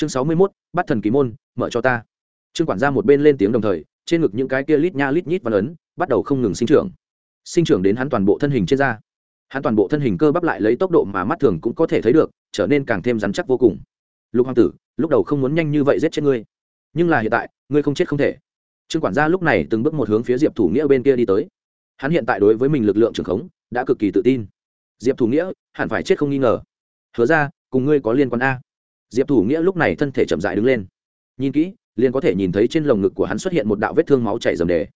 chương sáu mươi mốt, bắt thần ký môn, mở cho ta. Trương quản gia một bên lên tiếng đồng thời, trên ngực những cái kia lít nha lít nhít văn ấn, bắt đầu không ngừng sinh trưởng. Sinh trưởng đến hắn toàn bộ thân hình trên da. Hắn toàn bộ thân hình cơ bắp lại lấy tốc độ mà mắt thường cũng có thể thấy được, trở nên càng thêm rắn chắc vô cùng. Lục hoàng tử, lúc đầu không muốn nhanh như vậy giết chết ngươi. Nhưng là hiện tại, ngươi không chết không thể. Trương quản gia lúc này từng bước một hướng phía diệp thủ nghĩa bên kia đi tới. Hắn hiện tại đối với mình lực lượng trường khống, đã cực kỳ tự tin. Diệp thủ nghĩa, hẳn phải chết không nghi ngờ. Hứa ra, cùng ngươi có liên quan a diệp thủ nghĩa lúc này thân thể chậm dại đứng lên nhìn kỹ liền có thể nhìn thấy trên lồng ngực của hắn xuất hiện một đạo vết thương máu chảy dầm đề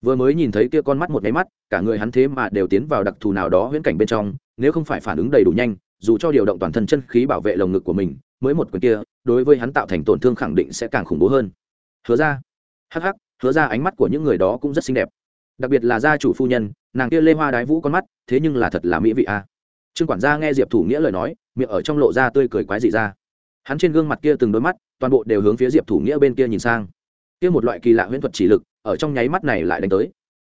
vừa mới nhìn thấy kia con mắt một cái mắt cả người hắn thế mà đều tiến vào đặc thù nào đó huyễn cảnh bên trong nếu không phải phản ứng đầy đủ nhanh dù cho điều động toàn thân chân khí bảo vệ lồng ngực của mình mới một quyền kia đối với hắn tạo thành tổn thương khẳng định sẽ càng khủng bố hơn hứa ra hắc hắc hứa ra ánh mắt của những người đó cũng rất xinh đẹp đặc biệt là gia chủ phu nhân nàng kia lê hoa đái vũ con mắt thế nhưng là thật là mỹ vị a trương quản gia nghe diệp thủ nghĩa lời nói miệng ở trong lộ ra tươi cười quái dị ra hắn trên gương mặt kia từng đôi mắt, toàn bộ đều hướng phía diệp thủ nghĩa bên kia nhìn sang. Kia một loại kỳ lạ huyễn thuật chỉ lực, ở trong nháy mắt này lại đánh tới.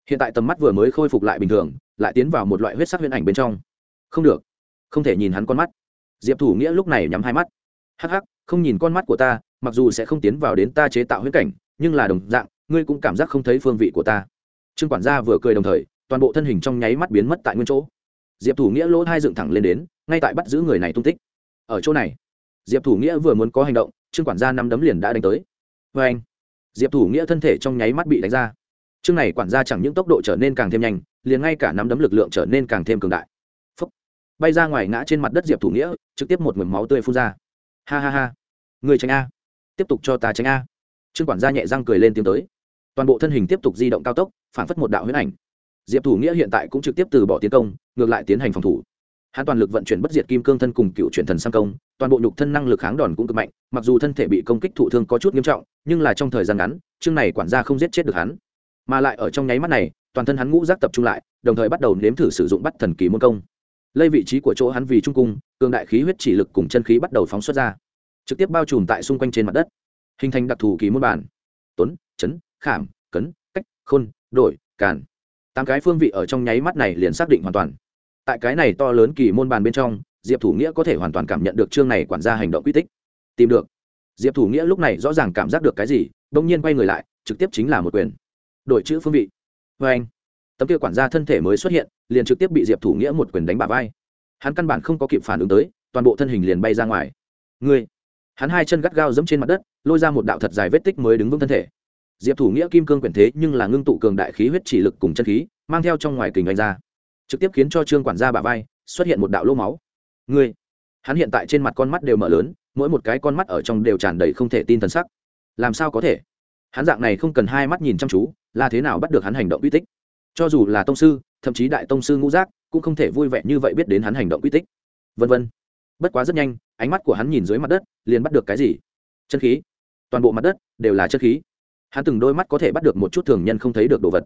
Hiện tại tầm mắt vừa mới khôi phục lại bình thường, lại tiến vào một loại huyết sắc huyễn ảnh bên trong. Không được. Không thể nhìn hắn con mắt. Diệp thủ nghĩa lúc này nhắm hai mắt. Hắc hắc, không nhìn con mắt của ta, mặc dù sẽ không tiến vào đến ta chế tạo huyễn cảnh, nhưng là đồng dạng, ngươi cũng cảm giác không thấy phương vị của ta. Trương quản gia vừa cười đồng thời, toàn bộ thân hình trong nháy mắt biến mất tại nguyên chỗ. Diệp thủ nghĩa lỗ hai dựng thẳng lên đến, ngay tại bắt giữ người này tung tích. Ở chỗ này diệp thủ nghĩa vừa muốn có hành động, trương quản gia năm đấm liền đã đánh tới. Vê anh, diệp thủ nghĩa thân thể trong nháy mắt bị đánh ra. Chương này quản gia chẳng những tốc độ trở nên càng thêm nhanh, liền ngay cả năm đấm lực lượng trở nên càng thêm cường đại. Phúc. bay ra ngoài ngã trên mặt đất diệp thủ nghĩa, trực tiếp một mầm máu tươi phun ra. Ha ha ha. Người tránh a. Tiếp tục cho ta tránh a. Trương quản gia nhẹ răng cười lên tiếng tới. Toàn bộ thân hình tiếp tục di động cao tốc, phản phất một đạo huyết ảnh. Diệp thủ nghĩa hiện tại cũng trực tiếp từ bỏ tiến công, ngược lại tiến hành phòng thủ hắn toàn lực vận chuyển bất diệt kim cương thân cùng cựu chuyển thần sang công, toàn bộ nhục thân năng lực kháng đòn cũng cực mạnh, mặc dù thân thể bị công kích thụ thương có chút nghiêm trọng, nhưng là trong thời gian ngắn, chương này quản gia không giết chết được hắn. Mà lại ở trong nháy mắt này, toàn thân hắn ngũ giác tập trung lại, đồng thời bắt đầu nếm thử sử dụng bắt thần kỳ môn công. Lây vị trí của chỗ hắn vì trung cung, cường đại khí huyết chỉ lực cùng chân khí bắt đầu phóng xuất ra, trực tiếp bao trùm tại xung quanh trên mặt đất. Hình thành đặc thù kỳ môn bản. Tuấn chấn, khảm, cấn, cách, khôn, đổi, càn. Tám cái phương vị ở trong nháy mắt này liền xác định hoàn toàn tại cái này to lớn kỳ môn bàn bên trong, diệp thủ nghĩa có thể hoàn toàn cảm nhận được chương này quản gia hành động quy tích. Tìm được. Diệp thủ nghĩa lúc này rõ ràng cảm giác được cái gì đông nhiên quay người lại, trực tiếp chính là một quyền. Đổi chữ phương vị. Vê anh, tấm kia quản gia thân thể mới xuất hiện, liền trực tiếp bị diệp thủ nghĩa một quyền đánh bà vai. Hắn căn bản không có kịp phản ứng tới, toàn bộ thân hình liền bay ra ngoài. Ngươi. Hắn hai chân gắt gao dẫm trên mặt đất, lôi ra một đạo thật dài vết tích mới đứng vững thân thể. Diệp thủ nghĩa kim cương quyền thế nhưng là ngưng tụ cường đại khí huyết chỉ lực cùng chân khí, mang theo trong ngoài kình đánh ra trực tiếp khiến cho trương quản gia bà vai xuất hiện một đạo lô máu. Ngươi, hắn hiện tại trên mặt con mắt đều mở lớn, mỗi một cái con mắt ở trong đều tràn đầy không thể tin t sắc. Làm sao có thể? Hắn dạng này không cần hai mắt nhìn chăm chú, là thế nào bắt được hắn hành động uy tích? Cho dù là tông sư, thậm chí đại tông sư ngũ giác, cũng không thể vui vẻ như vậy biết đến hắn hành động uy tích. Vân vân. Bất quá rất nhanh, ánh mắt của hắn nhìn dưới mặt đất, liền bắt được cái gì? Chân khí. Toàn bộ mặt đất đều là chân khí. Hắn từng đôi mắt có thể bắt được một chút thường nhân không thấy được đồ vật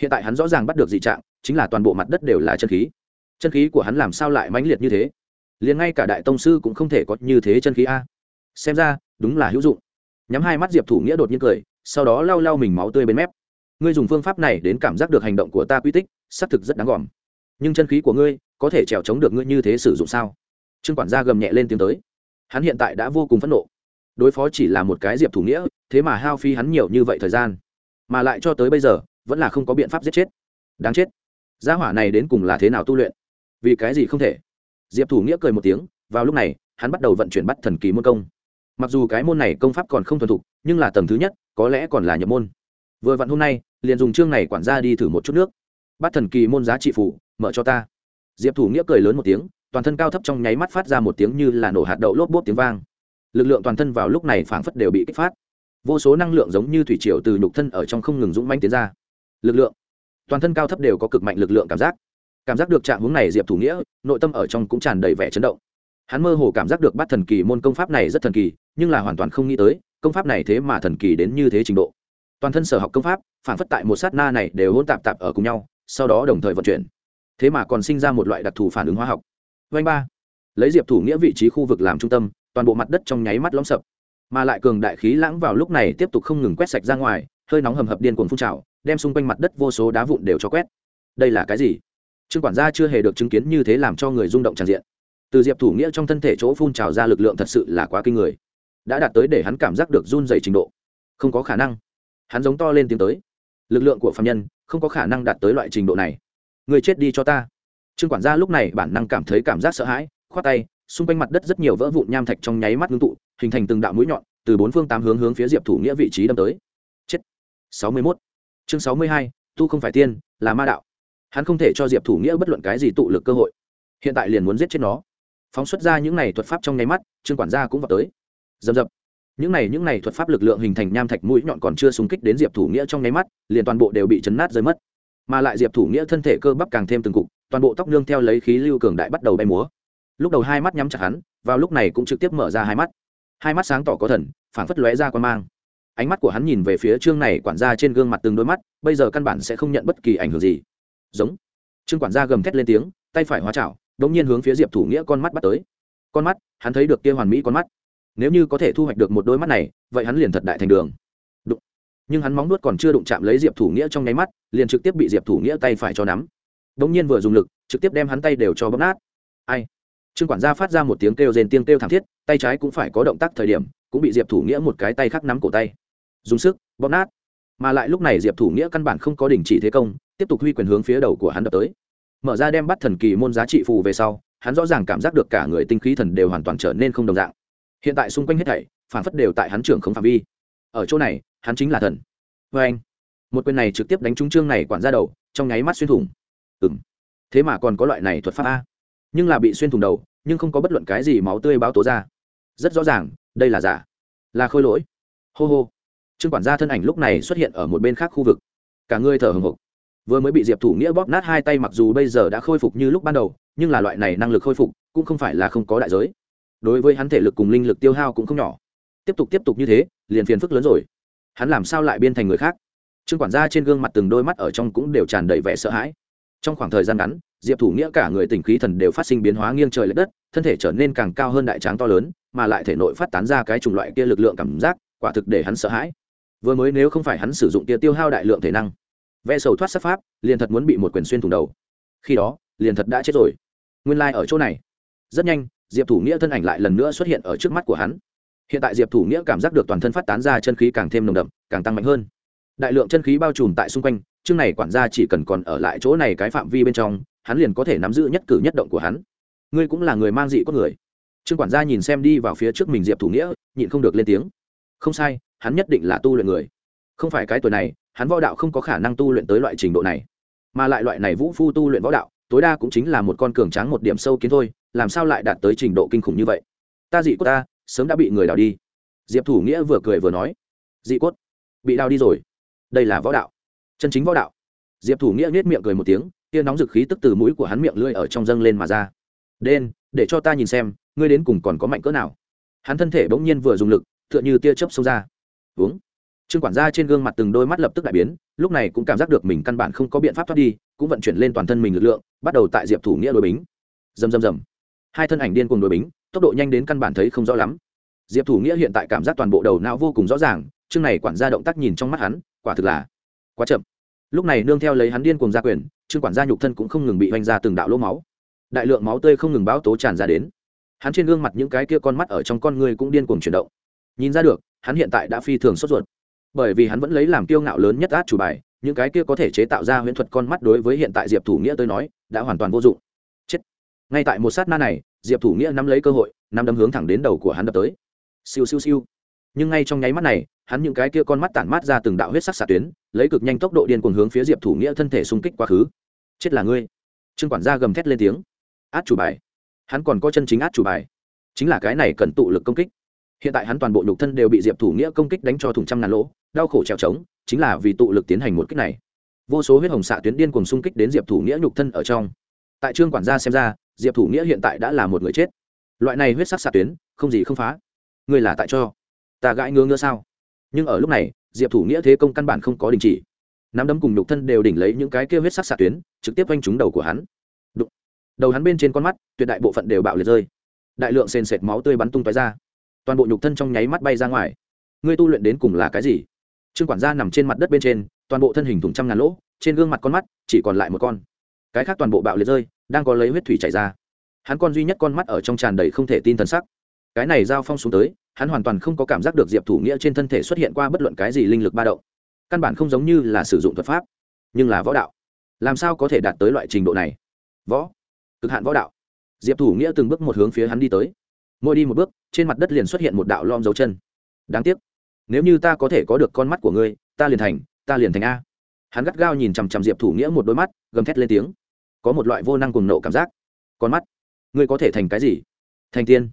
hiện tại hắn rõ ràng bắt được dị trạng, chính là toàn bộ mặt đất đều là chân khí. Chân khí của hắn làm sao lại mãnh liệt như thế? Liền ngay cả đại tông sư cũng không thể có như thế chân khí a. Xem ra, đúng là hữu dụng. Nhắm hai mắt diệp thủ nghĩa đột nhiên cười, sau đó lau lau mình máu tươi bên mép. Ngươi dùng phương pháp này đến cảm giác được hành động của ta quy tích, xác thực rất đáng gòm. Nhưng chân khí của ngươi có thể trèo chống được ngươi như thế sử dụng sao? Trương quản gia gầm nhẹ lên tiếng tới. Hắn hiện tại đã vô cùng phẫn nộ. Đối phó chỉ là một cái diệp thủ nghĩa, thế mà hao phi hắn nhiều như vậy thời gian. Mà lại cho tới bây giờ vẫn là không có biện pháp giết chết. Đáng chết. Gia hỏa này đến cùng là thế nào tu luyện? Vì cái gì không thể? Diệp thủ nghĩa cười một tiếng, vào lúc này, hắn bắt đầu vận chuyển bắt thần kỳ môn công. Mặc dù cái môn này công pháp còn không thuần thục, nhưng là tầng thứ nhất, có lẽ còn là nhập môn. Vừa vặn hôm nay, liền dùng chương này quản ra đi thử một chút nước. Bắt thần kỳ môn giá trị phủ, mở cho ta. Diệp thủ nghĩa cười lớn một tiếng, toàn thân cao thấp trong nháy mắt phát ra một tiếng như là nổ hạt đậu lốp bốp tiếng vang. Lực lượng toàn thân vào lúc này phảng phất đều bị kích phát. Vô số năng lượng giống như thủy triều từ nhục thân ở trong không ngừng dũng manh tiến ra lực lượng. Toàn thân cao thấp đều có cực mạnh lực lượng cảm giác. Cảm giác được trạng hướng này diệp thủ nghĩa, nội tâm ở trong cũng tràn đầy vẻ chấn động. Hắn mơ hồ cảm giác được bắt thần kỳ môn công pháp này rất thần kỳ, nhưng là hoàn toàn không nghĩ tới, công pháp này thế mà thần kỳ đến như thế trình độ. Toàn thân sở học công pháp, phản phất tại một sát na này đều hôn tạp tạp ở cùng nhau, sau đó đồng thời vận chuyển. Thế mà còn sinh ra một loại đặc thù phản ứng hóa học. Vanh ba. Lấy diệp thủ nghĩa vị trí khu vực làm trung tâm, toàn bộ mặt đất trong nháy mắt lõm sập. Mà lại cường đại khí lãng vào lúc này tiếp tục không ngừng quét sạch ra ngoài, hơi nóng hầm hập điên cuồng phun trào đem xung quanh mặt đất vô số đá vụn đều cho quét. Đây là cái gì? Trương quản gia chưa hề được chứng kiến như thế làm cho người rung động tràn diện. Từ diệp thủ nghĩa trong thân thể chỗ phun trào ra lực lượng thật sự là quá kinh người. Đã đạt tới để hắn cảm giác được run dày trình độ. Không có khả năng. Hắn giống to lên tiếng tới. Lực lượng của phạm nhân không có khả năng đạt tới loại trình độ này. Người chết đi cho ta. Trương quản gia lúc này bản năng cảm thấy cảm giác sợ hãi, khoát tay, xung quanh mặt đất rất nhiều vỡ vụn nham thạch trong nháy mắt ngưng tụ, hình thành từng đạo mũi nhọn, từ bốn phương tám hướng hướng phía diệp thủ nghĩa vị trí đâm tới. Chết. Sáu mươi mốt chương sáu mươi hai, tu không phải tiên, là ma đạo. Hắn không thể cho diệp thủ nghĩa bất luận cái gì tụ lực cơ hội. Hiện tại liền muốn giết chết nó. Phóng xuất ra những này thuật pháp trong nháy mắt, trương quản gia cũng vào tới. Dầm dập. Những này những này thuật pháp lực lượng hình thành nham thạch mũi nhọn còn chưa xung kích đến diệp thủ nghĩa trong nháy mắt, liền toàn bộ đều bị chấn nát rơi mất. Mà lại diệp thủ nghĩa thân thể cơ bắp càng thêm từng cục, toàn bộ tóc nương theo lấy khí lưu cường đại bắt đầu bay múa. Lúc đầu hai mắt nhắm chặt hắn, vào lúc này cũng trực tiếp mở ra hai mắt. Hai mắt sáng tỏ có thần, phảng phất lóe ra quan mang ánh mắt của hắn nhìn về phía trương này quản gia trên gương mặt từng đôi mắt, bây giờ căn bản sẽ không nhận bất kỳ ảnh hưởng gì. Giống. Trương quản gia gầm thét lên tiếng, tay phải hóa chảo đống nhiên hướng phía diệp thủ nghĩa con mắt bắt tới. Con mắt, hắn thấy được kia hoàn mỹ con mắt. Nếu như có thể thu hoạch được một đôi mắt này, vậy hắn liền thật đại thành đường. Đụng. Nhưng hắn móng nuốt còn chưa đụng chạm lấy diệp thủ nghĩa trong nháy mắt, liền trực tiếp bị diệp thủ nghĩa tay phải cho nắm. Đống nhiên vừa dùng lực, trực tiếp đem hắn tay đều cho bóp nát. Ai? Trương quản gia phát ra một tiếng kêu rền tiếng kêu thảm thiết, tay trái cũng phải có động tác thời điểm, cũng bị diệp thủ nghĩa một cái tay khác nắm cổ tay dùng sức, bóp nát. Mà lại lúc này diệp thủ nghĩa căn bản không có đình chỉ thế công, tiếp tục huy quyền hướng phía đầu của hắn đập tới. Mở ra đem bắt thần kỳ môn giá trị phù về sau, hắn rõ ràng cảm giác được cả người tinh khí thần đều hoàn toàn trở nên không đồng dạng. Hiện tại xung quanh hết thảy, phản phất đều tại hắn trưởng không phạm vi. Ở chỗ này, hắn chính là thần. Vê anh, một quyền này trực tiếp đánh trúng trương này quản ra đầu, trong nháy mắt xuyên thủng. Ừ m thế mà còn có loại này thuật pháp a. Nhưng là bị xuyên thủng đầu, nhưng không có bất luận cái gì máu tươi báo tố ra. Rất rõ ràng, đây là giả, là khôi lỗi. Hô hô trương quản gia thân ảnh lúc này xuất hiện ở một bên khác khu vực. Cả người thở hồng hộc vừa mới bị diệp thủ nghĩa bóp nát hai tay mặc dù bây giờ đã khôi phục như lúc ban đầu, nhưng là loại này năng lực khôi phục cũng không phải là không có đại giới. Đối với hắn thể lực cùng linh lực tiêu hao cũng không nhỏ. Tiếp tục tiếp tục như thế, liền phiền phức lớn rồi. Hắn làm sao lại biên thành người khác? Trương quản gia trên gương mặt từng đôi mắt ở trong cũng đều tràn đầy vẻ sợ hãi. Trong khoảng thời gian ngắn, diệp thủ nghĩa cả người tỉnh khí thần đều phát sinh biến hóa nghiêng trời l ệ đất, thân thể trở nên càng cao hơn đại tráng to lớn, mà lại thể nội phát tán ra cái chủng loại kia lực lượng cảm giác, quả thực để hắn sợ hãi vừa mới nếu không phải hắn sử dụng kia tiêu hao đại lượng thể năng vẽ sầu thoát sắc pháp, liền thật muốn bị một quyền xuyên thủng đầu. Khi đó, liền thật đã chết rồi. Nguyên lai、like、ở chỗ này. Rất nhanh, diệp thủ nghĩa thân ảnh lại lần nữa xuất hiện ở trước mắt của hắn. Hiện tại diệp thủ nghĩa cảm giác được toàn thân phát tán ra chân khí càng thêm nồng đậm, càng tăng mạnh hơn. Đại lượng chân khí bao trùm tại xung quanh, chương này quản gia chỉ cần còn ở lại chỗ này cái phạm vi bên trong, hắn liền có thể nắm giữ nhất cử nhất động của hắn. Ngươi cũng là người mang dị có người. Trương quản gia nhìn xem đi vào phía trước mình diệp thủ nghĩa, nhịn không được lên tiếng. Không sai hắn nhất định là tu luyện người. Không phải cái tuổi này, hắn võ đạo không có khả năng tu luyện tới loại trình độ này. Mà lại loại này vũ phu tu luyện võ đạo, tối đa cũng chính là một con cường tráng một điểm sâu kiến thôi, làm sao lại đạt tới trình độ kinh khủng như vậy? Ta dị cốt ta, sớm đã bị người đào đi. Diệp thủ nghĩa vừa cười vừa nói, dị cốt, bị đào đi rồi. Đây là võ đạo, chân chính võ đạo. Diệp thủ nghĩa nết miệng cười một tiếng, tia nóng dực khí tức từ mũi của hắn miệng lưỡi ở trong dâng lên mà ra. Đen để cho ta nhìn xem, ngươi đến cùng còn có mạnh cỡ nào. Hắn thân thể bỗng nhiên vừa dùng lực, tựa như tia chớp xông ra uống. Trương quản gia trên gương mặt từng đôi mắt lập tức đại biến, lúc này cũng cảm giác được mình căn bản không có biện pháp thoát đi, cũng vận chuyển lên toàn thân mình lực lượng, bắt đầu tại diệp thủ nghĩa đối bính. Dầm dầm dầm hai thân ảnh điên cùng đối bính, tốc độ nhanh đến căn bản thấy không rõ lắm. Diệp thủ nghĩa hiện tại cảm giác toàn bộ đầu não vô cùng rõ ràng, chương này quản gia động tác nhìn trong mắt hắn, quả thực là quá chậm. Lúc này nương theo lấy hắn điên cùng gia quyền, trương quản gia nhục thân cũng không ngừng bị hoành ra từng đạo lỗ máu. Đại lượng máu tươi không ngừng báo tố tràn ra đến. Hắn trên gương mặt những cái kia con mắt ở trong con người cũng điên cuồng chuyển động. Nhìn ra được hắn hiện tại đã phi thường sốt ruột. Bởi vì hắn vẫn lấy làm kiêu ngạo lớn nhất át chủ bài, những cái kia có thể chế tạo ra huyễn thuật con mắt đối với hiện tại diệp thủ nghĩa tôi nói, đã hoàn toàn vô dụng. Chết. Ngay tại một sát na này, diệp thủ nghĩa nắm lấy cơ hội, nắm đấm hướng thẳng đến đầu của hắn đập tới. Siêu siêu siêu. Nhưng ngay trong nháy mắt này, hắn những cái kia con mắt tản mát ra từng đạo huyết sắc xạ tuyến, lấy cực nhanh tốc độ điên cuồng hướng phía diệp thủ nghĩa thân thể xung kích quá khứ. Chết là ngươi. Trương quản gia gầm thét lên tiếng. Át chủ bài. Hắn còn có chân chính át chủ bài. Chính là cái này cần tụ lực công kích hiện tại hắn toàn bộ nhục thân đều bị diệp thủ nghĩa công kích đánh cho thùng trăm ngàn lỗ, đau khổ trèo trống, chính là vì tụ lực tiến hành một kích này. Vô số huyết hồng xạ tuyến điên cùng xung kích đến diệp thủ nghĩa nhục thân ở trong. Tại trương quản gia xem ra, diệp thủ nghĩa hiện tại đã là một người chết. Loại này huyết sắc xạ tuyến, không gì không phá. Người là tại cho. Ta gãi ngứa ngứa sao? Nhưng ở lúc này, diệp thủ nghĩa thế công căn bản không có đình chỉ. Nắm đấm cùng nhục thân đều đỉnh lấy những cái kia huyết sắc xạ tuyến, trực tiếp quanh trúng đầu của hắn. Đụng. đầu hắn bên trên con mắt, tuyệt đại bộ phận đều bạo liệt rơi. Đại lượng sền sệt máu tươi bắn tung tói ra toàn bộ nhục thân trong nháy mắt bay ra ngoài. Ngươi tu luyện đến cùng là cái gì? Trương quản gia nằm trên mặt đất bên trên, toàn bộ thân hình thủng trăm ngàn lỗ, trên gương mặt con mắt chỉ còn lại một con. Cái khác toàn bộ bạo liệt rơi, đang có lấy huyết thủy chảy ra. Hắn con duy nhất con mắt ở trong tràn đầy không thể tin thần sắc. Cái này giao phong xuống tới, hắn hoàn toàn không có cảm giác được diệp thủ nghĩa trên thân thể xuất hiện qua bất luận cái gì linh lực ba động. Căn bản không giống như là sử dụng thuật pháp, nhưng là võ đạo. Làm sao có thể đạt tới loại trình độ này? Võ, cực hạn võ đạo. Diệp thủ nghĩa từng bước một hướng phía hắn đi tới mỗi đi một bước, trên mặt đất liền xuất hiện một đạo lom dấu chân. Đáng tiếc, nếu như ta có thể có được con mắt của ngươi, ta liền thành, ta liền thành a. Hắn gắt gao nhìn chằm chằm diệp thủ nghĩa một đôi mắt, gầm thét lên tiếng. Có một loại vô năng cùng nộ cảm giác. Con mắt, ngươi có thể thành cái gì? Thành tiên.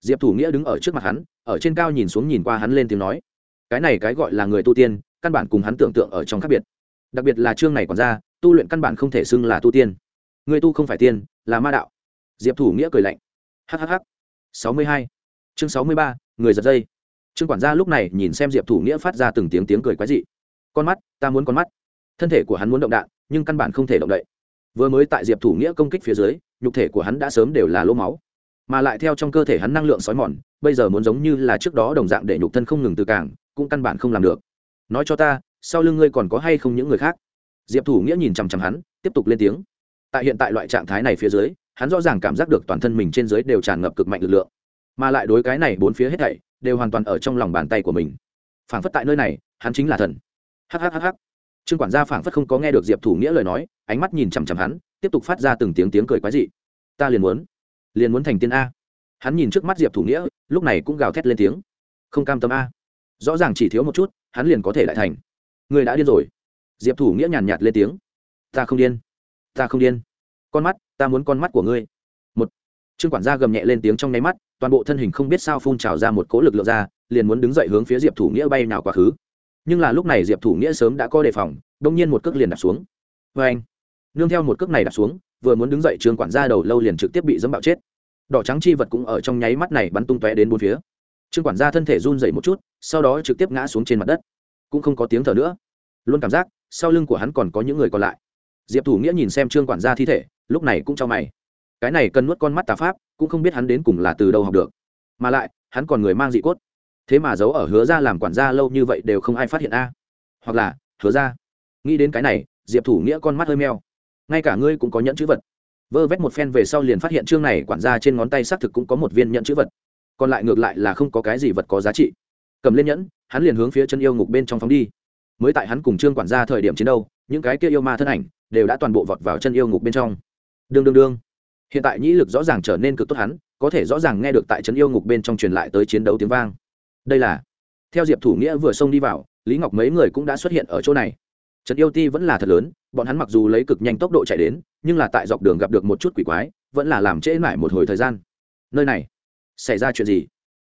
Diệp thủ nghĩa đứng ở trước mặt hắn, ở trên cao nhìn xuống nhìn qua hắn lên tiếng nói. Cái này cái gọi là người tu tiên, căn bản cùng hắn tưởng tượng ở trong khác biệt. Đặc biệt là chương này còn ra, tu luyện căn bản không thể xưng là tu tiên. Người tu không phải tiên, là ma đạo. Diệp thủ nghĩa cười lạnh. Hhh sáu mươi hai. Chương sáu mươi ba, người giật dây. Trương quản gia lúc này nhìn xem diệp thủ nghĩa phát ra từng tiếng tiếng cười quái dị. Con mắt, ta muốn con mắt. Thân thể của hắn muốn động đạn, nhưng căn bản không thể động đậy. Vừa mới tại diệp thủ nghĩa công kích phía dưới, nhục thể của hắn đã sớm đều là lỗ máu. Mà lại theo trong cơ thể hắn năng lượng sói mòn, bây giờ muốn giống như là trước đó đồng dạng để nhục thân không ngừng từ cảng cũng căn bản không làm được. Nói cho ta, sau lưng ngươi còn có hay không những người khác? Diệp thủ nghĩa nhìn chằm chằm hắn, tiếp tục lên tiếng. Tại hiện tại loại trạng thái này phía dưới hắn rõ ràng cảm giác được toàn thân mình trên dưới đều tràn ngập cực mạnh lực lượng, mà lại đối cái này bốn phía hết thảy đều hoàn toàn ở trong lòng bàn tay của mình. Phảng phất tại nơi này, hắn chính là thần. Hhhh trương quản gia phảng phất không có nghe được diệp thủ nghĩa lời nói, ánh mắt nhìn chằm chằm hắn, tiếp tục phát ra từng tiếng tiếng cười quái dị. Ta liền muốn liền muốn thành tiên a. Hắn nhìn trước mắt diệp thủ nghĩa, lúc này cũng gào thét lên tiếng. Không cam tâm a. Rõ ràng chỉ thiếu một chút, hắn liền có thể lại thành. Người đã điên rồi. Diệp thủ nghĩa nhàn nhạt lên tiếng. Ta không điên, ta không điên con mắt, ta muốn con mắt của ngươi. Một, trương quản gia gầm nhẹ lên tiếng trong nháy mắt, toàn bộ thân hình không biết sao phun trào ra một cỗ lực lượng ra, liền muốn đứng dậy hướng phía diệp thủ nghĩa bay nào quá khứ. Nhưng là lúc này diệp thủ nghĩa sớm đã có đề phòng đông nhiên một cước liền đạp xuống. Vê anh nương theo một cước này đạp xuống, vừa muốn đứng dậy trương quản gia đầu lâu liền trực tiếp bị dẫm bạo chết. Đỏ trắng chi vật cũng ở trong nháy mắt này bắn tung tóe đến bốn phía. Trương quản gia thân thể run dậy một chút, sau đó trực tiếp ngã xuống trên mặt đất. Cũng không có tiếng thở nữa. Luôn cảm giác, sau lưng của hắn còn có những người còn lại. Diệp thủ nghĩa nhìn xem trương quản gia thi thể lúc này cũng cho mày. Cái này cần nuốt con mắt tà pháp, cũng không biết hắn đến cùng là từ đâu học được. Mà lại, hắn còn người mang dị cốt. Thế mà giấu ở hứa ra làm quản gia lâu như vậy đều không ai phát hiện a. Hoặc là, hứa ra nghĩ đến cái này, diệp thủ nghĩa con mắt hơi meo. Ngay cả ngươi cũng có nhẫn chữ vật. Vơ vét một phen về sau liền phát hiện chương này quản gia trên ngón tay xác thực cũng có một viên nhẫn chữ vật. Còn lại ngược lại là không có cái gì vật có giá trị. Cầm lên nhẫn, hắn liền hướng phía chân yêu ngục bên trong phóng đi. Mới tại hắn cùng trương quản gia thời điểm chiến đấu, những cái kia yêu ma thân ảnh đều đã toàn bộ vọt vào chân yêu ngục bên trong đương đương đương. Hiện tại nhĩ lực rõ ràng trở nên cực tốt hắn, có thể rõ ràng nghe được tại Trấn yêu ngục bên trong truyền lại tới chiến đấu tiếng vang. Đây là, theo diệp thủ nghĩa vừa xông đi vào, lý ngọc mấy người cũng đã xuất hiện ở chỗ này. Trấn yêu ti vẫn là thật lớn, bọn hắn mặc dù lấy cực nhanh tốc độ chạy đến, nhưng là tại dọc đường gặp được một chút quỷ quái, vẫn là làm trễ mãi một hồi thời gian. Nơi này, xảy ra chuyện gì?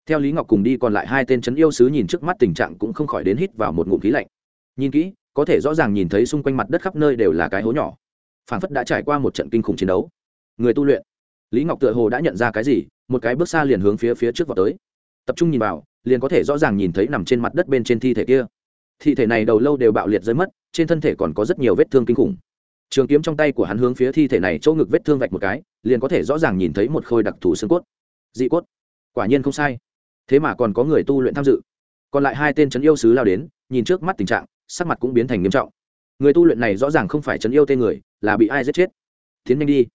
Theo lý ngọc cùng đi còn lại hai tên trấn yêu sứ nhìn trước mắt tình trạng cũng không khỏi đến hít vào một ngụm khí lạnh. Nhìn kỹ, có thể rõ ràng nhìn thấy xung quanh mặt đất khắp nơi đều là cái hố nhỏ phản phất đã trải qua một trận kinh khủng chiến đấu. Người tu luyện. Lý ngọc tựa hồ đã nhận ra cái gì, một cái bước xa liền hướng phía phía trước vào tới. Tập trung nhìn vào, liền có thể rõ ràng nhìn thấy nằm trên mặt đất bên trên thi thể kia. Thi thể này đầu lâu đều bạo liệt rơi mất, trên thân thể còn có rất nhiều vết thương kinh khủng. Trường kiếm trong tay của hắn hướng phía thi thể này chỗ ngực vết thương vạch một cái, liền có thể rõ ràng nhìn thấy một khôi đặc thù xương cốt. Dị cốt. Quả nhiên không sai. Thế mà còn có người tu luyện tham dự. Còn lại hai tên c yêu sứ lao đến, nhìn trước mắt tình trạng, sắc mặt cũng biến thành nghiêm trọng. Người tu luyện này rõ ràng không phải c yêu tên người là bị ai giết chết. Tiến nhanh đi.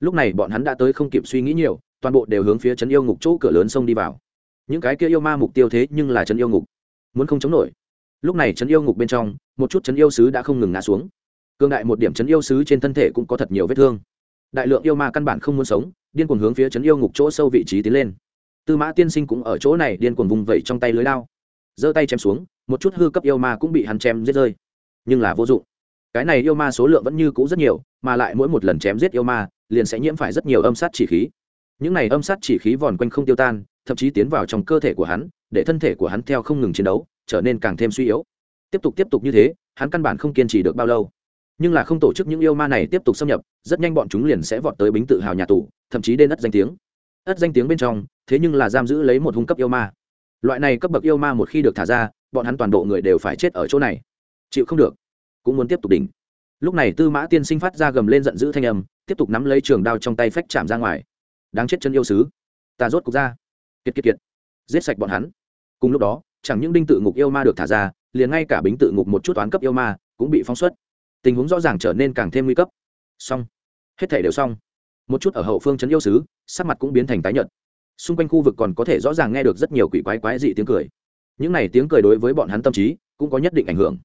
Lúc này bọn hắn đã tới không kịp suy nghĩ nhiều, toàn bộ đều hướng phía trấn yêu ngục chỗ cửa lớn sông đi vào. Những cái kia yêu ma mục tiêu thế nhưng là trấn yêu ngục, muốn không chống nổi. Lúc này trấn yêu ngục bên trong, một chút trấn yêu sứ đã không ngừng ngã xuống. Cương đại một điểm trấn yêu sứ trên thân thể cũng có thật nhiều vết thương. Đại lượng yêu ma căn bản không muốn sống, điên cuồng hướng phía trấn yêu ngục chỗ sâu vị trí tiến lên. Tư mã tiên sinh cũng ở chỗ này điên cuồng vùng vẩy trong tay lưới lao giơ tay chém xuống, một chút hư cấp yêu ma cũng bị hắn chém giết rơi. Nhưng là vô dụng cái này yêu ma số lượng vẫn như cũ rất nhiều, mà lại mỗi một lần chém giết yêu ma, liền sẽ nhiễm phải rất nhiều âm sát chỉ khí. Những này âm sát chỉ khí vòn quanh không tiêu tan, thậm chí tiến vào trong cơ thể của hắn, để thân thể của hắn theo không ngừng chiến đấu, trở nên càng thêm suy yếu. Tiếp tục tiếp tục như thế, hắn căn bản không kiên trì được bao lâu. Nhưng là không tổ chức những yêu ma này tiếp tục xâm nhập, rất nhanh bọn chúng liền sẽ vọt tới bính tự hào nhà tù, thậm chí đến ất danh tiếng. Ất danh tiếng bên trong, thế nhưng là giam giữ lấy một hung cấp yêu ma. Loại này cấp bậc yêu ma một khi được thả ra, bọn hắn toàn bộ người đều phải chết ở chỗ này. Chịu không được cũng muốn tiếp tục đỉnh. Lúc này tư mã tiên sinh phát ra gầm lên giận dữ thanh âm, tiếp tục nắm lấy trường đao trong tay phách chạm ra ngoài. Đáng chết chân yêu sứ, ta rốt cục ra. Kiệt kiệt kiệt, giết sạch bọn hắn. Cùng lúc đó, chẳng những đinh tự ngục yêu ma được thả ra, liền ngay cả bính tự ngục một chút toán cấp yêu ma cũng bị phóng xuất. Tình huống rõ ràng trở nên càng thêm nguy cấp. Xong. Hết thể đều xong. Một chút ở hậu phương trấn yêu sứ, sắc mặt cũng biến thành tái nhợt. Xung quanh khu vực còn có thể rõ ràng nghe được rất nhiều quỷ quái quái dị tiếng cười. Những này tiếng cười đối với bọn hắn tâm trí cũng có nhất định ảnh hưởng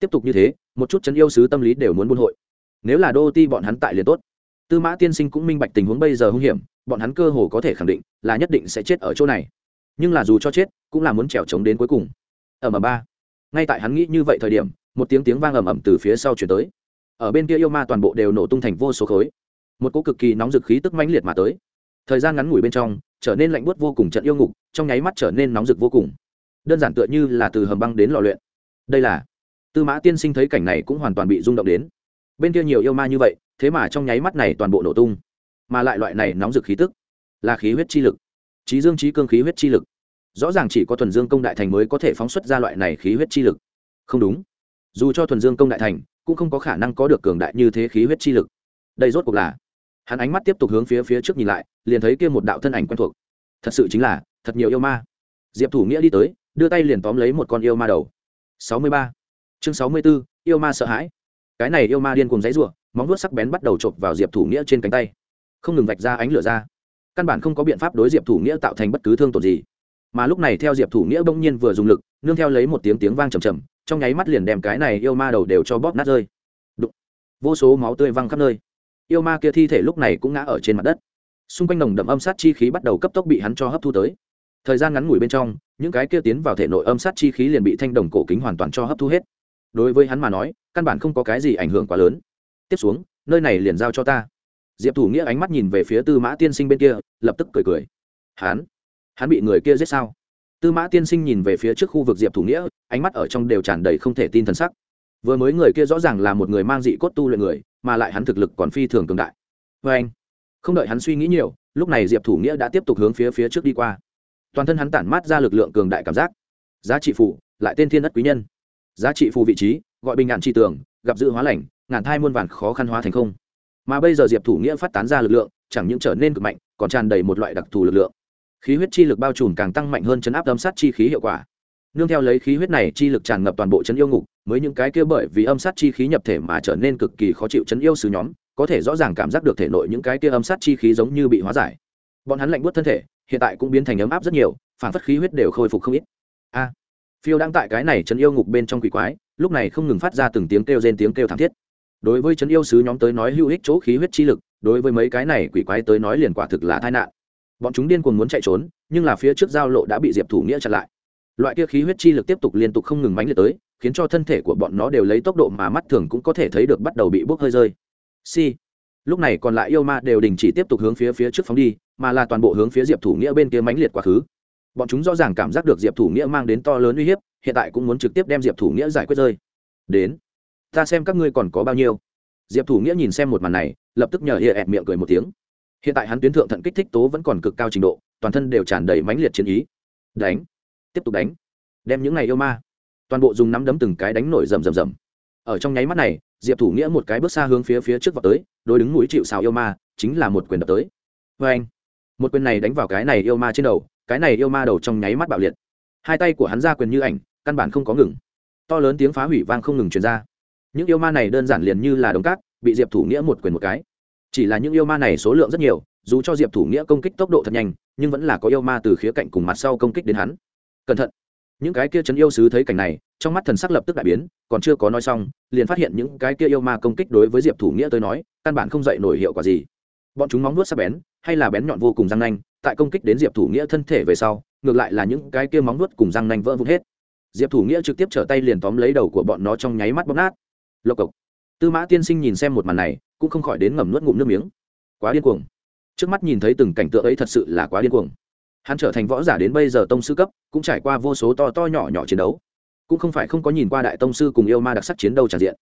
tiếp tục như thế, một chút chấn yêu sứ tâm lý đều muốn buôn hội. Nếu là đô ti bọn hắn tại liền tốt. Tư mã tiên sinh cũng minh bạch tình huống bây giờ hung hiểm, bọn hắn cơ hồ có thể khẳng định là nhất định sẽ chết ở chỗ này. Nhưng là dù cho chết, cũng là muốn trèo trống đến cuối cùng. Ẩm ẩm ba. Ngay tại hắn nghĩ như vậy thời điểm, một tiếng tiếng vang ầm ầm từ phía sau chuyển tới. Ở bên kia yêu ma toàn bộ đều nổ tung thành vô số khối. Một cỗ cực kỳ nóng dực khí tức mãnh liệt mà tới. Thời gian ngắn ngủi bên trong, trở nên lạnh buốt vô cùng trận yêu ngục, trong nháy mắt trở nên nóng rực vô cùng. Đơn giản tựa như là từ hầm băng đến lò luyện. Đây là tư mã tiên sinh thấy cảnh này cũng hoàn toàn bị rung động đến. Bên kia nhiều yêu ma như vậy, thế mà trong nháy mắt này toàn bộ nổ tung. Mà lại loại này nóng rực khí tức, là khí huyết chi lực. Trí dương trí cương khí huyết chi lực. Rõ ràng chỉ có thuần dương công đại thành mới có thể phóng xuất ra loại này khí huyết chi lực. Không đúng. Dù cho thuần dương công đại thành, cũng không có khả năng có được cường đại như thế khí huyết chi lực. Đây rốt cuộc là, hắn ánh mắt tiếp tục hướng phía phía trước nhìn lại, liền thấy kia một đạo thân ảnh quen thuộc. Thật sự chính là, thật nhiều yêu ma. Diệp thủ nghĩa đi tới, đưa tay liền tóm lấy một con yêu ma đầu. Sáu mươi ba chương sáu mươi b ố yêu ma sợ hãi. Cái này yêu ma điên cùng dãy r u ộ móng vuốt sắc bén bắt đầu chộp vào diệp thủ nghĩa trên cánh tay. Không ngừng vạch ra ánh lửa ra. Căn bản không có biện pháp đối diệp thủ nghĩa tạo thành bất cứ thương tổn gì. Mà lúc này theo diệp thủ nghĩa bỗng nhiên vừa dùng lực, nương theo lấy một tiếng tiếng vang trầm trầm trong nháy mắt liền đem cái này yêu ma đầu đều cho bóp nát rơi. Đụng. vô số máu tươi văng khắp nơi. Yêu ma kia thi thể lúc này cũng ngã ở trên mặt đất. Xung quanh nồng đậm âm sát chi khí bắt đầu cấp tốc bị hắn cho hấp thu tới. Thời gian ngắn ngủi bên trong, những cái kia tiến vào thể nội âm sát chi khí liền bị thanh đồng cổ kính hoàn toàn cho hấp thu hết đối với hắn mà nói, căn bản không có cái gì ảnh hưởng quá lớn. Tiếp xuống, nơi này liền giao cho ta. Diệp thủ nghĩa ánh mắt nhìn về phía tư mã tiên sinh bên kia, lập tức cười cười. Hắn? Hắn bị người kia giết sao? Tư mã tiên sinh nhìn về phía trước khu vực diệp thủ nghĩa, ánh mắt ở trong đều tràn đầy không thể tin t h ầ n sắc. Vừa mới người kia rõ ràng là một người mang dị cốt tu luyện người, mà lại hắn thực lực còn phi thường cường đại. Vê anh, không đợi hắn suy nghĩ nhiều, lúc này diệp thủ nghĩa đã tiếp tục hướng phía phía trước đi qua. Toàn thân hắn tản mát ra lực lượng cường đại cảm giác. Giá trị phụ, lại tên thiên đất quý nhân giá trị phù vị trí, gọi bình ngạn tri tường, gặp dự hóa lành ngàn thai muôn vàn khó khăn hóa thành không. Mà bây giờ diệp thủ nghĩa phát tán ra lực lượng, chẳng những trở nên cực mạnh, còn tràn đầy một loại đặc thù lực lượng. Khí huyết chi lực bao trùm càng tăng mạnh hơn chấn áp âm sát chi khí hiệu quả. Nương theo lấy khí huyết này, chi lực tràn ngập toàn bộ chấn yêu ngục, mới những cái kia bởi vì âm sát chi khí nhập thể mà trở nên cực kỳ khó chịu chấn yêu sứ nhóm, có thể rõ ràng cảm giác được thể nội những cái kia âm sát chi khí giống như bị hóa giải. Bọn hắn lạnh buốt thân thể, hiện tại cũng biến thành ấm áp rất nhiều, phản phất khí huyết đều khôi phục không ít. A! Phiêu đang tại cái này chấn yêu ngục bên trong quỷ quái, lúc này không ngừng phát ra từng tiếng kêu rên tiếng kêu thảm thiết. Đối với chấn yêu sứ nhóm tới nói hữu ích chỗ khí huyết chi lực, đối với mấy cái này quỷ quái tới nói liền quả thực là tai nạn. Bọn chúng điên cuồng muốn chạy trốn, nhưng là phía trước giao lộ đã bị diệp thủ nghĩa chặn lại. Loại kia khí huyết chi lực tiếp tục liên tục không ngừng mánh liệt tới, khiến cho thân thể của bọn nó đều lấy tốc độ mà mắt thường cũng có thể thấy được bắt đầu bị bốc hơi rơi. Si. Lúc này còn lại yêu ma đều đình chỉ tiếp tục hướng phía phía trước phóng đi, mà là toàn bộ hướng phía diệp thủ nghĩa bên kia mánh liệt quá khứ bọn chúng rõ ràng cảm giác được diệp thủ nghĩa mang đến to lớn uy hiếp, hiện tại cũng muốn trực tiếp đem diệp thủ nghĩa giải quyết rơi. Đến, ta xem các ngươi còn có bao nhiêu. Diệp thủ nghĩa nhìn xem một màn này, lập tức nhờ hiệ ẹt miệng cười một tiếng. Hiện tại hắn tuyến thượng thận kích thích tố vẫn còn cực cao trình độ, toàn thân đều tràn đầy mãnh liệt chiến ý. Đánh, tiếp tục đánh. Đem những này yêu ma, toàn bộ dùng nắm đấm từng cái đánh nổi rầm rầm rầm. Ở trong nháy mắt này, diệp thủ nghĩa một cái bước xa hướng phía phía trước vào tới đôi đứng mũi chịu xào yêu ma, chính là một quyền đập tới. Vê anh một quyền này đánh vào cái này yêu ma trên đầu cái này yêu ma đầu trong nháy mắt bạo liệt. Hai tay của hắn ra quyền như ảnh, căn bản không có ngừng. To lớn tiếng phá hủy vang không ngừng truyền ra. Những yêu ma này đơn giản liền như là đống cát, bị diệp thủ nghĩa một quyền một cái. Chỉ là những yêu ma này số lượng rất nhiều, dù cho diệp thủ nghĩa công kích tốc độ thật nhanh, nhưng vẫn là có yêu ma từ khía cạnh cùng mặt sau công kích đến hắn. Cẩn thận! Những cái kia chấn yêu sứ thấy cảnh này, trong mắt thần sắc lập tức đại biến, còn chưa có nói xong, liền phát hiện những cái kia yêu ma công kích đối với diệp thủ nghĩa tới nói, căn bản không dậy nổi hiệu quả gì. Bọn chúng móng nuốt sắc bén, hay là bén nhọn vô cùng răng nanh tại công kích đến diệp thủ nghĩa thân thể về sau, ngược lại là những cái kia móng nuốt cùng răng nanh vỡ vụn hết. Diệp thủ nghĩa trực tiếp trở tay liền tóm lấy đầu của bọn nó trong nháy mắt bóp nát. Lộc cộc. Tư mã tiên sinh nhìn xem một màn này, cũng không khỏi đến ngầm nuốt ngụm nước miếng. Quá điên cuồng. Trước mắt nhìn thấy từng cảnh tượng ấy thật sự là quá điên cuồng. Hắn trở thành võ giả đến bây giờ tông sư cấp, cũng trải qua vô số to to nhỏ nhỏ chiến đấu. Cũng không phải không có nhìn qua đại tông sư cùng yêu ma đặc sắc chiến đấu tràn diện.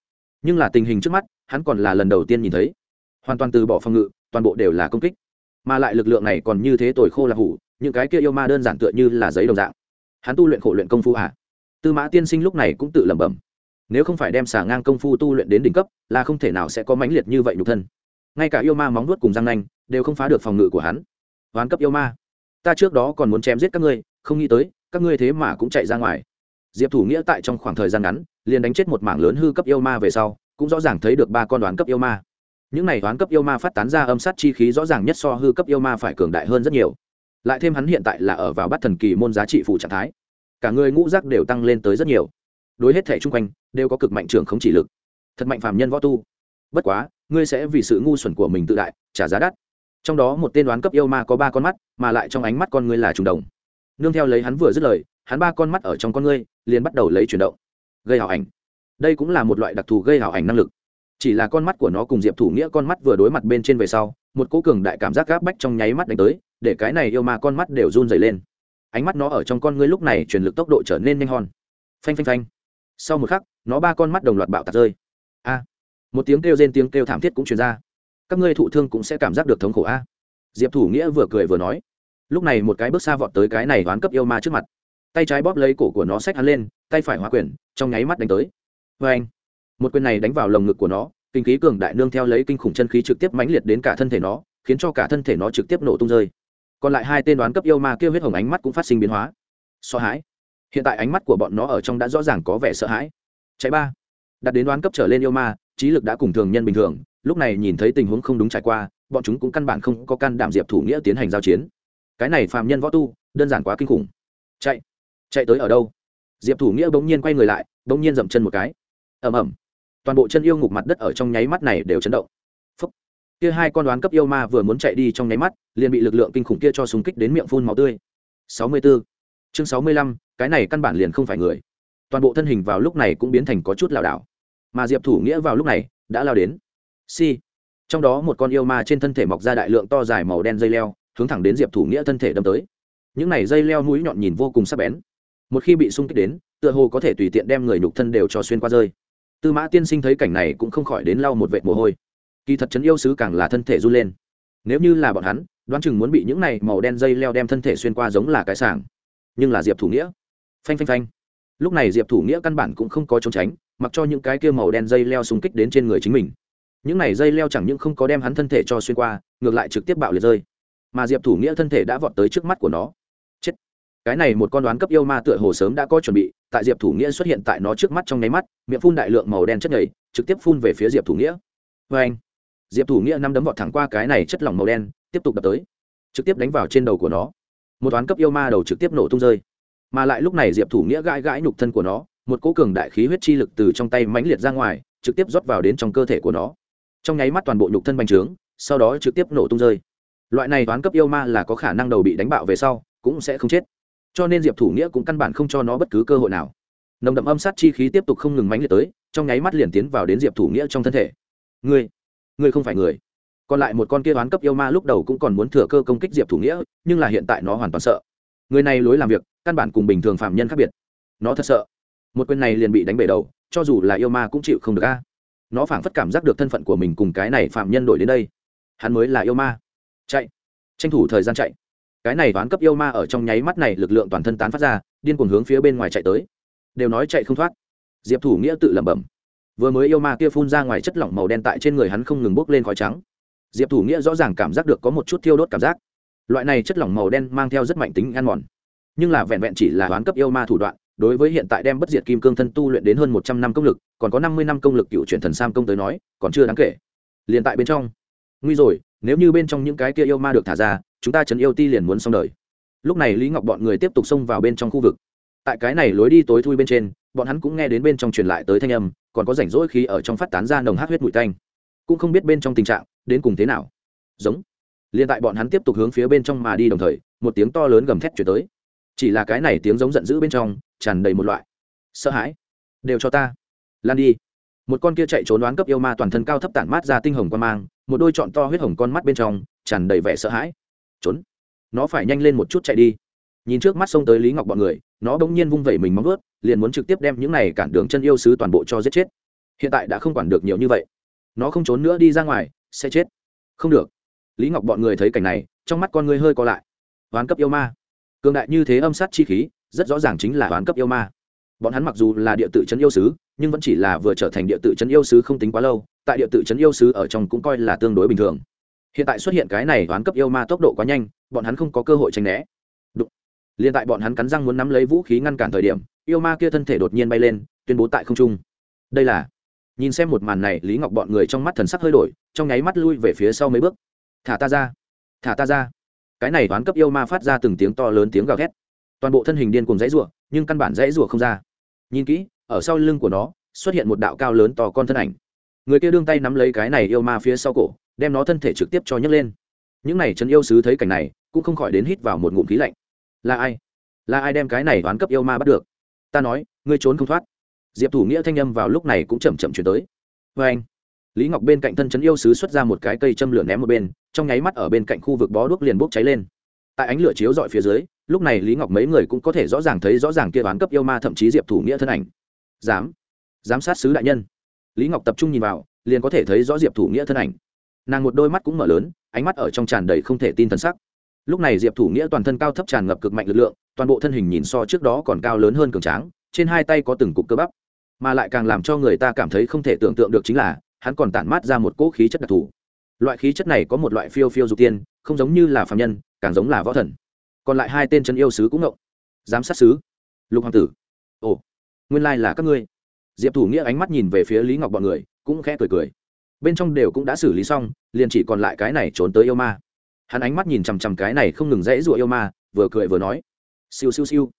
Nhưng là tình hình trước mắt, hắn còn là lần đầu tiên nhìn thấy. Hoàn toàn từ bỏ phòng ngự, toàn bộ đều là công kích mà lại lực lượng này còn như thế tồi khô là hủ, những cái kia yêu ma đơn giản tựa như là giấy đồng dạng. Hắn tu luyện khổ luyện công phu à? Tư mã tiên sinh lúc này cũng tự lẩm bẩm. Nếu không phải đem xả ngang công phu tu luyện đến đỉnh cấp, là không thể nào sẽ có mãnh liệt như vậy nhục thân. Ngay cả yêu ma móng nuốt cùng răng nanh, đều không phá được phòng ngự của hắn. Hoán cấp yêu ma, ta trước đó còn muốn chém giết các ngươi, không nghĩ tới, các ngươi thế mà cũng chạy ra ngoài. Diệp thủ nghĩa tại trong khoảng thời gian ngắn, liền đánh chết một mảng lớn hư cấp yêu ma về sau, cũng rõ ràng thấy được ba con đoán cấp yêu ma những này đoán cấp yêu ma phát tán ra âm sát chi khí rõ ràng nhất so hư cấp yêu ma phải cường đại hơn rất nhiều. Lại thêm hắn hiện tại là ở vào bắt thần kỳ môn giá trị phụ trạng thái. Cả người ngũ giác đều tăng lên tới rất nhiều. Đối hết thể chung quanh, đều có cực mạnh trường không chỉ lực. Thật mạnh phàm nhân võ tu. Bất quá, ngươi sẽ vì sự ngu xuẩn của mình tự đại, trả giá đắt. Trong đó một tên đoán cấp yêu ma có ba con mắt, mà lại trong ánh mắt con ngươi là trùng đồng. Nương theo lấy hắn vừa dứt lời, hắn ba con mắt ở trong con ngươi liền bắt đầu lấy chuyển động. Gây hảo ảnh. Đây cũng là một loại đặc thù gây hảo ảnh năng lực chỉ là con mắt của nó cùng diệp thủ nghĩa con mắt vừa đối mặt bên trên về sau, một cố cường đại cảm giác gáp bách trong nháy mắt đánh tới, để cái này yêu ma con mắt đều run dày lên. Ánh mắt nó ở trong con ngươi lúc này truyền lực tốc độ trở nên nhanh hòn phanh phanh phanh. Sau một khắc, nó ba con mắt đồng loạt bạo tạt rơi. A. Một tiếng kêu rên tiếng kêu thảm thiết cũng truyền ra. Các ngươi thụ thương cũng sẽ cảm giác được thống khổ a. Diệp thủ nghĩa vừa cười vừa nói. Lúc này một cái bước xa vọt tới cái này đoán cấp yêu ma trước mặt. Tay trái bóp lấy cổ của nó xách hắn lên, tay phải hóa quyền trong nháy mắt đánh tới. Vê anh một quyền này đánh vào lồng ngực của nó, kinh khí cường đại nương theo lấy kinh khủng chân khí trực tiếp mãnh liệt đến cả thân thể nó, khiến cho cả thân thể nó trực tiếp nổ tung rơi. Còn lại hai tên đoán cấp yêu ma kêu huyết hồng ánh mắt cũng phát sinh biến hóa. Sợ hãi. Hiện tại ánh mắt của bọn nó ở trong đã rõ ràng có vẻ sợ hãi. Chạy ba. Đặt đến đoán cấp trở lên yêu ma, trí lực đã cùng thường nhân bình thường, lúc này nhìn thấy tình huống không đúng trải qua, bọn chúng cũng căn bản không có can đảm diệp thủ nghĩa tiến hành giao chiến. Cái này phàm nhân võ tu, đơn giản quá kinh khủng. Chạy. Chạy tới ở đâu? Diệp thủ nghĩa bỗng nhiên quay người lại, bỗng nhiên dậm chân một cái. Ẩm ẩm toàn bộ chân yêu ngục mặt đất ở trong nháy mắt này đều chấn động. Phúc. kia hai con đoán cấp yêu ma vừa muốn chạy đi trong nháy mắt, liền bị lực lượng kinh khủng kia cho súng kích đến miệng phun máu tươi. Sáu mươi 64. chương sáu mươi lăm, cái này căn bản liền không phải người. Toàn bộ thân hình vào lúc này cũng biến thành có chút lảo đảo. Mà diệp thủ nghĩa vào lúc này đã lao đến. Si trong đó một con yêu ma trên thân thể mọc ra đại lượng to dài màu đen dây leo, hướng thẳng đến diệp thủ nghĩa thân thể đâm tới. Những này dây leo mũi nhọn nhìn vô cùng sắc bén. Một khi bị sung kích đến, tựa hồ có thể tùy tiện đem người nhục thân đều cho xuyên qua rơi tư mã tiên sinh thấy cảnh này cũng không khỏi đến lau một vệt mồ hôi. Kỳ thật chấn yêu sứ càng là thân thể run lên. Nếu như là bọn hắn, đoán chừng muốn bị những này màu đen dây leo đem thân thể xuyên qua giống là cái sàng nhưng là diệp thủ nghĩa. Phanh phanh phanh. Lúc này diệp thủ nghĩa căn bản cũng không có trốn tránh, mặc cho những cái kia màu đen dây leo xung kích đến trên người chính mình. Những này dây leo chẳng những không có đem hắn thân thể cho xuyên qua, ngược lại trực tiếp bạo liệt rơi. Mà diệp thủ nghĩa thân thể đã vọt tới trước mắt của nó. Chết. Cái này một con đoán cấp yêu ma tựa hồ sớm đã có chuẩn bị tại diệp thủ nghĩa xuất hiện tại nó trước mắt trong nháy mắt, miệng phun đại lượng màu đen chất nhầy, trực tiếp phun về phía diệp thủ nghĩa. Vê anh, diệp thủ nghĩa năm đấm vọt thẳng qua cái này chất lỏng màu đen, tiếp tục đập tới, trực tiếp đánh vào trên đầu của nó. Một toán cấp yêu ma đầu trực tiếp nổ tung rơi. Mà lại lúc này diệp thủ nghĩa gãi gãi nhục thân của nó, một cỗ cường đại khí huyết chi lực từ trong tay mãnh liệt ra ngoài, trực tiếp rót vào đến trong cơ thể của nó. Trong nháy mắt toàn bộ nhục thân bành trướng, sau đó trực tiếp nổ tung rơi. Loại này toán cấp yêu ma là có khả năng đầu bị đánh bạo về sau, cũng sẽ không chết cho nên diệp thủ nghĩa cũng căn bản không cho nó bất cứ cơ hội nào. Nồng đậm âm sát chi khí tiếp tục không ngừng mánh liệt tới, trong nháy mắt liền tiến vào đến diệp thủ nghĩa trong thân thể. Ngươi ngươi không phải người. Còn lại một con kia toán cấp yêu ma lúc đầu cũng còn muốn thừa cơ công kích diệp thủ nghĩa, nhưng là hiện tại nó hoàn toàn sợ. Người này lối làm việc, căn bản cùng bình thường phạm nhân khác biệt. Nó thật sợ. Một quyền này liền bị đánh bể đầu, cho dù là yêu ma cũng chịu không được a. Nó phảng phất cảm giác được thân phận của mình cùng cái này phạm nhân đổi đến đây. Hắn mới là yêu ma. Chạy. Tranh thủ thời gian chạy cái này toán cấp yêu ma ở trong nháy mắt này lực lượng toàn thân tán phát ra, điên cuồng hướng phía bên ngoài chạy tới. Đều nói chạy không thoát. Diệp thủ nghĩa tự lẩm bẩm. Vừa mới yêu ma kia phun ra ngoài chất lỏng màu đen tại trên người hắn không ngừng bốc lên khói trắng. Diệp thủ nghĩa rõ ràng cảm giác được có một chút thiêu đốt cảm giác. Loại này chất lỏng màu đen mang theo rất mạnh tính ăn mòn. Nhưng là vẹn vẹn chỉ là toán cấp yêu ma thủ đoạn, đối với hiện tại đem bất diệt kim cương thân tu luyện đến hơn một trăm năm công lực, còn có năm mươi năm công lực cựu truyền thần sam công tới nói, còn chưa đáng kể. Liền tại bên trong. Nguy rồi, nếu như bên trong những cái kia yêu ma được thả ra chúng ta chấn yêu ti liền muốn xong đời. Lúc này lý ngọc bọn người tiếp tục xông vào bên trong khu vực. Tại cái này lối đi tối thui bên trên, bọn hắn cũng nghe đến bên trong truyền lại tới thanh âm, còn có rảnh rỗi khí ở trong phát tán ra nồng hát huyết bụi tanh. Cũng không biết bên trong tình trạng, đến cùng thế nào. Giống. Liền tại bọn hắn tiếp tục hướng phía bên trong mà đi đồng thời, một tiếng to lớn gầm thét chuyển tới. Chỉ là cái này tiếng giống giận dữ bên trong, tràn đầy một loại. Sợ hãi. Đều cho ta. Lan đi. Một con kia chạy trốn đoán cấp yêu ma toàn thân cao thấp tản mát ra tinh hồng quan mang, một đôi trọn to huyết hồng con mắt bên trong, tràn đầy vẻ sợ hãi trốn. Nó phải nhanh lên một chút chạy đi. Nhìn trước mắt xông tới lý ngọc bọn người, nó bỗng nhiên vung vẩy mình móng ướt liền muốn trực tiếp đem những này cản đường chân yêu sứ toàn bộ cho giết chết. Hiện tại đã không quản được nhiều như vậy. Nó không trốn nữa đi ra ngoài, sẽ chết. Không được. Lý ngọc bọn người thấy cảnh này, trong mắt con người hơi co lại. Oán cấp yêu ma. Cường đại như thế âm sát chi khí, rất rõ ràng chính là oán cấp yêu ma. Bọn hắn mặc dù là địa tự trấn yêu sứ, nhưng vẫn chỉ là vừa trở thành địa tự trấn yêu sứ không tính quá lâu, tại địa tự trấn yêu sứ ở trong cũng coi là tương đối bình thường hiện tại xuất hiện cái này toán cấp yêu ma tốc độ quá nhanh, bọn hắn không có cơ hội tranh né. Đụng. liền tại bọn hắn cắn răng muốn nắm lấy vũ khí ngăn cản thời điểm, yêu ma kia thân thể đột nhiên bay lên, tuyên bố tại không trung. Đây là, nhìn xem một màn này, lý ngọc bọn người trong mắt thần sắc hơi đổi, trong nháy mắt lui về phía sau mấy bước. Thả ta ra. Thả ta ra. Cái này toán cấp yêu ma phát ra từng tiếng to lớn tiếng gào thét. Toàn bộ thân hình điên cùng dãy rủa, nhưng căn bản dãy rủa không ra. Nhìn kỹ, ở sau lưng của nó, xuất hiện một đạo cao lớn to con thân ảnh. Người kia đương tay nắm lấy cái này yêu ma phía sau cổ đem nó thân thể trực tiếp cho nhấc lên. Những này trấn yêu sứ thấy cảnh này, cũng không khỏi đến hít vào một ngụm khí lạnh. Là ai? Là ai đem cái này toán cấp yêu ma bắt được? Ta nói, ngươi trốn không thoát. Diệp thủ nghĩa thanh âm vào lúc này cũng chậm chậm chuyển tới. Vê anh, lý ngọc bên cạnh thân trấn yêu sứ xuất ra một cái cây châm lửa ném một bên, trong nháy mắt ở bên cạnh khu vực bó đuốc liền bốc cháy lên. Tại ánh lửa chiếu dọi phía dưới, lúc này lý ngọc mấy người cũng có thể rõ ràng thấy rõ ràng kia toán cấp yêu ma thậm chí diệp thủ nghĩa thân ảnh. Dám giám sát sứ đại nhân. Lý ngọc tập trung nhìn vào, liền có thể thấy rõ diệp thủ nghĩa thân ảnh nàng một đôi mắt cũng mở lớn, ánh mắt ở trong tràn đầy không thể tin t sắc. Lúc này diệp thủ nghĩa toàn thân cao thấp tràn ngập cực mạnh lực lượng, toàn bộ thân hình nhìn so trước đó còn cao lớn hơn cường tráng, trên hai tay có từng cục cơ bắp. Mà lại càng làm cho người ta cảm thấy không thể tưởng tượng được chính là, hắn còn tản mát ra một cỗ khí chất đặc thù. Loại khí chất này có một loại phiêu phiêu dục tiên, không giống như là phạm nhân, càng giống là võ thần. Còn lại hai tên chân yêu sứ cũng ngộng. Giám sát sứ. Lục hoàng tử. Ồ, nguyên lai là các ngươi. Diệp thủ nghĩa ánh mắt nhìn về phía lý ngọc bọn người, cũng khẽ cười cười bên trong đều cũng đã xử lý xong, liền chỉ còn lại cái này trốn tới yêu ma. Hắn ánh mắt nhìn chằm chằm cái này không ngừng rẽ rụa yêu ma, vừa cười vừa nói, siêu siêu siêu.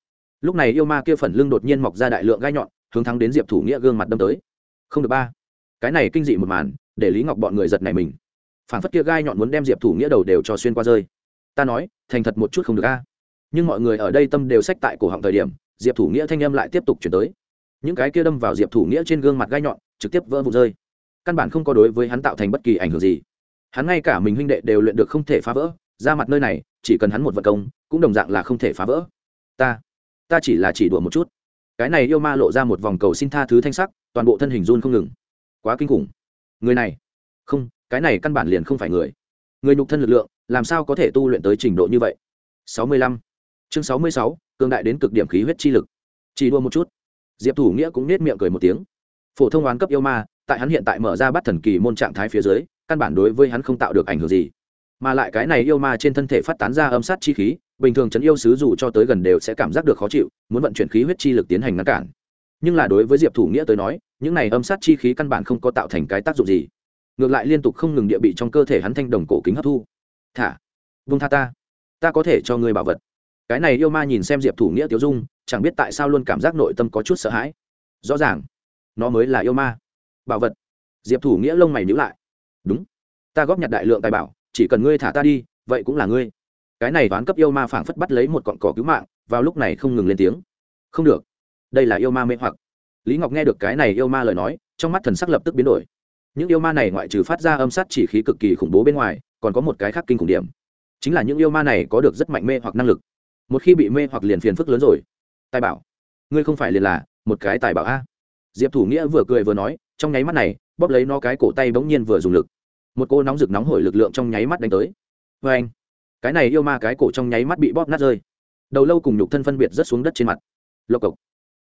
Lúc này yêu ma kia phần lưng đột nhiên mọc ra đại lượng gai nhọn, hướng thắng đến diệp thủ nghĩa gương mặt đâm tới. Không được ba. Cái này kinh dị một màn, để lý ngọc bọn người giật này mình. Phản phất kia gai nhọn muốn đem diệp thủ nghĩa đầu đều cho xuyên qua rơi. Ta nói, thành thật một chút không được a. Nhưng mọi người ở đây tâm đều sách tại cổ họng thời điểm, diệp thủ nghĩa thanh âm lại tiếp tục chuyển tới. Những cái kia đâm vào diệp thủ nghĩa trên gương mặt gai nhọn, trực tiếp vỡ vụt rơi căn bản không có đối với hắn tạo thành bất kỳ ảnh hưởng gì. Hắn ngay cả mình huynh đệ đều luyện được không thể phá vỡ, ra mặt nơi này, chỉ cần hắn một vật công, cũng đồng dạng là không thể phá vỡ. Ta ta chỉ là chỉ đùa một chút. Cái này yêu ma lộ ra một vòng cầu xin tha thứ thanh sắc, toàn bộ thân hình run không ngừng. Quá kinh khủng. Người này, không, cái này căn bản liền không phải người. Người nhục thân lực lượng, làm sao có thể tu luyện tới trình độ như vậy? Sáu mươi lăm. Chương sáu mươi sáu, cường đại đến cực điểm khí huyết chi lực. Chỉ đua một chút. Diệp thủ nghĩa cũng nết miệng cười một tiếng. Phổ thông oán cấp yêu ma tại hắn hiện tại mở ra bắt thần kỳ môn trạng thái phía dưới, căn bản đối với hắn không tạo được ảnh hưởng gì. Mà lại cái này yêu ma trên thân thể phát tán ra âm sát chi khí, bình thường chấn yêu sứ dù cho tới gần đều sẽ cảm giác được khó chịu, muốn vận chuyển khí huyết chi lực tiến hành ngăn cản. Nhưng là đối với diệp thủ nghĩa tới nói, những này âm sát chi khí căn bản không có tạo thành cái tác dụng gì. Ngược lại liên tục không ngừng địa bị trong cơ thể hắn thanh đồng cổ kính hấp thu. Thả. Vung tha ta. Ta có thể cho ngươi bảo vật. Cái này yêu ma nhìn xem diệp thủ nghĩa tiêu dung, chẳng biết tại sao luôn cảm giác nội tâm có chút sợ hãi. Rõ ràng, nó mới là yêu ma bảo vật. Diệp thủ nghĩa lông mày nhữ lại. Đúng. Ta góp nhặt đại lượng tài bảo, chỉ cần ngươi thả ta đi, vậy cũng là ngươi. Cái này toán cấp yêu ma phảng phất bắt lấy một cọn cỏ cứu mạng, vào lúc này không ngừng lên tiếng. Không được. Đây là yêu ma mê hoặc. Lý ngọc nghe được cái này yêu ma lời nói, trong mắt thần sắc lập tức biến đổi. Những yêu ma này ngoại trừ phát ra âm sát chỉ khí cực kỳ khủng bố bên ngoài, còn có một cái khác kinh khủng điểm. Chính là những yêu ma này có được rất mạnh mê hoặc năng lực. Một khi bị mê hoặc liền phiền phức lớn rồi. Tài bảo. Ngươi không phải liền là một cái tài bảo a. Diệp thủ nghĩa vừa cười vừa nói trong nháy mắt này, bóp lấy nó cái cổ tay bỗng nhiên vừa dùng lực. Một cô nóng rực nóng hổi lực lượng trong nháy mắt đánh tới. Vê anh, cái này yêu ma cái cổ trong nháy mắt bị bóp nát rơi. Đầu lâu cùng nhục thân phân biệt rớt xuống đất trên mặt. Lộc cộc.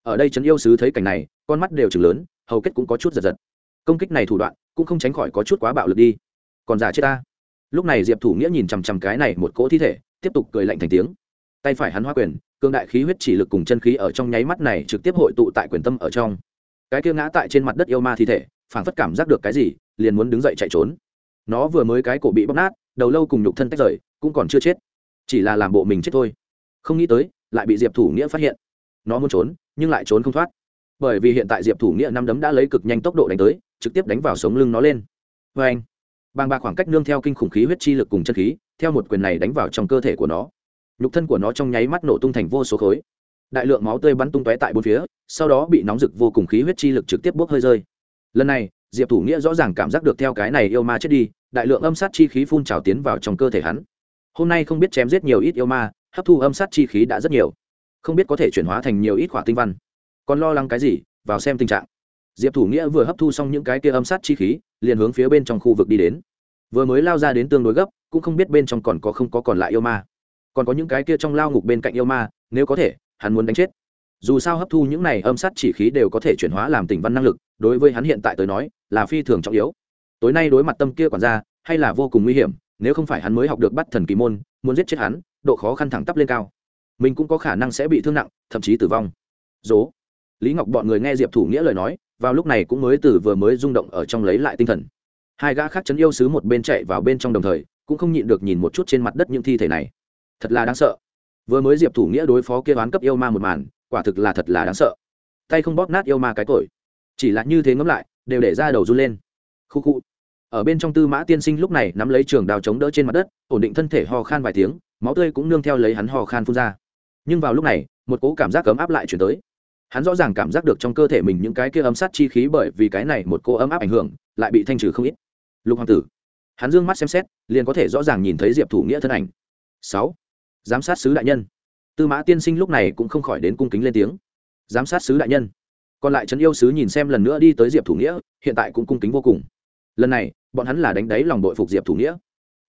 Ở đây trấn yêu sứ thấy cảnh này, con mắt đều chừng lớn, hầu kết cũng có chút giật giật. Công kích này thủ đoạn, cũng không tránh khỏi có chút quá bạo lực đi. Còn giả chết ta. Lúc này diệp thủ nghĩa nhìn chằm chằm cái này một cỗ thi thể, tiếp tục cười lạnh thành tiếng. Tay phải hắn hoa quyền cương đại khí huyết chỉ lực cùng chân khí ở trong nháy mắt này trực tiếp hội tụ tại quyền tâm ở trong cái kia ngã tại trên mặt đất yêu ma thi thể, phảng phất cảm giác được cái gì, liền muốn đứng dậy chạy trốn. Nó vừa mới cái cổ bị bóc nát, đầu lâu cùng nhục thân tách rời, cũng còn chưa chết. Chỉ là làm bộ mình chết thôi. Không nghĩ tới, lại bị diệp thủ nghĩa phát hiện. Nó muốn trốn, nhưng lại trốn không thoát. Bởi vì hiện tại diệp thủ nghĩa năm đấm đã lấy cực nhanh tốc độ đánh tới, trực tiếp đánh vào sống lưng nó lên. Vê anh bàng bạc khoảng cách nương theo kinh khủng khí huyết chi lực cùng chân khí, theo một quyền này đánh vào trong cơ thể của nó. Nhục thân của nó trong nháy mắt nổ tung thành vô số khối đại lượng máu tươi bắn tung tóe tại bốn phía, sau đó bị nóng rực vô cùng khí huyết chi lực trực tiếp bốc hơi rơi. Lần này, diệp thủ nghĩa rõ ràng cảm giác được theo cái này yêu ma chết đi, đại lượng âm sát chi khí phun trào tiến vào trong cơ thể hắn. Hôm nay không biết chém giết nhiều ít yêu ma, hấp thu âm sát chi khí đã rất nhiều. Không biết có thể chuyển hóa thành nhiều ít khỏa tinh văn. Còn lo lắng cái gì? Vào xem tình trạng. Diệp thủ nghĩa vừa hấp thu xong những cái kia âm sát chi khí, liền hướng phía bên trong khu vực đi đến. Vừa mới lao ra đến tương đối gấp, cũng không biết bên trong còn có không có còn lại yêu ma. Còn có những cái kia trong lao ngục bên cạnh yêu ma, nếu có thể hắn muốn đánh chết. Dù sao hấp thu những này âm sát chỉ khí đều có thể chuyển hóa làm tỉnh văn năng lực, đối với hắn hiện tại tới nói, là phi thường trọng yếu. Tối nay đối mặt tâm kia quản gia, hay là vô cùng nguy hiểm, nếu không phải hắn mới học được bắt thần kỳ môn, muốn giết chết hắn, độ khó khăn thẳng tắp lên cao. Mình cũng có khả năng sẽ bị thương nặng, thậm chí tử vong. Dố lý ngọc bọn người nghe diệp thủ nghĩa lời nói, vào lúc này cũng mới từ vừa mới rung động ở trong lấy lại tinh thần. Hai gã khác chấn yêu sứ một bên chạy vào bên trong đồng thời, cũng không nhịn được nhìn một chút trên mặt đất những thi thể này. Thật là đáng sợ vừa mới diệp thủ nghĩa đối phó kia đoán cấp yêu ma một màn, quả thực là thật là đáng sợ. Tay không bóp nát yêu ma cái tội. Chỉ là như thế ngẫm lại, đều để ra đầu run lên. Khu khu. Ở bên trong tư mã tiên sinh lúc này nắm lấy trường đào chống đỡ trên mặt đất, ổn định thân thể ho khan vài tiếng, máu tươi cũng nương theo lấy hắn ho khan phun ra. Nhưng vào lúc này, một cỗ cảm giác cấm áp lại chuyển tới. Hắn rõ ràng cảm giác được trong cơ thể mình những cái kia ấm sát chi khí bởi vì cái này một cô ấm áp ảnh hưởng, lại bị thanh trừ không ít. Lục hoàng tử. Hắn dương mắt xem xét, liền có thể rõ ràng nhìn thấy diệp thủ nghĩa thân ảnh. Sáu giám sát sứ đại nhân. Tư mã tiên sinh lúc này cũng không khỏi đến cung kính lên tiếng. Giám sát sứ đại nhân. Còn lại trấn yêu sứ nhìn xem lần nữa đi tới diệp thủ nghĩa, hiện tại cũng cung kính vô cùng. Lần này, bọn hắn là đánh đáy lòng đội phục diệp thủ nghĩa.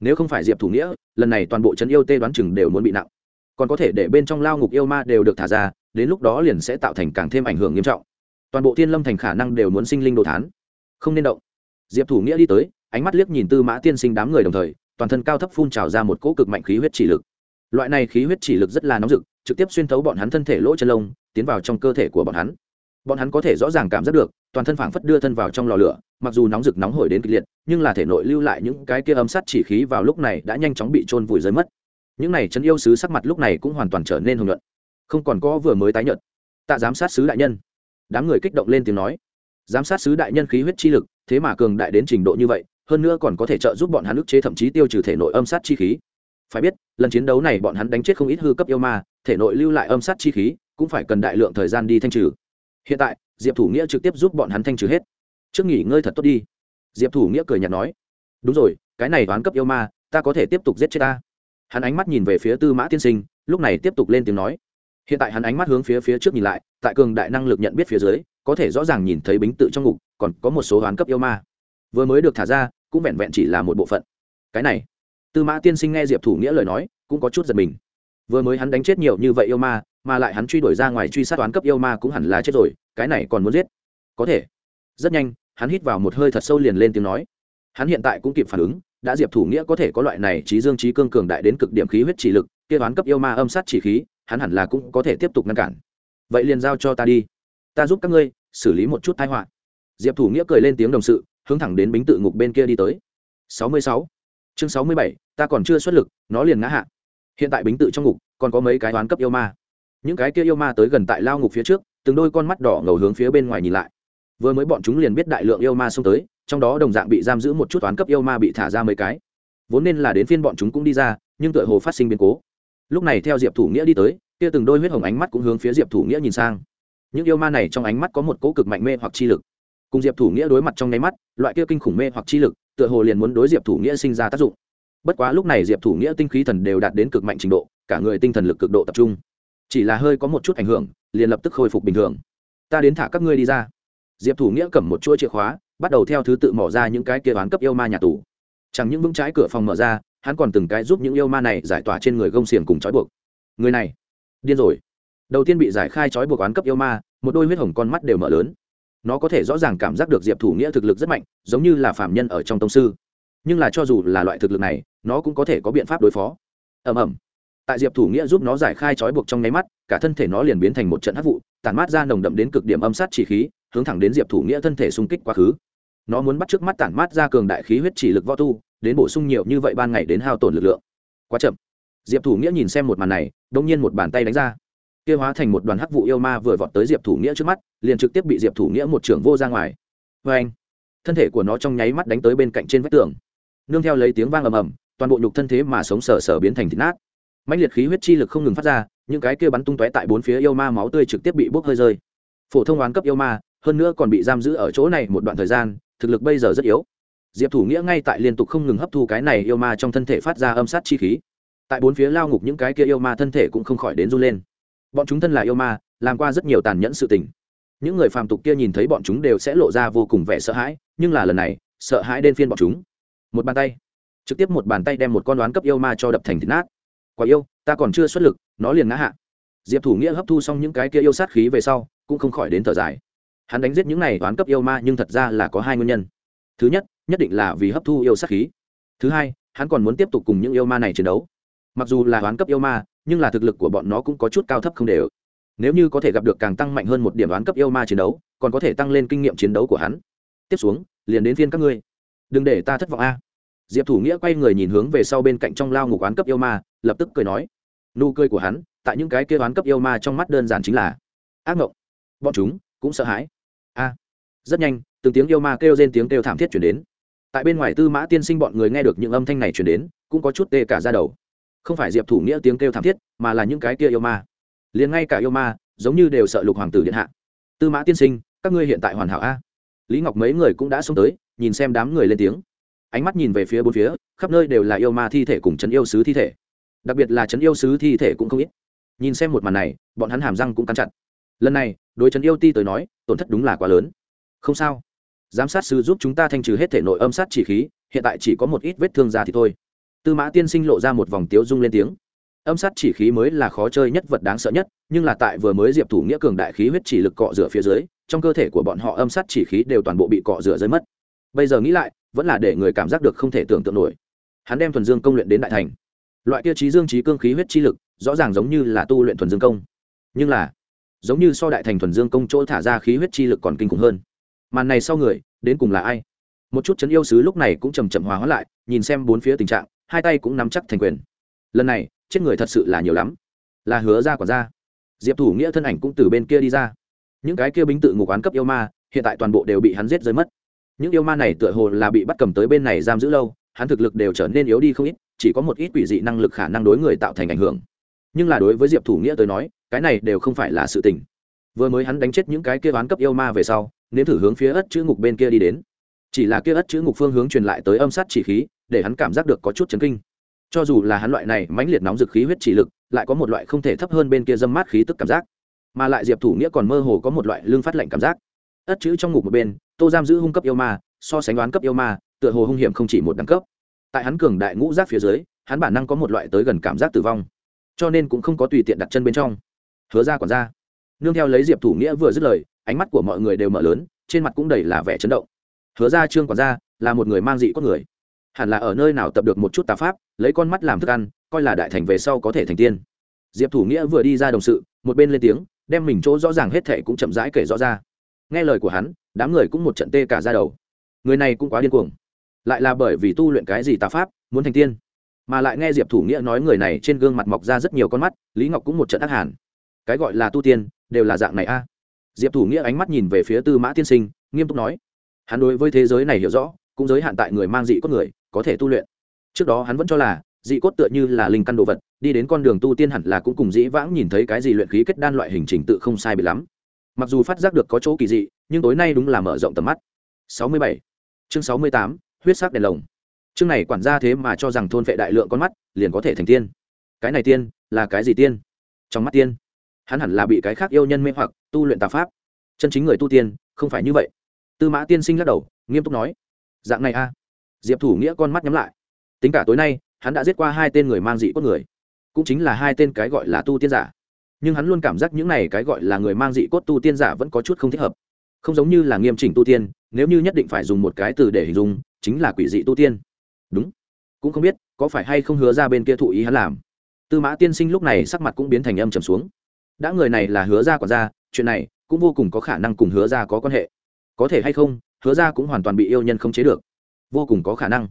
Nếu không phải diệp thủ nghĩa, lần này toàn bộ trấn yêu tê đoán chừng đều muốn bị nặng. Còn có thể để bên trong lao ngục yêu ma đều được thả ra, đến lúc đó liền sẽ tạo thành càng thêm ảnh hưởng nghiêm trọng. Toàn bộ thiên lâm thành khả năng đều muốn sinh linh đồ thán. Không nên động. Diệp thủ nghĩa đi tới, ánh mắt liếc nhìn tư mã tiên sinh đám người đồng thời, toàn thân cao thấp phun trào ra một cỗ cực mạnh khí huyết chỉ lực loại này khí huyết chỉ lực rất là nóng rực, trực tiếp xuyên thấu bọn hắn thân thể lỗ chân lông, tiến vào trong cơ thể của bọn hắn. Bọn hắn có thể rõ ràng cảm giác được, toàn thân phảng phất đưa thân vào trong lò lửa, mặc dù nóng rực nóng hổi đến kịch liệt, nhưng là thể nội lưu lại những cái kia ấm sắt chỉ khí vào lúc này đã nhanh chóng bị trôn vùi rơi mất. Những này chân yêu sứ sắc mặt lúc này cũng hoàn toàn trở nên hồng nhuận. Không còn có vừa mới tái nhợt. Tạ giám sát sứ đại nhân. Đám người kích động lên tiếng nói. Giám sát sứ đại nhân khí huyết chi lực, thế mà cường đại đến trình độ như vậy, hơn nữa còn có thể trợ giúp bọn hắn ức chế thậm chí tiêu trừ thể nội âm sát chi khí phải biết, lần chiến đấu này bọn hắn đánh chết không ít hư cấp yêu ma, thể nội lưu lại âm sát chi khí, cũng phải cần đại lượng thời gian đi thanh trừ. Hiện tại, diệp thủ nghĩa trực tiếp giúp bọn hắn thanh trừ hết. Trước nghỉ ngơi thật tốt đi. Diệp thủ nghĩa cười nhạt nói, đúng rồi, cái này đoán cấp yêu ma, ta có thể tiếp tục giết chết ta. Hắn ánh mắt nhìn về phía tư mã tiên sinh, lúc này tiếp tục lên tiếng nói, hiện tại hắn ánh mắt hướng phía phía trước nhìn lại, tại cường đại năng lực nhận biết phía dưới, có thể rõ ràng nhìn thấy bính tự trong ngục, còn có một số đoán cấp yêu ma. Vừa mới được thả ra, cũng vẹn vẹn chỉ là một bộ phận. Cái này tư mã tiên sinh nghe diệp thủ nghĩa lời nói, cũng có chút giật mình. Vừa mới hắn đánh chết nhiều như vậy yêu ma, mà lại hắn truy đuổi ra ngoài truy sát toán cấp yêu ma cũng hẳn là chết rồi, cái này còn muốn giết? Có thể. Rất nhanh, hắn hít vào một hơi thật sâu liền lên tiếng nói. Hắn hiện tại cũng kịp phản ứng, đã diệp thủ nghĩa có thể có loại này trí dương trí cương cường đại đến cực điểm khí huyết chỉ lực, kia toán cấp yêu ma âm sát chỉ khí, hắn hẳn là cũng có thể tiếp tục ngăn cản. Vậy liền giao cho ta đi. Ta giúp các ngươi xử lý một chút tai họa. Diệp thủ nghĩa cười lên tiếng đồng sự, hướng thẳng đến bính tự ngục bên kia đi tới. Sáu mươi sáu chương sáu mươi bảy, ta còn chưa xuất lực, nó liền ngã hạ. Hiện tại bính tự trong ngục, còn có mấy cái toán cấp yêu ma. Những cái kia yêu ma tới gần tại lao ngục phía trước, từng đôi con mắt đỏ ngầu hướng phía bên ngoài nhìn lại. Vừa mới bọn chúng liền biết đại lượng yêu ma xông tới, trong đó đồng dạng bị giam giữ một chút toán cấp yêu ma bị thả ra mấy cái. Vốn nên là đến phiên bọn chúng cũng đi ra, nhưng tựa hồ phát sinh biến cố. Lúc này theo diệp thủ nghĩa đi tới, kia từng đôi huyết hồng ánh mắt cũng hướng phía diệp thủ nghĩa nhìn sang. Những yêu ma này trong ánh mắt có một cỗ cực mạnh mê hoặc chi lực. Cùng diệp thủ nghĩa đối mặt trong nháy mắt, loại kia kinh khủng mê hoặc chi lực tựa hồ liền muốn đối diệp thủ nghĩa sinh ra tác dụng. Bất quá lúc này diệp thủ nghĩa tinh khí thần đều đạt đến cực mạnh trình độ, cả người tinh thần lực cực độ tập trung. Chỉ là hơi có một chút ảnh hưởng, liền lập tức khôi phục bình thường. Ta đến thả các ngươi đi ra. Diệp thủ nghĩa cầm một chuỗi chìa khóa, bắt đầu theo thứ tự mỏ ra những cái kia bán cấp yêu ma nhà tù. Chẳng những vững trái cửa phòng mở ra, hắn còn từng cái giúp những yêu ma này giải tỏa trên người gông xiềng cùng trói buộc. Người này, điên rồi. Đầu tiên bị giải khai trói buộc oán cấp yêu ma, một đôi huyết hồng con mắt đều mở lớn nó có thể rõ ràng cảm giác được diệp thủ nghĩa thực lực rất mạnh, giống như là phạm nhân ở trong tông sư. Nhưng là cho dù là loại thực lực này, nó cũng có thể có biện pháp đối phó. Ẩm ẩm tại diệp thủ nghĩa giúp nó giải khai trói buộc trong nháy mắt, cả thân thể nó liền biến thành một trận hắc vụ tàn mát ra nồng đậm đến cực điểm âm sát chỉ khí, hướng thẳng đến diệp thủ nghĩa thân thể xung kích quá khứ. Nó muốn bắt trước mắt tản mát ra cường đại khí huyết chỉ lực võ tu, đến bổ sung nhiều như vậy ban ngày đến hao tổn lực lượng. Quá chậm. Diệp thủ nghĩa nhìn xem một màn này, đông nhiên một bàn tay đánh ra kia hóa thành một đoàn hắc vụ yêu ma vừa vọt tới diệp thủ nghĩa trước mắt, liền trực tiếp bị diệp thủ nghĩa một trưởng vô ra ngoài. Vê anh, thân thể của nó trong nháy mắt đánh tới bên cạnh trên vách tường. Nương theo lấy tiếng vang ầm ầm, toàn bộ nhục thân thế mà sống sờ sờ biến thành thịt nát. Mạnh liệt khí huyết chi lực không ngừng phát ra, những cái kia bắn tung tóe tại bốn phía yêu ma máu tươi trực tiếp bị bốc hơi rơi. Phổ thông oán cấp yêu ma, hơn nữa còn bị giam giữ ở chỗ này một đoạn thời gian, thực lực bây giờ rất yếu. Diệp thủ nghĩa ngay tại liên tục không ngừng hấp thu cái này yêu ma trong thân thể phát ra âm sát chi khí. Tại bốn phía lao ngục những cái kia yêu ma thân thể cũng không khỏi đến run lên bọn chúng thân là yêu ma, làm qua rất nhiều tàn nhẫn sự tình. Những người phàm tục kia nhìn thấy bọn chúng đều sẽ lộ ra vô cùng vẻ sợ hãi, nhưng là lần này, sợ hãi đến phiên bọn chúng. Một bàn tay. Trực tiếp một bàn tay đem một con đoán cấp yêu ma cho đập thành thịt nát. Quả yêu, ta còn chưa xuất lực, nó liền ngã hạ. Diệp thủ nghĩa hấp thu xong những cái kia yêu sát khí về sau, cũng không khỏi đến thở dài. Hắn đánh giết những này đoán cấp yêu ma nhưng thật ra là có hai nguyên nhân. Thứ nhất nhất định là vì hấp thu yêu sát khí. Thứ hai, hắn còn muốn tiếp tục cùng những yêu ma này chiến đấu. Mặc dù là đoán cấp yêu ma nhưng là thực lực của bọn nó cũng có chút cao thấp không đều. Nếu như có thể gặp được càng tăng mạnh hơn một điểm đoán cấp yêu ma chiến đấu, còn có thể tăng lên kinh nghiệm chiến đấu của hắn. Tiếp xuống, liền đến phiên các ngươi. Đừng để ta thất vọng a. Diệp thủ nghĩa quay người nhìn hướng về sau bên cạnh trong lao ngục oán cấp yêu ma, lập tức cười nói. Nụ cười của hắn, tại những cái kia oán cấp yêu ma trong mắt đơn giản chính là ác mộng bọn chúng cũng sợ hãi. A. Rất nhanh, từng tiếng yêu ma kêu trên tiếng kêu thảm thiết chuyển đến. Tại bên ngoài tư mã tiên sinh bọn người nghe được những âm thanh này chuyển đến, cũng có chút tê cả ra đầu không phải diệp thủ nghĩa tiếng kêu thảm thiết, mà là những cái kia yêu ma. Liền ngay cả yêu ma, giống như đều sợ lục hoàng tử điện hạ. Tư mã tiên sinh, các ngươi hiện tại hoàn hảo a? Lý ngọc mấy người cũng đã xông tới, nhìn xem đám người lên tiếng. Ánh mắt nhìn về phía bốn phía, khắp nơi đều là yêu ma thi thể cùng chấn yêu sứ thi thể. Đặc biệt là chấn yêu sứ thi thể cũng không ít. Nhìn xem một màn này, bọn hắn hàm răng cũng cắn chặt. Lần này, đối chấn yêu ti tới nói, tổn thất đúng là quá lớn. Không sao. Giám sát sư giúp chúng ta thanh trừ hết thể nội âm sát chỉ khí, hiện tại chỉ có một ít vết thương ra thì thôi tư mã tiên sinh lộ ra một vòng tiếu dung lên tiếng. Âm sát chỉ khí mới là khó chơi nhất vật đáng sợ nhất, nhưng là tại vừa mới diệp thủ nghĩa cường đại khí huyết chỉ lực cọ rửa phía dưới, trong cơ thể của bọn họ âm sát chỉ khí đều toàn bộ bị cọ rửa rơi mất. Bây giờ nghĩ lại, vẫn là để người cảm giác được không thể tưởng tượng nổi. Hắn đem thuần dương công luyện đến đại thành. Loại kia trí dương trí cương khí huyết chi lực, rõ ràng giống như là tu luyện thuần dương công. Nhưng là, giống như so đại thành thuần dương công chỗ thả ra khí huyết chi lực còn kinh khủng hơn. Màn này sau người, đến cùng là ai? Một chút chấn yêu sứ lúc này cũng chầm chậm hòa hóa lại, nhìn xem bốn phía tình trạng hai tay cũng nắm chắc thành quyền. Lần này, chết người thật sự là nhiều lắm. Là hứa ra quả ra. Diệp thủ nghĩa thân ảnh cũng từ bên kia đi ra. Những cái kia bính tự ngục án cấp yêu ma, hiện tại toàn bộ đều bị hắn giết rơi mất. Những yêu ma này tựa hồ là bị bắt cầm tới bên này giam giữ lâu, hắn thực lực đều trở nên yếu đi không ít, chỉ có một ít quỷ dị năng lực khả năng đối người tạo thành ảnh hưởng. Nhưng là đối với diệp thủ nghĩa tới nói, cái này đều không phải là sự tình. Vừa mới hắn đánh chết những cái kia án cấp yêu ma về sau, nếm thử hướng phía ất chữ ngục bên kia đi đến. Chỉ là kia ất chữ ngục phương hướng truyền lại tới âm sát chỉ khí để hắn cảm giác được có chút chấn kinh. Cho dù là hắn loại này mãnh liệt nóng dực khí huyết chỉ lực, lại có một loại không thể thấp hơn bên kia dâm mát khí tức cảm giác. Mà lại diệp thủ nghĩa còn mơ hồ có một loại lương phát lạnh cảm giác. Ất chữ trong ngục một bên, tô giam giữ hung cấp yêu ma, so sánh đoán cấp yêu ma, tựa hồ hung hiểm không chỉ một đẳng cấp. Tại hắn cường đại ngũ giác phía dưới, hắn bản năng có một loại tới gần cảm giác tử vong. Cho nên cũng không có tùy tiện đặt chân bên trong. Hứa ra còn ra nương theo lấy diệp thủ nghĩa vừa dứt lời, ánh mắt của mọi người đều mở lớn, trên mặt cũng đầy là vẻ chấn động. Hứa ra trương còn ra là một người mang dị con người hẳn là ở nơi nào tập được một chút tà pháp, lấy con mắt làm thức ăn, coi là đại thành về sau có thể thành tiên. Diệp thủ nghĩa vừa đi ra đồng sự, một bên lên tiếng, đem mình chỗ rõ ràng hết thệ cũng chậm rãi kể rõ ra. Nghe lời của hắn, đám người cũng một trận tê cả ra đầu. Người này cũng quá điên cuồng. Lại là bởi vì tu luyện cái gì tà pháp, muốn thành tiên. Mà lại nghe diệp thủ nghĩa nói người này trên gương mặt mọc ra rất nhiều con mắt, lý ngọc cũng một trận ác hàn. Cái gọi là tu tiên, đều là dạng này a. Diệp thủ nghĩa ánh mắt nhìn về phía tư mã tiên sinh, nghiêm túc nói, hắn đối với thế giới này hiểu rõ cũng giới hạn tại người mang dị cốt người có thể tu luyện. Trước đó hắn vẫn cho là dị cốt tựa như là linh căn đồ vật đi đến con đường tu tiên hẳn là cũng cùng dĩ vãng nhìn thấy cái gì luyện khí kết đan loại hình trình tự không sai bị lắm. Mặc dù phát giác được có chỗ kỳ dị nhưng tối nay đúng là mở rộng tầm mắt. 67. chương 68, huyết sắc đèn lồng. Chương này quản gia thế mà cho rằng thôn vệ đại lượng con mắt liền có thể thành tiên. Cái này tiên là cái gì tiên? Trong mắt tiên hắn hẳn là bị cái khác yêu nhân mê hoặc tu luyện tà pháp. Chân chính người tu tiên không phải như vậy. Tư mã tiên sinh lắc đầu nghiêm túc nói dạng này a. Diệp thủ nghĩa con mắt nhắm lại. Tính cả tối nay, hắn đã giết qua hai tên người mang dị cốt người. Cũng chính là hai tên cái gọi là tu tiên giả. Nhưng hắn luôn cảm giác những này cái gọi là người mang dị cốt tu tiên giả vẫn có chút không thích hợp. Không giống như là nghiêm chỉnh tu tiên, nếu như nhất định phải dùng một cái từ để hình dung, chính là quỷ dị tu tiên. Đúng. Cũng không biết, có phải hay không hứa ra bên kia thụ ý hắn làm. Tư mã tiên sinh lúc này sắc mặt cũng biến thành âm trầm xuống. Đã người này là hứa ra quản gia, chuyện này cũng vô cùng có khả năng cùng hứa ra có quan hệ. Có thể hay không hứa ra cũng hoàn toàn bị yêu nhân không chế được. Vô cùng có khả năng.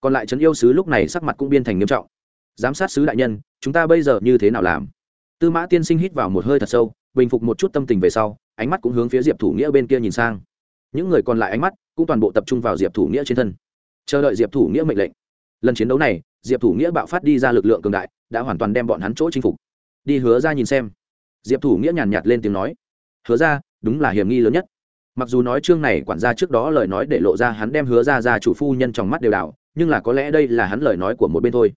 Còn lại trấn yêu sứ lúc này sắc mặt cũng biên thành nghiêm trọng. Giám sát sứ đại nhân, chúng ta bây giờ như thế nào làm? Tư mã tiên sinh hít vào một hơi thật sâu, bình phục một chút tâm tình về sau, ánh mắt cũng hướng phía diệp thủ nghĩa bên kia nhìn sang. Những người còn lại ánh mắt cũng toàn bộ tập trung vào diệp thủ nghĩa trên thân. Chờ đợi diệp thủ nghĩa mệnh lệnh. Lần chiến đấu này, diệp thủ nghĩa bạo phát đi ra lực lượng cường đại, đã hoàn toàn đem bọn hắn chỗ chinh phục. Đi hứa ra nhìn xem. Diệp thủ nghĩa nhàn nhạt lên tiếng nói. Hứa ra, đúng là hiểm nghi lớn nhất mặc dù nói chương này quản gia trước đó lời nói để lộ ra hắn đem hứa ra ra chủ phu nhân trong mắt đều đảo, nhưng là có lẽ đây là hắn lời nói của một bên thôi.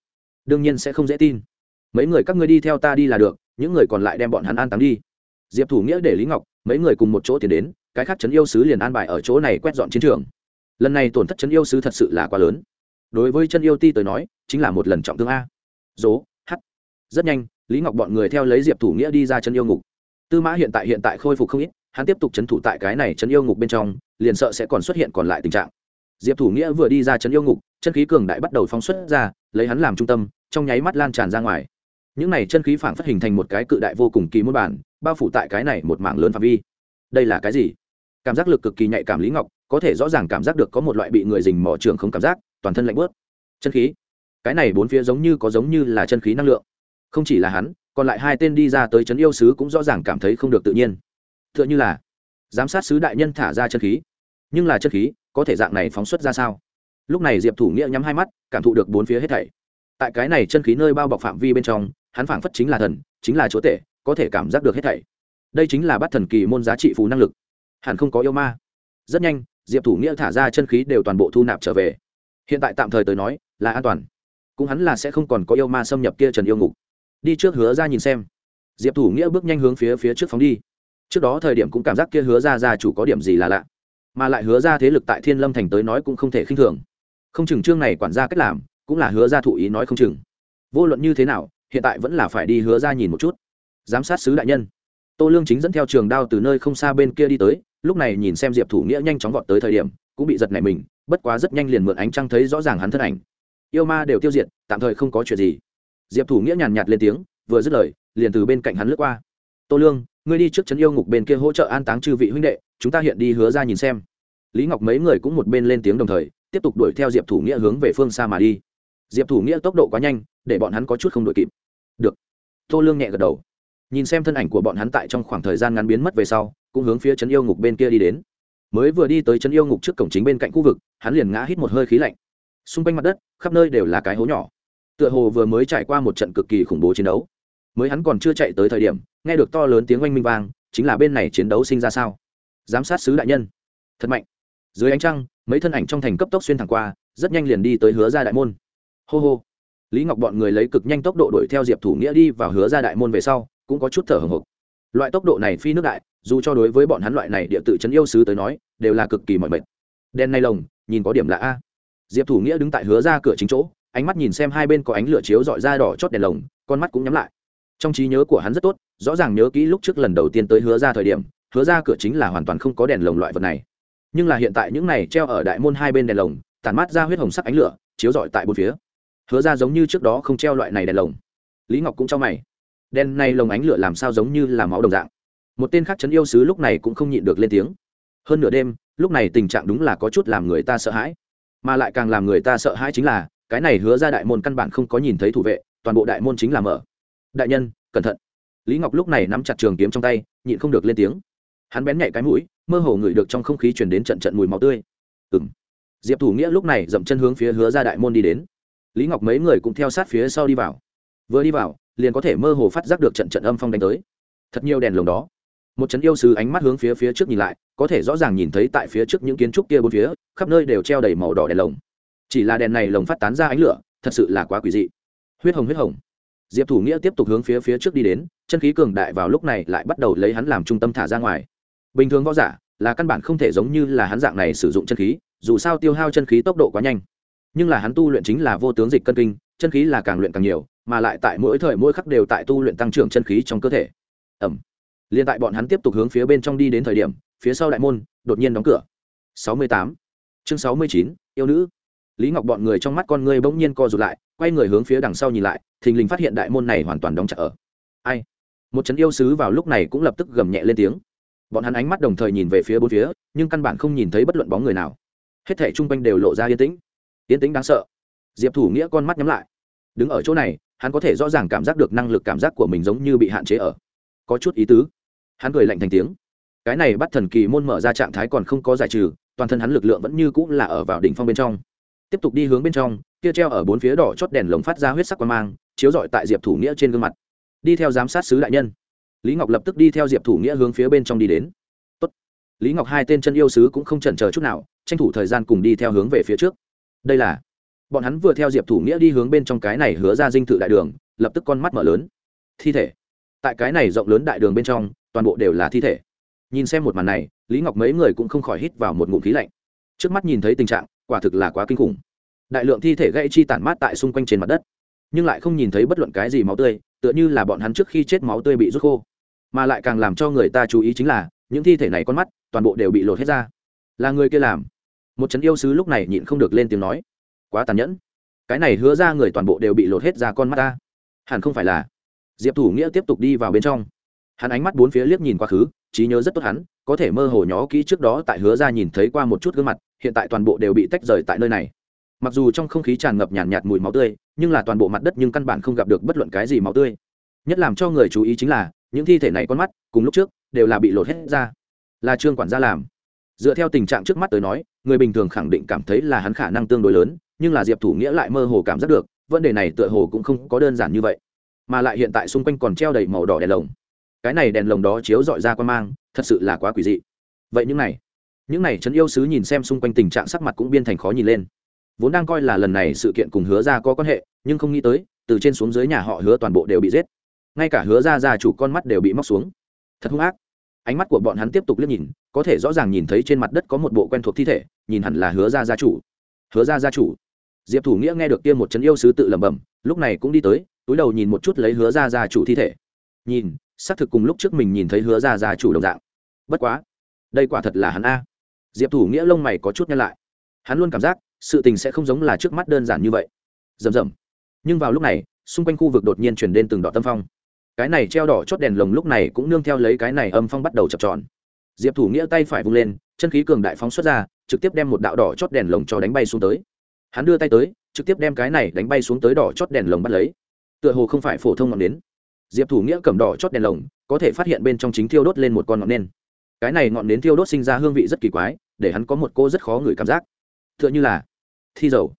Đương nhiên sẽ không dễ tin. Mấy người các ngươi đi theo ta đi là được, những người còn lại đem bọn hắn an táng đi. Diệp thủ nghĩa để lý ngọc, mấy người cùng một chỗ tiến đến, cái khác trấn yêu sứ liền an bài ở chỗ này quét dọn chiến trường. Lần này tổn thất trấn yêu sứ thật sự là quá lớn. Đối với chân yêu ti tới nói, chính là một lần trọng thương a. Dố h rất nhanh, lý ngọc bọn người theo lấy diệp thủ nghĩa đi ra chân yêu ngục. Tư mã hiện tại hiện tại khôi phục không ít hắn tiếp tục chấn thủ tại cái này chấn yêu ngục bên trong, liền sợ sẽ còn xuất hiện còn lại tình trạng. Diệp thủ nghĩa vừa đi ra chấn yêu ngục, chân khí cường đại bắt đầu phóng xuất ra, lấy hắn làm trung tâm, trong nháy mắt lan tràn ra ngoài. Những này chân khí phản phát hình thành một cái cự đại vô cùng kỳ môn bản, bao phủ tại cái này một mảng lớn phạm vi. Đây là cái gì? Cảm giác lực cực kỳ nhạy cảm lý ngọc, có thể rõ ràng cảm giác được có một loại bị người dình mỏ trường không cảm giác, toàn thân lạnh bớt chân khí. Cái này bốn phía giống như có giống như là chân khí năng lượng. Không chỉ là hắn, còn lại hai tên đi ra tới trấn yêu sứ cũng rõ ràng cảm thấy không được tự nhiên tựa như là giám sát sứ đại nhân thả ra chân khí. Nhưng là chân khí, có thể dạng này phóng xuất ra sao? Lúc này diệp thủ nghĩa nhắm hai mắt, cảm thụ được bốn phía hết thảy. Tại cái này chân khí nơi bao bọc phạm vi bên trong, hắn phảng phất chính là thần, chính là chúa tể, có thể cảm giác được hết thảy. Đây chính là bắt thần kỳ môn giá trị phù năng lực. Hẳn không có yêu ma. Rất nhanh, diệp thủ nghĩa thả ra chân khí đều toàn bộ thu nạp trở về. Hiện tại tạm thời tới nói, là an toàn. Cũng hắn là sẽ không còn có yêu ma xâm nhập kia trần yêu ngục. Đi trước hứa ra nhìn xem. Diệp thủ nghĩa bước nhanh hướng phía phía trước phóng đi trước đó thời điểm cũng cảm giác kia hứa ra gia chủ có điểm gì là lạ, mà lại hứa ra thế lực tại thiên lâm thành tới nói cũng không thể khinh thường. Không chừng chương này quản gia cách làm, cũng là hứa ra thụ ý nói không chừng. Vô luận như thế nào, hiện tại vẫn là phải đi hứa ra nhìn một chút. Giám sát sứ đại nhân. Tô lương chính dẫn theo trường đao từ nơi không xa bên kia đi tới, lúc này nhìn xem diệp thủ nghĩa nhanh chóng vọt tới thời điểm, cũng bị giật nảy mình, bất quá rất nhanh liền mượn ánh trăng thấy rõ ràng hắn thân ảnh. Yêu ma đều tiêu diệt, tạm thời không có chuyện gì. Diệp thủ nghĩa nhàn nhạt lên tiếng, vừa dứt lời, liền từ bên cạnh hắn lướt qua. Tô lương ngươi đi trước trấn yêu ngục bên kia hỗ trợ an táng chư vị huynh đệ, chúng ta hiện đi hứa ra nhìn xem. Lý ngọc mấy người cũng một bên lên tiếng đồng thời, tiếp tục đuổi theo diệp thủ nghĩa hướng về phương xa mà đi. Diệp thủ nghĩa tốc độ quá nhanh, để bọn hắn có chút không đuổi kịp. Được. Tô lương nhẹ gật đầu. Nhìn xem thân ảnh của bọn hắn tại trong khoảng thời gian ngắn biến mất về sau, cũng hướng phía trấn yêu ngục bên kia đi đến. Mới vừa đi tới trấn yêu ngục trước cổng chính bên cạnh khu vực, hắn liền ngã hít một hơi khí lạnh. Xung quanh mặt đất, khắp nơi đều là cái hố nhỏ. Tựa hồ vừa mới trải qua một trận cực kỳ khủng bố chiến đấu. Mới hắn còn chưa chạy tới thời điểm nghe được to lớn tiếng oanh minh vang, chính là bên này chiến đấu sinh ra sao? Giám sát sứ đại nhân. Thật mạnh. Dưới ánh trăng, mấy thân ảnh trong thành cấp tốc xuyên thẳng qua, rất nhanh liền đi tới hứa ra đại môn. Hô hô. Lý ngọc bọn người lấy cực nhanh tốc độ đuổi theo diệp thủ nghĩa đi vào hứa ra đại môn về sau, cũng có chút thở hồng hộc loại tốc độ này phi nước đại, dù cho đối với bọn hắn loại này địa tự chấn yêu sứ tới nói, đều là cực kỳ mọi mệt. Đen nay lồng, nhìn có điểm là a. Diệp thủ nghĩa đứng tại hứa ra cửa chính chỗ, ánh mắt nhìn xem hai bên có ánh lửa chiếu dọi ra đỏ chót đèn lồng, con mắt cũng nhắm lại trong trí nhớ của hắn rất tốt, rõ ràng nhớ kỹ lúc trước lần đầu tiên tới hứa ra thời điểm, hứa ra cửa chính là hoàn toàn không có đèn lồng loại vật này. Nhưng là hiện tại những này treo ở đại môn hai bên đèn lồng, tản mát ra huyết hồng sắc ánh lửa, chiếu rọi tại bốn phía. Hứa ra giống như trước đó không treo loại này đèn lồng. Lý ngọc cũng cho mày. Đèn này lồng ánh lửa làm sao giống như là máu đồng dạng? Một tên khác chấn yêu sứ lúc này cũng không nhịn được lên tiếng. Hơn nửa đêm, lúc này tình trạng đúng là có chút làm người ta sợ hãi. Mà lại càng làm người ta sợ hãi chính là, cái này hứa ra đại môn căn bản không có nhìn thấy thủ vệ, toàn bộ đại môn chính là mở đại nhân, cẩn thận. Lý ngọc lúc này nắm chặt trường kiếm trong tay, nhịn không được lên tiếng. Hắn bén nhạy cái mũi, mơ hồ ngửi được trong không khí chuyển đến trận trận mùi máu tươi. Ừng diệp thủ nghĩa lúc này dậm chân hướng phía hứa ra đại môn đi đến. Lý ngọc mấy người cũng theo sát phía sau đi vào. Vừa đi vào, liền có thể mơ hồ phát giác được trận trận âm phong đánh tới. Thật nhiều đèn lồng đó. Một trận yêu sứ ánh mắt hướng phía phía trước nhìn lại, có thể rõ ràng nhìn thấy tại phía trước những kiến trúc kia bốn phía, khắp nơi đều treo đầy màu đỏ đèn lồng. Chỉ là đèn này lồng phát tán ra ánh lửa, thật sự là quá quỷ dị. Huyết hồng huyết hồng diệp thủ nghĩa tiếp tục hướng phía phía trước đi đến chân khí cường đại vào lúc này lại bắt đầu lấy hắn làm trung tâm thả ra ngoài. Bình thường võ giả là căn bản không thể giống như là hắn dạng này sử dụng chân khí dù sao tiêu hao chân khí tốc độ quá nhanh. Nhưng là hắn tu luyện chính là vô tướng dịch cân kinh chân khí là càng luyện càng nhiều mà lại tại mỗi thời mỗi khắc đều tại tu luyện tăng trưởng chân khí trong cơ thể. Ẩm. Liền tại bọn hắn tiếp tục hướng phía bên trong đi đến thời điểm phía sau đại môn đột nhiên đóng cửa. 68. chương 69, yêu nữ. Lý ngọc bọn người trong mắt con người bỗng nhiên co rụt lại quay người hướng phía đằng sau nhìn lại thình lình phát hiện đại môn này hoàn toàn đóng chặt ở. Ai? Một trấn yêu sứ vào lúc này cũng lập tức gầm nhẹ lên tiếng. Bọn hắn ánh mắt đồng thời nhìn về phía bốn phía, nhưng căn bản không nhìn thấy bất luận bóng người nào. Hết thảy chung quanh đều lộ ra yên tĩnh. Yên tĩnh đáng sợ. Diệp thủ nghĩa con mắt nhắm lại. Đứng ở chỗ này, hắn có thể rõ ràng cảm giác được năng lực cảm giác của mình giống như bị hạn chế ở. Có chút ý tứ. Hắn cười lạnh thành tiếng. Cái này bắt thần kỳ môn mở ra trạng thái còn không có giải trừ, toàn thân hắn lực lượng vẫn như cũng là ở vào đỉnh phong bên trong. Tiếp tục đi hướng bên trong, kia treo ở bốn phía đỏ chót đèn lồng phát ra huyết sắc quang mang chiếu rọi tại diệp thủ nghĩa trên gương mặt. Đi theo giám sát sứ đại nhân. Lý ngọc lập tức đi theo diệp thủ nghĩa hướng phía bên trong đi đến. Tốt. lý ngọc hai tên chân yêu sứ cũng không chần chờ chút nào, tranh thủ thời gian cùng đi theo hướng về phía trước. Đây là, bọn hắn vừa theo diệp thủ nghĩa đi hướng bên trong cái này hứa ra dinh thự đại đường, lập tức con mắt mở lớn. Thi thể. Tại cái này rộng lớn đại đường bên trong, toàn bộ đều là thi thể. Nhìn xem một màn này, lý ngọc mấy người cũng không khỏi hít vào một ngụm khí lạnh. Trước mắt nhìn thấy tình trạng, quả thực là quá kinh khủng. Đại lượng thi thể gãy chi tản mát tại xung quanh trên mặt đất nhưng lại không nhìn thấy bất luận cái gì máu tươi, tựa như là bọn hắn trước khi chết máu tươi bị rút khô. Mà lại càng làm cho người ta chú ý chính là, những thi thể này con mắt, toàn bộ đều bị lột hết ra. Là người kia làm. Một trấn yêu sứ lúc này nhịn không được lên tiếng nói. Quá tàn nhẫn. Cái này hứa ra người toàn bộ đều bị lột hết ra con mắt ta. Hẳn không phải là. Diệp thủ nghĩa tiếp tục đi vào bên trong. Hắn ánh mắt bốn phía liếc nhìn quá khứ, trí nhớ rất tốt hắn, có thể mơ hồ nhó kỹ trước đó tại hứa ra nhìn thấy qua một chút gương mặt, hiện tại toàn bộ đều bị tách rời tại nơi này mặc dù trong không khí tràn ngập nhàn nhạt, nhạt mùi máu tươi nhưng là toàn bộ mặt đất nhưng căn bản không gặp được bất luận cái gì máu tươi. Nhất làm cho người chú ý chính là những thi thể này con mắt cùng lúc trước đều là bị lột hết ra. Là trương quản gia làm. Dựa theo tình trạng trước mắt tới nói người bình thường khẳng định cảm thấy là hắn khả năng tương đối lớn nhưng là diệp thủ nghĩa lại mơ hồ cảm giác được vấn đề này tựa hồ cũng không có đơn giản như vậy. Mà lại hiện tại xung quanh còn treo đầy màu đỏ đèn lồng. Cái này đèn lồng đó chiếu dọi ra quan mang thật sự là quá quỷ dị. Vậy những này những này trấn yêu sứ nhìn xem xung quanh tình trạng sắc mặt cũng biên thành khó nhìn lên vốn đang coi là lần này sự kiện cùng hứa ra có quan hệ, nhưng không nghĩ tới, từ trên xuống dưới nhà họ hứa toàn bộ đều bị giết. Ngay cả hứa ra ra chủ con mắt đều bị móc xuống. Thật hung ác. Ánh mắt của bọn hắn tiếp tục liếc nhìn, có thể rõ ràng nhìn thấy trên mặt đất có một bộ quen thuộc thi thể, nhìn hẳn là hứa ra gia chủ. Hứa ra gia chủ. Diệp thủ nghĩa nghe được kia một chấn yêu sứ tự lẩm bẩm, lúc này cũng đi tới, túi đầu nhìn một chút lấy hứa ra gia chủ thi thể. Nhìn, xác thực cùng lúc trước mình nhìn thấy hứa ra gia chủ đồng dạng. Bất quá, đây quả thật là hắn a. Diệp thủ nghĩa lông mày có chút nhăn lại. Hắn luôn cảm giác sự tình sẽ không giống là trước mắt đơn giản như vậy. Rầm rầm. Nhưng vào lúc này, xung quanh khu vực đột nhiên chuyển đến từng đỏ tâm phong. Cái này treo đỏ chót đèn lồng lúc này cũng nương theo lấy cái này âm phong bắt đầu chập tròn. Diệp thủ nghĩa tay phải vung lên, chân khí cường đại phóng xuất ra, trực tiếp đem một đạo đỏ chót đèn lồng cho đánh bay xuống tới. Hắn đưa tay tới, trực tiếp đem cái này đánh bay xuống tới đỏ chót đèn lồng bắt lấy. Tựa hồ không phải phổ thông ngọn nến. Diệp thủ nghĩa cầm đỏ chót đèn lồng, có thể phát hiện bên trong chính thiêu đốt lên một con ngọn nến. Cái này ngọn nến thiêu đốt sinh ra hương vị rất kỳ quái, để hắn có một cô rất khó ngửi cảm giác. Tựa như là thi dầu.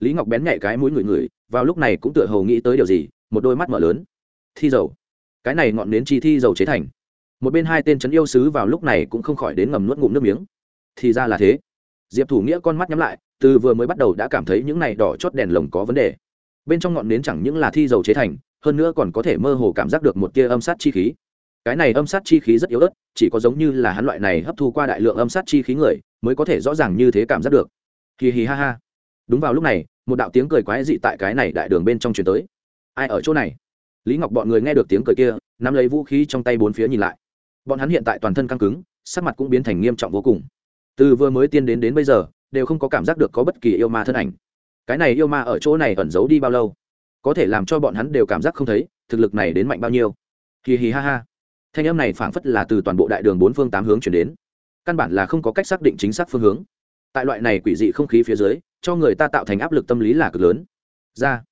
Lý ngọc bén nhạy cái mũi ngửi ngửi vào lúc này cũng tựa hồ nghĩ tới điều gì, một đôi mắt mở lớn. Thi dầu. Cái này ngọn nến chi thi dầu chế thành. Một bên hai tên trấn yêu sứ vào lúc này cũng không khỏi đến ngầm nuốt ngụm nước miếng. Thì ra là thế. Diệp thủ nghĩa con mắt nhắm lại, từ vừa mới bắt đầu đã cảm thấy những này đỏ chót đèn lồng có vấn đề. Bên trong ngọn nến chẳng những là thi dầu chế thành, hơn nữa còn có thể mơ hồ cảm giác được một tia âm sát chi khí. Cái này âm sát chi khí rất yếu ớt, chỉ có giống như là hắn loại này hấp thu qua đại lượng âm sát chi khí người, mới có thể rõ ràng như thế cảm giác được. Hì hì ha ha đúng vào lúc này, một đạo tiếng cười quái dị tại cái này đại đường bên trong chuyển tới. Ai ở chỗ này? Lý ngọc bọn người nghe được tiếng cười kia, nắm lấy vũ khí trong tay bốn phía nhìn lại. Bọn hắn hiện tại toàn thân căng cứng, sắc mặt cũng biến thành nghiêm trọng vô cùng. Từ vừa mới tiên đến đến bây giờ, đều không có cảm giác được có bất kỳ yêu ma thân ảnh. Cái này yêu ma ở chỗ này ẩn giấu đi bao lâu? Có thể làm cho bọn hắn đều cảm giác không thấy, thực lực này đến mạnh bao nhiêu? Hì hì ha ha. Thanh âm này phảng phất là từ toàn bộ đại đường bốn phương tám hướng chuyển đến. Căn bản là không có cách xác định chính xác phương hướng tại loại này quỷ dị không khí phía dưới cho người ta tạo thành áp lực tâm lý là cực lớn. Ra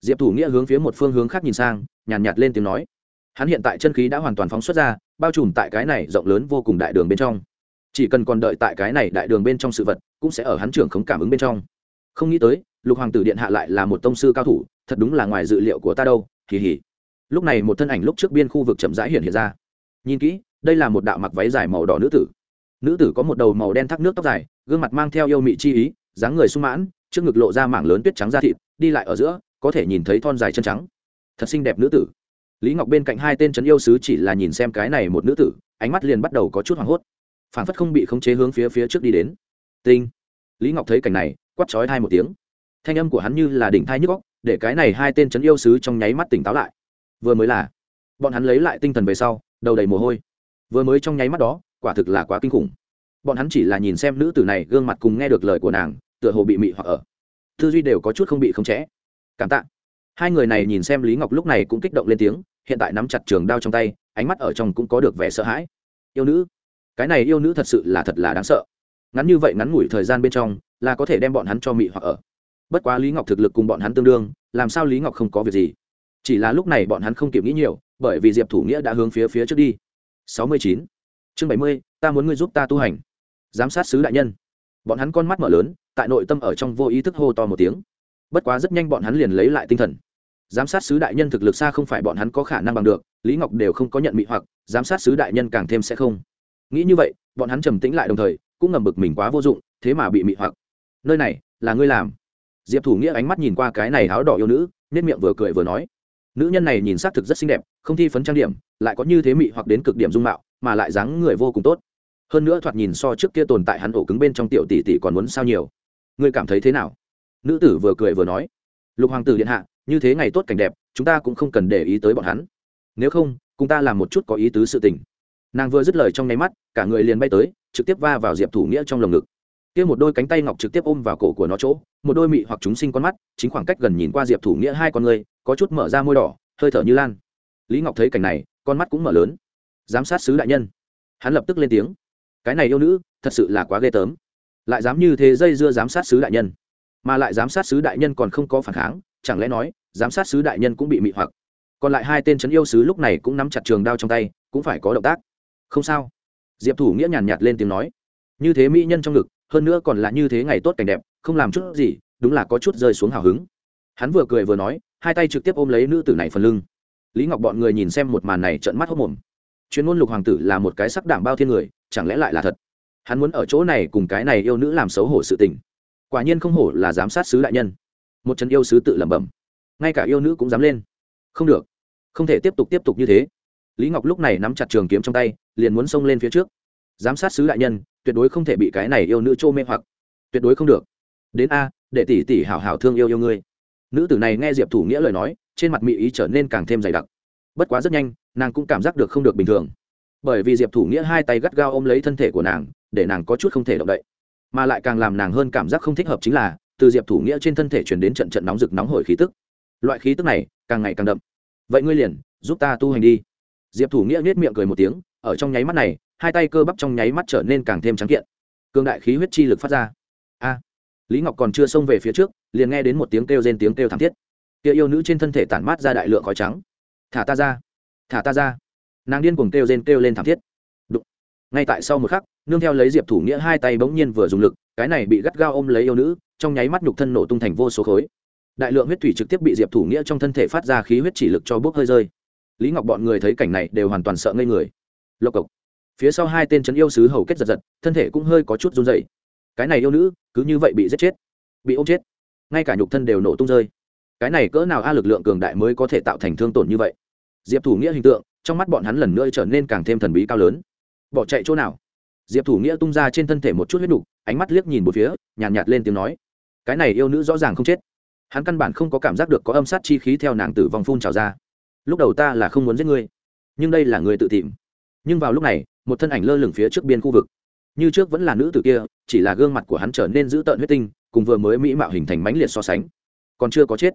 diệp thủ nghĩa hướng phía một phương hướng khác nhìn sang nhàn nhạt, nhạt lên tiếng nói. Hắn hiện tại chân khí đã hoàn toàn phóng xuất ra bao trùm tại cái này rộng lớn vô cùng đại đường bên trong. Chỉ cần còn đợi tại cái này đại đường bên trong sự vật cũng sẽ ở hắn trưởng khống cảm ứng bên trong. Không nghĩ tới lục hoàng tử điện hạ lại là một tông sư cao thủ thật đúng là ngoài dự liệu của ta đâu kỳ hỉ lúc này một thân ảnh lúc trước biên khu vực chậm rãi hiện hiện ra. Nhìn kỹ đây là một đạo mặc váy dài màu đỏ nữ tử. Nữ tử có một đầu màu đen thác nước tóc dài gương mặt mang theo yêu mị chi ý, dáng người sung mãn, trước ngực lộ ra mảng lớn tuyết trắng da thịt, đi lại ở giữa, có thể nhìn thấy thon dài chân trắng. Thật xinh đẹp nữ tử. Lý ngọc bên cạnh hai tên trấn yêu sứ chỉ là nhìn xem cái này một nữ tử, ánh mắt liền bắt đầu có chút hoảng hốt. Phản phất không bị khống chế hướng phía phía trước đi đến. Tinh. Lý ngọc thấy cảnh này quắt chói thai một tiếng. Thanh âm của hắn như là đỉnh thai nhức góc để cái này hai tên trấn yêu sứ trong nháy mắt tỉnh táo lại. Vừa mới là, bọn hắn lấy lại tinh thần về sau, đầu đầy mồ hôi. Vừa mới trong nháy mắt đó, quả thực là quá kinh khủng bọn hắn chỉ là nhìn xem nữ tử này gương mặt cùng nghe được lời của nàng, tựa hồ bị mị hoặc ở. Tư duy đều có chút không bị khống chế. Cảm tạ. Hai người này nhìn xem lý ngọc lúc này cũng kích động lên tiếng, hiện tại nắm chặt trường đao trong tay, ánh mắt ở trong cũng có được vẻ sợ hãi. Yêu nữ. Cái này yêu nữ thật sự là thật là đáng sợ. Ngắn như vậy ngắn ngủi thời gian bên trong, là có thể đem bọn hắn cho mị hoặc ở. Bất quá lý ngọc thực lực cùng bọn hắn tương đương, làm sao lý ngọc không có việc gì? Chỉ là lúc này bọn hắn không kịp nghĩ nhiều, bởi vì diệp thủ nghĩa đã hướng phía phía trước đi. Sáu mươi chín. Chương bảy mươi, ta muốn ngươi giúp ta tu hành giám sát sứ đại nhân. Bọn hắn con mắt mở lớn, tại nội tâm ở trong vô ý thức hô to một tiếng. Bất quá rất nhanh bọn hắn liền lấy lại tinh thần. Giám sát sứ đại nhân thực lực xa không phải bọn hắn có khả năng bằng được, lý ngọc đều không có nhận mị hoặc, giám sát sứ đại nhân càng thêm sẽ không. Nghĩ như vậy, bọn hắn trầm tĩnh lại đồng thời, cũng ngầm bực mình quá vô dụng, thế mà bị mị hoặc. Nơi này, là ngươi làm? Diệp thủ nghĩa ánh mắt nhìn qua cái này áo đỏ yêu nữ nên miệng vừa cười vừa nói. Nữ nhân này nhìn xác thực rất xinh đẹp, không thi phấn trang điểm, lại có như thế mị hoặc đến cực điểm dung mạo, mà lại dáng người vô cùng tốt hơn nữa thoạt nhìn so trước kia tồn tại hắn ổ cứng bên trong tiểu tỷ tỷ còn muốn sao nhiều. Ngươi cảm thấy thế nào? Nữ tử vừa cười vừa nói. Lục hoàng tử điện hạ, như thế ngày tốt cảnh đẹp, chúng ta cũng không cần để ý tới bọn hắn. Nếu không, cùng ta làm một chút có ý tứ sự tình. Nàng vừa dứt lời trong nháy mắt, cả người liền bay tới, trực tiếp va vào diệp thủ nghĩa trong lồng ngực. Kia một đôi cánh tay ngọc trực tiếp ôm vào cổ của nó chỗ, một đôi mị hoặc chúng sinh con mắt, chính khoảng cách gần nhìn qua diệp thủ nghĩa hai con người, có chút mở ra môi đỏ, hơi thở như lan. Lý ngọc thấy cảnh này, con mắt cũng mở lớn. Giám sát sứ đại nhân. Hắn lập tức lên tiếng cái này yêu nữ, thật sự là quá ghê tớm lại dám như thế dây dưa giám sát sứ đại nhân. Mà lại giám sát sứ đại nhân còn không có phản kháng, chẳng lẽ nói, giám sát sứ đại nhân cũng bị mị hoặc. Còn lại hai tên trấn yêu sứ lúc này cũng nắm chặt trường đao trong tay, cũng phải có động tác. Không sao. Diệp thủ nghĩa nhàn nhạt lên tiếng nói. Như thế mỹ nhân trong ngực, hơn nữa còn là như thế ngày tốt cảnh đẹp, không làm chút gì, đúng là có chút rơi xuống hào hứng. Hắn vừa cười vừa nói, hai tay trực tiếp ôm lấy nữ tử này phần lưng. Lý ngọc bọn người nhìn xem một màn này trận mắt hốc mồm chuyên môn lục hoàng tử là một cái sắc đảm bao thiên người, chẳng lẽ lại là thật? Hắn muốn ở chỗ này cùng cái này yêu nữ làm xấu hổ sự tình. Quả nhiên không hổ là giám sát sứ đại nhân. Một trận yêu sứ tự lẩm bẩm. Ngay cả yêu nữ cũng dám lên. Không được. Không thể tiếp tục tiếp tục như thế. Lý ngọc lúc này nắm chặt trường kiếm trong tay, liền muốn xông lên phía trước. Giám sát sứ đại nhân, tuyệt đối không thể bị cái này yêu nữ trô mê hoặc. Tuyệt đối không được. Đến a, để tỷ tỷ hảo hảo thương yêu yêu ngươi. Nữ tử này nghe diệp thủ nghĩa lời nói, trên mặt mỹ ý trở nên càng thêm dày đặc. Bất quá rất nhanh nàng cũng cảm giác được không được bình thường. Bởi vì diệp thủ nghĩa hai tay gắt gao ôm lấy thân thể của nàng, để nàng có chút không thể động đậy. Mà lại càng làm nàng hơn cảm giác không thích hợp chính là, từ diệp thủ nghĩa trên thân thể chuyển đến trận trận nóng rực nóng hổi khí tức. Loại khí tức này càng ngày càng đậm. Vậy ngươi liền, giúp ta tu hành đi. Diệp thủ nghĩa nết miệng cười một tiếng, ở trong nháy mắt này, hai tay cơ bắp trong nháy mắt trở nên càng thêm trắng kiện. Cương đại khí huyết chi lực phát ra. A! Lý ngọc còn chưa xông về phía trước, liền nghe đến một tiếng kêu rên tiếng kêu thảm thiết. Kia yêu nữ trên thân thể tản mát ra đại lượng khói trắng. Thả ta ra thả ta ra. Nàng điên cuồng kêu rên, kêu lên thảm thiết. Đụng. ngay tại sau một khắc, nương theo lấy diệp thủ nghĩa hai tay bỗng nhiên vừa dùng lực, cái này bị gắt gao ôm lấy yêu nữ, trong nháy mắt nhục thân nổ tung thành vô số khối. Đại lượng huyết thủy trực tiếp bị diệp thủ nghĩa trong thân thể phát ra khí huyết chỉ lực cho bốc hơi rơi. Lý ngọc bọn người thấy cảnh này đều hoàn toàn sợ ngây người. Lộc cộc. Phía sau hai tên c yêu sứ hầu kết giật giật, thân thể cũng hơi có chút run dày cái này yêu nữ, cứ như vậy bị giết chết. Bị ôm chết. Ngay cả nhục thân đều nổ tung rơi. Cái này cỡ nào a lực lượng cường đại mới có thể tạo thành thương tổn như vậy? Diệp thủ nghĩa hình tượng trong mắt bọn hắn lần nữa trở nên càng thêm thần bí cao lớn. Bỏ chạy chỗ nào? Diệp thủ nghĩa tung ra trên thân thể một chút huyết đục ánh mắt liếc nhìn một phía nhàn nhạt, nhạt lên tiếng nói. Cái này yêu nữ rõ ràng không chết. Hắn căn bản không có cảm giác được có âm sát chi khí theo nàng tử vong phun trào ra. Lúc đầu ta là không muốn giết ngươi nhưng đây là người tự tìm. Nhưng vào lúc này một thân ảnh lơ lửng phía trước biên khu vực. Như trước vẫn là nữ tử kia chỉ là gương mặt của hắn trở nên dữ tợn huyết tinh cùng vừa mới mỹ mạo hình thành mãnh liệt so sánh. Còn chưa có chết.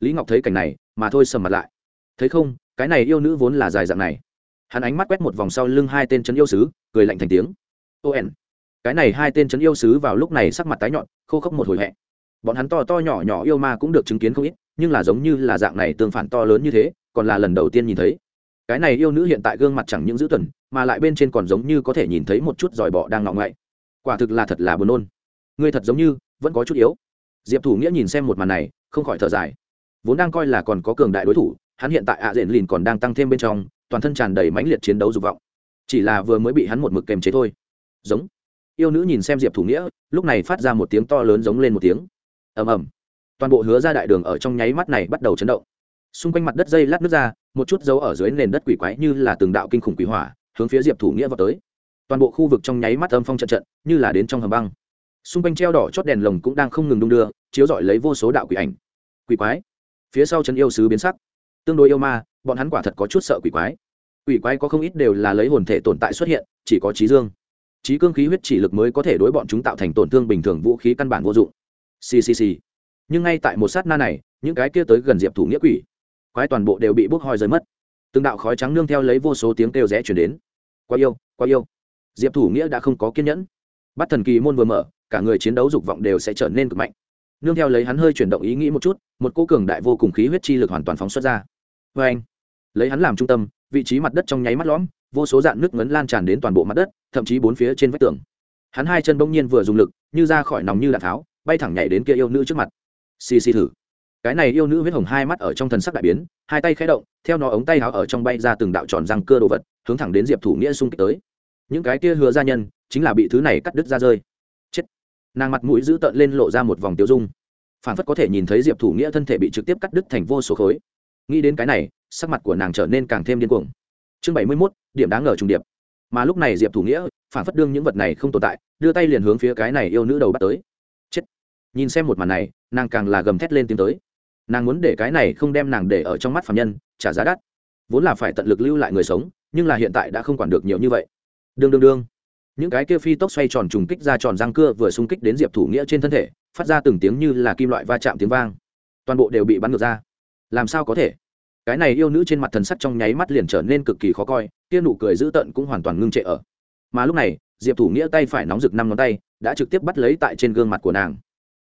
Lý ngọc thấy cảnh này mà thôi sầm mặt lại. Thấy không cái này yêu nữ vốn là dài dạng này. Hắn ánh mắt quét một vòng sau lưng hai tên trấn yêu sứ cười lạnh thành tiếng. Ô ẻn cái này hai tên trấn yêu sứ vào lúc này sắc mặt tái nhọn khô khốc một hồi hẹ. Bọn hắn to to nhỏ nhỏ yêu ma cũng được chứng kiến không ít nhưng là giống như là dạng này tương phản to lớn như thế còn là lần đầu tiên nhìn thấy. Cái này yêu nữ hiện tại gương mặt chẳng những dữ tuần, mà lại bên trên còn giống như có thể nhìn thấy một chút giỏi bọ đang ngọng ngậy. Quả thực là thật là buồn nôn. Ngươi thật giống như vẫn có chút yếu. Diệp thủ nghĩa nhìn xem một màn này không khỏi thở dài. Vốn đang coi là còn có cường đại đối thủ hắn hiện tại ạ à diện lìn còn đang tăng thêm bên trong, toàn thân tràn đầy mãnh liệt chiến đấu dục vọng. Chỉ là vừa mới bị hắn một mực kềm chế thôi. Giống. Yêu nữ nhìn xem diệp thủ nghĩa, lúc này phát ra một tiếng to lớn giống lên một tiếng. Ầm ầm. Toàn bộ hứa ra đại đường ở trong nháy mắt này bắt đầu chấn động. Xung quanh mặt đất dây lát nước ra, một chút dấu ở dưới nền đất quỷ quái như là từng đạo kinh khủng quỷ hỏa, hướng phía diệp thủ nghĩa vào tới. Toàn bộ khu vực trong nháy mắt âm phong trận trận, như là đến trong hầm băng. Xung quanh treo đỏ chót đèn lồng cũng đang không ngừng đung đưa, chiếu rọi lấy vô số đạo quỷ ảnh. Quỷ quái. Phía sau chân yêu sứ biến sắc tương đối yêu ma, bọn hắn quả thật có chút sợ quỷ quái. Quỷ quái có không ít đều là lấy hồn thể tồn tại xuất hiện, chỉ có trí dương. Trí cương khí huyết chỉ lực mới có thể đối bọn chúng tạo thành tổn thương bình thường vũ khí căn bản vô dụng. Ccc nhưng ngay tại một sát na này, những cái kia tới gần diệp thủ nghĩa quỷ, quái toàn bộ đều bị bốc hoi rơi mất. Từng đạo khói trắng nương theo lấy vô số tiếng kêu rẽ chuyển đến. Quá yêu quá yêu. Diệp thủ nghĩa đã không có kiên nhẫn. Bắt thần kỳ môn vừa mở, cả người chiến đấu dục vọng đều sẽ trở nên cực mạnh. Nương theo lấy hắn hơi chuyển động ý nghĩ một chút, một cô cường đại vô cùng khí huyết chi lực hoàn toàn phóng xuất ra vê anh, lấy hắn làm trung tâm, vị trí mặt đất trong nháy mắt lõm, vô số dạng nước ngấn lan tràn đến toàn bộ mặt đất, thậm chí bốn phía trên vách tường. Hắn hai chân bỗng nhiên vừa dùng lực, như ra khỏi nòng như đạn tháo, bay thẳng nhảy đến kia yêu nữ trước mặt. Xì xì thử. Cái này yêu nữ huyết hồng hai mắt ở trong thần sắc đại biến, hai tay khẽ động, theo nó ống tay áo ở trong bay ra từng đạo tròn răng cơ đồ vật, hướng thẳng đến diệp thủ nghĩa xung kích tới. Những cái kia hứa gia nhân, chính là bị thứ này cắt đứt ra rơi. Chết. Nàng mặt mũi giữ tợn lên lộ ra một vòng tiêu dung. Phản phất có thể nhìn thấy diệp thủ nghĩa thân thể bị trực tiếp cắt đứt thành vô số khối nghĩ đến cái này, sắc mặt của nàng trở nên càng thêm điên cuồng. Chương bảy mươi mốt, điểm đáng ngờ trùng điệp. Mà lúc này diệp thủ nghĩa, phản phất đương những vật này không tồn tại, đưa tay liền hướng phía cái này yêu nữ đầu bắt tới. Chết. Nhìn xem một màn này, nàng càng là gầm thét lên tiến tới. Nàng muốn để cái này không đem nàng để ở trong mắt phạm nhân, trả giá đắt. Vốn là phải tận lực lưu lại người sống, nhưng là hiện tại đã không quản được nhiều như vậy. Đương đương đương. Những cái kia phi tốc xoay tròn trùng kích ra tròn răng cưa vừa xung kích đến diệp thủ nghĩa trên thân thể, phát ra từng tiếng như là kim loại va chạm tiếng vang. Toàn bộ đều bị bắn ngược ra làm sao có thể? Cái này yêu nữ trên mặt thần sắc trong nháy mắt liền trở nên cực kỳ khó coi, kia nụ cười dữ tợn cũng hoàn toàn ngưng trệ ở. Mà lúc này, diệp thủ nghĩa tay phải nóng rực năm ngón tay, đã trực tiếp bắt lấy tại trên gương mặt của nàng.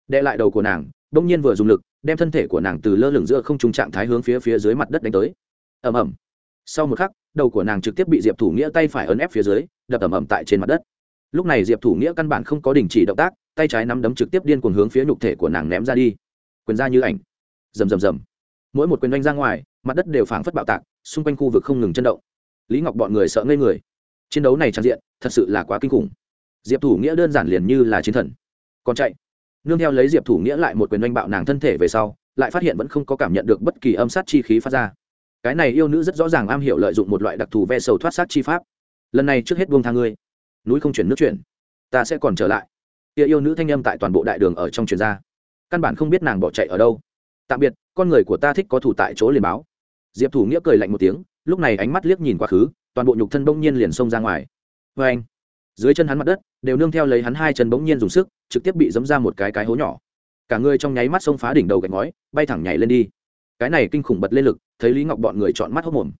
Đệ lại đầu của nàng, đông nhiên vừa dùng lực, đem thân thể của nàng từ lơ lửng giữa không trung trạng thái hướng phía phía dưới mặt đất đánh tới. Ầm ầm. Sau một khắc, đầu của nàng trực tiếp bị diệp thủ nghĩa tay phải ấn ép phía dưới, đập ầm ầm tại trên mặt đất. Lúc này diệp thủ nghĩa căn bản không có đình chỉ động tác, tay trái nắm đấm trực tiếp điên cuồng hướng phía nhục thể của nàng ném ra đi. Quyền ra như ảnh. Rầm rầm rầm mỗi một quyền đánh ra ngoài, mặt đất đều phảng phất bạo tạc, xung quanh khu vực không ngừng chấn động. Lý ngọc bọn người sợ ngây người. Chiến đấu này trang diện, thật sự là quá kinh khủng. Diệp thủ nghĩa đơn giản liền như là chiến thần. Còn chạy. Nương theo lấy diệp thủ nghĩa lại một quyền đánh bạo nàng thân thể về sau, lại phát hiện vẫn không có cảm nhận được bất kỳ âm sát chi khí phát ra. Cái này yêu nữ rất rõ ràng am hiểu lợi dụng một loại đặc thù ve sầu thoát sát chi pháp. Lần này trước hết buông thang ngươi. Núi không chuyển nước chuyển. Ta sẽ còn trở lại. Kia yêu nữ thanh âm tại toàn bộ đại đường ở trong truyền ra. Căn bản không biết nàng bỏ chạy ở đâu tạm biệt, con người của ta thích có thủ tại chỗ liền báo. Diệp thủ nghĩa cười lạnh một tiếng, lúc này ánh mắt liếc nhìn quá khứ, toàn bộ nhục thân bỗng nhiên liền xông ra ngoài. Vê anh, dưới chân hắn mặt đất, đều nương theo lấy hắn hai chân bỗng nhiên dùng sức, trực tiếp bị dấm ra một cái cái hố nhỏ. Cả người trong nháy mắt xông phá đỉnh đầu gạch ngói, bay thẳng nhảy lên đi. Cái này kinh khủng bật lên lực, thấy lý ngọc bọn người chọn mắt hốc mồm.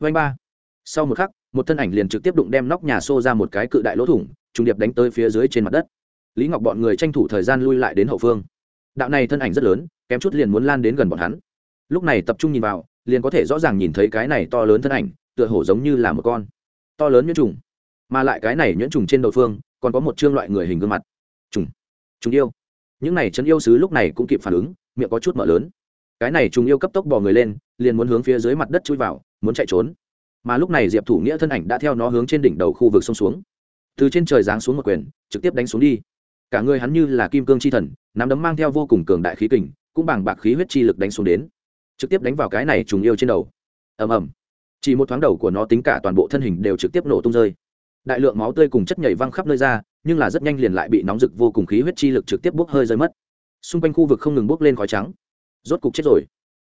Vanh ba, sau một khắc, một thân ảnh liền trực tiếp đụng đem nóc nhà xô ra một cái cự đại lỗ thủng, trùng điệp đánh tới phía dưới trên mặt đất. Lý ngọc bọn người tranh thủ thời gian lui lại đến hậu phương. Đạo này thân ảnh rất lớn kém chút liền muốn lan đến gần bọn hắn. Lúc này tập trung nhìn vào, liền có thể rõ ràng nhìn thấy cái này to lớn thân ảnh, tựa hổ giống như là một con to lớn nhuyễn trùng. Mà lại cái này nhuyễn trùng trên đầu phương, còn có một chương loại người hình gương mặt. Trùng trùng yêu. Những này chấn yêu sứ lúc này cũng kịp phản ứng, miệng có chút mở lớn. Cái này trùng yêu cấp tốc bò người lên, liền muốn hướng phía dưới mặt đất chui vào, muốn chạy trốn. Mà lúc này diệp thủ nghĩa thân ảnh đã theo nó hướng trên đỉnh đầu khu vực sông xuống. Từ trên trời giáng xuống một quyền, trực tiếp đánh xuống đi. Cả người hắn như là kim cương chi thần, nắm đấm mang theo vô cùng cường đại khí kình cũng bằng bạc khí huyết chi lực đánh xuống đến, trực tiếp đánh vào cái này trùng yêu trên đầu. Ầm ầm. Chỉ một thoáng đầu của nó tính cả toàn bộ thân hình đều trực tiếp nổ tung rơi. Đại lượng máu tươi cùng chất nhảy văng khắp nơi ra, nhưng là rất nhanh liền lại bị nóng rực vô cùng khí huyết chi lực trực tiếp bốc hơi rơi mất. Xung quanh khu vực không ngừng bốc lên khói trắng. Rốt cục chết rồi.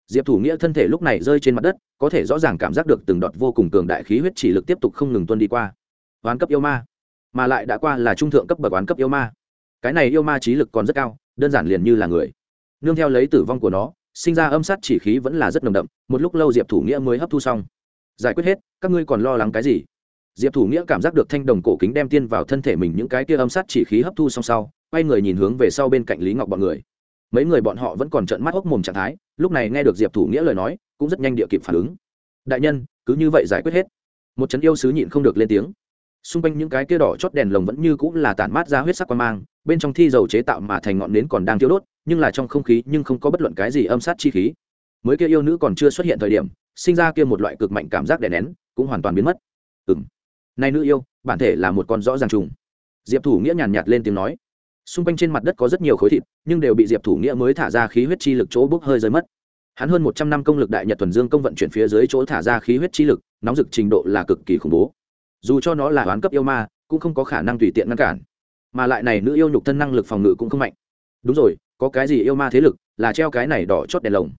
Diệp thủ nghĩa thân thể lúc này rơi trên mặt đất, có thể rõ ràng cảm giác được từng đọt vô cùng cường đại khí huyết chỉ lực tiếp tục không ngừng tuân đi qua. Oán cấp yêu ma. Mà lại đã qua là trung thượng cấp bậc oán cấp yêu ma. Cái này yêu ma trí lực còn rất cao, đơn giản liền như là người nương theo lấy tử vong của nó, sinh ra âm sát chỉ khí vẫn là rất nồng đậm, một lúc lâu diệp thủ nghĩa mới hấp thu xong. Giải quyết hết, các ngươi còn lo lắng cái gì? Diệp thủ nghĩa cảm giác được thanh đồng cổ kính đem tiên vào thân thể mình những cái kia âm sát chỉ khí hấp thu xong sau, quay người nhìn hướng về sau bên cạnh lý ngọc bọn người. Mấy người bọn họ vẫn còn trợn mắt hốc mồm trạng thái, lúc này nghe được diệp thủ nghĩa lời nói, cũng rất nhanh địa kịp phản ứng. Đại nhân, cứ như vậy giải quyết hết. Một trấn yêu sứ nhịn không được lên tiếng xung quanh những cái kia đỏ chót đèn lồng vẫn như cũng là tản mát ra huyết sắc quan mang, bên trong thi dầu chế tạo mà thành ngọn nến còn đang thiếu đốt, nhưng là trong không khí nhưng không có bất luận cái gì âm sát chi khí. Mới kia yêu nữ còn chưa xuất hiện thời điểm, sinh ra kia một loại cực mạnh cảm giác đè nén, cũng hoàn toàn biến mất. Ừng nay nữ yêu, bản thể là một con rõ ràng trùng. Diệp thủ nghĩa nhàn nhạt lên tiếng nói. Xung quanh trên mặt đất có rất nhiều khối thịt, nhưng đều bị diệp thủ nghĩa mới thả ra khí huyết chi lực chỗ bốc hơi rơi mất. Hắn hơn một trăm năm công lực đại nhật thuần dương công vận chuyển phía dưới chỗ thả ra khí huyết chi lực, nóng rực trình độ là cực kỳ khủng bố dù cho nó là oán cấp yêu ma, cũng không có khả năng tùy tiện ngăn cản. Mà lại này nữ yêu nhục thân năng lực phòng ngự cũng không mạnh. Đúng rồi, có cái gì yêu ma thế lực là treo cái này đỏ chót đèn lồng.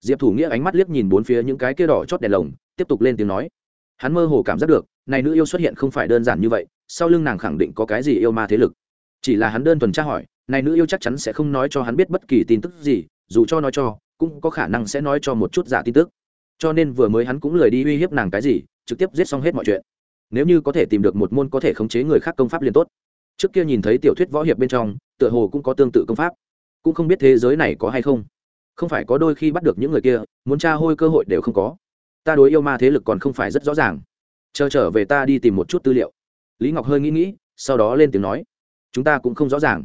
Diệp thủ nghĩa ánh mắt liếc nhìn bốn phía những cái kia đỏ chót đèn lồng, tiếp tục lên tiếng nói. Hắn mơ hồ cảm giác được, này nữ yêu xuất hiện không phải đơn giản như vậy, sau lưng nàng khẳng định có cái gì yêu ma thế lực. Chỉ là hắn đơn thuần tra hỏi, này nữ yêu chắc chắn sẽ không nói cho hắn biết bất kỳ tin tức gì, dù cho nói cho, cũng có khả năng sẽ nói cho một chút giả tin tức. Cho nên vừa mới hắn cũng lười đi uy hiếp nàng cái gì, trực tiếp giết xong hết mọi chuyện nếu như có thể tìm được một môn có thể khống chế người khác công pháp liền tốt. Trước kia nhìn thấy tiểu thuyết võ hiệp bên trong, tựa hồ cũng có tương tự công pháp. Cũng không biết thế giới này có hay không. Không phải có đôi khi bắt được những người kia, muốn tra hôi cơ hội đều không có. Ta đối yêu ma thế lực còn không phải rất rõ ràng. Chờ trở về ta đi tìm một chút tư liệu. Lý ngọc hơi nghĩ nghĩ, sau đó lên tiếng nói, chúng ta cũng không rõ ràng.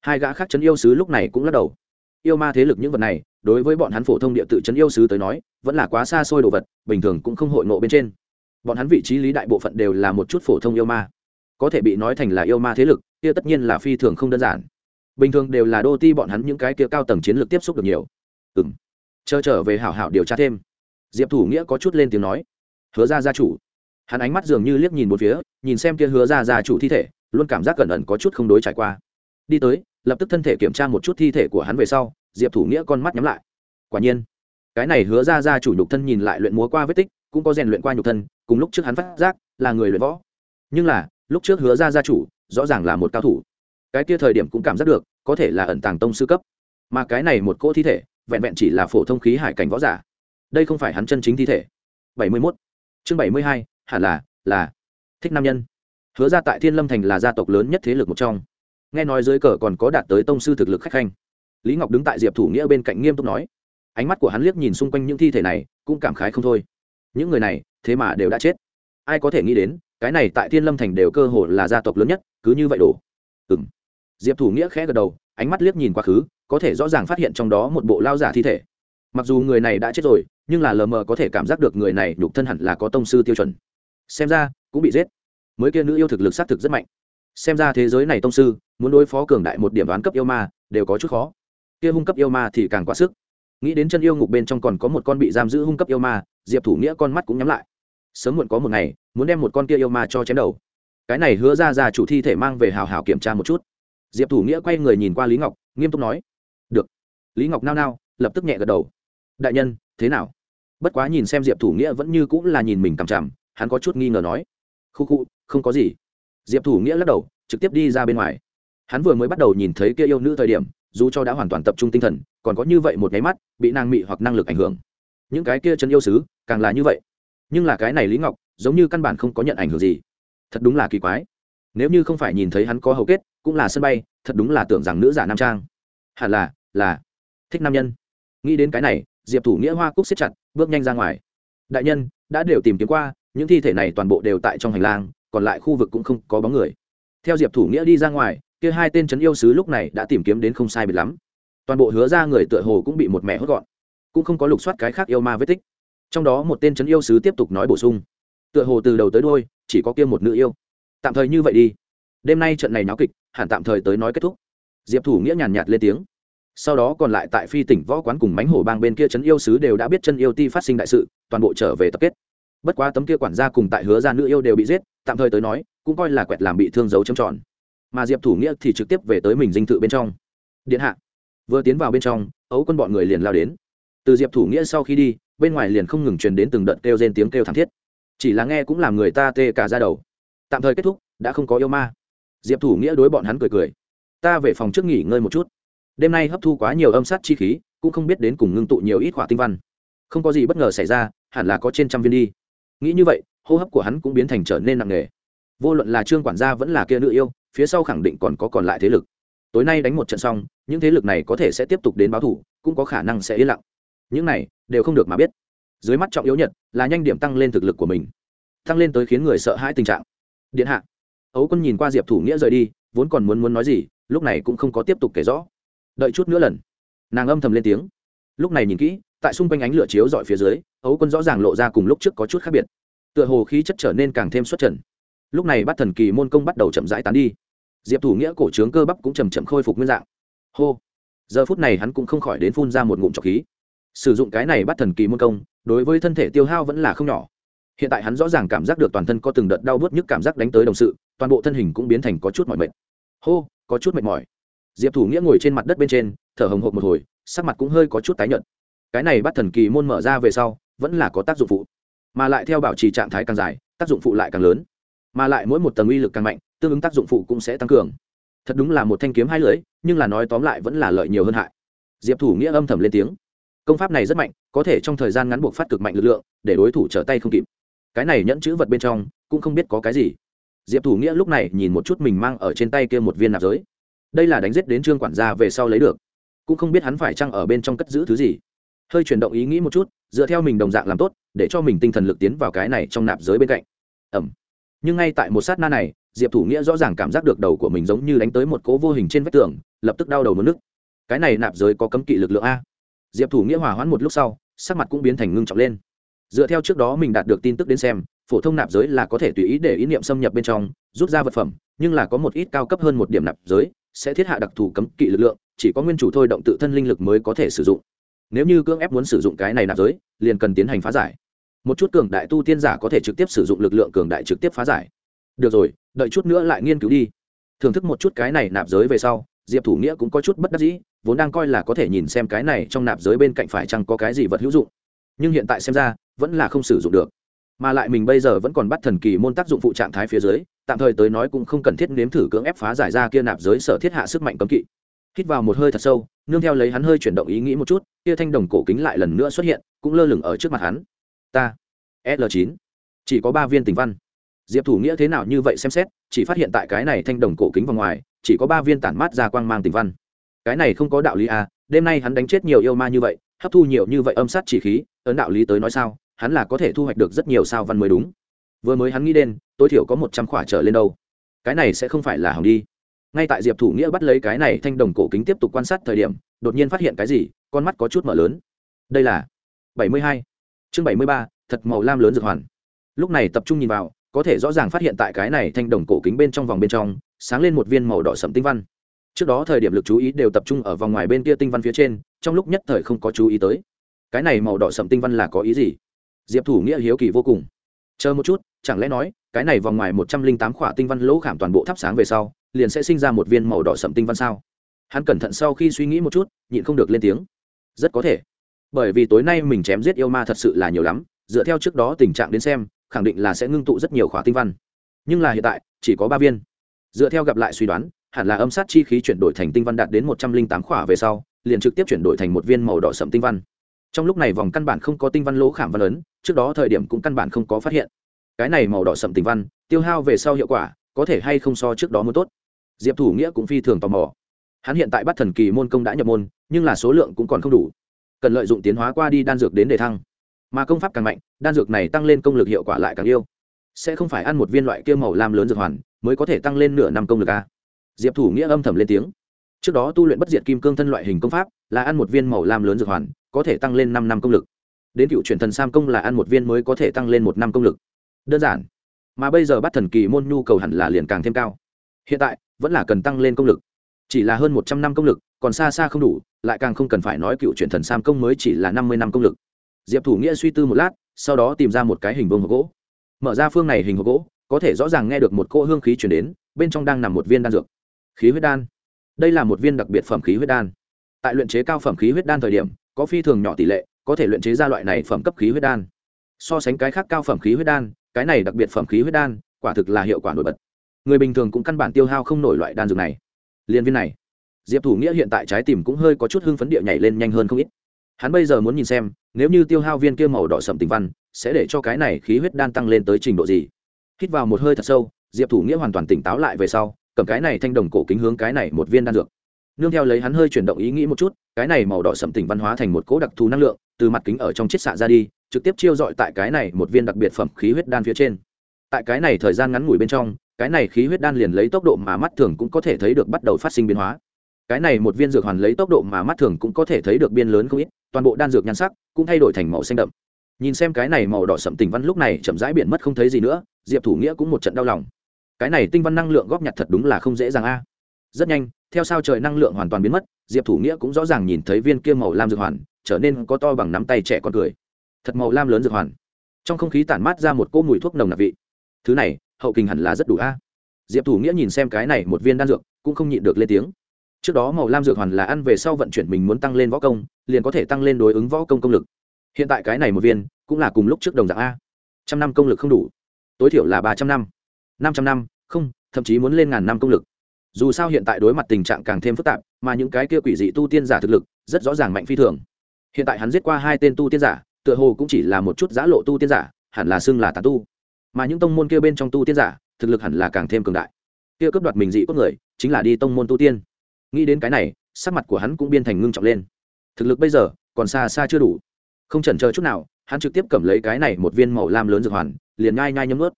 Hai gã khác chấn yêu sứ lúc này cũng lắc đầu. Yêu ma thế lực những vật này, đối với bọn hắn phổ thông địa tự chấn yêu sứ tới nói, vẫn là quá xa xôi đồ vật, bình thường cũng không hội ngộ bên trên bọn hắn vị trí lý đại bộ phận đều là một chút phổ thông yêu ma. Có thể bị nói thành là yêu ma thế lực, kia tất nhiên là phi thường không đơn giản. Bình thường đều là đô ti bọn hắn những cái kia cao tầng chiến lược tiếp xúc được nhiều. Ừ m chờ trở về hảo hảo điều tra thêm. Diệp thủ nghĩa có chút lên tiếng nói. Hứa ra gia chủ. Hắn ánh mắt dường như liếc nhìn một phía, nhìn xem kia hứa ra gia chủ thi thể, luôn cảm giác cẩn ẩn có chút không đối trải qua. Đi tới, lập tức thân thể kiểm tra một chút thi thể của hắn về sau, diệp thủ nghĩa con mắt nhắm lại. Quả nhiên, cái này hứa ra ra chủ nhục thân nhìn lại luyện múa qua vết tích cũng có rèn luyện qua nhục thân, cùng lúc trước hắn phát giác là người luyện võ. Nhưng là, lúc trước hứa ra gia chủ, rõ ràng là một cao thủ. Cái kia thời điểm cũng cảm giác được, có thể là ẩn tàng tông sư cấp. Mà cái này một cỗ thi thể, vẹn vẹn chỉ là phổ thông khí hải cảnh võ giả. Đây không phải hắn chân chính thi thể. Bảy mươi 71. chương bảy mươi hai, hẳn là là thích nam nhân. Hứa ra tại thiên lâm thành là gia tộc lớn nhất thế lực một trong. Nghe nói dưới cờ còn có đạt tới tông sư thực lực khách khanh. Lý ngọc đứng tại diệp thủ nghĩa bên cạnh nghiêm túc nói. Ánh mắt của hắn liếc nhìn xung quanh những thi thể này, cũng cảm khái không thôi những người này, thế mà đều đã chết. Ai có thể nghĩ đến, cái này tại thiên lâm thành đều cơ hồ là gia tộc lớn nhất, cứ như vậy đổ. Ừ m diệp thủ nghĩa khẽ gật đầu, ánh mắt liếc nhìn quá khứ, có thể rõ ràng phát hiện trong đó một bộ lao giả thi thể. Mặc dù người này đã chết rồi, nhưng là lờ mờ có thể cảm giác được người này nhục thân hẳn là có tông sư tiêu chuẩn. Xem ra, cũng bị giết. Mới kia nữ yêu thực lực xác thực rất mạnh. Xem ra thế giới này tông sư, muốn đối phó cường đại một điểm đoán cấp yêu ma, đều có chút khó. Kia hung cấp yêu ma thì càng quá sức. Nghĩ đến chân yêu ngục bên trong còn có một con bị giam giữ hung cấp yêu ma diệp thủ nghĩa con mắt cũng nhắm lại. Sớm muộn có một ngày, muốn đem một con kia yêu ma cho chém đầu. Cái này hứa ra ra chủ thi thể mang về hào hào kiểm tra một chút. Diệp thủ nghĩa quay người nhìn qua lý ngọc, nghiêm túc nói, được. Lý ngọc nao nao, lập tức nhẹ gật đầu. Đại nhân, thế nào? Bất quá nhìn xem diệp thủ nghĩa vẫn như cũng là nhìn mình cằm chằm, hắn có chút nghi ngờ nói, khu khu, không có gì. Diệp thủ nghĩa lắc đầu, trực tiếp đi ra bên ngoài. Hắn vừa mới bắt đầu nhìn thấy kia yêu nữ thời điểm, dù cho đã hoàn toàn tập trung tinh thần, còn có như vậy một nháy mắt, bị nàng mị hoặc năng lực ảnh hưởng. Những cái kia chân yêu sứ càng là như vậy. Nhưng là cái này lý ngọc, giống như căn bản không có nhận ảnh hưởng gì. Thật đúng là kỳ quái. Nếu như không phải nhìn thấy hắn có hầu kết, cũng là sân bay, thật đúng là tưởng rằng nữ giả nam trang. Hẳn là là thích nam nhân. Nghĩ đến cái này, diệp thủ nghĩa hoa cúc xếp chặt, bước nhanh ra ngoài. Đại nhân, đã đều tìm kiếm qua, những thi thể này toàn bộ đều tại trong hành lang, còn lại khu vực cũng không có bóng người. Theo diệp thủ nghĩa đi ra ngoài, kia hai tên trấn yêu sứ lúc này đã tìm kiếm đến không sai biệt lắm. Toàn bộ hứa ra người tựa hồ cũng bị một mẹ hốt gọn. Cũng không có lục soát cái khác yêu ma vết tích trong đó một tên trấn yêu sứ tiếp tục nói bổ sung. Tựa hồ từ đầu tới đôi chỉ có kia một nữ yêu. Tạm thời như vậy đi. Đêm nay trận này náo kịch, hẳn tạm thời tới nói kết thúc. Diệp thủ nghĩa nhàn nhạt lên tiếng. Sau đó còn lại tại phi tỉnh võ quán cùng mánh hổ bang bên kia trấn yêu sứ đều đã biết chân yêu ti phát sinh đại sự, toàn bộ trở về tập kết. Bất quá tấm kia quản gia cùng tại hứa ra nữ yêu đều bị giết, tạm thời tới nói, cũng coi là quẹt làm bị thương dấu châm tròn. Mà diệp thủ nghĩa thì trực tiếp về tới mình dinh thự bên trong. Điện hạ. Vừa tiến vào bên trong, ấu quân bọn người liền lao đến. Từ diệp thủ nghĩa sau khi đi bên ngoài liền không ngừng truyền đến từng đợt kêu rên tiếng kêu thảm thiết. Chỉ là nghe cũng làm người ta tê cả ra đầu. Tạm thời kết thúc, đã không có yêu ma. Diệp thủ nghĩa đối bọn hắn cười cười. Ta về phòng trước nghỉ ngơi một chút. Đêm nay hấp thu quá nhiều âm sát chi khí, cũng không biết đến cùng ngưng tụ nhiều ít khỏa tinh văn. Không có gì bất ngờ xảy ra, hẳn là có trên trăm viên đi. Nghĩ như vậy, hô hấp của hắn cũng biến thành trở nên nặng nề. Vô luận là trương quản gia vẫn là kia nữ yêu, phía sau khẳng định còn có còn lại thế lực. Tối nay đánh một trận xong, những thế lực này có thể sẽ tiếp tục đến báo thủ, cũng có khả năng sẽ yên lặng những này đều không được mà biết. Dưới mắt trọng yếu nhất là nhanh điểm tăng lên thực lực của mình, tăng lên tới khiến người sợ hãi tình trạng. Điện hạ, ấu quân nhìn qua diệp thủ nghĩa rời đi, vốn còn muốn muốn nói gì, lúc này cũng không có tiếp tục kể rõ. Đợi chút nữa lần, nàng âm thầm lên tiếng. Lúc này nhìn kỹ, tại xung quanh ánh lửa chiếu dọi phía dưới, ấu quân rõ ràng lộ ra cùng lúc trước có chút khác biệt. Tựa hồ khí chất trở nên càng thêm xuất trần. Lúc này bắt thần kỳ môn công bắt đầu chậm rãi tán đi. Diệp thủ nghĩa cổ trướng cơ bắp cũng chầm chậm khôi phục nguyên dạng. Hô. Giờ phút này hắn cũng không khỏi đến phun ra một ngụm trọc khí sử dụng cái này bắt thần kỳ môn công, đối với thân thể tiêu hao vẫn là không nhỏ. Hiện tại hắn rõ ràng cảm giác được toàn thân có từng đợt đau bớt nhức cảm giác đánh tới đồng sự, toàn bộ thân hình cũng biến thành có chút mỏi mệt. Hô, có chút mệt mỏi. Diệp thủ nghĩa ngồi trên mặt đất bên trên, thở hồng hộc một hồi, sắc mặt cũng hơi có chút tái nhợt. Cái này bắt thần kỳ môn mở ra về sau, vẫn là có tác dụng phụ. Mà lại theo bảo trì trạng thái càng dài, tác dụng phụ lại càng lớn. Mà lại mỗi một tầng uy lực càng mạnh, tương ứng tác dụng phụ cũng sẽ tăng cường. Thật đúng là một thanh kiếm hai lưỡi, nhưng là nói tóm lại vẫn là lợi nhiều hơn hại. Diệp thủ nghĩa âm thầm lên tiếng công pháp này rất mạnh, có thể trong thời gian ngắn buộc phát cực mạnh lực lượng, để đối thủ trở tay không kịp. Cái này nhẫn chữ vật bên trong, cũng không biết có cái gì. Diệp thủ nghĩa lúc này nhìn một chút mình mang ở trên tay kia một viên nạp giới. Đây là đánh giết đến trương quản gia về sau lấy được. Cũng không biết hắn phải chăng ở bên trong cất giữ thứ gì. Hơi chuyển động ý nghĩ một chút, dựa theo mình đồng dạng làm tốt, để cho mình tinh thần lực tiến vào cái này trong nạp giới bên cạnh. Ẩm nhưng ngay tại một sát na này, diệp thủ nghĩa rõ ràng cảm giác được đầu của mình giống như đánh tới một cố vô hình trên vách tường, lập tức đau đầu mất nước. Cái này nạp giới có cấm kỵ lực lượng a diệp thủ nghĩa hòa hoãn một lúc sau, sắc mặt cũng biến thành ngưng trọng lên. Dựa theo trước đó mình đạt được tin tức đến xem, phổ thông nạp giới là có thể tùy ý để ý niệm xâm nhập bên trong, rút ra vật phẩm, nhưng là có một ít cao cấp hơn một điểm nạp giới, sẽ thiết hạ đặc thù cấm kỵ lực lượng, chỉ có nguyên chủ thôi động tự thân linh lực mới có thể sử dụng. Nếu như cưỡng ép muốn sử dụng cái này nạp giới, liền cần tiến hành phá giải. Một chút cường đại tu tiên giả có thể trực tiếp sử dụng lực lượng cường đại trực tiếp phá giải. Được rồi, đợi chút nữa lại nghiên cứu đi. Thưởng thức một chút cái này nạp giới về sau diệp thủ nghĩa cũng có chút bất đắc dĩ, vốn đang coi là có thể nhìn xem cái này trong nạp giới bên cạnh phải chăng có cái gì vật hữu dụng. Nhưng hiện tại xem ra, vẫn là không sử dụng được. Mà lại mình bây giờ vẫn còn bắt thần kỳ môn tác dụng phụ trạng thái phía dưới, tạm thời tới nói cũng không cần thiết nếm thử cưỡng ép phá giải ra kia nạp giới sở thiết hạ sức mạnh cấm kỵ. Hít vào một hơi thật sâu, nương theo lấy hắn hơi chuyển động ý nghĩ một chút, kia thanh đồng cổ kính lại lần nữa xuất hiện, cũng lơ lửng ở trước mặt hắn. Ta, l 9 chỉ có ba viên tình văn diệp thủ nghĩa thế nào như vậy xem xét, chỉ phát hiện tại cái này thanh đồng cổ kính vào ngoài, chỉ có ba viên tản mát ra quang mang tình văn. Cái này không có đạo lý à đêm nay hắn đánh chết nhiều yêu ma như vậy, hấp thu nhiều như vậy âm sát chỉ khí, ấn đạo lý tới nói sao, hắn là có thể thu hoạch được rất nhiều sao văn mới đúng. Vừa mới hắn nghĩ đến, tối thiểu có một trăm khỏa trở lên đâu. Cái này sẽ không phải là hỏng đi. Ngay tại diệp thủ nghĩa bắt lấy cái này thanh đồng cổ kính tiếp tục quan sát thời điểm, đột nhiên phát hiện cái gì, con mắt có chút mở lớn. Đây là bảy mươi hai. Chương bảy mươi ba, thật màu lam lớn dược hoàn. Lúc này tập trung nhìn vào có thể rõ ràng phát hiện tại cái này thanh đồng cổ kính bên trong vòng bên trong, sáng lên một viên màu đỏ sẫm tinh văn. Trước đó thời điểm lực chú ý đều tập trung ở vòng ngoài bên kia tinh văn phía trên, trong lúc nhất thời không có chú ý tới. Cái này màu đỏ sẫm tinh văn là có ý gì? Diệp thủ nghĩa hiếu kỳ vô cùng. Chờ một chút, chẳng lẽ nói, cái này vòng ngoài một trăm linh tám khỏa tinh văn lỗ khảm toàn bộ thắp sáng về sau, liền sẽ sinh ra một viên màu đỏ sẫm tinh văn sao? Hắn cẩn thận sau khi suy nghĩ một chút, nhịn không được lên tiếng. Rất có thể. Bởi vì tối nay mình chém giết yêu ma thật sự là nhiều lắm, dựa theo trước đó tình trạng đến xem khẳng định là sẽ ngưng tụ rất nhiều khỏa tinh văn. Nhưng là hiện tại chỉ có ba viên. Dựa theo gặp lại suy đoán hẳn là âm sát chi khí chuyển đổi thành tinh văn đạt đến một trăm linh tám khỏa về sau liền trực tiếp chuyển đổi thành một viên màu đỏ sậm tinh văn. Trong lúc này vòng căn bản không có tinh văn lỗ khảm văn lớn, trước đó thời điểm cũng căn bản không có phát hiện. Cái này màu đỏ sậm tinh văn tiêu hao về sau hiệu quả có thể hay không so trước đó muốn tốt? Diệp thủ nghĩa cũng phi thường tò mò. Hắn hiện tại bắt thần kỳ môn công đã nhập môn nhưng là số lượng cũng còn không đủ. Cần lợi dụng tiến hóa qua đi đan dược đến đề thăng mà công pháp càng mạnh, đan dược này tăng lên công lực hiệu quả lại càng yêu. Sẽ không phải ăn một viên loại kia màu lam lớn dược hoàn mới có thể tăng lên nửa năm công lực a diệp thủ nghĩa âm thầm lên tiếng. Trước đó tu luyện bất diệt kim cương thân loại hình công pháp là ăn một viên màu lam lớn dược hoàn, có thể tăng lên năm năm công lực. Đến cựu truyền thần sam công là ăn một viên mới có thể tăng lên một năm công lực. Đơn giản. Mà bây giờ bắt thần kỳ môn nhu cầu hẳn là liền càng thêm cao. Hiện tại, vẫn là cần tăng lên công lực. Chỉ là hơn một trăm năm công lực, còn xa xa không đủ, lại càng không cần phải nói cựu truyền thần sam công mới chỉ là năm mươi năm công lực diệp thủ nghĩa suy tư một lát, sau đó tìm ra một cái hình vông hộp gỗ. Mở ra phương này hình hộp gỗ, có thể rõ ràng nghe được một cỗ hương khí chuyển đến, bên trong đang nằm một viên đan dược. Khí huyết đan. Đây là một viên đặc biệt phẩm khí huyết đan. Tại luyện chế cao phẩm khí huyết đan thời điểm, có phi thường nhỏ tỷ lệ, có thể luyện chế ra loại này phẩm cấp khí huyết đan. So sánh cái khác cao phẩm khí huyết đan, cái này đặc biệt phẩm khí huyết đan, quả thực là hiệu quả nổi bật. Người bình thường cũng căn bản tiêu hao không nổi loại đan dược này. Liên viên này. Diệp thủ nghĩa hiện tại trái tim cũng hơi có chút hưng phấn địa nhảy lên nhanh hơn không ít hắn bây giờ muốn nhìn xem, nếu như tiêu hao viên kia màu đỏ sậm tình văn, sẽ để cho cái này khí huyết đan tăng lên tới trình độ gì? Hít vào một hơi thật sâu, diệp thủ nghĩa hoàn toàn tỉnh táo lại về sau, cầm cái này thanh đồng cổ kính hướng cái này một viên đan dược. Nương theo lấy hắn hơi chuyển động ý nghĩ một chút, cái này màu đỏ sậm tỉnh văn hóa thành một cỗ đặc thù năng lượng, từ mặt kính ở trong chiết xạ ra đi, trực tiếp chiêu dọi tại cái này một viên đặc biệt phẩm khí huyết đan phía trên. Tại cái này thời gian ngắn ngủi bên trong, cái này khí huyết đan liền lấy tốc độ mà mắt thường cũng có thể thấy được bắt đầu phát sinh biến hóa. Cái này một viên dược hoàn lấy tốc độ mà mắt thường cũng có thể thấy được biên lớn không ít toàn bộ đan dược nhan sắc cũng thay đổi thành màu xanh đậm. Nhìn xem cái này màu đỏ sậm tình văn lúc này chậm rãi biển mất không thấy gì nữa, diệp thủ nghĩa cũng một trận đau lòng. Cái này tinh văn năng lượng góp nhặt thật đúng là không dễ dàng a. Rất nhanh, theo sao trời năng lượng hoàn toàn biến mất, diệp thủ nghĩa cũng rõ ràng nhìn thấy viên kia màu lam dược hoàn, trở nên có to bằng nắm tay trẻ con cười. Thật màu lam lớn dược hoàn. Trong không khí tản mát ra một cỗ mùi thuốc nồng nặc vị. Thứ này, hậu kinh hẳn là rất đủ a. Diệp thủ nghĩa nhìn xem cái này một viên đan dược, cũng không nhịn được lên tiếng trước đó màu lam dược hoàn là ăn về sau vận chuyển mình muốn tăng lên võ công, liền có thể tăng lên đối ứng võ công công lực. Hiện tại cái này một viên, cũng là cùng lúc trước đồng dạng a. Trăm năm công lực không đủ. Tối thiểu là ba trăm năm. Năm trăm năm, không, thậm chí muốn lên ngàn năm công lực. Dù sao hiện tại đối mặt tình trạng càng thêm phức tạp, mà những cái kia quỷ dị tu tiên giả thực lực, rất rõ ràng mạnh phi thường. Hiện tại hắn giết qua hai tên tu tiên giả, tựa hồ cũng chỉ là một chút giã lộ tu tiên giả, hẳn là xưng là tà tu. Mà những tông môn kia bên trong tu tiên giả, thực lực hẳn là càng thêm cường đại. Kia cướp đoạt mình dị cốt người, chính là đi tông môn tu tiên nghĩ đến cái này, sắc mặt của hắn cũng biên thành ngưng trọng lên. Thực lực bây giờ, còn xa xa chưa đủ. Không chần chờ chút nào, hắn trực tiếp cầm lấy cái này một viên màu lam lớn dược hoàn, liền nhai nhai nhấm ướt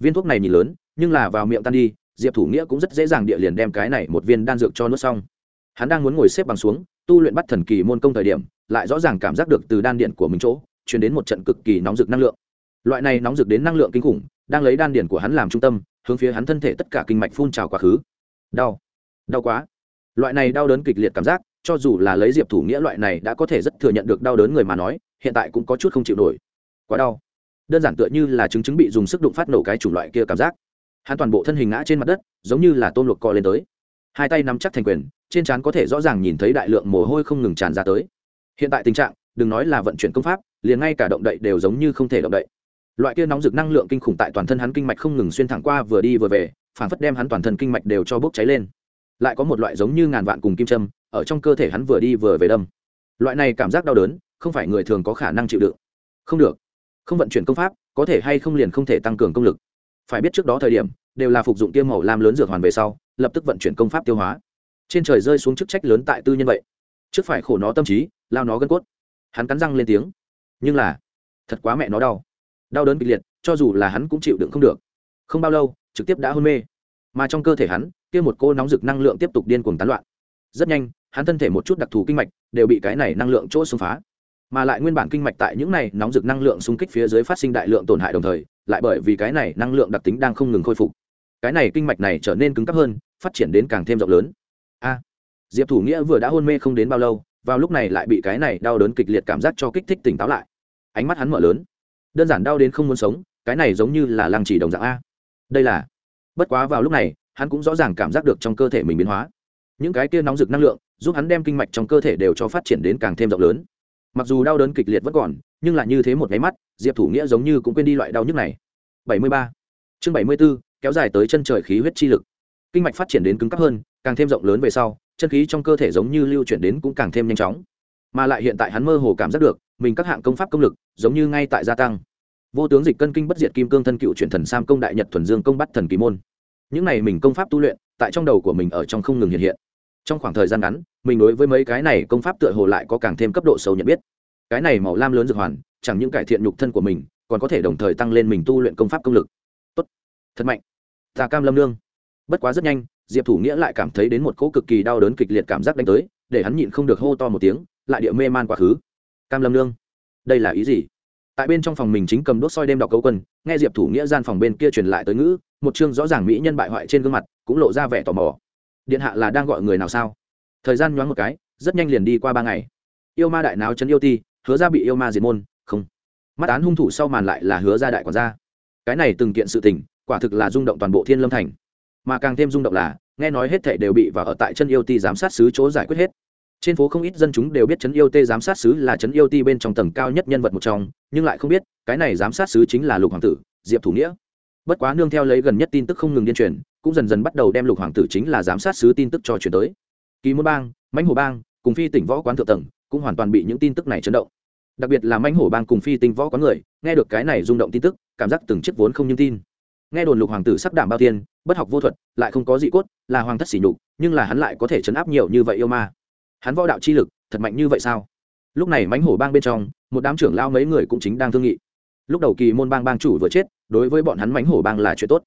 viên thuốc này nhìn lớn, nhưng là vào miệng tan đi, diệp thủ nghĩa cũng rất dễ dàng địa liền đem cái này một viên đan dược cho nuốt xong. Hắn đang muốn ngồi xếp bằng xuống, tu luyện bắt thần kỳ môn công thời điểm, lại rõ ràng cảm giác được từ đan điện của mình chỗ chuyển đến một trận cực kỳ nóng rực năng lượng. Loại này nóng rực đến năng lượng kinh khủng, đang lấy đan điện của hắn làm trung tâm, hướng phía hắn thân thể tất cả kinh mạch phun trào quá khứ. Đau. Đau quá loại này đau đớn kịch liệt cảm giác, cho dù là lấy diệp thủ nghĩa loại này đã có thể rất thừa nhận được đau đớn người mà nói, hiện tại cũng có chút không chịu nổi. Quá đau. Đơn giản tựa như là chứng chứng bị dùng sức đụng phát nổ cái chủng loại kia cảm giác. Hắn toàn bộ thân hình ngã trên mặt đất, giống như là tôm luộc co lên tới. Hai tay nắm chắc thành quyền, trên trán có thể rõ ràng nhìn thấy đại lượng mồ hôi không ngừng tràn ra tới. Hiện tại tình trạng, đừng nói là vận chuyển công pháp, liền ngay cả động đậy đều giống như không thể động đậy. Loại kia nóng rực năng lượng kinh khủng tại toàn thân hắn kinh mạch không ngừng xuyên thẳng qua vừa đi vừa về, phản phất đem hắn toàn thân kinh mạch đều cho bốc cháy lên lại có một loại giống như ngàn vạn cùng kim châm, ở trong cơ thể hắn vừa đi vừa về đâm. Loại này cảm giác đau đớn, không phải người thường có khả năng chịu đựng. Không được. Không vận chuyển công pháp, có thể hay không liền không thể tăng cường công lực. Phải biết trước đó thời điểm, đều là phục dụng tiêm màu lam lớn dược hoàn về sau, lập tức vận chuyển công pháp tiêu hóa. Trên trời rơi xuống chức trách lớn tại tư nhân vậy. Trước phải khổ nó tâm trí, lao nó gân cốt. Hắn cắn răng lên tiếng. Nhưng là, thật quá mẹ nó đau. Đau đớn kịch liệt, cho dù là hắn cũng chịu đựng không được. Không bao lâu, trực tiếp đã hôn mê. Mà trong cơ thể hắn kia một cô nóng rực năng lượng tiếp tục điên cuồng tán loạn. Rất nhanh, hắn thân thể một chút đặc thù kinh mạch đều bị cái này năng lượng chỗ xung phá. Mà lại nguyên bản kinh mạch tại những này nóng rực năng lượng xung kích phía dưới phát sinh đại lượng tổn hại đồng thời, lại bởi vì cái này năng lượng đặc tính đang không ngừng khôi phục. Cái này kinh mạch này trở nên cứng cáp hơn, phát triển đến càng thêm rộng lớn. A, diệp thủ nghĩa vừa đã hôn mê không đến bao lâu, vào lúc này lại bị cái này đau đớn kịch liệt cảm giác cho kích thích tỉnh táo lại. Ánh mắt hắn mở lớn. Đơn giản đau đến không muốn sống, cái này giống như là lăng chỉ đồng dạng a. Đây là, bất quá vào lúc này hắn cũng rõ ràng cảm giác được trong cơ thể mình biến hóa. Những cái kia nóng rực năng lượng giúp hắn đem kinh mạch trong cơ thể đều cho phát triển đến càng thêm rộng lớn. Mặc dù đau đớn kịch liệt vẫn còn nhưng là như thế một nháy mắt diệp thủ nghĩa giống như cũng quên đi loại đau nhức này. 73. chương 74, kéo dài tới chân trời khí huyết chi lực. Kinh mạch phát triển đến cứng cắp hơn càng thêm rộng lớn về sau chân khí trong cơ thể giống như lưu chuyển đến cũng càng thêm nhanh chóng. Mà lại hiện tại hắn mơ hồ cảm giác được mình các hạng công pháp công lực giống như ngay tại gia tăng. Vô tướng dịch cân kinh bất diệt kim cương thân cựu chuyển thần sam công đại nhật thuần dương công bắt thần kỳ môn những này mình công pháp tu luyện, tại trong đầu của mình ở trong không ngừng hiện hiện. Trong khoảng thời gian ngắn, mình đối với mấy cái này công pháp tựa hồ lại có càng thêm cấp độ sâu nhận biết. Cái này màu lam lớn dược hoàn, chẳng những cải thiện nhục thân của mình, còn có thể đồng thời tăng lên mình tu luyện công pháp công lực. Tốt. Thật mạnh. Ta cam lâm lương bất quá rất nhanh, diệp thủ nghĩa lại cảm thấy đến một cỗ cực kỳ đau đớn kịch liệt cảm giác đánh tới, để hắn nhịn không được hô to một tiếng, lại địa mê man quá khứ. Cam lâm lương đây là ý gì? Tại bên trong phòng mình chính cầm đốt soi đêm đọc câu quân, nghe diệp thủ nghĩa gian phòng bên kia truyền lại tới ngữ một chương rõ ràng mỹ nhân bại hoại trên gương mặt, cũng lộ ra vẻ tò mò. Điện hạ là đang gọi người nào sao? Thời gian nhoáng một cái, rất nhanh liền đi qua ba ngày. Yêu ma đại náo chấn yêu ti, hứa ra bị yêu ma diệt môn, không. Mắt án hung thủ sau màn lại là hứa ra đại quản gia. Cái này từng kiện sự tình, quả thực là rung động toàn bộ thiên lâm thành. Mà càng thêm rung động là, nghe nói hết thảy đều bị và ở tại chân yêu ti giám sát sứ chỗ giải quyết hết. Trên phố không ít dân chúng đều biết chấn yêu tê giám sát sứ là chấn yêu ti bên trong tầng cao nhất nhân vật một trong, nhưng lại không biết, cái này giám sát sứ chính là lục hoàng tử, diệp thủ nghĩa bất quá nương theo lấy gần nhất tin tức không ngừng điên truyền, cũng dần dần bắt đầu đem lục hoàng tử chính là giám sát sứ tin tức cho truyền tới. Kỳ môn bang, mãnh hồ bang, cùng phi tỉnh võ quán thượng tầng cũng hoàn toàn bị những tin tức này chấn động. Đặc biệt là mãnh hổ bang cùng phi tinh võ quán người, nghe được cái này rung động tin tức, cảm giác từng chiếc vốn không như tin. Nghe đồn lục hoàng tử sắc đảm bao tiên bất học vô thuật, lại không có dị cốt, là hoàng thất sỉ nhục, nhưng là hắn lại có thể chấn áp nhiều như vậy yêu ma. Hắn võ đạo chi lực, thật mạnh như vậy sao? Lúc này mãnh hổ bang bên trong, một đám trưởng lao mấy người cũng chính đang thương nghị. Lúc đầu kỳ môn bang bang chủ vừa chết đối với bọn hắn mánh hổ bang là chuyện tốt.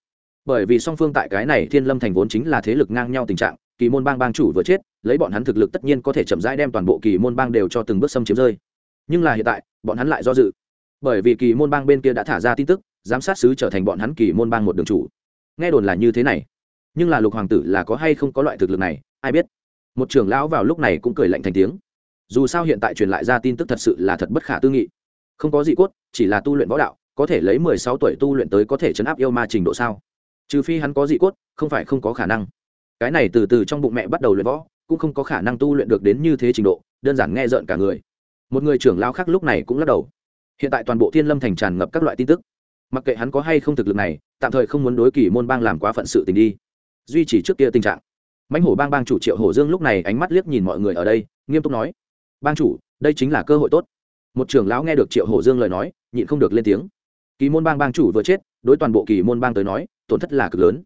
Bởi vì song phương tại cái này thiên lâm thành vốn chính là thế lực ngang nhau tình trạng, kỳ môn bang bang chủ vừa chết, lấy bọn hắn thực lực tất nhiên có thể chậm rãi đem toàn bộ kỳ môn bang đều cho từng bước xâm chiếm rơi. Nhưng là hiện tại, bọn hắn lại do dự. Bởi vì kỳ môn bang bên kia đã thả ra tin tức, giám sát sứ trở thành bọn hắn kỳ môn bang một đường chủ. Nghe đồn là như thế này. Nhưng là lục hoàng tử là có hay không có loại thực lực này, ai biết. Một trưởng lão vào lúc này cũng cười lạnh thành tiếng. Dù sao hiện tại truyền lại ra tin tức thật sự là thật bất khả tư nghị. Không có gì cốt, chỉ là tu luyện võ đạo có thể lấy mười sáu tuổi tu luyện tới có thể chấn áp yêu ma trình độ sao? Trừ phi hắn có dị cốt, không phải không có khả năng. Cái này từ từ trong bụng mẹ bắt đầu luyện võ, cũng không có khả năng tu luyện được đến như thế trình độ, đơn giản nghe rợn cả người. Một người trưởng lao khác lúc này cũng lắc đầu. Hiện tại toàn bộ thiên lâm thành tràn ngập các loại tin tức. Mặc kệ hắn có hay không thực lực này, tạm thời không muốn đối kỳ môn bang làm quá phận sự tình đi. Duy trì trước kia tình trạng. Mãnh hổ bang bang chủ triệu hổ dương lúc này ánh mắt liếc nhìn mọi người ở đây, nghiêm túc nói. Bang chủ, đây chính là cơ hội tốt. Một trưởng lão nghe được triệu hổ dương lời nói, nhịn không được lên tiếng kỳ môn bang bang chủ vừa chết, đối toàn bộ kỳ môn bang tới nói, tổn thất là cực lớn.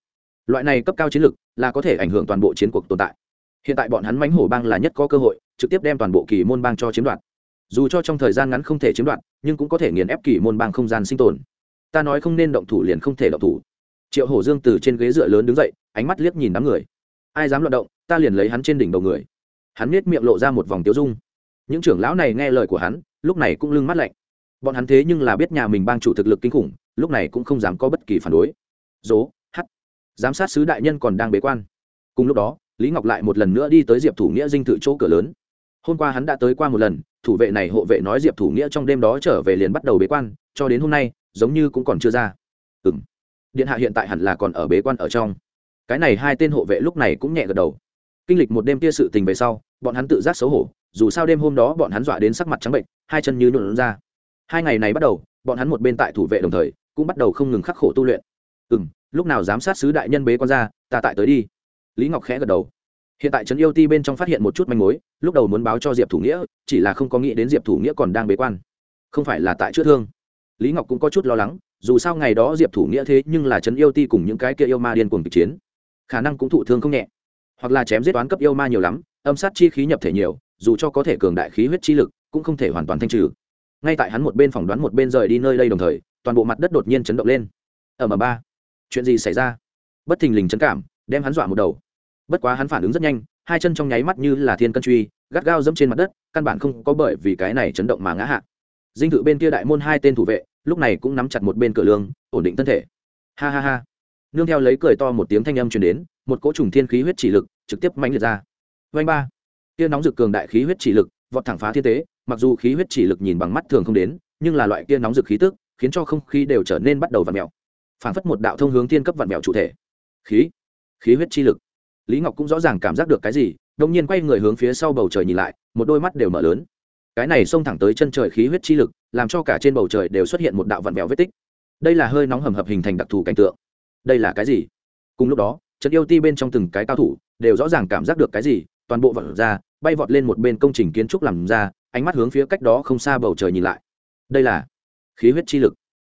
Loại này cấp cao chiến lược là có thể ảnh hưởng toàn bộ chiến cuộc tồn tại. Hiện tại bọn hắn mãnh hổ bang là nhất có cơ hội, trực tiếp đem toàn bộ kỳ môn bang cho chiếm đoạt. Dù cho trong thời gian ngắn không thể chiếm đoạt, nhưng cũng có thể nghiền ép kỳ môn bang không gian sinh tồn. Ta nói không nên động thủ liền không thể động thủ. Triệu hổ dương từ trên ghế dựa lớn đứng dậy, ánh mắt liếc nhìn đám người. Ai dám loạt động, ta liền lấy hắn trên đỉnh đầu người. Hắn nết miệng lộ ra một vòng tiêu dung. Những trưởng lão này nghe lời của hắn, lúc này cũng lưng mắt lạnh bọn hắn thế nhưng là biết nhà mình bang chủ thực lực kinh khủng, lúc này cũng không dám có bất kỳ phản đối. Dố, hắt. Giám sát sứ đại nhân còn đang bế quan. Cùng lúc đó, lý ngọc lại một lần nữa đi tới diệp thủ nghĩa dinh thự chỗ cửa lớn. Hôm qua hắn đã tới qua một lần, thủ vệ này hộ vệ nói diệp thủ nghĩa trong đêm đó trở về liền bắt đầu bế quan, cho đến hôm nay, giống như cũng còn chưa ra. Ừ m điện hạ hiện tại hẳn là còn ở bế quan ở trong. Cái này hai tên hộ vệ lúc này cũng nhẹ gật đầu. Kinh lịch một đêm kia sự tình về sau, bọn hắn tự giác xấu hổ, dù sao đêm hôm đó bọn hắn dọa đến sắc mặt trắng bệnh hai chân như nhuộn ra hai ngày này bắt đầu, bọn hắn một bên tại thủ vệ đồng thời, cũng bắt đầu không ngừng khắc khổ tu luyện. Ừ m lúc nào giám sát sứ đại nhân bế quan ra, ta tại tới đi. Lý ngọc khẽ gật đầu. Hiện tại trấn yêu ti bên trong phát hiện một chút manh mối, lúc đầu muốn báo cho diệp thủ nghĩa, chỉ là không có nghĩ đến diệp thủ nghĩa còn đang bế quan. Không phải là tại chữa thương. Lý ngọc cũng có chút lo lắng, dù sao ngày đó diệp thủ nghĩa thế nhưng là trấn yêu ti cùng những cái kia yêu ma điên cuồng kịch chiến. Khả năng cũng thụ thương không nhẹ. Hoặc là chém giết toán cấp yêu ma nhiều lắm, âm sát chi khí nhập thể nhiều, dù cho có thể cường đại khí huyết chi lực, cũng không thể hoàn toàn thanh trừ ngay tại hắn một bên phỏng đoán một bên rời đi nơi đây đồng thời, toàn bộ mặt đất đột nhiên chấn động lên. Ở m ba. Chuyện gì xảy ra? Bất thình lình chấn cảm, đem hắn dọa một đầu. Bất quá hắn phản ứng rất nhanh, hai chân trong nháy mắt như là thiên cân truy, gắt gao dẫm trên mặt đất, căn bản không có bởi vì cái này chấn động mà ngã hạ. Dinh thự bên kia đại môn hai tên thủ vệ, lúc này cũng nắm chặt một bên cửa lương, ổn định thân thể. Ha ha ha. Nương theo lấy cười to một tiếng thanh âm truyền đến, một cỗ trùng thiên khí huyết chỉ lực trực tiếp mãnh liệt ra. Vanh ba. Kia nóng rực cường đại khí huyết chỉ lực, vọt thẳng phá thiên tế mặc dù khí huyết chỉ lực nhìn bằng mắt thường không đến, nhưng là loại kia nóng rực khí tức, khiến cho không khí đều trở nên bắt đầu vặn mèo. Phản phất một đạo thông hướng thiên cấp vặn mèo chủ thể. Khí? Khí huyết chi lực. Lý ngọc cũng rõ ràng cảm giác được cái gì đông nhiên quay người hướng phía sau bầu trời nhìn lại, một đôi mắt đều mở lớn. Cái này xông thẳng tới chân trời khí huyết chi lực, làm cho cả trên bầu trời đều xuất hiện một đạo vặn vẹo vết tích. Đây là hơi nóng hầm hập hình thành đặc thù cảnh tượng. Đây là cái gì? Cùng lúc đó trận yêu ti bên trong từng cái cao thủ đều rõ ràng cảm giác được cái gì, toàn bộ vọt ra, bay vọt lên một bên công trình kiến trúc làm ra ánh mắt hướng phía cách đó không xa bầu trời nhìn lại. Đây là khí huyết chi lực.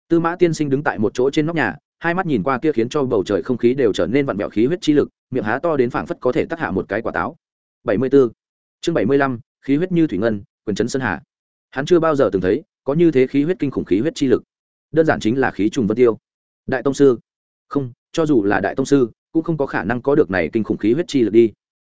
Tư mã tiên sinh đứng tại một chỗ trên nóc nhà, hai mắt nhìn qua kia khiến cho bầu trời không khí đều trở nên vặn vẹo khí huyết chi lực, miệng há to đến phảng phất có thể tắc hạ một cái quả táo. Bảy mươi 74. chương bảy mươi lăm, khí huyết như thủy ngân, quyền chấn sơn hà. Hắn chưa bao giờ từng thấy có như thế khí huyết kinh khủng khí huyết chi lực. Đơn giản chính là khí trùng vân tiêu. Đại tông sư. Không, cho dù là đại tông sư, cũng không có khả năng có được này kinh khủng khí huyết chi lực đi.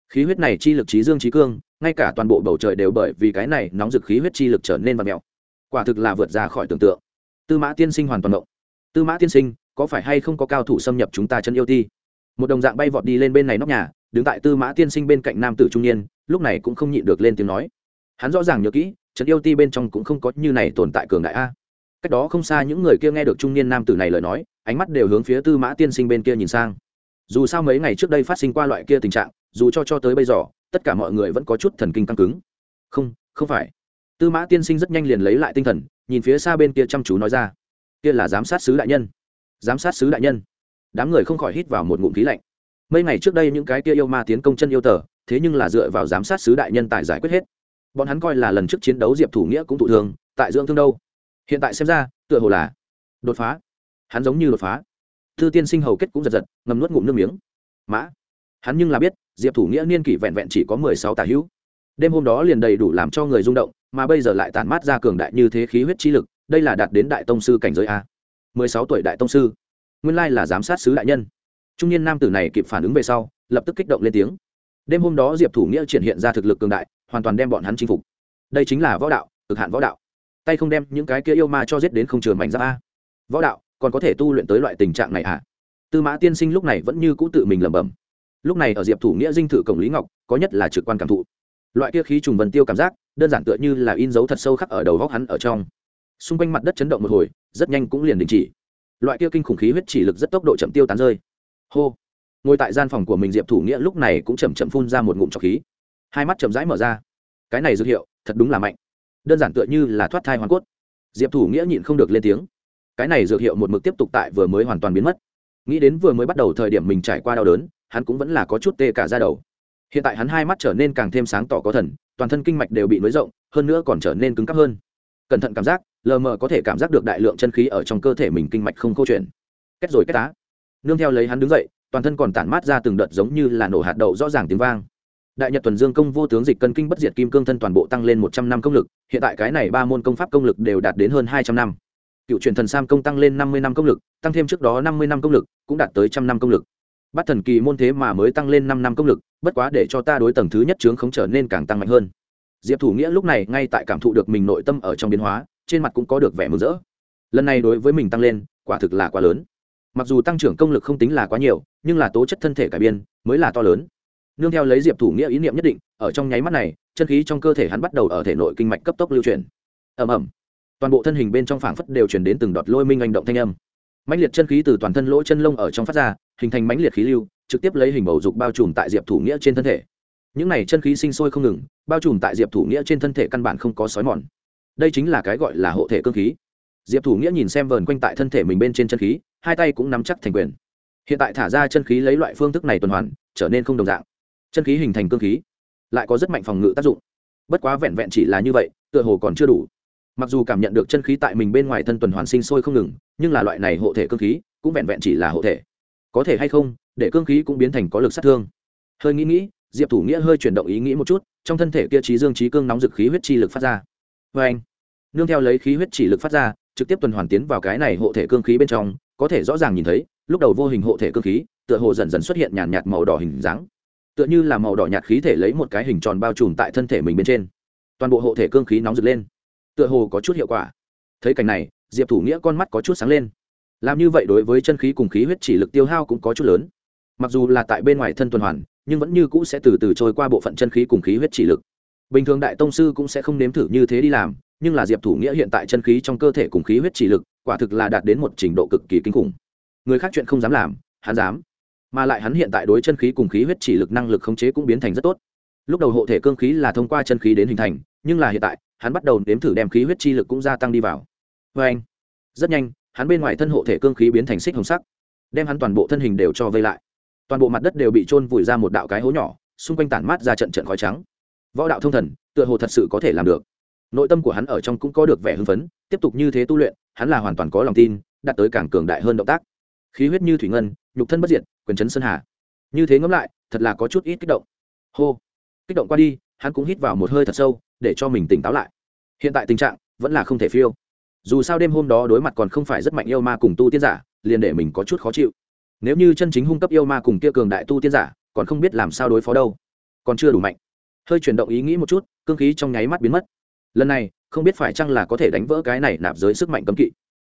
Khí huyết này chi lực trí dương trí cương ngay cả toàn bộ bầu trời đều bởi vì cái này nóng dực khí huyết chi lực trở nên và mèo. Quả thực là vượt ra khỏi tưởng tượng. Tư mã tiên sinh hoàn toàn động tư mã tiên sinh, có phải hay không có cao thủ xâm nhập chúng ta chân yêu ti? Một đồng dạng bay vọt đi lên bên này nóc nhà, đứng tại tư mã tiên sinh bên cạnh nam tử trung niên, lúc này cũng không nhịn được lên tiếng nói. Hắn rõ ràng nhớ kỹ trấn yêu ti bên trong cũng không có như này tồn tại cường đại a. Cách đó không xa những người kia nghe được trung niên nam tử này lời nói, ánh mắt đều hướng phía tư mã tiên sinh bên kia nhìn sang. Dù sao mấy ngày trước đây phát sinh qua loại kia tình trạng, dù cho cho tới bây giờ tất cả mọi người vẫn có chút thần kinh căng cứng. Không không phải. Tư mã tiên sinh rất nhanh liền lấy lại tinh thần, nhìn phía xa bên kia chăm chú nói ra. Kia là giám sát sứ đại nhân. Giám sát sứ đại nhân. Đám người không khỏi hít vào một ngụm khí lạnh. Mấy ngày trước đây những cái kia yêu ma tiến công chân yêu tờ, thế nhưng là dựa vào giám sát sứ đại nhân tài giải quyết hết. Bọn hắn coi là lần trước chiến đấu diệp thủ nghĩa cũng thụ thường, tại dưỡng thương đâu. Hiện tại xem ra, tựa hồ là đột phá. Hắn giống như đột phá. Thư tiên sinh hầu kết cũng giật giật ngầm nuốt ngụm nước miếng. Mã, hắn nhưng là biết diệp thủ nghĩa niên kỷ vẹn vẹn chỉ có mười sáu tà hữu. Đêm hôm đó liền đầy đủ làm cho người rung động, mà bây giờ lại tản mát ra cường đại như thế khí huyết chi lực, đây là đạt đến đại tông sư cảnh giới a. Mười sáu tuổi đại tông sư. Nguyên lai là giám sát sứ đại nhân. Trung niên nam tử này kịp phản ứng về sau, lập tức kích động lên tiếng. Đêm hôm đó diệp thủ nghĩa triển hiện ra thực lực cường đại, hoàn toàn đem bọn hắn chinh phục. Đây chính là võ đạo, cực hạn võ đạo. Tay không đem những cái kia yêu ma cho giết đến không trường mảnh giáp a. Võ đạo, còn có thể tu luyện tới loại tình trạng này à? Tư mã tiên sinh lúc này vẫn như cũ tự mình lẩm bẩm lúc này ở diệp thủ nghĩa dinh thự cổng lý ngọc, có nhất là trực quan cảm thụ. Loại kia khí trùng vần tiêu cảm giác, đơn giản tựa như là in dấu thật sâu khắc ở đầu góc hắn ở trong. Xung quanh mặt đất chấn động một hồi, rất nhanh cũng liền đình chỉ. Loại kia kinh khủng khí huyết chỉ lực rất tốc độ chậm tiêu tán rơi. Hô. Ngồi tại gian phòng của mình diệp thủ nghĩa lúc này cũng chậm chậm phun ra một ngụm trọc khí. Hai mắt chậm rãi mở ra. Cái này dược hiệu, thật đúng là mạnh. Đơn giản tựa như là thoát thai hoàn cốt. Diệp thủ nghĩa nhịn không được lên tiếng. Cái này dược hiệu một mực tiếp tục tại vừa mới hoàn toàn biến mất. Nghĩ đến vừa mới bắt đầu thời điểm mình trải qua đau đớn hắn cũng vẫn là có chút tê cả ra đầu. Hiện tại hắn hai mắt trở nên càng thêm sáng tỏ có thần, toàn thân kinh mạch đều bị nới rộng, hơn nữa còn trở nên cứng cắp hơn. Cẩn thận cảm giác, lờ mờ có thể cảm giác được đại lượng chân khí ở trong cơ thể mình kinh mạch không câu chuyện kết rồi kết tá. Nương theo lấy hắn đứng dậy, toàn thân còn tản mát ra từng đợt giống như là nổ hạt đậu rõ ràng tiếng vang. Đại nhật tuần dương công vô tướng dịch cân kinh bất diệt kim cương thân toàn bộ tăng lên một trăm năm công lực, hiện tại cái này ba môn công pháp công lực đều đạt đến hơn hai trăm năm. Cựu truyền thần sam công tăng lên năm mươi năm công lực, tăng thêm trước đó năm mươi năm công lực, cũng đạt tới trăm năm công lực bắt thần kỳ môn thế mà mới tăng lên năm năm công lực bất quá để cho ta đối tầng thứ nhất chướng không trở nên càng tăng mạnh hơn. Diệp thủ nghĩa lúc này ngay tại cảm thụ được mình nội tâm ở trong biến hóa trên mặt cũng có được vẻ mừng rỡ. Lần này đối với mình tăng lên quả thực là quá lớn. Mặc dù tăng trưởng công lực không tính là quá nhiều nhưng là tố chất thân thể cải biên mới là to lớn. Nương theo lấy diệp thủ nghĩa ý niệm nhất định ở trong nháy mắt này chân khí trong cơ thể hắn bắt đầu ở thể nội kinh mạch cấp tốc lưu chuyển. Ầm ầm, toàn bộ thân hình bên trong phảng phất đều chuyển đến từng đọt lôi minh anh động thanh âm. Mãnh liệt chân khí từ toàn thân lỗ chân lông ở trong phát ra hình thành mãnh liệt khí lưu, trực tiếp lấy hình bầu dục bao trùm tại diệp thủ nghĩa trên thân thể. Những này chân khí sinh sôi không ngừng, bao trùm tại diệp thủ nghĩa trên thân thể căn bản không có sói mòn. Đây chính là cái gọi là hộ thể cơ khí. Diệp thủ nghĩa nhìn xem vờn quanh tại thân thể mình bên trên chân khí, hai tay cũng nắm chắc thành quyền. Hiện tại thả ra chân khí lấy loại phương thức này tuần hoàn, trở nên không đồng dạng. Chân khí hình thành cơ khí, lại có rất mạnh phòng ngự tác dụng. Bất quá vẹn vẹn chỉ là như vậy, tựa hồ còn chưa đủ. Mặc dù cảm nhận được chân khí tại mình bên ngoài thân tuần hoàn sinh sôi không ngừng, nhưng là loại này hộ thể cơ khí cũng vẹn vẹn chỉ là hộ thể có thể hay không, để cương khí cũng biến thành có lực sát thương. Hơi nghĩ nghĩ, diệp thủ nghĩa hơi chuyển động ý nghĩ một chút, trong thân thể kia trí dương trí cương nóng dực khí huyết chi lực phát ra. Vê anh, nương theo lấy khí huyết chỉ lực phát ra, trực tiếp tuần hoàn tiến vào cái này hộ thể cương khí bên trong, có thể rõ ràng nhìn thấy, lúc đầu vô hình hộ thể cương khí, tựa hồ dần dần xuất hiện nhàn nhạt màu đỏ hình dáng. Tựa như là màu đỏ nhạt khí thể lấy một cái hình tròn bao trùm tại thân thể mình bên trên. Toàn bộ hộ thể cương khí nóng rực lên. Tựa hồ có chút hiệu quả. Thấy cảnh này, diệp thủ nghĩa con mắt có chút sáng lên làm như vậy đối với chân khí cùng khí huyết chỉ lực tiêu hao cũng có chút lớn. Mặc dù là tại bên ngoài thân tuần hoàn, nhưng vẫn như cũ sẽ từ từ trôi qua bộ phận chân khí cùng khí huyết chỉ lực. Bình thường đại tông sư cũng sẽ không nếm thử như thế đi làm, nhưng là diệp thủ nghĩa hiện tại chân khí trong cơ thể cùng khí huyết chỉ lực, quả thực là đạt đến một trình độ cực kỳ kinh khủng. Người khác chuyện không dám làm, hắn dám. Mà lại hắn hiện tại đối chân khí cùng khí huyết chỉ lực năng lực khống chế cũng biến thành rất tốt. Lúc đầu hộ thể cương khí là thông qua chân khí đến hình thành, nhưng là hiện tại, hắn bắt đầu nếm thử đem khí huyết chi lực cũng gia tăng đi vào. Vê anh, rất nhanh hắn bên ngoài thân hộ thể cương khí biến thành xích hồng sắc, đem hắn toàn bộ thân hình đều cho vây lại. Toàn bộ mặt đất đều bị trôn vùi ra một đạo cái hố nhỏ, xung quanh tản mát ra trận trận khói trắng. Võ đạo thông thần, tựa hồ thật sự có thể làm được. Nội tâm của hắn ở trong cũng có được vẻ hưng phấn, tiếp tục như thế tu luyện, hắn là hoàn toàn có lòng tin, đạt tới càng cường đại hơn động tác. Khí huyết như thủy ngân, nhục thân bất diệt, quyền chấn sơn hà. Như thế ngẫm lại, thật là có chút ít kích động. Hô! Kích động qua đi, hắn cũng hít vào một hơi thật sâu, để cho mình tỉnh táo lại. Hiện tại tình trạng vẫn là không thể phiêu dù sao đêm hôm đó đối mặt còn không phải rất mạnh yêu ma cùng tu tiên giả, liền để mình có chút khó chịu. Nếu như chân chính hung cấp yêu ma cùng kia cường đại tu tiên giả, còn không biết làm sao đối phó đâu. Còn chưa đủ mạnh. Hơi chuyển động ý nghĩ một chút, cương khí trong nháy mắt biến mất. Lần này, không biết phải chăng là có thể đánh vỡ cái này nạp giới sức mạnh cấm kỵ.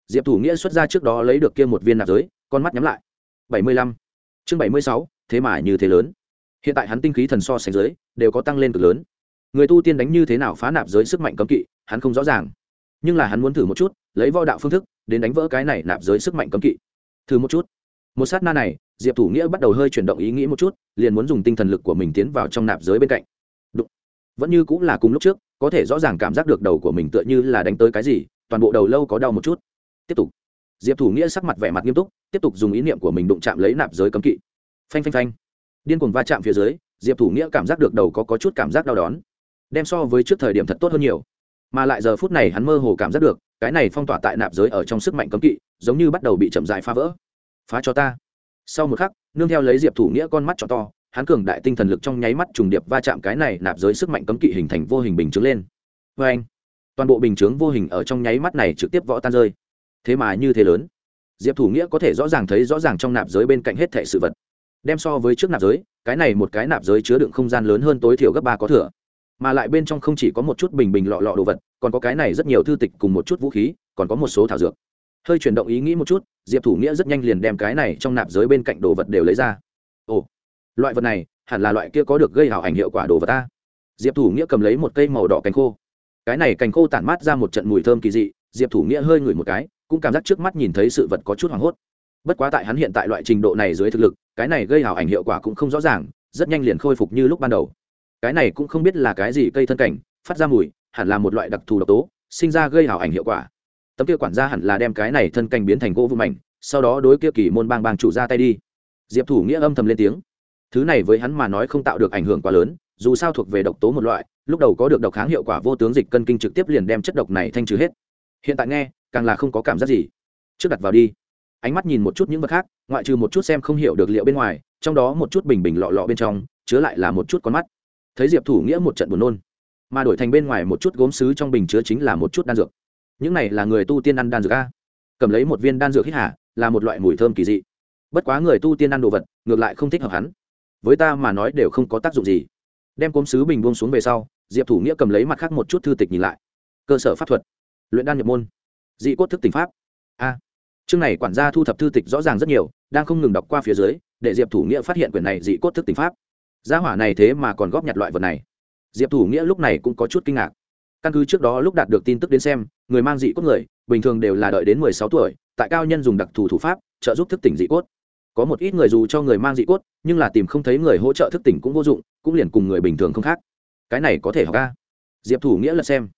Diệp thủ nghĩa xuất ra trước đó lấy được kia một viên nạp giới, con mắt nhắm lại. Bảy mươi lăm. Chương bảy mươi sáu, thế mà như thế lớn. Hiện tại hắn tinh khí thần so sánh giới, đều có tăng lên cực lớn. Người tu tiên đánh như thế nào phá nạp giới sức mạnh cấm kỵ, hắn không rõ ràng nhưng là hắn muốn thử một chút lấy võ đạo phương thức đến đánh vỡ cái này nạp giới sức mạnh cấm kỵ. Thử một chút. Một sát na này diệp thủ nghĩa bắt đầu hơi chuyển động ý nghĩ một chút liền muốn dùng tinh thần lực của mình tiến vào trong nạp giới bên cạnh. Đụng. vẫn như cũng là cùng lúc trước có thể rõ ràng cảm giác được đầu của mình tựa như là đánh tới cái gì toàn bộ đầu lâu có đau một chút. Tiếp tục. Diệp thủ nghĩa sắc mặt vẻ mặt nghiêm túc tiếp tục dùng ý niệm của mình đụng chạm lấy nạp giới cấm kỵ. Phanh phanh phanh. Điên cuồng va chạm phía dưới diệp thủ nghĩa cảm giác được đầu có, có chút cảm giác đau đón đem so với trước thời điểm thật tốt hơn nhiều mà lại giờ phút này hắn mơ hồ cảm giác được, cái này phong tỏa tại nạp giới ở trong sức mạnh cấm kỵ, giống như bắt đầu bị chậm dại phá vỡ. Phá cho ta. Sau một khắc, nương theo lấy diệp thủ nghĩa con mắt cho to, hắn cường đại tinh thần lực trong nháy mắt trùng điệp va chạm cái này nạp giới sức mạnh cấm kỵ hình thành vô hình bình chứng lên. Vê anh, toàn bộ bình chướng vô hình ở trong nháy mắt này trực tiếp võ tan rơi. Thế mà như thế lớn, diệp thủ nghĩa có thể rõ ràng thấy rõ ràng trong nạp giới bên cạnh hết thệ sự vật. Đem so với trước nạp giới, cái này một cái nạp giới chứa đựng không gian lớn hơn tối thiểu gấp ba có thừa. Mà lại bên trong không chỉ có một chút bình bình lọ lọ đồ vật còn có cái này rất nhiều thư tịch cùng một chút vũ khí, còn có một số thảo dược. Hơi chuyển động ý nghĩ một chút, diệp thủ nghĩa rất nhanh liền đem cái này trong nạp giới bên cạnh đồ vật đều lấy ra. Ồ, loại vật này, hẳn là loại kia có được gây hảo ảnh hiệu quả đồ vật ta. Diệp thủ nghĩa cầm lấy một cây màu đỏ cành khô. Cái này cành khô tản mát ra một trận mùi thơm kỳ dị, diệp thủ nghĩa hơi ngửi một cái, cũng cảm giác trước mắt nhìn thấy sự vật có chút hoảng hốt. Bất quá tại hắn hiện tại loại trình độ này dưới thực lực, cái này gây hảo ảnh hiệu quả cũng không rõ ràng, rất nhanh liền khôi phục như lúc ban đầu. Cái này cũng không biết là cái gì cây thân cảnh, phát ra mùi hẳn là một loại đặc thù độc tố, sinh ra gây hảo ảnh hiệu quả. Tấm kia quản gia hẳn là đem cái này thân canh biến thành gỗ vụ mảnh, sau đó đối kia kỳ môn bang bang chủ ra tay đi. Diệp thủ nghĩa âm thầm lên tiếng. Thứ này với hắn mà nói không tạo được ảnh hưởng quá lớn, dù sao thuộc về độc tố một loại, lúc đầu có được độc kháng hiệu quả vô tướng dịch cân kinh trực tiếp liền đem chất độc này thanh trừ hết. Hiện tại nghe, càng là không có cảm giác gì. Trước đặt vào đi. Ánh mắt nhìn một chút những vật khác, ngoại trừ một chút xem không hiểu được liệu bên ngoài, trong đó một chút bình bình lọ lọ bên trong, chứa lại là một chút con mắt. Thấy diệp thủ nghĩa một trận buồn nôn mà đổi thành bên ngoài một chút gốm sứ trong bình chứa chính là một chút đan dược. Những này là người tu tiên ăn đan dược a. Cầm lấy một viên đan dược hít hà, là một loại mùi thơm kỳ dị. Bất quá người tu tiên ăn đồ vật, ngược lại không thích hợp hắn. Với ta mà nói đều không có tác dụng gì. Đem gốm sứ bình buông xuống về sau, diệp thủ nghĩa cầm lấy mặt khác một chút thư tịch nhìn lại. Cơ sở pháp thuật. Luyện đan nhập môn. Dị cốt thức tỉnh pháp. A. Chương này quản gia thu thập thư tịch rõ ràng rất nhiều, đang không ngừng đọc qua phía dưới, để diệp thủ nghĩa phát hiện quyển này dị cốt thức tỉnh pháp. Gia hỏa này thế mà còn góp nhặt loại vật này diệp thủ nghĩa lúc này cũng có chút kinh ngạc. Căn cứ trước đó lúc đạt được tin tức đến xem, người mang dị cốt người, bình thường đều là đợi đến mười sáu tuổi, tại cao nhân dùng đặc thù thủ pháp, trợ giúp thức tỉnh dị cốt. Có một ít người dù cho người mang dị cốt, nhưng là tìm không thấy người hỗ trợ thức tỉnh cũng vô dụng, cũng liền cùng người bình thường không khác. Cái này có thể học ca diệp thủ nghĩa là xem.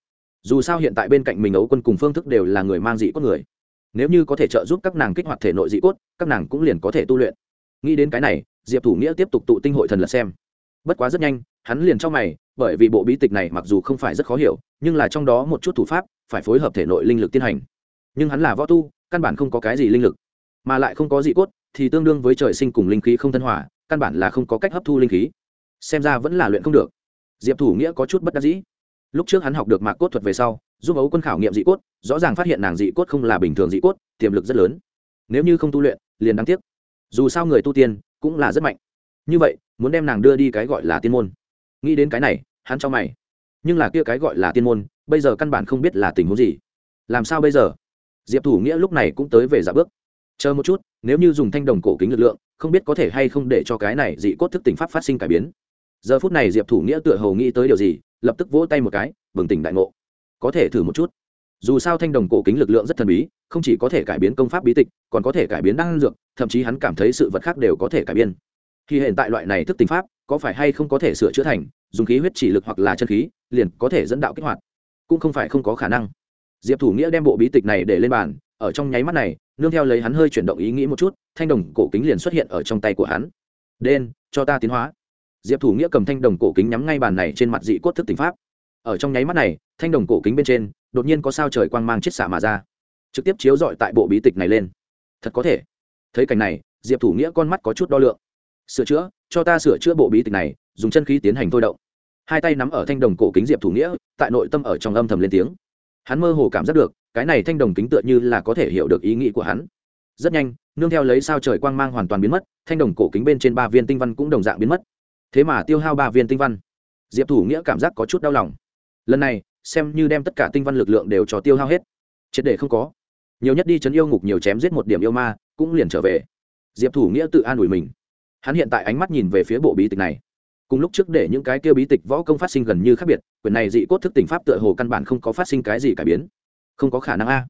Dù sao hiện tại bên cạnh mình ấu quân cùng phương thức đều là người mang dị cốt người. Nếu như có thể trợ giúp các nàng kích hoạt thể nội dị cốt, các nàng cũng liền có thể tu luyện. Nghĩ đến cái này, diệp thủ nghĩa tiếp tục tụ tinh hội thần lật xem. Bất quá rất nhanh hắn liền cho mày, bởi vì bộ bí tịch này mặc dù không phải rất khó hiểu, nhưng là trong đó một chút thủ pháp phải phối hợp thể nội linh lực tiến hành. Nhưng hắn là võ tu, căn bản không có cái gì linh lực, mà lại không có dị cốt, thì tương đương với trời sinh cùng linh khí không thân hòa, căn bản là không có cách hấp thu linh khí. Xem ra vẫn là luyện không được. Diệp thủ nghĩa có chút bất đắc dĩ. Lúc trước hắn học được mạc cốt thuật về sau, giúp ấu quân khảo nghiệm dị cốt, rõ ràng phát hiện nàng dị cốt không là bình thường dị cốt, tiềm lực rất lớn. Nếu như không tu luyện, liền đáng tiếc. Dù sao người tu tiên cũng là rất mạnh. Như vậy, muốn đem nàng đưa đi cái gọi là tiên môn nghĩ đến cái này, hắn cho mày. Nhưng là kia cái gọi là tiên môn, bây giờ căn bản không biết là tình huống gì. Làm sao bây giờ? Diệp thủ nghĩa lúc này cũng tới về dạ bước. Chờ một chút, nếu như dùng thanh đồng cổ kính lực lượng, không biết có thể hay không để cho cái này dị cốt thức tỉnh pháp phát sinh cải biến. Giờ phút này diệp thủ nghĩa tựa hầu nghĩ tới điều gì, lập tức vỗ tay một cái, bừng tỉnh đại ngộ. Có thể thử một chút. Dù sao thanh đồng cổ kính lực lượng rất thần bí, không chỉ có thể cải biến công pháp bí tịch, còn có thể cải biến năng dược, thậm chí hắn cảm thấy sự vật khác đều có thể cải biến. Khi hiện tại loại này thức tính pháp, có phải hay không có thể sửa chữa thành dùng khí huyết chỉ lực hoặc là chân khí, liền có thể dẫn đạo kích hoạt. Cũng không phải không có khả năng. Diệp thủ nghĩa đem bộ bí tịch này để lên bàn, ở trong nháy mắt này, nương theo lấy hắn hơi chuyển động ý nghĩ một chút, thanh đồng cổ kính liền xuất hiện ở trong tay của hắn. Đen, cho ta tiến hóa. Diệp thủ nghĩa cầm thanh đồng cổ kính nhắm ngay bàn này trên mặt dị cốt thức tính pháp. Ở trong nháy mắt này, thanh đồng cổ kính bên trên, đột nhiên có sao trời quang mang chiết xạ mà ra. Trực tiếp chiếu dọi tại bộ bí tịch này lên. Thật có thể. Thấy cảnh này, diệp thủ nghĩa con mắt có chút đo lượng. Sửa chữa cho ta sửa chữa bộ bí tịch này, dùng chân khí tiến hành thôi động. Hai tay nắm ở thanh đồng cổ kính diệp thủ nghĩa, tại nội tâm ở trong âm thầm lên tiếng. Hắn mơ hồ cảm giác được, cái này thanh đồng kính tựa như là có thể hiểu được ý nghĩ của hắn. Rất nhanh, nương theo lấy sao trời quang mang hoàn toàn biến mất, thanh đồng cổ kính bên trên ba viên tinh văn cũng đồng dạng biến mất. Thế mà tiêu hao ba viên tinh văn. Diệp thủ nghĩa cảm giác có chút đau lòng. Lần này, xem như đem tất cả tinh văn lực lượng đều cho tiêu hao hết. Triệt để không có. Nhiều nhất đi chấn yêu ngục nhiều chém giết một điểm yêu ma, cũng liền trở về. Diệp thủ nghĩa tự an ủi mình hắn hiện tại ánh mắt nhìn về phía bộ bí tịch này. Cùng lúc trước để những cái kia bí tịch võ công phát sinh gần như khác biệt quyền này dị cốt thức tỉnh pháp tựa hồ căn bản không có phát sinh cái gì cải biến. Không có khả năng a.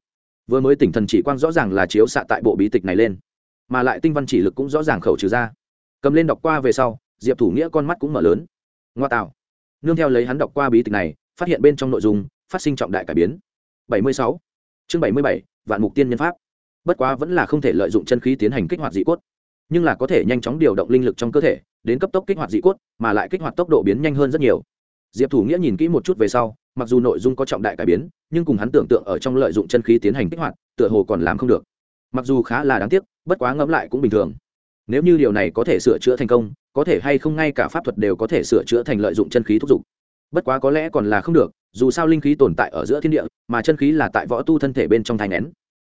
Vừa mới tỉnh thần chỉ quang rõ ràng là chiếu xạ tại bộ bí tịch này lên mà lại tinh văn chỉ lực cũng rõ ràng khẩu trừ ra. Cầm lên đọc qua về sau diệp thủ nghĩa con mắt cũng mở lớn. Ngoa tạo. Nương theo lấy hắn đọc qua bí tịch này phát hiện bên trong nội dung phát sinh trọng đại cải biến. 76. chương 77, vạn mục tiên nhân pháp. Bất quá vẫn là không thể lợi dụng chân khí tiến hành kích hoạt dị cốt nhưng là có thể nhanh chóng điều động linh lực trong cơ thể, đến cấp tốc kích hoạt dị cốt, mà lại kích hoạt tốc độ biến nhanh hơn rất nhiều. Diệp thủ nghĩa nhìn kỹ một chút về sau, mặc dù nội dung có trọng đại cải biến, nhưng cùng hắn tưởng tượng ở trong lợi dụng chân khí tiến hành kích hoạt, tựa hồ còn làm không được. Mặc dù khá là đáng tiếc, bất quá ngẫm lại cũng bình thường. Nếu như điều này có thể sửa chữa thành công, có thể hay không ngay cả pháp thuật đều có thể sửa chữa thành lợi dụng chân khí thúc giục. Bất quá có lẽ còn là không được, dù sao linh khí tồn tại ở giữa thiên địa, mà chân khí là tại võ tu thân thể bên trong thai nén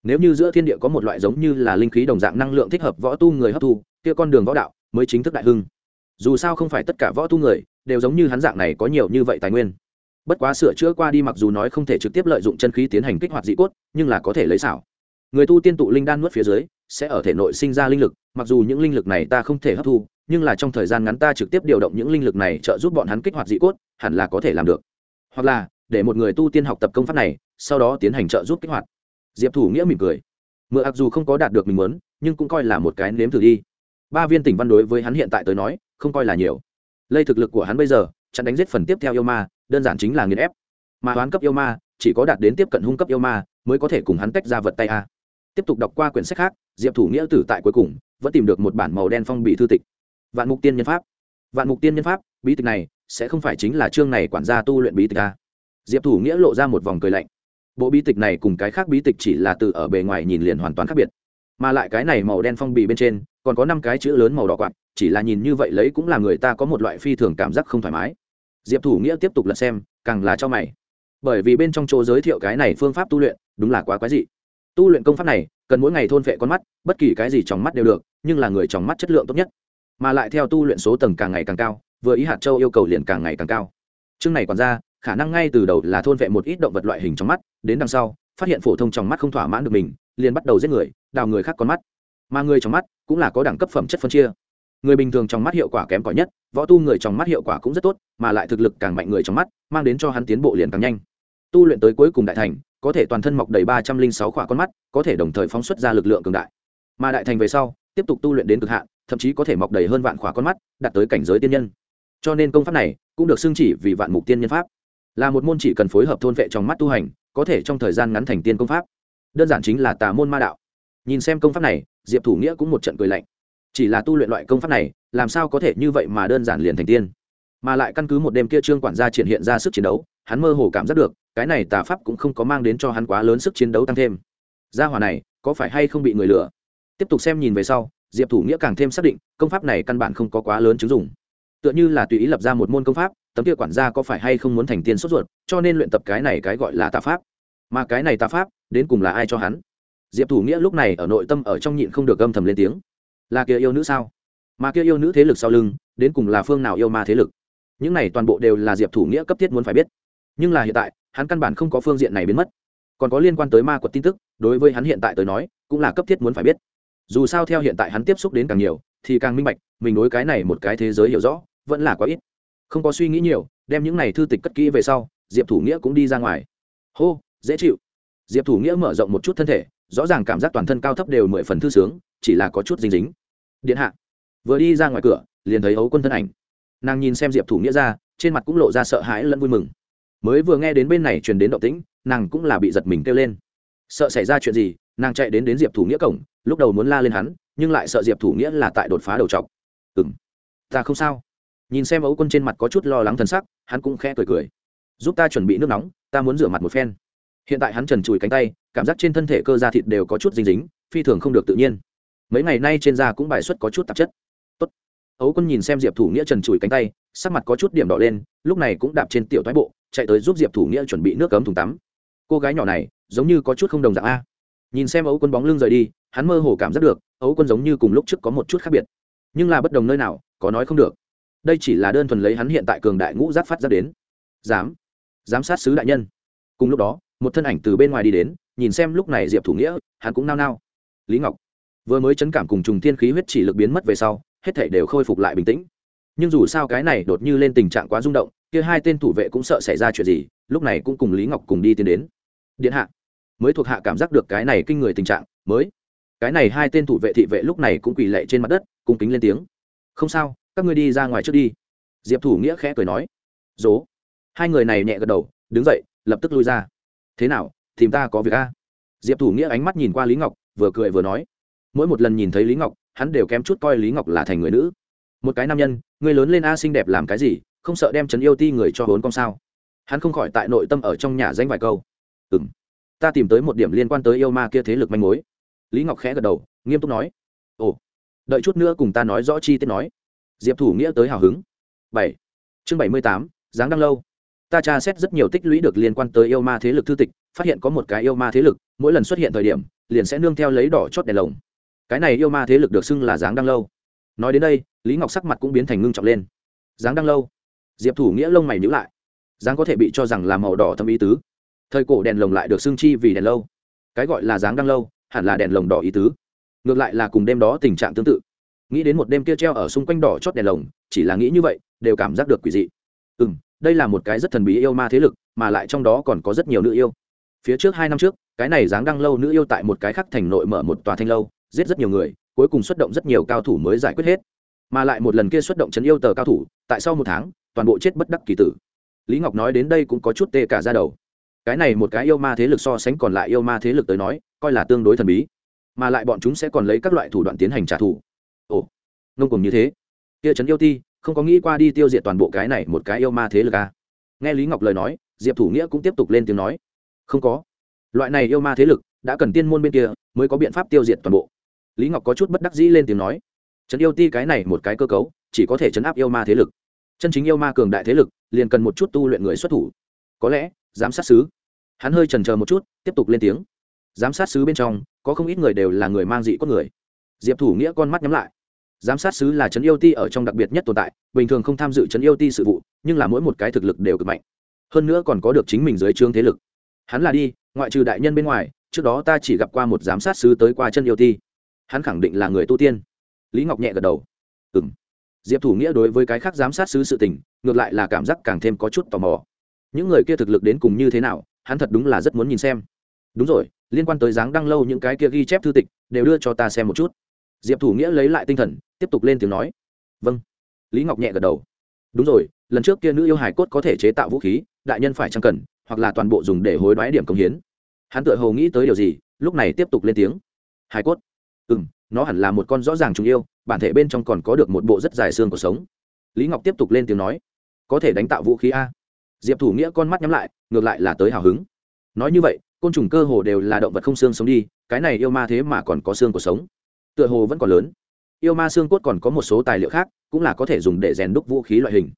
nếu như giữa thiên địa có một loại giống như là linh khí đồng dạng năng lượng thích hợp võ tu người hấp thu, kia con đường võ đạo mới chính thức đại hưng. Dù sao không phải tất cả võ tu người đều giống như hắn dạng này có nhiều như vậy tài nguyên. Bất quá sửa chữa qua đi mặc dù nói không thể trực tiếp lợi dụng chân khí tiến hành kích hoạt dị cốt, nhưng là có thể lấy xảo. Người tu tiên tụ linh đan nuốt phía dưới, sẽ ở thể nội sinh ra linh lực, mặc dù những linh lực này ta không thể hấp thu, nhưng là trong thời gian ngắn ta trực tiếp điều động những linh lực này trợ giúp bọn hắn kích hoạt dị cốt, hẳn là có thể làm được. Hoặc là, để một người tu tiên học tập công pháp này, sau đó tiến hành trợ giúp kích hoạt diệp thủ nghĩa mỉm cười. Mượn ặc dù không có đạt được mình muốn, nhưng cũng coi là một cái nếm thử đi. Ba viên tỉnh văn đối với hắn hiện tại tới nói, không coi là nhiều. Lây thực lực của hắn bây giờ, chặn đánh giết phần tiếp theo yêu ma, đơn giản chính là nghiền ép. Mà toán cấp yêu ma, chỉ có đạt đến tiếp cận hung cấp yêu ma, mới có thể cùng hắn tách ra vật tay a. Tiếp tục đọc qua quyển sách khác, diệp thủ nghĩa tử tại cuối cùng, vẫn tìm được một bản màu đen phong bị thư tịch. Vạn mục tiên nhân pháp. Vạn mục tiên nhân pháp, bí tịch này, sẽ không phải chính là chương này quản gia tu luyện bí tịch a. Diệp thủ nghĩa lộ ra một vòng cười lạnh bộ bí tịch này cùng cái khác bí tịch chỉ là từ ở bề ngoài nhìn liền hoàn toàn khác biệt. Mà lại cái này màu đen phong bì bên trên, còn có năm cái chữ lớn màu đỏ quạt, chỉ là nhìn như vậy lấy cũng là người ta có một loại phi thường cảm giác không thoải mái. Diệp thủ nghĩa tiếp tục lật xem, càng là cho mày. Bởi vì bên trong chỗ giới thiệu cái này phương pháp tu luyện, đúng là quá quái dị. Tu luyện công pháp này, cần mỗi ngày thôn vệ con mắt, bất kỳ cái gì trong mắt đều được, nhưng là người trong mắt chất lượng tốt nhất. Mà lại theo tu luyện số tầng càng ngày càng cao, vừa ý hạt châu yêu cầu liền càng ngày càng cao. Chương này còn ra, khả năng ngay từ đầu là thôn vệ một ít động vật loại hình trong mắt đến đằng sau, phát hiện phổ thông trong mắt không thỏa mãn được mình, liền bắt đầu giết người, đào người khác con mắt. Mà người trong mắt cũng là có đẳng cấp phẩm chất phân chia. Người bình thường trong mắt hiệu quả kém cỏi nhất, võ tu người trong mắt hiệu quả cũng rất tốt, mà lại thực lực càng mạnh người trong mắt, mang đến cho hắn tiến bộ liền càng nhanh. Tu luyện tới cuối cùng đại thành, có thể toàn thân mọc đầy ba trăm linh sáu khỏa con mắt, có thể đồng thời phóng xuất ra lực lượng cường đại. Mà đại thành về sau, tiếp tục tu luyện đến cực hạn, thậm chí có thể mọc đầy hơn vạn khỏa con mắt, đạt tới cảnh giới tiên nhân. Cho nên công pháp này cũng được xưng chỉ vì vạn mục tiên nhân pháp. Là một môn chỉ cần phối hợp thôn vệ trong mắt tu hành có thể trong thời gian ngắn thành tiên công pháp. Đơn giản chính là tà môn ma đạo. Nhìn xem công pháp này, diệp thủ nghĩa cũng một trận cười lạnh. Chỉ là tu luyện loại công pháp này, làm sao có thể như vậy mà đơn giản liền thành tiên? Mà lại căn cứ một đêm kia trương quản gia triển hiện ra sức chiến đấu, hắn mơ hồ cảm giác được, cái này tà pháp cũng không có mang đến cho hắn quá lớn sức chiến đấu tăng thêm. Gia hỏa này, có phải hay không bị người lừa? Tiếp tục xem nhìn về sau, diệp thủ nghĩa càng thêm xác định, công pháp này căn bản không có quá lớn chứng dụng. Tựa như là tùy ý lập ra một môn công pháp, tấm kia quản gia có phải hay không muốn thành tiên sốt ruột, cho nên luyện tập cái này cái gọi là tà pháp mà cái này tà pháp, đến cùng là ai cho hắn? Diệp thủ nghĩa lúc này ở nội tâm ở trong nhịn không được âm thầm lên tiếng. Là kia yêu nữ sao? Mà kia yêu nữ thế lực sau lưng, đến cùng là phương nào yêu ma thế lực? Những này toàn bộ đều là diệp thủ nghĩa cấp thiết muốn phải biết. Nhưng là hiện tại, hắn căn bản không có phương diện này biến mất. Còn có liên quan tới ma quật tin tức, đối với hắn hiện tại tới nói, cũng là cấp thiết muốn phải biết. Dù sao theo hiện tại hắn tiếp xúc đến càng nhiều, thì càng minh bạch, mình đối cái này một cái thế giới hiểu rõ, vẫn là quá ít. Không có suy nghĩ nhiều, đem những này thư tịch cất kỹ về sau, diệp thủ nghĩa cũng đi ra ngoài. Hô! Dễ chịu. Diệp thủ nghĩa mở rộng một chút thân thể, rõ ràng cảm giác toàn thân cao thấp đều mười phần thư sướng, chỉ là có chút dính dính. Điện hạ. Vừa đi ra ngoài cửa, liền thấy ấu quân thân ảnh. Nàng nhìn xem diệp thủ nghĩa ra, trên mặt cũng lộ ra sợ hãi lẫn vui mừng. Mới vừa nghe đến bên này truyền đến động tĩnh, nàng cũng là bị giật mình kêu lên. Sợ xảy ra chuyện gì, nàng chạy đến đến diệp thủ nghĩa cổng, lúc đầu muốn la lên hắn, nhưng lại sợ diệp thủ nghĩa là tại đột phá đầu chọc ừ m ta không sao. Nhìn xem ấu quân trên mặt có chút lo lắng t sắc, hắn cũng khẽ cười cười. Giúp ta chuẩn bị nước nóng, ta muốn rửa mặt một phen hiện tại hắn trần trụi cánh tay, cảm giác trên thân thể cơ da thịt đều có chút dính dính, phi thường không được tự nhiên. Mấy ngày nay trên da cũng bài xuất có chút tạp chất. Tốt. ấu quân nhìn xem diệp thủ nghĩa trần trụi cánh tay, sắc mặt có chút điểm đỏ lên, lúc này cũng đạp trên tiểu thoái bộ, chạy tới giúp diệp thủ nghĩa chuẩn bị nước cấm thùng tắm. Cô gái nhỏ này, giống như có chút không đồng dạng a. Nhìn xem ấu quân bóng lưng rời đi, hắn mơ hồ cảm giác được, ấu quân giống như cùng lúc trước có một chút khác biệt. Nhưng là bất đồng nơi nào, có nói không được. Đây chỉ là đơn thuần lấy hắn hiện tại cường đại ngũ giác phát ra đến. Dám giám sát sứ đại nhân. Cùng lúc đó một thân ảnh từ bên ngoài đi đến, nhìn xem lúc này diệp thủ nghĩa, hắn cũng nao nao. Lý ngọc, vừa mới chấn cảm cùng trùng thiên khí huyết chỉ lực biến mất về sau, hết thể đều khôi phục lại bình tĩnh. Nhưng dù sao cái này đột như lên tình trạng quá rung động, kia hai tên thủ vệ cũng sợ xảy ra chuyện gì, lúc này cũng cùng lý ngọc cùng đi tiến đến. Điện hạ, mới thuộc hạ cảm giác được cái này kinh người tình trạng, mới. Cái này hai tên thủ vệ thị vệ lúc này cũng quỳ lệ trên mặt đất, cung kính lên tiếng. Không sao, các ngươi đi ra ngoài trước đi. Diệp thủ nghĩa khẽ cười nói. Dố. Hai người này nhẹ gật đầu, đứng dậy, lập tức lui ra thế nào, tìm ta có việc a diệp thủ nghĩa ánh mắt nhìn qua lý ngọc, vừa cười vừa nói. Mỗi một lần nhìn thấy lý ngọc, hắn đều kém chút coi lý ngọc là thành người nữ. Một cái nam nhân, người lớn lên a xinh đẹp làm cái gì, không sợ đem trấn yêu ti người cho hốn con sao? Hắn không khỏi tại nội tâm ở trong nhà danh vài câu. Ừ m ta tìm tới một điểm liên quan tới yêu ma kia thế lực manh mối. Lý ngọc khẽ gật đầu, nghiêm túc nói. Ồ, đợi chút nữa cùng ta nói rõ chi tiết nói. Diệp thủ nghĩa tới hào hứng. Bảy, chương bảy mươi tám, giáng đăng lâu ta tra xét rất nhiều tích lũy được liên quan tới yêu ma thế lực thư tịch, phát hiện có một cái yêu ma thế lực, mỗi lần xuất hiện thời điểm, liền sẽ nương theo lấy đỏ chót đèn lồng. Cái này yêu ma thế lực được xưng là giáng đăng lâu. Nói đến đây, lý ngọc sắc mặt cũng biến thành ngưng trọng lên. Giáng đăng lâu? Diệp thủ nghĩa lông mày nhữ lại. Giáng có thể bị cho rằng là màu đỏ thâm ý tứ. Thời cổ đèn lồng lại được xưng chi vì đèn lâu. Cái gọi là giáng đăng lâu, hẳn là đèn lồng đỏ ý tứ. Ngược lại là cùng đêm đó tình trạng tương tự. Nghĩ đến một đêm kia treo ở xung quanh đỏ chót đèn lồng, chỉ là nghĩ như vậy, đều cảm giác được quỷ dị. Ừ m đây là một cái rất thần bí yêu ma thế lực, mà lại trong đó còn có rất nhiều nữ yêu. Phía trước hai năm trước, cái này dáng đăng lâu nữ yêu tại một cái khắc thành nội mở một tòa thanh lâu, giết rất nhiều người, cuối cùng xuất động rất nhiều cao thủ mới giải quyết hết. Mà lại một lần kia xuất động chấn yêu tờ cao thủ, tại sau một tháng, toàn bộ chết bất đắc kỳ tử. Lý ngọc nói đến đây cũng có chút tê cả ra đầu. Cái này một cái yêu ma thế lực so sánh còn lại yêu ma thế lực tới nói, coi là tương đối thần bí. Mà lại bọn chúng sẽ còn lấy các loại thủ đoạn tiến hành trả thù. Ồ, ngông cùng như thế. Kia trấn yêu ti không có nghĩ qua đi tiêu diệt toàn bộ cái này một cái yêu ma thế lực à. nghe lý ngọc lời nói, diệp thủ nghĩa cũng tiếp tục lên tiếng nói. Không có. Loại này yêu ma thế lực đã cần tiên môn bên kia mới có biện pháp tiêu diệt toàn bộ. Lý ngọc có chút bất đắc dĩ lên tiếng nói. Trấn yêu ti cái này một cái cơ cấu, chỉ có thể chấn áp yêu ma thế lực. Chân chính yêu ma cường đại thế lực, liền cần một chút tu luyện người xuất thủ. Có lẽ, giám sát sứ. Hắn hơi trần c một chút, tiếp tục lên tiếng. Giám sát sứ bên trong, có không ít người đều là người mang dị cốt người. Diệp thủ nghĩa con mắt nhắm lại giám sát sứ là trấn yêu ti ở trong đặc biệt nhất tồn tại, bình thường không tham dự trấn yêu ti sự vụ, nhưng là mỗi một cái thực lực đều cực mạnh. Hơn nữa còn có được chính mình dưới trương thế lực. Hắn là đi, ngoại trừ đại nhân bên ngoài, trước đó ta chỉ gặp qua một giám sát sứ tới qua chân yêu ti. Hắn khẳng định là người tu tiên. Lý ngọc nhẹ gật đầu. Ừ m diệp thủ nghĩa đối với cái khác giám sát sứ sự tình, ngược lại là cảm giác càng thêm có chút tò mò. Những người kia thực lực đến cùng như thế nào, hắn thật đúng là rất muốn nhìn xem. Đúng rồi, liên quan tới dáng đăng lâu những cái kia ghi chép thư tịch, đều đưa cho ta xem một chút diệp thủ nghĩa lấy lại tinh thần, tiếp tục lên tiếng nói. Vâng. Lý ngọc nhẹ gật đầu. Đúng rồi, lần trước kia nữ yêu hải cốt có thể chế tạo vũ khí, đại nhân phải chăng cần, hoặc là toàn bộ dùng để hối đoái điểm công hiến. Hắn tự hầu nghĩ tới điều gì, lúc này tiếp tục lên tiếng. Hải cốt? Ừ m nó hẳn là một con rõ ràng chúng yêu, bản thể bên trong còn có được một bộ rất dài xương cuộc sống. Lý ngọc tiếp tục lên tiếng nói. Có thể đánh tạo vũ khí a. Diệp thủ nghĩa con mắt nhắm lại, ngược lại là tới hào hứng. Nói như vậy, côn trùng cơ hồ đều là động vật không xương sống đi, cái này yêu ma thế mà còn có xương cuộc sống tựa hồ vẫn còn lớn. Yêu ma xương cốt còn có một số tài liệu khác, cũng là có thể dùng để rèn đúc vũ khí loại hình.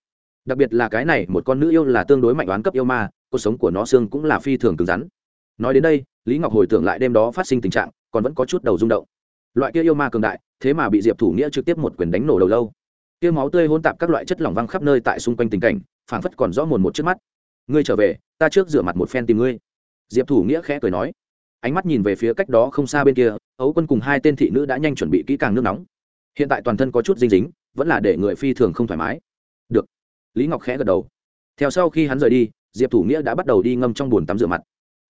Đặc biệt là cái này, một con nữ yêu là tương đối mạnh đoán cấp yêu ma, cuộc sống của nó xương cũng là phi thường cứng rắn. Nói đến đây, lý ngọc hồi tưởng lại đêm đó phát sinh tình trạng, còn vẫn có chút đầu rung động. Loại kia yêu ma cường đại, thế mà bị diệp thủ nghĩa trực tiếp một quyền đánh nổ đầu lâu. Kia máu tươi hôn tạp các loại chất lỏng văng khắp nơi tại xung quanh tình cảnh, phảng phất còn rõ mồn một trước mắt. Ngươi trở về, ta trước rửa mặt một phen tìm ngươi. Diệp thủ nghĩa khẽ cười nói ánh mắt nhìn về phía cách đó không xa bên kia ấu quân cùng hai tên thị nữ đã nhanh chuẩn bị kỹ càng nước nóng. Hiện tại toàn thân có chút dinh dính, vẫn là để người phi thường không thoải mái. Được. Lý ngọc khẽ gật đầu. Theo sau khi hắn rời đi, diệp thủ nghĩa đã bắt đầu đi ngâm trong bồn tắm rửa mặt.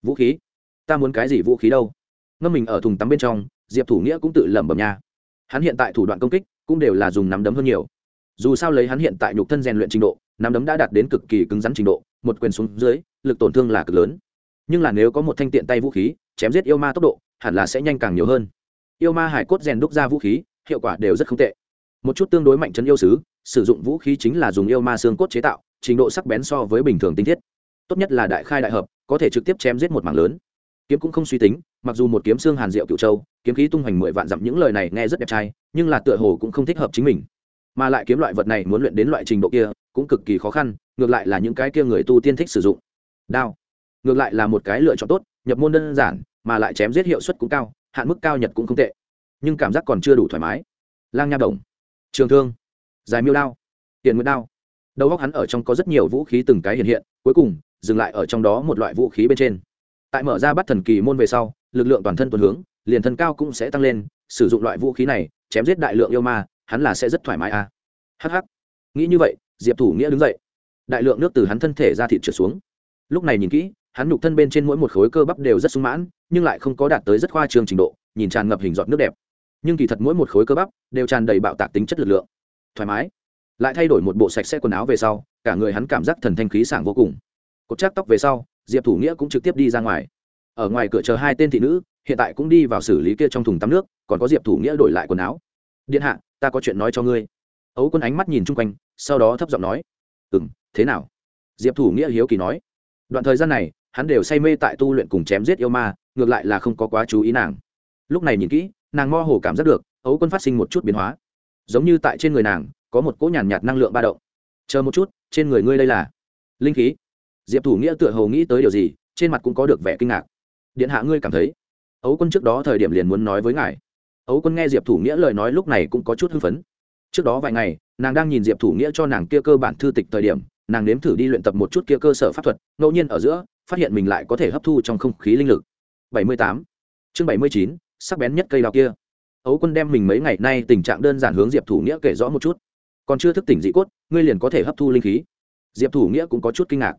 Vũ khí? Ta muốn cái gì vũ khí đâu? Ngâm mình ở thùng tắm bên trong, diệp thủ nghĩa cũng tự lẩm bẩm nha. Hắn hiện tại thủ đoạn công kích cũng đều là dùng nắm đấm hơn nhiều. Dù sao lấy hắn hiện tại nhục thân rèn luyện trình độ, nắm đấm đã đạt đến cực kỳ cứng rắn trình độ, một quyền xuống dưới, lực tổn thương là cực lớn. Nhưng là nếu có một thanh tiện tay vũ khí chém giết yêu ma tốc độ, hẳn là sẽ nhanh càng nhiều hơn. Yêu ma hải cốt rèn đúc ra vũ khí, hiệu quả đều rất không tệ. Một chút tương đối mạnh chấn yêu sứ, sử dụng vũ khí chính là dùng yêu ma xương cốt chế tạo, trình độ sắc bén so với bình thường tinh thiết. Tốt nhất là đại khai đại hợp, có thể trực tiếp chém giết một mảng lớn. Kiếm cũng không suy tính, mặc dù một kiếm xương hàn diệu cựu châu, kiếm khí tung hoành mười vạn dặm những lời này nghe rất đẹp trai, nhưng là tựa hồ cũng không thích hợp chính mình. Mà lại kiếm loại vật này muốn luyện đến loại trình độ kia, cũng cực kỳ khó khăn, ngược lại là những cái kia người tu tiên thích sử dụng. Đao. Ngược lại là một cái lựa chọn tốt, nhập môn đơn giản mà lại chém giết hiệu suất cũng cao, hạn mức cao nhật cũng không tệ. Nhưng cảm giác còn chưa đủ thoải mái. Lang nha đồng, trường thương dài miêu đao tiền nguyệt đao. Đầu góc hắn ở trong có rất nhiều vũ khí từng cái hiện hiện, cuối cùng, dừng lại ở trong đó một loại vũ khí bên trên. Tại mở ra bắt thần kỳ môn về sau, lực lượng toàn thân tuần hướng, liền thân cao cũng sẽ tăng lên, sử dụng loại vũ khí này, chém giết đại lượng yêu ma, hắn là sẽ rất thoải mái à. hh nghĩ như vậy, diệp thủ nghĩa đứng dậy. Đại lượng nước từ hắn thân thể ra thịt trượt xuống. Lúc này nhìn kỹ hắn nhục thân bên trên mỗi một khối cơ bắp đều rất sung mãn, nhưng lại không có đạt tới rất khoa trương trình độ, nhìn tràn ngập hình giọt nước đẹp. Nhưng kỳ thật mỗi một khối cơ bắp đều tràn đầy bạo tạc tính chất lực lượng. Thoải mái. Lại thay đổi một bộ sạch sẽ quần áo về sau, cả người hắn cảm giác thần thanh khí sảng vô cùng. Cột chắc tóc về sau, diệp thủ nghĩa cũng trực tiếp đi ra ngoài. Ở ngoài cửa chờ hai tên thị nữ, hiện tại cũng đi vào xử lý kia trong thùng tắm nước, còn có diệp thủ nghĩa đổi lại quần áo. Điện hạ, ta có chuyện nói cho ngươi. Ấu quân ánh mắt nhìn chung quanh, sau đó thấp giọng nói. Ừ m thế nào? Diệp thủ nghĩa hiếu kỳ nói. Đoạn thời gian này hắn đều say mê tại tu luyện cùng chém giết yêu ma ngược lại là không có quá chú ý nàng. Lúc này nhìn kỹ nàng mo hồ cảm giác được ấu quân phát sinh một chút biến hóa. Giống như tại trên người nàng có một cỗ nhàn nhạt, nhạt năng lượng ba động. Chờ một chút trên người ngươi đây là linh khí. Diệp thủ nghĩa tựa hồ nghĩ tới điều gì trên mặt cũng có được vẻ kinh ngạc. Điện hạ ngươi cảm thấy ấu quân trước đó thời điểm liền muốn nói với ngài. Ấu quân nghe diệp thủ nghĩa lời nói lúc này cũng có chút hưng phấn. Trước đó vài ngày nàng đang nhìn diệp thủ nghĩa cho nàng kia cơ bản thư tịch thời điểm nàng nếm thử đi luyện tập một chút kia cơ sở pháp thuật ngẫu nhiên ở giữa phát hiện mình lại có thể hấp thu trong không khí linh lực. 78. chương 79, sắc bén nhất cây đào kia. Ấu quân đem mình mấy ngày nay tình trạng đơn giản hướng diệp thủ nghĩa kể rõ một chút. Còn chưa thức tỉnh dị cốt ngươi liền có thể hấp thu linh khí. Diệp thủ nghĩa cũng có chút kinh ngạc.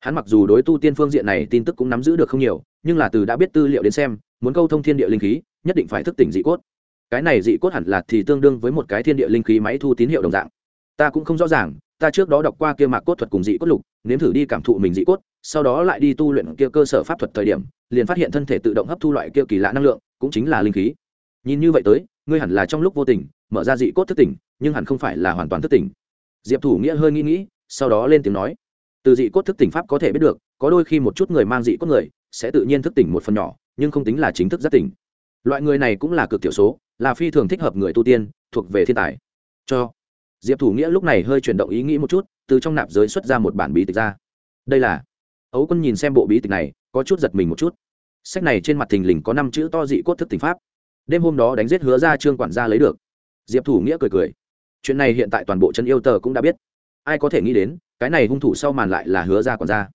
Hắn mặc dù đối tu tiên phương diện này tin tức cũng nắm giữ được không nhiều nhưng là từ đã biết tư liệu đến xem muốn câu thông thiên địa linh khí nhất định phải thức tỉnh dị cốt. Cái này dị cốt hẳn là thì tương đương với một cái thiên địa linh khí máy thu tín hiệu đồng dạng. Ta cũng không rõ ràng ta trước đó đọc qua kia mạc cốt thuật cùng dị cốt lục nếm thử đi cảm thụ mình dị cốt sau đó lại đi tu luyện kia cơ sở pháp thuật thời điểm, liền phát hiện thân thể tự động hấp thu loại kia kỳ lạ năng lượng, cũng chính là linh khí. Nhìn như vậy tới, ngươi hẳn là trong lúc vô tình, mở ra dị cốt thức tỉnh, nhưng hẳn không phải là hoàn toàn thức tỉnh. Diệp thủ nghĩa hơi nghĩ nghĩ, sau đó lên tiếng nói, từ dị cốt thức tỉnh pháp có thể biết được, có đôi khi một chút người mang dị cốt người, sẽ tự nhiên thức tỉnh một phần nhỏ, nhưng không tính là chính thức giác tỉnh. Loại người này cũng là cực thiểu số, là phi thường thích hợp người tu tiên, thuộc về thiên tài. Cho. Diệp thủ nghĩa lúc này hơi chuyển động ý nghĩ một chút, từ trong nạp giới xuất ra một bản bí tịch ra. Đây là ấu quân nhìn xem bộ bí tịch này, có chút giật mình một chút. Sách này trên mặt thình lình có năm chữ to dị cốt thức tình pháp. Đêm hôm đó đánh giết hứa ra trương quản gia lấy được. Diệp thủ nghĩa cười cười. Chuyện này hiện tại toàn bộ chân yêu tờ cũng đã biết. Ai có thể nghĩ đến, cái này hung thủ sau màn lại là hứa ra quản gia.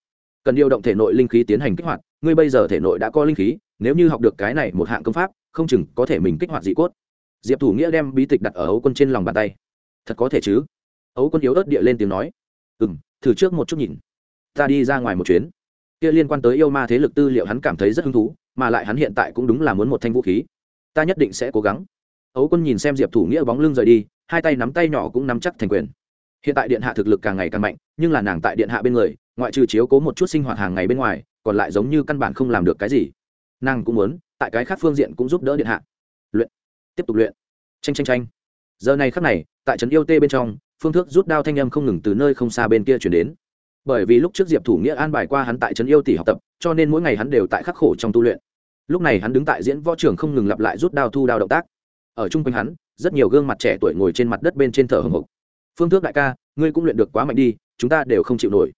Cần điều động thể nội linh khí tiến hành kích hoạt, ngươi bây giờ thể nội đã có linh khí, nếu như học được cái này một hạng công pháp, không chừng có thể mình kích hoạt dị cốt. Diệp thủ nghĩa đem bí tịch đặt ở ấu quân trên lòng bàn tay. Thật có thể chứ? Ấu quân yếu ớt địa lên tiếng nói. Ừ m thử trước một chút nhìn ta đi ra ngoài một chuyến. Kia liên quan tới yêu ma thế lực tư liệu hắn cảm thấy rất hứng thú, mà lại hắn hiện tại cũng đúng là muốn một thanh vũ khí. Ta nhất định sẽ cố gắng. Ấu quân nhìn xem diệp thủ nghĩa bóng lưng rời đi, hai tay nắm tay nhỏ cũng nắm chắc thành quyền. Hiện tại điện hạ thực lực càng ngày càng mạnh, nhưng là nàng tại điện hạ bên người, ngoại trừ chiếu cố một chút sinh hoạt hàng ngày bên ngoài, còn lại giống như căn bản không làm được cái gì. Nàng cũng muốn, tại cái khác phương diện cũng giúp đỡ điện hạ. Luyện. Tiếp tục luyện. Tranh tranh tranh giờ này khắc này, tại trấn yêu tê bên trong, phương thức rút đao thanh âm không ngừng từ nơi không xa bên kia chuyển đến bởi vì lúc trước diệp thủ nghĩa an bài qua hắn tại trấn yêu tỷ học tập, cho nên mỗi ngày hắn đều tại khắc khổ trong tu luyện. Lúc này hắn đứng tại diễn võ trường không ngừng lặp lại rút đao thu đao động tác. Ở chung quanh hắn, rất nhiều gương mặt trẻ tuổi ngồi trên mặt đất bên trên thở hồng hộc. Phương thức đại ca, ngươi cũng luyện được quá mạnh đi, chúng ta đều không chịu nổi.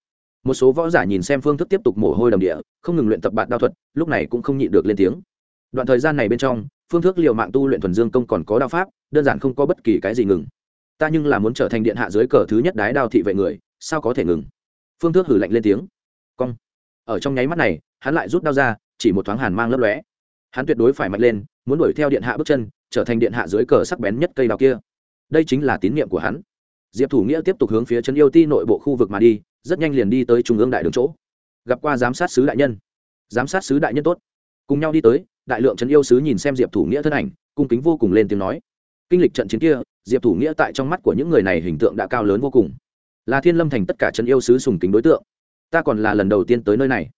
Một số võ giả nhìn xem phương thức tiếp tục mồ hôi đầm địa, không ngừng luyện tập bạt đao thuật, lúc này cũng không nhịn được lên tiếng. Đoạn thời gian này bên trong, phương thức liều mạng tu luyện thuần dương công còn có đao pháp, đơn giản không có bất kỳ cái gì ngừng. Ta nhưng là muốn trở thành điện hạ dưới cờ thứ nhất đái đao thị vệ người, sao có thể ngừng? Phương thức hử lạnh lên tiếng. Cong. Ở trong nháy mắt này, hắn lại rút đao ra, chỉ một thoáng hàn mang lấp lóe. Hắn tuyệt đối phải mạnh lên, muốn đuổi theo điện hạ bước chân, trở thành điện hạ dưới cờ sắc bén nhất cây đào kia. Đây chính là tín nhiệm của hắn. Diệp thủ nghĩa tiếp tục hướng phía trấn yêu ti nội bộ khu vực mà đi, rất nhanh liền đi tới trung ương đại đường chỗ. Gặp qua giám sát sứ đại nhân. Giám sát sứ đại nhân tốt. Cùng nhau đi tới, đại lượng trấn yêu sứ nhìn xem diệp thủ nghĩa thân ảnh, cung kính vô cùng lên tiếng nói. Kinh lịch trận chiến kia, diệp thủ nghĩa tại trong mắt của những người này hình tượng đã cao lớn vô cùng là thiên lâm thành tất cả chân yêu sứ sùng kính đối tượng. Ta còn là lần đầu tiên tới nơi này.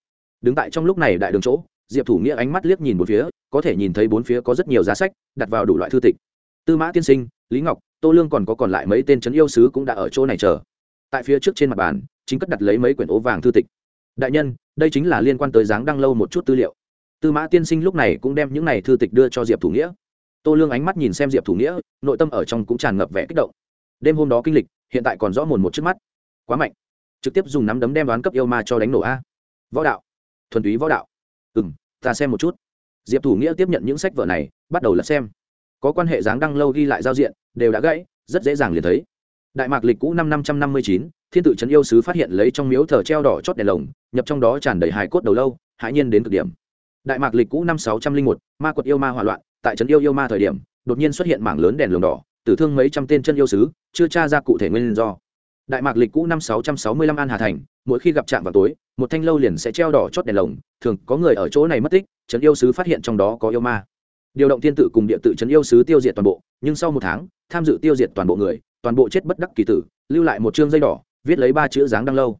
Đứng tại trong lúc này đại đường chỗ, diệp thủ nghĩa ánh mắt liếc nhìn bốn phía, có thể nhìn thấy bốn phía có rất nhiều giá sách, đặt vào đủ loại thư tịch. Tư mã tiên sinh, lý ngọc, tô lương còn có còn lại mấy tên trấn yêu sứ cũng đã ở chỗ này chờ. Tại phía trước trên mặt bàn, chính cất đặt lấy mấy quyển ố vàng thư tịch. Đại nhân, đây chính là liên quan tới dáng đăng lâu một chút tư liệu. Tư mã tiên sinh lúc này cũng đem những này thư tịch đưa cho diệp thủ nghĩa. Tô lương ánh mắt nhìn xem diệp thủ nghĩa, nội tâm ở trong cũng tràn ngập vẻ kích động đêm hôm đó kinh lịch, hiện tại còn rõ mồn một trước mắt. Quá mạnh. Trực tiếp dùng nắm đấm đem đoán cấp yêu ma cho đánh nổ a. Võ đạo. Thuần túy võ đạo. Ừ m ta xem một chút. Diệp thủ nghĩa tiếp nhận những sách vở này, bắt đầu lật xem. Có quan hệ dáng đăng lâu ghi lại giao diện, đều đã gãy, rất dễ dàng liền thấy. Đại mạc lịch cũ năm năm trăm năm mươi chín, thiên tự trấn yêu sứ phát hiện lấy trong miếu thờ treo đỏ chót đèn lồng, nhập trong đó tràn đầy hài cốt đầu lâu, hãi nhiên đến cực điểm. Đại mạc lịch cũ năm sáu trăm linh một, ma quật yêu ma hỏa loạn, tại trấn yêu yêu ma thời điểm, đột nhiên xuất hiện mảng lớn đèn lồng đỏ tử thương mấy trăm tên chân yêu sứ chưa tra ra cụ thể nguyên do. Đại mạc lịch cũ năm sáu trăm sáu mươi lăm an hà thành, mỗi khi gặp trạm vào tối, một thanh lâu liền sẽ treo đỏ chót đèn lồng, thường có người ở chỗ này mất tích trấn yêu sứ phát hiện trong đó có yêu ma. Điều động thiên tự cùng địa tự trấn yêu sứ tiêu diệt toàn bộ, nhưng sau một tháng, tham dự tiêu diệt toàn bộ người, toàn bộ chết bất đắc kỳ tử, lưu lại một chương dây đỏ, viết lấy ba chữ dáng đăng lâu.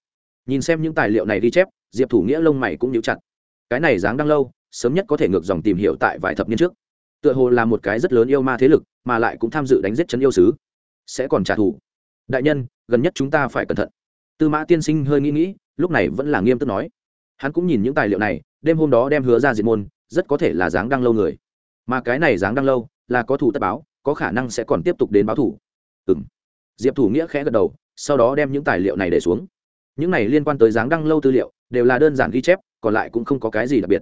Nhìn xem những tài liệu này ghi chép, diệp thủ nghĩa lông mày cũng nhíu chặt. Cái này dáng đăng lâu, sớm nhất có thể ngược dòng tìm hiểu tại vài thập niên trước tựa hồ là một cái rất lớn yêu ma thế lực, mà lại cũng tham dự đánh giết chấn yêu sứ. Sẽ còn trả thù. Đại nhân, gần nhất chúng ta phải cẩn thận. Tư mã tiên sinh hơi nghĩ nghĩ, lúc này vẫn là nghiêm túc nói. Hắn cũng nhìn những tài liệu này, đêm hôm đó đem hứa ra diệt môn, rất có thể là dáng đăng lâu người. Mà cái này dáng đăng lâu, là có thủ tất báo, có khả năng sẽ còn tiếp tục đến báo thủ ừ m diệp thủ nghĩa khẽ gật đầu, sau đó đem những tài liệu này để xuống. Những này liên quan tới dáng đăng lâu tư liệu, đều là đơn giản ghi chép, còn lại cũng không có cái gì đặc biệt.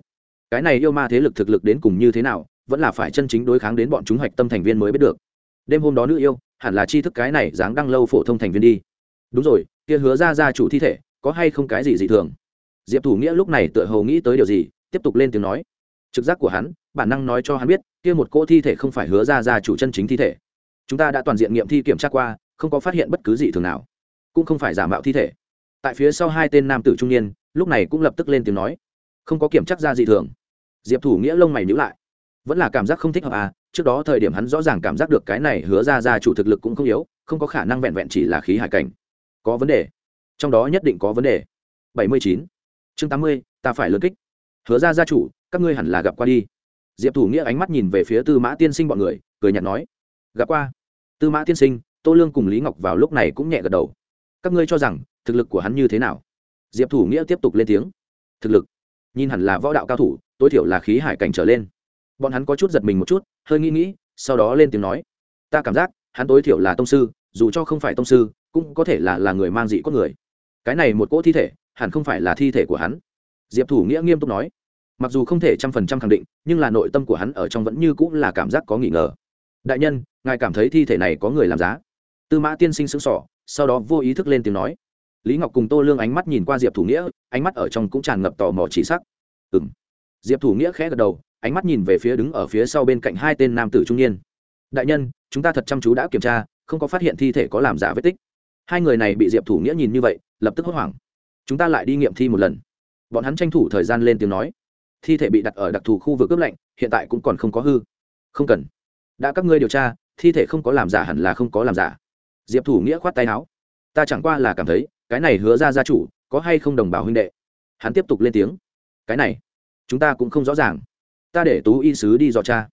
Cái này yêu ma thế lực thực lực đến cùng như thế nào vẫn là phải chân chính đối kháng đến bọn chúng hoạch tâm thành viên mới biết được. Đêm hôm đó nữ yêu, hẳn là chi thức cái này dáng đăng lâu phổ thông thành viên đi. Đúng rồi, kia hứa ra ra chủ thi thể, có hay không cái gì dị thường? Diệp thủ nghĩa lúc này tựa hồ nghĩ tới điều gì, tiếp tục lên tiếng nói. Trực giác của hắn, bản năng nói cho hắn biết, kia một cỗ thi thể không phải hứa ra ra chủ chân chính thi thể. Chúng ta đã toàn diện nghiệm thi kiểm tra qua, không có phát hiện bất cứ gì thường nào. Cũng không phải giả mạo thi thể. Tại phía sau hai tên nam tử trung niên, lúc này cũng lập tức lên tiếng nói. Không có kiểm tra ra gì thường. Diệp thủ nghĩa lông mày nhữ lại vẫn là cảm giác không thích hợp à trước đó thời điểm hắn rõ ràng cảm giác được cái này hứa ra ra chủ thực lực cũng không yếu, không có khả năng vẹn vẹn chỉ là khí hải cảnh. Có vấn đề. Trong đó nhất định có vấn đề. Bảy mươi chín. Chương tám mươi, ta phải lớn kích. Hứa ra gia chủ, các ngươi hẳn là gặp qua đi. Diệp thủ nghĩa ánh mắt nhìn về phía tư mã tiên sinh bọn người, cười nhạt nói, gặp qua. Tư mã tiên sinh, tô lương cùng lý ngọc vào lúc này cũng nhẹ gật đầu. Các ngươi cho rằng, thực lực của hắn như thế nào? Diệp thủ nghĩa tiếp tục lên tiếng, thực lực. Nhìn hẳn là võ đạo cao thủ, tối thiểu là khí hải cảnh trở lên bọn hắn có chút giật mình một chút, hơi nghĩ nghĩ, sau đó lên tiếng nói. Ta cảm giác, hắn tối thiểu là tông sư, dù cho không phải tông sư, cũng có thể là là người mang dị cốt người. Cái này một cỗ thi thể, hẳn không phải là thi thể của hắn. Diệp thủ nghĩa nghiêm túc nói. Mặc dù không thể trăm phần trăm khẳng định, nhưng là nội tâm của hắn ở trong vẫn như cũng là cảm giác có nghi ngờ. Đại nhân, ngài cảm thấy thi thể này có người làm giá? Tư mã tiên sinh sững sỏ sau đó vô ý thức lên tiếng nói. Lý ngọc cùng tô lương ánh mắt nhìn qua diệp thủ nghĩa, ánh mắt ở trong cũng tràn ngập tò mò chỉ sắc. Ừ m diệp thủ nghĩa khẽ gật đầu, ánh mắt nhìn về phía đứng ở phía sau bên cạnh hai tên nam tử trung niên. Đại nhân, chúng ta thật chăm chú đã kiểm tra, không có phát hiện thi thể có làm giả vết tích. Hai người này bị diệp thủ nghĩa nhìn như vậy, lập tức hốt hoảng. Chúng ta lại đi nghiệm thi một lần. Bọn hắn tranh thủ thời gian lên tiếng nói. Thi thể bị đặt ở đặc thù khu vực cướp lạnh, hiện tại cũng còn không có hư. Không cần. Đã các ngươi điều tra, thi thể không có làm giả hẳn là không có làm giả. Diệp thủ nghĩa khoát tay áo. Ta chẳng qua là cảm thấy, cái này hứa ra gia chủ, có hay không đồng bào huynh đệ? Hắn tiếp tục lên tiếng. Cái này chúng ta cũng không rõ ràng. Ta để tú y sứ đi dò cha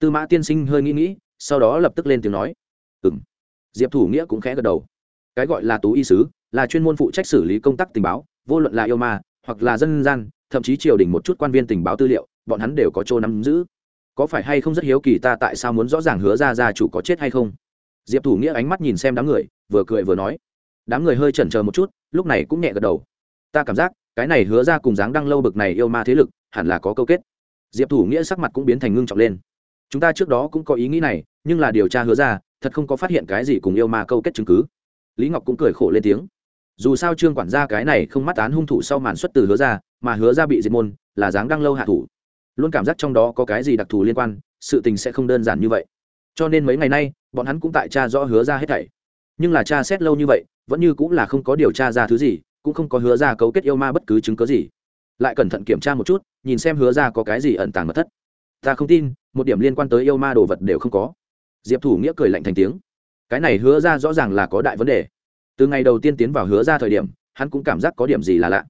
tư mã tiên sinh hơi nghĩ nghĩ, sau đó lập tức lên tiếng nói. Ừ m diệp thủ nghĩa cũng khẽ gật đầu. Cái gọi là tú y sứ là chuyên môn phụ trách xử lý công tác tình báo, vô luận là yêu ma, hoặc là dân gian, thậm chí triều đình một chút quan viên tình báo tư liệu, bọn hắn đều có chỗ nắm giữ. Có phải hay không rất hiếu kỳ ta tại sao muốn rõ ràng hứa ra gia chủ có chết hay không? Diệp thủ nghĩa ánh mắt nhìn xem đám người, vừa cười vừa nói. Đám người hơi chần chờ một chút, lúc này cũng nhẹ gật đầu. Ta cảm giác cái này hứa ra cùng dáng đăng lâu bực này yêu ma thế lực, hẳn là có câu kết. Diệp thủ nghĩa sắc mặt cũng biến thành ngưng trọng lên. Chúng ta trước đó cũng có ý nghĩ này, nhưng là điều tra hứa ra, thật không có phát hiện cái gì cùng yêu ma câu kết chứng cứ. Lý ngọc cũng cười khổ lên tiếng. Dù sao trương quản gia cái này không mắt án hung thủ sau màn xuất từ hứa ra, mà hứa ra bị diệt môn, là dáng đăng lâu hạ thủ. Luôn cảm giác trong đó có cái gì đặc thù liên quan, sự tình sẽ không đơn giản như vậy. Cho nên mấy ngày nay, bọn hắn cũng tại cha rõ hứa ra hết thảy. Nhưng là cha xét lâu như vậy, vẫn như cũng là không có điều tra ra thứ gì cũng không có hứa ra cấu kết yêu ma bất cứ chứng cớ gì. Lại cẩn thận kiểm tra một chút, nhìn xem hứa ra có cái gì ẩn tàng mật thất. Ta không tin, một điểm liên quan tới yêu ma đồ vật đều không có. Diệp thủ nghĩa cười lạnh thành tiếng. Cái này hứa ra rõ ràng là có đại vấn đề. Từ ngày đầu tiên tiến vào hứa ra thời điểm, hắn cũng cảm giác có điểm gì là lạ.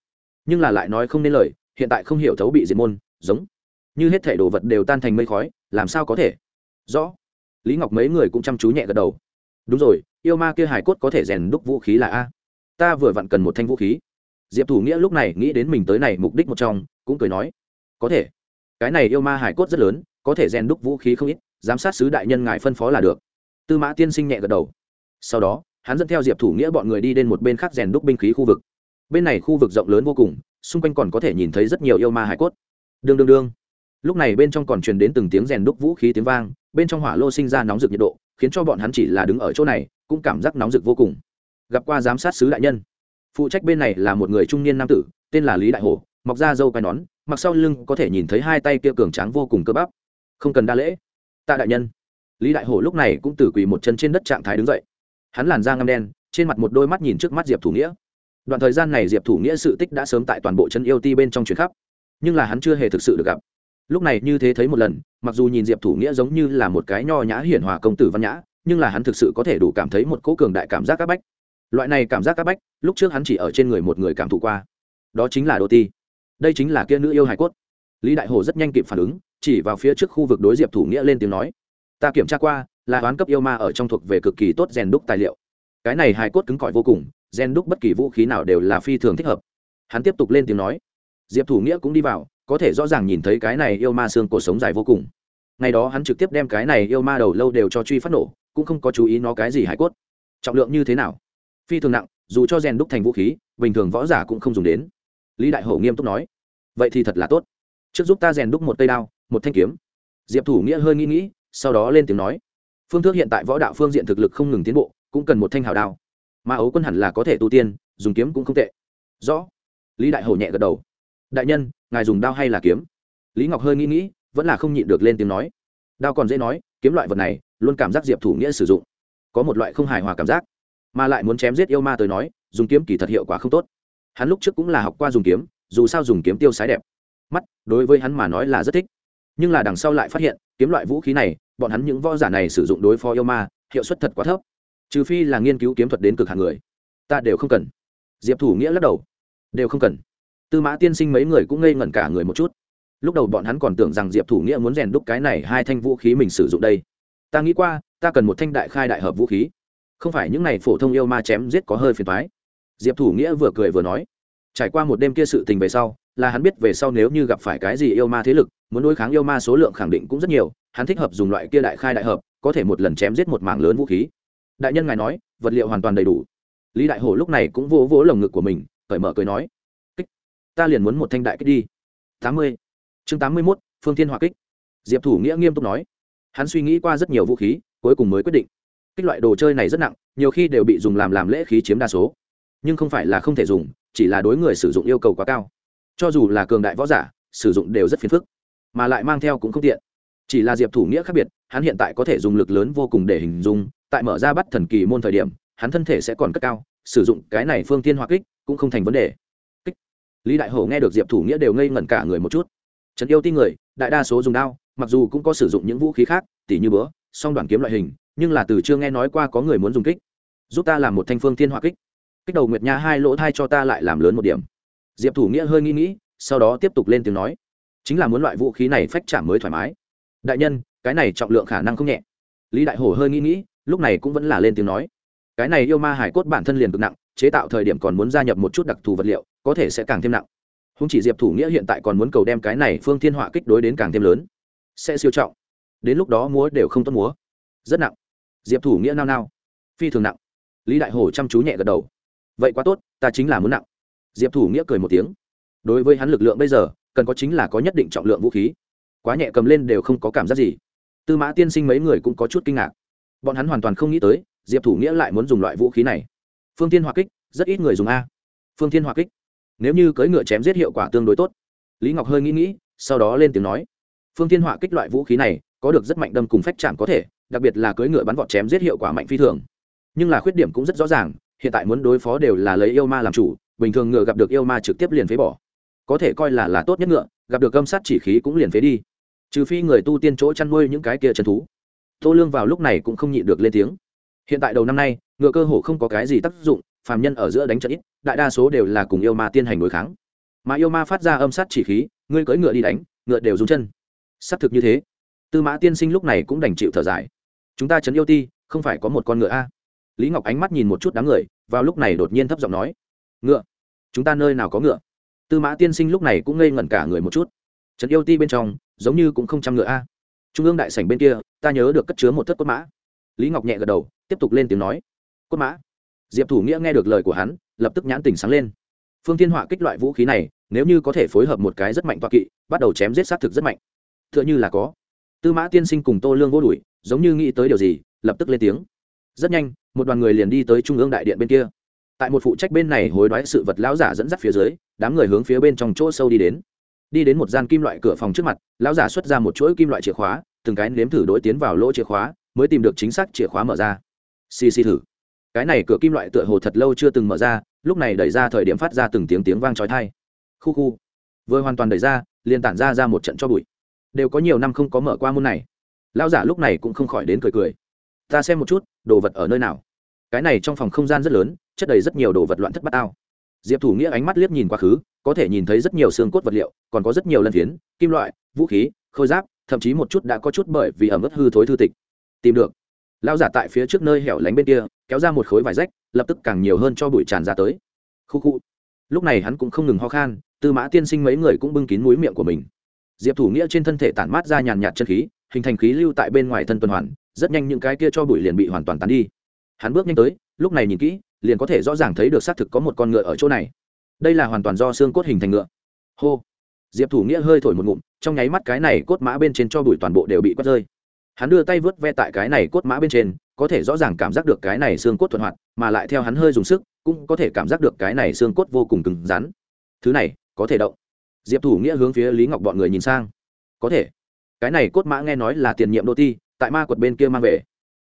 Nhưng là lại nói không nên lời, hiện tại không hiểu thấu bị diệt môn, giống như hết thể đồ vật đều tan thành mây khói, làm sao có thể? Rõ. Lý ngọc mấy người cũng chăm chú nhẹ gật đầu. Đúng rồi, yêu ma kia hải cốt có thể rèn đúc vũ khí là a ta vừa vặn cần một thanh vũ khí. Diệp thủ nghĩa lúc này nghĩ đến mình tới này mục đích một trong, cũng cười nói, có thể. Cái này yêu ma hải cốt rất lớn, có thể rèn đúc vũ khí không ít, giám sát sứ đại nhân ngài phân phó là được. Tư mã tiên sinh nhẹ gật đầu. Sau đó, hắn dẫn theo diệp thủ nghĩa bọn người đi đến một bên khác rèn đúc binh khí khu vực. Bên này khu vực rộng lớn vô cùng, xung quanh còn có thể nhìn thấy rất nhiều yêu ma hải cốt. Đương đương đương. Lúc này bên trong còn truyền đến từng tiếng rèn đúc vũ khí tiếng vang, bên trong hỏa lô sinh ra nóng rực nhiệt độ, khiến cho bọn hắn chỉ là đứng ở chỗ này, cũng cảm giác nóng rực vô cùng gặp qua giám sát sứ đại nhân. Phụ trách bên này là một người trung niên nam tử, tên là lý đại hồ mọc ra dâu quai nón, mặc sau lưng có thể nhìn thấy hai tay kia cường tráng vô cùng cơ bắp. Không cần đa lễ. Tạ đại nhân. Lý đại hồ lúc này cũng từ quỳ một chân trên đất trạng thái đứng dậy. Hắn làn da ngâm đen, trên mặt một đôi mắt nhìn trước mắt diệp thủ nghĩa. Đoạn thời gian này diệp thủ nghĩa sự tích đã sớm tại toàn bộ chân yêu ti bên trong chuyến khắp, nhưng là hắn chưa hề thực sự được gặp. Lúc này như thế thấy một lần, mặc dù nhìn diệp thủ nghĩa giống như là một cái nho nhã hiển hòa công tử văn nhã, nhưng là hắn thực sự có thể đủ cảm thấy một cỗ cường đại cảm giác áp bách loại này cảm giác áp bách, lúc trước hắn chỉ ở trên người một người cảm thụ qua. Đó chính là đô ti. Đây chính là kia nữ yêu hải cốt. Lý đại hồ rất nhanh kịp phản ứng, chỉ vào phía trước khu vực đối diệp thủ nghĩa lên tiếng nói, ta kiểm tra qua, là toán cấp yêu ma ở trong thuộc về cực kỳ tốt rèn đúc tài liệu. Cái này hải cốt cứng cỏi vô cùng, rèn đúc bất kỳ vũ khí nào đều là phi thường thích hợp. Hắn tiếp tục lên tiếng nói, diệp thủ nghĩa cũng đi vào, có thể rõ ràng nhìn thấy cái này yêu ma xương cổ sống dài vô cùng. Ngày đó hắn trực tiếp đem cái này yêu ma đầu lâu đều cho truy phát nổ, cũng không có chú ý nó cái gì hải cốt. Trọng lượng như thế nào? Phi thường nặng, dù cho rèn đúc thành vũ khí, bình thường võ giả cũng không dùng đến. Lý đại hổ nghiêm túc nói, vậy thì thật là tốt. Trước giúp ta rèn đúc một cây đao, một thanh kiếm. Diệp thủ nghĩa hơi nghĩ nghĩ, sau đó lên tiếng nói, phương thức hiện tại võ đạo phương diện thực lực không ngừng tiến bộ, cũng cần một thanh hào đao. Mà ấu quân hẳn là có thể tu tiên, dùng kiếm cũng không tệ. Rõ. Lý đại hổ nhẹ gật đầu. Đại nhân, ngài dùng đao hay là kiếm? Lý ngọc hơi nghĩ nghĩ, vẫn là không nhịn được lên tiếng nói. Đao còn dễ nói, kiếm loại vật này, luôn cảm giác diệp thủ nghĩa sử dụng. Có một loại không hài hòa cảm giác mà lại muốn chém giết yêu ma tới nói, dùng kiếm kỳ thật hiệu quả không tốt. Hắn lúc trước cũng là học qua dùng kiếm, dù sao dùng kiếm tiêu sái đẹp. Mắt, đối với hắn mà nói là rất thích. Nhưng là đằng sau lại phát hiện, kiếm loại vũ khí này, bọn hắn những võ giả này sử dụng đối phó yêu ma, hiệu suất thật quá thấp. Trừ phi là nghiên cứu kiếm thuật đến cực hàng người. Ta đều không cần. Diệp thủ nghĩa lắc đầu. Đều không cần. Tư mã tiên sinh mấy người cũng ngây ngẩn cả người một chút. Lúc đầu bọn hắn còn tưởng rằng diệp thủ nghĩa muốn rèn đúc cái này hai thanh vũ khí mình sử dụng đây. Ta nghĩ qua, ta cần một thanh đại khai đại hợp vũ khí không phải những này phổ thông yêu ma chém giết có hơi phiền toái. Diệp thủ nghĩa vừa cười vừa nói, trải qua một đêm kia sự tình về sau, là hắn biết về sau nếu như gặp phải cái gì yêu ma thế lực, muốn đối kháng yêu ma số lượng khẳng định cũng rất nhiều, hắn thích hợp dùng loại kia đại khai đại hợp, có thể một lần chém giết một mảng lớn vũ khí. Đại nhân ngài nói, vật liệu hoàn toàn đầy đủ. Lý đại hổ lúc này cũng vỗ vỗ lồng ngực của mình, cởi mở cười nói, kích, ta liền muốn một thanh đại kích đi. Tám mươi. Chương tám mươi mốt, phương thiên hỏa kích. Diệp thủ nghĩa nghiêm túc nói, hắn suy nghĩ qua rất nhiều vũ khí, cuối cùng mới quyết định kích loại đồ chơi này rất nặng, nhiều khi đều bị dùng làm làm lễ khí chiếm đa số. Nhưng không phải là không thể dùng, chỉ là đối người sử dụng yêu cầu quá cao. Cho dù là cường đại võ giả, sử dụng đều rất phiền phức, mà lại mang theo cũng không tiện. Chỉ là diệp thủ nghĩa khác biệt, hắn hiện tại có thể dùng lực lớn vô cùng để hình dung, tại mở ra bắt thần kỳ môn thời điểm, hắn thân thể sẽ còn cất cao, sử dụng cái này phương tiên hoa kích cũng không thành vấn đề. Kích. Lý đại hổ nghe được diệp thủ nghĩa đều ngây ngẩn cả người một chút. Trấn yêu tin người, đại đa số dùng đao, mặc dù cũng có sử dụng những vũ khí khác, tỉ như bữa song đoàn kiếm loại hình nhưng là từ chưa nghe nói qua có người muốn dùng kích. Giúp ta làm một thanh phương thiên hỏa kích. Kích đầu nguyệt nha hai lỗ thai cho ta lại làm lớn một điểm. Diệp thủ nghĩa hơi nghĩ nghĩ, sau đó tiếp tục lên tiếng nói. Chính là muốn loại vũ khí này phách chạm mới thoải mái. Đại nhân, cái này trọng lượng khả năng không nhẹ. Lý đại hổ hơi nghĩ nghĩ, lúc này cũng vẫn là lên tiếng nói. Cái này yêu ma hải cốt bản thân liền cực nặng, chế tạo thời điểm còn muốn gia nhập một chút đặc thù vật liệu, có thể sẽ càng thêm nặng. Không chỉ diệp thủ nghĩa hiện tại còn muốn cầu đem cái này phương thiên họa kích đối đến càng thêm lớn, sẽ siêu trọng. Đến lúc đó múa đều không tốt múa. Rất nặng diệp thủ nghĩa nao nao. Phi thường nặng. Lý đại hổ chăm chú nhẹ gật đầu. Vậy quá tốt, ta chính là muốn nặng. Diệp thủ nghĩa cười một tiếng. Đối với hắn lực lượng bây giờ, cần có chính là có nhất định trọng lượng vũ khí. Quá nhẹ cầm lên đều không có cảm giác gì. Tư mã tiên sinh mấy người cũng có chút kinh ngạc. Bọn hắn hoàn toàn không nghĩ tới, diệp thủ nghĩa lại muốn dùng loại vũ khí này. Phương tiên Hoa kích, rất ít người dùng a. Phương tiên Hoa kích. Nếu như cưỡi ngựa chém giết hiệu quả tương đối tốt. Lý ngọc hơi nghĩ nghĩ, sau đó lên tiếng nói. Phương tiên Hoa kích loại vũ khí này, có được rất mạnh đâm cùng phách chạm có thể đặc biệt là cưỡi ngựa bắn vọt chém giết hiệu quả mạnh phi thường. Nhưng là khuyết điểm cũng rất rõ ràng, hiện tại muốn đối phó đều là lấy yêu ma làm chủ, bình thường ngựa gặp được yêu ma trực tiếp liền phế bỏ. Có thể coi là là tốt nhất ngựa, gặp được âm sát chỉ khí cũng liền phế đi. Trừ phi người tu tiên chỗ chăn nuôi những cái kia trần thú. Tô lương vào lúc này cũng không nhịn được lên tiếng. Hiện tại đầu năm nay, ngựa cơ hồ không có cái gì tác dụng, phàm nhân ở giữa đánh trận ít, đại đa số đều là cùng yêu ma tiên hành đối kháng. Mà yêu ma phát ra âm sát chỉ khí, ngươi cưỡi ngựa đi đánh, ngựa đều dùng chân. Xác thực như thế tư mã tiên sinh lúc này cũng đành chịu thở dài. Chúng ta chấn yêu ti, không phải có một con ngựa a? Lý ngọc ánh mắt nhìn một chút đám người, vào lúc này đột nhiên thấp giọng nói. Ngựa? Chúng ta nơi nào có ngựa? Tư mã tiên sinh lúc này cũng ngây ngẩn cả người một chút. Trấn yêu ti bên trong, giống như cũng không trăm ngựa a. Trung ương đại sảnh bên kia, ta nhớ được cất chứa một thất cốt mã. Lý ngọc nhẹ gật đầu, tiếp tục lên tiếng nói. Cốt mã? Diệp thủ nghĩa nghe được lời của hắn, lập tức nhãn tình sáng lên. Phương thiên họa kích loại vũ khí này, nếu như có thể phối hợp một cái rất mạnh toa kỵ, bắt đầu chém giết sát thực rất mạnh. T h ư ợ n h ư là có tư mã tiên sinh cùng tô lương vô đuổi, giống như nghĩ tới điều gì lập tức lên tiếng. Rất nhanh một đoàn người liền đi tới trung ương đại điện bên kia. Tại một phụ trách bên này hối đoái sự vật lão giả dẫn dắt phía dưới đám người hướng phía bên trong chỗ sâu đi đến. Đi đến một gian kim loại cửa phòng trước mặt lão giả xuất ra một chuỗi kim loại chìa khóa từng cái nếm thử đối tiến vào lỗ chìa khóa mới tìm được chính xác chìa khóa mở ra. Xì xì thử. Cái này cửa kim loại tựa hồ thật lâu chưa từng mở ra lúc này đẩy ra thời điểm phát ra từng tiếng tiếng vang trói thai khu khu. Vừa hoàn toàn đẩy ra liền tản ra ra một trận cho bụi đều có nhiều năm không có mở qua môn này. Lao giả lúc này cũng không khỏi đến cười cười. Ta xem một chút, đồ vật ở nơi nào? Cái này trong phòng không gian rất lớn, chất đầy rất nhiều đồ vật loạn thất bát ao diệp thủ nghĩa ánh mắt liếc nhìn quá khứ, có thể nhìn thấy rất nhiều xương cốt vật liệu, còn có rất nhiều lân phiến, kim loại, vũ khí, khôi giáp, thậm chí một chút đã có chút bởi vì ẩm ướt hư thối thư tịch. Tìm được. Lao giả tại phía trước nơi hẻo lánh bên kia, kéo ra một khối vải rách, lập tức càng nhiều hơn cho bụi tràn ra tới. Khu khu. Lúc này hắn cũng không ngừng ho khan, tư mã tiên sinh mấy người cũng bưng kín mũi miệng của mình diệp thủ nghĩa trên thân thể tản mát ra nhàn nhạt chân khí, hình thành khí lưu tại bên ngoài thân tuần hoàn, rất nhanh những cái kia cho bụi liền bị hoàn toàn tán đi. Hắn bước nhanh tới, lúc này nhìn kỹ, liền có thể rõ ràng thấy được xác thực có một con ngựa ở chỗ này. Đây là hoàn toàn do xương cốt hình thành ngựa. Hô. Diệp thủ nghĩa hơi thổi một ngụm, trong nháy mắt cái này cốt mã bên trên cho bụi toàn bộ đều bị quất rơi. Hắn đưa tay vớt ve tại cái này cốt mã bên trên, có thể rõ ràng cảm giác được cái này xương cốt thuận hoạt, mà lại theo hắn hơi dùng sức, cũng có thể cảm giác được cái này xương cốt vô cùng cứng rắn. Thứ này, có thể động diệp thủ nghĩa hướng phía lý ngọc bọn người nhìn sang có thể cái này cốt mã nghe nói là tiền nhiệm đô ti tại ma quật bên kia mang về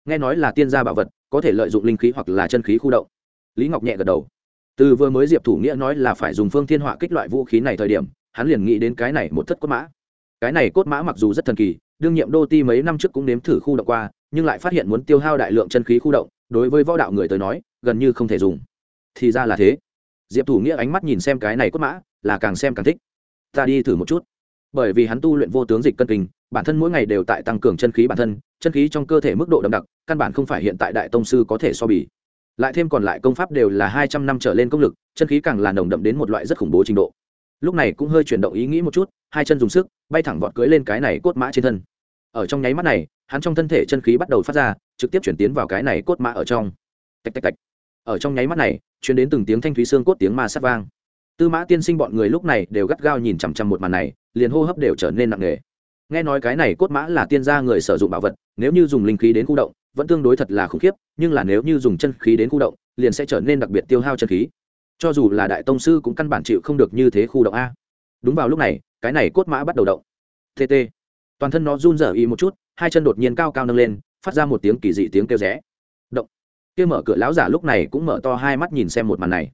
nghe nói là tiên gia bảo vật có thể lợi dụng linh khí hoặc là chân khí khu động lý ngọc nhẹ gật đầu từ vừa mới diệp thủ nghĩa nói là phải dùng phương thiên họa kích loại vũ khí này thời điểm hắn liền nghĩ đến cái này một thất cốt mã cái này cốt mã mặc dù rất thần kỳ đương nhiệm đô ti mấy năm trước cũng nếm thử khu động qua nhưng lại phát hiện muốn tiêu hao đại lượng chân khí khu động đối với võ đạo người tới nói gần như không thể dùng thì ra là thế diệp thủ nghĩa ánh mắt nhìn xem cái này cốt mã là càng xem càng thích ta đi thử một chút. Bởi vì hắn tu luyện vô tướng dịch cân kinh, bản thân mỗi ngày đều tại tăng cường chân khí bản thân, chân khí trong cơ thể mức độ đậm đặc, căn bản không phải hiện tại đại tông sư có thể so bì. Lại thêm còn lại công pháp đều là hai trăm năm trở lên công lực, chân khí càng là nồng đậm đến một loại rất khủng bố trình độ. Lúc này cũng hơi chuyển động ý nghĩ một chút, hai chân dùng sức, bay thẳng vọt cưới lên cái này cốt mã trên thân. Ở trong nháy mắt này, hắn trong thân thể chân khí bắt đầu phát ra, trực tiếp chuyển tiến vào cái này cốt mã ở trong. Tạch tạch tạch. Ở trong nháy mắt này, chuyển đến từng tiếng thanh thúy xương cốt tiếng ma sát vang tư mã tiên sinh bọn người lúc này đều gắt gao nhìn chằm chằm một màn này, liền hô hấp đều trở nên nặng nề. Nghe nói cái này cốt mã là tiên gia người sử dụng bảo vật, nếu như dùng linh khí đến khu động, vẫn tương đối thật là khủng khiếp, nhưng là nếu như dùng chân khí đến khu động, liền sẽ trở nên đặc biệt tiêu hao chân khí. Cho dù là đại tông sư cũng căn bản chịu không được như thế khu động a. Đúng vào lúc này, cái này cốt mã bắt đầu động. Tt toàn thân nó run rẩy y một chút, hai chân đột nhiên cao cao nâng lên, phát ra một tiếng kỳ dị tiếng kêu rẽ. Động. Kia mở cửa lão giả lúc này cũng mở to hai mắt nhìn xem một màn này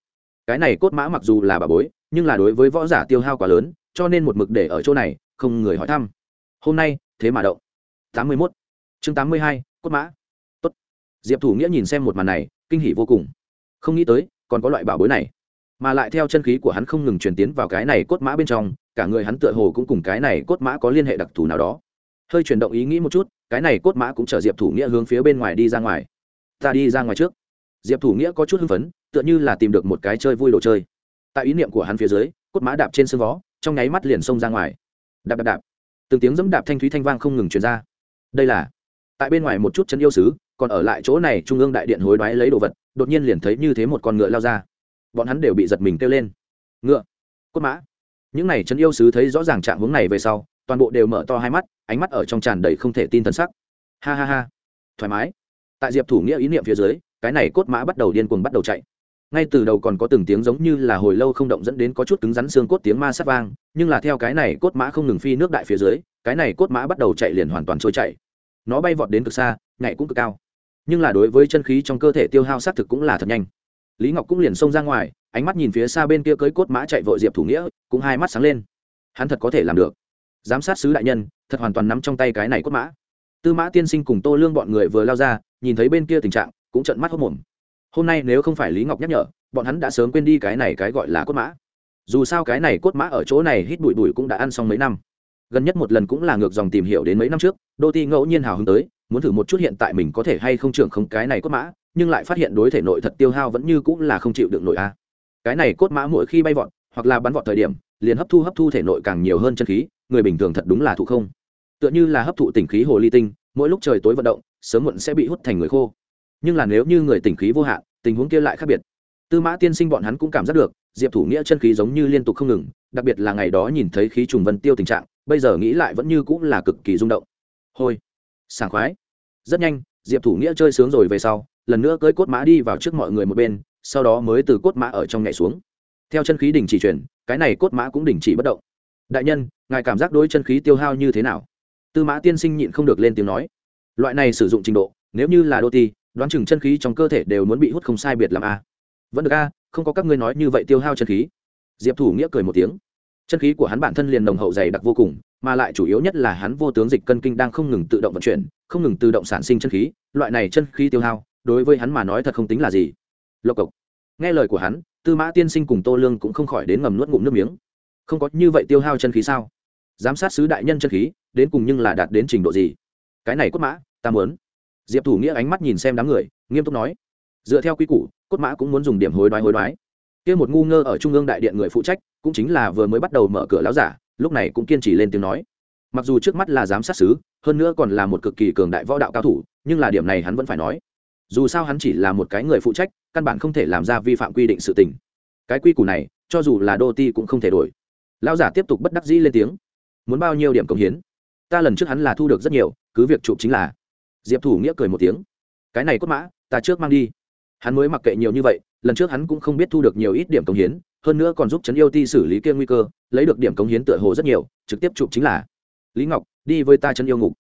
cái này cốt mã mặc dù là bà bối, nhưng là đối với võ giả tiêu hao quá lớn, cho nên một mực để ở chỗ này, không người hỏi thăm. Hôm nay, thế mà động. Tám mươi mốt. Chương tám mươi hai, cốt mã. Tốt. diệp thủ nghĩa nhìn xem một màn này, kinh hỉ vô cùng. Không nghĩ tới, còn có loại bảo bối này. Mà lại theo chân khí của hắn không ngừng truyền tiến vào cái này cốt mã bên trong, cả người hắn tựa hồ cũng cùng cái này cốt mã có liên hệ đặc thù nào đó. Hơi chuyển động ý nghĩ một chút, cái này cốt mã cũng chở diệp thủ nghĩa hướng phía bên ngoài đi ra ngoài. Ta đi ra ngoài trước diệp thủ nghĩa có chút hưng phấn, tựa như là tìm được một cái chơi vui đồ chơi. Tại ý niệm của hắn phía dưới, cốt mã đạp trên sân vó trong nháy mắt liền xông ra ngoài. Đạp đạp đạp. Từng tiếng dẫm đạp thanh thúy thanh vang không ngừng truyền ra. Đây là, tại bên ngoài một chút chân yêu sứ, còn ở lại chỗ này trung ương đại điện hối đoái lấy đồ vật, đột nhiên liền thấy như thế một con ngựa lao ra. Bọn hắn đều bị giật mình kêu lên. Ngựa, cốt mã. Những này chân yêu sứ thấy rõ ràng trạng hướng này về sau, toàn bộ đều mở to hai mắt, ánh mắt ở trong tràn đầy không thể tin thân sắc. Ha ha ha. Thoải mái. Tại diệp thủ nghĩa ý niệm phía dưới cái này cốt mã bắt đầu điên cuồng bắt đầu chạy. Ngay từ đầu còn có từng tiếng giống như là hồi lâu không động dẫn đến có chút cứng rắn xương cốt tiếng ma sát vang, nhưng là theo cái này cốt mã không ngừng phi nước đại phía dưới, cái này cốt mã bắt đầu chạy liền hoàn toàn trôi chạy. Nó bay vọt đến cực xa, nhảy cũng cực cao. Nhưng là đối với chân khí trong cơ thể tiêu hao xác thực cũng là thật nhanh. Lý ngọc cũng liền xông ra ngoài, ánh mắt nhìn phía xa bên kia cưới cốt mã chạy vội diệp thủ nghĩa, cũng hai mắt sáng lên. Hắn thật có thể làm được. Giám sát sứ đại nhân, thật hoàn toàn nắm trong tay cái này cốt mã. Tư mã tiên sinh cùng tô lương bọn người vừa lao ra, nhìn thấy bên kia tình trạng cũng trợn mắt hốc mồm. Hôm nay nếu không phải lý ngọc nhắc nhở, bọn hắn đã sớm quên đi cái này cái gọi là cốt mã. Dù sao cái này cốt mã ở chỗ này hít bụi bụi cũng đã ăn xong mấy năm. Gần nhất một lần cũng là ngược dòng tìm hiểu đến mấy năm trước, đô ti ngẫu nhiên hào hứng tới, muốn thử một chút hiện tại mình có thể hay không trưởng không cái này cốt mã, nhưng lại phát hiện đối thể nội thật tiêu hao vẫn như cũng là không chịu được nội a. Cái này cốt mã mỗi khi bay vọt, hoặc là bắn vọt thời điểm, liền hấp thu hấp thu thể nội càng nhiều hơn chân khí, người bình thường thật đúng là thụ không. Tựa như là hấp thụ tinh khí hồ ly tinh, mỗi lúc trời tối vận động, sớm muộn sẽ bị hút thành người khô nhưng là nếu như người tỉnh khí vô hạn, tình huống kia lại khác biệt. Tư mã tiên sinh bọn hắn cũng cảm giác được, diệp thủ nghĩa chân khí giống như liên tục không ngừng, đặc biệt là ngày đó nhìn thấy khí trùng vân tiêu tình trạng, bây giờ nghĩ lại vẫn như cũng là cực kỳ rung động. Hôi! Sảng khoái! Rất nhanh, diệp thủ nghĩa chơi sướng rồi về sau, lần nữa cưới cốt mã đi vào trước mọi người một bên, sau đó mới từ cốt mã ở trong nhảy xuống. Theo chân khí đình chỉ chuyển, cái này cốt mã cũng đình chỉ bất động. Đại nhân, ngài cảm giác đối chân khí tiêu hao như thế nào? Tư mã tiên sinh nhịn không được lên tiếng nói. Loại này sử dụng trình độ, nếu như là đô ti đoán chừng chân khí trong cơ thể đều muốn bị hút không sai biệt làm a. Vẫn được a, không có các ngươi nói như vậy tiêu hao chân khí. Diệp thủ nghĩa cười một tiếng. Chân khí của hắn bản thân liền nồng hậu dày đặc vô cùng, mà lại chủ yếu nhất là hắn vô tướng dịch cân kinh đang không ngừng tự động vận chuyển, không ngừng tự động sản sinh chân khí, loại này chân khí tiêu hao, đối với hắn mà nói thật không tính là gì. Lộc cộc. Nghe lời của hắn, tư mã tiên sinh cùng tô lương cũng không khỏi đến ngầm nuốt ngụm nước miếng. Không có như vậy tiêu hao chân khí sao? Giám sát sứ đại nhân chân khí, đến cùng nhưng là đạt đến trình độ gì? Cái này cốt mã, ta muốn diệp thủ nghĩa ánh mắt nhìn xem đám người nghiêm túc nói dựa theo quy củ cốt mã cũng muốn dùng điểm hối đoái hối đoái kia một ngu ngơ ở trung ương đại điện người phụ trách cũng chính là vừa mới bắt đầu mở cửa láo giả lúc này cũng kiên trì lên tiếng nói mặc dù trước mắt là giám sát sứ hơn nữa còn là một cực kỳ cường đại võ đạo cao thủ nhưng là điểm này hắn vẫn phải nói dù sao hắn chỉ là một cái người phụ trách căn bản không thể làm ra vi phạm quy định sự tình cái quy củ này cho dù là đô ti cũng không thể đổi lão giả tiếp tục bất đắc dĩ lên tiếng muốn bao nhiêu điểm công hiến ta lần trước hắn là thu được rất nhiều cứ việc chụp chính là diệp thủ nghĩa cười một tiếng. Cái này cốt mã, ta trước mang đi. Hắn mới mặc kệ nhiều như vậy, lần trước hắn cũng không biết thu được nhiều ít điểm công hiến, hơn nữa còn giúp trấn yêu ti xử lý kia nguy cơ, lấy được điểm công hiến tựa hồ rất nhiều, trực tiếp chụp chính là. Lý ngọc, đi với ta trấn yêu ngục.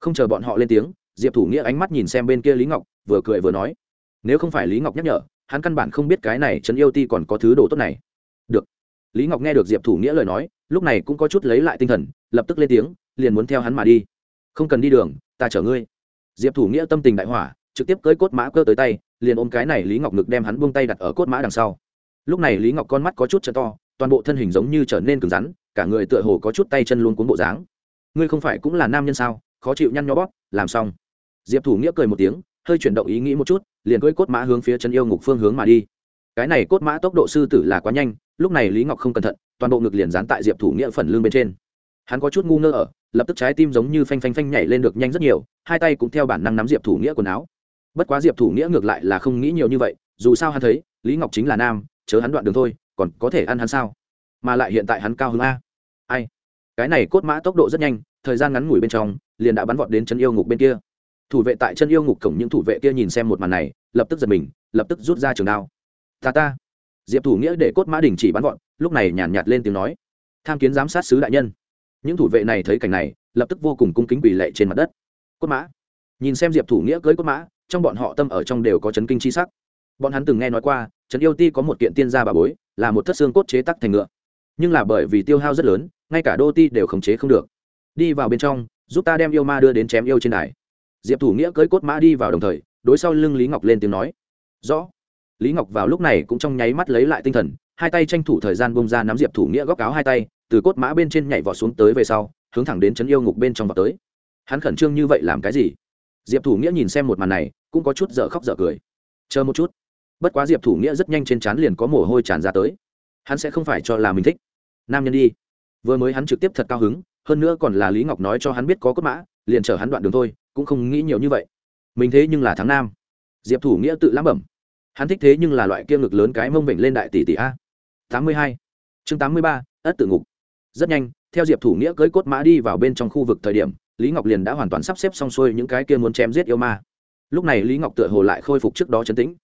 Không chờ bọn họ lên tiếng, diệp thủ nghĩa ánh mắt nhìn xem bên kia lý ngọc, vừa cười vừa nói. Nếu không phải lý ngọc nhắc nhở, hắn căn bản không biết cái này trấn yêu ti còn có thứ đồ tốt này. Được. Lý ngọc nghe được diệp thủ nghĩa lời nói, lúc này cũng có chút lấy lại tinh thần, lập tức lên tiếng, liền muốn theo hắn mà đi. Không cần đi đường, ta chở ngươi diệp thủ nghĩa tâm tình đại hỏa, trực tiếp cưới cốt mã cơ tới tay, liền ôm cái này lý ngọc ngực đem hắn buông tay đặt ở cốt mã đằng sau. Lúc này lý ngọc con mắt có chút chợ to, toàn bộ thân hình giống như trở nên cứng rắn, cả người tựa hồ có chút tay chân luôn cuốn bộ dáng. Ngươi không phải cũng là nam nhân sao? Khó chịu nhăn nhó bóp, làm xong. Diệp thủ nghĩa cười một tiếng, hơi chuyển động ý nghĩ một chút, liền cưỡi cốt mã hướng phía chân yêu ngục phương hướng mà đi. Cái này cốt mã tốc độ sư tử là quá nhanh, lúc này lý ngọc không cẩn thận, toàn bộ ngực liền dán tại diệp thủ nghĩa phần lưng bên trên. Hắn có chút ngu ngơ ở lập tức trái tim giống như phanh phanh phanh nhảy lên được nhanh rất nhiều hai tay cũng theo bản năng nắm diệp thủ nghĩa quần áo. Bất quá diệp thủ nghĩa ngược lại là không nghĩ nhiều như vậy dù sao hắn thấy lý ngọc chính là nam chớ hắn đoạn đường thôi còn có thể ăn hắn sao? Mà lại hiện tại hắn cao hơn a. Ai? Cái này cốt mã tốc độ rất nhanh thời gian ngắn ngủi bên trong liền đã bắn vọt đến chân yêu ngục bên kia. Thủ vệ tại chân yêu ngục cổng những thủ vệ kia nhìn xem một màn này lập tức giật mình lập tức rút ra trường đao. Ta ta. Diệp thủ nghĩa để cốt mã đình chỉ bắn vọt lúc này nhàn nhạt, nhạt lên tiếng nói. Tham kiến giám sát sứ đại nhân những thủ vệ này thấy cảnh này, lập tức vô cùng cung kính quỳ lệ trên mặt đất. Cốt mã. Nhìn xem diệp thủ nghĩa cưới cốt mã, trong bọn họ tâm ở trong đều có chấn kinh chi sắc. Bọn hắn từng nghe nói qua, trấn yêu ti có một kiện tiên gia bà bối, là một thất xương cốt chế tắc thành ngựa. Nhưng là bởi vì tiêu hao rất lớn, ngay cả đô ti đều khống chế không được. Đi vào bên trong, giúp ta đem yêu ma đưa đến chém yêu trên đài. Diệp thủ nghĩa cưới cốt mã đi vào đồng thời, đối sau lưng lý ngọc lên tiếng nói. Rõ. Lý ngọc vào lúc này cũng trong nháy mắt lấy lại tinh thần, hai tay tranh thủ thời gian bông ra nắm diệp thủ nghĩa góc áo hai tay từ cốt mã bên trên nhảy vọt xuống tới về sau, hướng thẳng đến chấn yêu ngục bên trong vào tới. Hắn khẩn trương như vậy làm cái gì? Diệp thủ nghĩa nhìn xem một màn này, cũng có chút dở khóc dở cười. Chờ một chút. Bất quá diệp thủ nghĩa rất nhanh trên trán liền có mồ hôi tràn ra tới. Hắn sẽ không phải cho là mình thích. Nam nhân đi. Vừa mới hắn trực tiếp thật cao hứng, hơn nữa còn là lý ngọc nói cho hắn biết có cốt mã, liền chở hắn đoạn đường thôi, cũng không nghĩ nhiều như vậy. Mình thế nhưng là thắng nam. Diệp thủ nghĩa tự lãm bẩm. Hắn thích thế nhưng là loại kia ngực lớn cái mông bệnh lên đại tỷ tỷ a. Tám mươi hai. Chương tám mươi ba, ất tự ngục rất nhanh, theo diệp thủ nghĩa cưới cốt mã đi vào bên trong khu vực thời điểm, lý ngọc liền đã hoàn toàn sắp xếp xong xuôi những cái kia muốn chém giết yêu ma. Lúc này lý ngọc tựa hồ lại khôi phục trước đó chấn tĩnh.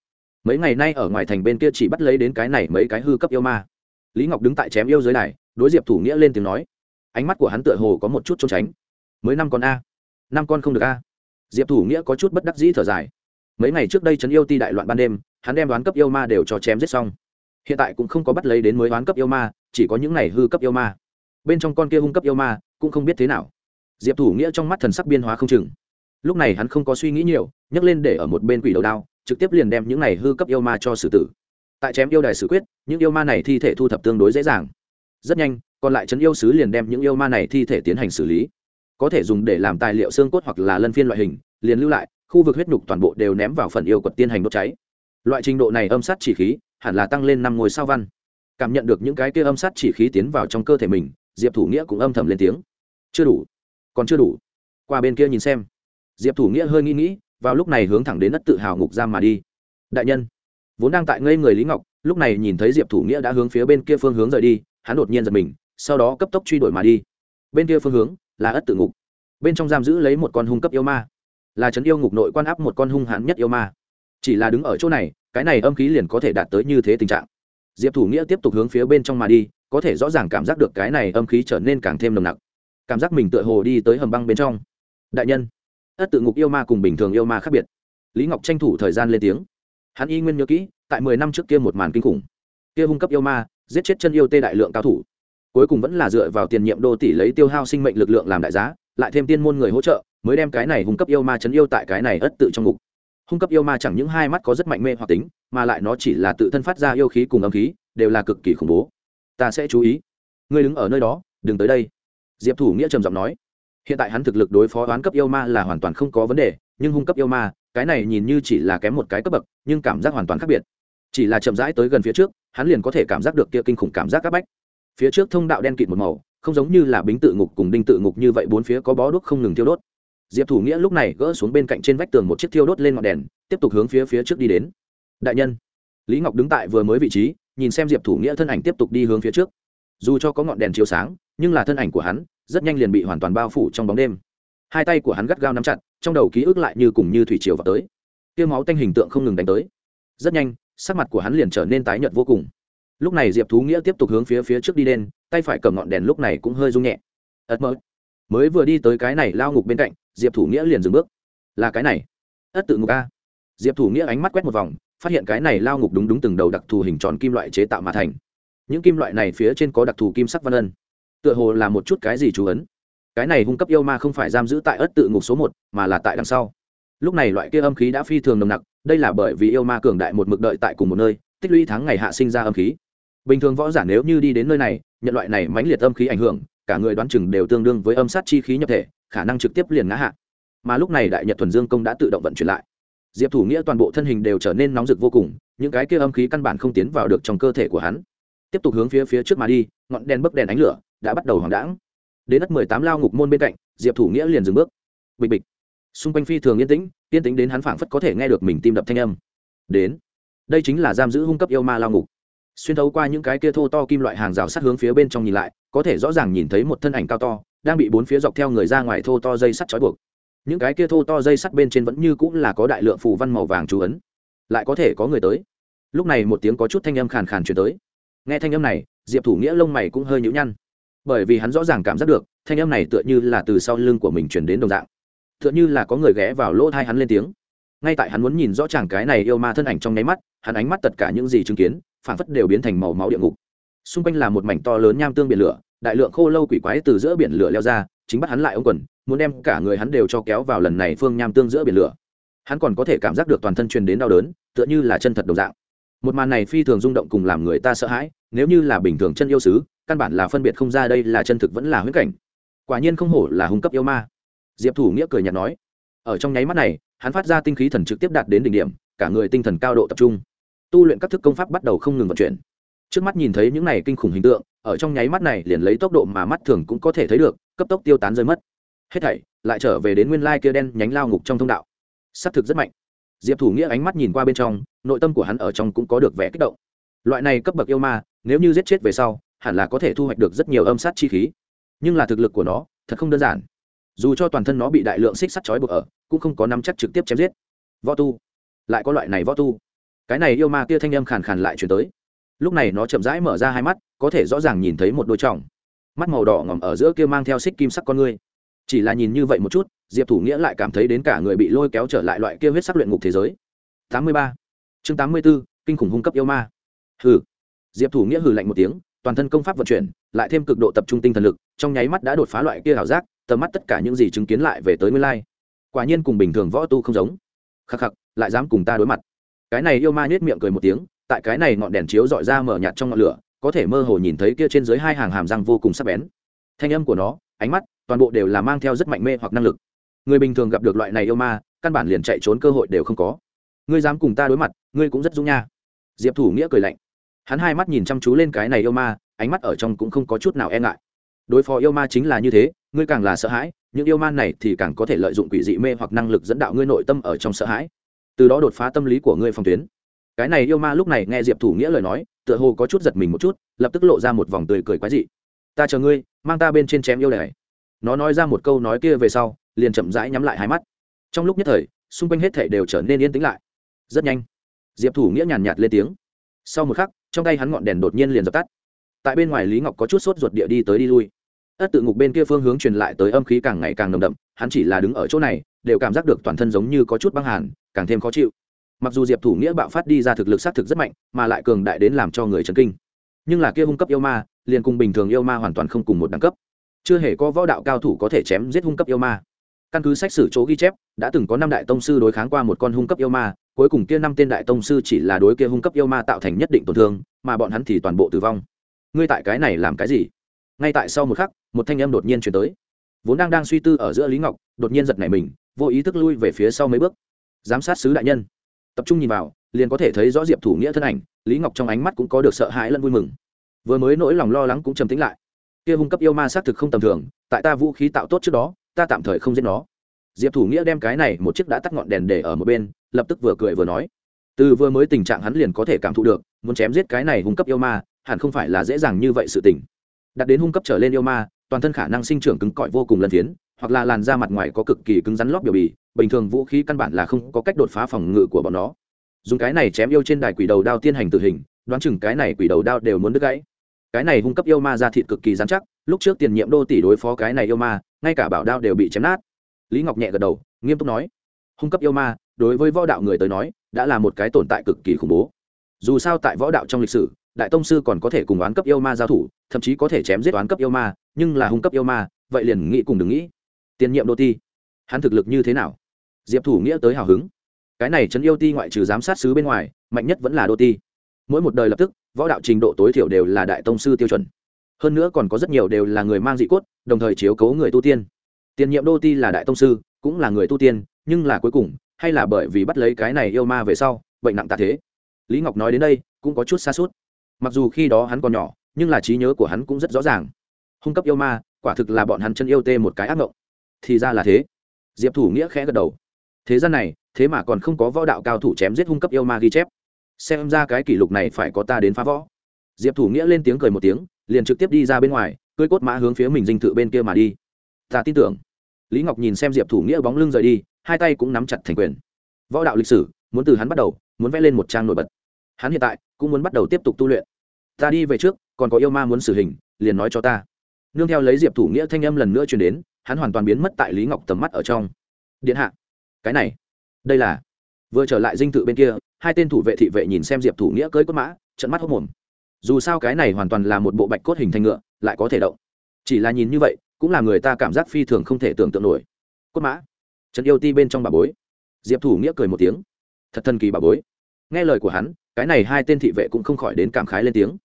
Mấy ngày nay ở ngoài thành bên kia chỉ bắt lấy đến cái này mấy cái hư cấp yêu ma. Lý ngọc đứng tại chém yêu dưới đài đối diệp thủ nghĩa lên tiếng nói. Ánh mắt của hắn tựa hồ có một chút trốn tránh. Mới năm con a. Năm con không được a. Diệp thủ nghĩa có chút bất đắc dĩ thở dài. Mấy ngày trước đây trấn yêu ti đại loạn ban đêm, hắn đem đoán cấp yêu ma đều cho chém giết xong. Hiện tại cũng không có bắt lấy đến mới đoán cấp yêu ma, chỉ có những này hư cấp yêu ma bên trong con kia hung cấp yêu ma cũng không biết thế nào. Diệp thủ nghĩa trong mắt thần sắc biên hóa không chừng. Lúc này hắn không có suy nghĩ nhiều, nhấc lên để ở một bên quỷ đầu đao, trực tiếp liền đem những này hư cấp yêu ma cho xử tử. Tại chém yêu đài xử quyết, những yêu ma này thi thể thu thập tương đối dễ dàng. Rất nhanh, còn lại trấn yêu sứ liền đem những yêu ma này thi thể tiến hành xử lý. Có thể dùng để làm tài liệu xương cốt hoặc là lân phiên loại hình, liền lưu lại, khu vực huyết nhục toàn bộ đều ném vào phần yêu quật tiên hành đốt cháy. Loại trình độ này âm sát chỉ khí, hẳn là tăng lên năm ngôi sao văn. Cảm nhận được những cái kia âm sát chỉ khí tiến vào trong cơ thể mình diệp thủ nghĩa cũng âm thầm lên tiếng. Chưa đủ. Còn chưa đủ. Qua bên kia nhìn xem. Diệp thủ nghĩa hơi nghĩ nghĩ, vào lúc này hướng thẳng đến đất tự hào ngục giam mà đi. Đại nhân. Vốn đang tại ngây người lý ngọc, lúc này nhìn thấy diệp thủ nghĩa đã hướng phía bên kia phương hướng rời đi, hắn đột nhiên giật mình, sau đó cấp tốc truy đuổi mà đi. Bên kia phương hướng là ất tự ngục. Bên trong giam giữ lấy một con hung cấp yêu ma. Là trấn yêu ngục nội quan áp một con hung hãn nhất yêu ma. Chỉ là đứng ở chỗ này, cái này âm khí liền có thể đạt tới như thế tình trạng. Diệp thủ nghĩa tiếp tục hướng phía bên trong mà đi có thể rõ ràng cảm giác được cái này âm khí trở nên càng thêm nồng nặc. Cảm giác mình tựa hồ đi tới hầm băng bên trong. Đại nhân, ất tự ngục yêu ma cùng bình thường yêu ma khác biệt. Lý ngọc tranh thủ thời gian lên tiếng. Hắn y nguyên nhớ kỹ, tại mười năm trước kia một màn kinh khủng. Kia hung cấp yêu ma, giết chết chân yêu tê đại lượng cao thủ. Cuối cùng vẫn là dựa vào tiền nhiệm đô tỷ lấy tiêu hao sinh mệnh lực lượng làm đại giá, lại thêm tiên môn người hỗ trợ, mới đem cái này hung cấp yêu ma chấn yêu tại cái này ất tự trong ngục. Hung cấp yêu ma chẳng những hai mắt có rất mạnh mê hoặc tính, mà lại nó chỉ là tự thân phát ra yêu khí cùng âm khí, đều là cực kỳ khủng bố ta sẽ chú ý. Ngươi đứng ở nơi đó, đừng tới đây. Diệp thủ nghĩa trầm giọng nói. Hiện tại hắn thực lực đối phó oán cấp yêu ma là hoàn toàn không có vấn đề, nhưng hung cấp yêu ma, cái này nhìn như chỉ là kém một cái cấp bậc, nhưng cảm giác hoàn toàn khác biệt. Chỉ là chậm rãi tới gần phía trước, hắn liền có thể cảm giác được kia kinh khủng cảm giác áp bách. Phía trước thông đạo đen kịt một màu, không giống như là bính tự ngục cùng đinh tự ngục như vậy, bốn phía có bó đuốc không ngừng thiêu đốt. Diệp thủ nghĩa lúc này gỡ xuống bên cạnh trên vách tường một chiếc thiêu đốt lên ngọn đèn, tiếp tục hướng phía phía trước đi đến. Đại nhân lý ngọc đứng tại vừa mới vị trí, nhìn xem diệp thủ nghĩa thân ảnh tiếp tục đi hướng phía trước. Dù cho có ngọn đèn chiếu sáng, nhưng là thân ảnh của hắn rất nhanh liền bị hoàn toàn bao phủ trong bóng đêm. Hai tay của hắn gắt gao nắm chặt, trong đầu ký ức lại như cùng như thủy triều vào tới. Tiêu máu tanh hình tượng không ngừng đánh tới. Rất nhanh, sắc mặt của hắn liền trở nên tái nhợt vô cùng. Lúc này diệp thú nghĩa tiếp tục hướng phía phía trước đi lên, tay phải cầm ngọn đèn lúc này cũng hơi rung nhẹ. Ất mơ. Mới vừa đi tới cái này lao ngục bên cạnh, diệp thủ nghĩa liền dừng bước. Là cái này. Ất tự ngục a. Diệp thủ nghĩa ánh mắt quét một vòng phát hiện cái này lao ngục đúng đúng từng đầu đặc thù hình tròn kim loại chế tạo mà thành. Những kim loại này phía trên có đặc thù kim sắc văn ân. Tựa hồ là một chút cái gì chú ấn. Cái này hung cấp yêu ma không phải giam giữ tại ất tự ngục số một, mà là tại đằng sau. Lúc này loại kia âm khí đã phi thường nồng nặc, đây là bởi vì yêu ma cường đại một mực đợi tại cùng một nơi, tích lũy tháng ngày hạ sinh ra âm khí. Bình thường võ giả nếu như đi đến nơi này, nhận loại này mãnh liệt âm khí ảnh hưởng, cả người đoán chừng đều tương đương với âm sát chi khí nhập thể, khả năng trực tiếp liền ngã hạ. Mà lúc này đại nhật thuần dương công đã tự động vận chuyển lại diệp thủ nghĩa toàn bộ thân hình đều trở nên nóng rực vô cùng, những cái kia âm khí căn bản không tiến vào được trong cơ thể của hắn. Tiếp tục hướng phía phía trước mà đi, ngọn đèn bấc đèn ánh lửa đã bắt đầu hoàng đãng. Đến đất mười tám lao ngục môn bên cạnh, diệp thủ nghĩa liền dừng bước. Bịch bịch. Xung quanh phi thường yên tĩnh yên tĩnh đến hắn phảng phất có thể nghe được mình tim đập thanh âm. Đến. Đây chính là giam giữ hung cấp yêu ma lao ngục. Xuyên thấu qua những cái kia thô to kim loại hàng rào sắt hướng phía bên trong nhìn lại, có thể rõ ràng nhìn thấy một thân ảnh cao to, đang bị bốn phía dọc theo người ra ngoài thô to dây sắt trói buộc những cái kia thô to dây sắt bên trên vẫn như cũng là có đại lượng phù văn màu vàng chú ấn. Lại có thể có người tới. Lúc này một tiếng có chút thanh âm khàn khàn chuyển tới. Nghe thanh âm này, diệp thủ nghĩa lông mày cũng hơi nhũ nhăn. Bởi vì hắn rõ ràng cảm giác được, thanh âm này tựa như là từ sau lưng của mình chuyển đến đồng dạng. Tựa như là có người ghé vào lỗ thai hắn lên tiếng. Ngay tại hắn muốn nhìn rõ chàng cái này yêu ma thân ảnh trong nháy mắt, hắn ánh mắt tất cả những gì chứng kiến phản phất đều biến thành màu máu địa ngục. Xung quanh là một mảnh to lớn nham tương biển lửa, đại lượng khô lâu quỷ quái từ giữa biển lửa leo ra, chính bắt hắn lại ông quần muốn đem cả người hắn đều cho kéo vào lần này phương nham tương giữa biển lửa. Hắn còn có thể cảm giác được toàn thân truyền đến đau đớn, tựa như là chân thật đồng dạng. Một màn này phi thường rung động cùng làm người ta sợ hãi, nếu như là bình thường chân yêu sứ, căn bản là phân biệt không ra đây là chân thực vẫn là huyết cảnh. Quả nhiên không hổ là hung cấp yêu ma. Diệp thủ nghĩa cười nhạt nói. Ở trong nháy mắt này, hắn phát ra tinh khí thần trực tiếp đạt đến đỉnh điểm, cả người tinh thần cao độ tập trung. Tu luyện các thức công pháp bắt đầu không ngừng vận chuyển. Trước mắt nhìn thấy những này kinh khủng hình tượng, ở trong nháy mắt này liền lấy tốc độ mà mắt thường cũng có thể thấy được, cấp tốc tiêu tán rơi mất hết thảy, lại trở về đến nguyên lai kia đen nhánh lao ngục trong thông đạo. S thực rất mạnh. Diệp thủ nghĩa ánh mắt nhìn qua bên trong, nội tâm của hắn ở trong cũng có được vẻ kích động. Loại này cấp bậc yêu ma, nếu như giết chết về sau, hẳn là có thể thu hoạch được rất nhiều âm sát chi khí. Nhưng là thực lực của nó, thật không đơn giản. Dù cho toàn thân nó bị đại lượng xích sắt trói buộc ở, cũng không có nắm chắc trực tiếp chém giết. Võ tu. Lại có loại này võ tu. Cái này yêu ma kia thanh âm khàn khàn lại chuyển tới. Lúc này nó chậm rãi mở ra hai mắt, có thể rõ ràng nhìn thấy một đôi tròng. Mắt màu đỏ ngỏm ở giữa kia mang theo xích kim sắc con ngươi chỉ là nhìn như vậy một chút, diệp thủ nghĩa lại cảm thấy đến cả người bị lôi kéo trở lại loại kia huyết sắc luyện ngục thế giới. Tám mươi ba. Chương tám mươi b ố kinh khủng hung cấp yêu ma. Hừ. Diệp thủ nghĩa hừ lạnh một tiếng, toàn thân công pháp vận chuyển, lại thêm cực độ tập trung tinh thần lực, trong nháy mắt đã đột phá loại kia ảo giác, tầm mắt tất cả những gì chứng kiến lại về tới nguyên lai. Quả nhiên cùng bình thường võ tu không giống. Khắc khắc, lại dám cùng ta đối mặt. Cái này yêu ma nhếch miệng cười một tiếng, tại cái này ngọn đèn chiếu dọi ra mở nhạt trong ngọn lửa, có thể mơ hồ nhìn thấy kia trên dưới hai hàng hàm răng vô cùng sắc bén. Thanh âm của nó, ánh mắt toàn bộ đều là mang theo rất mạnh mê hoặc năng lực. Người bình thường gặp được loại này yêu ma, căn bản liền chạy trốn cơ hội đều không có. Ngươi dám cùng ta đối mặt, ngươi cũng rất dũng nha. Diệp thủ nghĩa cười lạnh. Hắn hai mắt nhìn chăm chú lên cái này yêu ma, ánh mắt ở trong cũng không có chút nào e ngại. Đối phó yêu ma chính là như thế, ngươi càng là sợ hãi, những yêu ma này thì càng có thể lợi dụng quỷ dị mê hoặc năng lực dẫn đạo ngươi nội tâm ở trong sợ hãi. Từ đó đột phá tâm lý của ngươi phòng tuyến. Cái này yêu ma lúc này nghe diệp thủ nghĩa lời nói, tựa hồ có chút giật mình một chút, lập tức lộ ra một vòng tươi cười quái dị. Ta chờ ngươi, mang ta bên trên chém yêu này nó nói ra một câu nói kia về sau, liền chậm rãi nhắm lại hai mắt. Trong lúc nhất thời, xung quanh hết thể đều trở nên yên tĩnh lại. Rất nhanh, diệp thủ nghĩa nhàn nhạt lên tiếng. Sau một khắc, trong tay hắn ngọn đèn đột nhiên liền dập tắt. Tại bên ngoài lý ngọc có chút sốt ruột địa đi tới đi lui. Ất tự ngục bên kia phương hướng truyền lại tới âm khí càng ngày càng nồng đậm, hắn chỉ là đứng ở chỗ này, đều cảm giác được toàn thân giống như có chút băng hàn, càng thêm khó chịu. Mặc dù diệp thủ nghĩa bạo phát đi ra thực lực xác thực rất mạnh, mà lại cường đại đến làm cho người chấn kinh. Nhưng là kia hung cấp yêu ma, liền cùng bình thường yêu ma hoàn toàn không cùng một đẳng cấp chưa hề có võ đạo cao thủ có thể chém giết hung cấp yêu ma. Căn cứ sách sử chỗ ghi chép, đã từng có năm đại tông sư đối kháng qua một con hung cấp yêu ma, cuối cùng kia năm tên đại tông sư chỉ là đối kia hung cấp yêu ma tạo thành nhất định tổn thương, mà bọn hắn thì toàn bộ tử vong. Ngươi tại cái này làm cái gì? Ngay tại sau một khắc, một thanh âm đột nhiên chuyển tới. Vốn đang đang suy tư ở giữa lý ngọc, đột nhiên giật nảy mình, vô ý thức lui về phía sau mấy bước. Giám sát sứ đại nhân. Tập trung nhìn vào, liền có thể thấy rõ diệp thủ nghĩa thân ảnh, lý ngọc trong ánh mắt cũng có được sợ hãi lẫn vui mừng. Vừa mới nỗi lòng lo lắng cũng trầm tính lại kia hung cấp yêu ma xác thực không tầm thường, tại ta vũ khí tạo tốt trước đó, ta tạm thời không giết nó. Diệp thủ nghĩa đem cái này một chiếc đã tắt ngọn đèn để ở một bên, lập tức vừa cười vừa nói. Từ vừa mới tình trạng hắn liền có thể cảm thụ được, muốn chém giết cái này hung cấp yêu ma, hẳn không phải là dễ dàng như vậy sự tình. Đặt đến hung cấp trở lên yêu ma, toàn thân khả năng sinh trưởng cứng cỏi vô cùng lân phiến, hoặc là làn da mặt ngoài có cực kỳ cứng rắn lót biểu bì, bình thường vũ khí căn bản là không có cách đột phá phòng ngự của bọn nó. Dùng cái này chém yêu trên đài quỷ đầu đao tiên hành tử hình, đoán chừng cái này quỷ đầu đao đều muốn đứt gãy cái này hung cấp yêu ma ra thịt cực kỳ dán chắc, lúc trước tiền nhiệm đô tỷ đối phó cái này yêu ma, ngay cả bảo đao đều bị chém nát. Lý ngọc nhẹ gật đầu, nghiêm túc nói, hung cấp yêu ma, đối với võ đạo người tới nói, đã là một cái tồn tại cực kỳ khủng bố. Dù sao tại võ đạo trong lịch sử, đại tông sư còn có thể cùng oán cấp yêu ma giao thủ, thậm chí có thể chém giết oán cấp yêu ma, nhưng là hung cấp yêu ma, vậy liền nghĩ cùng đừng nghĩ. Tiền nhiệm đô ti, hắn thực lực như thế nào? Diệp thủ nghĩa tới hào hứng, cái này trấn yêu ti ngoại trừ giám sát sứ bên ngoài, mạnh nhất vẫn là đô ti mỗi một đời lập tức, võ đạo trình độ tối thiểu đều là đại tông sư tiêu chuẩn. Hơn nữa còn có rất nhiều đều là người mang dị cốt, đồng thời chiếu cấu người tu tiên. Tiền nhiệm đô ti là đại tông sư, cũng là người tu tiên, nhưng là cuối cùng, hay là bởi vì bắt lấy cái này yêu ma về sau, bệnh nặng tạ thế. Lý ngọc nói đến đây, cũng có chút xa suốt mặc dù khi đó hắn còn nhỏ, nhưng là trí nhớ của hắn cũng rất rõ ràng. Hung cấp yêu ma, quả thực là bọn hắn chân yêu tê một cái ác mộng. Thì ra là thế. Diệp thủ nghĩa khẽ gật đầu. Thế gian này, thế mà còn không có võ đạo cao thủ chém giết hung cấp yêu ma ghi chép xem ra cái kỷ lục này phải có ta đến phá võ. Diệp thủ nghĩa lên tiếng cười một tiếng, liền trực tiếp đi ra bên ngoài cưới cốt mã hướng phía mình dinh thự bên kia mà đi. Ta tin tưởng. Lý ngọc nhìn xem diệp thủ nghĩa bóng lưng rời đi, hai tay cũng nắm chặt thành quyền. Võ đạo lịch sử, muốn từ hắn bắt đầu, muốn vẽ lên một trang nổi bật. Hắn hiện tại cũng muốn bắt đầu tiếp tục tu luyện. Ta đi về trước, còn có yêu ma muốn xử hình, liền nói cho ta. Nương theo lấy diệp thủ nghĩa thanh âm lần nữa truyền đến, hắn hoàn toàn biến mất tại lý ngọc tầm mắt ở trong. Điện hạ. Cái này. Đây là. Vừa trở lại dinh thự bên kia hai tên thủ vệ thị vệ nhìn xem diệp thủ nghĩa cưới cốt mã, trận mắt hốc mồm. Dù sao cái này hoàn toàn là một bộ bạch cốt hình thành ngựa, lại có thể động. Chỉ là nhìn như vậy, cũng là người ta cảm giác phi thường không thể tưởng tượng nổi. Cốt mã trần yêu ti bên trong bà bối. Diệp thủ nghĩa cười một tiếng. Thật thần kỳ bà bối. Nghe lời của hắn, cái này hai tên thị vệ cũng không khỏi đến cảm khái lên tiếng.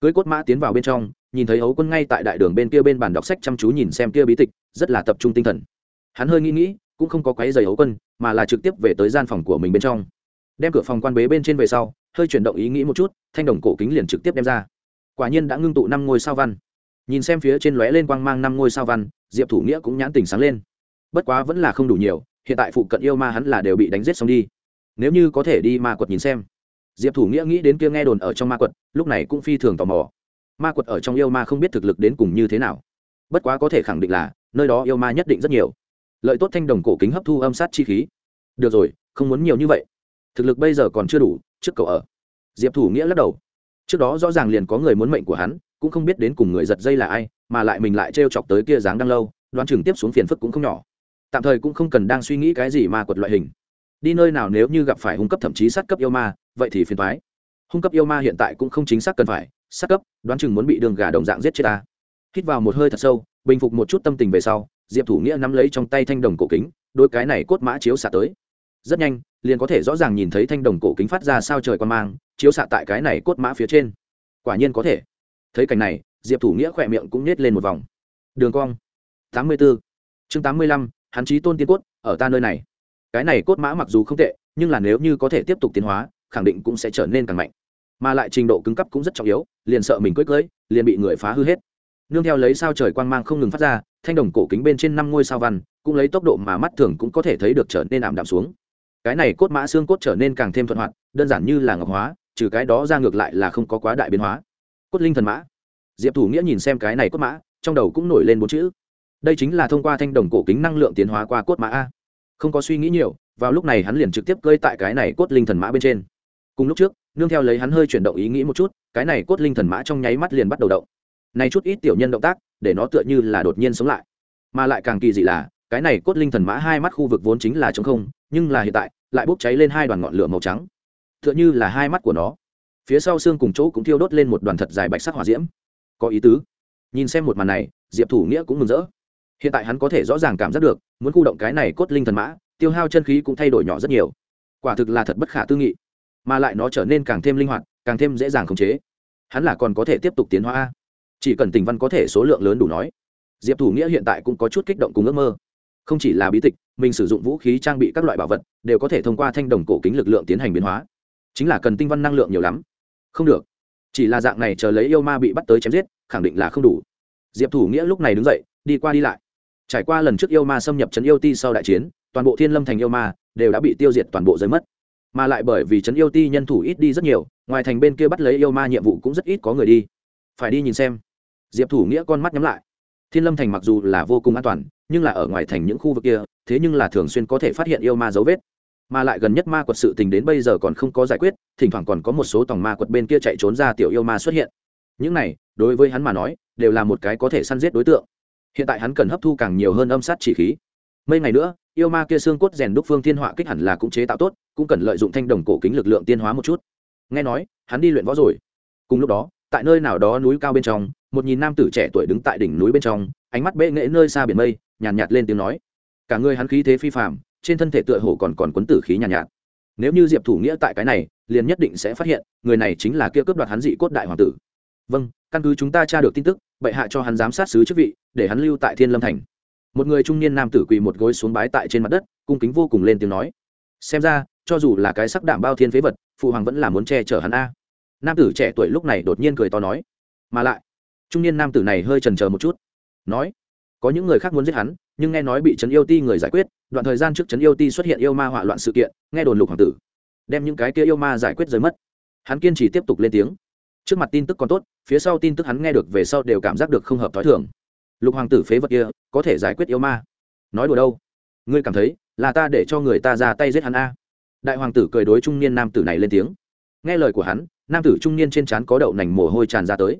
Cưới cốt mã tiến vào bên trong, nhìn thấy hấu quân ngay tại đại đường bên kia bên bàn đọc sách chăm chú nhìn xem kia bí tịch, rất là tập trung tinh thần. Hắn hơi nghĩ nghĩ, cũng không có quấy giày hấu quân, mà là trực tiếp về tới gian phòng của mình bên trong đem cửa phòng quan bế bên trên về sau, hơi chuyển động ý nghĩ một chút, thanh đồng cổ kính liền trực tiếp đem ra. Quả nhiên đã ngưng tụ năm ngôi sao văn. Nhìn xem phía trên lóe lên quang mang năm ngôi sao văn, diệp thủ nghĩa cũng nhãn tình sáng lên. Bất quá vẫn là không đủ nhiều, hiện tại phụ cận yêu ma hắn là đều bị đánh giết xong đi. Nếu như có thể đi ma quật nhìn xem. Diệp thủ nghĩa nghĩ đến kia nghe đồn ở trong ma quật, lúc này cũng phi thường tò mò. Ma quật ở trong yêu ma không biết thực lực đến cùng như thế nào. Bất quá có thể khẳng định là, nơi đó yêu ma nhất định rất nhiều. Lợi tốt thanh đồng cổ kính hấp thu âm sát chi khí. Được rồi, không muốn nhiều như vậy thực lực bây giờ còn chưa đủ, trước cậu ở. Diệp thủ nghĩa lắc đầu. Trước đó rõ ràng liền có người muốn mệnh của hắn, cũng không biết đến cùng người giật dây là ai, mà lại mình lại t chọc tới kia dáng đang lâu, đoán chừng tiếp xuống phiền phức cũng không nhỏ. Tạm thời cũng không cần đang suy nghĩ cái gì mà quật loại hình. Đi nơi nào nếu như gặp phải hung cấp thậm chí sát cấp yêu ma, vậy thì phiền thoái hung cấp yêu ma hiện tại cũng không chính xác cần phải, sát cấp, đoán chừng muốn bị đường gà đồng dạng giết chết ta. Hít vào một hơi thật sâu, bình phục một chút tâm tình về sau, diệp thủ nghĩa nắm lấy trong tay thanh đồng cổ kính, đôi cái này cốt mã chiếu xạ tới. Rất nhanh liền có thể rõ ràng nhìn thấy thanh đồng cổ kính phát ra sao trời quan mang, chiếu xạ tại cái này cốt mã phía trên. Quả nhiên có thể. Thấy cảnh này, diệp thủ nghĩa khỏe miệng cũng nhét lên một vòng. Đường cong. Tám mươi b ố chương tám mươi lăm, hắn chí tôn tiên cốt, ở ta nơi này. Cái này cốt mã mặc dù không tệ, nhưng là nếu như có thể tiếp tục tiến hóa, khẳng định cũng sẽ trở nên càng mạnh. Mà lại trình độ cứng cấp cũng rất trọng yếu, liền sợ mình cưỡi cưỡi, liền bị người phá hư hết. Nương theo lấy sao trời quang mang không ngừng phát ra, thanh đồng cổ kính bên trên năm ngôi sao văn, cũng lấy tốc độ mà mắt thường cũng có thể thấy được trở nên ảm đạm xuống cái này cốt mã xương cốt trở nên càng thêm thuận hoạt, đơn giản như là ngọc hóa, trừ cái đó ra ngược lại là không có quá đại biến hóa. Cốt linh thần mã. Diệp thủ nghĩa nhìn xem cái này cốt mã, trong đầu cũng nổi lên bốn chữ. Đây chính là thông qua thanh đồng cổ kính năng lượng tiến hóa qua cốt mã a. Không có suy nghĩ nhiều, vào lúc này hắn liền trực tiếp cơi tại cái này cốt linh thần mã bên trên. Cùng lúc trước, nương theo lấy hắn hơi chuyển động ý nghĩ một chút, cái này cốt linh thần mã trong nháy mắt liền bắt đầu động. Này chút ít tiểu nhân động tác, để nó tựa như là đột nhiên sống lại. Mà lại càng kỳ dị là, cái này cốt linh thần mã hai mắt khu vực vốn chính là trống không nhưng là hiện tại, lại bốc cháy lên hai đoàn ngọn lửa màu trắng. Tựa như là hai mắt của nó. Phía sau xương cùng chỗ cũng thiêu đốt lên một đoàn thật dài bạch sắc hỏa diễm. Có ý tứ. Nhìn xem một màn này, diệp thủ nghĩa cũng mừng rỡ. Hiện tại hắn có thể rõ ràng cảm giác được, muốn khu động cái này cốt linh thần mã, tiêu hao chân khí cũng thay đổi nhỏ rất nhiều. Quả thực là thật bất khả tư nghị. Mà lại nó trở nên càng thêm linh hoạt, càng thêm dễ dàng khống chế. Hắn là còn có thể tiếp tục tiến hóa chỉ cần tình văn có thể số lượng lớn đủ nói. Diệp thủ nghĩa hiện tại cũng có chút kích động cùng ước mơ không chỉ là bí tịch, mình sử dụng vũ khí trang bị các loại bảo vật, đều có thể thông qua thanh đồng cổ kính lực lượng tiến hành biến hóa. Chính là cần tinh văn năng lượng nhiều lắm. Không được. Chỉ là dạng này chờ lấy yêu ma bị bắt tới chém giết, khẳng định là không đủ. Diệp thủ nghĩa lúc này đứng dậy, đi qua đi lại. Trải qua lần trước yêu ma xâm nhập trấn yêu ti sau đại chiến, toàn bộ thiên lâm thành yêu ma đều đã bị tiêu diệt toàn bộ rơi mất. Mà lại bởi vì trấn yêu ti nhân thủ ít đi rất nhiều, ngoài thành bên kia bắt lấy yêu ma nhiệm vụ cũng rất ít có người đi. Phải đi nhìn xem. Diệp thủ nghĩa con mắt nhắm lại. Thiên lâm thành mặc dù là vô cùng an toàn nhưng là ở ngoài thành những khu vực kia, thế nhưng là thường xuyên có thể phát hiện yêu ma dấu vết. Mà lại gần nhất ma quật sự tình đến bây giờ còn không có giải quyết, thỉnh thoảng còn có một số tòng ma quật bên kia chạy trốn ra tiểu yêu ma xuất hiện. Những này, đối với hắn mà nói, đều là một cái có thể săn giết đối tượng. Hiện tại hắn cần hấp thu càng nhiều hơn âm sát chỉ khí. Mấy ngày nữa, yêu ma kia xương cốt rèn đúc phương thiên họa kích hẳn là cũng chế tạo tốt, cũng cần lợi dụng thanh đồng cổ kính lực lượng tiên hóa một chút. Nghe nói, hắn đi luyện võ rồi. Cùng lúc đó, tại nơi nào đó núi cao bên trong, một nhìn nam tử trẻ tuổi đứng tại đỉnh núi bên trong ánh mắt bệ nghệ nơi xa biển mây nhàn nhạt, nhạt lên tiếng nói. Cả người hắn khí thế phi phạm trên thân thể tựa hồ còn còn quấn tử khí nhàn nhạt, nhạt nếu như diệp thủ nghĩa tại cái này liền nhất định sẽ phát hiện người này chính là kia cướp đoạt hắn dị cốt đại hoàng tử. Vâng căn cứ chúng ta tra được tin tức bệ hạ cho hắn giám sát sứ chức vị để hắn lưu tại thiên lâm thành. Một người trung niên nam tử quỳ một gối xuống bái tại trên mặt đất cung kính vô cùng lên tiếng nói. Xem ra cho dù là cái sắc đảm bao thiên phế vật phụ hoàng vẫn là muốn che chở hắn a. Nam tử trẻ tuổi lúc này đột nhiên cười to nói. Mà lại trung niên nam tử này hơi trần c một chút nói, có những người khác muốn giết hắn, nhưng nghe nói bị trấn yêu ti người giải quyết, đoạn thời gian trước trấn yêu ti xuất hiện yêu ma hỏa loạn sự kiện, nghe đồn lục hoàng tử đem những cái kia yêu ma giải quyết rời mất. Hắn kiên trì tiếp tục lên tiếng. Trước mặt tin tức còn tốt, phía sau tin tức hắn nghe được về sau đều cảm giác được không hợp t h ó i thường. Lục hoàng tử phế vật kia, có thể giải quyết yêu ma? Nói đùa đâu? Ngươi cảm thấy, là ta để cho người ta ra tay giết hắn a? Đại hoàng tử cười đối trung niên nam tử này lên tiếng. Nghe lời của hắn, nam tử trung niên trên trán có đậu nành mồ hôi tràn ra tới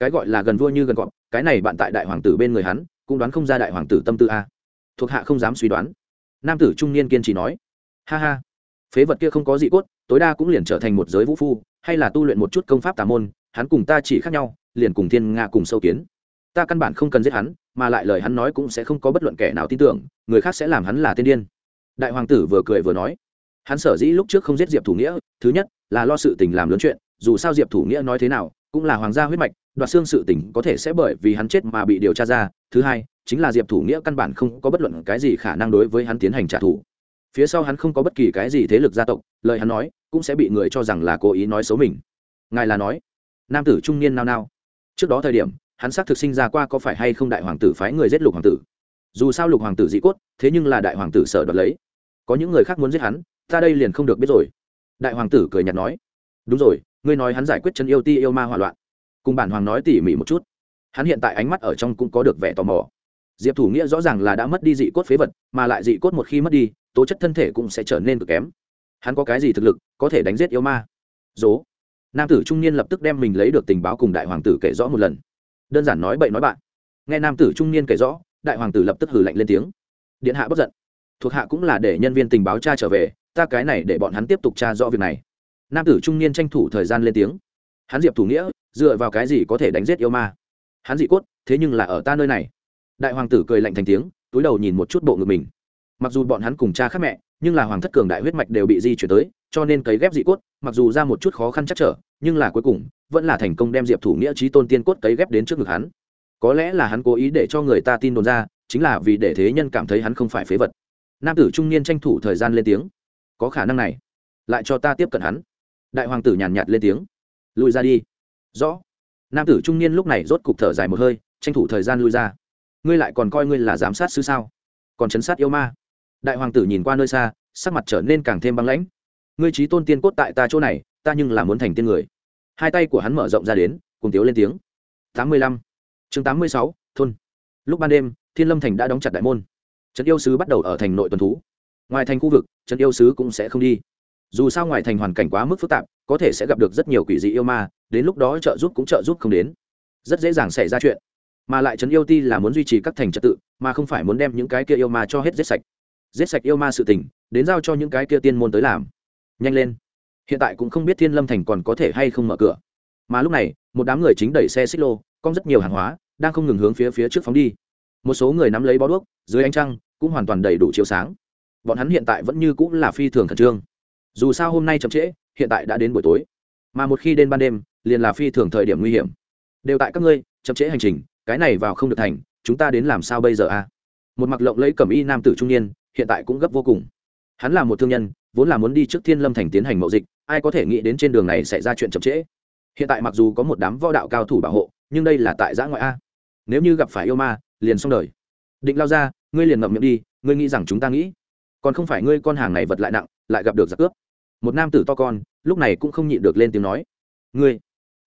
cái gọi là gần vua như gần gọn cái này bạn tại đại hoàng tử bên người hắn, cũng đoán không ra đại hoàng tử tâm tư a. Thuộc hạ không dám suy đoán. Nam tử trung niên kiên trì nói, ha ha, phế vật kia không có gì cốt, tối đa cũng liền trở thành một giới vũ phu, hay là tu luyện một chút công pháp tà môn, hắn cùng ta chỉ khác nhau, liền cùng thiên nga cùng sâu kiến. Ta căn bản không cần giết hắn, mà lại lời hắn nói cũng sẽ không có bất luận kẻ nào tin tưởng, người khác sẽ làm hắn là tiên điên. Đại hoàng tử vừa cười vừa nói, hắn sở dĩ lúc trước không giết diệp thủ nghĩa, thứ nhất là lo sự tình làm lớn chuyện, dù sao diệp thủ nghĩa nói thế nào, cũng là hoàng gia huyết mạch đoạt xương sự tình có thể sẽ bởi vì hắn chết mà bị điều tra ra. Thứ hai, chính là diệp thủ nghĩa căn bản không có bất luận cái gì khả năng đối với hắn tiến hành trả thù. Phía sau hắn không có bất kỳ cái gì thế lực gia tộc, lời hắn nói cũng sẽ bị người cho rằng là cố ý nói xấu mình. Ngài là nói, nam tử trung niên nao nao. Trước đó thời điểm, hắn xác thực sinh ra qua có phải hay không đại hoàng tử phái người giết lục hoàng tử. Dù sao lục hoàng tử dị cốt, thế nhưng là đại hoàng tử sở đoạt lấy. Có những người khác muốn giết hắn, ta đây liền không được biết rồi. Đại hoàng tử cười nhạt nói, đúng rồi, ngươi nói hắn giải quyết chân yêu ti yêu ma hỏa loạn cùng bản hoàng nói tỉ mỉ một chút. Hắn hiện tại ánh mắt ở trong cũng có được vẻ tò mò. Diệp thủ nghĩa rõ ràng là đã mất đi dị cốt phế vật, mà lại dị cốt một khi mất đi, tố chất thân thể cũng sẽ trở nên cực kém. Hắn có cái gì thực lực, có thể đánh giết yêu ma? Dố. Nam tử trung niên lập tức đem mình lấy được tình báo cùng đại hoàng tử kể rõ một lần. Đơn giản nói bậy nói bạn. Nghe nam tử trung niên kể rõ, đại hoàng tử lập tức hử lạnh lên tiếng. Điện hạ bất giận. Thuộc hạ cũng là để nhân viên tình báo tra trở về, ta cái này để bọn hắn tiếp tục tra rõ việc này. Nam tử trung niên tranh thủ thời gian lên tiếng hắn diệp thủ nghĩa dựa vào cái gì có thể đánh giết yêu ma? Hắn dị cốt thế nhưng là ở ta nơi này. Đại hoàng tử cười lạnh thành tiếng túi đầu nhìn một chút bộ ngực mình. Mặc dù bọn hắn cùng cha khác mẹ nhưng là hoàng thất cường đại huyết mạch đều bị di chuyển tới cho nên cấy ghép dị cốt mặc dù ra một chút khó khăn chắc trở nhưng là cuối cùng vẫn là thành công đem diệp thủ nghĩa trí tôn tiên cốt cấy ghép đến trước ngực hắn. Có lẽ là hắn cố ý để cho người ta tin đồn ra chính là vì để thế nhân cảm thấy hắn không phải phế vật. Nam tử trung niên tranh thủ thời gian lên tiếng. Có khả năng này lại cho ta tiếp cận hắn. Đại hoàng tử nhàn nhạt, nhạt lên tiếng lùi ra đi. Rõ. Nam tử trung niên lúc này rốt cục thở dài một hơi, tranh thủ thời gian lui ra. Ngươi lại còn coi ngươi là giám sát sư sao? Còn chấn sát yêu ma? Đại hoàng tử nhìn qua nơi xa, sắc mặt trở nên càng thêm băng lãnh. Ngươi trí tôn tiên cốt tại ta chỗ này, ta nhưng là muốn thành tiên người. Hai tay của hắn mở rộng ra đến, cùng tiếu lên tiếng. Tám mươi lăm. Chương tám mươi sáu, thôn. Lúc ban đêm, thiên lâm thành đã đóng chặt đại môn. Trấn yêu sứ bắt đầu ở thành nội tuần thú. Ngoài thành khu vực, trấn yêu sứ cũng sẽ không đi dù sao ngoài thành hoàn cảnh quá mức phức tạp, có thể sẽ gặp được rất nhiều quỷ dị yêu ma, đến lúc đó trợ giúp cũng trợ giúp không đến. Rất dễ dàng xảy ra chuyện. Mà lại trấn yêu ti là muốn duy trì các thành trật tự, mà không phải muốn đem những cái kia yêu ma cho hết giết sạch. Giết sạch yêu ma sự tình, đến giao cho những cái kia tiên môn tới làm. Nhanh lên. Hiện tại cũng không biết thiên lâm thành còn có thể hay không mở cửa. Mà lúc này, một đám người chính đẩy xe xích lô, con rất nhiều hàng hóa, đang không ngừng hướng phía phía trước phóng đi. Một số người nắm lấy bó đuốc, dưới ánh trăng, cũng hoàn toàn đầy đủ chiếu sáng. Bọn hắn hiện tại vẫn như cũng là phi thường khẩn trương dù sao hôm nay chậm trễ, hiện tại đã đến buổi tối. Mà một khi đến ban đêm, liền là phi thường thời điểm nguy hiểm. Đều tại các ngươi, chậm trễ hành trình, cái này vào không được thành, chúng ta đến làm sao bây giờ a? Một mặc lộng lấy cẩm y nam tử trung niên, hiện tại cũng gấp vô cùng. Hắn là một thương nhân, vốn là muốn đi trước thiên lâm thành tiến hành mậu dịch, ai có thể nghĩ đến trên đường này sẽ ra chuyện chậm trễ. Hiện tại mặc dù có một đám võ đạo cao thủ bảo hộ, nhưng đây là tại giã ngoại a. Nếu như gặp phải yêu ma, liền xong đời. Định lao ra, ngươi liền ngậm miệng đi, ngươi nghĩ rằng chúng ta nghĩ. Còn không phải ngươi con hàng này vật lại nặng lại gặp được giặc cướp. Một nam tử to con, lúc này cũng không nhịn được lên tiếng nói, ngươi,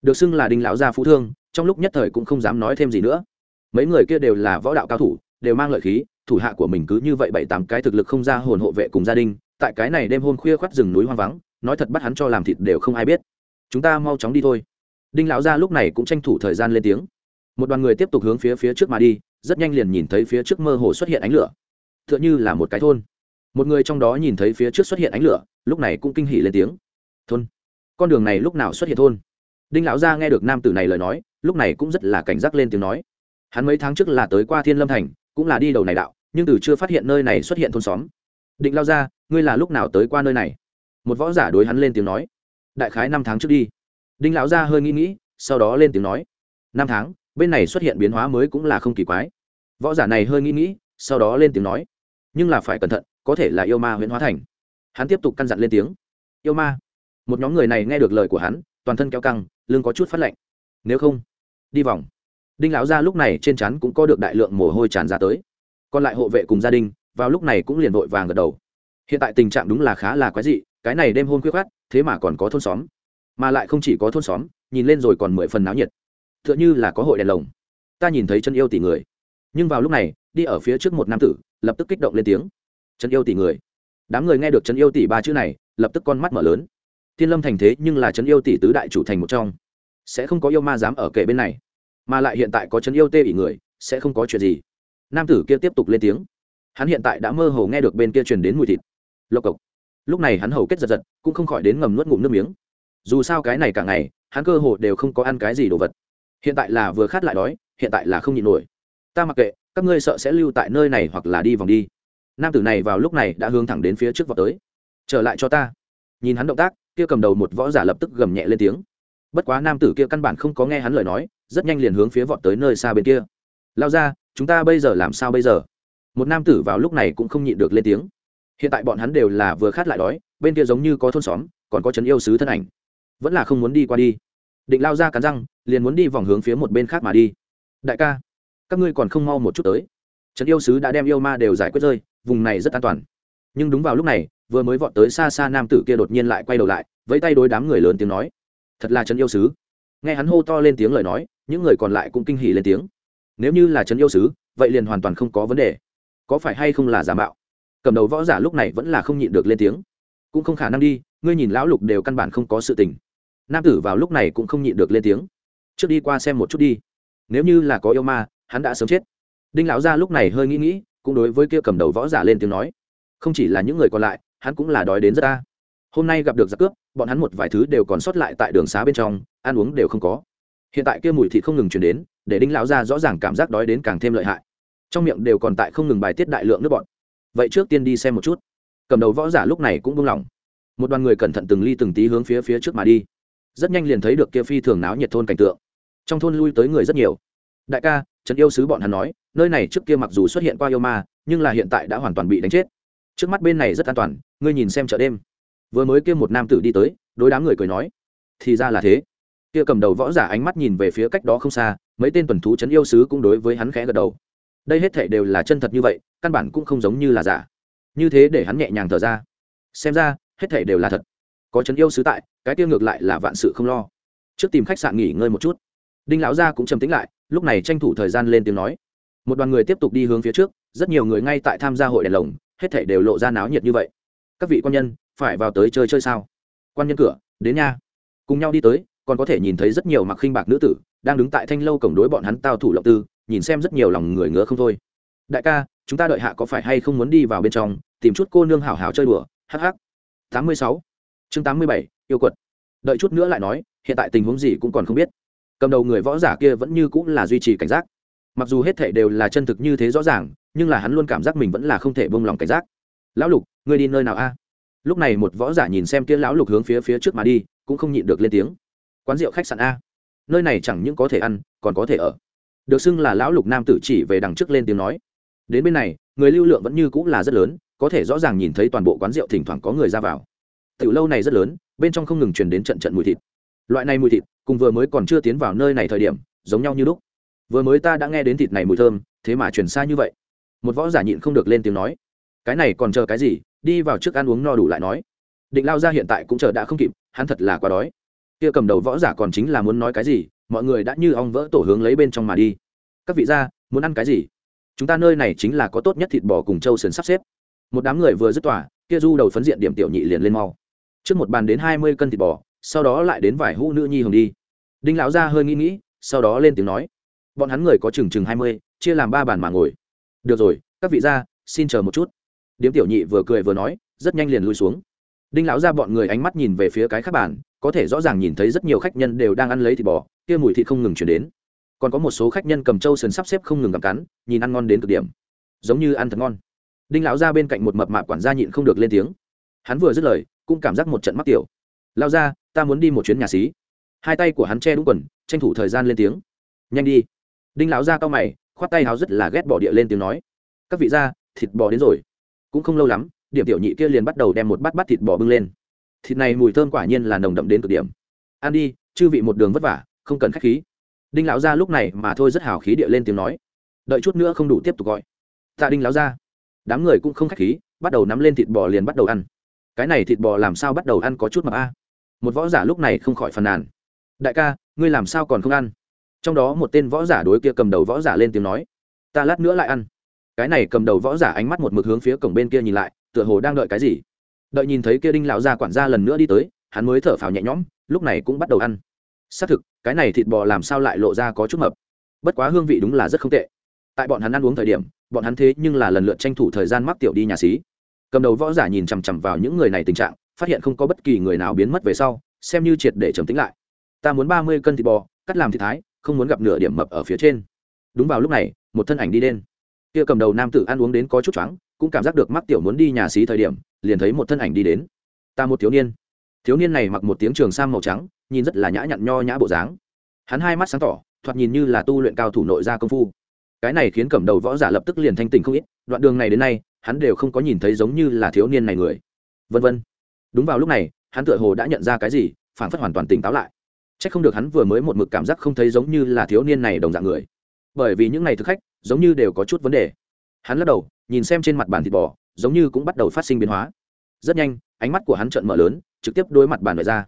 được xưng là đinh lão gia phú thương, trong lúc nhất thời cũng không dám nói thêm gì nữa. Mấy người kia đều là võ đạo cao thủ, đều mang lợi khí, thủ hạ của mình cứ như vậy bảy tám cái thực lực không ra hồn hộ vệ cùng gia đình, tại cái này đêm hôm khuya khoắt rừng núi hoang vắng, nói thật bắt hắn cho làm thịt đều không ai biết. Chúng ta mau chóng đi thôi. Đinh lão gia lúc này cũng tranh thủ thời gian lên tiếng. Một đoàn người tiếp tục hướng phía phía trước mà đi, rất nhanh liền nhìn thấy phía trước mơ hồ xuất hiện ánh lửa. T h ư ợ n h ư là một cái thôn một người trong đó nhìn thấy phía trước xuất hiện ánh lửa, lúc này cũng kinh hỉ lên tiếng. Thôn, con đường này lúc nào xuất hiện thôn? Đinh lão gia nghe được nam tử này lời nói, lúc này cũng rất là cảnh giác lên tiếng nói. Hắn mấy tháng trước là tới qua thiên lâm thành, cũng là đi đầu này đạo, nhưng từ chưa phát hiện nơi này xuất hiện thôn xóm. Định lao ra ngươi là lúc nào tới qua nơi này? Một võ giả đối hắn lên tiếng nói. Đại khái năm tháng trước đi. Đinh lão gia hơi nghĩ nghĩ, sau đó lên tiếng nói. Năm tháng, bên này xuất hiện biến hóa mới cũng là không kỳ quái. Võ giả này hơi nghĩ nghĩ, sau đó lên tiếng nói. Nhưng là phải cẩn thận có thể là yêu ma huyễn hóa thành. Hắn tiếp tục căn dặn lên tiếng. Yêu ma. Một nhóm người này nghe được lời của hắn, toàn thân kéo căng, lưng có chút phát lạnh. Nếu không, đi vòng. Đinh lão gia lúc này trên chắn cũng có được đại lượng mồ hôi tràn ra tới. Còn lại hộ vệ cùng gia đình, vào lúc này cũng liền vội vàng gật đầu. Hiện tại tình trạng đúng là khá là quái dị, cái này đêm hôn khuyết khát thế mà còn có thôn xóm. Mà lại không chỉ có thôn xóm, nhìn lên rồi còn mười phần náo nhiệt. T h ư ợ n h ư là có hội đèn lồng. Ta nhìn thấy chân yêu tỷ người. Nhưng vào lúc này, đi ở phía trước một nam tử, lập tức kích động lên tiếng trấn yêu tỷ người. Đám người nghe được trấn yêu tỷ ba chữ này, lập tức con mắt mở lớn. Thiên lâm thành thế nhưng là trấn yêu tỷ tứ đại chủ thành một trong. Sẽ không có yêu ma dám ở kể bên này. Mà lại hiện tại có trấn yêu tê ỉ người, sẽ không có chuyện gì. Nam tử kia tiếp tục lên tiếng. Hắn hiện tại đã mơ hồ nghe được bên kia truyền đến mùi thịt. Lộc cộc. Lúc này hắn hầu kết giật giật, cũng không khỏi đến ngầm nuốt ngụm nước miếng. Dù sao cái này cả ngày, hắn cơ hồ đều không có ăn cái gì đồ vật. Hiện tại là vừa khát lại đói, hiện tại là không nhịn nổi. Ta mặc kệ, các ngươi sợ sẽ lưu tại nơi này hoặc là đi vòng đi nam tử này vào lúc này đã hướng thẳng đến phía trước vọt tới. Trở lại cho ta. Nhìn hắn động tác, kia cầm đầu một võ giả lập tức gầm nhẹ lên tiếng. Bất quá nam tử kia căn bản không có nghe hắn lời nói, rất nhanh liền hướng phía vọt tới nơi xa bên kia. Lao ra, chúng ta bây giờ làm sao bây giờ? Một nam tử vào lúc này cũng không nhịn được lên tiếng. Hiện tại bọn hắn đều là vừa khát lại đói, bên kia giống như có thôn xóm, còn có trấn yêu sứ thân ảnh. Vẫn là không muốn đi qua đi. Định lao ra cắn răng, liền muốn đi vòng hướng phía một bên khác mà đi. Đại ca, các ngươi còn không mau một chút tới. Trấn yêu sứ đã đem yêu ma đều giải quyết rơi vùng này rất an toàn. Nhưng đúng vào lúc này, vừa mới vọt tới xa xa nam tử kia đột nhiên lại quay đầu lại, vẫy tay đối đám người lớn tiếng nói, thật là trấn yêu sứ. Nghe hắn hô to lên tiếng lời nói, những người còn lại cũng kinh hỉ lên tiếng. Nếu như là trấn yêu sứ, vậy liền hoàn toàn không có vấn đề. Có phải hay không là giả mạo? Cầm đầu võ giả lúc này vẫn là không nhịn được lên tiếng. Cũng không khả năng đi, ngươi nhìn lão lục đều căn bản không có sự tình. Nam tử vào lúc này cũng không nhịn được lên tiếng. Trước đi qua xem một chút đi. Nếu như là có yêu ma, hắn đã sớm chết. Đinh lão gia lúc này hơi nghĩ nghĩ cũng đối với kia cầm đầu võ giả lên tiếng nói, không chỉ là những người còn lại, hắn cũng là đói đến rất ta hôm nay gặp được giặc cướp, bọn hắn một vài thứ đều còn sót lại tại đường xá bên trong, ăn uống đều không có. Hiện tại kia mùi thịt không ngừng chuyển đến, để đinh lão gia rõ ràng cảm giác đói đến càng thêm lợi hại. Trong miệng đều còn tại không ngừng bài tiết đại lượng nước bọn vậy trước tiên đi xem một chút. Cầm đầu võ giả lúc này cũng buông lỏng. Một đoàn người cẩn thận từng ly từng tí hướng phía phía trước mà đi. Rất nhanh liền thấy được kia phi thường náo nhiệt thôn cảnh tượng. Trong thôn lui tới người rất nhiều. Đại ca trấn yêu sứ bọn hắn nói, nơi này trước kia mặc dù xuất hiện qua yêu ma, nhưng là hiện tại đã hoàn toàn bị đánh chết. Trước mắt bên này rất an toàn, ngươi nhìn xem chợ đêm. Vừa mới kia một nam tử đi tới, đối đám người cười nói, thì ra là thế. Kia cầm đầu võ giả ánh mắt nhìn về phía cách đó không xa, mấy tên tuần thú trấn yêu sứ cũng đối với hắn khẽ gật đầu. Đây hết thể đều là chân thật như vậy, căn bản cũng không giống như là giả. Như thế để hắn nhẹ nhàng thở ra. Xem ra, hết thể đều là thật. Có trấn yêu sứ tại, cái tiêu ngược lại là vạn sự không lo. Trước tìm khách sạn nghỉ ngơi một chút. Đinh lão gia cũng trầm tính lại lúc này tranh thủ thời gian lên tiếng nói. Một đoàn người tiếp tục đi hướng phía trước, rất nhiều người ngay tại tham gia hội đèn lồng, hết thể đều lộ ra náo nhiệt như vậy. Các vị quan nhân, phải vào tới chơi chơi sao? Quan nhân cửa, đến nha. Cùng nhau đi tới, còn có thể nhìn thấy rất nhiều mặc khinh bạc nữ tử, đang đứng tại thanh lâu cổng đối bọn hắn tao thủ lộng tư, nhìn xem rất nhiều lòng người ngứa không thôi. Đại ca, chúng ta đợi hạ có phải hay không muốn đi vào bên trong, tìm chút cô nương hảo hảo chơi đùa hh tám mươi sáu. Chương tám mươi bảy, yêu quật. Đợi chút nữa lại nói, hiện tại tình huống gì cũng còn không biết cầm đầu người võ giả kia vẫn như cũng là duy trì cảnh giác. Mặc dù hết thể đều là chân thực như thế rõ ràng, nhưng là hắn luôn cảm giác mình vẫn là không thể bông lòng cảnh giác. Lão lục, ngươi đi nơi nào a? Lúc này một võ giả nhìn xem kia lão lục hướng phía phía trước mà đi, cũng không nhịn được lên tiếng. Quán rượu khách sạn a? Nơi này chẳng những có thể ăn, còn có thể ở. Được xưng là lão lục nam tử chỉ về đằng trước lên tiếng nói. Đến bên này, người lưu lượng vẫn như cũng là rất lớn, có thể rõ ràng nhìn thấy toàn bộ quán rượu thỉnh thoảng có người ra vào. Tiểu lâu này rất lớn, bên trong không ngừng truyền đến trận trận mùi thịt. Loại này mùi thịt cùng vừa mới còn chưa tiến vào nơi này thời điểm, giống nhau như lúc. Vừa mới ta đã nghe đến thịt này mùi thơm, thế mà chuyển xa như vậy. Một võ giả nhịn không được lên tiếng nói, cái này còn chờ cái gì? Đi vào trước ăn uống no đủ lại nói, định lao ra hiện tại cũng chờ đã không kịp, hắn thật là quá đói. Kia cầm đầu võ giả còn chính là muốn nói cái gì, mọi người đã như ong vỡ tổ hướng lấy bên trong mà đi. Các vị gia, muốn ăn cái gì? Chúng ta nơi này chính là có tốt nhất thịt bò cùng châu sườn sắp xếp. Một đám người vừa dứt tỏa kia du đầu phấn diện điểm tiểu nhị liền lên mau. Trước một bàn đến hai mươi cân thịt bò sau đó lại đến vài hũ nữ nhi hồng đi. Đinh lão gia hơi nghĩ nghĩ, sau đó lên tiếng nói, bọn hắn người có chừng chừng hai mươi, chia làm ba bàn mà ngồi. Được rồi, các vị gia, xin chờ một chút. Điếm tiểu nhị vừa cười vừa nói, rất nhanh liền lui xuống. Đinh lão gia bọn người ánh mắt nhìn về phía cái khác bàn, có thể rõ ràng nhìn thấy rất nhiều khách nhân đều đang ăn lấy thịt bò, kia mùi thịt không ngừng chuyển đến. Còn có một số khách nhân cầm trâu sườn sắp xếp không ngừng gặm cắn, nhìn ăn ngon đến cực điểm. Giống như ăn thật ngon. Đinh lão ra bên cạnh một mập mạp quản gia nhịn không được lên tiếng. Hắn vừa dứt lời, cũng cảm giác một trận mắc tiểu. Lao ra ta muốn đi một chuyến nhà xí. Hai tay của hắn che đúng quần, tranh thủ thời gian lên tiếng. Nhanh đi. Đinh lão ra cao mày, khoát tay háo rất là ghét bỏ địa lên tiếng nói. Các vị gia, thịt bò đến rồi. Cũng không lâu lắm, điểm tiểu nhị kia liền bắt đầu đem một bát bát thịt bò bưng lên. Thịt này mùi thơm quả nhiên là nồng đậm đến cực điểm. Ăn đi, chư vị một đường vất vả, không cần khách khí. Đinh lão gia lúc này mà thôi rất hào khí địa lên tiếng nói. Đợi chút nữa không đủ tiếp tục gọi. Tạ đinh lão gia. Đám người cũng không khách khí, bắt đầu nắm lên thịt bò liền bắt đầu ăn. Cái này thịt bò làm sao bắt đầu ăn có chút mà a? Một võ giả lúc này không khỏi phàn nàn. Đại ca, ngươi làm sao còn không ăn? Trong đó một tên võ giả đối kia cầm đầu võ giả lên tiếng nói. Ta lát nữa lại ăn. Cái này cầm đầu võ giả ánh mắt một mực hướng phía cổng bên kia nhìn lại, tựa hồ đang đợi cái gì. Đợi nhìn thấy kia đinh lão gia quản gia lần nữa đi tới, hắn mới thở phào nhẹ nhõm, lúc này cũng bắt đầu ăn. Xác thực, cái này thịt bò làm sao lại lộ ra có chút mập. Bất quá hương vị đúng là rất không tệ. Tại bọn hắn ăn uống thời điểm, bọn hắn thế nhưng là lần lượt tranh thủ thời gian mắc tiểu đi nhà xí. Cầm đầu võ giả nhìn chằm chằm vào những người này tình trạng phát hiện không có bất kỳ người nào biến mất về sau, xem như triệt để trầm tính lại. Ta muốn ba mươi cân thịt bò, cắt làm thịt thái, không muốn gặp nửa điểm mập ở phía trên. Đúng vào lúc này, một thân ảnh đi lên. Kia cầm đầu nam tử ăn uống đến có chút choáng, cũng cảm giác được mắc tiểu muốn đi nhà xí thời điểm, liền thấy một thân ảnh đi đến. Ta một thiếu niên. Thiếu niên này mặc một tiếng trường sam màu trắng, nhìn rất là nhã nhặn nho nhã bộ dáng. Hắn hai mắt sáng tỏ, thoạt nhìn như là tu luyện cao thủ nội gia công phu. Cái này khiến cầm đầu võ giả lập tức liền thanh tỉnh không ít, đoạn đường này đến nay, hắn đều không có nhìn thấy giống như là thiếu niên này người. Vân vân đúng vào lúc này, hắn tựa hồ đã nhận ra cái gì phản phất hoàn toàn tỉnh táo lại. C h ắ c không được hắn vừa mới một mực cảm giác không thấy giống như là thiếu niên này đồng dạng người. Bởi vì những ngày thực khách, giống như đều có chút vấn đề. Hắn lắc đầu, nhìn xem trên mặt bàn thịt bò, giống như cũng bắt đầu phát sinh biến hóa. Rất nhanh, ánh mắt của hắn trợn mở lớn, trực tiếp đối mặt bàn bày ra.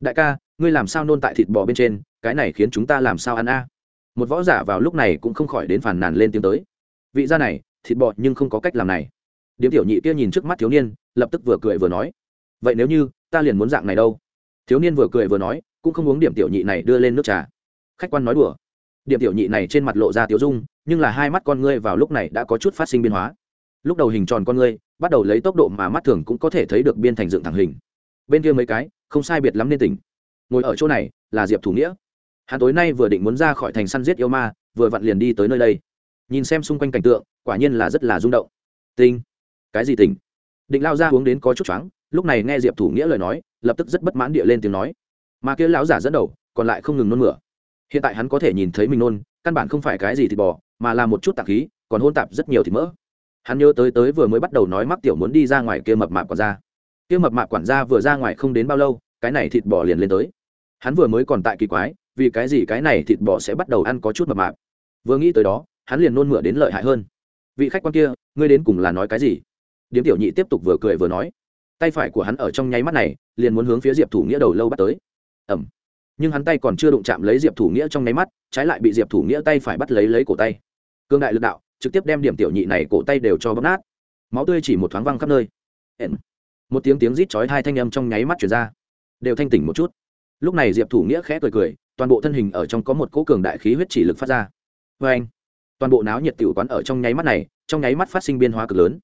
Đại ca, ngươi làm sao nôn tại thịt bò bên trên? Cái này khiến chúng ta làm sao ăn a? Một võ giả vào lúc này cũng không khỏi đến phàn nàn lên tiếng tới. Vị gia này, thịt bò nhưng không có cách làm này. Điếm tiểu nhị kia nhìn trước mắt thiếu niên, lập tức vừa cười vừa nói vậy nếu như ta liền muốn dạng này đâu? Thiếu niên vừa cười vừa nói, cũng không uống điểm tiểu nhị này đưa lên nước trà. Khách quan nói đùa. Điểm tiểu nhị này trên mặt lộ ra tiểu dung, nhưng là hai mắt con ngươi vào lúc này đã có chút phát sinh biến hóa. Lúc đầu hình tròn con ngươi, bắt đầu lấy tốc độ mà mắt thường cũng có thể thấy được biên thành dựng thẳng hình. Bên kia mấy cái, không sai biệt lắm nên tỉnh. Ngồi ở chỗ này, là diệp thủ nghĩa. Hắn tối nay vừa định muốn ra khỏi thành săn giết yêu ma, vừa vặn liền đi tới nơi đây. Nhìn xem xung quanh cảnh tượng, quả nhiên là rất là rung động. Tinh. Cái gì tỉnh? Định lao ra uống đến có chút choáng lúc này nghe diệp thủ nghĩa lời nói, lập tức rất bất mãn địa lên tiếng nói. Mà kia lão giả dẫn đầu, còn lại không ngừng nôn mửa. Hiện tại hắn có thể nhìn thấy mình nôn, căn bản không phải cái gì thịt bò, mà là một chút tạp khí, còn hôn tạp rất nhiều thịt mỡ. Hắn nhớ tới tới vừa mới bắt đầu nói mắc tiểu muốn đi ra ngoài kia mập mạp quản gia. Kia mập mạp quản gia vừa ra ngoài không đến bao lâu, cái này thịt bò liền lên tới. Hắn vừa mới còn tại kỳ quái, vì cái gì cái này thịt bò sẽ bắt đầu ăn có chút mập mạp. Vừa nghĩ tới đó, hắn liền nôn mửa đến lợi hại hơn. Vị khách quan kia, ngươi đến cùng là nói cái gì? Điếm tiểu nhị tiếp tục vừa cười vừa nói tay phải của hắn ở trong nháy mắt này, liền muốn hướng phía diệp thủ nghĩa đầu lâu bắt tới. Ẩm nhưng hắn tay còn chưa đụng chạm lấy diệp thủ nghĩa trong nháy mắt, trái lại bị diệp thủ nghĩa tay phải bắt lấy lấy cổ tay. Cương đại lực đạo, trực tiếp đem điểm tiểu nhị này cổ tay đều cho bóp nát. Máu tươi chỉ một thoáng văng khắp nơi. Một tiếng tiếng rít chói hai thanh âm trong nháy mắt chuyển ra. Đều thanh tỉnh một chút. Lúc này diệp thủ nghĩa khẽ cười cười, toàn bộ thân hình ở trong có một cỗ cường đại khí huyết chỉ lực phát ra. Vê anh, toàn bộ náo nhiệt tiểu quán ở trong nháy mắt này, trong nháy mắt phát sinh biên hóa cực lớn.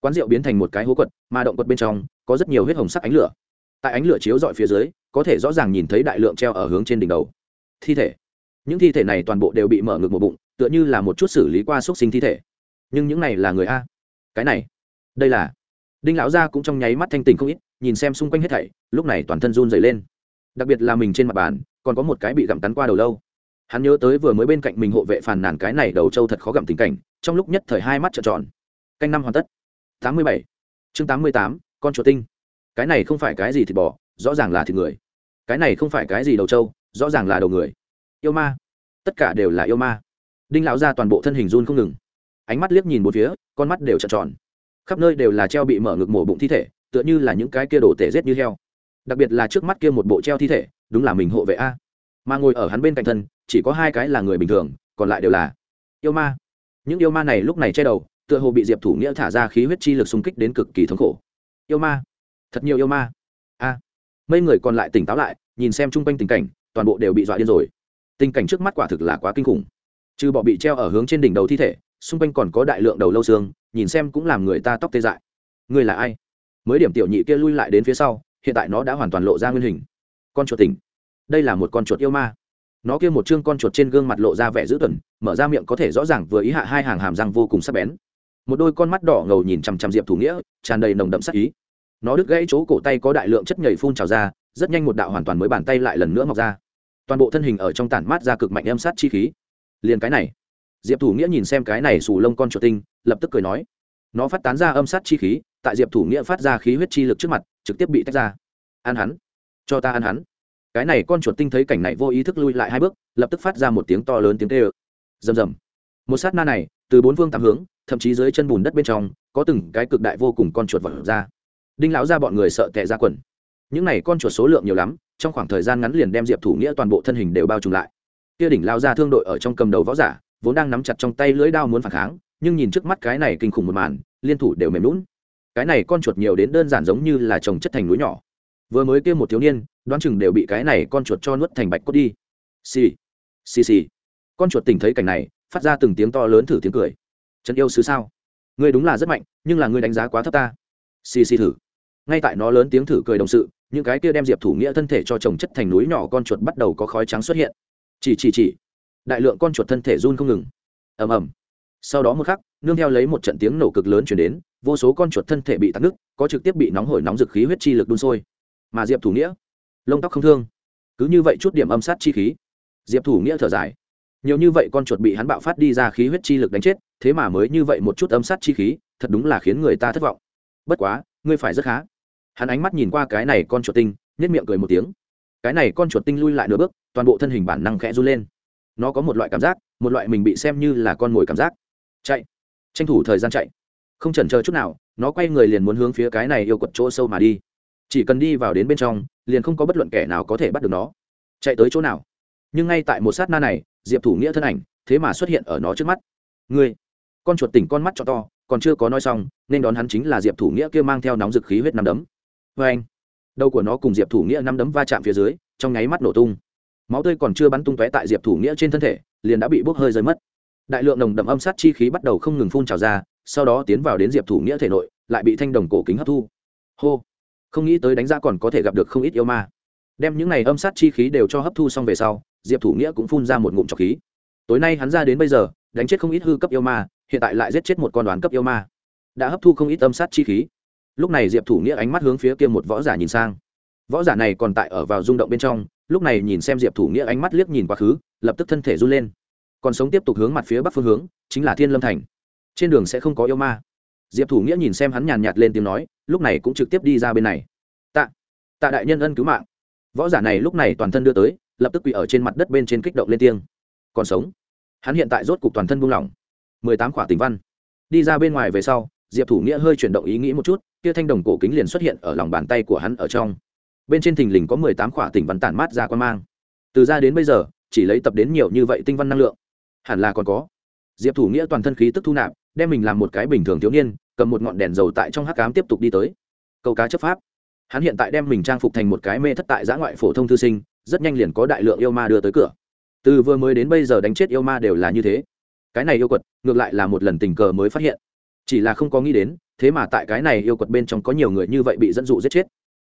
Quán rượu biến thành một cái hố quật, mà động quật bên trong có rất nhiều huyết hồng sắc ánh lửa. Tại ánh lửa chiếu dọi phía dưới, có thể rõ ràng nhìn thấy đại lượng treo ở hướng trên đỉnh đầu. Thi thể. Những thi thể này toàn bộ đều bị mở ngực một bụng, tựa như là một chút xử lý qua xúc sinh thi thể. Nhưng những này là người a. Cái này. Đây là. Đinh lão gia cũng trong nháy mắt thanh tình không ít, nhìn xem xung quanh hết thảy, lúc này toàn thân run dày lên. Đặc biệt là mình trên mặt bàn, còn có một cái bị gặm cắn qua đầu lâu. Hắn nhớ tới vừa mới bên cạnh mình hộ vệ phàn nàn cái này đầu trâu thật khó gặm tình cảnh, trong lúc nhất thời hai mắt trợn tròn. Canh năm hoàn tất. Tám mươi bảy. Chương tám mươi tám con chuột tinh. Cái này không phải cái gì thịt bò, rõ ràng là thịt người. Cái này không phải cái gì đầu trâu, rõ ràng là đầu người. Yêu ma. Tất cả đều là yêu ma. Đinh lão ra toàn bộ thân hình run không ngừng. Ánh mắt liếc nhìn một phía, con mắt đều trợn tròn. Khắp nơi đều là treo bị mở ngực mổ bụng thi thể, tựa như là những cái kia đổ tể rết như heo. Đặc biệt là trước mắt kia một bộ treo thi thể, đúng là mình hộ vệ a. Mà ngồi ở hắn bên cạnh thân, chỉ có hai cái là người bình thường, còn lại đều là yêu ma. Những yêu ma này lúc này che đầu, tựa hồ bị diệp thủ nghĩa thả ra khí huyết chi lực xung kích đến cực kỳ thống khổ yêu ma. Thật nhiều yêu ma. A mấy người còn lại tỉnh táo lại, nhìn xem chung quanh tình cảnh, toàn bộ đều bị dọa điên rồi. Tình cảnh trước mắt quả thực là quá kinh khủng. Trừ bỏ bị treo ở hướng trên đỉnh đầu thi thể, xung quanh còn có đại lượng đầu lâu xương, nhìn xem cũng làm người ta tóc tê dại. Người là ai? Mới điểm tiểu nhị kia lui lại đến phía sau, hiện tại nó đã hoàn toàn lộ ra nguyên hình. Con chuột tỉnh. Đây là một con chuột yêu ma. Nó kia một chương con chuột trên gương mặt lộ ra vẻ dữ tợn, mở ra miệng có thể rõ ràng vừa ý hạ hai hàng hàm răng vô cùng sắc bén một đôi con mắt đỏ ngầu nhìn chằm chằm diệp thủ nghĩa, tràn đầy nồng đậm sắc ý. Nó đứt gãy chỗ cổ tay có đại lượng chất nhảy phun trào ra, rất nhanh một đạo hoàn toàn mới bàn tay lại lần nữa mọc ra. Toàn bộ thân hình ở trong tản mát ra cực mạnh âm sát chi khí. Liền cái này. Diệp thủ nghĩa nhìn xem cái này xù lông con chuột tinh, lập tức cười nói. Nó phát tán ra âm sát chi khí, tại diệp thủ nghĩa phát ra khí huyết chi lực trước mặt, trực tiếp bị tách ra. Ăn hắn. Cho ta ăn hắn. Cái này con chuột tinh thấy cảnh này vô ý thức lui lại hai bước, lập tức phát ra một tiếng to lớn tiếng tê ơ rầm rầm. Một sát na này, từ bốn phương tám hướng thậm chí dưới chân bùn đất bên trong, có từng cái cực đại vô cùng con chuột vật ra. Đinh lão ra bọn người sợ tệ ra quần. Những này con chuột số lượng nhiều lắm, trong khoảng thời gian ngắn liền đem diệp thủ nghĩa toàn bộ thân hình đều bao trùm lại. Kia đỉnh lao ra thương đội ở trong cầm đầu võ giả, vốn đang nắm chặt trong tay lưỡi đao muốn phản kháng, nhưng nhìn trước mắt cái này kinh khủng một màn, liên thủ đều mềm lún cái này con chuột nhiều đến đơn giản giống như là trồng chất thành núi nhỏ. Vừa mới kia một thiếu niên, đoán chừng đều bị cái này con chuột cho nuốt thành bạch cốt đi. Xì xì xì. Con chuột tỉnh thấy cảnh này, phát ra từng tiếng to lớn thử tiếng cười trấn yêu sứ sao? Ngươi đúng là rất mạnh, nhưng là ngươi đánh giá quá thấp ta. Xì xì thử. Ngay tại nó lớn tiếng thử cười đồng sự, những cái kia đem diệp thủ nghĩa thân thể cho chồng chất thành núi nhỏ con chuột bắt đầu có khói trắng xuất hiện. Chỉ chỉ chỉ. Đại lượng con chuột thân thể run không ngừng. Ầm ầm. Sau đó một khắc, nương theo lấy một trận tiếng nổ cực lớn chuyển đến, vô số con chuột thân thể bị tắc nước có trực tiếp bị nóng hổi nóng dực khí huyết chi lực đun sôi. Mà diệp thủ nghĩa, lông tóc không thương. Cứ như vậy chút điểm âm sát chi khí. Diệp thủ nghĩa thở dài. Nhiều như vậy con chuột bị hắn bạo phát đi ra khí huyết chi lực đánh chết thế mà mới như vậy một chút âm sát chi khí, thật đúng là khiến người ta thất vọng. Bất quá, ngươi phải rất khá. Hắn ánh mắt nhìn qua cái này con chuột tinh nhất miệng cười một tiếng. Cái này con chuột tinh lui lại nửa bước, toàn bộ thân hình bản năng khẽ run lên. Nó có một loại cảm giác, một loại mình bị xem như là con mồi cảm giác. Chạy! Tranh thủ thời gian chạy. Không chần chờ chút nào, nó quay người liền muốn hướng phía cái này yêu quật chỗ sâu mà đi. Chỉ cần đi vào đến bên trong, liền không có bất luận kẻ nào có thể bắt được nó. Chạy tới chỗ nào? Nhưng ngay tại một sát na này, diệp thủ nghĩa thân ảnh, thế mà xuất hiện ở nó trước mắt. Ngươi! Con chuột tỉnh con mắt cho to, còn chưa có nói xong, nên đón hắn chính là diệp thủ nghĩa kia mang theo nóng dực khí huyết năm đấm. Vê anh, đầu của nó cùng diệp thủ nghĩa năm đấm va chạm phía dưới, trong nháy mắt nổ tung. Máu tươi còn chưa bắn tung tóe tại diệp thủ nghĩa trên thân thể, liền đã bị bốc hơi rơi mất. Đại lượng nồng đậm âm sát chi khí bắt đầu không ngừng phun trào ra, sau đó tiến vào đến diệp thủ nghĩa thể nội, lại bị thanh đồng cổ kính hấp thu. Hô, không nghĩ tới đánh giá còn có thể gặp được không ít yêu ma. Đem những này âm sát chi khí đều cho hấp thu xong về sau, diệp thủ nghĩa cũng phun ra một ngụm trọc khí. Tối nay hắn ra đến bây giờ, đánh chết không ít hư cấp yêu ma hiện tại lại giết chết một con đoán cấp yêu ma. Đã hấp thu không ít âm sát chi khí. Lúc này diệp thủ nghĩa ánh mắt hướng phía kia một võ giả nhìn sang. Võ giả này còn tại ở vào rung động bên trong, lúc này nhìn xem diệp thủ nghĩa ánh mắt liếc nhìn quá khứ, lập tức thân thể run lên. Còn sống tiếp tục hướng mặt phía bắc phương hướng, chính là thiên lâm thành. Trên đường sẽ không có yêu ma. Diệp thủ nghĩa nhìn xem hắn nhàn nhạt lên tiếng nói, lúc này cũng trực tiếp đi ra bên này. Tạ tạ đại nhân ân cứu mạng. Võ giả này lúc này toàn thân đưa tới, lập tức quỳ ở trên mặt đất bên trên kích động lên tiếng. Còn sống. Hắn hiện tại rốt cục toàn thân buông lỏng mười tám khỏa tình văn. Đi ra bên ngoài về sau, diệp thủ nghĩa hơi chuyển động ý nghĩ một chút, kia thanh đồng cổ kính liền xuất hiện ở lòng bàn tay của hắn ở trong. Bên trên thình lình có mười tám khỏa tình văn tản mát ra quan mang. Từ ra đến bây giờ, chỉ lấy tập đến nhiều như vậy tinh văn năng lượng. Hẳn là còn có. Diệp thủ nghĩa toàn thân khí tức thu nạp, đem mình làm một cái bình thường thiếu niên, cầm một ngọn đèn dầu tại trong hắc cám tiếp tục đi tới. Câu cá chấp pháp. Hắn hiện tại đem mình trang phục thành một cái mê thất tại giã ngoại phổ thông thư sinh, rất nhanh liền có đại lượng yêu ma đưa tới cửa. Từ vừa mới đến bây giờ đánh chết yêu ma đều là như thế cái này yêu quật, ngược lại là một lần tình cờ mới phát hiện. Chỉ là không có nghĩ đến, thế mà tại cái này yêu quật bên trong có nhiều người như vậy bị dẫn dụ giết chết.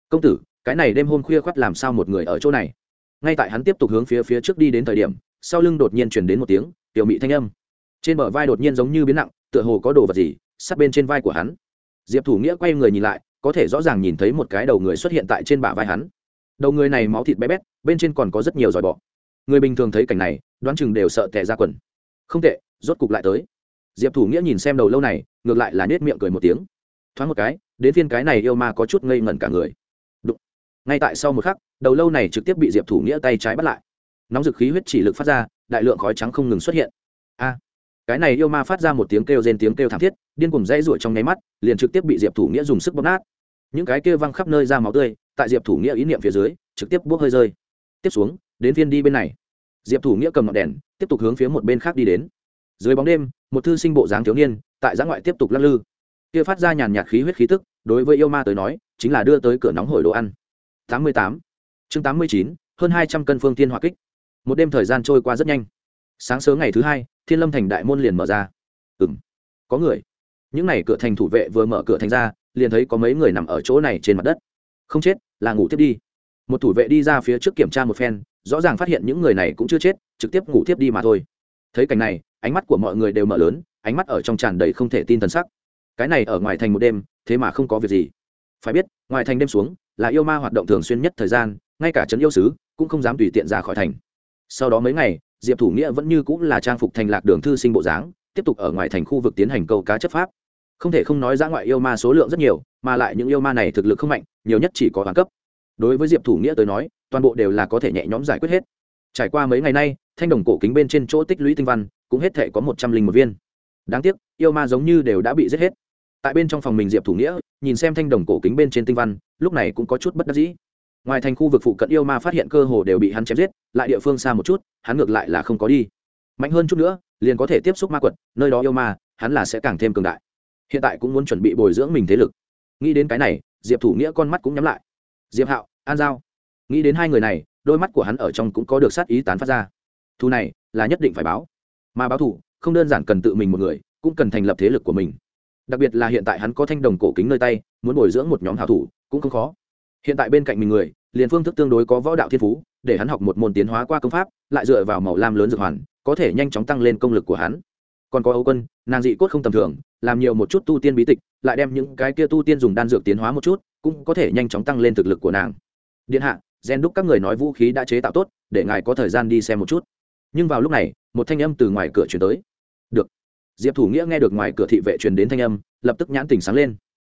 Công tử, cái này đêm hôm khuya khoắt làm sao một người ở chỗ này? Ngay tại hắn tiếp tục hướng phía phía trước đi đến thời điểm, sau lưng đột nhiên chuyển đến một tiếng, tiểu mị thanh âm. Trên bờ vai đột nhiên giống như biến nặng, tựa hồ có đồ vật gì sát bên trên vai của hắn. Diệp thủ nghĩa quay người nhìn lại, có thể rõ ràng nhìn thấy một cái đầu người xuất hiện tại trên bả vai hắn. Đầu người này máu thịt bé bét, bên trên còn có rất nhiều giỏi bọ. Người bình thường thấy cảnh này, đoán chừng đều sợ tệ ra quần. Không tệ rốt cục lại tới. Diệp thủ nghĩa nhìn xem đầu lâu này, ngược lại là nết miệng cười một tiếng. Thoáng một cái, đến phiên cái này yêu ma có chút ngây ngẩn cả người. Đụng. ngay tại sau một khắc, đầu lâu này trực tiếp bị diệp thủ nghĩa tay trái bắt lại. Nóng dực khí huyết chỉ lực phát ra, đại lượng khói trắng không ngừng xuất hiện. A. Cái này yêu ma phát ra một tiếng kêu rên tiếng kêu thảm thiết, điên cùng dây ruổi trong nháy mắt, liền trực tiếp bị diệp thủ nghĩa dùng sức bóp nát. Những cái kia văng khắp nơi ra máu tươi, tại diệp thủ nghĩa ý niệm phía dưới, trực tiếp bốc hơi rơi. Tiếp xuống, đến phiên đi bên này. Diệp thủ nghĩa cầm ngọn đèn, tiếp tục hướng phía một bên khác đi đến dưới bóng đêm, một thư sinh bộ dáng thiếu niên, tại giã ngoại tiếp tục lắc lư. Kia phát ra nhàn nhạt khí huyết khí tức, đối với yêu ma tới nói, chính là đưa tới cửa nóng hổi đồ ăn. Tám mươi tám. Chương tám mươi chín, hơn hai trăm cân phương tiên hỏa kích. Một đêm thời gian trôi qua rất nhanh. Sáng sớm ngày thứ hai, thiên lâm thành đại môn liền mở ra. Ừ m có người. Những n à y cửa thành thủ vệ vừa mở cửa thành ra, liền thấy có mấy người nằm ở chỗ này trên mặt đất. Không chết, là ngủ tiếp đi. Một thủ vệ đi ra phía trước kiểm tra một phen, rõ ràng phát hiện những người này cũng chưa chết, trực tiếp ngủ tiếp đi mà thôi. Thấy cảnh này ánh mắt của mọi người đều mở lớn, ánh mắt ở trong tràn đầy không thể tin t sắc. Cái này ở ngoài thành một đêm, thế mà không có việc gì. Phải biết, ngoài thành đêm xuống, là yêu ma hoạt động thường xuyên nhất thời gian, ngay cả trấn yêu sứ cũng không dám tùy tiện ra khỏi thành. Sau đó mấy ngày, diệp thủ nghĩa vẫn như cũng là trang phục thành lạc đường thư sinh bộ dáng, tiếp tục ở ngoài thành khu vực tiến hành câu cá chấp pháp. Không thể không nói ra ngoại yêu ma số lượng rất nhiều, mà lại những yêu ma này thực lực không mạnh, nhiều nhất chỉ có hoàn cấp. Đối với diệp thủ nghĩa tới nói, toàn bộ đều là có thể nhẹ nhõm giải quyết hết. Trải qua mấy ngày nay, thanh đồng cổ kính bên trên chỗ tích lũy tinh văn cũng hết thể có một trăm linh một viên. Đáng tiếc, yêu ma giống như đều đã bị giết hết. Tại bên trong phòng mình diệp thủ nghĩa, nhìn xem thanh đồng cổ kính bên trên tinh văn, lúc này cũng có chút bất đắc dĩ. Ngoài thành khu vực phụ cận yêu ma phát hiện cơ hồ đều bị hắn chém giết, lại địa phương xa một chút, hắn ngược lại là không có đi. Mạnh hơn chút nữa, liền có thể tiếp xúc ma quật, nơi đó yêu ma, hắn là sẽ càng thêm cường đại. Hiện tại cũng muốn chuẩn bị bồi dưỡng mình thế lực. Nghĩ đến cái này, diệp thủ nghĩa con mắt cũng nhắm lại. Diệp hạo, an giao. Nghĩ đến hai người này, đôi mắt của hắn ở trong cũng có được sát ý tán phát ra. Thu này, là nhất định phải báo mà báo thủ không đơn giản cần tự mình một người, cũng cần thành lập thế lực của mình. Đặc biệt là hiện tại hắn có thanh đồng cổ kính nơi tay, muốn bồi dưỡng một nhóm hảo thủ cũng không khó. Hiện tại bên cạnh mình người, liền phương thức tương đối có võ đạo thiên phú, để hắn học một môn tiến hóa qua công pháp, lại dựa vào màu lam lớn dược hoàn, có thể nhanh chóng tăng lên công lực của hắn. Còn có âu quân, nàng dị cốt không tầm thường, làm nhiều một chút tu tiên bí tịch, lại đem những cái kia tu tiên dùng đan dược tiến hóa một chút, cũng có thể nhanh chóng tăng lên thực lực của nàng. Điện hạ, gen đúc các người nói vũ khí đã chế tạo tốt, để ngài có thời gian đi xem một chút nhưng vào lúc này, một thanh âm từ ngoài cửa chuyển tới. Được. Diệp thủ nghĩa nghe được ngoài cửa thị vệ truyền đến thanh âm, lập tức nhãn tình sáng lên.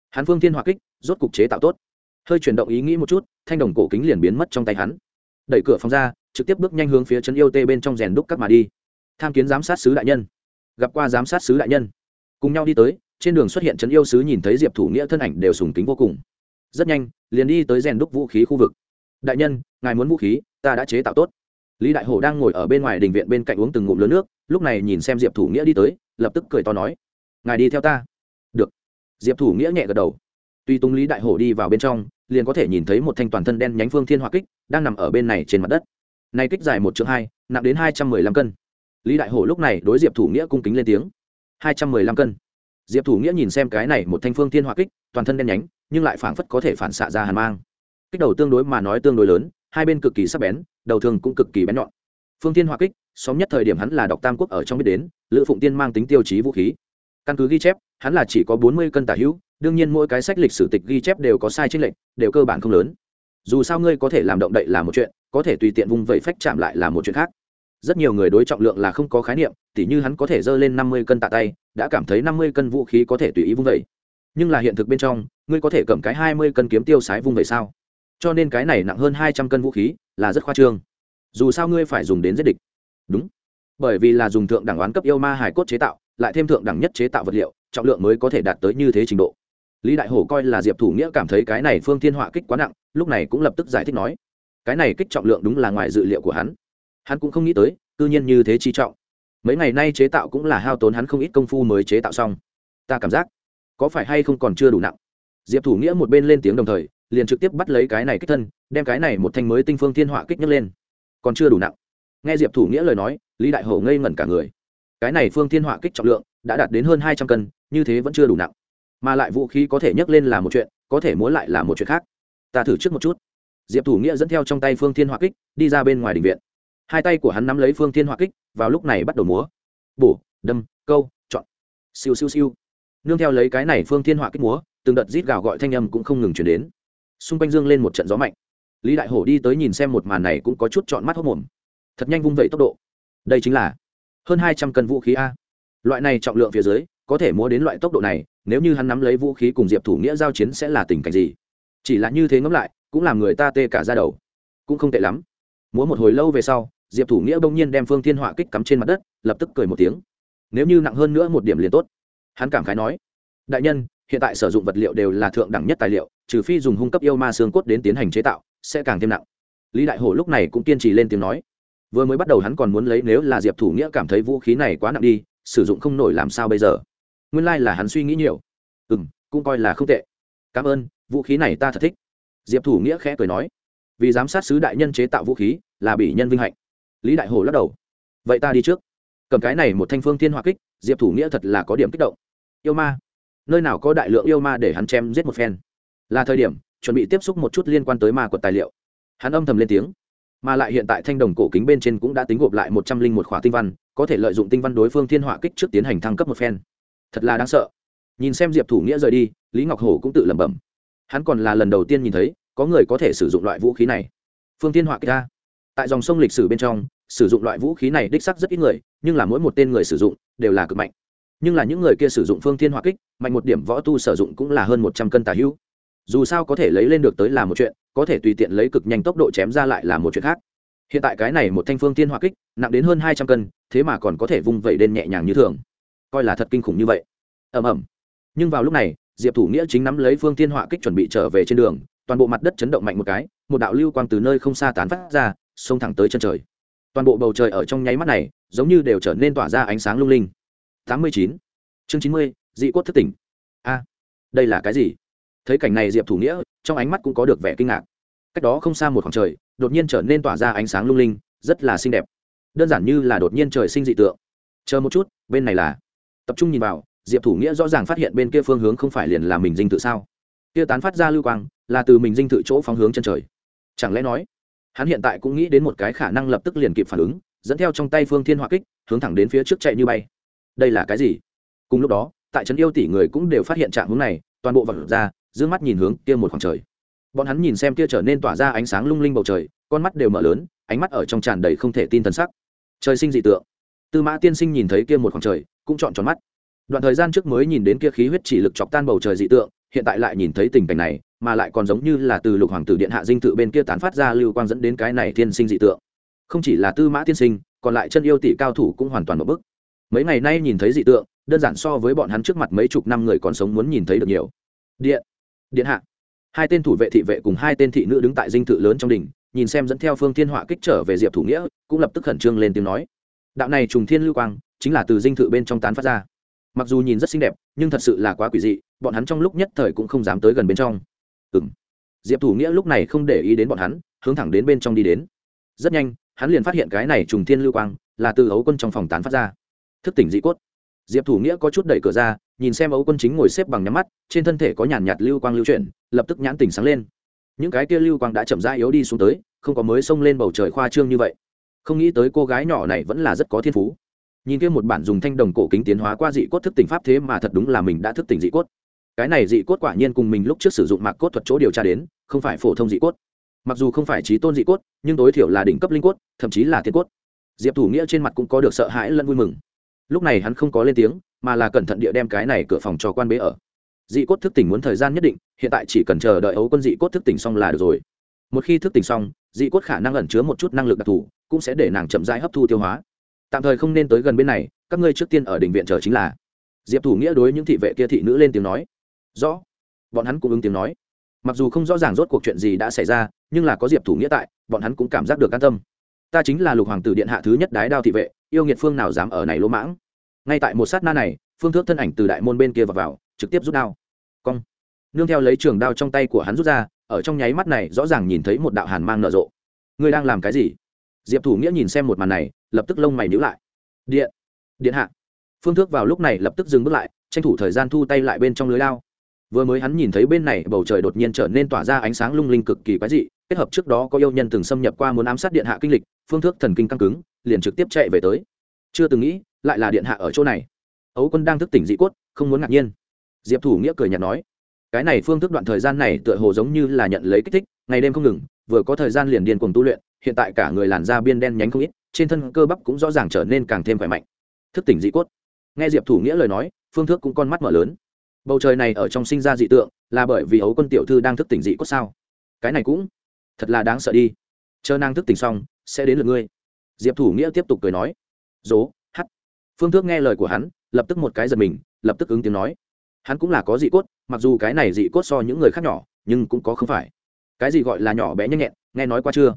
Hắn phương thiên hòa kích, rốt cục chế tạo tốt. Hơi chuyển động ý nghĩ một chút, thanh đồng cổ kính liền biến mất trong tay hắn. Đẩy cửa phòng ra, trực tiếp bước nhanh hướng phía chân yêu tê bên trong rèn đúc các mà đi. Tham kiến giám sát sứ đại nhân. Gặp qua giám sát sứ đại nhân. Cùng nhau đi tới, trên đường xuất hiện trấn yêu sứ nhìn thấy diệp thủ nghĩa thân ảnh đều sùng kính vô cùng. Rất nhanh, liền đi tới rèn đúc vũ khí khu vực. Đại nhân, ngài muốn vũ khí, ta đã chế tạo tốt lý đại hổ đang ngồi ở bên ngoài đình viện bên cạnh uống từng ngụm lớn nước, lúc này nhìn xem diệp thủ nghĩa đi tới, lập tức cười to nói, ngài đi theo ta. Được. Diệp thủ nghĩa nhẹ gật đầu. Tuy tung lý đại hổ đi vào bên trong, liền có thể nhìn thấy một thanh toàn thân đen nhánh phương thiên hỏa kích đang nằm ở bên này trên mặt đất. Nay kích dài một chữ hai, nặng đến hai trăm mười lăm cân. Lý đại hổ lúc này đối diệp thủ nghĩa cung kính lên tiếng, hai trăm mười lăm cân. Diệp thủ nghĩa nhìn xem cái này một thanh phương thiên hỏa kích, toàn thân đen nhánh, nhưng lại phảng phất có thể phản xạ ra hàn mang. Kích đầu tương đối mà nói tương đối lớn hai bên cực kỳ sắc bén, đầu thường cũng cực kỳ bén nhọn. Phương thiên hỏa kích xóm nhất thời điểm hắn là đọc tam quốc ở trong biết đến, lữ phụng tiên mang tính tiêu chí vũ khí. Căn cứ ghi chép, hắn là chỉ có bốn mươi cân tả hữu, đương nhiên mỗi cái sách lịch sử tịch ghi chép đều có sai trên lệnh đều cơ bản không lớn. Dù sao ngươi có thể làm động đậy là một chuyện, có thể tùy tiện vung vẩy phách chạm lại là một chuyện khác. Rất nhiều người đối trọng lượng là không có khái niệm, tỉ như hắn có thể dơ lên năm mươi cân tạ tay, đã cảm thấy năm mươi cân vũ khí có thể tùy ý vung vẩy. Nhưng là hiện thực bên trong, ngươi có thể cầm cái hai mươi cân kiếm tiêu sái vung vẩy sao? Cho nên cái này nặng hơn hai trăm cân vũ khí là rất khoa trương. Dù sao ngươi phải dùng đến giết địch. Đúng. Bởi vì là dùng thượng đẳng oán cấp yêu ma hải cốt chế tạo, lại thêm thượng đẳng nhất chế tạo vật liệu, trọng lượng mới có thể đạt tới như thế trình độ. Lý đại hổ coi là diệp thủ nghĩa cảm thấy cái này phương thiên họa kích quá nặng, lúc này cũng lập tức giải thích nói, cái này kích trọng lượng đúng là ngoài dự liệu của hắn. Hắn cũng không nghĩ tới tư nhiên như thế chi trọng. Mấy ngày nay chế tạo cũng là hao tốn hắn không ít công phu mới chế tạo xong. Ta cảm giác, có phải hay không còn chưa đủ nặng? Diệp thủ nghĩa một bên lên tiếng đồng thời liền trực tiếp bắt lấy cái này kích thân, đem cái này một thanh mới tinh phương thiên họa kích nhấc lên. Còn chưa đủ nặng. Nghe diệp thủ nghĩa lời nói, lý đại hổ ngây ngẩn cả người. Cái này phương thiên họa kích trọng lượng đã đạt đến hơn hai trăm cân, như thế vẫn chưa đủ nặng. Mà lại vũ khí có thể nhấc lên là một chuyện, có thể múa lại là một chuyện khác. Ta thử trước một chút. Diệp thủ nghĩa dẫn theo trong tay phương thiên họa kích, đi ra bên ngoài đình viện. Hai tay của hắn nắm lấy phương thiên họa kích, vào lúc này bắt đầu múa. Bổ, đâm, câu, chọn. Siêu siêu siêu. Nương theo lấy cái này phương thiên họa kích múa, từng đợt rít gào gọi thanh âm cũng không ngừng chuyển đến xung quanh dương lên một trận gió mạnh. Lý đại hổ đi tới nhìn xem một màn này cũng có chút chọn mắt hốc mồm thật nhanh vung vẩy tốc độ. Đây chính là hơn hai trăm cân vũ khí a. Loại này trọng lượng phía dưới, có thể múa đến loại tốc độ này, nếu như hắn nắm lấy vũ khí cùng diệp thủ nghĩa giao chiến sẽ là tình cảnh gì? Chỉ là như thế ngẫm lại, cũng làm người ta tê cả ra đầu. Cũng không tệ lắm. Múa một hồi lâu về sau, diệp thủ nghĩa bỗng nhiên đem phương thiên họa kích cắm trên mặt đất, lập tức cười một tiếng. Nếu như nặng hơn nữa một điểm liền tốt. Hắn cảm khái nói, đại nhân, hiện tại sử dụng vật liệu đều là thượng đẳng nhất tài liệu trừ phi dùng hung cấp yêu ma xương cốt đến tiến hành chế tạo, sẽ càng thêm nặng. Lý đại hổ lúc này cũng kiên trì lên tiếng nói. Vừa mới bắt đầu hắn còn muốn lấy nếu là diệp thủ nghĩa cảm thấy vũ khí này quá nặng đi, sử dụng không nổi làm sao bây giờ? Nguyên lai là hắn suy nghĩ nhiều. Ừ m cũng coi là không tệ. Cảm ơn, vũ khí này ta thật thích. Diệp thủ nghĩa khẽ cười nói. Vì giám sát sứ đại nhân chế tạo vũ khí, là bị nhân vinh hạnh. Lý đại hồ lắc đầu. Vậy ta đi trước. Cầm cái này một thanh phương thiên hoa kích, diệp thủ nghĩa thật là có điểm kích động. Yêu ma. Nơi nào có đại lượng yêu ma để hắn chém giết một phen? Là thời điểm, chuẩn bị tiếp xúc một chút liên quan tới ma quật tài liệu. Hắn âm thầm lên tiếng. Mà lại hiện tại thanh đồng cổ kính bên trên cũng đã tính gộp lại một trăm linh một khỏa tinh văn, có thể lợi dụng tinh văn đối phương thiên họa kích trước tiến hành thăng cấp một phen. Thật là đáng sợ. Nhìn xem diệp thủ nghĩa rời đi, lý ngọc hổ cũng tự lẩm bẩm. Hắn còn là lần đầu tiên nhìn thấy, có người có thể sử dụng loại vũ khí này. Phương thiên họa kích ra tại dòng sông lịch sử bên trong, sử dụng loại vũ khí này đích sắc rất ít người, nhưng là mỗi một tên người sử dụng đều là cực mạnh. Nhưng là những người kia sử dụng phương thiên hỏa kích, mạnh một điểm võ tu sử dụng cũng là hơn một trăm cân tà hữu dù sao có thể lấy lên được tới là một chuyện, có thể tùy tiện lấy cực nhanh tốc độ chém ra lại là một chuyện khác. Hiện tại cái này một thanh phương thiên hỏa kích, nặng đến hơn hai trăm cân, thế mà còn có thể vung vẩy đến nhẹ nhàng như thường. Coi là thật kinh khủng như vậy. Ầm ầm. Nhưng vào lúc này, diệp thủ nghĩa chính nắm lấy phương thiên hỏa kích chuẩn bị trở về trên đường, toàn bộ mặt đất chấn động mạnh một cái, một đạo lưu quang từ nơi không xa tán phát ra, xông thẳng tới chân trời. Toàn bộ bầu trời ở trong nháy mắt này, giống như đều trở nên tỏa ra ánh sáng lung linh. Tám mươi chín. Chương chín mươi, dị cốt thất tỉnh. A, đây là cái gì? Thấy cảnh này diệp thủ nghĩa trong ánh mắt cũng có được vẻ kinh ngạc cách đó không xa một khoảng trời đột nhiên trở nên tỏa ra ánh sáng lung linh rất là xinh đẹp đơn giản như là đột nhiên trời sinh dị tượng chờ một chút bên này là tập trung nhìn vào diệp thủ nghĩa rõ ràng phát hiện bên kia phương hướng không phải liền là mình dinh tự sao kia tán phát ra lưu quang là từ mình dinh tự chỗ phóng hướng chân trời chẳng lẽ nói hắn hiện tại cũng nghĩ đến một cái khả năng lập tức liền kịp phản ứng dẫn theo trong tay phương thiên hỏa kích hướng thẳng đến phía trước chạy như bay đây là cái gì cùng lúc đó tại trấn yêu tỷ người cũng đều phát hiện trạng hướng này toàn bộ vật ra dương mắt nhìn hướng kia một khoảng trời. Bọn hắn nhìn xem kia trở nên tỏa ra ánh sáng lung linh bầu trời, con mắt đều mở lớn, ánh mắt ở trong tràn đầy không thể tin t sắc. Trời sinh dị tượng. Tư mã tiên sinh nhìn thấy kia một khoảng trời, cũng chọn tròn mắt. Đoạn thời gian trước mới nhìn đến kia khí huyết chỉ lực chọc tan bầu trời dị tượng, hiện tại lại nhìn thấy tình cảnh này, mà lại còn giống như là từ lục hoàng tử điện hạ dinh tự bên kia tán phát ra lưu quang dẫn đến cái này tiên sinh dị tượng. Không chỉ là tư mã tiên sinh, còn lại chân yêu tỷ cao thủ cũng hoàn toàn một bức mấy ngày nay nhìn thấy dị tượng, đơn giản so với bọn hắn trước mặt mấy chục năm người còn sống muốn nhìn thấy được nhiều. Điện điện hạ. Hai tên thủ vệ thị vệ cùng hai tên thị nữ đứng tại dinh thự lớn trong đỉnh nhìn xem dẫn theo phương thiên họa kích trở về diệp thủ nghĩa, cũng lập tức khẩn trương lên tiếng nói. Đạo này trùng thiên lưu quang, chính là từ dinh thự bên trong tán phát ra. Mặc dù nhìn rất xinh đẹp, nhưng thật sự là quá quỷ dị, bọn hắn trong lúc nhất thời cũng không dám tới gần bên trong. Ừ m diệp thủ nghĩa lúc này không để ý đến bọn hắn, hướng thẳng đến bên trong đi đến. Rất nhanh, hắn liền phát hiện cái này trùng thiên lưu quang là từ ấu quân trong phòng tán phát ra. Thức tỉnh dị cốt diệp thủ nghĩa có chút đẩy cửa ra, nhìn xem ấu quân chính ngồi xếp bằng nhắm mắt, trên thân thể có nhàn nhạt lưu quang lưu chuyển, lập tức nhãn tình sáng lên. Những cái kia lưu quang đã chậm rãi yếu đi xuống tới, không có mới xông lên bầu trời khoa trương như vậy. Không nghĩ tới cô gái nhỏ này vẫn là rất có thiên phú. Nhìn kia một bản dùng thanh đồng cổ kính tiến hóa qua dị cốt thức tỉnh pháp thế mà thật đúng là mình đã thức tỉnh dị cốt. Cái này dị cốt quả nhiên cùng mình lúc trước sử dụng mạc cốt thuật chỗ điều tra đến, không phải phổ thông dị cốt. Mặc dù không phải trí tôn dị cốt, nhưng tối thiểu là đỉnh cấp linh cốt, thậm chí là thiên cốt. Diệp thủ nghĩa trên mặt cũng có được sợ hãi lẫn vui mừng lúc này hắn không có lên tiếng, mà là cẩn thận địa đem cái này cửa phòng cho quan bế ở. Dị cốt thức tỉnh muốn thời gian nhất định, hiện tại chỉ cần chờ đợi ấu quân dị cốt thức tỉnh xong là được rồi. Một khi thức tỉnh xong, dị cốt khả năng ẩn chứa một chút năng lực đặc thù, cũng sẽ để nàng chậm rãi hấp thu tiêu hóa. Tạm thời không nên tới gần bên này, các ngươi trước tiên ở đình viện chờ chính là. Diệp thủ nghĩa đối những thị vệ kia thị nữ lên tiếng nói. Rõ. Bọn hắn cũng ứng tiếng nói. Mặc dù không rõ ràng rốt cuộc chuyện gì đã xảy ra, nhưng là có diệp thủ nghĩa tại, bọn hắn cũng cảm giác được an tâm. Ta chính là lục hoàng tử điện hạ thứ nhất đái đao thị vệ yêu nghiệt phương nào dám ở này lỗ mãng? Ngay tại một sát na này phương thước thân ảnh từ đại môn bên kia vào, vào trực tiếp rút đao. Cong. Nương theo lấy trường đao trong tay của hắn rút ra ở trong nháy mắt này rõ ràng nhìn thấy một đạo hàn mang nở rộ. Ngươi đang làm cái gì? Diệp thủ nghĩa nhìn xem một màn này lập tức lông mày nhíu lại. Điện. Điện hạ. Phương thước vào lúc này lập tức dừng bước lại tranh thủ thời gian thu tay lại bên trong lưới lao vừa mới hắn nhìn thấy bên này bầu trời đột nhiên trở nên tỏa ra ánh sáng lung linh cực kỳ quái dị kết hợp trước đó có yêu nhân từng xâm nhập qua muốn ám sát điện hạ kinh lịch phương thước thần kinh căng cứng liền trực tiếp chạy về tới. Chưa từng nghĩ, lại là điện hạ ở chỗ này. Ấu quân đang thức tỉnh dị cốt, không muốn ngạc nhiên. Diệp thủ nghĩa cười nhạt nói, cái này phương thức đoạn thời gian này tựa hồ giống như là nhận lấy kích thích, ngày đêm không ngừng, vừa có thời gian liền điên cuồng tu luyện, hiện tại cả người làn da biên đen nhánh không ít, trên thân cơ bắp cũng rõ ràng trở nên càng thêm khỏe mạnh. Thức tỉnh dị cốt. Nghe diệp thủ nghĩa lời nói, phương thức cũng con mắt mở lớn. Bầu trời này ở trong sinh ra dị tượng, là bởi vì ấu quân tiểu thư đang thức tỉnh dị cốt sao? Cái này cũng thật là đáng sợ đi. Chờ nàng thức tỉnh xong, sẽ đến lượt ngươi diệp thủ nghĩa tiếp tục cười nói, dố, hắt. Phương thước nghe lời của hắn, lập tức một cái giật mình, lập tức ứng tiếng nói, hắn cũng là có dị cốt, mặc dù cái này dị cốt so những người khác nhỏ, nhưng cũng có không phải. Cái gì gọi là nhỏ bé nhanh nhẹn, nghe nói qua chưa?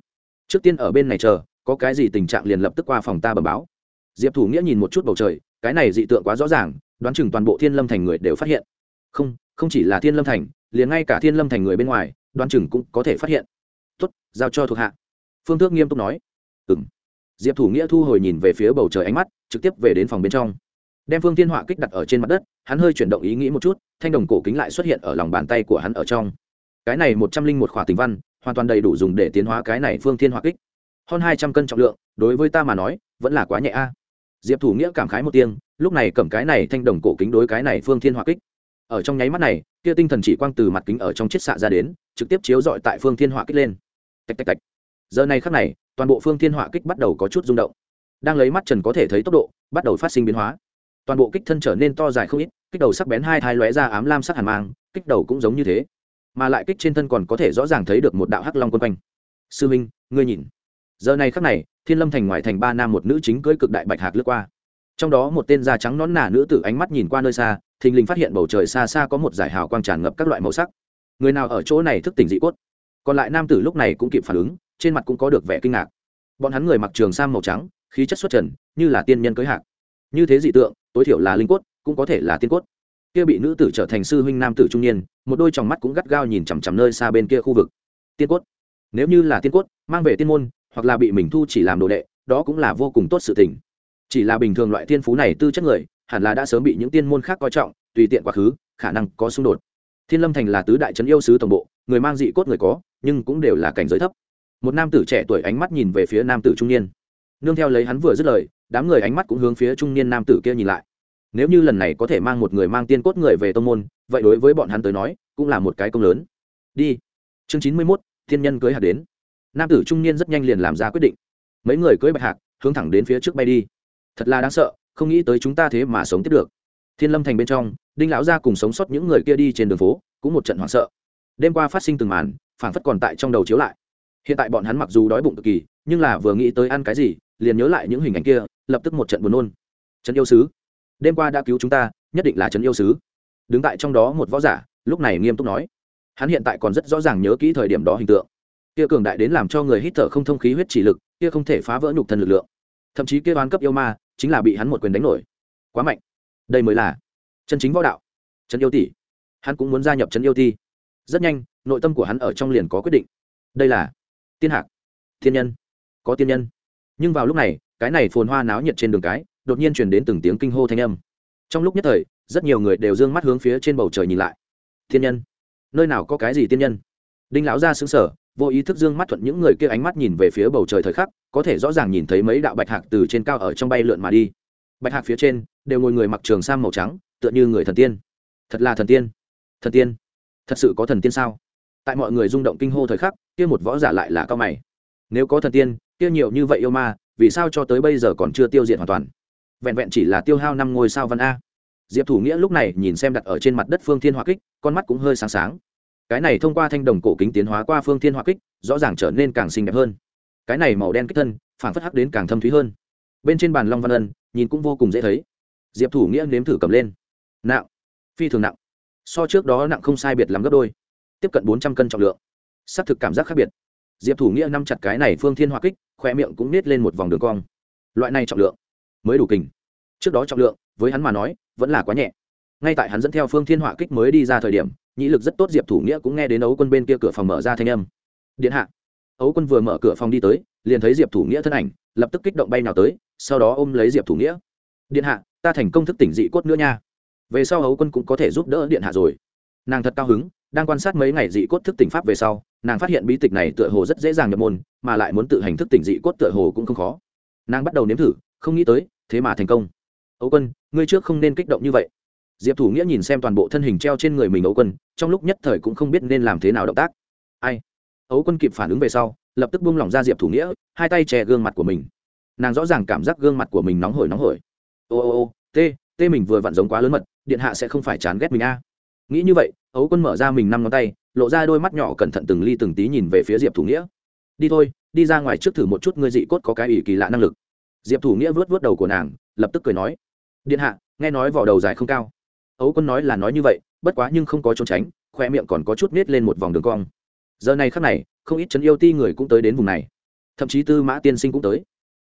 Trước tiên ở bên này chờ, có cái gì tình trạng liền lập tức qua phòng ta bẩm báo. Diệp thủ nghĩa nhìn một chút bầu trời, cái này dị tượng quá rõ ràng, đoán chừng toàn bộ thiên lâm thành người đều phát hiện. Không không chỉ là thiên lâm thành, liền ngay cả thiên lâm thành người bên ngoài, đoán chừng cũng có thể phát hiện. Tuất giao cho thuộc hạ. Phương tước nghiêm túc nói ừng diệp thủ nghĩa thu hồi nhìn về phía bầu trời ánh mắt, trực tiếp về đến phòng bên trong. Đem phương thiên họa kích đặt ở trên mặt đất, hắn hơi chuyển động ý nghĩ một chút, thanh đồng cổ kính lại xuất hiện ở lòng bàn tay của hắn ở trong. Cái này một trăm linh một khỏa tình văn, hoàn toàn đầy đủ dùng để tiến hóa cái này phương thiên họa kích. Hơn hai trăm cân trọng lượng, đối với ta mà nói, vẫn là quá nhẹ a. Diệp thủ nghĩa cảm khái một tiếng, lúc này cầm cái này thanh đồng cổ kính đối cái này phương thiên họa kích. Ở trong nháy mắt này, kia tinh thần chỉ quang từ mặt kính ở trong chiết xạ ra đến, trực tiếp chiếu dọi tại phương thiên họa kích lên. Tạch tạch tạch. Giờ này khắc này toàn bộ phương thiên họa kích bắt đầu có chút rung động. Đang lấy mắt trần có thể thấy tốc độ, bắt đầu phát sinh biến hóa. Toàn bộ kích thân trở nên to dài không ít, kích đầu sắc bén hai thai lóe ra ám lam sắc hàn mang, kích đầu cũng giống như thế. Mà lại kích trên thân còn có thể rõ ràng thấy được một đạo hắc long quân quanh. Sư minh, ngươi nhìn. Giờ này khắc này, thiên lâm thành ngoài thành ba nam một nữ chính cưỡi cực đại bạch hạc lướt qua. Trong đó một tên da trắng nón nà nữ tử ánh mắt nhìn qua nơi xa, thình lình phát hiện bầu trời xa xa có một giải hào quang tràn ngập các loại màu sắc. Người nào ở chỗ này thức tỉnh dị cốt? Còn lại nam tử lúc này cũng kịp phản ứng trên mặt cũng có được vẻ kinh ngạc. Bọn hắn người mặc trường sam màu trắng, khí chất xuất trần, như là tiên nhân cưới hạc. Như thế dị tượng, tối thiểu là linh cốt, cũng có thể là tiên cốt. Kia bị nữ tử trở thành sư huynh nam tử trung niên, một đôi tròng mắt cũng gắt gao nhìn chằm chằm nơi xa bên kia khu vực. Tiên cốt. Nếu như là tiên cốt, mang về tiên môn, hoặc là bị mình thu chỉ làm đồ đệ, đó cũng là vô cùng tốt sự tình. Chỉ là bình thường loại tiên phú này tư chất người, hẳn là đã sớm bị những tiên môn khác coi trọng, tùy tiện quá khứ, khả năng có xung đột. Thiên lâm thành là tứ đại trấn yêu sứ tổng bộ, người mang dị cốt người có, nhưng cũng đều là cảnh giới thấp một nam tử trẻ tuổi ánh mắt nhìn về phía nam tử trung niên. Nương theo lấy hắn vừa dứt lời, đám người ánh mắt cũng hướng phía trung niên nam tử kia nhìn lại. Nếu như lần này có thể mang một người mang tiên cốt người về tô n g môn, vậy đối với bọn hắn tới nói, cũng là một cái công lớn. Đi. Chương chín mươi mốt, thiên nhân cưới hạt đến. Nam tử trung niên rất nhanh liền làm ra quyết định. Mấy người cưới bạch hạc, hướng thẳng đến phía trước bay đi. Thật là đáng sợ, không nghĩ tới chúng ta thế mà sống tiếp được. Thiên lâm thành bên trong, đinh lão gia cùng sống sót những người kia đi trên đường phố, cũng một trận hoảng sợ. Đêm qua phát sinh từng màn, phảng phất còn tại trong đầu chiếu lại hiện tại bọn hắn mặc dù đói bụng cực kỳ, nhưng là vừa nghĩ tới ăn cái gì, liền nhớ lại những hình ảnh kia, lập tức một trận buồn nôn. Trấn yêu sứ, đêm qua đã cứu chúng ta, nhất định là trấn yêu sứ. Đứng tại trong đó một võ giả, lúc này nghiêm túc nói. Hắn hiện tại còn rất rõ ràng nhớ kỹ thời điểm đó hình tượng. Kia cường đại đến làm cho người hít thở không thông khí huyết chỉ lực, kia không thể phá vỡ nhục thân lực lượng. Thậm chí kia đoán cấp yêu ma, chính là bị hắn một quyền đánh nổi. Quá mạnh. Đây mới là chân chính võ đạo. Trấn yêu tỷ. Hắn cũng muốn gia nhập trấn yêu ti. Rất nhanh, nội tâm của hắn ở trong liền có quyết định. Đây là tiên hạc. Thiên nhân. Có tiên nhân. Nhưng vào lúc này, cái này phồn hoa náo nhiệt trên đường cái, đột nhiên truyền đến từng tiếng kinh hô thanh âm. Trong lúc nhất thời, rất nhiều người đều d ư ơ n g mắt hướng phía trên bầu trời nhìn lại. Thiên nhân. Nơi nào có cái gì tiên nhân? Đinh lão ra xứng sở vô ý thức d ư ơ n g mắt thuận những người kia ánh mắt nhìn về phía bầu trời thời khắc, có thể rõ ràng nhìn thấy mấy đạo bạch hạc từ trên cao ở trong bay lượn mà đi. Bạch hạc phía trên, đều ngồi người mặc trường sam màu trắng, tựa như người thần tiên. Thật là thần tiên. Thần tiên. Thật sự có thần tiên sao? Tại mọi người rung động kinh hô thời khắc, kia một võ giả lại là cao mày. Nếu có thần tiên, kia nhiều như vậy yêu ma, vì sao cho tới bây giờ còn chưa tiêu diệt hoàn toàn? Vẹn vẹn chỉ là tiêu hao năm ngôi sao văn a. Diệp thủ nghĩa lúc này nhìn xem đặt ở trên mặt đất phương thiên hoa kích, con mắt cũng hơi sáng sáng. Cái này thông qua thanh đồng cổ kính tiến hóa qua phương thiên hoa kích, rõ ràng trở nên càng xinh đẹp hơn. Cái này màu đen kích thân phản phất hắc đến càng thâm thúy hơn. Bên trên bàn long văn ân, nhìn cũng vô cùng dễ thấy. Diệp thủ nghĩa nếm thử cầm lên. Nặng. Phi thường nặng. So trước đó nặng không sai biệt lắm gấp đôi tiếp cận bốn trăm cân trọng lượng. Xác thực cảm giác khác biệt. Diệp thủ nghĩa nắm chặt cái này phương thiên hoa kích khoe miệng cũng nết lên một vòng đường cong. Loại này trọng lượng mới đủ kình. Trước đó trọng lượng, với hắn mà nói, vẫn là quá nhẹ. Ngay tại hắn dẫn theo phương thiên họa kích mới đi ra thời điểm nhĩ lực rất tốt diệp thủ nghĩa cũng nghe đến ấu quân bên kia cửa phòng mở ra thanh âm. Điện hạ. Ấu quân vừa mở cửa phòng đi tới, liền thấy diệp thủ nghĩa thân ảnh, lập tức kích động bay nào tới, sau đó ôm lấy diệp thủ nghĩa. Điện hạ, ta thành công thức tỉnh dị cốt nữa nha. Về sau ấu quân cũng có thể giúp đỡ điện hạ rồi. Nàng thật cao hứng đang quan sát mấy ngày dị cốt thức tỉnh pháp về sau, nàng phát hiện bí tịch này tựa hồ rất dễ dàng nhập môn, mà lại muốn tự hành thức tỉnh dị cốt tựa hồ cũng không khó. Nàng bắt đầu nếm thử, không nghĩ tới, thế mà thành công. Ấu quân, ngươi trước không nên kích động như vậy. Diệp thủ nghĩa nhìn xem toàn bộ thân hình treo trên người mình ấu quân, trong lúc nhất thời cũng không biết nên làm thế nào động tác. Ai? Ấu quân kịp phản ứng về sau, lập tức buông lỏng ra diệp thủ nghĩa, hai tay che gương mặt của mình. Nàng rõ ràng cảm giác gương mặt của mình nóng hổi nóng hổi. Ô ô ô, tê tê mình vừa vặn giống quá lớn mật, điện hạ sẽ không phải chán ghét mình a nghĩ như vậy, ấu quân mở ra mình năm ngón tay, lộ ra đôi mắt nhỏ cẩn thận từng ly từng tí nhìn về phía diệp thủ nghĩa. Đi thôi, đi ra ngoài trước thử một chút ngươi dị cốt có cái ỷ kỳ lạ năng lực. Diệp thủ nghĩa vớt vớt đầu của nàng, lập tức cười nói, điện hạ, nghe nói vỏ đầu dài không cao. Ấu quân nói là nói như vậy, bất quá nhưng không có trốn tránh khoe miệng còn có chút nết lên một vòng đường cong. Giờ này khắc này, không ít chấn yêu ti người cũng tới đến vùng này. Thậm chí tư mã tiên sinh cũng tới.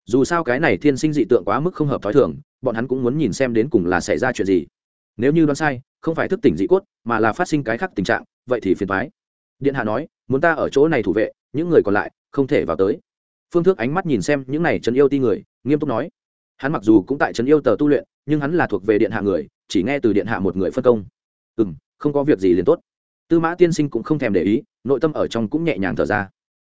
Dù sao cái này thiên sinh dị tượng quá mức không hợp t h ó i thường, bọn hắn cũng muốn nhìn xem đến cùng là xảy ra chuyện gì. Nếu như đoán sai không phải thức tỉnh dị cốt, mà là phát sinh cái khác tình trạng, vậy thì phiền thoái điện hạ nói, muốn ta ở chỗ này thủ vệ, những người còn lại, không thể vào tới. Phương thức ánh mắt nhìn xem những này trấn yêu ti người, nghiêm túc nói. Hắn mặc dù cũng tại trấn yêu tờ tu luyện, nhưng hắn là thuộc về điện hạ người, chỉ nghe từ điện hạ một người phân công. Ừ m không có việc gì liền tốt. Tư mã tiên sinh cũng không thèm để ý, nội tâm ở trong cũng nhẹ nhàng thở ra.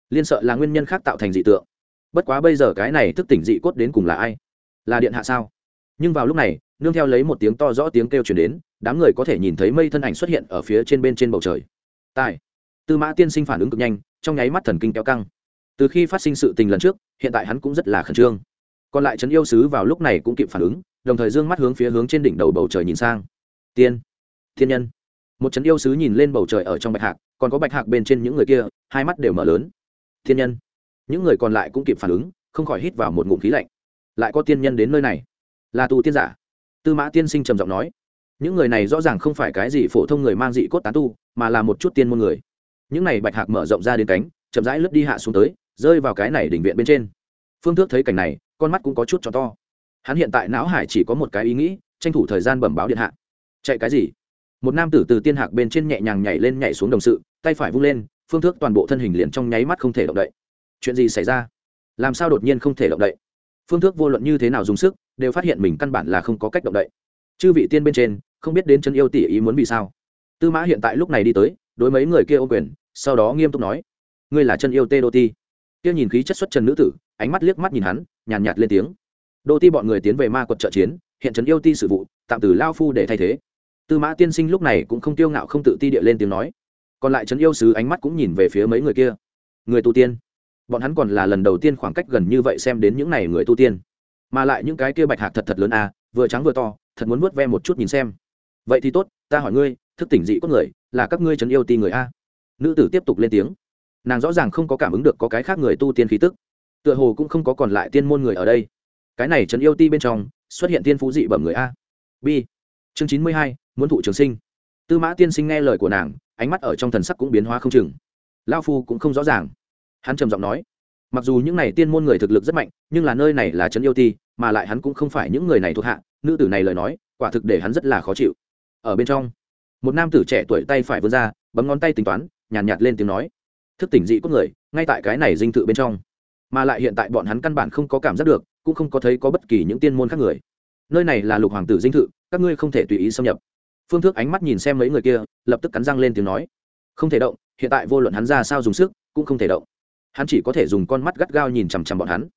Liên sợ là nguyên nhân khác tạo thành dị tượng. Bất quá bây giờ cái này thức tỉnh dị cốt đến cùng là ai? Là điện hạ sao? Nhưng vào lúc này nương theo lấy một tiếng to rõ tiếng kêu chuyển đến, đám người có thể nhìn thấy mây thân ảnh xuất hiện ở phía trên bên trên bầu trời. Tài. Tư mã tiên sinh phản ứng cực nhanh, trong nháy mắt thần kinh kéo căng. Từ khi phát sinh sự tình lần trước, hiện tại hắn cũng rất là khẩn trương. Còn lại trấn yêu sứ vào lúc này cũng kịp phản ứng, đồng thời d ư ơ n g mắt hướng phía hướng trên đỉnh đầu bầu trời nhìn sang. Tiên. Thiên nhân. Một trấn yêu sứ nhìn lên bầu trời ở trong bạch hạc, còn có bạch hạc bên trên những người kia, hai mắt đều mở lớn. Thiên nhân. Những người còn lại cũng kịp phản ứng, không khỏi hít vào một ngụm khí lạnh. Lại có tiên nhân đến nơi này. Là tù tiên giả tư mã tiên sinh trầm giọng nói, những người này rõ ràng không phải cái gì phổ thông người mang dị cốt tán tu, mà là một chút tiên môn người. Những này bạch hạc mở rộng ra đến cánh, chậm rãi lướt đi hạ xuống tới, rơi vào cái này đỉnh viện bên trên. Phương thước thấy cảnh này, con mắt cũng có chút cho to. Hắn hiện tại não hải chỉ có một cái ý nghĩ, tranh thủ thời gian bẩm báo điện hạ. Chạy cái gì? Một nam tử từ tiên hạc bên trên nhẹ nhàng nhảy lên nhảy xuống đồng sự, tay phải vung lên, phương thước toàn bộ thân hình liền trong nháy mắt không thể động đậy. Chuyện gì xảy ra? Làm sao đột nhiên không thể động đậy? Phương thước vô luận như thế nào dùng sức đều phát hiện mình căn bản là không có cách động đậy. Chư vị tiên bên trên không biết đến chân yêu tỷ ý muốn vì sao. Tư mã hiện tại lúc này đi tới đối mấy người kia ô quyền sau đó nghiêm túc nói ngươi là chân yêu tê đô ti. Kia nhìn khí chất xuất trần nữ tử ánh mắt liếc mắt nhìn hắn nhàn nhạt, nhạt lên tiếng. Đô ti bọn người tiến về ma quật trợ chiến hiện trấn yêu ti sự vụ tạm từ lao phu để thay thế. Tư mã tiên sinh lúc này cũng không tiêu ngạo không tự ti địa lên tiếng nói. Còn lại trấn yêu sứ ánh mắt cũng nhìn về phía mấy người kia. Người tu tiên. Bọn hắn còn là lần đầu tiên khoảng cách gần như vậy xem đến những này người tu tiên mà lại những cái kia bạch hạc thật thật lớn à vừa trắng vừa to, thật muốn vuốt ve một chút nhìn xem. Vậy thì tốt, ta hỏi ngươi, thức tỉnh dị có người, là các ngươi trấn yêu ti người a? Nữ tử tiếp tục lên tiếng. Nàng rõ ràng không có cảm ứng được có cái khác người tu tiên khí tức, tựa hồ cũng không có còn lại tiên môn người ở đây. Cái này trấn yêu ti bên trong, xuất hiện tiên phú dị bẩm người a. B. Chương chín mươi hai, muốn thụ trường sinh. Tư mã tiên sinh nghe lời của nàng, ánh mắt ở trong thần sắc cũng biến hóa không chừng. Lao phu cũng không rõ ràng. Hắn trầm giọng nói mặc dù những này tiên môn người thực lực rất mạnh nhưng là nơi này là trấn yêu ti mà lại hắn cũng không phải những người này thuộc hạ nữ tử này lời nói quả thực để hắn rất là khó chịu. Ở bên trong một nam tử trẻ tuổi tay phải vươn ra bấm ngón tay tính toán nhàn nhạt, nhạt lên tiếng nói thức tỉnh dị cốt người ngay tại cái này dinh thự bên trong. Mà lại hiện tại bọn hắn căn bản không có cảm giác được cũng không có thấy có bất kỳ những tiên môn khác người. Nơi này là lục hoàng tử dinh thự các ngươi không thể tùy ý xâm nhập. Phương thức ánh mắt nhìn xem mấy người kia lập tức cắn răng lên tiếng nói không thể động hiện tại vô luận hắn ra sao dùng sức cũng không thể động hắn chỉ có thể dùng con mắt gắt gao nhìn chằm chằm bọn hắn.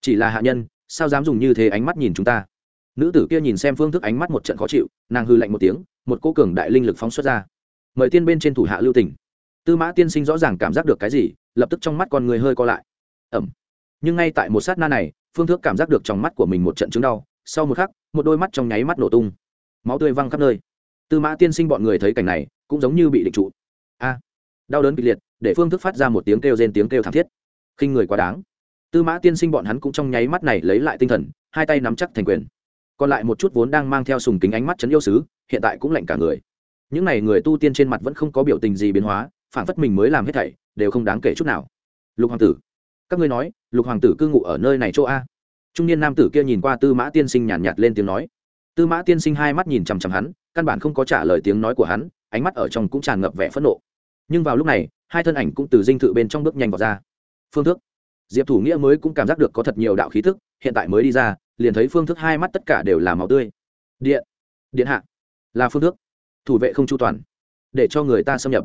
Chỉ là hạ nhân, sao dám dùng như thế ánh mắt nhìn chúng ta? Nữ tử kia nhìn xem phương thức ánh mắt một trận khó chịu, nàng hư lạnh một tiếng, một cô cường đại linh lực phóng xuất ra. Mời tiên bên trên thủ hạ lưu tỉnh tư mã tiên sinh rõ ràng cảm giác được cái gì, lập tức trong mắt con người hơi co lại. Ẩm. Nhưng ngay tại một sát na này, phương thức cảm giác được trong mắt của mình một trận chứng đau, sau một khắc, một đôi mắt trong nháy mắt nổ tung. Máu tươi văng khắp nơi. Tư mã tiên sinh bọn người thấy cảnh này, cũng giống như bị định trụ. A. Đau đớn kịch liệt để phương thức phát ra một tiếng kêu rên tiếng kêu thảm thiết. Khinh người quá đáng. Tư mã tiên sinh bọn hắn cũng trong nháy mắt này lấy lại tinh thần hai tay nắm chắc thành quyền. Còn lại một chút vốn đang mang theo sùng kính ánh mắt chấn yêu sứ hiện tại cũng lạnh cả người. Những n à y người tu tiên trên mặt vẫn không có biểu tình gì biến hóa phản phất mình mới làm hết thảy đều không đáng kể chút nào. Lục hoàng tử các ngươi nói lục hoàng tử cư ngụ ở nơi này chỗ a? Trung niên nam tử kia nhìn qua tư mã tiên sinh nhàn nhạt, nhạt lên tiếng nói. Tư mã tiên sinh hai mắt nhìn chằm chằm hắn căn bản không có trả lời tiếng nói của hắn ánh mắt ở trong cũng tràn ngập vẻ phẫn nộ. Nhưng vào lúc này hai thân ảnh cũng từ dinh thự bên trong bước nhanh vào ra. Phương thức diệp thủ nghĩa mới cũng cảm giác được có thật nhiều đạo khí thức hiện tại mới đi ra, liền thấy phương thức hai mắt tất cả đều là màu tươi. Điện. Điện hạ. Là phương thức thủ vệ không chu toàn. Để cho người ta xâm nhập.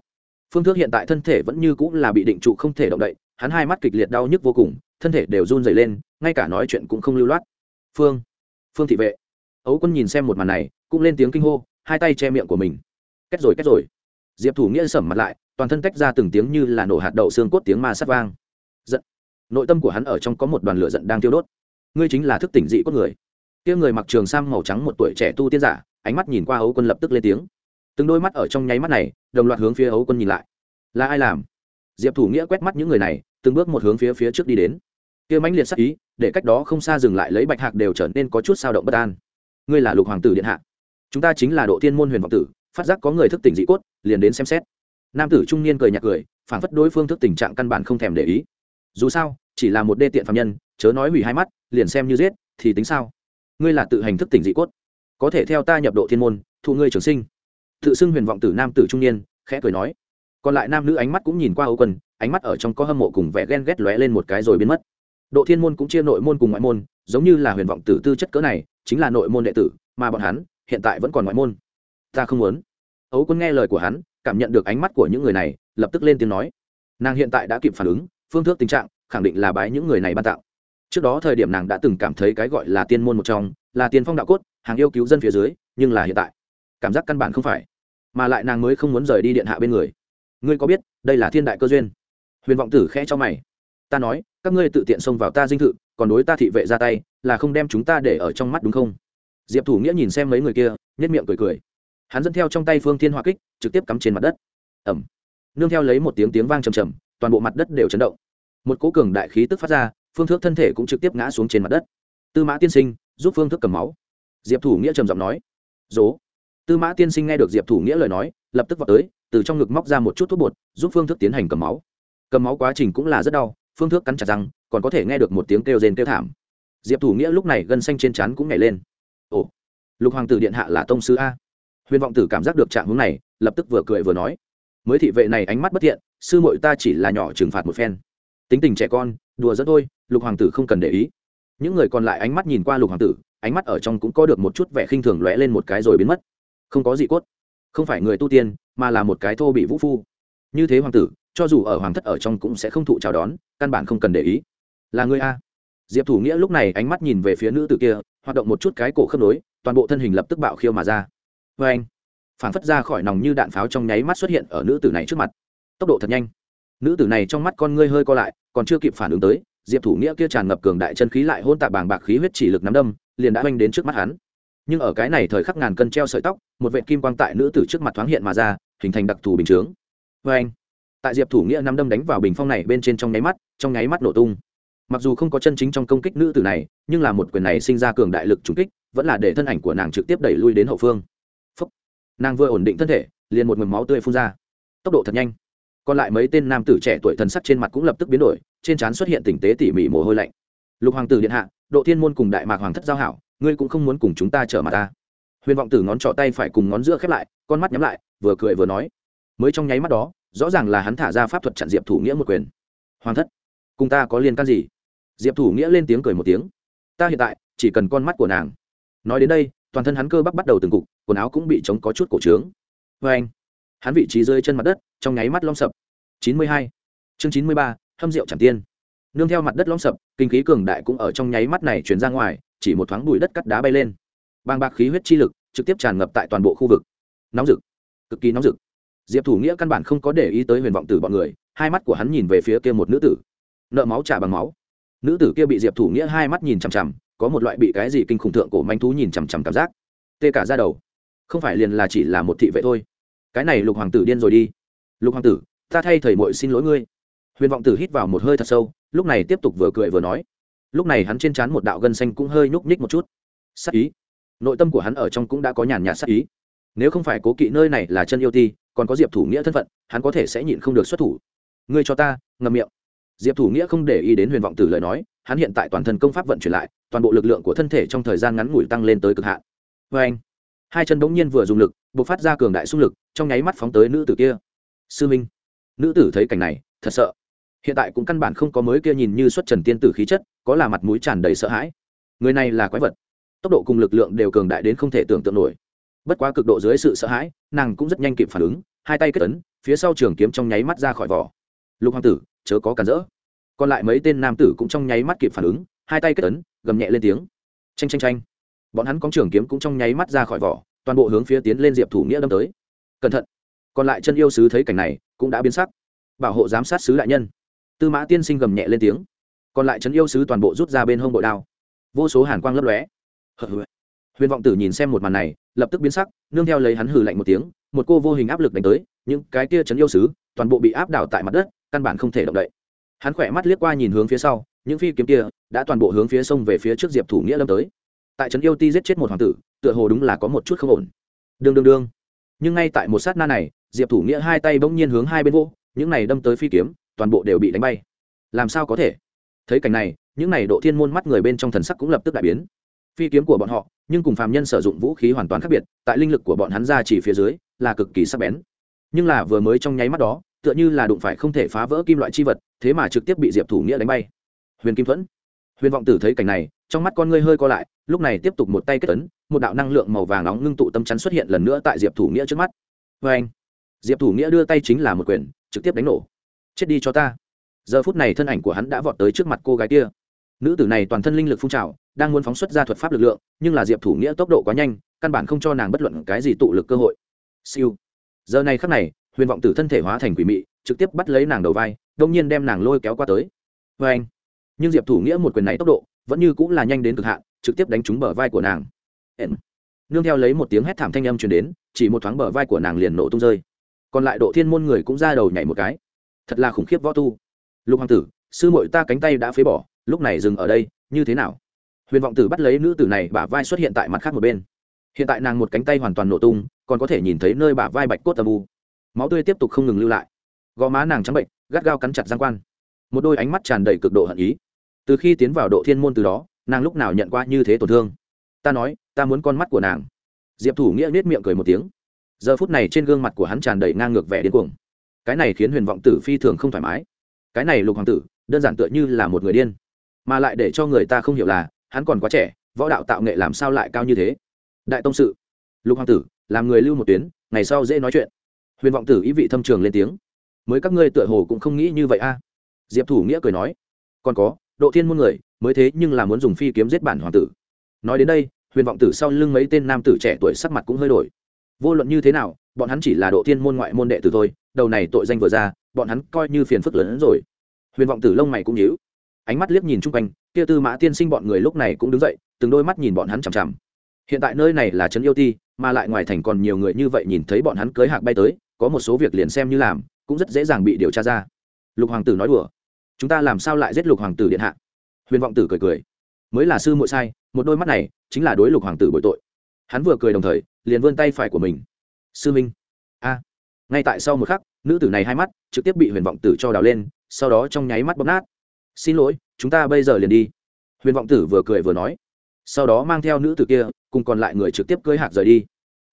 Phương thức hiện tại thân thể vẫn như cũng là bị định trụ không thể động đậy, hắn hai mắt kịch liệt đau nhức vô cùng, thân thể đều run dày lên, ngay cả nói chuyện cũng không lưu loát. Phương. Phương thị vệ. Ấu quân nhìn xem một màn này, cũng lên tiếng kinh hô, hai tay che miệng của mình. Kết rồi kết rồi. Diệp thủ nghĩa sẩm mặt lại toàn thân tách ra từng tiếng như là nổ hạt đậu xương cốt tiếng ma sát vang. Giận. Nội tâm của hắn ở trong có một đoàn lửa giận đang tiêu đốt. Ngươi chính là thức tỉnh dị cốt người. Kia người mặc trường sam màu trắng một tuổi trẻ tu tiên giả, ánh mắt nhìn qua ấu quân lập tức lên tiếng. Từng đôi mắt ở trong nháy mắt này, đồng loạt hướng phía ấu quân nhìn lại. Là ai làm? Diệp thủ nghĩa quét mắt những người này, từng bước một hướng phía phía trước đi đến. Kia mãnh liệt sắc ý, để cách đó không xa dừng lại lấy bạch hạc đều trở nên có chút sao động bất an. Ngươi là lục hoàng tử điện hạ. Chúng ta chính là độ tiên môn huyền vọng tử, phát giác có người thức tỉnh dị cốt, liền đến xem xét nam tử trung niên cười nhạt cười phản phất đối phương thức tình trạng căn bản không thèm để ý. Dù sao, chỉ là một đê tiện phạm nhân, chớ nói hủy hai mắt, liền xem như giết, thì tính sao? Ngươi là tự hành thức tỉnh dị cốt. Có thể theo ta nhập độ thiên môn, thụ ngươi trường sinh. Tự xưng huyền vọng tử nam tử trung niên, khẽ cười nói. Còn lại nam nữ ánh mắt cũng nhìn qua âu quân ánh mắt ở trong có hâm mộ cùng vẻ ghen ghét lóe lên một cái rồi biến mất. Độ thiên môn cũng chia nội môn cùng ngoại môn, giống như là huyền vọng tử tư chất cỡ này, chính là nội môn đệ tử, mà bọn hắn hiện tại vẫn còn ngoại môn. Ta không muốn. Ấu quân nghe lời của hắn cảm nhận được ánh mắt của những người này, lập tức lên tiếng nói. Nàng hiện tại đã kịp phản ứng, phương thức tình trạng, khẳng định là bái những người này ban tạo trước đó thời điểm nàng đã từng cảm thấy cái gọi là tiên môn một trong, là tiên phong đạo cốt, hàng yêu cứu dân phía dưới, nhưng là hiện tại, cảm giác căn bản không phải. Mà lại nàng mới không muốn rời đi điện hạ bên người. Ngươi có biết, đây là thiên đại cơ duyên. Huyền vọng tử khẽ cho mày. Ta nói, các ngươi tự tiện xông vào ta dinh thự, còn đối ta thị vệ ra tay, là không đem chúng ta để ở trong mắt đúng không? Diệp thủ nghĩa nhìn xem mấy người kia nhất miệng cười cười hắn dẫn theo trong tay phương thiên hỏa kích, trực tiếp cắm trên mặt đất. Ẩm nương theo lấy một tiếng tiếng vang trầm trầm, toàn bộ mặt đất đều chấn động. Một cố cường đại khí tức phát ra, phương thước thân thể cũng trực tiếp ngã xuống trên mặt đất. Tư mã tiên sinh, giúp phương thước cầm máu. Diệp thủ nghĩa trầm giọng nói. Dố. Tư mã tiên sinh nghe được diệp thủ nghĩa lời nói, lập tức vào tới, từ trong ngực móc ra một chút thuốc bột, giúp phương thức tiến hành cầm máu. Cầm máu quá trình cũng là rất đau, phương thức cắn chặt răng, còn có thể nghe được một tiếng kêu rên kêu thảm. Diệp thủ nghĩa lúc này gân xanh trên trán cũng nhảy lên. Ồ. Lục hoàng tử điện hạ là tông sư a huyền vọng tử cảm giác được trạng hướng này, lập tức vừa cười vừa nói. Mới thị vệ này ánh mắt bất thiện, sư muội ta chỉ là nhỏ trừng phạt một phen. Tính tình trẻ con, đùa dẫn thôi, lục hoàng tử không cần để ý. Những người còn lại ánh mắt nhìn qua lục hoàng tử, ánh mắt ở trong cũng có được một chút vẻ khinh thường lóe lên một cái rồi biến mất. Không có gì cốt. Không phải người tu tiên, mà là một cái thô bị vũ phu. Như thế hoàng tử, cho dù ở hoàng thất ở trong cũng sẽ không thụ chào đón, căn bản không cần để ý. Là người a. Diệp thủ nghĩa lúc này ánh mắt nhìn về phía nữ tử kia, hoạt động một chút cái cổ khớp nối, toàn bộ thân hình lập tức bạo khiêu mà ra vê anh. Phản phất ra khỏi nòng như đạn pháo trong nháy mắt xuất hiện ở nữ tử này trước mặt. Tốc độ thật nhanh. Nữ tử này trong mắt con ngươi hơi co lại, còn chưa kịp phản ứng tới, diệp thủ nghĩa kia tràn ngập cường đại chân khí lại hôn tạ bàng bạc khí huyết chỉ lực nắm đâm, liền đã oanh đến trước mắt hắn. Nhưng ở cái này thời khắc ngàn cân treo sợi tóc, một vệ kim quang tại nữ tử trước mặt thoáng hiện mà ra, hình thành đặc thù bình chướng. Vê anh. Tại diệp thủ nghĩa nắm đâm đánh vào bình phong này bên trên trong nháy mắt, trong nháy mắt nổ tung. Mặc dù không có chân chính trong công kích nữ tử này, nhưng là một quyền này sinh ra cường đại lực trúng kích, vẫn là để thân ảnh của nàng trực tiếp đẩy lui đến hậu phương nàng vừa ổn định thân thể, liền một mầm máu tươi phun ra. Tốc độ thật nhanh. Còn lại mấy tên nam tử trẻ tuổi thần sắc trên mặt cũng lập tức biến đổi, trên trán xuất hiện tình tế tỉ mỉ mồ hôi lạnh. Lục hoàng tử điện hạ, độ thiên môn cùng đại mạc hoàng thất giao hảo, ngươi cũng không muốn cùng chúng ta trở mặt ta. Huyền vọng tử ngón trỏ tay phải cùng ngón giữa khép lại, con mắt nhắm lại, vừa cười vừa nói. Mới trong nháy mắt đó, rõ ràng là hắn thả ra pháp thuật chặn diệp thủ nghĩa một quyền. Hoàng thất, cùng ta có liên can gì? Diệp thủ nghĩa lên tiếng cười một tiếng. Ta hiện tại, chỉ cần con mắt của nàng. Nói đến đây toàn thân hắn cơ bắp bắt đầu từng cục, quần áo cũng bị chống có chút cổ trướng. Vê anh, hắn vị trí rơi chân mặt đất, trong nháy mắt lom sập. Chín mươi hai, chương chín mươi ba, hâm rượu chẳng tiên. Nương theo mặt đất lom sập, kinh khí cường đại cũng ở trong nháy mắt này chuyển ra ngoài, chỉ một thoáng bụi đất cắt đá bay lên. Bàng bạc khí huyết chi lực trực tiếp tràn ngập tại toàn bộ khu vực. Nóng rực, cực kỳ nóng rực. Diệp thủ nghĩa căn bản không có để ý tới huyền vọng tử bọn người, hai mắt của hắn nhìn về phía kia một nữ tử. Nợ máu trả bằng máu. Nữ tử kia bị diệp thủ nghĩa hai mắt nhìn chằm chằm có một loại bị cái gì kinh khủng thượng cổ manh thú nhìn chằm chằm cảm giác. Tê cả ra đầu. Không phải liền là chỉ là một thị vệ thôi. Cái này lục hoàng tử điên rồi đi. Lục hoàng tử, ta thay thầy mội xin lỗi ngươi. Huyền vọng tử hít vào một hơi thật sâu, lúc này tiếp tục vừa cười vừa nói. Lúc này hắn trên trán một đạo gân xanh cũng hơi nhúc nhích một chút. Sắc ý. Nội tâm của hắn ở trong cũng đã có nhàn nhạt sắc ý. Nếu không phải cố kỵ nơi này là chân yêu ti, còn có diệp thủ nghĩa thân phận, hắn có thể sẽ nhịn không được xuất thủ. Ngươi cho ta ngầm miệng. Diệp thủ nghĩa không để ý đến huyền vọng tử lời nói hắn hiện tại toàn thân công pháp vận chuyển lại, toàn bộ lực lượng của thân thể trong thời gian ngắn ngủi tăng lên tới cực hạn. Vê anh, hai chân bỗng nhiên vừa dùng lực b ộ c phát ra cường đại xung lực, trong nháy mắt phóng tới nữ tử kia. Sư minh, nữ tử thấy cảnh này, thật sợ. Hiện tại cũng căn bản không có mới kia nhìn như xuất trần tiên tử khí chất, có là mặt mũi tràn đầy sợ hãi. Người này là quái vật. Tốc độ cùng lực lượng đều cường đại đến không thể tưởng tượng nổi. Bất quá cực độ dưới sự sợ hãi, nàng cũng rất nhanh kịp phản ứng, hai tay kết ấn, phía sau trường kiếm trong nháy mắt ra khỏi vỏ. Lục hoàng tử, chớ có cản rỡ còn lại mấy tên nam tử cũng trong nháy mắt kịp phản ứng, hai tay kết ấn, gầm nhẹ lên tiếng. Tranh tranh tranh bọn hắn có trường kiếm cũng trong nháy mắt ra khỏi vỏ, toàn bộ hướng phía tiến lên diệp thủ nghĩa đâm tới. Cẩn thận. Còn lại chân yêu sứ thấy cảnh này, cũng đã biến sắc. Bảo hộ giám sát sứ đại nhân. Tư mã tiên sinh gầm nhẹ lên tiếng. Còn lại chân yêu sứ toàn bộ rút ra bên hông bội đao. Vô số hàn quang lấp lóe. Huyền vọng tử nhìn xem một màn này, lập tức biến sắc, nương theo lấy hắn hừ lạnh một tiếng, một cô vô hình áp lực đánh tới, những cái kia chấn yêu sứ, toàn bộ bị áp đảo tại mặt đất, căn bản không thể động đậy hắn khỏe mắt liếc qua nhìn hướng phía sau, những phi kiếm kia đã toàn bộ hướng phía sông về phía trước diệp thủ nghĩa lâm tới. Tại trấn yêu ti giết chết một hoàng tử, tựa hồ đúng là có một chút không ổn. Đương đương đương. Nhưng ngay tại một sát na này, diệp thủ nghĩa hai tay bỗng nhiên hướng hai bên vô những này đâm tới phi kiếm, toàn bộ đều bị đánh bay. Làm sao có thể? Thấy cảnh này, những này độ thiên môn mắt người bên trong thần sắc cũng lập tức đại biến. Phi kiếm của bọn họ, nhưng cùng phàm nhân sử dụng vũ khí hoàn toàn khác biệt, tại linh lực của bọn hắn ra chỉ phía dưới là cực kỳ sắc bén. Nhưng là vừa mới trong nháy mắt đó tựa như là đụng phải không thể phá vỡ kim loại chi vật, thế mà trực tiếp bị diệp thủ nghĩa đánh bay. Huyền kim thuẫn. Huyền vọng tử thấy cảnh này, trong mắt con ngươi hơi co lại, lúc này tiếp tục một tay kết tấn một đạo năng lượng màu vàng nóng ngưng tụ tâm chắn xuất hiện lần nữa tại diệp thủ nghĩa trước mắt. Vê anh, diệp thủ nghĩa đưa tay chính là một quyền, trực tiếp đánh nổ. Chết đi cho ta. Giờ phút này thân ảnh của hắn đã vọt tới trước mặt cô gái kia. Nữ tử này toàn thân linh lực phun trào, đang muốn phóng xuất ra thuật pháp lực lượng, nhưng là diệp thủ nghĩa tốc độ quá nhanh, căn bản không cho nàng bất luận cái gì tụ lực cơ hội. Siêu. Giờ này khắc này huyền vọng tử thân thể hóa thành quỷ mị, trực tiếp bắt lấy nàng đầu vai, đông nhiên đem nàng lôi kéo qua tới. Vê anh, nhưng diệp thủ nghĩa một quyền này tốc độ, vẫn như cũng là nhanh đến cực hạn, trực tiếp đánh trúng bờ vai của nàng. Hẹn. nương theo lấy một tiếng hét thảm thanh âm truyền đến, chỉ một thoáng bờ vai của nàng liền nổ tung rơi. Còn lại độ thiên môn người cũng ra đầu nhảy một cái. Thật là khủng khiếp võ tu. Lục hoàng tử, sư muội ta cánh tay đã phế bỏ, lúc này dừng ở đây, như thế nào? Huyền vọng tử bắt lấy nữ tử này, bả vai xuất hiện tại mặt khác một bên. Hiện tại nàng một cánh tay hoàn toàn nổ tung, còn có thể nhìn thấy nơi bả vai bạch cốt tầm u máu tươi tiếp tục không ngừng lưu lại. Gò má nàng trắng bệnh, gắt gao cắn chặt giang quan. Một đôi ánh mắt tràn đầy cực độ hận ý. Từ khi tiến vào độ thiên môn từ đó, nàng lúc nào nhận qua như thế tổn thương? Ta nói, ta muốn con mắt của nàng. Diệp thủ nghĩa nết miệng cười một tiếng. Giờ phút này trên gương mặt của hắn tràn đầy ngang ngược vẻ điên cuồng. Cái này khiến huyền vọng tử phi thường không thoải mái. Cái này lục hoàng tử, đơn giản tựa như là một người điên. Mà lại để cho người ta không hiểu là, hắn còn quá trẻ, võ đạo tạo nghệ làm sao lại cao như thế? Đại tông sự. Lục hoàng tử, làm người lưu một tuyến, ngày sau dễ nói chuyện huyền vọng tử ý vị thâm trường lên tiếng. Mới các ngươi tựa hồ cũng không nghĩ như vậy a. À? Diệp thủ nghĩa cười nói, còn có, độ thiên Muôn người, mới thế nhưng là muốn dùng phi kiếm giết bản hoàng tử. Nói đến đây, huyền vọng tử sau lưng mấy tên nam tử trẻ tuổi sắc mặt cũng hơi đổi. Vô luận như thế nào, bọn hắn chỉ là độ thiên môn ngoại môn đệ tử thôi, đầu này tội danh vừa ra, bọn hắn coi như phiền phức lớn hơn rồi. Huyền vọng tử lông mày cũng nhíu, ánh mắt liếc nhìn chung quanh, kia tư mã tiên sinh bọn người lúc này cũng đứng dậy, từng đôi mắt nhìn bọn hắn chằm chằm. Hiện tại nơi này là trấn yêu ti, mà lại ngoài thành còn nhiều người như vậy nhìn thấy bọn hắn cưới hạc bay tới có một số việc liền xem như làm, cũng rất dễ dàng bị điều tra ra. Lục hoàng tử nói đùa. Chúng ta làm sao lại giết lục hoàng tử điện hạ? Huyền vọng tử cười cười. Mới là sư muội sai, một đôi mắt này chính là đối lục hoàng tử bội tội. Hắn vừa cười đồng thời, liền vươn tay phải của mình. Sư minh. A. Ngay tại sau một khắc, nữ tử này hai mắt trực tiếp bị huyền vọng tử cho đào lên, sau đó trong nháy mắt bóp nát. Xin lỗi, chúng ta bây giờ liền đi. Huyền vọng tử vừa cười vừa nói. Sau đó mang theo nữ tử kia, cùng còn lại người trực tiếp cưới hạc rời đi.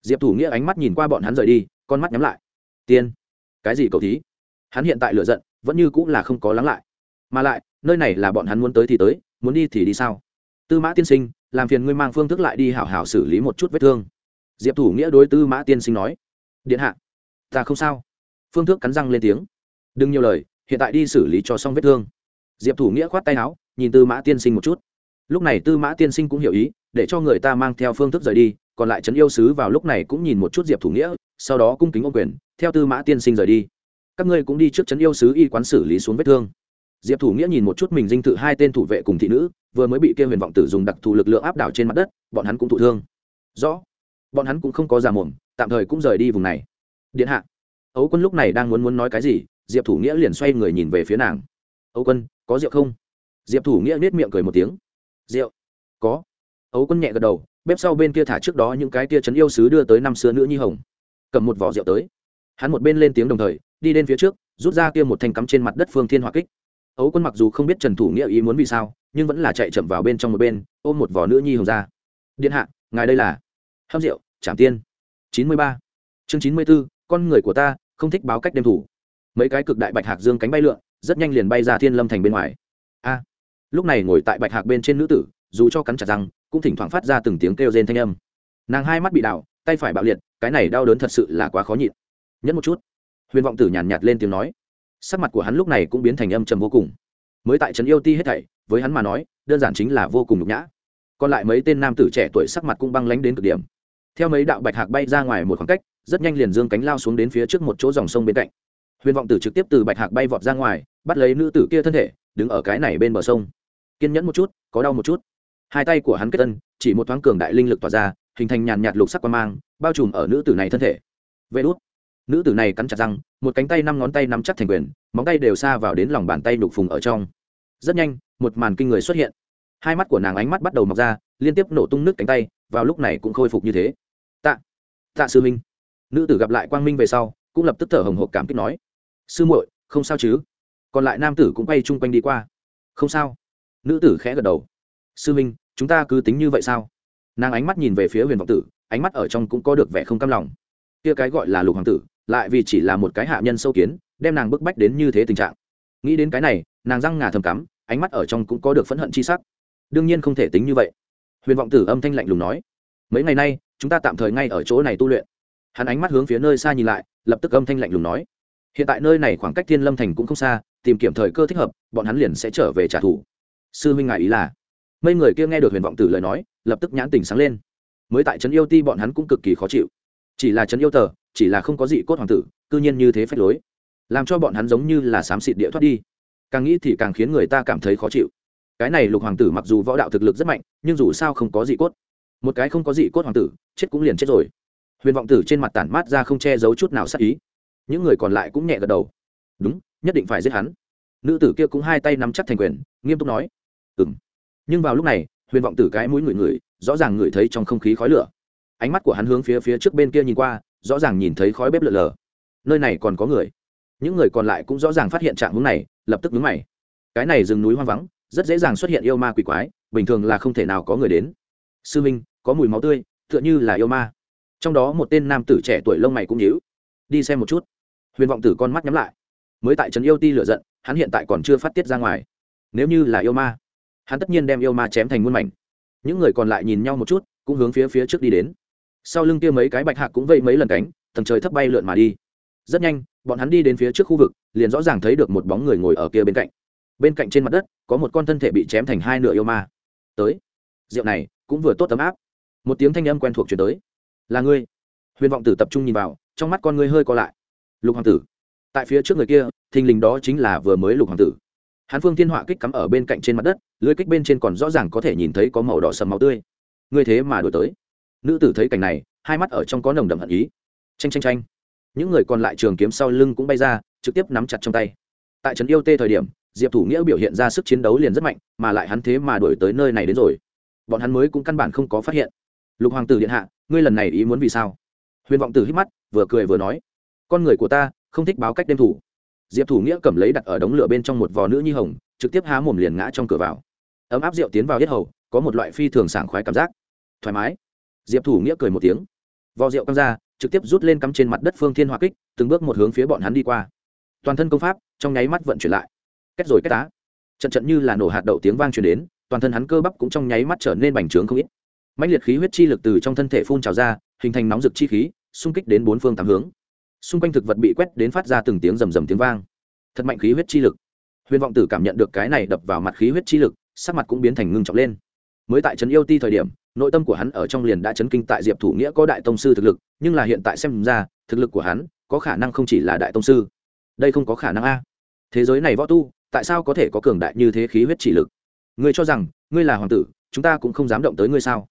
Diệp thủ nghĩa ánh mắt nhìn qua bọn hắn rời đi, con mắt nhắm lại tiên, cái gì cầu thí? Hắn hiện tại lựa giận, vẫn như cũng là không có lắng lại. Mà lại, nơi này là bọn hắn muốn tới thì tới, muốn đi thì đi sao? Tư mã tiên sinh, làm phiền ngươi mang phương thức lại đi hảo hảo xử lý một chút vết thương. Diệp thủ nghĩa đối tư mã tiên sinh nói, điện hạ, ta không sao. Phương thức cắn răng lên tiếng, đừng nhiều lời, hiện tại đi xử lý cho xong vết thương. Diệp thủ nghĩa khoát tay áo, nhìn tư mã tiên sinh một chút. Lúc này tư mã tiên sinh cũng hiểu ý, để cho người ta mang theo phương thức rời đi, còn lại trấn yêu sứ vào lúc này cũng nhìn một chút diệp thủ nghĩa sau đó cung kính ô quyền, theo tư mã tiên sinh rời đi. Các ngươi cũng đi trước trấn yêu sứ y quán xử lý xuống vết thương. Diệp thủ nghĩa nhìn một chút mình dinh thự hai tên thủ vệ cùng thị nữ, vừa mới bị kia huyền vọng tử dùng đặc thù lực lượng áp đảo trên mặt đất, bọn hắn cũng thụ thương. Rõ. Bọn hắn cũng không có già mồm, tạm thời cũng rời đi vùng này. Điện hạ. Ấu quân lúc này đang muốn muốn nói cái gì, diệp thủ nghĩa liền xoay người nhìn về phía nàng. Ấu quân, có rượu không? Diệp thủ nghĩa nết miệng cười một tiếng. Rượu. Có. Ấu quân nhẹ gật đầu, bếp sau bên kia thả trước đó những cái tia trấn yêu sứ đưa tới năm xưa nữ nhi hồng cầm một vỏ rượu tới. Hắn một bên lên tiếng đồng thời, đi đến phía trước, rút ra kia một thanh cắm trên mặt đất phương thiên hỏa kích. Ấu quân mặc dù không biết trần thủ nghĩa ý muốn vì sao, nhưng vẫn là chạy chậm vào bên trong một bên, ôm một vỏ nữ nhi hồng ra. Điện hạ, ngài đây là hâm rượu, trảm tiên. Chín mươi ba. Chương chín mươi b ố con người của ta, không thích báo cách đêm thủ. Mấy cái cực đại bạch hạc dương cánh bay lượn, rất nhanh liền bay ra thiên lâm thành bên ngoài. A. Lúc này ngồi tại bạch hạc bên trên nữ tử, dù cho cắn chặt răng, cũng thỉnh thoảng phát ra từng tiếng kêu rên thanh âm. Nàng hai mắt bị đảo, tay phải bạo liệt cái này đau đớn thật sự là quá khó nhịn. Nhẫn một chút. Huyền vọng tử nhàn nhạt, nhạt lên tiếng nói. Sắc mặt của hắn lúc này cũng biến thành âm trầm vô cùng. Mới tại trấn yêu ti hết thảy với hắn mà nói đơn giản chính là vô cùng nhục nhã. Còn lại mấy tên nam tử trẻ tuổi sắc mặt cũng băng lánh đến cực điểm. Theo mấy đạo bạch hạc bay ra ngoài một khoảng cách rất nhanh liền dương cánh lao xuống đến phía trước một chỗ dòng sông bên cạnh. Huyền vọng tử trực tiếp từ bạch hạc bay vọt ra ngoài bắt lấy nữ tử kia thân thể đứng ở cái này bên bờ sông. Kiên nhẫn một chút có đau một chút. Hai tay của hắn kết tân chỉ một thoáng cường đại linh lực tỏa ra hình thành nhàn nhạt lục sắc qua mang bao trùm ở nữ tử này thân thể. Vê đốt nữ tử này cắn chặt răng, một cánh tay năm ngón tay nắm chắc thành quyền, móng tay đều xa vào đến lòng bàn tay đục phùng ở trong. Rất nhanh, một màn kinh người xuất hiện. Hai mắt của nàng ánh mắt bắt đầu mọc ra, liên tiếp nổ tung nước cánh tay, vào lúc này cũng khôi phục như thế. Tạ. Tạ sư minh nữ tử gặp lại quang minh về sau, cũng lập tức thở hồng hộc cảm kích nói. Sư muội, không sao chứ? Còn lại nam tử cũng quay chung quanh đi qua. Không sao. Nữ tử khẽ gật đầu. Sư minh chúng ta cứ tính như vậy sao? Nàng ánh mắt nhìn về phía huyền vọng tử ánh mắt ở trong cũng có được vẻ không cam lòng. Kia cái gọi là lục hoàng tử, lại vì chỉ là một cái hạ nhân sâu kiến, đem nàng bức bách đến như thế tình trạng. Nghĩ đến cái này, nàng răng ngà thầm cắm, ánh mắt ở trong cũng có được phẫn hận chi sắc. Đương nhiên không thể tính như vậy. Huyền vọng tử âm thanh lạnh lùng nói, mấy ngày nay, chúng ta tạm thời ngay ở chỗ này tu luyện. Hắn ánh mắt hướng phía nơi xa nhìn lại, lập tức âm thanh lạnh lùng nói, hiện tại nơi này khoảng cách thiên lâm thành cũng không xa, tìm kiếm thời cơ thích hợp, bọn hắn liền sẽ trở về trả thù. Sư huynh ngài ý là? Mấy người kia nghe được huyền vọng tử lời nói, lập tức nhãn tình sáng lên mới tại trấn yêu ti bọn hắn cũng cực kỳ khó chịu. Chỉ là trấn yêu tờ, chỉ là không có gì cốt hoàng tử, cư nhiên như thế phách lối. Làm cho bọn hắn giống như là xám xịt địa thoát đi. Càng nghĩ thì càng khiến người ta cảm thấy khó chịu. Cái này lục hoàng tử mặc dù võ đạo thực lực rất mạnh, nhưng dù sao không có dị cốt. Một cái không có dị cốt hoàng tử, chết cũng liền chết rồi. Huyền vọng tử trên mặt tản mát ra không che giấu chút nào sắc ý. Những người còn lại cũng nhẹ gật đầu. Đúng, nhất định phải giết hắn. Nữ tử kia cũng hai tay nắm chắc thành quyền, nghiêm túc nói. Ừng nhưng vào lúc này, huyền vọng tử cái mũi người người rõ ràng ngửi thấy trong không khí khói lửa. Ánh mắt của hắn hướng phía phía trước bên kia nhìn qua, rõ ràng nhìn thấy khói bếp lợn lờ. Nơi này còn có người. Những người còn lại cũng rõ ràng phát hiện trạng hướng này, lập tức đứng mày. Cái này rừng núi hoang vắng, rất dễ dàng xuất hiện yêu ma quỷ quái, bình thường là không thể nào có người đến. Sư minh, có mùi máu tươi, tựa như là yêu ma. Trong đó một tên nam tử trẻ tuổi lông mày cũng nhíu. Đi xem một chút. Huyền vọng tử con mắt nhắm lại. Mới tại trấn yêu ti lửa giận, hắn hiện tại còn chưa phát tiết ra ngoài. Nếu như là yêu ma, hắn tất nhiên đem yêu ma chém thành muôn mảnh những người còn lại nhìn nhau một chút, cũng hướng phía phía trước đi đến. Sau lưng kia mấy cái bạch hạc cũng vây mấy lần cánh, tầng trời thấp bay lượn mà đi. Rất nhanh, bọn hắn đi đến phía trước khu vực, liền rõ ràng thấy được một bóng người ngồi ở kia bên cạnh. Bên cạnh trên mặt đất, có một con thân thể bị chém thành hai nửa yêu ma. Tới. Rượu này, cũng vừa tốt tấm áp. Một tiếng thanh âm quen thuộc chuyển tới. Là ngươi. Huyền vọng tử tập trung nhìn vào, trong mắt con ngươi hơi co lại. Lục hoàng tử. Tại phía trước người kia, thình lình đó chính là vừa mới lục hoàng tử hắn phương thiên họa kích cắm ở bên cạnh trên mặt đất lưới kích bên trên còn rõ ràng có thể nhìn thấy có màu đỏ sầm máu tươi. Ngươi thế mà đổi tới. Nữ tử thấy cảnh này, hai mắt ở trong có nồng đậm hận ý. Tranh tranh tranh những người còn lại trường kiếm sau lưng cũng bay ra, trực tiếp nắm chặt trong tay. Tại trấn yêu tê thời điểm, diệp thủ nghĩa biểu hiện ra sức chiến đấu liền rất mạnh, mà lại hắn thế mà đổi tới nơi này đến rồi. Bọn hắn mới cũng căn bản không có phát hiện. Lục hoàng tử điện hạ, ngươi lần này ý muốn vì sao? Huyền vọng tử hít mắt, vừa cười vừa nói, con người của ta, không thích báo cách đêm thủ diệp thủ nghĩa cầm lấy đặt ở đống lửa bên trong một vò nữ nhi hồng, trực tiếp há mồm liền ngã trong cửa vào. Ấm áp rượu tiến vào yết hầu, có một loại phi thường sảng khoái cảm giác. Thoải mái. Diệp thủ nghĩa cười một tiếng. Vò rượu căng ra, trực tiếp rút lên cắm trên mặt đất phương thiên hoa kích, từng bước một hướng phía bọn hắn đi qua. Toàn thân công pháp, trong nháy mắt vận chuyển lại. Kết rồi kết tá. Trận trận như là nổ hạt đậu tiếng vang truyền đến, toàn thân hắn cơ bắp cũng trong nháy mắt trở nên bành trướng không ít. Mạnh liệt khí huyết chi lực từ trong thân thể phun trào ra, hình thành nóng rực chi khí, xung kích đến bốn phương tám hướng xung quanh thực vật bị quét đến phát ra từng tiếng rầm rầm tiếng vang. Thật mạnh khí huyết chi lực. Huyền vọng tử cảm nhận được cái này đập vào mặt khí huyết chi lực, sắc mặt cũng biến thành ngưng trọng lên. Mới tại trấn yêu ti thời điểm, nội tâm của hắn ở trong liền đã chấn kinh tại diệp thủ nghĩa có đại tông sư thực lực, nhưng là hiện tại xem ra, thực lực của hắn có khả năng không chỉ là đại tông sư. Đây không có khả năng a. Thế giới này võ tu, tại sao có thể có cường đại như thế khí huyết chỉ lực? Ngươi cho rằng, ngươi là hoàng tử, chúng ta cũng không dám động tới ngươi sao?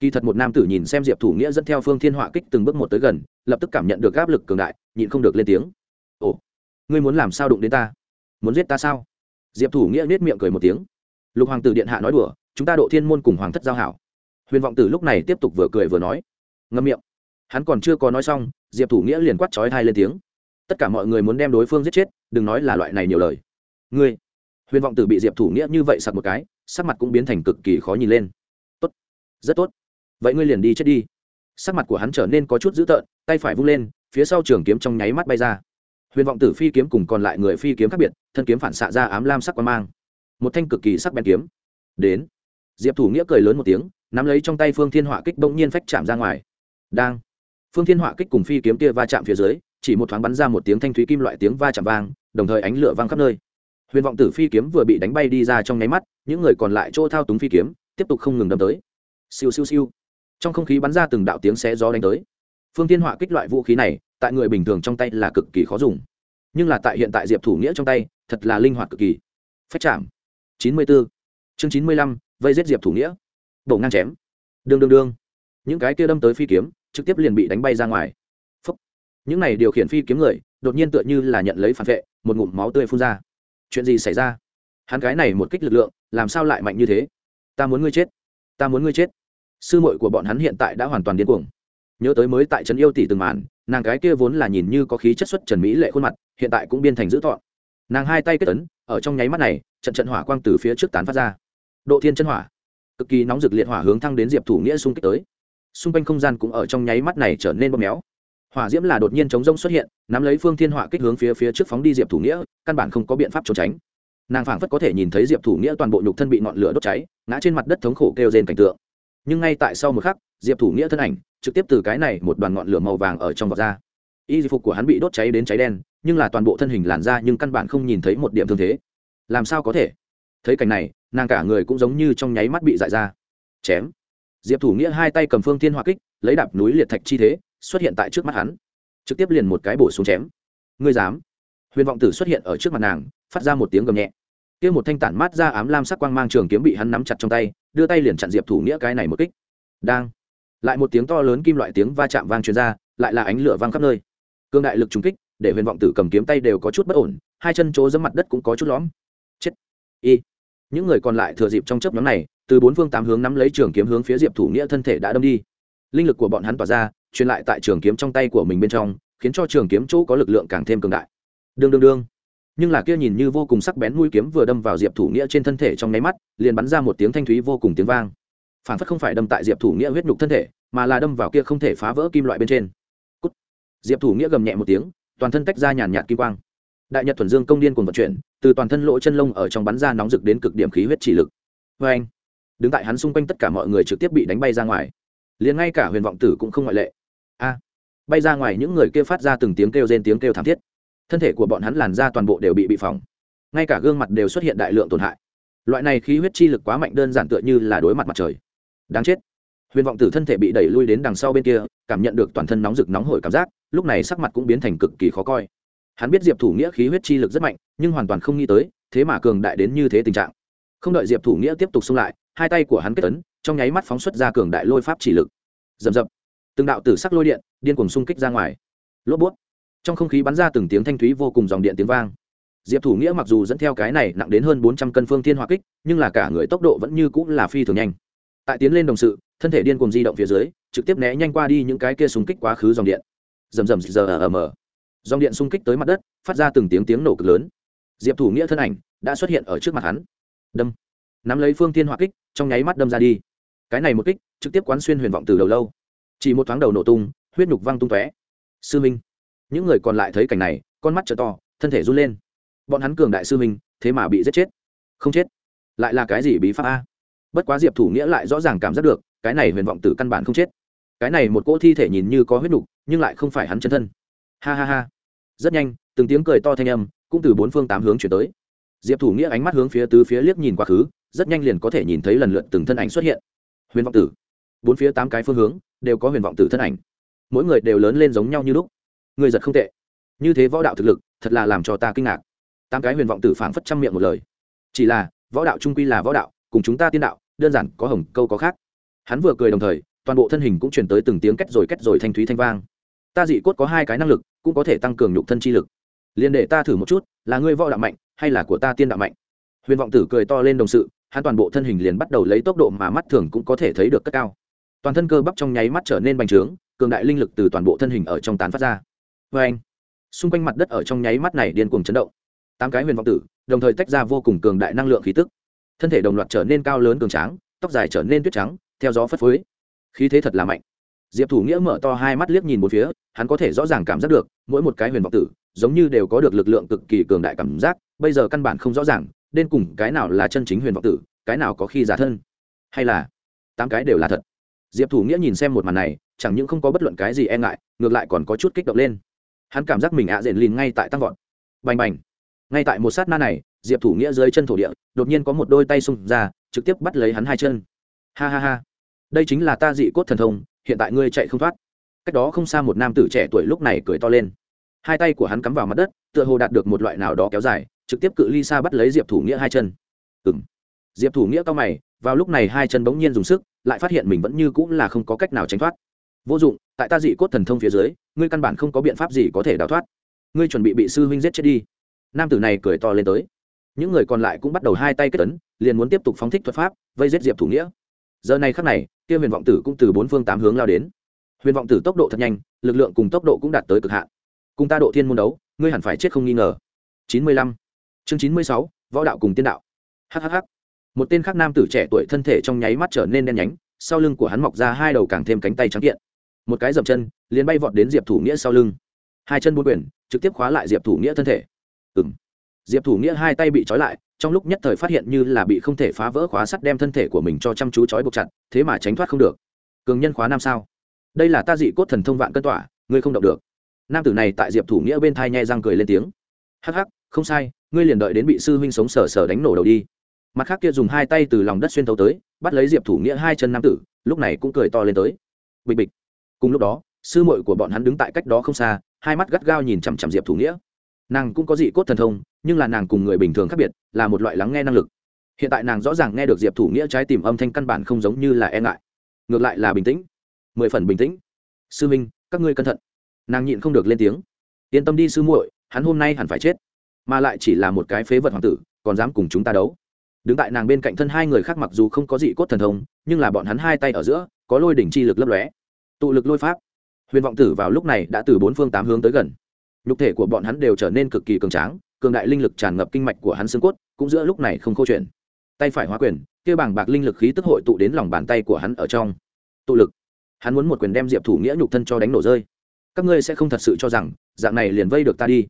Kỳ thật một nam tử nhìn xem diệp thủ nghĩa dẫn theo phương thiên họa kích từng bước một tới gần, lập tức cảm nhận được áp lực cường đại, nhịn không được lên tiếng. Ồ, ngươi muốn làm sao đụng đến ta? Muốn giết ta sao? Diệp thủ nghĩa nết miệng cười một tiếng. Lục hoàng tử điện hạ nói đùa, chúng ta độ thiên môn cùng hoàng thất giao hảo. Huyền vọng tử lúc này tiếp tục vừa cười vừa nói. Ngâm miệng. Hắn còn chưa có nói xong, diệp thủ nghĩa liền quát trói thai lên tiếng. Tất cả mọi người muốn đem đối phương giết chết, đừng nói là loại này nhiều lời. Ngươi? Huyền vọng tử bị diệp thủ nghĩa như vậy sặc một cái, sắc mặt cũng biến thành cực kỳ khó nhìn lên. Tốt, rất tốt vậy ngươi liền đi chết đi. Sắc mặt của hắn trở nên có chút dữ tợn, tay phải vung lên, phía sau trường kiếm trong nháy mắt bay ra. Huyền vọng tử phi kiếm cùng còn lại người phi kiếm khác biệt, thân kiếm phản xạ ra ám lam sắc quan mang. Một thanh cực kỳ sắc bén kiếm. Đến. Diệp thủ nghĩa cười lớn một tiếng, nắm lấy trong tay phương thiên họa kích bỗng nhiên phách chạm ra ngoài. Đang. Phương thiên họa kích cùng phi kiếm kia va chạm phía dưới, chỉ một thoáng bắn ra một tiếng thanh thúy kim loại tiếng va chạm vang, đồng thời ánh lửa vang khắp nơi. Huyền vọng tử phi kiếm vừa bị đánh bay đi ra trong nháy mắt, những người còn lại chỗ thao túng phi kiếm, tiếp tục không ngừng đâm tới. Siêu siêu siêu trong không khí bắn ra từng đạo tiếng xé gió đánh tới. Phương tiên họa kích loại vũ khí này, tại người bình thường trong tay là cực kỳ khó dùng. Nhưng là tại hiện tại diệp thủ nghĩa trong tay, thật là linh hoạt cực kỳ. Phách chạm. Chín mươi b ố chương chín mươi lăm, vây giết diệp thủ nghĩa. Đổ ngang chém. Đương đương đương. Những cái kia đâm tới phi kiếm, trực tiếp liền bị đánh bay ra ngoài. Những này điều khiển phi kiếm người, đột nhiên tựa như là nhận lấy phản vệ, một ngụm máu tươi phun ra. Chuyện gì xảy ra? Hắn cái này một kích lực lượng, làm sao lại mạnh như thế? Ta muốn ngươi chết. Ta muốn ngươi chết sư muội của bọn hắn hiện tại đã hoàn toàn điên cuồng. Nhớ tới mới tại trấn yêu tỷ từng màn, nàng cái kia vốn là nhìn như có khí chất xuất trần mỹ lệ khuôn mặt, hiện tại cũng biên thành dữ thọn nàng hai tay kết tấn ở trong nháy mắt này, trận trận hỏa quang từ phía trước tán phát ra. Độ thiên chân hỏa, cực kỳ nóng rực liệt hỏa hướng thăng đến diệp thủ nghĩa xung kích tới. Xung quanh không gian cũng ở trong nháy mắt này trở nên bóp méo. Hỏa diễm là đột nhiên chống rông xuất hiện, nắm lấy phương thiên hỏa kích hướng phía phía trước phóng đi diệp thủ nghĩa, căn bản không có biện pháp trốn tránh. Nàng phảng phất có thể nhìn thấy diệp thủ nghĩa toàn bộ nhục thân bị ngọn lửa đốt cháy, ngã trên mặt đất thống khổ kêu rên cảnh tượng nhưng ngay tại sau một khắc, diệp thủ nghĩa thân ảnh trực tiếp từ cái này một đoàn ngọn lửa màu vàng ở trong vọt ra. Y phục của hắn bị đốt cháy đến cháy đen, nhưng là toàn bộ thân hình làn ra nhưng căn bản không nhìn thấy một điểm thương thế. Làm sao có thể? Thấy cảnh này, nàng cả người cũng giống như trong nháy mắt bị dại ra. Chém. Diệp thủ nghĩa hai tay cầm phương thiên hoa kích, lấy đạp núi liệt thạch chi thế, xuất hiện tại trước mắt hắn. Trực tiếp liền một cái bổ xuống chém. Ngươi dám? Huyền vọng tử xuất hiện ở trước mặt nàng, phát ra một tiếng gầm nhẹ kia một thanh tản mát ra ám lam sắc quang mang trường kiếm bị hắn nắm chặt trong tay, đưa tay liền chặn diệp thủ nghĩa cái này một kích. Đang. Lại một tiếng to lớn kim loại tiếng va chạm vang truyền ra, lại là ánh lửa vang khắp nơi. Cương đại lực trùng kích, để huyền vọng tử cầm kiếm tay đều có chút bất ổn, hai chân chỗ dẫm mặt đất cũng có chút lõm. Chết. Y. Những người còn lại thừa dịp trong chớp nhóm này, từ bốn phương tám hướng nắm lấy trường kiếm hướng phía diệp thủ nghĩa thân thể đã đâm đi. Linh lực của bọn hắn tỏa ra, truyền lại tại trường kiếm trong tay của mình bên trong, khiến cho trường kiếm chỗ có lực lượng càng thêm cường đại. Đương đương đương nhưng là kia nhìn như vô cùng sắc bén mũi kiếm vừa đâm vào diệp thủ nghĩa trên thân thể trong nháy mắt, liền bắn ra một tiếng thanh thúy vô cùng tiếng vang. Phản phất không phải đâm tại diệp thủ nghĩa huyết nhục thân thể, mà là đâm vào kia không thể phá vỡ kim loại bên trên、Cút. Diệp thủ nghĩa gầm nhẹ một tiếng, toàn thân tách ra nhàn nhạt kim quang. Đại nhật thuần dương công điên cùng vận chuyển, từ toàn thân lỗ chân lông ở trong bắn ra nóng rực đến cực điểm khí huyết chỉ lực. Vê anh, đứng tại hắn xung quanh tất cả mọi người trực tiếp bị đánh bay ra ngoài. Liền ngay cả huyền vọng tử cũng không ngoại lệ. A. Bay ra ngoài những người kia phát ra từng tiếng kêu rên, tiếng kêu thảm thiết thân thể của bọn hắn làn da toàn bộ đều bị bị phỏng. Ngay cả gương mặt đều xuất hiện đại lượng tổn hại. Loại này khí huyết chi lực quá mạnh đơn giản tựa như là đối mặt mặt trời. Đáng chết. Huyền vọng tử thân thể bị đẩy lui đến đằng sau bên kia, cảm nhận được toàn thân nóng rực nóng hổi cảm giác, lúc này sắc mặt cũng biến thành cực kỳ khó coi. Hắn biết diệp thủ nghĩa khí huyết chi lực rất mạnh, nhưng hoàn toàn không nghĩ tới, thế mà cường đại đến như thế tình trạng. Không đợi diệp thủ nghĩa tiếp tục xung lại, hai tay của hắn kết tấn trong nháy mắt phóng xuất ra cường đại lôi pháp chỉ lực. Rầm rập. Từng đạo tử sắc lôi điện điên cuồng xung kích ra ngoài. Lốp bút trong không khí bắn ra từng tiếng thanh thúy vô cùng dòng điện tiếng vang. Diệp thủ nghĩa mặc dù dẫn theo cái này nặng đến hơn bốn trăm cân phương thiên hỏa kích, nhưng là cả người tốc độ vẫn như cũng là phi thường nhanh. Tại tiến lên đồng sự, thân thể điên cùng di động phía dưới, trực tiếp né nhanh qua đi những cái kia súng kích quá khứ dòng điện. Rầm rầm giờ ở mờ dòng điện xung kích tới mặt đất, phát ra từng tiếng tiếng nổ cực lớn. Diệp thủ nghĩa thân ảnh đã xuất hiện ở trước mặt hắn. Đâm. Nắm lấy phương tiên hỏa kích, trong nháy mắt đâm ra đi. Cái này một kích, trực tiếp quán xuyên huyền vọng từ đầu lâu. Chỉ một thoáng đầu nổ tung, huyết nhục văng tung tóe. Sư minh những người còn lại thấy cảnh này, con mắt t to, thân thể run lên. Bọn hắn cường đại sư minh thế mà bị giết chết. Không chết. Lại là cái gì bí pháp a? Bất quá diệp thủ nghĩa lại rõ ràng cảm giác được, cái này huyền vọng tử căn bản không chết. Cái này một cỗ thi thể nhìn như có huyết nục, nhưng lại không phải hắn chân thân. Ha ha ha. Rất nhanh, từng tiếng cười to thanh âm, cũng từ bốn phương tám hướng chuyển tới. Diệp thủ nghĩa ánh mắt hướng phía tứ phía liếc nhìn quá khứ, rất nhanh liền có thể nhìn thấy lần lượt từng thân ảnh xuất hiện. Huyền vọng tử. Bốn phía tám cái phương hướng, đều có huyền vọng tử thân ảnh. Mỗi người đều lớn lên giống nhau như lúc người giật không tệ. Như thế võ đạo thực lực, thật là làm cho ta kinh ngạc. Tám cái huyền vọng tử phảng phất trăm miệng một lời. Chỉ là, võ đạo trung quy là võ đạo, cùng chúng ta tiên đạo, đơn giản có hồng, câu có khác. Hắn vừa cười đồng thời, toàn bộ thân hình cũng chuyển tới từng tiếng kết rồi kết rồi thanh thúy thanh vang. Ta dị cốt có hai cái năng lực, cũng có thể tăng cường nhục thân chi lực. Liền để ta thử một chút, là ngươi võ đạo mạnh, hay là của ta tiên đạo mạnh? Huyền vọng tử cười to lên đồng sự, hắn toàn bộ thân hình liền bắt đầu lấy tốc độ mà mắt thường cũng có thể thấy được cất cao. Toàn thân cơ bắp trong nháy mắt trở nên bành trướng, cường đại linh lực từ toàn bộ thân hình ở trong tán phát ra vê anh. Xung quanh mặt đất ở trong nháy mắt này điên cuồng chấn động. Tám cái huyền vọng tử, đồng thời tách ra vô cùng cường đại năng lượng khí tức. Thân thể đồng loạt trở nên cao lớn cường tráng, tóc dài trở nên tuyết trắng, theo gió phất phới. Khí thế thật là mạnh. Diệp thủ nghĩa mở to hai mắt liếc nhìn một phía, hắn có thể rõ ràng cảm giác được, mỗi một cái huyền vọng tử, giống như đều có được lực lượng cực kỳ cường đại cảm giác, bây giờ căn bản không rõ ràng, nên cùng cái nào là chân chính huyền vọng tử, cái nào có khi giả thân. Hay là, tám cái đều là thật. Diệp thủ nghĩa nhìn xem một màn này, chẳng những không có bất luận cái gì e ngại, ngược lại còn có chút kích động lên hắn cảm giác mình ạ à rền lìn ngay tại tăng vọt. Bành bành. Ngay tại một sát na này, diệp thủ nghĩa dưới chân thổ địa, đột nhiên có một đôi tay xung ra, trực tiếp bắt lấy hắn hai chân. Ha ha ha. Đây chính là ta dị cốt thần thông, hiện tại ngươi chạy không thoát. Cách đó không xa một nam tử trẻ tuổi lúc này cười to lên. Hai tay của hắn cắm vào mặt đất, tựa hồ đạt được một loại nào đó kéo dài, trực tiếp cự ly xa bắt lấy diệp thủ nghĩa hai chân. Ừ m diệp thủ nghĩa cao mày, vào lúc này hai chân bỗng nhiên dùng sức, lại phát hiện mình vẫn như cũng là không có cách nào tránh thoát vô dụng, tại ta dị cốt thần thông phía dưới, ngươi căn bản không có biện pháp gì có thể đào thoát. Ngươi chuẩn bị bị sư huynh giết chết đi. Nam tử này cười to lên tới. Những người còn lại cũng bắt đầu hai tay kết tấn liền muốn tiếp tục phóng thích thuật pháp, vây giết diệp thủ nghĩa. Giờ này khắc này, kia huyền vọng tử cũng từ bốn phương tám hướng lao đến. Huyền vọng tử tốc độ thật nhanh, lực lượng cùng tốc độ cũng đạt tới cực hạn. Cùng ta độ thiên môn đấu, ngươi hẳn phải chết không nghi ngờ. Chín mươi lăm. Chương chín mươi sáu, võ đạo cùng tiên đạo. Hhh một tên khác nam tử trẻ tuổi thân thể trong nháy mắt trở nên đen nhánh, sau lưng của hắn mọc ra hai đầu càng thêm cánh tay trắng kiện một cái dậm chân, liền bay vọt đến diệp thủ nghĩa sau lưng. Hai chân buôn quyền, trực tiếp khóa lại diệp thủ nghĩa thân thể. Ừ m diệp thủ nghĩa hai tay bị trói lại, trong lúc nhất thời phát hiện như là bị không thể phá vỡ khóa sắt đem thân thể của mình cho chăm chú trói buộc chặt, thế mà tránh thoát không được. Cường nhân khóa nam sao? Đây là ta dị cốt thần thông vạn cân tỏa ngươi không động được. Nam tử này tại diệp thủ nghĩa bên thai nhai răng cười lên tiếng. Hắc hắc, không sai, ngươi liền đợi đến bị sư huynh sống sờ sờ đánh nổ đầu đi. Mặt khác kia dùng hai tay từ lòng đất xuyên thấu tới, bắt lấy diệp thủ nghĩa hai chân nam tử, lúc này cũng cười to lên tới. Bịch bịch cùng lúc đó, sư muội của bọn hắn đứng tại cách đó không xa, hai mắt gắt gao nhìn chằm chằm diệp thủ nghĩa. Nàng cũng có dị cốt thần thông, nhưng là nàng cùng người bình thường khác biệt, là một loại lắng nghe năng lực. Hiện tại nàng rõ ràng nghe được diệp thủ nghĩa trái tìm âm thanh căn bản không giống như là e ngại. Ngược lại là bình tĩnh. Mười phần bình tĩnh. Sư minh, các ngươi cẩn thận. Nàng nhịn không được lên tiếng. Yên tâm đi sư muội, hắn hôm nay hẳn phải chết. Mà lại chỉ là một cái phế vật hoàng tử, còn dám cùng chúng ta đấu. Đứng tại nàng bên cạnh thân hai người khác mặc dù không có dị cốt thần thông, nhưng là bọn hắn hai tay ở giữa, có lôi đỉnh chi lực lấp lóe tụ lực lôi pháp. Huyền vọng tử vào lúc này đã từ bốn phương tám hướng tới gần. Nhục thể của bọn hắn đều trở nên cực kỳ cường tráng, cường đại linh lực tràn ngập kinh mạch của hắn xương cốt, cũng giữa lúc này không câu chuyện. Tay phải hóa quyền kêu bảng bạc linh lực khí tức hội tụ đến lòng bàn tay của hắn ở trong. Tụ lực. Hắn muốn một quyền đem diệp thủ nghĩa nhục thân cho đánh nổ rơi. Các ngươi sẽ không thật sự cho rằng, dạng này liền vây được ta đi.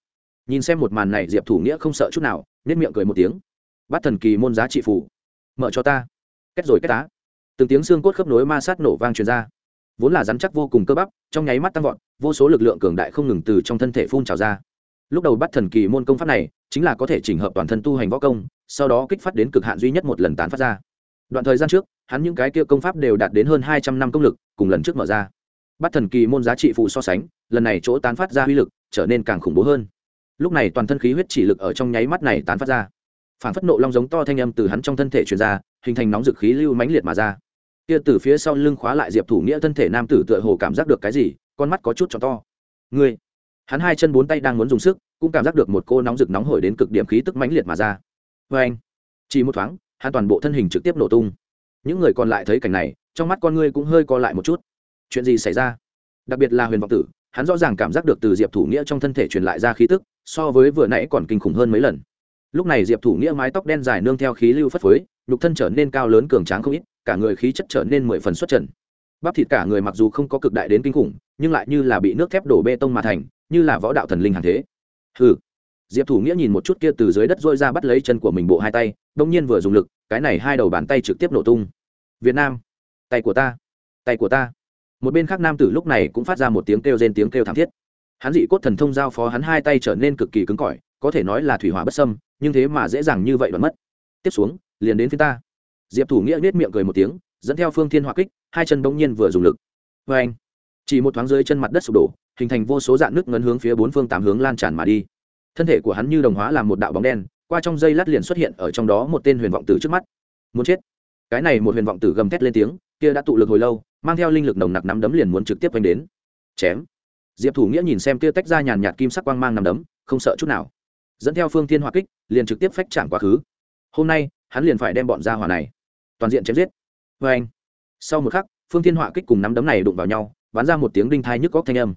Nhìn xem một màn này, diệp thủ nghĩa không sợ chút nào nhất miệng cười một tiếng. Bắt thần kỳ môn giá trị phủ mở cho ta. Kết rồi kết tá từng tiếng xương cốt khớp nối ma sát nổ vang truyền ra vốn là rắn chắc vô cùng cơ bắp, trong nháy mắt tăng vọt, vô số lực lượng cường đại không ngừng từ trong thân thể phun trào ra. Lúc đầu bắt thần kỳ môn công pháp này, chính là có thể chỉnh hợp toàn thân tu hành võ công, sau đó kích phát đến cực hạn duy nhất một lần tán phát ra. Đoạn thời gian trước, hắn những cái kia công pháp đều đạt đến hơn hai trăm năm công lực, cùng lần trước mở ra. Bắt thần kỳ môn giá trị phụ so sánh, lần này chỗ tán phát ra uy lực trở nên càng khủng bố hơn. Lúc này toàn thân khí huyết chỉ lực ở trong nháy mắt này tán phát ra. Phản phất nộ long giống to thanh âm từ hắn trong thân thể truyền ra, hình thành nóng dực khí lưu mãnh liệt mà ra kia từ phía sau lưng khóa lại diệp thủ nghĩa thân thể nam tử tựa hồ cảm giác được cái gì, con mắt có chút cho to. Ngươi. Hắn hai chân bốn tay đang muốn dùng sức, cũng cảm giác được một cô nóng rực nóng hổi đến cực điểm khí tức mãnh liệt mà ra. Vê anh chỉ một thoáng, hắn toàn bộ thân hình trực tiếp nổ tung. Những người còn lại thấy cảnh này, trong mắt con ngươi cũng hơi co lại một chút. Chuyện gì xảy ra? Đặc biệt là huyền vọng tử, hắn rõ ràng cảm giác được từ diệp thủ nghĩa trong thân thể truyền lại ra khí tức, so với vừa nãy còn kinh khủng hơn mấy lần. Lúc này diệp thủ nghĩa mái tóc đen dài nương theo khí lưu phất phới, nhục thân trở nên cao lớn cường tráng không ít cả người khí chất trở nên mười phần xuất trần. Bắp thịt cả người mặc dù không có cực đại đến kinh khủng, nhưng lại như là bị nước thép đổ bê tông mà thành, như là võ đạo thần linh hàng thế. Hừ. Diệp thủ nghĩa nhìn một chút kia từ dưới đất dôi ra bắt lấy chân của mình bộ hai tay, đông nhiên vừa dùng lực, cái này hai đầu bàn tay trực tiếp nổ tung. Việt nam, tay của ta, tay của ta. Một bên khác nam tử lúc này cũng phát ra một tiếng kêu rên tiếng kêu thảm thiết. Hắn dị cốt thần thông giao phó hắn hai tay trở nên cực kỳ cứng cỏi, có thể nói là thủy hỏa bất sâm nhưng thế mà dễ dàng như vậy đoán mất. Tiếp xuống, liền đến phía ta diệp thủ nghĩa nết miệng cười một tiếng, dẫn theo phương thiên hỏa kích, hai chân bỗng nhiên vừa dùng lực. Vê anh, chỉ một thoáng dưới chân mặt đất sụp đổ, hình thành vô số dạng nước ngấn hướng phía bốn phương tám hướng lan tràn mà đi. Thân thể của hắn như đồng hóa làm một đạo bóng đen, qua trong dây lát liền xuất hiện ở trong đó một tên huyền vọng tử trước mắt. Muốn chết? Cái này một huyền vọng tử gầm thét lên tiếng, kia đã tụ lực hồi lâu, mang theo linh lực nồng nặc nắm đấm liền muốn trực tiếp quanh đến. Chém. Diệp thủ nghĩa nhìn xem kia tách ra nhàn nhạt kim sắc quang mang nằm đấm, không sợ chút nào. Dẫn theo phương thiên hòa kích, liền trực tiếp phách chạm quá khứ. Hôm nay, hắn liền phải đem bọn ra hỏa này toàn diện chém giết. Vê anh sau một khắc phương thiên họa kích cùng nắm đấm này đụng vào nhau bắn ra một tiếng đinh thai nhức góc thanh âm.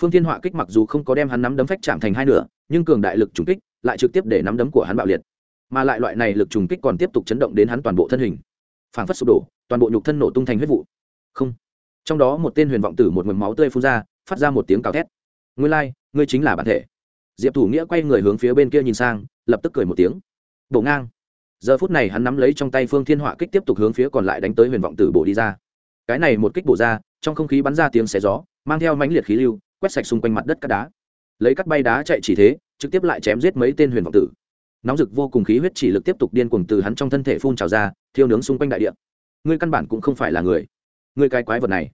Phương thiên họa kích mặc dù không có đem hắn nắm đấm phách chạm thành hai nửa nhưng cường đại lực trùng kích lại trực tiếp để nắm đấm của hắn bạo liệt. Mà lại loại này lực trùng kích còn tiếp tục chấn động đến hắn toàn bộ thân hình. Phảng phất sụp đổ toàn bộ nhục thân nổ tung thành huyết vụ. Không. Trong đó một tên huyền vọng tử một mầm máu tươi phun ra phát ra một tiếng cào thét. Ngươi lai、like, ngươi chính là bản thể. Diệp thủ nghĩa quay người hướng phía bên kia nhìn sang lập tức cười một tiếng. Bổ ngang giờ phút này hắn nắm lấy trong tay phương thiên họa kích tiếp tục hướng phía còn lại đánh tới huyền vọng tử bổ đi ra. Cái này một kích bổ ra, trong không khí bắn ra tiếng xé gió, mang theo mãnh liệt khí lưu, quét sạch xung quanh mặt đất cát đá. Lấy cắt bay đá chạy chỉ thế, trực tiếp lại chém giết mấy tên huyền vọng tử. Nóng rực vô cùng khí huyết chỉ lực tiếp tục điên cuồng từ hắn trong thân thể phun trào ra, thiêu nướng xung quanh đại địa. Ngươi căn bản cũng không phải là người. Ngươi cái quái vật này.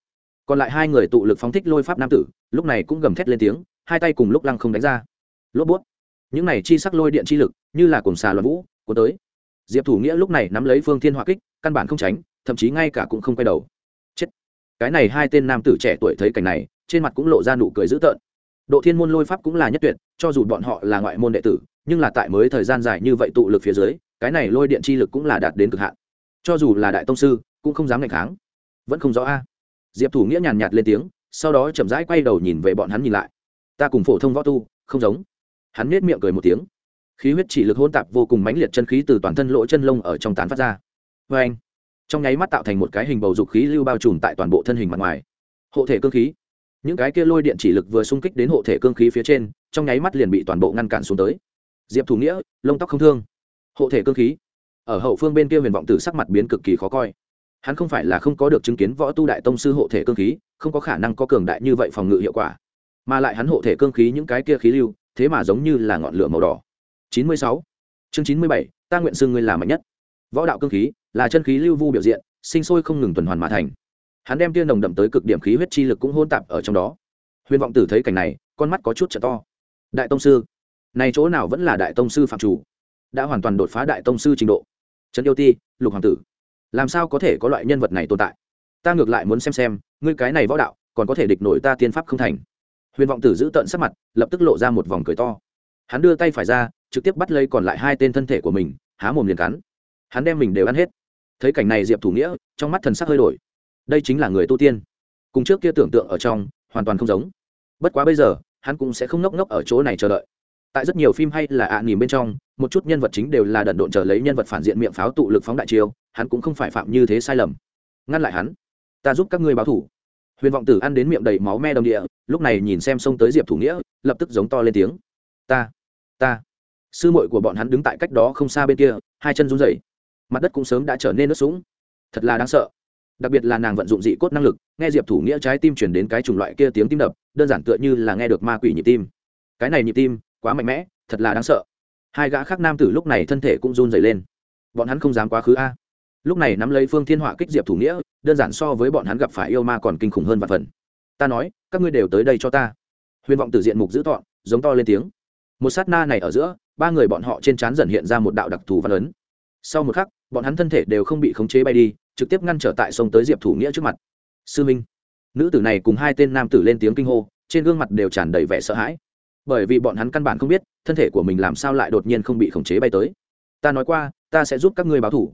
Còn lại hai người tụ lực phóng thích lôi pháp nam tử, lúc này cũng gầm thét lên tiếng, hai tay cùng lúc lăng không đánh ra. Lốp bút. Những này chi sắc lôi điện chi lực, như là cồn xà loạn vũ của tới diệp thủ nghĩa lúc này nắm lấy phương thiên hỏa kích căn bản không tránh thậm chí ngay cả cũng không quay đầu chết cái này hai tên nam tử trẻ tuổi thấy cảnh này trên mặt cũng lộ ra nụ cười dữ tợn độ thiên môn lôi pháp cũng là nhất tuyệt cho dù bọn họ là ngoại môn đệ tử nhưng là tại mới thời gian dài như vậy tụ lực phía dưới cái này lôi điện chi lực cũng là đạt đến cực hạn cho dù là đại tông sư cũng không dám ngày kháng vẫn không rõ a diệp thủ nghĩa nhàn nhạt lên tiếng sau đó chậm rãi quay đầu nhìn về bọn hắn nhìn lại ta cùng phổ thông võ tu không giống hắn nết miệng cười một tiếng khí huyết chỉ lực hôn tạp vô cùng mãnh liệt chân khí từ toàn thân lỗ chân lông ở trong tán phát ra. Vê anh, trong nháy mắt tạo thành một cái hình bầu dục khí lưu bao trùm tại toàn bộ thân hình mặt ngoài. Hộ thể cơ khí. Những cái kia lôi điện chỉ lực vừa xung kích đến hộ thể cương khí phía trên, trong nháy mắt liền bị toàn bộ ngăn cản xuống tới. Diệp thủ nghĩa, lông tóc không thương. Hộ thể cương khí. Ở hậu phương bên kia huyền vọng tử sắc mặt biến cực kỳ khó coi. Hắn không phải là không có được chứng kiến võ tu đại tông sư hộ thể cương khí, không có khả năng có cường đại như vậy phòng ngự hiệu quả. Mà lại hắn hộ thể cương khí những cái kia khí lưu, thế mà giống như là ngọn lửa màu đỏ. 96. chương 97, ta nguyện xưng ngươi là mạnh nhất. Võ đạo cương khí là chân khí lưu vu biểu diện sinh sôi không ngừng tuần hoàn mà thành. Hắn đem tia nồng đậm tới cực điểm khí huyết chi lực cũng hôn tạp ở trong đó. Huyền vọng tử thấy cảnh này con mắt có chút trợ to. Đại tông sư này chỗ nào vẫn là đại tông sư phạm chủ? Đã hoàn toàn đột phá đại tông sư trình độ. Trần yêu ti lục hoàng tử. Làm sao có thể có loại nhân vật này tồn tại? Ta ngược lại muốn xem xem ngươi cái này võ đạo còn có thể địch nổi ta tiên pháp không thành. Huyền vọng tử giữ tận sắc mặt lập tức lộ ra một vòng cười to hắn đưa tay phải ra, trực tiếp bắt lấy còn lại hai tên thân thể của mình, há mồm liền cắn. Hắn đem mình đều ăn hết. Thấy cảnh này diệp thủ nghĩa, trong mắt thần sắc hơi đổi. Đây chính là người tu tiên. Cùng trước kia tưởng tượng ở trong, hoàn toàn không giống. Bất quá bây giờ, hắn cũng sẽ không ngốc ngốc ở chỗ này chờ đợi. Tại rất nhiều phim hay là ạ à nỉm bên trong, một chút nhân vật chính đều là đần độn chờ lấy nhân vật phản diện miệng pháo tụ lực phóng đại chiêu, hắn cũng không phải phạm như thế sai lầm. Ngăn lại hắn. Ta giúp các ngươi báo thủ. Huyền vọng tử ăn đến miệng đầy máu me đồng địa, lúc này nhìn xem xông tới diệp thủ nghĩa, lập tức giống to lên tiếng. Ta ta. Sư muội của bọn hắn đứng tại cách đó không xa bên kia, hai chân run rẩy. Mặt đất cũng sớm đã trở nên nước sũng. Thật là đáng sợ. Đặc biệt là nàng vận dụng dị cốt năng lực, nghe diệp thủ nghĩa trái tim chuyển đến cái chủng loại kia tiếng tim đập, đơn giản tựa như là nghe được ma quỷ nhịp tim. Cái này nhịp tim, quá mạnh mẽ, thật là đáng sợ. Hai gã khác nam tử lúc này thân thể cũng run dày lên. Bọn hắn không dám quá khứ a. Lúc này nắm lấy phương thiên họa kích diệp thủ nghĩa, đơn giản so với bọn hắn gặp phải yêu ma còn kinh khủng hơn và phần. Ta nói, các ngươi đều tới đây cho ta. Huyền vọng tử diện mục giữ tọn giống to lên tiếng một sát na này ở giữa, ba người bọn họ trên trán dần hiện ra một đạo đặc thù văn ấn. Sau một khắc, bọn hắn thân thể đều không bị khống chế bay đi, trực tiếp ngăn trở tại sông tới diệp thủ nghĩa trước mặt. Sư minh. Nữ tử này cùng hai tên nam tử lên tiếng kinh hô, trên gương mặt đều tràn đầy vẻ sợ hãi. Bởi vì bọn hắn căn bản không biết, thân thể của mình làm sao lại đột nhiên không bị khống chế bay tới. Ta nói qua, ta sẽ giúp các ngươi báo thủ.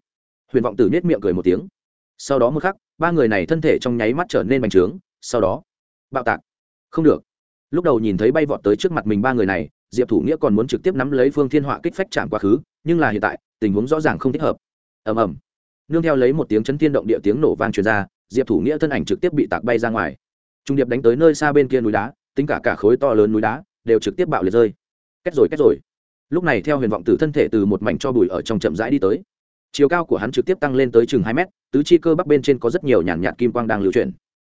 Huyền vọng tử nết miệng cười một tiếng. Sau đó một khắc, ba người này thân thể trong nháy mắt trở nên bành trướng. Sau đó, bạo tạc. Không được. Lúc đầu nhìn thấy bay vọt tới trước mặt mình ba người này diệp thủ nghĩa còn muốn trực tiếp nắm lấy phương thiên họa kích phách chạm quá khứ, nhưng là hiện tại, tình huống rõ ràng không thích hợp. Ầm ầm. Nương theo lấy một tiếng chấn thiên động địa tiếng nổ vang truyền ra, diệp thủ nghĩa thân ảnh trực tiếp bị tạc bay ra ngoài. Trung điệp đánh tới nơi xa bên kia núi đá, tính cả cả khối to lớn núi đá, đều trực tiếp bạo liệt rơi. Kết rồi kết rồi. Lúc này theo huyền vọng tử thân thể từ một mảnh cho bụi ở trong chậm rãi đi tới. Chiều cao của hắn trực tiếp tăng lên tới chừng hai mét, tứ chi cơ bắp bên trên có rất nhiều nhàn nhạt kim quang đang lưu chuyển.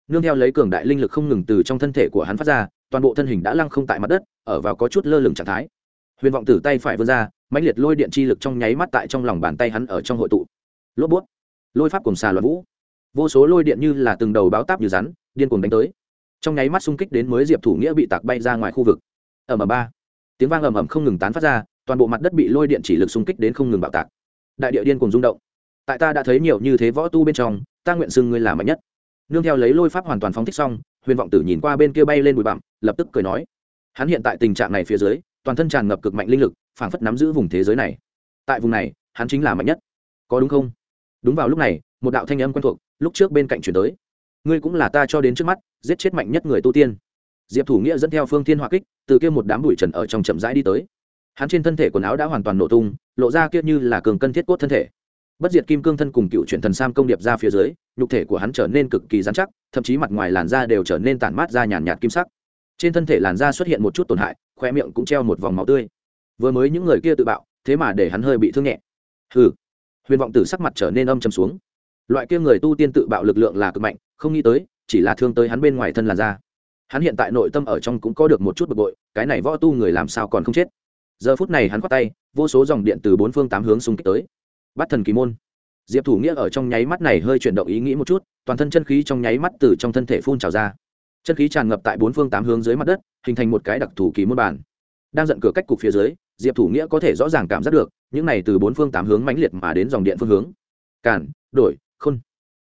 Nương theo lấy cường đại linh lực không ngừng từ trong thân thể của hắn phát ra toàn bộ thân hình đã lăng không tại mặt đất, ở vào có chút lơ lửng trạng thái. Huyền vọng tử tay phải vươn ra, mãnh liệt lôi điện chi lực trong nháy mắt tại trong lòng bàn tay hắn ở trong hội tụ. Lốp bút. Lôi pháp cùng xà loạn vũ. Vô số lôi điện như là từng đầu báo táp như rắn, điên cuồng đánh tới. Trong nháy mắt xung kích đến mới diệp thủ nghĩa bị tạc bay ra ngoài khu vực. Ầm ầm ba. Tiếng vang ầm ầm không ngừng tán phát ra, toàn bộ mặt đất bị lôi điện chỉ lực xung kích đến không ngừng bạo tạc. Đại địa điên cuồng rung động. Tại ta đã thấy nhiều như thế võ tu bên trong, ta nguyện xưng ngươi là mạnh nhất. Nương theo lấy lôi pháp hoàn toàn phóng thích xong huyền vọng tử nhìn qua bên kia bay lên bụi bặm, lập tức cười nói. Hắn hiện tại tình trạng này phía dưới, toàn thân tràn ngập cực mạnh linh lực, phảng phất nắm giữ vùng thế giới này. Tại vùng này, hắn chính là mạnh nhất. Có đúng không? Đúng vào lúc này, một đạo thanh âm quen thuộc, lúc trước bên cạnh chuyển tới. Ngươi cũng là ta cho đến trước mắt, giết chết mạnh nhất người tu tiên. Diệp thủ nghĩa dẫn theo phương thiên hòa kích, từ kia một đám bụi trần ở trong chậm rãi đi tới. Hắn trên thân thể quần áo đã hoàn toàn nổ tung, lộ ra kia như là cường cân thiết cốt thân thể bất diệt kim cương thân cùng cựu chuyển thần sam công điệp ra phía dưới, nhục thể của hắn trở nên cực kỳ dán chắc, thậm chí mặt ngoài làn da đều trở nên tản mát ra nhàn nhạt kim sắc. Trên thân thể làn da xuất hiện một chút tổn hại khoe miệng cũng treo một vòng máu tươi. Vừa mới những người kia tự bạo, thế mà để hắn hơi bị thương nhẹ. Hừ. Huyền vọng tử sắc mặt trở nên âm chầm xuống. Loại kia người tu tiên tự bạo lực lượng là cực mạnh, không nghĩ tới, chỉ là thương tới hắn bên ngoài thân làn da. Hắn hiện tại nội tâm ở trong cũng có được một chút bực bội, cái này võ tu người làm sao còn không chết? Giờ phút này hắn khoát tay, vô số dòng điện từ bốn phương tám hướng xung kích tới bắt thần kỳ môn. Diệp thủ nghĩa ở trong nháy mắt này hơi chuyển động ý nghĩ một chút, toàn thân chân khí trong nháy mắt từ trong thân thể phun trào ra. Chân khí tràn ngập tại bốn phương tám hướng dưới mặt đất, hình thành một cái đặc thù kỳ môn bản. Đang giận cửa cách cục phía dưới, diệp thủ nghĩa có thể rõ ràng cảm giác được, những này từ bốn phương tám hướng mãnh liệt mà đến dòng điện phương hướng. Cản, đổi, khôn.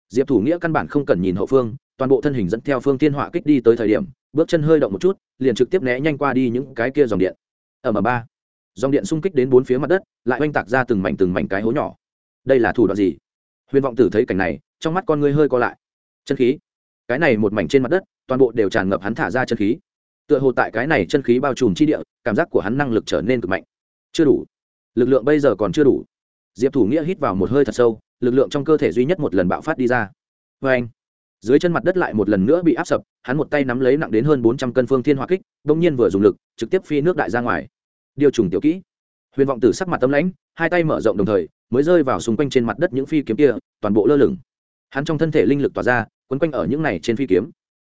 Diệp thủ nghĩa căn bản không cần nhìn hậu phương, toàn bộ thân hình dẫn theo phương tiên họa kích đi tới thời điểm, bước chân hơi động một chút, liền trực tiếp né nhanh qua đi những cái kia dòng điện. Ở m ba. Dòng điện xung kích đến bốn phía mặt đất, lại oanh tạc ra từng mảnh từng mảnh cái hố nhỏ đây là thủ đoạn gì? Huyền vọng tử thấy cảnh này, trong mắt con ngươi hơi co lại. Chân khí. Cái này một mảnh trên mặt đất, toàn bộ đều tràn ngập hắn thả ra chân khí. Tựa hồ tại cái này chân khí bao trùm chi địa, cảm giác của hắn năng lực trở nên cực mạnh. Chưa đủ. Lực lượng bây giờ còn chưa đủ. Diệp thủ nghĩa hít vào một hơi thật sâu, lực lượng trong cơ thể duy nhất một lần bạo phát đi ra. Vê anh dưới chân mặt đất lại một lần nữa bị áp sập, hắn một tay nắm lấy nặng đến hơn bốn trăm cân phương thiên hoa kích đ ỗ n g nhiên vừa dùng lực, trực tiếp phi nước đại ra ngoài. Điều trùng tiểu kỹ. Huyền vọng tử sắc mặt tâm lãnh, hai tay mở rộng đồng thời mới rơi vào xung quanh trên mặt đất những phi kiếm kia, toàn bộ lơ lửng. Hắn trong thân thể linh lực tỏa ra, quấn quanh ở những này trên phi kiếm.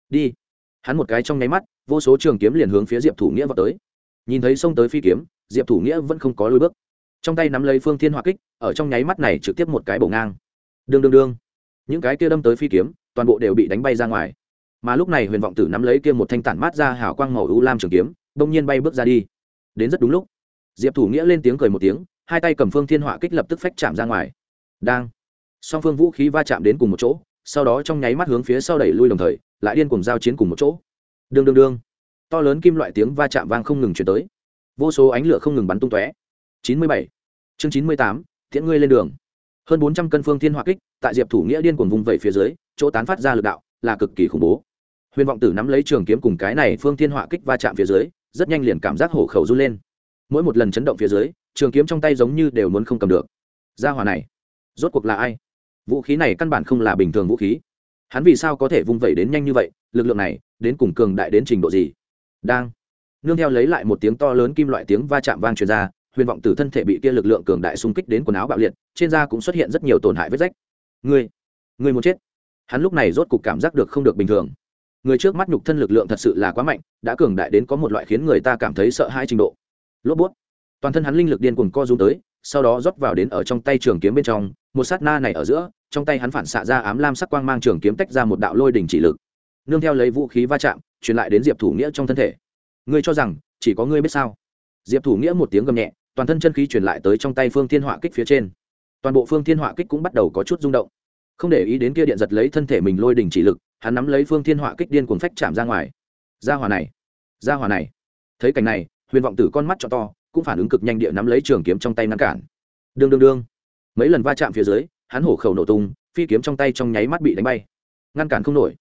Đi. Hắn một cái trong nháy mắt, vô số trường kiếm liền hướng phía diệp thủ nghĩa vào tới. Nhìn thấy xông tới phi kiếm, diệp thủ nghĩa vẫn không có lôi bước. Trong tay nắm lấy phương thiên hỏa kích, ở trong nháy mắt này trực tiếp một cái bổ ngang. Đương đương đương. Những cái kia đâm tới phi kiếm, toàn bộ đều bị đánh bay ra ngoài. Mà lúc này huyền vọng tử nắm lấy kia một thanh tản mát ra hào quang màu u lam trường kiếm đông nhiên bay bước ra đi. Đến rất đúng lúc, diệp thủ nghĩa lên tiếng cười một tiếng hai tay cầm phương thiên hỏa kích lập tức phách chạm ra ngoài. Đang. Song phương vũ khí va chạm đến cùng một chỗ, sau đó trong nháy mắt hướng phía sau đẩy lui đồng thời, lại điên cùng giao chiến cùng một chỗ. Đương đương đương. To lớn kim loại tiếng va chạm vang không ngừng chuyển tới. Vô số ánh lửa không ngừng bắn tung tóe. Chín mươi bảy. Chương chín mươi tám tiễn ngươi lên đường. Hơn bốn trăm cân phương thiên hỏa kích, tại diệp thủ nghĩa điên cuồng vùng vẩy phía dưới, chỗ tán phát ra lực đạo, là cực kỳ khủng bố. Huyền vọng tử nắm lấy trường kiếm cùng cái này phương thiên hỏa kích va chạm phía dưới, rất nhanh liền cảm giác hổ khẩu run lên. Mỗi một lần chấn động phía dưới trường kiếm trong tay giống như đều muốn không cầm được. Gia hỏa này, rốt cuộc là ai? Vũ khí này căn bản không là bình thường vũ khí. Hắn vì sao có thể vung vẩy đến nhanh như vậy? Lực lượng này, đến cùng cường đại đến trình độ gì? Đang, nương theo lấy lại một tiếng to lớn kim loại tiếng va chạm vang truyền ra, huyền vọng từ thân thể bị kia lực lượng cường đại xung kích đến quần áo bạo liệt, trên da cũng xuất hiện rất nhiều tổn hại vết rách. Ngươi ngươi muốn chết. Hắn lúc này rốt cục cảm giác được không được bình thường. Người trước mắt nhục thân lực lượng thật sự là quá mạnh, đã cường đại đến có một loại khiến người ta cảm thấy sợ hãi trình độ. Lốp bút toàn thân hắn linh lực điên cuồng co rúm tới, sau đó rót vào đến ở trong tay trường kiếm bên trong, một sát na này ở giữa, trong tay hắn phản xạ ra ám lam sắc quang mang trường kiếm tách ra một đạo lôi đỉnh chỉ lực. Nương theo lấy vũ khí va chạm, truyền lại đến diệp thủ nghĩa trong thân thể. Ngươi cho rằng, chỉ có ngươi biết sao? Diệp thủ nghĩa một tiếng gầm nhẹ, toàn thân chân khí truyền lại tới trong tay phương thiên họa kích phía trên. Toàn bộ phương thiên họa kích cũng bắt đầu có chút rung động. Không để ý đến kia điện giật lấy thân thể mình lôi đỉnh chỉ lực, hắn nắm lấy phương thiên họa kích điên cuồng phách chạm ra ngoài. Ra hòa này! Ra hòa này! Thấy cảnh này, huyền vọng tử con mắt cho to cũng phản ứng cực nhanh địa nắm lấy trường kiếm trong tay ngăn cản. Đương đương đương. Mấy lần va chạm phía dưới, hắn hổ khẩu nổ tung, phi kiếm trong tay trong nháy mắt bị đánh bay. Ngăn cản không nổi.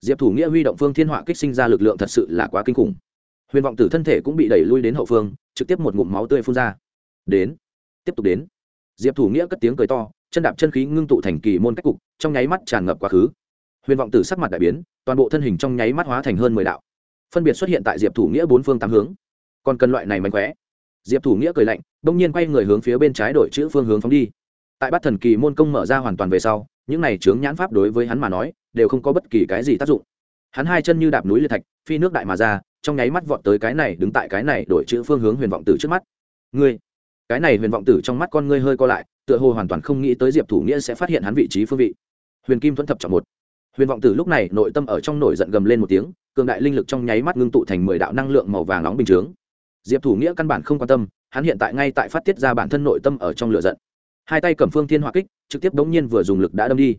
Diệp thủ nghĩa huy động phương thiên họa kích sinh ra lực lượng thật sự là quá kinh khủng. Huyền vọng tử thân thể cũng bị đẩy lui đến hậu phương, trực tiếp một ngụm máu tươi phun ra. Đến. Tiếp tục đến. Diệp thủ nghĩa cất tiếng cười to, chân đạp chân khí ngưng tụ thành kỳ môn cách cục, trong nháy mắt tràn ngập quá khứ. Huyền vọng tử sắc mặt đại biến, toàn bộ thân hình trong nháy mắt hóa thành hơn mười đạo. Phân biệt xuất hiện tại diệp thủ nghĩa bốn phương tám hướng. Còn cần loại này mạnh khỏe diệp thủ nghĩa cười lạnh, đông nhiên quay người hướng phía bên trái đổi chữ phương hướng phóng đi. Tại bát thần kỳ môn công mở ra hoàn toàn về sau, những này chướng nhãn pháp đối với hắn mà nói, đều không có bất kỳ cái gì tác dụng. Hắn hai chân như đạp núi liệt thạch, phi nước đại mà ra, trong nháy mắt vọt tới cái này, đứng tại cái này đổi chữ phương hướng huyền vọng tử trước mắt. Ngươi, cái này huyền vọng tử trong mắt con ngươi hơi co lại, tựa hồ hoàn toàn không nghĩ tới diệp thủ nghĩa sẽ phát hiện hắn vị trí phương vị. Huyền kim thuẫn thập trọng một. Huyền vọng tử lúc này nội tâm ở trong nổi giận gầm lên một tiếng, cường đại linh lực trong nháy mắt ngưng tụ thành mười đạo năng lượng màu vàng nóng bình chướng diệp thủ nghĩa căn bản không quan tâm, hắn hiện tại ngay tại phát tiết ra bản thân nội tâm ở trong lửa giận. Hai tay cầm phương thiên Hoa kích, trực tiếp đống nhiên vừa dùng lực đã đâm đi.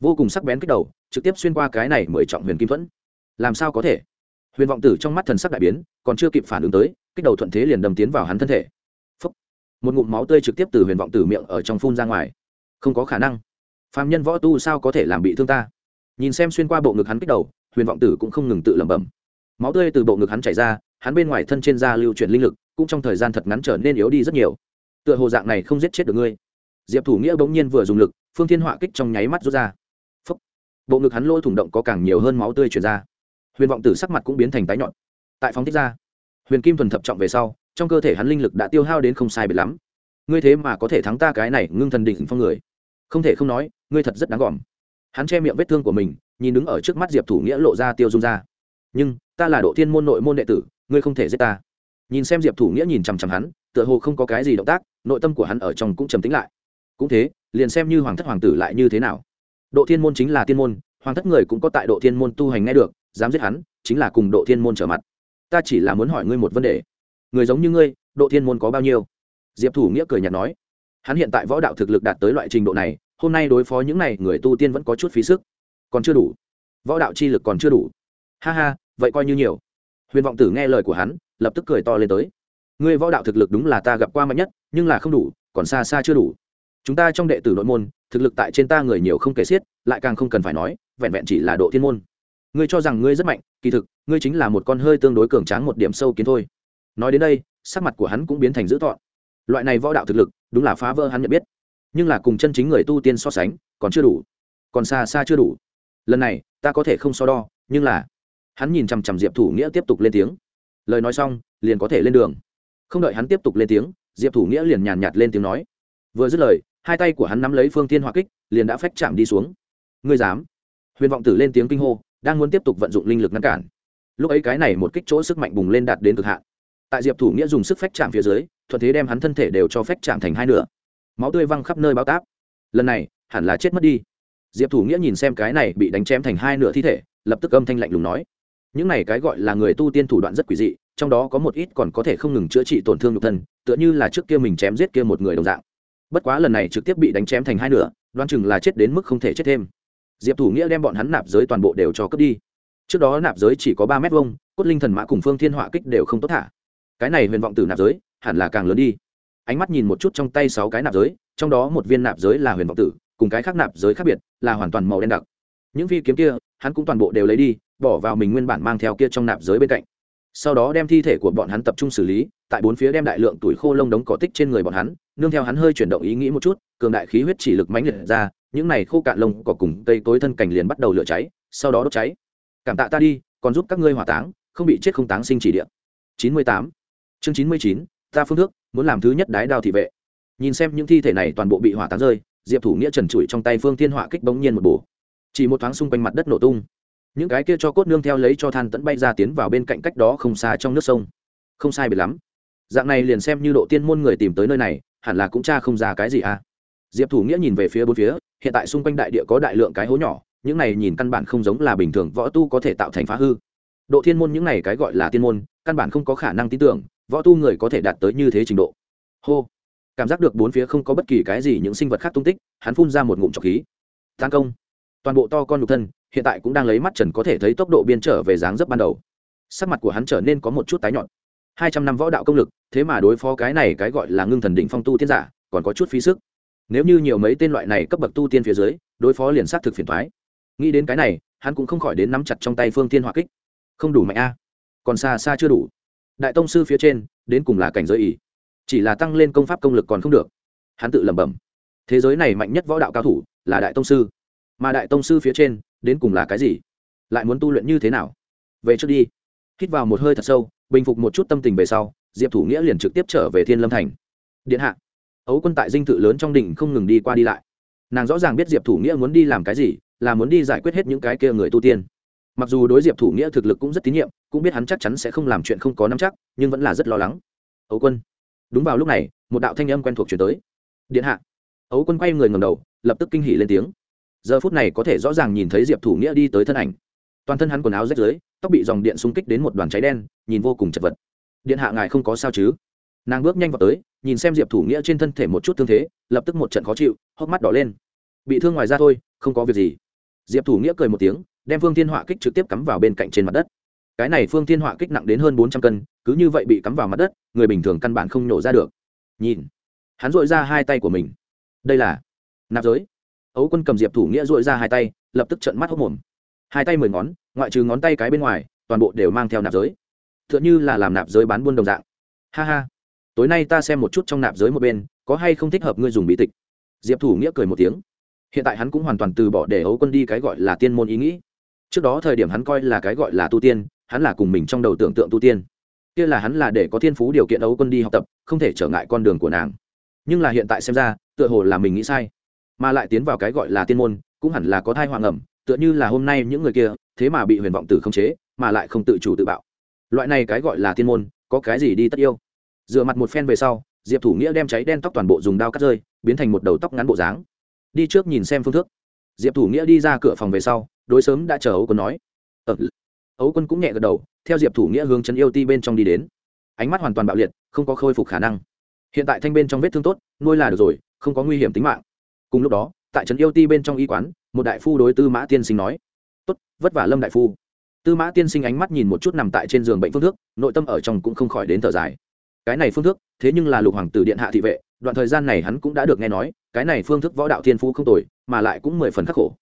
Vô cùng sắc bén kích đầu, trực tiếp xuyên qua cái này mười trọng huyền kim thuẫn. Làm sao có thể? Huyền vọng tử trong mắt thần sắc đại biến, còn chưa kịp phản ứng tới, kích đầu thuận thế liền đâm tiến vào hắn thân thể. Phúc. một ngụm máu tươi trực tiếp từ huyền vọng tử miệng ở trong phun ra ngoài. Không có khả năng. Phạm nhân võ tu sao có thể làm bị thương ta? Nhìn xem xuyên qua bộ ngực hắn kích đầu, huyền vọng tử cũng không ngừng tự lẩm bẩm. Máu tươi từ bộ ngực hắn chảy ra hắn bên ngoài thân trên da lưu chuyển linh lực, cũng trong thời gian thật ngắn trở nên yếu đi rất nhiều. Tựa hồ dạng này không giết chết được ngươi. Diệp thủ nghĩa bỗng nhiên vừa dùng lực, phương thiên họa kích trong nháy mắt rút ra. Phúc. bộ ngực hắn lôi thủng động có càng nhiều hơn máu tươi chuyển ra. Huyền vọng tử sắc mặt cũng biến thành tái nhọn tại phóng thích ra, huyền kim thuần thập trọng về sau, trong cơ thể hắn linh lực đã tiêu hao đến không sai biệt lắm. Ngươi thế mà có thể thắng ta cái này ngưng thần đỉnh phong người. Không thể không nói, ngươi thật rất đáng gòm. Hắn che miệng vết thương của mình, nhìn đứng ở trước mắt diệp thủ nghĩa lộ ra tiêu dung ra. Nhưng, ta là độ thiên môn nội môn đệ tử ngươi không thể giết ta. Nhìn xem diệp thủ nghĩa nhìn chằm chằm hắn, tựa hồ không có cái gì động tác, nội tâm của hắn ở trong cũng trầm tính lại. Cũng thế, liền xem như hoàng thất hoàng tử lại như thế nào. Độ thiên môn chính là thiên môn, hoàng thất người cũng có tại độ thiên môn tu hành nghe được, dám giết hắn, chính là cùng độ thiên môn trở mặt. Ta chỉ là muốn hỏi ngươi một vấn đề. Người giống như ngươi, độ thiên môn có bao nhiêu? Diệp thủ nghĩa cười nhạt nói. Hắn hiện tại võ đạo thực lực đạt tới loại trình độ này, hôm nay đối phó những n à y người tu tiên vẫn có chút phí sức. Còn chưa đủ. Võ đạo chi lực còn chưa đủ. Ha ha, vậy coi như nhiều huyền vọng tử nghe lời của hắn, lập tức cười to lên tới. Ngươi võ đạo thực lực đúng là ta gặp qua mạnh nhất, nhưng là không đủ, còn xa xa chưa đủ. Chúng ta trong đệ tử nội môn, thực lực tại trên ta người nhiều không kể xiết, lại càng không cần phải nói, vẹn vẹn chỉ là độ thiên môn. Ngươi cho rằng ngươi rất mạnh, kỳ thực, ngươi chính là một con hơi tương đối cường tráng một điểm sâu kiến thôi. Nói đến đây, sắc mặt của hắn cũng biến thành dữ thọn loại này võ đạo thực lực, đúng là phá vỡ hắn nhận biết. Nhưng là cùng chân chính người tu tiên so sánh, còn chưa đủ, còn xa xa chưa đủ. Lần này, ta có thể không so đo, nhưng là hắn nhìn chằm chằm diệp thủ nghĩa tiếp tục lên tiếng. Lời nói xong, liền có thể lên đường. Không đợi hắn tiếp tục lên tiếng, diệp thủ nghĩa liền nhàn nhạt lên tiếng nói. Vừa dứt lời, hai tay của hắn nắm lấy phương Thiên hỏa kích, liền đã phách chạm đi xuống. Ngươi dám? Huyền vọng tử lên tiếng kinh hô, đang muốn tiếp tục vận dụng linh lực ngăn cản. Lúc ấy cái này một kích chỗ sức mạnh bùng lên đạt đến cực hạn. Tại diệp thủ nghĩa dùng sức phách chạm phía dưới, thuận thế đem hắn thân thể đều cho phách chạm thành hai nửa. Máu tươi văng khắp nơi bao táp. Lần này, hẳn là chết mất đi. Diệp thủ nghĩa nhìn xem cái này bị đánh chém thành hai nửa thi thể, lập tức âm thanh lạnh lùng nói những này cái gọi là người tu tiên thủ đoạn rất quỷ dị, trong đó có một ít còn có thể không ngừng chữa trị tổn thương nhục thân, tựa như là trước kia mình chém giết kia một người đồng dạng. Bất quá lần này trực tiếp bị đánh chém thành hai nửa, đoán chừng là chết đến mức không thể chết thêm. Diệp thủ nghĩa đem bọn hắn nạp giới toàn bộ đều cho cướp đi. Trước đó nạp giới chỉ có ba mét vông cốt linh thần mã cùng phương thiên họa kích đều không tốt thả. Cái này huyền vọng tử nạp giới, hẳn là càng lớn đi. Ánh mắt nhìn một chút trong tay sáu cái nạp giới, trong đó một viên nạp giới là huyền vọng tử, cùng cái khác nạp giới khác biệt là hoàn toàn màu đen đặc những phi kiếm kia, hắn cũng toàn bộ đều lấy đi, bỏ vào mình nguyên bản mang theo kia trong nạp giới bên cạnh. Sau đó đem thi thể của bọn hắn tập trung xử lý, tại bốn phía đem đại lượng tuổi khô lông đống cỏ tích trên người bọn hắn, nương theo hắn hơi chuyển động ý nghĩ một chút, cường đại khí huyết chỉ lực mãnh liệt ra, những này khô cạn lông cỏ cùng cây tối thân cành liền bắt đầu lửa cháy, sau đó đốt cháy. Cảm tạ ta đi, còn giúp các ngươi hỏa táng, không bị chết không táng sinh chỉ điện chín mươi tám. Chương chín mươi chín, ta phương thức muốn làm thứ nhất đái đao thị vệ. Nhìn xem những thi thể này toàn bộ bị hỏa táng rơi, diệp thủ nghĩa trần trụi trong tay phương thiên hỏa kích bỗng nhiên một bổ chỉ một thoáng xung quanh mặt đất nổ tung. Những cái kia cho cốt nương theo lấy cho than tẫn bay ra tiến vào bên cạnh cách đó không xa trong nước sông. Không sai biệt lắm. Dạng này liền xem như độ tiên môn người tìm tới nơi này, hẳn là cũng cha không ra cái gì à. Diệp thủ nghĩa nhìn về phía bốn phía, hiện tại xung quanh đại địa có đại lượng cái hố nhỏ, những này nhìn căn bản không giống là bình thường võ tu có thể tạo thành phá hư. Độ thiên môn những này cái gọi là tiên môn, căn bản không có khả năng tin tưởng, võ tu người có thể đạt tới như thế trình độ. Hô. Cảm giác được bốn phía không có bất kỳ cái gì những sinh vật khác tung tích, hắn phun ra một ngụm trọc khí. Tấn công toàn bộ to con nhục thân, hiện tại cũng đang lấy mắt trần có thể thấy tốc độ biên trở về dáng dấp ban đầu. Sắc mặt của hắn trở nên có một chút tái nhọn hai trăm năm võ đạo công lực, thế mà đối phó cái này cái gọi là ngưng thần đỉnh phong tu tiên giả, còn có chút phí sức. Nếu như nhiều mấy tên loại này cấp bậc tu tiên phía dưới, đối phó liền sát thực phiền thoái nghĩ đến cái này, hắn cũng không khỏi đến nắm chặt trong tay phương tiên hỏa kích. Không đủ mạnh a. Còn xa xa chưa đủ. Đại tông sư phía trên, đến cùng là cảnh giới ỉ chỉ là tăng lên công pháp công lực còn không được. Hắn tự lẩm bẩm. Thế giới này mạnh nhất võ đạo cao thủ là đại tông sư mà đại tông sư phía trên, đến cùng là cái gì? Lại muốn tu luyện như thế nào? Về trước đi. Hít vào một hơi thật sâu, bình phục một chút tâm tình về sau, diệp thủ nghĩa liền trực tiếp trở về thiên lâm thành. Điện hạ. Ấu quân tại dinh thự lớn trong đỉnh không ngừng đi qua đi lại. Nàng rõ ràng biết diệp thủ nghĩa muốn đi làm cái gì, là muốn đi giải quyết hết những cái kia người tu tiên. Mặc dù đối diệp thủ nghĩa thực lực cũng rất tín nhiệm, cũng biết hắn chắc chắn sẽ không làm chuyện không có nắm chắc, nhưng vẫn là rất lo lắng. Ấu quân. Đúng vào lúc này, một đạo thanh âm quen thuộc chuyển tới. Điện hạ. Ấu quân quay người ngầm đầu, lập tức kinh hỉ lên tiếng giờ phút này có thể rõ ràng nhìn thấy diệp thủ nghĩa đi tới thân ảnh toàn thân hắn quần áo rách rưới tóc bị dòng điện xung kích đến một đoàn cháy đen nhìn vô cùng chật vật điện hạ ngài không có sao chứ nàng bước nhanh vào tới nhìn xem diệp thủ nghĩa trên thân thể một chút thương thế lập tức một trận khó chịu hốc mắt đỏ lên bị thương ngoài ra thôi không có việc gì diệp thủ nghĩa cười một tiếng đem phương thiên họa kích trực tiếp cắm vào bên cạnh trên mặt đất cái này phương thiên họa kích nặng đến hơn bốn trăm cân cứ như vậy bị cắm vào mặt đất người bình thường căn bản không nhổ ra được nhìn hắn dội ra hai tay của mình đây là nạp giới ấu quân cầm diệp thủ nghĩa dội ra hai tay, lập tức trận mắt hốc mồm. Hai tay mười ngón, ngoại trừ ngón tay cái bên ngoài, toàn bộ đều mang theo nạp giới. T h ư ợ n như là làm nạp giới bán buôn đồng dạng. Ha ha. Tối nay ta xem một chút trong nạp giới một bên, có hay không thích hợp ngươi dùng bí tịch? Diệp thủ nghĩa cười một tiếng. Hiện tại hắn cũng hoàn toàn từ bỏ để ấu quân đi cái gọi là tiên môn ý nghĩ. Trước đó thời điểm hắn coi là cái gọi là tu tiên, hắn là cùng mình trong đầu tưởng tượng tu tiên. Kia là hắn là để có thiên phú điều kiện ấu quân đi học tập, không thể trở ngại con đường của nàng. Nhưng là hiện tại xem ra, tựa hồ là mình nghĩ sai mà lại tiến vào cái gọi là tiên môn cũng hẳn là có thai hoàng ẩm tựa như là hôm nay những người kia thế mà bị huyền vọng tử khống chế mà lại không tự chủ tự bạo. Loại này cái gọi là tiên môn có cái gì đi tất yêu? Dựa mặt một phen về sau diệp thủ nghĩa đem cháy đen tóc toàn bộ dùng đao cắt rơi biến thành một đầu tóc ngắn bộ dáng. Đi trước nhìn xem phương thức. Diệp thủ nghĩa đi ra cửa phòng về sau đối sớm đã chờ ấu quân nói. Ờ, ấu quân cũng nhẹ gật đầu theo diệp thủ nghĩa hướng chân yêu ti bên trong đi đến. Ánh mắt hoàn toàn bạo liệt không có khôi phục khả năng. Hiện tại thanh bên trong vết thương tốt nuôi là được rồi không có nguy hiểm tính mạng cùng lúc đó, tại trấn yêu ti bên trong y quán, một đại phu đối tư mã tiên sinh nói, tốt, vất vả lâm đại phu. Tư mã tiên sinh ánh mắt nhìn một chút nằm tại trên giường bệnh phương thức, nội tâm ở trong cũng không khỏi đến thở dài. Cái này phương thức, thế nhưng là lục hoàng tử điện hạ thị vệ, đoạn thời gian này hắn cũng đã được nghe nói, cái này phương thức võ đạo thiên phú không tồi, mà lại cũng mười phần khắc khổ.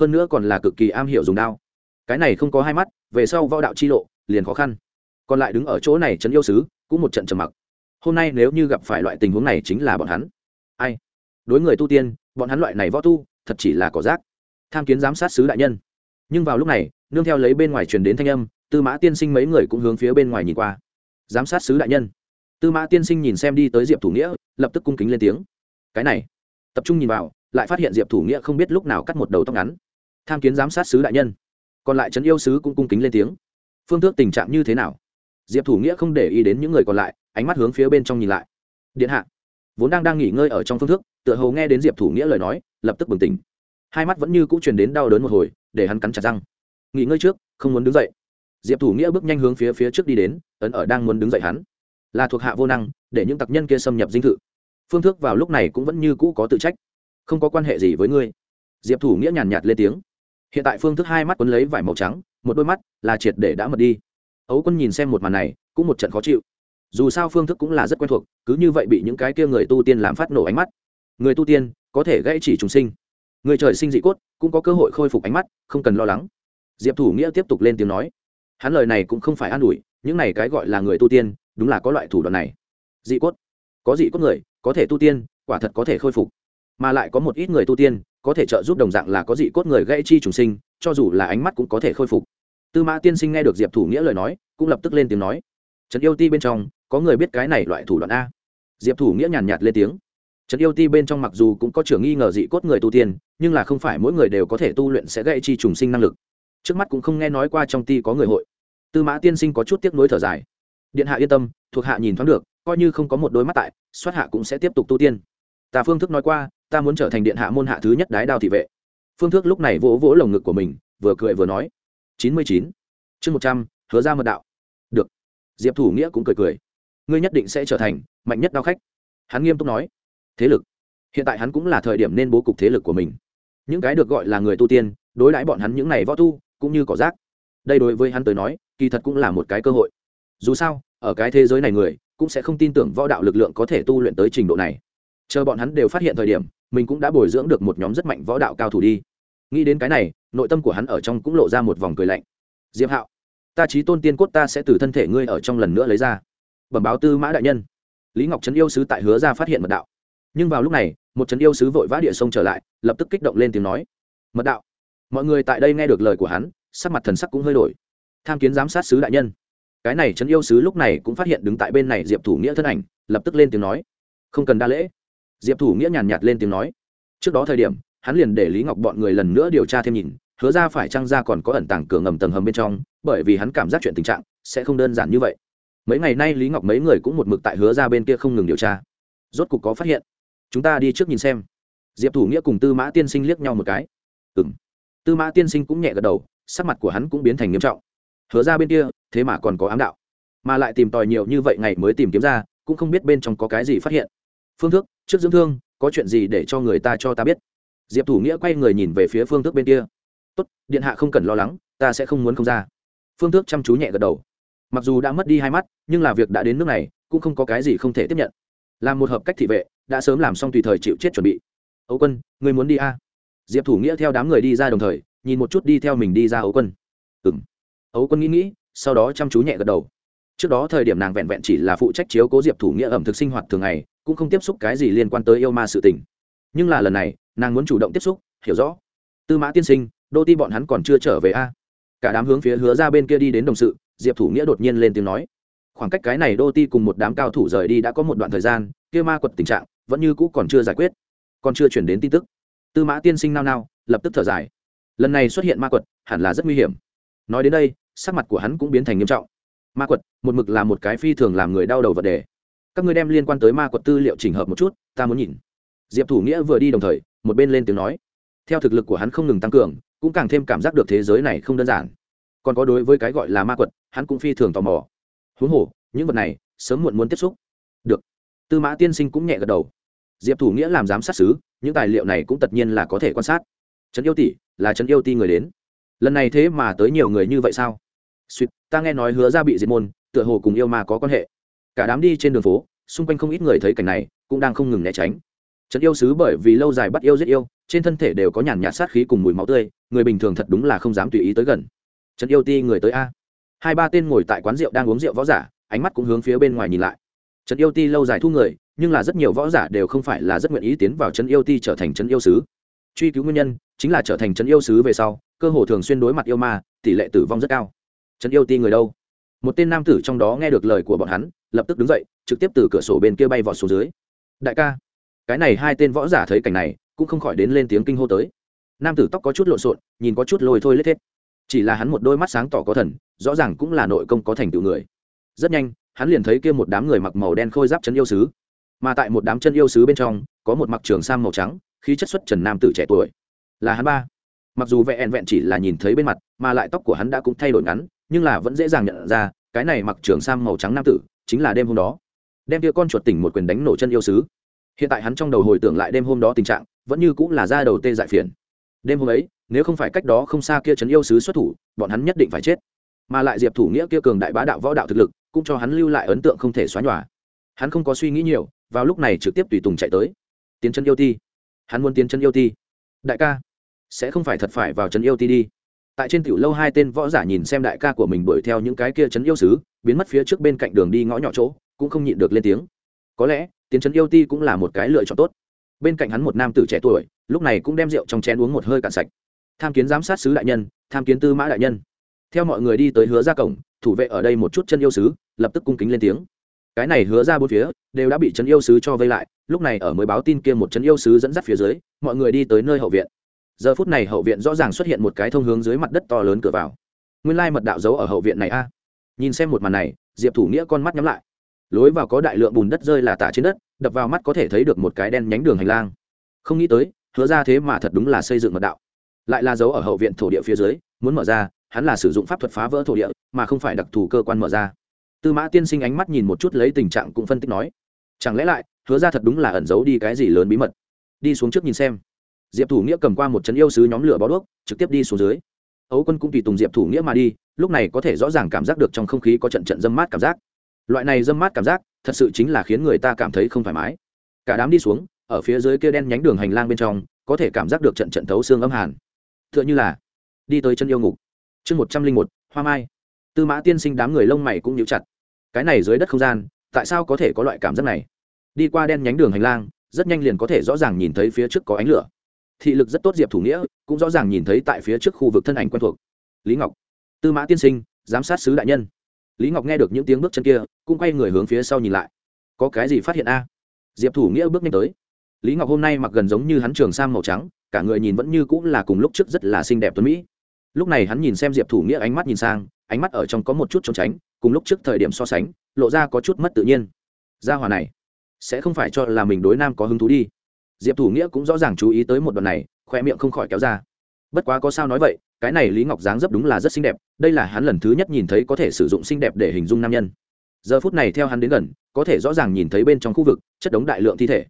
Hơn nữa còn là cực kỳ am hiểu dùng đao. Cái này không có hai mắt, về sau võ đạo chi lộ, liền khó khăn. Còn lại đứng ở chỗ này trấn yêu sứ, cũng một trận trầm mặc. Hôm nay nếu như gặp phải loại tình huống này chính là bọn hắn. Ai? Đối người tu tiên, bọn hắn loại này võ tu, thật chỉ là cỏ rác. Tham kiến giám sát sứ đại nhân. Nhưng vào lúc này, nương theo lấy bên ngoài truyền đến thanh âm, tư mã tiên sinh mấy người cũng hướng phía bên ngoài nhìn qua. Giám sát sứ đại nhân. Tư mã tiên sinh nhìn xem đi tới diệp thủ nghĩa, lập tức cung kính lên tiếng. Cái này. Tập trung nhìn vào, lại phát hiện diệp thủ nghĩa không biết lúc nào cắt một đầu tóc ngắn. Tham kiến giám sát sứ đại nhân. Còn lại trấn yêu sứ cũng cung kính lên tiếng. Phương thức tình trạng như thế nào? Diệp thủ nghĩa không để ý đến những người còn lại, ánh mắt hướng phía bên trong nhìn lại. Điện hạ. Vốn đang đang nghỉ ngơi ở trong phương thức tựa hồ nghe đến diệp thủ nghĩa lời nói, lập tức bừng tỉnh. Hai mắt vẫn như cũ truyền đến đau đớn một hồi, để hắn cắn chặt răng. Nghỉ ngơi trước, không muốn đứng dậy. Diệp thủ nghĩa bước nhanh hướng phía phía trước đi đến, ấn ở đang muốn đứng dậy hắn. Là thuộc hạ vô năng, để những tặc nhân kia xâm nhập dinh thự. Phương thức vào lúc này cũng vẫn như cũ có tự trách. Không có quan hệ gì với ngươi. Diệp thủ nghĩa nhàn nhạt lên tiếng. Hiện tại phương thức hai mắt quấn lấy vải màu trắng, một đôi mắt là triệt để đã mật đi. Ấu quân nhìn xem một màn này, cũng một trận khó chịu. Dù sao phương thức cũng là rất quen thuộc, cứ như vậy bị những cái kia người tu tiên làm phát nổ ánh mắt người tu tiên có thể gãy chỉ trùng sinh. Người trời sinh dị cốt cũng có cơ hội khôi phục ánh mắt, không cần lo lắng. Diệp thủ nghĩa tiếp tục lên tiếng nói. Hắn lời này cũng không phải an ủi, những này cái gọi là người tu tiên, đúng là có loại thủ đoạn này. Dị cốt, có dị cốt người, có thể tu tiên, quả thật có thể khôi phục. Mà lại có một ít người tu tiên, có thể trợ giúp đồng dạng là có dị cốt người gãy chi trùng sinh, cho dù là ánh mắt cũng có thể khôi phục. Tư mã tiên sinh nghe được diệp thủ nghĩa lời nói, cũng lập tức lên tiếng nói. Trần yêu ti bên trong, có người biết cái này loại thủ đoạn a? Diệp thủ nghĩa nhàn nhạt lên tiếng trấn yêu ti bên trong mặc dù cũng có trưởng nghi ngờ dị cốt người tu tiên, nhưng là không phải mỗi người đều có thể tu luyện sẽ gây chi trùng sinh năng lực. Trước mắt cũng không nghe nói qua trong ti có người hội. Tư mã tiên sinh có chút tiếc nuối thở dài. Điện hạ yên tâm, thuộc hạ nhìn thoáng được, coi như không có một đôi mắt tại, xuất hạ cũng sẽ tiếp tục tu tiên. Ta phương thức nói qua, ta muốn trở thành điện hạ môn hạ thứ nhất đái đao thị vệ. Phương thức lúc này vỗ vỗ lồng ngực của mình, vừa cười vừa nói. Chín mươi chín. Chương một trăm, hứa ra mật đạo. Được. Diệp thủ nghĩa cũng cười cười. Ngươi nhất định sẽ trở thành mạnh nhất đao khách. Hắn nghiêm túc nói thế lực. Hiện tại hắn cũng là thời điểm nên bố cục thế lực của mình. Những cái được gọi là người tu tiên, đối đãi bọn hắn những này võ tu, cũng như cỏ rác. Đây đối với hắn tới nói, kỳ thật cũng là một cái cơ hội. Dù sao, ở cái thế giới này người, cũng sẽ không tin tưởng võ đạo lực lượng có thể tu luyện tới trình độ này. Chờ bọn hắn đều phát hiện thời điểm, mình cũng đã bồi dưỡng được một nhóm rất mạnh võ đạo cao thủ đi. Nghĩ đến cái này, nội tâm của hắn ở trong cũng lộ ra một vòng cười lạnh. Diệp hạo, ta trí tôn tiên cốt ta sẽ từ thân thể ngươi ở trong lần nữa lấy ra. Bẩm báo tư mã đại nhân. Lý ngọc trấn yêu sứ tại hứa ra phát hiện mật đạo nhưng vào lúc này, một trấn yêu sứ vội vã địa sông trở lại, lập tức kích động lên tiếng nói. Mật đạo. Mọi người tại đây nghe được lời của hắn, sắc mặt thần sắc cũng hơi đổi. Tham kiến giám sát sứ đại nhân. Cái này trấn yêu sứ lúc này cũng phát hiện đứng tại bên này diệp thủ nghĩa thân ảnh, lập tức lên tiếng nói. Không cần đa lễ. Diệp thủ nghĩa nhàn nhạt lên tiếng nói. Trước đó thời điểm, hắn liền để lý ngọc bọn người lần nữa điều tra thêm nhìn, hứa ra phải chăng ra còn có ẩn tàng cửa ngầm tầng hầm bên trong, bởi vì hắn cảm giác chuyện tình trạng sẽ không đơn giản như vậy. Mấy ngày nay lý ngọc mấy người cũng một mực tại hứa ra bên kia không ngừng điều tra. Rốt cục có phát hiện chúng ta đi trước nhìn xem. Diệp thủ nghĩa cùng tư mã tiên sinh liếc nhau một cái. Ừ m tư mã tiên sinh cũng nhẹ gật đầu, sắc mặt của hắn cũng biến thành nghiêm trọng. Hứa ra bên kia, thế mà còn có ám đạo. Mà lại tìm tòi nhiều như vậy ngày mới tìm kiếm ra, cũng không biết bên trong có cái gì phát hiện. Phương thức trước dưỡng thương, có chuyện gì để cho người ta cho ta biết? Diệp thủ nghĩa quay người nhìn về phía phương thức bên kia. Tốt, điện hạ không cần lo lắng, ta sẽ không muốn không ra. Phương thức chăm chú nhẹ gật đầu. Mặc dù đã mất đi hai mắt, nhưng là việc đã đến nước này, cũng không có cái gì không thể tiếp nhận làm một hợp cách thị vệ, đã sớm làm xong tùy thời chịu chết chuẩn bị. Ấu quân người muốn đi a? À? diệp thủ nghĩa theo đám người đi ra đồng thời, nhìn một chút đi theo mình đi ra ấu quân. Ừ m ấu quân nghĩ nghĩ, sau đó chăm chú nhẹ gật đầu. Trước đó thời điểm nàng vẹn vẹn chỉ là phụ trách chiếu cố diệp thủ nghĩa ẩm thực sinh hoạt thường ngày, cũng không tiếp xúc cái gì liên quan tới yêu ma sự tình. Nhưng là lần này, nàng muốn chủ động tiếp xúc, hiểu rõ. Tư mã tiên sinh, đô ti bọn hắn còn chưa trở về a? Cả đám hướng phía hứa ra bên kia đi đến đồng sự, diệp thủ nghĩa đột nhiên lên tiếng nói khoảng cách cái này đô ti cùng một đám cao thủ rời đi đã có một đoạn thời gian, kia ma quật tình trạng vẫn như cũ còn chưa giải quyết. Còn chưa chuyển đến tin tức. Tư mã tiên sinh nao nao, lập tức thở dài. Lần này xuất hiện ma quật, hẳn là rất nguy hiểm. Nói đến đây, sắc mặt của hắn cũng biến thành nghiêm trọng. Ma quật, một mực là một cái phi thường làm người đau đầu vật đề. Các ngươi đem liên quan tới ma quật tư liệu chỉnh hợp một chút, ta muốn nhìn. Diệp thủ nghĩa vừa đi đồng thời, một bên lên tiếng nói. Theo thực lực của hắn không ngừng tăng cường, cũng càng thêm cảm giác được thế giới này không đơn giản. Còn có đối với cái gọi là ma quật, hắn cũng phi thường tò mò huống hồ, những vật này sớm muộn muốn tiếp xúc. Được. Tư mã tiên sinh cũng nhẹ gật đầu. Diệp thủ nghĩa làm giám sát xứ, những tài liệu này cũng tất nhiên là có thể quan sát. Trấn yêu tỷ là trấn yêu ti người đến. Lần này thế mà tới nhiều người như vậy sao? Suýt ta nghe nói hứa ra bị diệt môn, tựa hồ cùng yêu mà có quan hệ. Cả đám đi trên đường phố, xung quanh không ít người thấy cảnh này, cũng đang không ngừng né tránh. Trấn yêu sứ bởi vì lâu dài bắt yêu giết yêu, trên thân thể đều có nhàn nhạt sát khí cùng mùi máu tươi, người bình thường thật đúng là không dám tùy ý tới gần. Trấn yêu ti người tới a? Hai ba tên ngồi tại quán rượu đang uống rượu võ giả, ánh mắt cũng hướng phía bên ngoài nhìn lại. Trấn yêu ti lâu dài thu người, nhưng là rất nhiều võ giả đều không phải là rất nguyện ý tiến vào trấn yêu ti trở thành trấn yêu sứ. Truy cứu nguyên nhân, chính là trở thành trấn yêu sứ về sau, cơ hồ thường xuyên đối mặt yêu ma, tỷ lệ tử vong rất cao. Trấn yêu ti người đâu? Một tên nam tử trong đó nghe được lời của bọn hắn, lập tức đứng dậy, trực tiếp từ cửa sổ bên kia bay vọt xuống dưới. Đại ca, cái này hai tên võ giả thấy cảnh này, cũng không khỏi đến lên tiếng kinh hô tới. Nam tử tóc có chút lộn xộn, nhìn có chút lôi thôi lết hết chỉ là hắn một đôi mắt sáng tỏ có thần, rõ ràng cũng là nội công có thành tựu người. Rất nhanh, hắn liền thấy kia một đám người mặc màu đen khôi giáp chân yêu sứ. Mà tại một đám chân yêu sứ bên trong, có một mặc trường sam màu trắng, khí chất xuất trần nam tử trẻ tuổi. Là hắn ba. Mặc dù vẹn vẹn chỉ là nhìn thấy bên mặt, mà lại tóc của hắn đã cũng thay đổi ngắn, nhưng là vẫn dễ dàng nhận ra, cái này mặc trường sam màu trắng nam tử, chính là đêm hôm đó. Đem kia con chuột tỉnh một quyền đánh nổ chân yêu sứ. Hiện tại hắn trong đầu hồi tưởng lại đêm hôm đó tình trạng, vẫn như cũng là ra đầu tê dại phiền đêm hôm ấy, nếu không phải cách đó không xa kia trấn yêu sứ xuất thủ, bọn hắn nhất định phải chết. Mà lại diệp thủ nghĩa kia cường đại bá đạo võ đạo thực lực, cũng cho hắn lưu lại ấn tượng không thể xóa nhòa. Hắn không có suy nghĩ nhiều, vào lúc này trực tiếp tùy tùng chạy tới. Tiến chân yêu ti. Hắn muốn tiến chân yêu ti. Đại ca, sẽ không phải thật phải vào chân yêu ti đi. Tại trên tiểu lâu hai tên võ giả nhìn xem đại ca của mình đuổi theo những cái kia chấn yêu sứ, biến mất phía trước bên cạnh đường đi ngõ nhỏ chỗ, cũng không nhịn được lên tiếng. Có lẽ, tiến chấn yêu ti cũng là một cái lựa chọn tốt. Bên cạnh hắn một nam tử trẻ tuổi lúc này cũng đem rượu trong chén uống một hơi cạn sạch. Tham kiến giám sát sứ đại nhân, tham kiến tư mã đại nhân. Theo mọi người đi tới hứa ra cổng, thủ vệ ở đây một chút chân yêu sứ, lập tức cung kính lên tiếng. Cái này hứa ra bốn phía, đều đã bị chân yêu sứ cho vây lại, lúc này ở mới báo tin kia một chân yêu sứ dẫn dắt phía dưới, mọi người đi tới nơi hậu viện. Giờ phút này hậu viện rõ ràng xuất hiện một cái thông hướng dưới mặt đất to lớn cửa vào. Nguyên lai mật đạo giấu ở hậu viện này a. À. Nhìn xem một màn này, diệp thủ nghĩa con mắt nhắm lại. Lối vào có đại lượng bùn đất rơi là tả trên đất, đập vào mắt có thể thấy được một cái đen nhánh đường hành lang. Không nghĩ tới hứa ra thế mà thật đúng là xây dựng mật đạo. Lại là dấu ở hậu viện thổ địa phía dưới, muốn mở ra, hắn là sử dụng pháp thuật phá vỡ thổ địa, mà không phải đặc thù cơ quan mở ra. Tư mã tiên sinh ánh mắt nhìn một chút lấy tình trạng cũng phân tích nói, chẳng lẽ lại, hứa ra thật đúng là ẩn giấu đi cái gì lớn bí mật? Đi xuống trước nhìn xem. Diệp thủ nghĩa cầm qua một chấn yêu sứ nhóm lửa bó đuốc, trực tiếp đi xuống dưới. Ấu quân cũng tùy tùng diệp thủ nghĩa mà đi, lúc này có thể rõ ràng cảm giác được trong không khí có trận trận dâm mát cảm giác. Loại này dâm mát cảm giác, thật sự chính là khiến người ta cảm thấy không thoải mái. Cả đám đi xuống ở phía dưới kia đen nhánh đường hành lang bên trong, có thể cảm giác được trận trận thấu xương âm hàn. T h ư ợ n h ư là đi tới chân yêu ngục. Chương một trăm linh một, hoa mai. Tư mã tiên sinh đám người lông mày cũng nhíu chặt. Cái này dưới đất không gian, tại sao có thể có loại cảm giác này? Đi qua đen nhánh đường hành lang, rất nhanh liền có thể rõ ràng nhìn thấy phía trước có ánh lửa. Thị lực rất tốt diệp thủ nghĩa, cũng rõ ràng nhìn thấy tại phía trước khu vực thân ảnh quen thuộc. Lý ngọc. Tư mã tiên sinh, giám sát sứ đại nhân. Lý ngọc nghe được những tiếng bước chân kia, cũng quay người hướng phía sau nhìn lại. Có cái gì phát hiện a? Diệp thủ nghĩa bước nhanh tới lý ngọc hôm nay mặc gần giống như hắn trường sang màu trắng, cả người nhìn vẫn như cũng là cùng lúc trước rất là xinh đẹp tuấn mỹ. Lúc này hắn nhìn xem diệp thủ nghĩa ánh mắt nhìn sang, ánh mắt ở trong có một chút trốn tránh, cùng lúc trước thời điểm so sánh, lộ ra có chút mất tự nhiên. Gia hòa này, sẽ không phải cho là mình đối nam có hứng thú đi. Diệp thủ nghĩa cũng rõ ràng chú ý tới một đoạn này, khoe miệng không khỏi kéo ra. Bất quá có sao nói vậy, cái này lý ngọc dáng dấp đúng là rất xinh đẹp, đây là hắn lần thứ nhất nhìn thấy có thể sử dụng xinh đẹp để hình dung nam nhân. Giờ phút này theo hắn đến gần, có thể rõ ràng nhìn thấy bên trong khu vực, chất đống đại lượng thi thể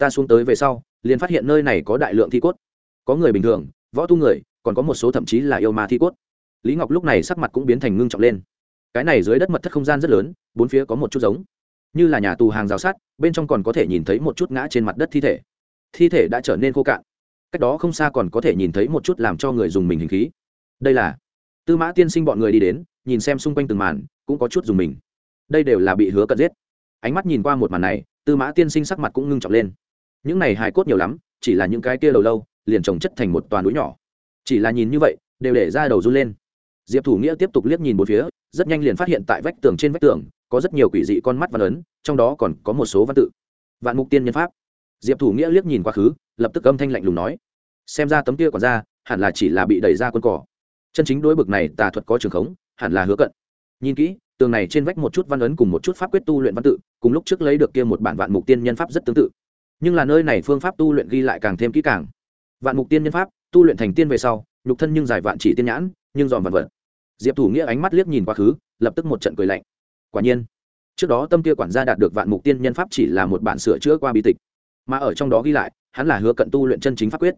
ta xuống tới về sau, liền phát hiện nơi này có đại lượng thi cốt. Có người bình thường, võ tu người, còn có một số thậm chí là yêu ma thi cốt. Lý ngọc lúc này sắc mặt cũng biến thành ngưng trọng lên. Cái này dưới đất mật thất không gian rất lớn, bốn phía có một chút giống. Như là nhà tù hàng rào sắt, bên trong còn có thể nhìn thấy một chút ngã trên mặt đất thi thể. Thi thể đã trở nên khô cạn. Cách đó không xa còn có thể nhìn thấy một chút làm cho người dùng mình hình khí. Đây là tư mã tiên sinh bọn người đi đến, nhìn xem xung quanh từng màn, cũng có chút dùng mình. Đây đều là bị hứa cận giết. Ánh mắt nhìn qua một màn này, tư mã tiên sinh sắc mặt cũng ngưng trọng lên những này hài cốt nhiều lắm, chỉ là những cái kia đầu lâu, liền trồng chất thành một toàn núi nhỏ. Chỉ là nhìn như vậy, đều để ra đầu run lên. Diệp thủ nghĩa tiếp tục liếc nhìn một phía, rất nhanh liền phát hiện tại vách tường trên vách tường, có rất nhiều quỷ dị con mắt văn ấn, trong đó còn có một số văn tự. Vạn mục tiên nhân pháp. Diệp thủ nghĩa liếc nhìn quá khứ, lập tức âm thanh lạnh lùng nói, xem ra tấm kia còn ra, hẳn là chỉ là bị đẩy ra quân cỏ. Chân chính đối bực này tà thuật có trường khống, hẳn là hứa cận. Nhìn kỹ, tường này trên vách một chút văn ấn cùng một chút pháp quyết tu luyện văn tự, cùng lúc trước lấy được kia một bản vạn mục tiên nhân pháp rất tương tự nhưng là nơi này phương pháp tu luyện ghi lại càng thêm kỹ càng. Vạn mục tiên nhân pháp, tu luyện thành tiên về sau, nhục thân nhưng dài vạn chỉ tiên nhãn, nhưng dòm vật vật. Diệp thủ nghĩa ánh mắt liếc nhìn quá khứ, lập tức một trận cười lạnh. Quả nhiên, trước đó tâm kia quản gia đạt được vạn mục tiên nhân pháp chỉ là một bản sửa chữa qua bi tịch, mà ở trong đó ghi lại, hắn là hứa cận tu luyện chân chính pháp quyết.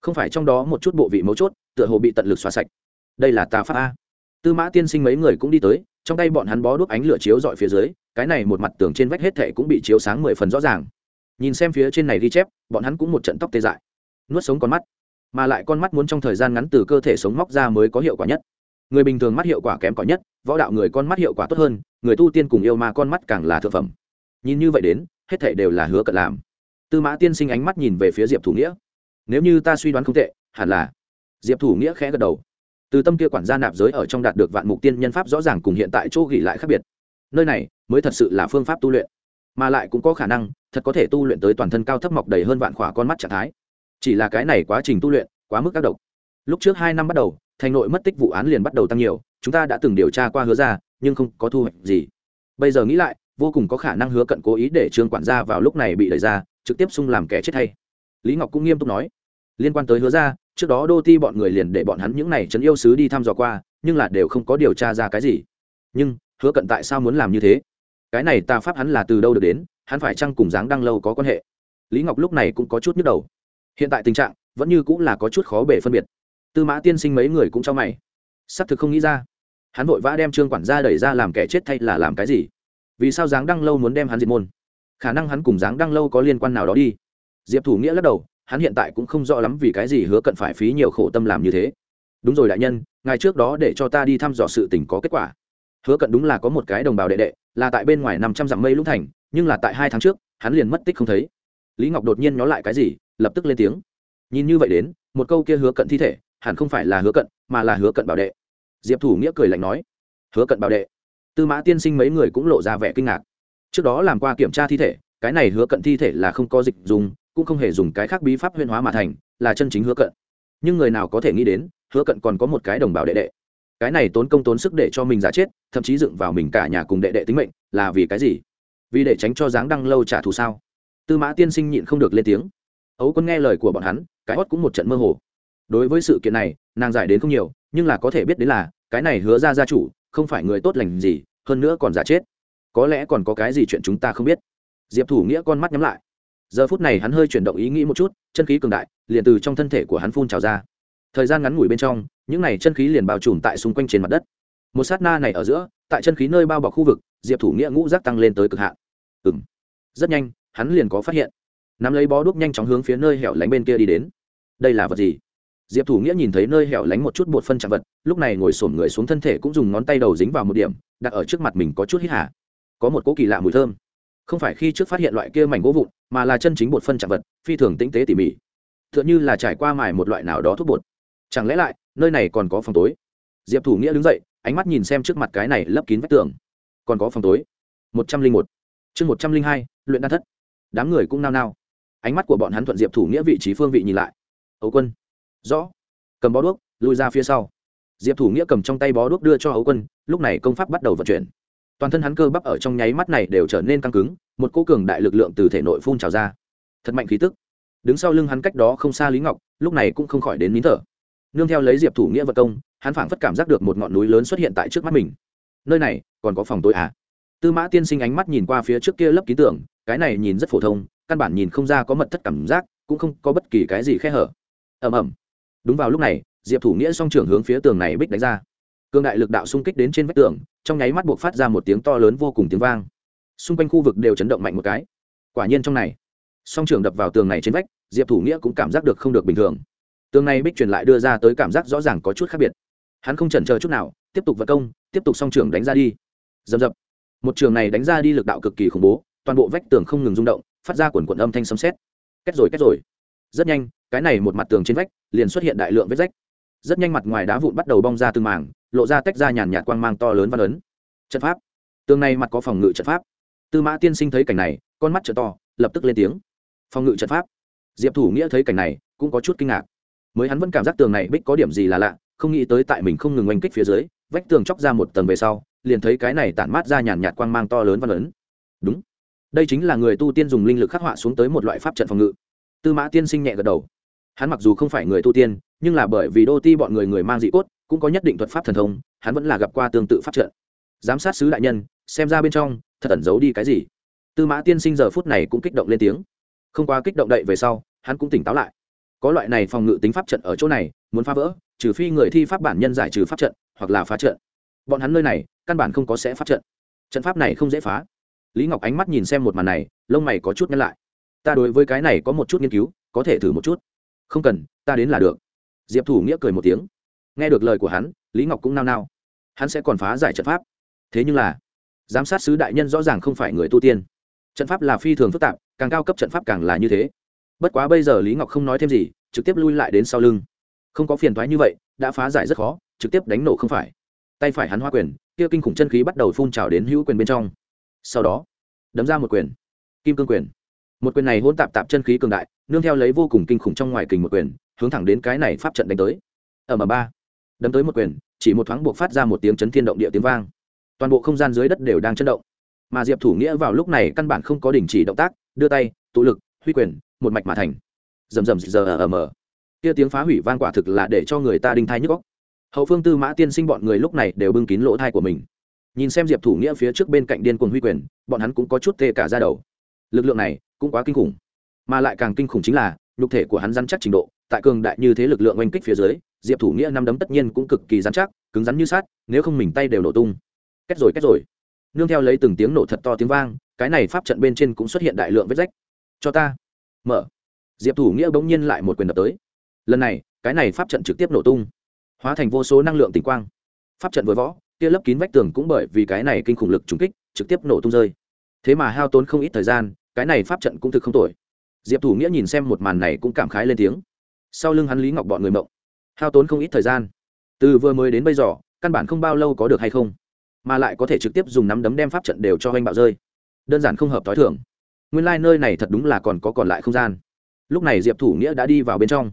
Không phải trong đó một chút bộ vị mấu chốt, tựa hồ bị tận lực xóa sạch. Đây là tà pháp a. Tư mã tiên sinh mấy người cũng đi tới, trong tay bọn hắn bó đuốc ánh lửa chiếu dọi phía dưới, cái này một mặt tường trên vách hết thệ cũng bị chiếu sáng mười phần rõ ràng nhìn xem phía trên này ghi chép, bọn hắn cũng một trận tóc tê dại. Nuốt sống con mắt, mà lại con mắt muốn trong thời gian ngắn từ cơ thể sống móc ra mới có hiệu quả nhất. Người bình thường mắt hiệu quả kém cỏi nhất, võ đạo người con mắt hiệu quả tốt hơn, người tu tiên cùng yêu mà con mắt càng là thượng phẩm. Nhìn như vậy đến, hết thảy đều là hứa cận làm. Tư mã tiên sinh ánh mắt nhìn về phía diệp thủ nghĩa. Nếu như ta suy đoán không tệ, hẳn là diệp thủ nghĩa khẽ gật đầu. Từ tâm kia quản gia nạp giới ở trong đạt được vạn mục tiên nhân pháp rõ ràng cùng hiện tại chỗ ghi lại khác biệt. Nơi này mới thật sự là phương pháp tu luyện, mà lại cũng có khả năng thật có thể tu luyện tới toàn thân cao thấp mọc đầy hơn vạn khỏa con mắt trạng thái. Chỉ là cái này quá trình tu luyện, quá mức các độc lúc trước hai năm bắt đầu, thành nội mất tích vụ án liền bắt đầu tăng nhiều, chúng ta đã từng điều tra qua hứa ra, nhưng không có thu hoạch gì. Bây giờ nghĩ lại, vô cùng có khả năng hứa cận cố ý để trương quản gia vào lúc này bị đẩy ra, trực tiếp xung làm kẻ chết hay. Lý ngọc cũng nghiêm túc nói, liên quan tới hứa ra, trước đó đô ti bọn người liền để bọn hắn những này trấn yêu sứ đi thăm dò qua, nhưng là đều không có điều tra ra cái gì. Nhưng, hứa cận tại sao muốn làm như thế? Cái này ta pháp hắn là từ đâu được đến? Hắn phải chăng cùng dáng đăng lâu có quan hệ? Lý ngọc lúc này cũng có chút nhức đầu. Hiện tại tình trạng vẫn như cũng là có chút khó bể phân biệt. Tư mã tiên sinh mấy người cũng cho mày. Xác thực không nghĩ ra. Hắn vội vã đem trương quản gia đẩy ra làm kẻ chết thay là làm cái gì? Vì sao dáng đăng lâu muốn đem hắn diệt môn? Khả năng hắn cùng dáng đăng lâu có liên quan nào đó đi. Diệp thủ nghĩa lắc đầu, hắn hiện tại cũng không rõ lắm vì cái gì hứa cận phải phí nhiều khổ tâm làm như thế. Đúng rồi đại nhân ngày trước đó để cho ta đi thăm dò sự tình có kết quả. Hứa cận đúng là có một cái đồng bào đệ đệ, là tại bên ngoài năm trăm dặm mây lũng thành nhưng là tại hai tháng trước, hắn liền mất tích không thấy. Lý ngọc đột nhiên nhó lại cái gì, lập tức lên tiếng. Nhìn như vậy đến, một câu kia hứa cận thi thể, hẳn không phải là hứa cận, mà là hứa cận bảo đệ. Diệp thủ nghĩa cười lạnh nói, hứa cận bảo đệ. Tư mã tiên sinh mấy người cũng lộ ra vẻ kinh ngạc. Trước đó làm qua kiểm tra thi thể, cái này hứa cận thi thể là không có dịch dùng, cũng không hề dùng cái khác bí pháp huyên hóa mà thành, là chân chính hứa cận. Nhưng người nào có thể nghĩ đến, hứa cận còn có một cái đồng bào đệ đệ. Cái này tốn công tốn sức để cho mình giả chết, thậm chí dựng vào mình cả nhà cùng đệ đệ tính mệnh, là vì cái gì? Vì để tránh cho dáng đăng lâu trả thù sao? Tư mã tiên sinh nhịn không được lên tiếng. Ấu quân nghe lời của bọn hắn, cái hót cũng một trận mơ hồ. Đối với sự kiện này, nàng giải đến không nhiều, nhưng là có thể biết đến là, cái này hứa ra gia chủ, không phải người tốt lành gì, hơn nữa còn giả chết. Có lẽ còn có cái gì chuyện chúng ta không biết. Diệp thủ nghĩa con mắt nhắm lại. Giờ phút này hắn hơi chuyển động ý nghĩ một chút, chân khí cường đại, liền từ trong thân thể của hắn phun trào ra. Thời gian ngắn ngủi bên trong, những n à y chân khí liền bao trùm tại xung quanh trên mặt đất một sát na này ở giữa, tại chân khí nơi bao bọc khu vực, diệp thủ nghĩa ngũ rác tăng lên tới cực hạn. Ừ m rất nhanh, hắn liền có phát hiện. Nắm lấy bó đuốc nhanh chóng hướng phía nơi hẻo lánh bên kia đi đến. Đây là vật gì? Diệp thủ nghĩa nhìn thấy nơi hẻo lánh một chút bột phân chạm vật, lúc này ngồi sổm người xuống thân thể cũng dùng ngón tay đầu dính vào một điểm, đặt ở trước mặt mình có chút hít hả có một cỗ kỳ lạ mùi thơm. Không phải khi trước phát hiện loại kia mảnh gỗ vụn, mà là chân chính bột phân chạm vật, phi thường tĩnh tế tỉ mỉ. T h ư ợ n h ư là trải qua mài một loại nào đó thuốc bột. Chẳng lẽ lại, nơi này còn có phòng tối? Diệp thủ nghĩa đứng dậy ánh mắt nhìn xem trước mặt cái này lấp kín vách tường. Còn có phòng tối. Một trăm linh một. Chương một trăm linh hai, luyện đan thất. Đám người cũng nao nao. Ánh mắt của bọn hắn thuận diệp thủ nghĩa vị trí phương vị nhìn lại. Ấu quân. Rõ. Cầm bó đuốc lùi ra phía sau. Diệp thủ nghĩa cầm trong tay bó đuốc đưa cho ấu quân, lúc này công pháp bắt đầu vận chuyển. Toàn thân hắn cơ bắp ở trong nháy mắt này đều trở nên căng cứng, một cô cường đại lực lượng từ thể nội phun trào ra. Thật mạnh khí tức. Đứng sau lưng hắn cách đó không xa lý ngọc, lúc này cũng không khỏi đến nín thở. Nương theo lấy diệp thủ nghĩa vật công hắn phảng phất cảm giác được một ngọn núi lớn xuất hiện tại trước mắt mình. Nơi này, còn có phòng tối à? Tư mã tiên sinh ánh mắt nhìn qua phía trước kia lấp ký tưởng, cái này nhìn rất phổ thông, căn bản nhìn không ra có mật thất cảm giác, cũng không có bất kỳ cái gì khe hở. Ầm ầm. đúng vào lúc này, diệp thủ nghĩa song trưởng hướng phía tường này bích đánh ra. Cương đại lực đạo xung kích đến trên vách tường, trong nháy mắt buộc phát ra một tiếng to lớn vô cùng tiếng vang. Xung quanh khu vực đều chấn động mạnh một cái. Quả nhiên trong này, song trưởng đập vào tường này trên vách, diệp thủ nghĩa cũng cảm giác được không được bình thường. Tường này bích truyền lại đưa ra tới cảm giác rõ ràng có chút khác biệt hắn không chần chờ chút nào, tiếp tục vật công, tiếp tục song trường đánh ra đi. Dầm dập. Một trường này đánh ra đi lực đạo cực kỳ khủng bố, toàn bộ vách tường không ngừng rung động, phát ra quần quần âm thanh sấm xét kết rồi kết rồi. Rất nhanh, cái này một mặt tường trên vách liền xuất hiện đại lượng vết rách. Rất nhanh mặt ngoài đá vụn bắt đầu bong ra từng mảng, lộ ra tách ra nhàn nhạt quang mang to lớn văn ấn. Trận pháp. Tường này mặt có phòng ngự trận pháp. Tư mã tiên sinh thấy cảnh này, con mắt t to, lập tức lên tiếng. Phòng ngự trận pháp. Diệp thủ nghĩa thấy cảnh này, cũng có chút kinh ngạc. Mới hắn vẫn cảm giác tường này bích có điểm gì là lạ không nghĩ tới tại mình không ngừng oanh kích phía dưới, vách tường chóc ra một tầng về sau, liền thấy cái này tản mát ra nhàn nhạt quang mang to lớn văn ấn. Đúng. Đây chính là người tu tiên dùng linh lực khắc họa xuống tới một loại pháp trận phòng ngự. Tư mã tiên sinh nhẹ gật đầu. Hắn mặc dù không phải người tu tiên, nhưng là bởi vì đô ti bọn người người mang dị cốt, cũng có nhất định thuật pháp thần thông, hắn vẫn là gặp qua tương tự pháp trận. Giám sát sứ đại nhân, xem ra bên trong, thật ẩn giấu đi cái gì. Tư mã tiên sinh giờ phút này cũng kích động lên tiếng. Không quá kích động đậy về sau, hắn cũng tỉnh táo lại. Có loại này phòng ngự tính pháp trận ở chỗ này, muốn phá vỡ trừ phi người thi pháp bản nhân giải trừ pháp trận, hoặc là phá trận. Bọn hắn nơi này, căn bản không có sẽ pháp trận. Trận pháp này không dễ phá. Lý ngọc ánh mắt nhìn xem một màn này, lông mày có chút nhăn lại. Ta đối với cái này có một chút nghiên cứu, có thể thử một chút. Không cần, ta đến là được. Diệp thủ nghĩa cười một tiếng. Nghe được lời của hắn, lý ngọc cũng nao nao. Hắn sẽ còn phá giải trận pháp. Thế nhưng là, giám sát sứ đại nhân rõ ràng không phải người tu tiên. Trận pháp là phi thường phức tạp, càng cao cấp trận pháp càng là như thế. Bất quá bây giờ lý ngọc không nói thêm gì, trực tiếp lui lại đến sau lưng không có phiền thoái như vậy, đã phá giải rất khó, trực tiếp đánh nổ không phải. Tay phải hắn hoa quyền, kia kinh khủng chân khí bắt đầu phun trào đến hữu quyền bên trong. Sau đó, đấm ra một quyền. Kim cương quyền. Một quyền này hôn tạp tạp chân khí cường đại, nương theo lấy vô cùng kinh khủng trong ngoài kình một quyền, hướng thẳng đến cái này pháp trận đánh tới. Ở mà ba. Đấm tới một quyền, chỉ một thoáng buộc phát ra một tiếng chấn thiên động địa tiếng vang. Toàn bộ không gian dưới đất đều đang chấn động. Mà diệp thủ nghĩa vào lúc này căn bản không có đình chỉ động tác, đưa tay, tụ lực, huy quyền, một mạch mà thành. Rầm rầm giờ ở mờ kia tiếng phá hủy vang quả thực là để cho người ta đinh thai nhức góc hậu phương tư mã tiên sinh bọn người lúc này đều bưng kín lỗ thai của mình. Nhìn xem diệp thủ nghĩa phía trước bên cạnh điên cuồng huy quyền, bọn hắn cũng có chút tê cả ra đầu. Lực lượng này cũng quá kinh khủng. Mà lại càng kinh khủng chính là, nhục thể của hắn rắn chắc trình độ, tại cường đại như thế lực lượng oanh kích phía dưới, diệp thủ nghĩa năm đấm tất nhiên cũng cực kỳ rắn chắc, cứng rắn như sát nếu không mình tay đều nổ tung. Kết rồi kết rồi. Nương theo lấy từng tiếng nổ thật to tiếng vang, cái này pháp trận bên trên cũng xuất hiện đại lượng vết rách. Cho ta. Mở. Diệp thủ nghĩa bỗng nhiên lại một quyền đập tới lần này, cái này pháp trận trực tiếp nổ tung, hóa thành vô số năng lượng tỉnh quang. Pháp trận vừa võ, kia lấp kín vách tường cũng bởi vì cái này kinh khủng lực trùng kích, trực tiếp nổ tung rơi. Thế mà hao tốn không ít thời gian, cái này pháp trận cũng thực không tội diệp thủ nghĩa nhìn xem một màn này cũng cảm khái lên tiếng. Sau lưng hắn lý ngọc bọn người mộng, hao tốn không ít thời gian. Từ vừa mới đến bây giờ, căn bản không bao lâu có được hay không, mà lại có thể trực tiếp dùng nắm đấm đem pháp trận đều cho anh bạo rơi. Đơn giản không hợp t h o i thưởng nguyên lai、like、nơi này thật đúng là còn có còn lại không gian. Lúc này diệp thủ nghĩa đã đi vào bên trong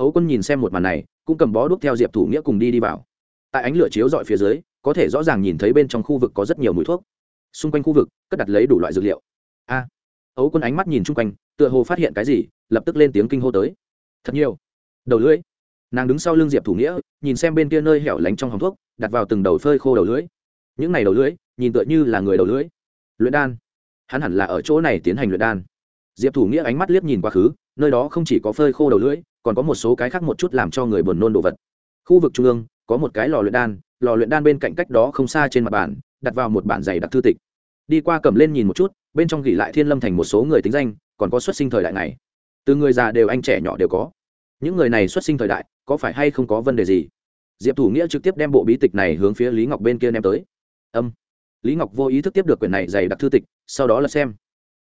ấu quân nhìn xem một màn này, cũng cầm bó đuốc theo diệp thủ nghĩa cùng đi đi vào. Tại ánh lửa chiếu dọi phía dưới, có thể rõ ràng nhìn thấy bên trong khu vực có rất nhiều mùi thuốc. Xung quanh khu vực, cất đặt lấy đủ loại dược liệu. A! Ấu quân ánh mắt nhìn chung quanh, tựa hồ phát hiện cái gì, lập tức lên tiếng kinh hô tới. Thật nhiều! Đầu lưỡi! Nàng đứng sau l ư n g diệp thủ nghĩa, nhìn xem bên kia nơi hẻo lánh trong hòng thuốc, đặt vào từng đầu phơi khô đầu lưỡi. Những này đầu lưỡi, nhìn tựa như là người đầu lưỡi. Luyện đan! Hắn hẳn là ở chỗ này tiến hành luyện đan. Diệp thủ nghĩa ánh mắt liếc nhìn quá khứ, nơi đó không chỉ có phơi khô đầu lưỡi còn có một số cái khác một chút làm cho người buồn nôn đồ vật. Khu vực trung ương, có một cái lò luyện đan, lò luyện đan bên cạnh cách đó không xa trên mặt bàn, đặt vào một bản giày đặc thư tịch. Đi qua cầm lên nhìn một chút, bên trong ghi lại thiên lâm thành một số người tính danh, còn có xuất sinh thời đại này. Từ người già đều anh trẻ nhỏ đều có. Những người này xuất sinh thời đại, có phải hay không có vấn đề gì? Diệp thủ nghĩa trực tiếp đem bộ bí tịch này hướng phía lý ngọc bên kia ném tới. Âm. Lý ngọc vô ý thức tiếp được quyển này dày đặc thư tịch, sau đó là xem.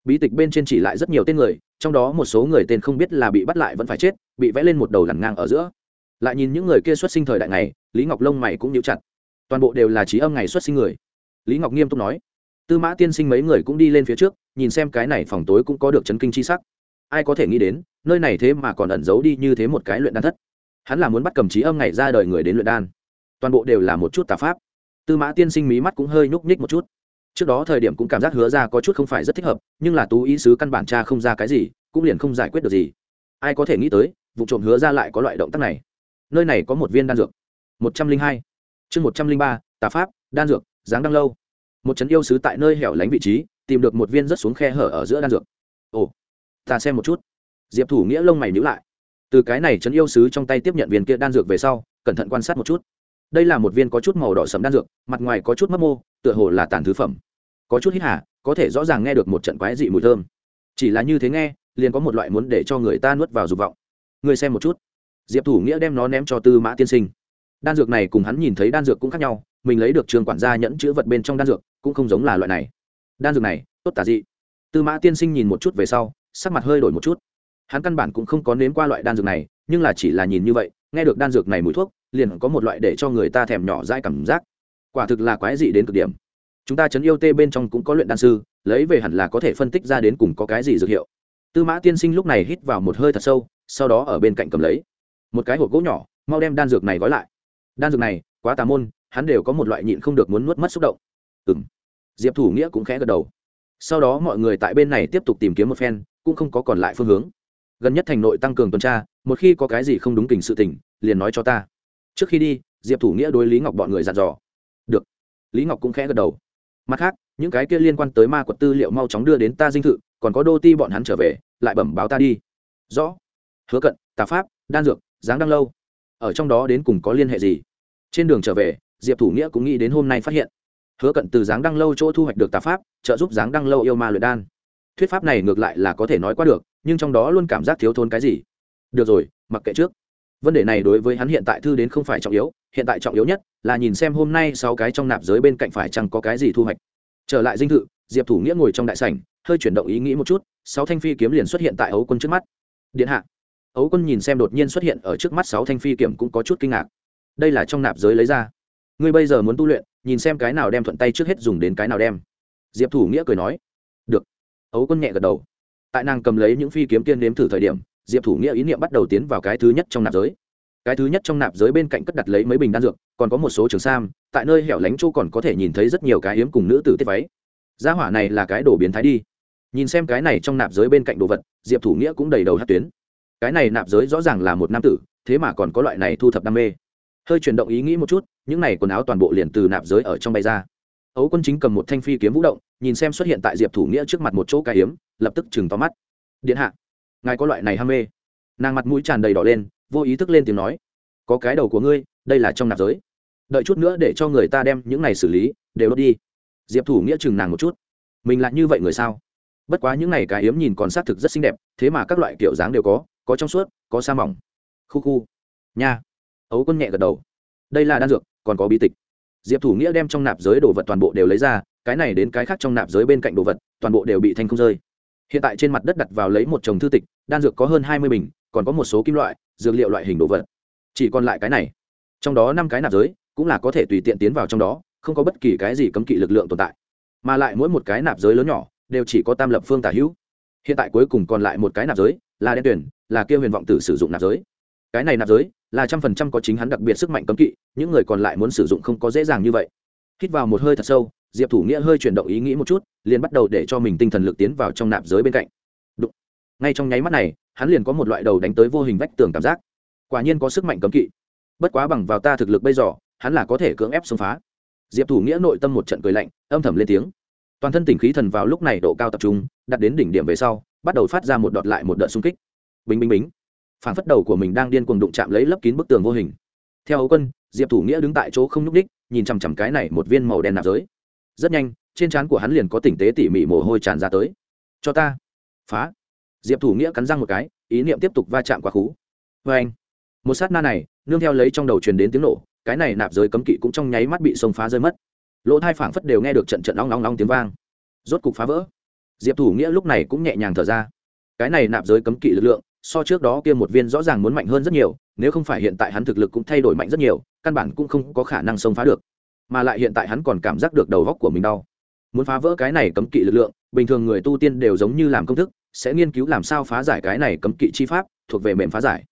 Bí tịch bên trên chỉ lại rất nhiều tên người trong đó một số người tên không biết là bị bắt lại vẫn phải chết, bị vẽ lên một đầu lằn ngang ở giữa. Lại nhìn những người kia xuất sinh thời đại này, lý ngọc lông mày cũng nhíu chặt. Toàn bộ đều là trí âm ngày xuất sinh người. Lý ngọc nghiêm túc nói. Tư mã tiên sinh mấy người cũng đi lên phía trước, nhìn xem cái này phòng tối cũng có được chấn kinh chi sắc. Ai có thể nghĩ đến, nơi này thế mà còn ẩn giấu đi như thế một cái luyện đan thất. Hắn là muốn bắt cầm trí âm ngày ra đời người đến luyện đan. Toàn bộ đều là một chút tà pháp. Tư mã tiên sinh mí mắt cũng hơi nhúc nhích một chút trước đó thời điểm cũng cảm giác hứa ra có chút không phải rất thích hợp, nhưng là tú ý sứ căn bản cha không ra cái gì, cũng liền không giải quyết được gì. Ai có thể nghĩ tới, vụ trộm hứa ra lại có loại động tác này. Nơi này có một viên đan dược. Một trăm linh hai. Chương một trăm linh ba, tà pháp, đan dược, dáng đăng lâu. Một trấn yêu sứ tại nơi hẻo lánh vị trí, tìm được một viên rất xuống khe hở ở giữa đan dược. Ồ, ta xem một chút. Diệp thủ nghĩa lông mày nhữ lại. Từ cái này trấn yêu sứ trong tay tiếp nhận viên kia đan dược về sau, cẩn thận quan sát một chút đây là một viên có chút màu đỏ sẫm đan dược, mặt ngoài có chút mấp mô, tựa hồ là tàn thứ phẩm. Có chút hít hà, có thể rõ ràng nghe được một trận quái dị mùi thơm. Chỉ là như thế nghe, liền có một loại muốn để cho người ta nuốt vào dục vọng. Người xem một chút. Diệp thủ nghĩa đem nó ném cho tư mã tiên sinh. Đan dược này cùng hắn nhìn thấy đan dược cũng khác nhau, mình lấy được trường quản gia nhẫn chữ vật bên trong đan dược, cũng không giống là loại này. Đan dược này, tốt tả dị. Tư mã tiên sinh nhìn một chút về sau, sắc mặt hơi đổi một chút. Hắn căn bản cũng không có nếm qua loại đan dược này, nhưng là chỉ là nhìn như vậy, nghe được đan dược này mùi thuốc liền có một loại để cho người ta thèm nhỏ dai cảm giác. Quả thực là quái dị đến cực điểm. Chúng ta chấn yêu tê bên trong cũng có luyện đan sư, lấy về hẳn là có thể phân tích ra đến cùng có cái gì dược hiệu. Tư mã tiên sinh lúc này hít vào một hơi thật sâu, sau đó ở bên cạnh cầm lấy. Một cái hộp gỗ nhỏ, mau đem đan dược này gói lại. Đan dược này, quá tà môn, hắn đều có một loại nhịn không được muốn nuốt mất xúc động. Ừ m diệp thủ nghĩa cũng khẽ gật đầu. Sau đó mọi người tại bên này tiếp tục tìm kiếm một phen, cũng không có còn lại phương hướng. Gần nhất thành nội tăng cường tuần tra, một khi có cái gì không đúng tình sự tình, liền nói cho ta trước khi đi, diệp thủ nghĩa đối lý ngọc bọn người dặn dò. Được. Lý ngọc cũng khẽ gật đầu. Mặt khác, những cái kia liên quan tới ma quật tư liệu mau chóng đưa đến ta dinh thự, còn có đô ti bọn hắn trở về, lại bẩm báo ta đi. Rõ. Hứa cận, tà pháp, đan dược giáng đăng lâu. Ở trong đó đến cùng có liên hệ gì? Trên đường trở về, diệp thủ nghĩa cũng nghĩ đến hôm nay phát hiện. Hứa cận từ giáng đăng lâu chỗ thu hoạch được tà pháp, trợ giúp giáng đăng lâu yêu ma luyện đan. Thuyết pháp này ngược lại là có thể nói qua được, nhưng trong đó luôn cảm giác thiếu thốn cái gì? Được rồi, mặc kệ trước vấn đề này đối với hắn hiện tại thư đến không phải trọng yếu, hiện tại trọng yếu nhất là nhìn xem hôm nay sáu cái trong nạp giới bên cạnh phải chăng có cái gì thu hoạch. Trở lại dinh thự, diệp thủ nghĩa ngồi trong đại sảnh, hơi chuyển động ý nghĩ một chút, sáu thanh phi kiếm liền xuất hiện tại ấu quân trước mắt. Điện hạ. Ấu quân nhìn xem đột nhiên xuất hiện ở trước mắt sáu thanh phi kiếm cũng có chút kinh ngạc. Đây là trong nạp giới lấy ra. Ngươi bây giờ muốn tu luyện, nhìn xem cái nào đem thuận tay trước hết dùng đến cái nào đem. Diệp thủ nghĩa cười nói. Được. Ấu quân nhẹ gật đầu. Tại nàng cầm lấy những phi kiếm tiên nếm thử thời điểm diệp thủ nghĩa ý niệm bắt đầu tiến vào cái thứ nhất trong nạp giới. Cái thứ nhất trong nạp giới bên cạnh cất đặt lấy mấy bình đan dược, còn có một số trường sam, tại nơi hẻo lánh chỗ còn có thể nhìn thấy rất nhiều cái hiếm cùng nữ tử tiết váy. Gia hỏa này là cái đồ biến thái đi. Nhìn xem cái này trong nạp giới bên cạnh đồ vật, diệp thủ nghĩa cũng đầy đầu hát tuyến. Cái này nạp giới rõ ràng là một nam tử, thế mà còn có loại này thu thập đam mê. Hơi chuyển động ý nghĩ một chút, những này quần áo toàn bộ liền từ nạp giới ở trong bay ra. Ấu quân chính cầm một thanh phi kiếm vũ động, nhìn xem xuất hiện tại diệp thủ nghĩa trước mặt một chỗ cái hiếm lập tức chừng to mắt. Điện hạ ngài có loại này ham mê. Nàng mặt mũi tràn đầy đỏ lên, vô ý thức lên tiếng nói, có cái đầu của ngươi, đây là trong nạp giới. Đợi chút nữa để cho người ta đem những này xử lý, đều đốt đi. Diệp thủ nghĩa chừng nàng một chút. Mình lại như vậy người sao? Bất quá những này cái hiếm nhìn còn xác thực rất xinh đẹp, thế mà các loại kiểu dáng đều có có trong suốt, có sa mỏng. Khu khu. Nha. Ấu quân nhẹ gật đầu. Đây là đan dược, còn có bí tịch. Diệp thủ nghĩa đem trong nạp giới đồ vật toàn bộ đều lấy ra, cái này đến cái khác trong nạp giới bên cạnh đồ vật, toàn bộ đều bị thanh không rơi hiện tại trên mặt đất đặt vào lấy một chồng thư tịch, đan dược có hơn hai mươi bình, còn có một số kim loại, dược liệu loại hình đồ vật. Chỉ còn lại cái này. Trong đó năm cái nạp giới, cũng là có thể tùy tiện tiến vào trong đó, không có bất kỳ cái gì cấm kỵ lực lượng tồn tại. Mà lại mỗi một cái nạp giới lớn nhỏ, đều chỉ có tam lập phương tả hữu. Hiện tại cuối cùng còn lại một cái nạp giới, là đen tuyển, là kia huyền vọng tử sử dụng nạp giới. Cái này nạp giới, là trăm phần trăm có chính hắn đặc biệt sức mạnh cấm kỵ, những người còn lại muốn sử dụng không có dễ dàng như vậy hít vào một hơi thật sâu, diệp thủ nghĩa hơi chuyển động ý nghĩ một chút, liền bắt đầu để cho mình tinh thần lực tiến vào trong nạp giới bên cạnh. Ngay trong nháy mắt này, hắn liền có một loại đầu đánh tới vô hình vách tường cảm giác. Quả nhiên có sức mạnh cấm kỵ. Bất quá bằng vào ta thực lực bây giờ, hắn là có thể cưỡng ép xông phá. Diệp thủ nghĩa nội tâm một trận cười lạnh, âm thầm lên tiếng. Toàn thân tỉnh khí thần vào lúc này độ cao tập trung, đặt đến đỉnh điểm về sau, bắt đầu phát ra một đọt lại một đợt xung kích. Bình bình bính. Phản phất đầu của mình đang điên cuồng đụng chạm lấy lấp kín bức tường vô hình. Theo ấu quân, diệp thủ nghĩa đứng tại chỗ không nhúc ních nhìn chằm chằm cái này một viên màu đen nạp giới. Rất nhanh, trên trán của hắn liền có tỉnh tế tỉ mỉ mồ hôi tràn ra tới. Cho ta. Phá. Diệp thủ nghĩa cắn răng một cái, ý niệm tiếp tục va chạm quá khứ vê anh. Một sát na này, nương theo lấy trong đầu truyền đến tiếng nổ, cái này nạp giới cấm kỵ cũng trong nháy mắt bị sông phá rơi mất. Lỗ thai phảng phất đều nghe được trận trận long long long tiếng vang. Rốt cục phá vỡ. Diệp thủ nghĩa lúc này cũng nhẹ nhàng thở ra. Cái này nạp giới cấm kỵ lực lượng so trước đó kia một viên rõ ràng muốn mạnh hơn rất nhiều, nếu không phải hiện tại hắn thực lực cũng thay đổi mạnh rất nhiều, căn bản cũng không có khả năng xông phá được. Mà lại hiện tại hắn còn cảm giác được đầu góc của mình đau. Muốn phá vỡ cái này cấm kỵ lực lượng, bình thường người tu tiên đều giống như làm công thức, sẽ nghiên cứu làm sao phá giải cái này cấm kỵ chi pháp, thuộc về mềm phá giải.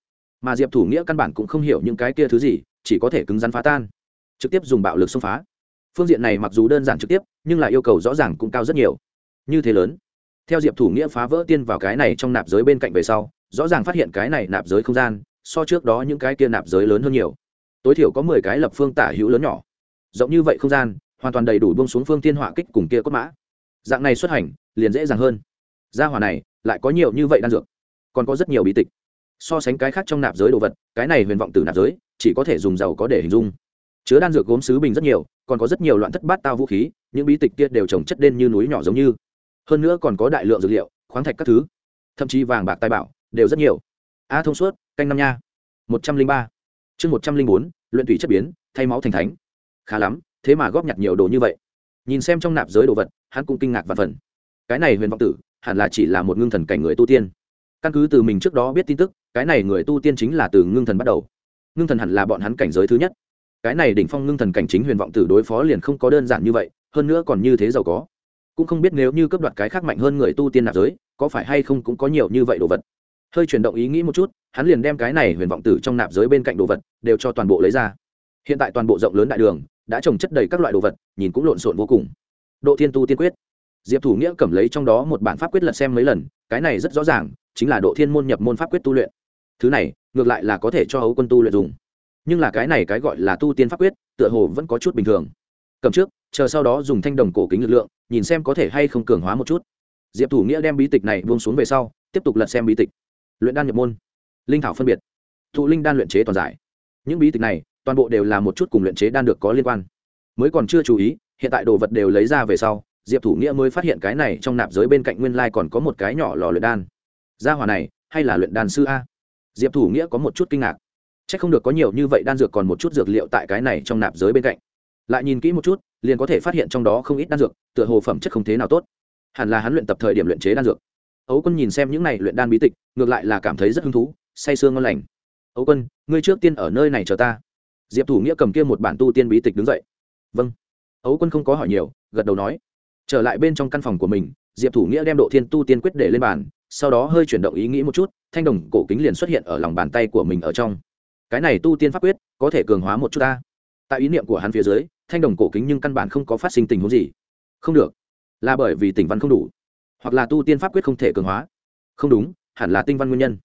Mà diệp thủ nghĩa căn bản cũng không hiểu những cái kia thứ gì, chỉ có thể cứng rắn phá tan. Trực tiếp dùng bạo lực xông phá. Phương diện này mặc dù đơn giản trực tiếp, nhưng lại yêu cầu rõ ràng cũng cao rất nhiều. Như thế lớn. Theo diệp thủ nghĩa phá vỡ tiên vào cái này trong nạp giới bên cạnh về sau rõ ràng phát hiện cái này nạp giới không gian, so trước đó những cái kia nạp giới lớn hơn nhiều. Tối thiểu có mười cái lập phương tả hữu lớn nhỏ. Rộng như vậy không gian, hoàn toàn đầy đủ buông xuống phương thiên họa kích cùng kia cốt mã. Dạng này xuất hành, liền dễ dàng hơn. Gia hỏa này, lại có nhiều như vậy đan dược. Còn có rất nhiều bí tịch. So sánh cái khác trong nạp giới đồ vật, cái này huyền vọng từ nạp giới, chỉ có thể dùng giàu có để hình dung. Chứa đan dược gốm sứ bình rất nhiều, còn có rất nhiều loạn thất bát tao vũ khí, những bí tịch kia đều trồng chất đen như núi nhỏ giống như. Hơn nữa còn có đại lượng dược liệu, khoáng thạch các thứ. Thậm chí vàng bạc tài bảo đều rất nhiều. A thông suốt, canh năm nha. một trăm linh ba. Chương một trăm linh bốn, luyện thủy chất biến, thay máu thành thánh. Khá lắm, thế mà góp nhặt nhiều đồ như vậy. Nhìn xem trong nạp giới đồ vật, hắn cũng kinh ngạc và phần. Cái này huyền vọng tử, hẳn là chỉ là một ngưng thần cảnh người tu tiên. Căn cứ từ mình trước đó biết tin tức, cái này người tu tiên chính là từ ngưng thần bắt đầu. Ngưng thần hẳn là bọn hắn cảnh giới thứ nhất. Cái này đỉnh phong ngưng thần cảnh chính huyền vọng tử đối phó liền không có đơn giản như vậy, hơn nữa còn như thế giàu có. Cũng không biết nếu như cấp đoạt cái khác mạnh hơn người tu tiên nạp giới, có phải hay không cũng có nhiều như vậy đồ vật hơi chuyển động ý nghĩ một chút, hắn liền đem cái này huyền vọng tử trong nạp giới bên cạnh đồ vật đều cho toàn bộ lấy ra. Hiện tại toàn bộ rộng lớn đại đường, đã trồng chất đầy các loại đồ vật, nhìn cũng lộn xộn vô cùng. Độ thiên tu tiên quyết. Diệp thủ nghĩa cầm lấy trong đó một bản pháp quyết lật xem mấy lần, cái này rất rõ ràng, chính là độ thiên môn nhập môn pháp quyết tu luyện. Thứ này, ngược lại là có thể cho hấu quân tu luyện dùng. Nhưng là cái này cái gọi là tu tiên pháp quyết, tựa hồ vẫn có chút bình thường. Cầm trước, chờ sau đó dùng thanh đồng cổ kính lực lượng, nhìn xem có thể hay không cường hóa một chút. Diệp thủ nghĩa đem bí tịch này buông xuống về sau, tiếp tục lật xem bí tịch luyện đan nhập môn, linh thảo phân biệt, thụ linh đan luyện chế toàn giải. Những bí tịch này, toàn bộ đều là một chút cùng luyện chế đan được có liên quan. Mới còn chưa chú ý, hiện tại đồ vật đều lấy ra về sau, diệp thủ nghĩa mới phát hiện cái này trong nạp giới bên cạnh nguyên lai còn có một cái nhỏ lò luyện đan. Gia hòa này, hay là luyện đan sư a? Diệp thủ nghĩa có một chút kinh ngạc. C h ắ c không được có nhiều như vậy đan dược còn một chút dược liệu tại cái này trong nạp giới bên cạnh. Lại nhìn kỹ một chút, liền có thể phát hiện trong đó không ít đan dược, tựa hồ phẩm chất không thế nào tốt. Hẳn là hắn luyện tập thời điểm luyện chế đan dược ấu quân nhìn xem những này luyện đan bí tịch, ngược lại là cảm thấy rất hứng thú, say sương ngon lành. Ấu quân, ngươi trước tiên ở nơi này chờ ta. Diệp thủ nghĩa cầm kia một bản tu tiên bí tịch đứng dậy. Vâng. Ấu quân không có hỏi nhiều, gật đầu nói. Trở lại bên trong căn phòng của mình, diệp thủ nghĩa đem độ thiên tu tiên quyết để lên bàn, sau đó hơi chuyển động ý nghĩ một chút, thanh đồng cổ kính liền xuất hiện ở lòng bàn tay của mình ở trong. Cái này tu tiên pháp quyết, có thể cường hóa một chút ta. Tại ý niệm của hắn phía dưới, thanh đồng cổ kính nhưng căn bản không có phát sinh tình huống gì. Không được, là bởi vì tình văn không đủ hoặc là tu tiên pháp quyết không thể cường hóa. Không đúng, hẳn là tinh văn nguyên nhân.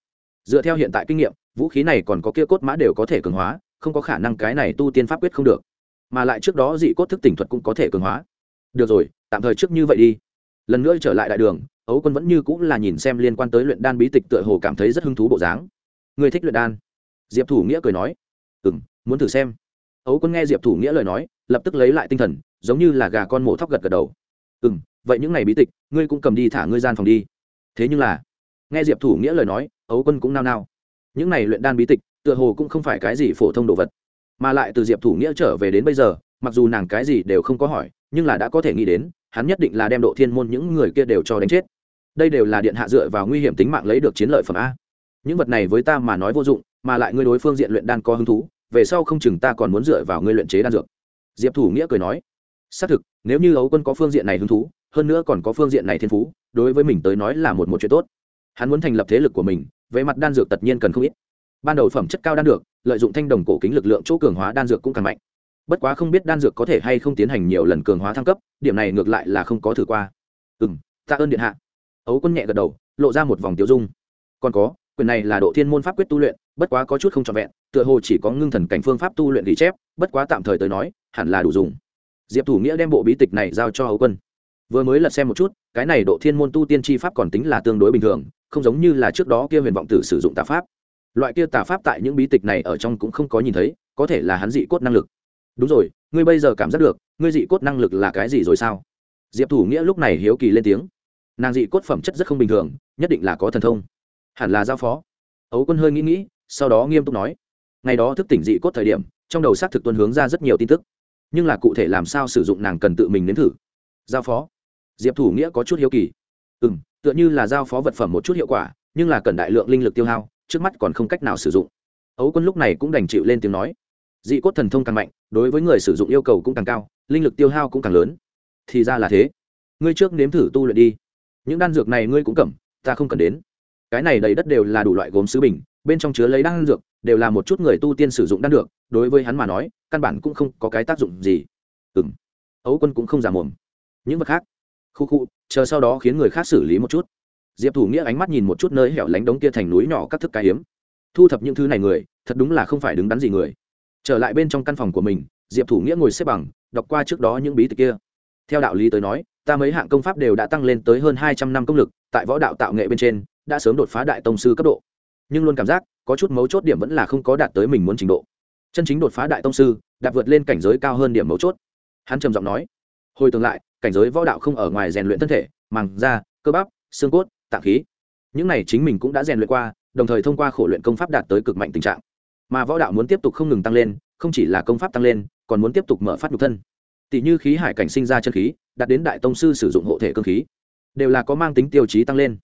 Dựa theo hiện tại kinh nghiệm, vũ khí này còn có kia cốt mã đều có thể cường hóa, không có khả năng cái này tu tiên pháp quyết không được. Mà lại trước đó dị cốt thức tỉnh thuật cũng có thể cường hóa. Được rồi, tạm thời trước như vậy đi. Lần nữa trở lại đại đường, ấu quân vẫn như cũng là nhìn xem liên quan tới luyện đan bí tịch tựa hồ cảm thấy rất hứng thú bộ dáng. Người thích luyện đan? Diệp thủ nghĩa cười nói. Ừ m muốn thử xem. Ấu quân nghe diệp thủ nghĩa lời nói, lập tức lấy lại tinh thần, giống như là gà con mổ thóc gật gật đầu. Ừ m vậy những ngày bí tịch, ngươi cũng cầm đi thả ngươi gian phòng đi. Thế nhưng là, nghe diệp thủ nghĩa lời nói, ấu quân cũng nao nao. Những này luyện đan bí tịch, tựa hồ cũng không phải cái gì phổ thông đồ vật. Mà lại từ diệp thủ nghĩa trở về đến bây giờ, mặc dù nàng cái gì đều không có hỏi, nhưng là đã có thể nghĩ đến, hắn nhất định là đem độ thiên môn những người kia đều cho đánh chết. Đây đều là điện hạ dựa vào nguy hiểm tính mạng lấy được chiến lợi phẩm a. Những vật này với ta mà nói vô dụng, mà lại ngươi đối phương diện luyện đan có hứng thú, về sau không chừng ta còn muốn dựa vào ngươi luyện chế đan dược. Diệp thủ nghĩa cười nói, xác thực, nếu như ấu quân có phương diện này hứng thú hơn nữa còn có phương diện này thiên phú, đối với mình tới nói là một một chuyện tốt. Hắn muốn thành lập thế lực của mình, về mặt đan dược tất nhiên cần không ít. Ban đầu phẩm chất cao đan được lợi dụng thanh đồng cổ kính lực lượng chỗ cường hóa đan dược cũng càng mạnh. Bất quá không biết đan dược có thể hay không tiến hành nhiều lần cường hóa thăng cấp, điểm này ngược lại là không có thử qua. Ừ m tạ ơn điện hạ. Ấu quân nhẹ gật đầu, lộ ra một vòng tiêu dung. Còn có, quyền này là độ thiên môn pháp quyết tu luyện, bất quá có chút không trọn vẹn, tựa hồ chỉ có ngưng thần cảnh phương pháp tu luyện ghi chép, bất quá tạm thời tới nói, hẳn là đủ dùng. Diệp thủ nghĩa đem bộ bí tịch này giao cho ấu quân vừa mới lật xem một chút, cái này độ thiên môn tu tiên tri pháp còn tính là tương đối bình thường, không giống như là trước đó kia huyền vọng tử sử dụng tạ pháp. Loại kia tà pháp tại những bí tịch này ở trong cũng không có nhìn thấy, có thể là hắn dị cốt năng lực. Đúng rồi, ngươi bây giờ cảm giác được, ngươi dị cốt năng lực là cái gì rồi sao? Diệp thủ nghĩa lúc này hiếu kỳ lên tiếng. Nàng dị cốt phẩm chất rất không bình thường, nhất định là có thần thông. Hẳn là giao phó. Ấu quân hơi nghĩ nghĩ, sau đó nghiêm túc nói. Ngày đó thức tỉnh dị cốt thời điểm, trong đầu xác thực tuân hướng ra rất nhiều tin tức. Nhưng là cụ thể làm sao sử dụng nàng cần tự mình nếm thử. Giao phó diệp thủ nghĩa có chút hiếu kỳ. Ừ m tựa như là giao phó vật phẩm một chút hiệu quả nhưng là cần đại lượng linh lực tiêu hao trước mắt còn không cách nào sử dụng. Ấu quân lúc này cũng đành chịu lên tiếng nói. Dị cốt thần thông càng mạnh đối với người sử dụng yêu cầu cũng càng cao linh lực tiêu hao cũng càng lớn. Thì ra là thế. Ngươi trước nếm thử tu luyện đi. Những đan dược này ngươi cũng cầm ta không cần đến. Cái này đầy đất đều là đủ loại gốm sứ bình bên trong chứa lấy đan dược đều là một chút người tu tiên sử dụng đan dược, đối với hắn mà nói căn bản cũng không có cái tác dụng gì. Ừ m ấu quân cũng không giả mồm. Những vật khác khu khu, chờ sau đó khiến người khác xử lý một chút. Diệp thủ nghĩa ánh mắt nhìn một chút nơi hẻo lánh đống kia thành núi nhỏ các thức cái hiếm. Thu thập những thứ này người, thật đúng là không phải đứng đắn gì người. Trở lại bên trong căn phòng của mình, diệp thủ nghĩa ngồi xếp bằng, đọc qua trước đó những bí tịch kia. Theo đạo lý tới nói, ta mấy hạng công pháp đều đã tăng lên tới hơn hai trăm năm công lực, tại võ đạo tạo nghệ bên trên, đã sớm đột phá đại tông sư cấp độ. Nhưng luôn cảm giác, có chút mấu chốt điểm vẫn là không có đạt tới mình muốn trình độ. Chân chính đột phá đại tông sư, đạt vượt lên cảnh giới cao hơn điểm mấu chốt. Hắn trầm giọng nói, hồi tương lại cảnh giới võ đạo không ở ngoài rèn luyện thân thể, màng da, cơ bắp, xương cốt, tạng khí. Những này chính mình cũng đã rèn luyện qua, đồng thời thông qua khổ luyện công pháp đạt tới cực mạnh tình trạng. Mà võ đạo muốn tiếp tục không ngừng tăng lên, không chỉ là công pháp tăng lên, còn muốn tiếp tục mở phát nhục thân. Tỷ như khí hải cảnh sinh ra chân khí, đạt đến đại tông sư sử dụng hộ thể cơ khí, đều là có mang tính tiêu chí tăng lên.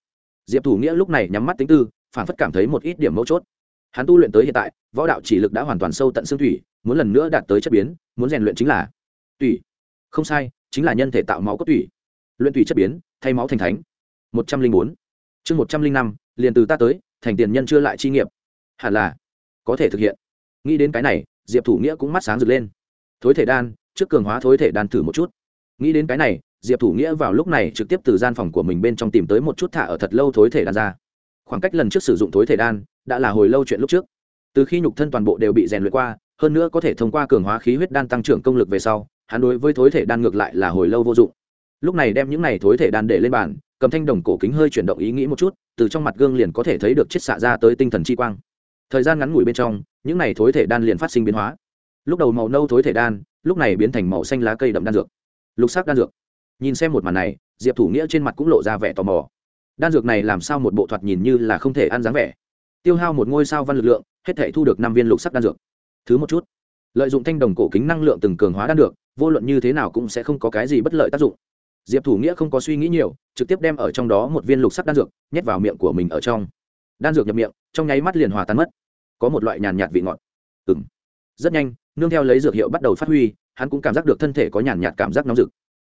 Diệp thủ nghĩa lúc này nhắm mắt tính tư, phản phất cảm thấy một ít điểm mấu chốt. Hắn tu luyện tới hiện tại, võ đạo chỉ lực đã hoàn toàn sâu tận xương thủy, muốn lần nữa đạt tới chất biến, muốn rèn luyện chính là tủy. Không sai chính là nhân thể tạo máu cốt tủy. Luyện tủy chất biến, thay máu thành thánh. Một trăm linh bốn. Chương một trăm linh năm, liền từ ta tới, thành tiền nhân chưa lại chi nghiệp. Hẳn là, có thể thực hiện. Nghĩ đến cái này, diệp thủ nghĩa cũng mắt sáng rực lên. Thối thể đan, trước cường hóa thối thể đan thử một chút. Nghĩ đến cái này, diệp thủ nghĩa vào lúc này trực tiếp từ gian phòng của mình bên trong tìm tới một chút thả ở thật lâu thối thể đan ra. Khoảng cách lần trước sử dụng thối thể đan, đã là hồi lâu chuyện lúc trước. Từ khi nhục thân toàn bộ đều bị rèn luyện qua, hơn nữa có thể thông qua cường hóa khí huyết đan tăng trưởng công lực về sau hắn đối với thối thể đan ngược lại là hồi lâu vô dụng. Lúc này đem những này thối thể đan để lên bàn, cầm thanh đồng cổ kính hơi chuyển động ý nghĩ một chút, từ trong mặt gương liền có thể thấy được chiết xạ ra tới tinh thần chi quang. Thời gian ngắn ngủi bên trong, những này thối thể đan liền phát sinh biến hóa. Lúc đầu màu nâu thối thể đan, lúc này biến thành màu xanh lá cây đậm đan dược. Lục sắc đan dược. Nhìn xem một màn này, diệp thủ nghĩa trên mặt cũng lộ ra vẻ tò mò. Đan dược này làm sao một bộ thoạt nhìn như là không thể ăn dáng vẻ. Tiêu hao một ngôi sao văn lực lượng, hết thể thu được năm viên lục sắc đan dược. Thứ một chút. Lợi dụng thanh đồng cổ kính năng lượng từng cường hóa đan dược vô luận như thế nào cũng sẽ không có cái gì bất lợi tác dụng. Diệp thủ nghĩa không có suy nghĩ nhiều, trực tiếp đem ở trong đó một viên lục sắc đan dược nhét vào miệng của mình ở trong. Đan dược nhập miệng, trong nháy mắt liền hòa tan mất. Có một loại nhàn nhạt vị ngọt. Ừng rất nhanh, nương theo lấy dược hiệu bắt đầu phát huy, hắn cũng cảm giác được thân thể có nhàn nhạt cảm giác nóng rực.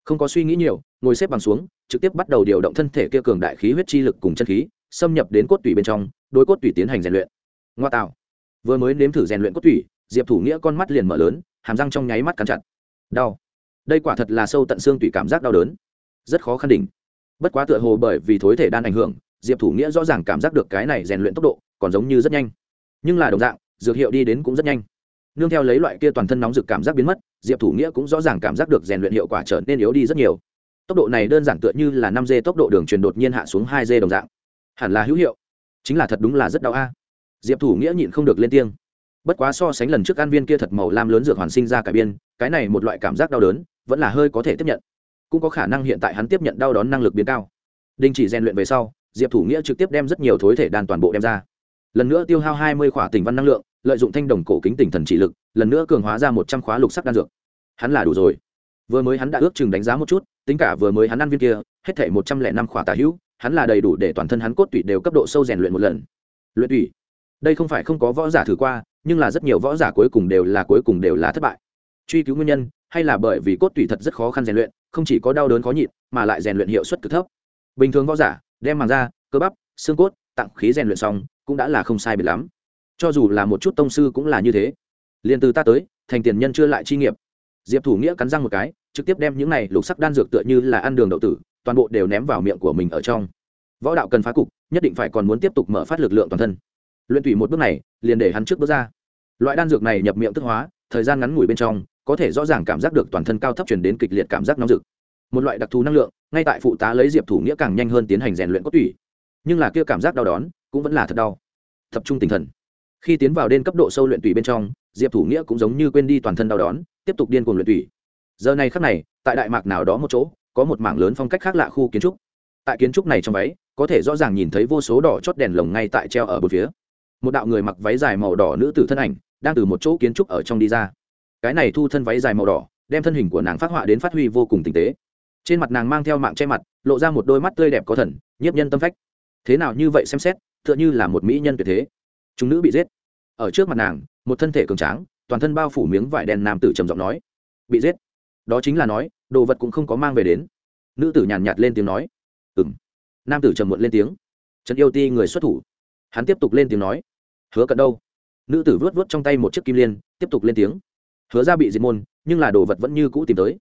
Không có suy nghĩ nhiều, ngồi xếp bằng xuống, trực tiếp bắt đầu điều động thân thể kia cường đại khí huyết chi lực cùng chân khí, xâm nhập đến cốt tủy bên trong đôi cốt tủy tiến hành rèn luyện. Ngoa tạo. Vừa mới nếm thử rèn luyện cốt tủy, diệp thủ nghĩa con mắt liền mở lớn, hàm răng trong nháy mắt cắn chặt đau. Đây quả thật là sâu tận xương tùy cảm giác đau đớn. Rất khó khăn đỉnh. Bất quá tựa hồ bởi vì thối thể đan ảnh hưởng, diệp thủ nghĩa rõ ràng cảm giác được cái này rèn luyện tốc độ còn giống như rất nhanh. Nhưng là đồng dạng, dược hiệu đi đến cũng rất nhanh. Nương theo lấy loại kia toàn thân nóng rực cảm giác biến mất, diệp thủ nghĩa cũng rõ ràng cảm giác được rèn luyện hiệu quả trở nên yếu đi rất nhiều. Tốc độ này đơn giản tựa như là năm d tốc độ đường truyền đột nhiên hạ xuống hai d đồng dạng. Hẳn là hữu hiệu. Chính là thật đúng là rất đau a. Diệp thủ nghĩa nhịn không được lên tiếng bất quá so sánh lần trước ăn viên kia thật màu lam lớn dược hoàn sinh ra cải biên, cái này một loại cảm giác đau đớn, vẫn là hơi có thể tiếp nhận. Cũng có khả năng hiện tại hắn tiếp nhận đau đón năng lực biến cao. Đình chỉ rèn luyện về sau, diệp thủ nghĩa trực tiếp đem rất nhiều thối thể đan toàn bộ đem ra. Lần nữa tiêu hao hai mươi khỏa tỉnh văn năng lượng, lợi dụng thanh đồng cổ kính tỉnh thần trị lực, lần nữa cường hóa ra một trăm khóa lục sắc đan dược. Hắn là đủ rồi. Vừa mới hắn đã ước chừng đánh giá một chút, tính cả vừa mới hắn ăn viên kia, hết thể một trăm lẻ năm khỏa tà hữu, hắn là đầy đủ để toàn thân hắn cốt tủy đều cấp độ sâu rèn luyện một lần. Luyện tủy. Đây không phải không có võ giả thử qua nhưng là rất nhiều võ giả cuối cùng đều là cuối cùng đều là thất bại. Truy cứu nguyên nhân, hay là bởi vì cốt tủy thật rất khó khăn rèn luyện, không chỉ có đau đớn khó nhịn, mà lại rèn luyện hiệu suất cực thấp. Bình thường võ giả, đem màng da, cơ bắp, xương cốt tặng khí rèn luyện xong, cũng đã là không sai biệt lắm. Cho dù là một chút tông sư cũng là như thế. Liền từ ta tới, thành tiền nhân chưa lại chi nghiệp. Diệp thủ nghĩa cắn răng một cái, trực tiếp đem những này lục sắc đan dược tựa như là ăn đường đậu tử, toàn bộ đều ném vào miệng của mình ở trong. Võ đạo cần phá cục, nhất định phải còn muốn tiếp tục mở phát lực lượng toàn thân luyện tủy một bước này, liền để hắn trước bước ra. Loại đan dược này nhập miệng tức hóa, thời gian ngắn ngủi bên trong, có thể rõ ràng cảm giác được toàn thân cao thấp chuyển đến kịch liệt cảm giác nóng rực. Một loại đặc thù năng lượng, ngay tại phụ tá lấy diệp thủ nghĩa càng nhanh hơn tiến hành rèn luyện cốt tủy. Nhưng là kia cảm giác đau đón cũng vẫn là thật đau. Tập trung tinh thần. Khi tiến vào đến cấp độ sâu luyện tùy bên trong, diệp thủ nghĩa cũng giống như quên đi toàn thân đau đón tiếp tục điên cuồng luyện tùy giờ này khắc này, tại đại mạc nào đó một chỗ, có một mảng lớn phong cách khác lạ khu kiến trúc. Tại kiến trúc này trong váy, có thể rõ ràng nhìn thấy vô số đỏ chót đèn lồng ngay tại treo ở bờ phía một đạo người mặc váy dài màu đỏ nữ tử thân ảnh, đang từ một chỗ kiến trúc ở trong đi ra. Cái này thu thân váy dài màu đỏ, đem thân hình của nàng phát họa đến phát huy vô cùng tinh tế. Trên mặt nàng mang theo mạng che mặt, lộ ra một đôi mắt tươi đẹp có thần, nhiếp nhân tâm phách. Thế nào như vậy xem xét, tựa như là một mỹ nhân tuyệt thế. Chúng nữ bị giết. Ở trước mặt nàng, một thân thể cường tráng, toàn thân bao phủ miếng vải đen nam tử trầm giọng nói, bị giết. Đó chính là nói, đồ vật cũng không có mang về đến. Nữ tử nhàn nhạt lên tiếng nói ừng nam tử trầm muộn lên tiếng trần yêu ti người xuất thủ. Hắn tiếp tục lên tiếng nói hứa cận đâu? Nữ tử vớt vớt trong tay một chiếc kim liên, tiếp tục lên tiếng. Hứa ra bị diệt môn, nhưng là đồ vật vẫn như cũ tìm tới.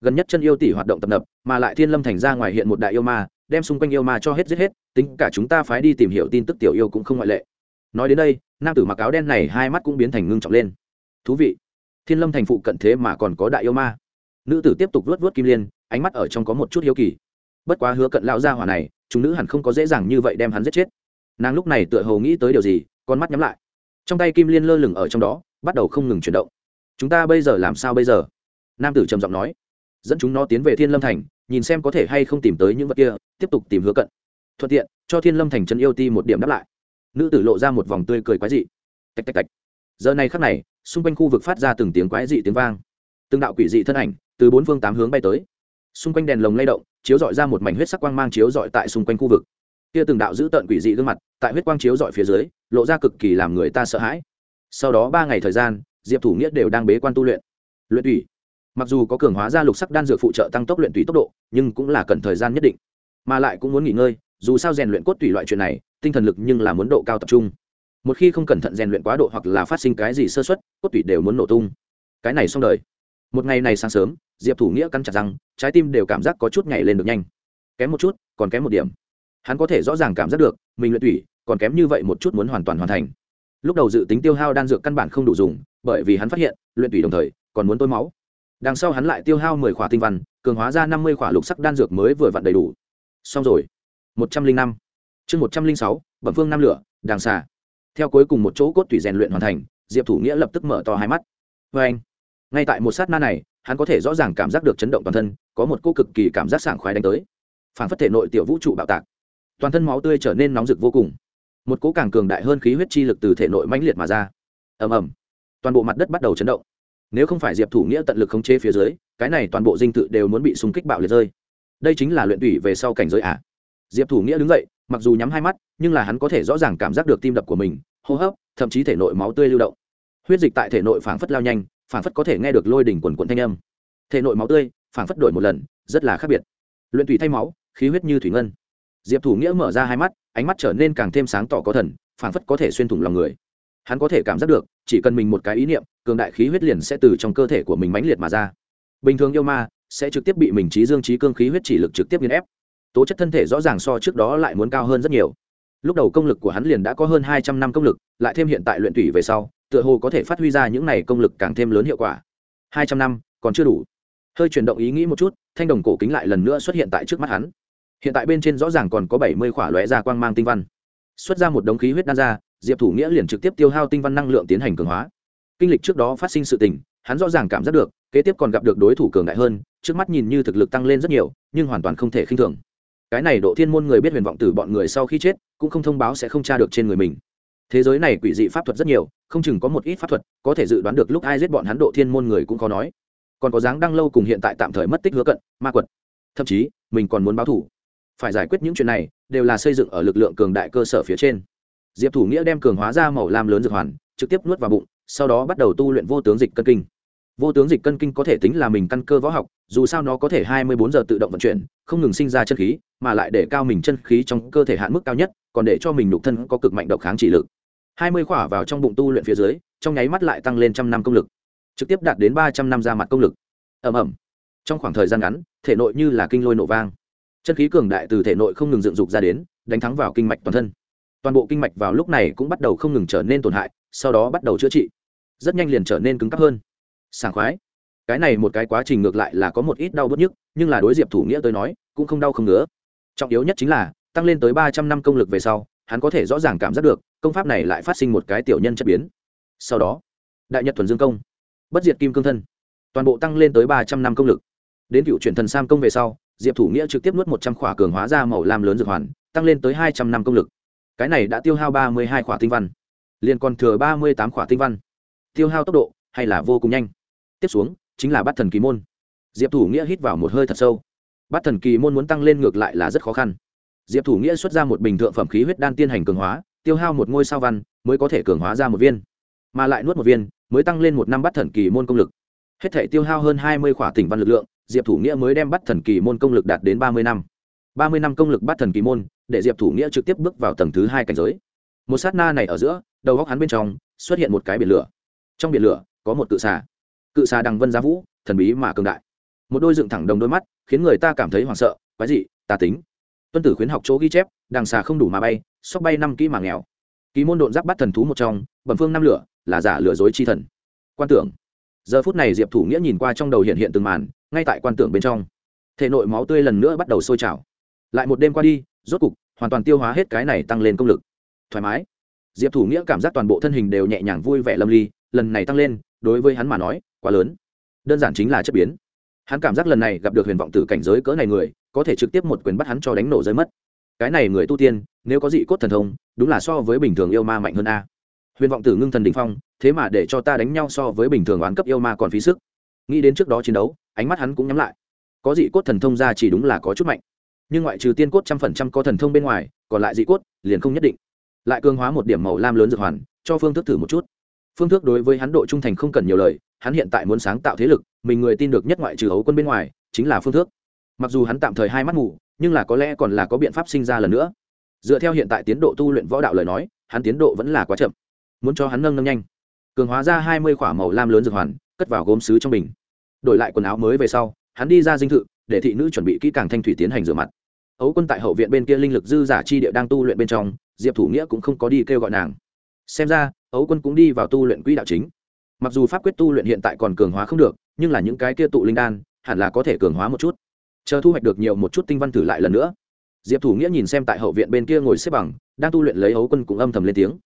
Gần nhất chân yêu tỷ hoạt động tập nập, mà lại thiên lâm thành ra ngoài hiện một đại yêu ma, đem xung quanh yêu ma cho hết giết hết, tính cả chúng ta phái đi tìm hiểu tin tức tiểu yêu cũng không ngoại lệ. Nói đến đây, nam tử mặc áo đen này hai mắt cũng biến thành ngưng trọng lên. Thú vị, thiên lâm thành phụ cận thế mà còn có đại yêu ma. Nữ tử tiếp tục vớt vớt kim liên, ánh mắt ở trong có một chút hiếu kỳ. Bất quá hứa cận lao ra hỏa này, chúng nữ hẳn không có dễ dàng như vậy đem hắn giết chết. Nàng lúc này tựa hồ nghĩ tới điều gì con mắt nhắm lại. Trong tay kim liên lơ lửng ở trong đó, bắt đầu không ngừng chuyển động. Chúng ta bây giờ làm sao bây giờ? Nam tử trầm giọng nói. Dẫn chúng nó tiến về thiên lâm thành, nhìn xem có thể hay không tìm tới những vật kia, tiếp tục tìm hứa cận. Thuận tiện, cho thiên lâm thành chân yêu ti một điểm đáp lại. Nữ tử lộ ra một vòng tươi cười quái dị. Tạch tạch tạch. Giờ này khắc này, xung quanh khu vực phát ra từng tiếng quái dị tiếng vang. Từng đạo quỷ dị thân ảnh, từ bốn phương tám hướng bay tới. Xung quanh đèn lồng lay động, chiếu dọi ra một mảnh huyết sắc quang mang chiếu dọi tại xung quanh khu vực kia từng đạo giữ tợn quỷ dị gương mặt, tại huyết quang chiếu dọi phía dưới, lộ ra cực kỳ làm người ta sợ hãi. Sau đó ba ngày thời gian, diệp thủ nghĩa đều đang bế quan tu luyện. Luyện tủy. Mặc dù có cường hóa ra lục sắc đan dược phụ trợ tăng tốc luyện tủy tốc độ, nhưng cũng là cần thời gian nhất định. Mà lại cũng muốn nghỉ ngơi, dù sao rèn luyện cốt tủy loại chuyện này, tinh thần lực nhưng là muốn độ cao tập trung. Một khi không cẩn thận rèn luyện quá độ hoặc là phát sinh cái gì sơ xuất cốt tủy đều muốn nổ tung. Cái này xong đời. Một ngày này sáng sớm, diệp thủ nghĩa căn chặt rằng trái tim đều cảm giác có chút nhảy lên được nhanh. Kém một chút, còn kém một điểm hắn có thể rõ ràng cảm giác được, mình luyện tủy còn kém như vậy một chút muốn hoàn toàn hoàn thành. Lúc đầu dự tính tiêu hao đan dược căn bản không đủ dùng, bởi vì hắn phát hiện, luyện tủy đồng thời còn muốn tối máu. Đằng sau hắn lại tiêu hao mười khỏa tinh văn, cường hóa ra năm mươi khỏa lục sắc đan dược mới vừa vặn đầy đủ. Xong rồi. Một trăm linh năm. Chương một trăm linh sáu, bẩm phương năm lửa, đàng xà. Theo cuối cùng một chỗ cốt tủy rèn luyện hoàn thành, diệp thủ nghĩa lập tức mở to hai mắt. Vê anh, ngay tại một sát na này, hắn có thể rõ ràng cảm giác được chấn động toàn thân, có một cô cực kỳ cảm giác sảng khoái đánh tới. Phản phất thể nội tiểu vũ trụ bạo tạc toàn thân máu tươi trở nên nóng rực vô cùng. Một cỗ càng cường đại hơn khí huyết chi lực từ thể nội mãnh liệt mà ra. Ầm ầm. Toàn bộ mặt đất bắt đầu chấn động. Nếu không phải diệp thủ nghĩa tận lực khống chế phía dưới, cái này toàn bộ dinh tự đều muốn bị súng kích bạo liệt rơi. Đây chính là luyện tủy về sau cảnh giới ạ à. diệp thủ nghĩa đứng dậy, mặc dù nhắm hai mắt, nhưng là hắn có thể rõ ràng cảm giác được tim đập của mình, hô hấp, thậm chí thể nội máu tươi lưu động. Huyết dịch tại thể nội phảng phất lao nhanh, phảng phất có thể nghe được lôi đỉnh quần quận thanh âm. Thể nội máu tươi, phảng phất đổi một lần, rất là khác biệt. Luyện tủy thay máu, khí huyết như thủy ngân diệp thủ nghĩa mở ra hai mắt, ánh mắt trở nên càng thêm sáng tỏ có thần, phảng phất có thể xuyên thủng lòng người. Hắn có thể cảm giác được, chỉ cần mình một cái ý niệm, cường đại khí huyết liền sẽ từ trong cơ thể của mình mãnh liệt mà ra. Bình thường yêu ma sẽ trực tiếp bị mình trí dương trí cương khí huyết chỉ lực trực tiếp nghiền ép. Tố chất thân thể rõ ràng so trước đó lại muốn cao hơn rất nhiều. Lúc đầu công lực của hắn liền đã có hơn hai trăm năm công lực, lại thêm hiện tại luyện tủy về sau, tựa hồ có thể phát huy ra những này công lực càng thêm lớn hiệu quả. Hai trăm năm, còn chưa đủ. Hơi chuyển động ý nghĩ một chút, thanh đồng cổ kính lại lần nữa xuất hiện tại trước mắt hắn hiện tại bên trên rõ ràng còn có bảy mươi khỏa lóe ra quang mang tinh văn. Xuất ra một đống khí huyết đan ra, diệp thủ nghĩa liền trực tiếp tiêu hao tinh văn năng lượng tiến hành cường hóa. Kinh lịch trước đó phát sinh sự tình, hắn rõ ràng cảm giác được, kế tiếp còn gặp được đối thủ cường đại hơn, trước mắt nhìn như thực lực tăng lên rất nhiều, nhưng hoàn toàn không thể khinh thường. Cái này độ thiên môn người biết huyền vọng từ bọn người sau khi chết, cũng không thông báo sẽ không tra được trên người mình. Thế giới này quỷ dị pháp thuật rất nhiều, không chừng có một ít pháp thuật, có thể dự đoán được lúc ai giết bọn hắn độ thiên môn người cũng khó nói. Còn có dáng đăng lâu cùng hiện tại tạm thời mất tích hứa cận, ma quật. Thậm chí, mình còn muốn báo thủ phải giải quyết những chuyện này, đều là xây dựng ở lực lượng cường đại cơ sở phía trên. Diệp thủ nghĩa đem cường hóa ra màu lam lớn dược hoàn, trực tiếp nuốt vào bụng, sau đó bắt đầu tu luyện vô tướng dịch cân kinh. Vô tướng dịch cân kinh có thể tính là mình căn cơ võ học, dù sao nó có thể hai mươi bốn giờ tự động vận chuyển, không ngừng sinh ra chân khí, mà lại để cao mình chân khí trong cơ thể hạn mức cao nhất, còn để cho mình nhục thân có cực mạnh độc kháng chỉ lực. hai mươi khỏa vào trong bụng tu luyện phía dưới, trong nháy mắt lại tăng lên trăm năm công lực, trực tiếp đạt đến ba trăm năm ra mặt công lực. Ẩm ẩm trong khoảng thời gian ngắn, thể nội như là kinh lôi nổ vang chân khí cường đại từ thể nội không ngừng dựng dục ra đến, đánh thắng vào kinh mạch toàn thân. Toàn bộ kinh mạch vào lúc này cũng bắt đầu không ngừng trở nên tổn hại, sau đó bắt đầu chữa trị. Rất nhanh liền trở nên cứng cắp hơn. Sảng khoái. Cái này một cái quá trình ngược lại là có một ít đau bớt nhức, nhưng là đối diệp thủ nghĩa tới nói, cũng không đau không ngứa. Trọng yếu nhất chính là, tăng lên tới ba trăm năm công lực về sau, hắn có thể rõ ràng cảm giác được, công pháp này lại phát sinh một cái tiểu nhân chất biến. Sau đó, đại nhật thuần dương công, bất diệt kim cương thân, toàn bộ tăng lên tới ba trăm năm công lực. Đến cựu chuyển thần sam công về sau diệp thủ nghĩa trực tiếp nuốt một trăm khỏa cường hóa ra màu lam lớn dược hoàn, tăng lên tới hai trăm năm công lực. Cái này đã tiêu hao ba mươi hai khỏa tinh văn, liền còn thừa ba mươi tám khỏa tinh văn. Tiêu hao tốc độ hay là vô cùng nhanh? Tiếp xuống, chính là bắt thần kỳ môn. Diệp thủ nghĩa hít vào một hơi thật sâu. Bắt thần kỳ môn muốn tăng lên ngược lại là rất khó khăn. Diệp thủ nghĩa xuất ra một bình thượng phẩm khí huyết đan tiên hành cường hóa, tiêu hao một ngôi sao văn mới có thể cường hóa ra một viên, mà lại nuốt một viên mới tăng lên một năm bắt thần kỳ môn công lực. Hết thể tiêu hao hơn hai mươi khỏa tỉnh văn lực lượng diệp thủ nghĩa mới đem bắt thần kỳ môn công lực đạt đến ba mươi năm. ba mươi năm công lực bắt thần kỳ môn, để diệp thủ nghĩa trực tiếp bước vào tầng thứ hai cảnh giới. Một sát na này ở giữa, đầu góc hắn bên trong xuất hiện một cái biển lửa. Trong biển lửa có một cự xà. Cự xà đằng vân giá vũ, thần bí mà cường đại. Một đôi dựng thẳng đồng đôi mắt, khiến người ta cảm thấy hoảng sợ, quái dị, tà tính. Tuân tử khuyến học chỗ ghi chép, đằng xà không đủ mà bay, sóc bay năm kỹ mà nghèo. Ký môn độn giáp bắt thần thú một trong, bẩm phương năm lửa, là giả lừa dối chi thần. Quan tưởng giờ phút này diệp thủ nghĩa nhìn qua trong đầu hiện hiện từng màn, ngay tại quan tưởng bên trong. Thể nội máu tươi lần nữa bắt đầu sôi trào. Lại một đêm qua đi, rốt cục, hoàn toàn tiêu hóa hết cái này tăng lên công lực. Thoải mái. Diệp thủ nghĩa cảm giác toàn bộ thân hình đều nhẹ nhàng vui vẻ lâm ly, lần này tăng lên, đối với hắn mà nói, quá lớn. Đơn giản chính là chất biến. Hắn cảm giác lần này gặp được huyền vọng tử cảnh giới cỡ này người, có thể trực tiếp một quyền bắt hắn cho đánh nổ rơi mất. Cái này người tu tiên, nếu có dị cốt thần thông, đúng là so với bình thường yêu ma mạnh hơn a. Huyền vọng tử ngưng thần đình phong thế mà để cho ta đánh nhau so với bình thường oán cấp yêu ma còn phí sức. Nghĩ đến trước đó chiến đấu, ánh mắt hắn cũng nhắm lại. Có dị cốt thần thông ra chỉ đúng là có chút mạnh. Nhưng ngoại trừ tiên cốt trăm phần trăm có thần thông bên ngoài, còn lại dị cốt liền không nhất định. Lại cường hóa một điểm màu lam lớn dược hoàn, cho phương thức thử một chút. Phương thức đối với hắn độ trung thành không cần nhiều lời, hắn hiện tại muốn sáng tạo thế lực, mình người tin được nhất ngoại trừ hấu quân bên ngoài, chính là phương thức. Mặc dù hắn tạm thời hai mắt mù, nhưng là có lẽ còn là có biện pháp sinh ra lần nữa. Dựa theo hiện tại tiến độ tu luyện võ đạo lời nói, hắn tiến độ vẫn là quá chậm. Muốn cho hắn nâng nâng nhanh cường hóa ra hai mươi k h ỏ a màu lam lớn dược hoàn, cất vào gốm xứ trong bình. Đổi lại quần áo mới về sau, hắn đi ra dinh thự, để thị nữ chuẩn bị kỹ càng thanh thủy tiến hành rửa mặt. Ấu quân tại hậu viện bên kia linh lực dư giả chi địa đang tu luyện bên trong, diệp thủ nghĩa cũng không có đi kêu gọi nàng. Xem ra, ấu quân cũng đi vào tu luyện quỹ đạo chính. Mặc dù pháp quyết tu luyện hiện tại còn cường hóa không được, nhưng là những cái kia tụ linh đan, hẳn là có thể cường hóa một chút. Chờ thu hoạch được nhiều một chút tinh văn thử lại lần nữa. Diệp thủ nghĩa nhìn xem tại hậu viện bên kia ngồi xếp bằng, đang tu luyện lấy ấu quân cũng âm thầm lên tiếng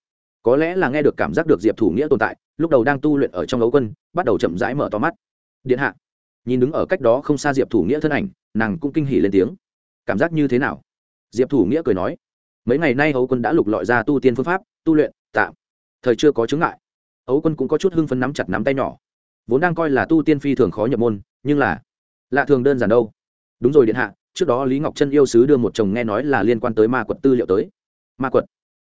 có lẽ là nghe được cảm giác được diệp thủ nghĩa tồn tại, lúc đầu đang tu luyện ở trong ấu quân, bắt đầu chậm rãi mở to mắt. Điện hạ. Nhìn đứng ở cách đó không xa diệp thủ nghĩa thân ảnh, nàng cũng kinh hỉ lên tiếng. Cảm giác như thế nào? Diệp thủ nghĩa cười nói. Mấy ngày nay ấu quân đã lục lọi ra tu tiên phương pháp, tu luyện, tạm. Thời chưa có chứng ngại. Ấu quân cũng có chút hưng phấn nắm chặt nắm tay nhỏ. Vốn đang coi là tu tiên phi thường khó nhập môn, nhưng là lạ thường đơn giản đâu. Đúng rồi điện hạ, trước đó lý ngọc trân yêu sứ đưa một chồng nghe nói là liên quan tới ma quật tư liệu tới. Ma quật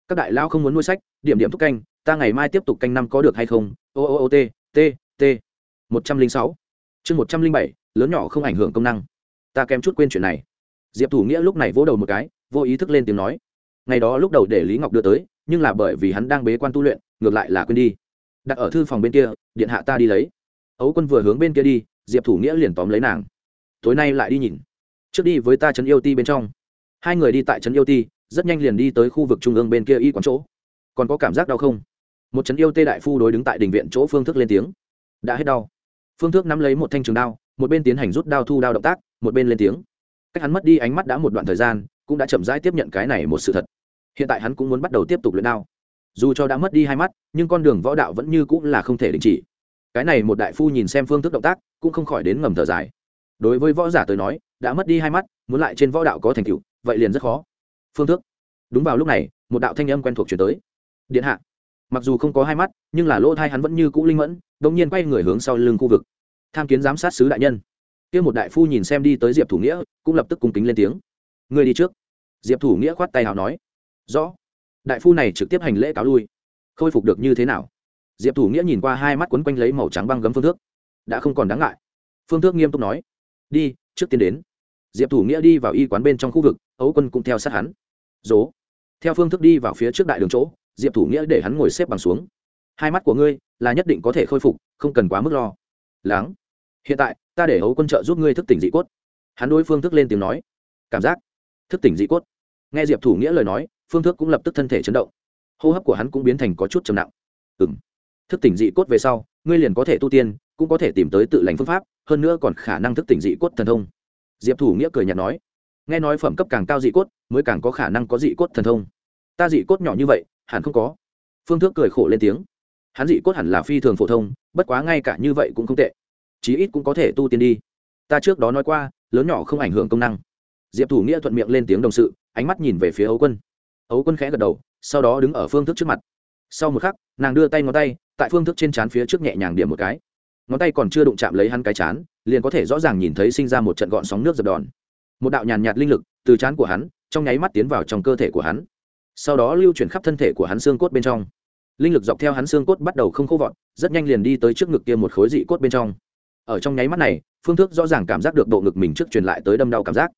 các đại lao không muốn nuôi sách, điểm điểm thúc canh, ta ngày mai tiếp tục canh năm có được hay không? O o o t t t một trăm linh sáu. Chương một trăm linh bảy, lớn nhỏ không ảnh hưởng công năng. Ta kém chút quên chuyện này. Diệp thủ nghĩa lúc này vỗ đầu một cái, vô ý thức lên tiếng nói. Ngày đó lúc đầu để lý ngọc đưa tới, nhưng là bởi vì hắn đang bế quan tu luyện, ngược lại là quên đi. Đặt ở thư phòng bên kia, điện hạ ta đi lấy. Ấu quân vừa hướng bên kia đi, diệp thủ nghĩa liền tóm lấy nàng. Tối nay lại đi nhìn. Trước đi với ta trấn yêu ti bên trong. Hai người đi tại trấn yêu ti rất nhanh liền đi tới khu vực trung ương bên kia y quán chỗ. Còn có cảm giác đau không? Một trấn yêu tê đại phu đối đứng tại đình viện chỗ phương thức lên tiếng. Đã hết đau. Phương thức nắm lấy một thanh trường đao, một bên tiến hành rút đao thu đao động tác, một bên lên tiếng. Cách hắn mất đi ánh mắt đã một đoạn thời gian, cũng đã chậm rãi tiếp nhận cái này một sự thật. Hiện tại hắn cũng muốn bắt đầu tiếp tục luyện đao. Dù cho đã mất đi hai mắt, nhưng con đường võ đạo vẫn như cũng là không thể đình chỉ. Cái này một đại phu nhìn xem phương thức động tác, cũng không khỏi đến ngầm thở dài. Đối với võ giả tới nói, đã mất đi hai mắt, muốn lại trên võ đạo có thành tựu, vậy liền rất khó phương thức. Đúng vào lúc này, một đạo thanh âm quen thuộc chuyển tới. Điện hạ. Mặc dù không có hai mắt, nhưng là lỗ thai hắn vẫn như cũ linh mẫn đ ỗ n g nhiên quay người hướng sau lưng khu vực. Tham kiến giám sát sứ đại nhân. Kia một đại phu nhìn xem đi tới diệp thủ nghĩa, cũng lập tức cung kính lên tiếng. Người đi trước. Diệp thủ nghĩa khoát tay hào nói. Rõ. Đại phu này trực tiếp hành lễ cáo lui. Khôi phục được như thế nào? Diệp thủ nghĩa nhìn qua hai mắt quấn quanh lấy màu trắng băng gấm phương thước. Đã không còn đáng ngại. Phương thước nghiêm túc nói. Đi, trước tiên đến. Diệp thủ nghĩa đi vào y quán bên trong khu vực, ấu quân cũng theo sát hắn dố. Theo phương thức đi vào phía trước đại đường chỗ, diệp thủ nghĩa để hắn ngồi xếp bằng xuống. Hai mắt của ngươi là nhất định có thể khôi phục, không cần quá mức lo. Lắng. Hiện tại, ta để hấu quân trợ giúp ngươi thức tỉnh dị cốt. Hắn đối phương thức lên tiếng nói. Cảm giác. Thức tỉnh dị cốt. Nghe diệp thủ nghĩa lời nói, phương thức cũng lập tức thân thể chấn động. Hô hấp của hắn cũng biến thành có chút trầm nặng. Ừ m thức tỉnh dị cốt về sau, ngươi liền có thể tu tiên, cũng có thể tìm tới tự lành phương pháp, hơn nữa còn khả năng thức tỉnh dị cốt thần thông. Diệp thủ nghĩa cười nhạt nói nghe nói phẩm cấp càng cao dị cốt, mới càng có khả năng có dị cốt thần thông. Ta dị cốt nhỏ như vậy, hẳn không có. Phương thước cười khổ lên tiếng. Hắn dị cốt hẳn là phi thường phổ thông, bất quá ngay cả như vậy cũng không tệ. Chí ít cũng có thể tu tiên đi. Ta trước đó nói qua, lớn nhỏ không ảnh hưởng công năng. Diệp thủ nghĩa thuận miệng lên tiếng đồng sự, ánh mắt nhìn về phía ấu quân. Ấu quân khẽ gật đầu, sau đó đứng ở phương thức trước mặt. Sau một khắc, nàng đưa tay ngón tay, tại phương thức trên trán phía trước nhẹ nhàng điểm một cái. Ngón tay còn chưa đụng chạm lấy hắn cái chán liền có thể rõ ràng nhìn thấy sinh ra một trận gọn sóng nước dập đòn một đạo nhàn nhạt linh lực từ chán của hắn, trong nháy mắt tiến vào trong cơ thể của hắn. Sau đó lưu chuyển khắp thân thể của hắn xương cốt bên trong. Linh lực dọc theo hắn xương cốt bắt đầu không khô vọt, rất nhanh liền đi tới trước ngực kia một khối dị cốt bên trong. Ở trong nháy mắt này, phương thức rõ ràng cảm giác được độ ngực mình trước truyền lại tới đâm đau cảm giác.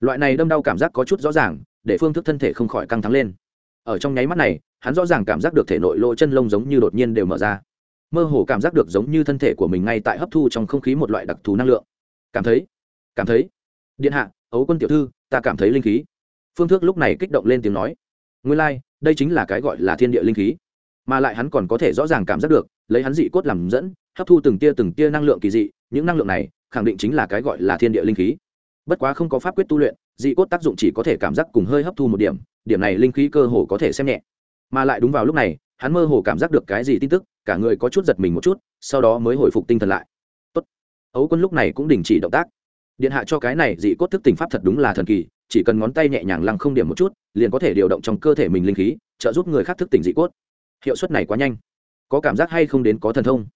Loại này đâm đau cảm giác có chút rõ ràng, để phương thức thân thể không khỏi căng thẳng lên. Ở trong nháy mắt này, hắn rõ ràng cảm giác được thể nội lỗ chân lông giống như đột nhiên đều mở ra. Mơ hồ cảm giác được giống như thân thể của mình ngay tại hấp thu trong không khí một loại đặc thù năng lượng. Cảm thấy cảm thấy, điện hạ ấu quân tiểu thư ta cảm thấy linh khí. Phương thức lúc này kích động lên tiếng nói nguyên lai、like, đây chính là cái gọi là thiên địa linh khí. Mà lại hắn còn có thể rõ ràng cảm giác được lấy hắn dị cốt làm dẫn hấp thu từng tia từng tia năng lượng kỳ dị những năng lượng này khẳng định chính là cái gọi là thiên địa linh khí. Bất quá không có pháp quyết tu luyện dị cốt tác dụng chỉ có thể cảm giác cùng hơi hấp thu một điểm điểm này linh khí cơ hồ có thể xem nhẹ. Mà lại đúng vào lúc này hắn mơ hồ cảm giác được cái gì tin tức cả người có chút giật mình một chút sau đó mới hồi phục tinh thần lại. Tốt. ấu quân lúc này cũng đình chỉ động tác điện hạ cho cái này dị cốt thức tỉnh pháp thật đúng là thần kỳ, chỉ cần ngón tay nhẹ nhàng lăng không điểm một chút, liền có thể điều động trong cơ thể mình linh khí, trợ giúp người khác thức tỉnh dị cốt. Hiệu suất này quá nhanh. Có cảm giác hay không đến có thần thông?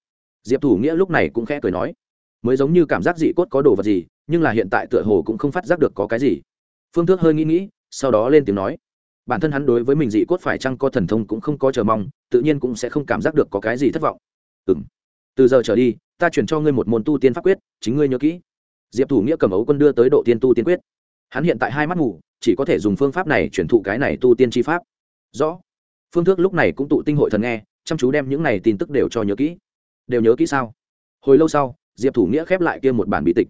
Diệp thủ nghĩa lúc này cũng khẽ cười nói. Mới giống như cảm giác dị cốt có đồ vật gì, nhưng là hiện tại tựa hồ cũng không phát giác được có cái gì. Phương thước hơi nghĩ nghĩ, sau đó lên tiếng nói. Bản thân hắn đối với mình dị cốt phải chăng có thần thông cũng không có chờ mong, tự nhiên cũng sẽ không cảm giác được có cái gì thất vọng. Ừ m từ giờ trở đi, ta chuyển cho ngươi một môn tu tiên pháp quyết, chính ngươi nhớ kỹ diệp thủ nghĩa cầm ấu quân đưa tới độ tiên tu tiên quyết. Hắn hiện tại hai mắt ngủ chỉ có thể dùng phương pháp này chuyển thụ cái này tu tiên tri pháp. Rõ. Phương thước lúc này cũng tụ tinh hội thần nghe, chăm chú đem những này tin tức đều cho nhớ kỹ. Đều nhớ kỹ sao? Hồi lâu sau, diệp thủ nghĩa khép lại kia một bản bí tịch.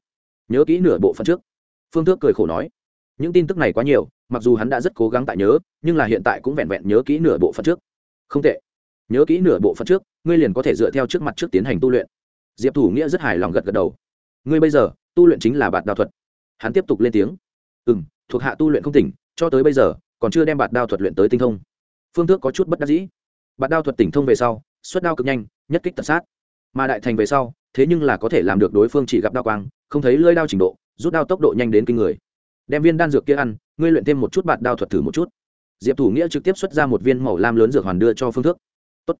Nhớ kỹ nửa bộ phận trước. Phương thước cười khổ nói, những tin tức này quá nhiều, mặc dù hắn đã rất cố gắng tại nhớ, nhưng là hiện tại cũng vẹn vẹn nhớ kỹ nửa bộ phận trước. Không tệ. Nhớ kỹ nửa bộ phận trước, ngươi liền có thể dựa theo trước mặt trước tiến hành tu luyện. Diệp thủ nghĩa rất hài lòng gật gật đầu. Ngươi bây giờ tu luyện chính là bạt đao thuật. Hắn tiếp tục lên tiếng. Ừ m thuộc hạ tu luyện không tỉnh, cho tới bây giờ, còn chưa đem bạt đao thuật luyện tới tinh thông. Phương thức có chút bất đắc dĩ. Bạt đao thuật tỉnh thông về sau, xuất đao cực nhanh, nhất kích tật sát. Mà đại thành về sau, thế nhưng là có thể làm được đối phương chỉ gặp đao quang, không thấy lơi đao trình độ, rút đao tốc độ nhanh đến kinh người. Đem viên đan dược kia ăn, ngươi luyện thêm một chút bạt đao thuật thử một chút. Diệp thủ nghĩa trực tiếp xuất ra một viên màu lam lớn dược hoàn đưa cho phương thức Tốt.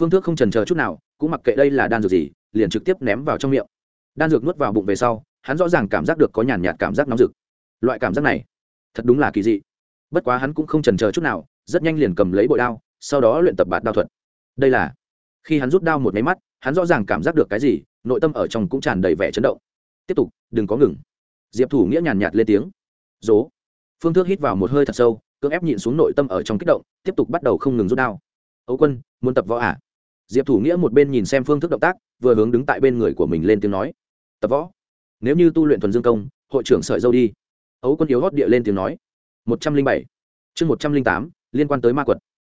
phương thức không trần chờ chút nào, cũng mặc kệ đây là đan dược gì, liền trực tiếp ném vào trong miệng. Đan dược nuốt vào bụng về sau hắn rõ ràng cảm giác được có nhàn nhạt cảm giác nóng rực. Loại cảm giác này, thật đúng là kỳ dị. Bất quá hắn cũng không trần chờ chút nào, rất nhanh liền cầm lấy bội đao, sau đó luyện tập bạt đao thuật. Đây là, khi hắn rút đao một máy mắt, hắn rõ ràng cảm giác được cái gì, nội tâm ở trong cũng tràn đầy vẻ chấn động. Tiếp tục, đừng có ngừng. Diệp thủ nghĩa nhàn nhạt lên tiếng. Dố. Phương thước hít vào một hơi thật sâu, cưỡng ép nhịn xuống nội tâm ở trong kích động, tiếp tục bắt đầu không ngừng rút đao. Ấu quân, muốn tập võ à? diệp thủ nghĩa một bên nhìn xem phương thức động tác, vừa hướng đứng tại bên người của mình lên tiếng nói. Tập võ nếu như tu luyện thuần dương công, hội trưởng sợi dâu đi. Ấu quân yếu hót địa lên tiếng nói. Một trăm linh bảy. Chương một trăm linh tám, liên quan tới ma quật.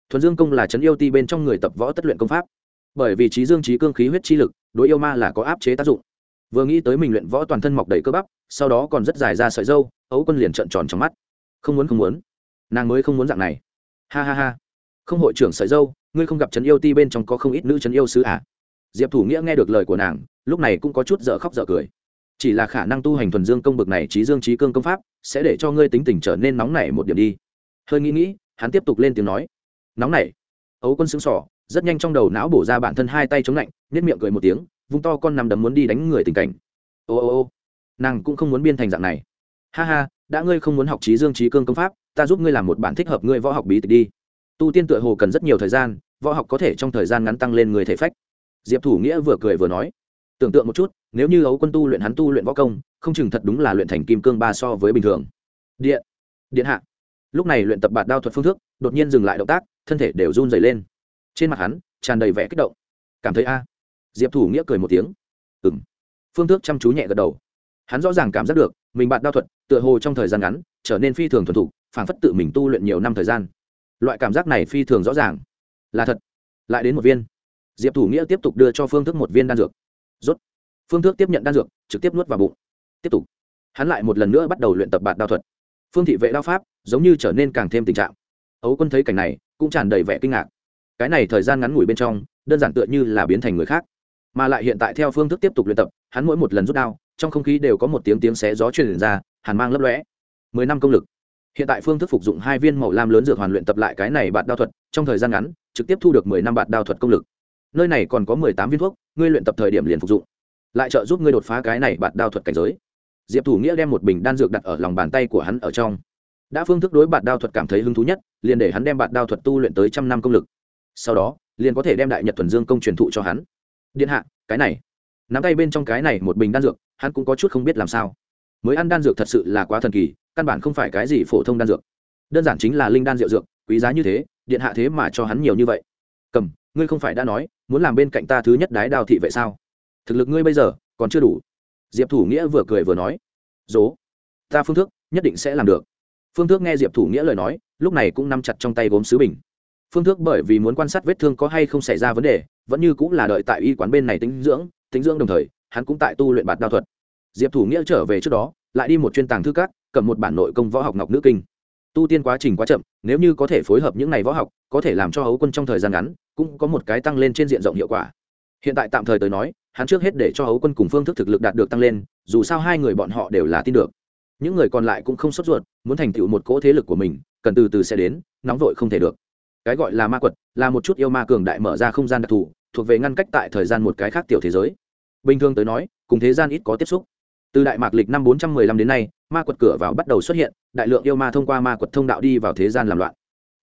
Thuần dương công là trấn yêu ti bên trong người tập võ tất luyện công pháp. Bởi vì trí dương trí cương khí huyết chi lực, đối yêu ma là có áp chế tác dụng. Vừa nghĩ tới mình luyện võ toàn thân mọc đầy cơ bắp, sau đó còn rất dài ra sợi dâu, ấu quân liền trợn tròn trong mắt. Không muốn không muốn. Nàng mới không muốn dạng này. Ha ha ha. Không hội trưởng sợi dâu, ngươi không gặp trấn yêu ti bên trong có không ít nữ trấn yêu sứ à? Diệp thủ nghĩa nghe được lời của nàng, lúc này cũng có chút dở khóc dở cười chỉ là khả năng tu hành thuần dương công bực này trí dương trí cương công pháp, sẽ để cho ngươi tính tình trở nên nóng nảy một điểm đi. Hơi nghĩ nghĩ, hắn tiếp tục lên tiếng nói. Nóng nảy. Ấu quân xứng sỏ rất nhanh trong đầu não bổ ra bản thân hai tay chống lạnh nếp miệng cười một tiếng, vung to con nằm đấm muốn đi đánh người tình cảnh. Ô ô ô. Nàng cũng không muốn biên thành dạng này. Ha ha, đã ngươi không muốn học trí dương trí cương công pháp, ta giúp ngươi làm một bản thích hợp ngươi võ học bí tịch đi. Tu tiên tựa hồ cần rất nhiều thời gian, võ học có thể trong thời gian ngắn tăng lên người thể phách. Diệp thủ nghĩa vừa cười vừa nói tưởng tượng một chút, nếu như ấu quân tu luyện hắn tu luyện võ công, không chừng thật đúng là luyện thành kim cương ba so với bình thường. Điện điện hạ. Lúc này luyện tập bạt đao thuật phương thức, đột nhiên dừng lại động tác, thân thể đều run dày lên. Trên mặt hắn, tràn đầy vẻ kích động. Cảm thấy a. Diệp thủ nghĩa cười một tiếng. Ừ m phương thức chăm chú nhẹ gật đầu. Hắn rõ ràng cảm giác được, mình bạn đao thuật, tựa hồ trong thời gian ngắn, trở nên phi thường thuần thục, phảng phất tự mình tu luyện nhiều năm thời gian. Loại cảm giác này phi thường rõ ràng. Là thật. Lại đến một viên. Diệp thủ nghĩa tiếp tục đưa cho phương thức một viên đan dược rốt. Phương thức tiếp nhận đan dược, trực tiếp nuốt vào bụng. Tiếp tục. Hắn lại một lần nữa bắt đầu luyện tập bạt đao thuật. Phương thị vệ đao pháp giống như trở nên càng thêm tình trạng. Ấu quân thấy cảnh này, cũng tràn đầy vẻ kinh ngạc. Cái này thời gian ngắn ngủi bên trong, đơn giản tựa như là biến thành người khác. Mà lại hiện tại theo phương thức tiếp tục luyện tập, hắn mỗi một lần rút đao, trong không khí đều có một tiếng tiếng xé gió truyền ra, hàn mang lấp lõe mười năm công lực. Hiện tại phương thức phục dụng hai viên màu lam lớn dược hoàn luyện tập lại cái này bạt đao thuật, trong thời gian ngắn, trực tiếp thu được mười năm bạt đao thuật công lực. Nơi này còn có mười tám viên thuốc ngươi luyện tập thời điểm liền phục dụng, lại trợ giúp ngươi đột phá cái này bạt đao thuật cảnh giới. Diệp thủ nghĩa đem một bình đan dược đặt ở lòng bàn tay của hắn ở trong. Đã phương thức đối bạt đao thuật cảm thấy hứng thú nhất, liền để hắn đem bạt đao thuật tu luyện tới trăm năm công lực. Sau đó, liền có thể đem đại nhật thuần dương công truyền thụ cho hắn. Điện hạ, cái này. Nắm tay bên trong cái này một bình đan dược, hắn cũng có chút không biết làm sao. Mới ăn đan dược thật sự là quá thần kỳ, căn bản không phải cái gì phổ thông đan dược. Đơn giản chính là linh đan rượu dược, quý giá như thế, điện hạ thế mà cho hắn nhiều như vậy. Cầm, ngươi không phải đã nói muốn làm bên cạnh ta thứ nhất đái đào thị vậy sao? Thực lực ngươi bây giờ còn chưa đủ. Diệp thủ nghĩa vừa cười vừa nói, dố, ta phương thức nhất định sẽ làm được. Phương thức nghe diệp thủ nghĩa lời nói, lúc này cũng nắm chặt trong tay gốm sứ bình. Phương thức bởi vì muốn quan sát vết thương có hay không xảy ra vấn đề, vẫn như cũng là đợi tại y quán bên này tính dưỡng tính dưỡng đồng thời, hắn cũng tại tu luyện bạt đao thuật. Diệp thủ nghĩa trở về trước đó, lại đi một chuyên tàng thư cát cầm một bản nội công võ học ngọc nữ kinh. Tu tiên quá trình quá chậm, nếu như có thể phối hợp những ngày võ học, có thể làm cho hấu quân trong thời gian ngắn cũng có một cái tăng lên trên diện rộng hiệu quả. Hiện tại tạm thời tới nói, hắn trước hết để cho hấu quân cùng phương thức thực lực đạt được tăng lên, dù sao hai người bọn họ đều là tin được. Những người còn lại cũng không sốt ruột, muốn thành tựu một cỗ thế lực của mình, cần từ từ sẽ đến, nóng vội không thể được. Cái gọi là ma quật, là một chút yêu ma cường đại mở ra không gian đặc thù, thuộc về ngăn cách tại thời gian một cái khác tiểu thế giới. Bình thường tới nói, cùng thế gian ít có tiếp xúc. Từ đại mạc lịch năm bốn trăm mười lăm đến nay, ma quật cửa vào bắt đầu xuất hiện, đại lượng yêu ma thông qua ma quật thông đạo đi vào thế gian làm loạn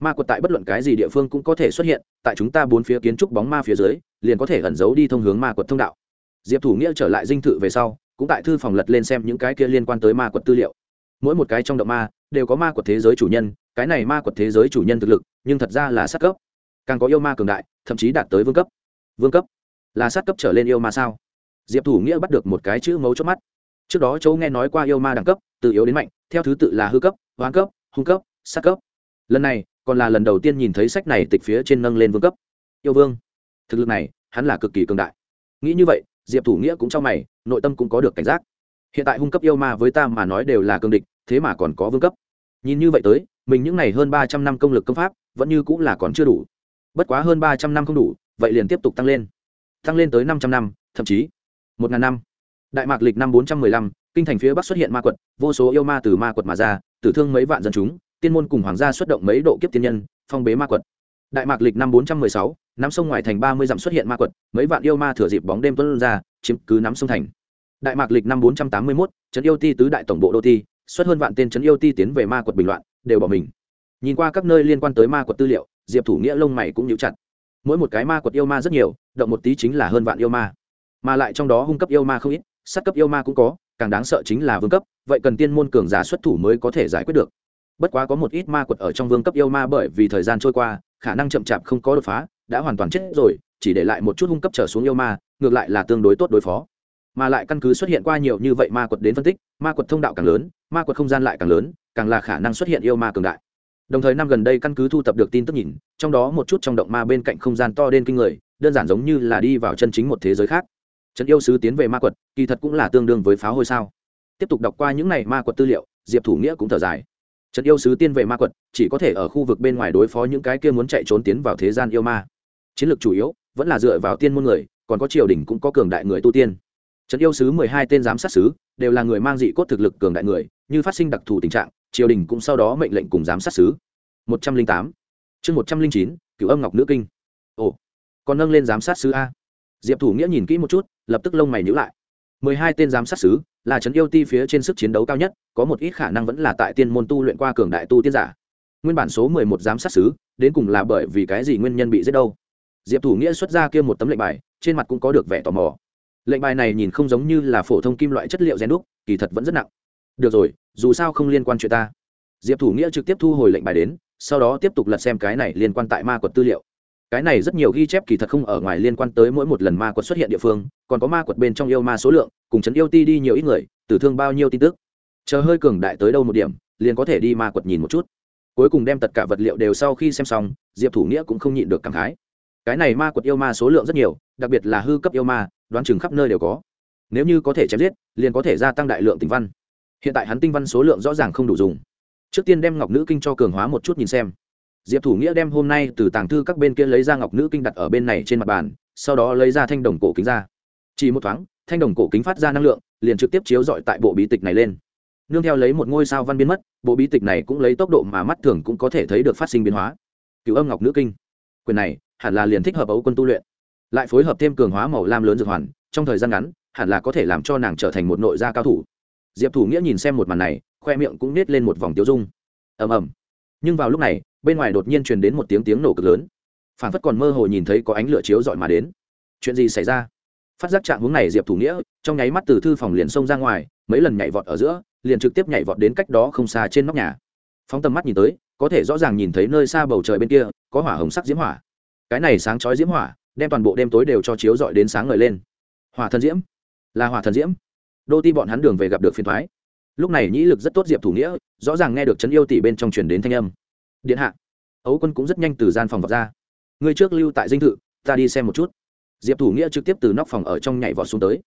ma quật tại bất luận cái gì địa phương cũng có thể xuất hiện, tại chúng ta bốn phía kiến trúc bóng ma phía dưới, liền có thể ẩn giấu đi thông hướng ma quật thông đạo. Diệp thủ nghĩa trở lại dinh thự về sau, cũng tại thư phòng lật lên xem những cái kia liên quan tới ma quật tư liệu. Mỗi một cái trong động ma, đều có ma quật thế giới chủ nhân, cái này ma quật thế giới chủ nhân thực lực, nhưng thật ra là sát cấp. Càng có yêu ma cường đại, thậm chí đạt tới vương cấp. Vương cấp? Là sát cấp trở lên yêu ma sao? Diệp thủ nghĩa bắt được một cái chữ mấu chốt mắt. Trước đó châu nghe nói qua yêu ma đẳng cấp, từ yếu đến mạnh, theo thứ tự là hư cấp, hoang cấp, hung cấp, sát cấp. Lần này còn là lần đầu tiên nhìn thấy sách này tịch phía trên nâng lên vương cấp. Yêu vương, thực lực này, hắn là cực kỳ cường đại. Nghĩ như vậy, diệp thủ nghĩa cũng trong mày, nội tâm cũng có được cảnh giác. Hiện tại hung cấp yêu ma với ta mà nói đều là cường địch, thế mà còn có vương cấp. Nhìn như vậy tới, mình những n à y hơn ba trăm năm công lực công pháp, vẫn như cũng là còn chưa đủ. Bất quá hơn ba trăm năm không đủ, vậy liền tiếp tục tăng lên. Tăng lên tới năm trăm năm, thậm chí một ngàn năm. Đại mạc lịch năm bốn trăm mười lăm, kinh thành phía bắc xuất hiện ma quật, vô số yêu ma từ ma quật mà ra, tử thương mấy vạn dân chúng tiên môn cùng hoàng gia xuất động mấy độ kiếp tiên nhân, phong bế ma quật. Đại mạc lịch năm bốn trăm mười sáu, nắm sông ngoài thành ba mươi dặm xuất hiện ma quật, mấy vạn yêu ma thừa dịp bóng đêm tuân ra, chiếm cứ nắm sông thành. Đại mạc lịch năm bốn trăm tám mươi mốt, trấn yêu ti tứ đại tổng bộ đô ti xuất hơn vạn tên trấn yêu ti tiến về ma quật bình loạn, đều bỏ mình. Nhìn qua các nơi liên quan tới ma quật tư liệu, diệp thủ nghĩa lông mày cũng nhíu chặt. Mỗi một cái ma quật yêu ma rất nhiều, động một tí chính là hơn vạn yêu ma. Mà lại trong đó hung cấp yêu ma không ít, sát cấp yêu ma cũng có, càng đáng sợ chính là vương cấp, vậy cần tiên môn cường giả xuất thủ mới có thể giải quyết được bất quá có một ít ma quật ở trong vương cấp yêu ma bởi vì thời gian trôi qua, khả năng chậm chạp không có đột phá, đã hoàn toàn chết rồi, chỉ để lại một chút hung cấp trở xuống yêu ma, ngược lại là tương đối tốt đối phó. Mà lại căn cứ xuất hiện qua nhiều như vậy ma quật đến phân tích, ma quật thông đạo càng lớn, ma quật không gian lại càng lớn, càng là khả năng xuất hiện yêu ma cường đại. Đồng thời năm gần đây căn cứ thu thập được tin tức nhìn, trong đó một chút trong động ma bên cạnh không gian to đen kinh người, đơn giản giống như là đi vào chân chính một thế giới khác. Trận yêu sứ tiến về ma quật, kỳ thật cũng là tương đương với pháo hôi sao. Tiếp tục đọc qua những này ma quật tư liệu, diệp thủ nghĩa cũng thở dài trận yêu sứ tiên vệ ma quật, chỉ có thể ở khu vực bên ngoài đối phó những cái kia muốn chạy trốn tiến vào thế gian yêu ma. Chiến lược chủ yếu vẫn là dựa vào tiên môn người, còn có triều đình cũng có cường đại người tu tiên. Trận yêu sứ mười hai tên giám sát sứ đều là người mang dị cốt thực lực cường đại người, như phát sinh đặc thù tình trạng, triều đình cũng sau đó mệnh lệnh cùng giám sát sứ. Một trăm linh tám. Chương một trăm linh chín cựu âm ngọc nữ kinh. Ồ, còn nâng lên giám sát sứ a. Diệp thủ nghĩa nhìn kỹ một chút, lập tức lông mày nhữ lại. mười hai tên giám sát sứ là trấn yêu ti phía trên sức chiến đấu cao nhất, có một ít khả năng vẫn là tại tiên môn tu luyện qua cường đại tu tiên giả. Nguyên bản số mười một giám sát sứ, đến cùng là bởi vì cái gì nguyên nhân bị giết đâu? Diệp thủ nghĩa xuất ra kia một tấm lệnh bài, trên mặt cũng có được vẻ tò mò. Lệnh bài này nhìn không giống như là phổ thông kim loại chất liệu gen đúc, kỳ thật vẫn rất nặng. Được rồi, dù sao không liên quan chuyện ta. Diệp thủ nghĩa trực tiếp thu hồi lệnh bài đến, sau đó tiếp tục lật xem cái này liên quan tại ma quật tư liệu cái này rất nhiều ghi chép kỳ thật không ở ngoài liên quan tới mỗi một lần ma quật xuất hiện địa phương, còn có ma quật bên trong yêu ma số lượng, cùng chấn yêu ti đi nhiều ít người, tử thương bao nhiêu tin tức. Chờ hơi cường đại tới đâu một điểm, liền có thể đi ma quật nhìn một chút. Cuối cùng đem tất cả vật liệu đều sau khi xem xong, diệp thủ nghĩa cũng không nhịn được cảm khái. Cái này ma quật yêu ma số lượng rất nhiều, đặc biệt là hư cấp yêu ma, đoán chừng khắp nơi đều có. Nếu như có thể chém giết, liền có thể gia tăng đại lượng tinh văn. Hiện tại hắn tinh văn số lượng rõ ràng không đủ dùng. Trước tiên đem ngọc nữ kinh cho cường hóa một chút nhìn xem diệp thủ nghĩa đem hôm nay từ tàng thư các bên kia lấy ra ngọc nữ kinh đặt ở bên này trên mặt bàn, sau đó lấy ra thanh đồng cổ kính ra. Chỉ một thoáng, thanh đồng cổ kính phát ra năng lượng, liền trực tiếp chiếu dọi tại bộ bí tịch này lên. Nương theo lấy một ngôi sao văn biến mất, bộ bí tịch này cũng lấy tốc độ mà mắt thường cũng có thể thấy được phát sinh biến hóa. Cựu âm ngọc nữ kinh. Quyền này, hẳn là liền thích hợp ấu quân tu luyện. Lại phối hợp thêm cường hóa màu lam lớn dược hoàn, trong thời gian ngắn, hẳn là có thể làm cho nàng trở thành một nội gia cao thủ. Diệp thủ nghĩa nhìn xem một màn này, khoe miệng cũng nết lên một vòng tiêu dung. Ầm ầm nhưng vào lúc này, bên ngoài đột nhiên truyền đến một tiếng tiếng nổ cực lớn. Phản phất còn mơ hồ nhìn thấy có ánh lửa chiếu dọi mà đến. Chuyện gì xảy ra? Phát giác trạng hướng này diệp thủ nghĩa, trong nháy mắt từ thư phòng liền xông ra ngoài, mấy lần nhảy vọt ở giữa, liền trực tiếp nhảy vọt đến cách đó không xa trên nóc nhà. Phóng tầm mắt nhìn tới, có thể rõ ràng nhìn thấy nơi xa bầu trời bên kia, có hỏa hồng sắc diễm hỏa. Cái này sáng chói diễm hỏa, đem toàn bộ đêm tối đều cho chiếu dọi đến sáng ngời lên. Hỏa thần diễm? Là hỏa thần diễm? Đô ti bọn hắn đường về gặp được phiền thoái lúc này nhĩ lực rất tốt diệp thủ nghĩa, rõ ràng nghe được trấn yêu tỷ bên trong truyền đến thanh âm. Điện hạ, ấu quân cũng rất nhanh từ gian phòng vọt ra. Người trước lưu tại dinh thự, ta đi xem một chút. Diệp thủ nghĩa trực tiếp từ nóc phòng ở trong nhảy vọt xuống tới.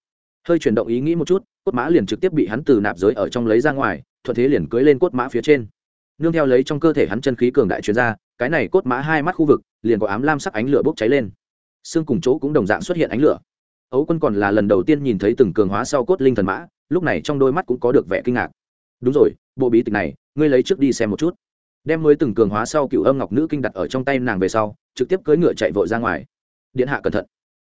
Hơi chuyển động ý nghĩ một chút, cốt mã liền trực tiếp bị hắn từ nạp giới ở trong lấy ra ngoài, thuận thế liền cưới lên cốt mã phía trên. Nương theo lấy trong cơ thể hắn chân khí cường đại chuyên ra, cái này cốt mã hai mắt khu vực, liền có ám lam sắc ánh lửa bốc cháy lên. Xương cùng chỗ cũng đồng dạng xuất hiện ánh lửa. Ấu quân còn là lần đầu tiên nhìn thấy từng cường hóa sau cốt linh thần mã lúc này trong đôi mắt cũng có được vẻ kinh ngạc. Đúng rồi, bộ bí tịch này, ngươi lấy trước đi xem một chút. Đem mới từng cường hóa sau cựu âm ngọc nữ kinh đặt ở trong tay nàng về sau, trực tiếp cưỡi ngựa chạy vội ra ngoài. Điện hạ cẩn thận.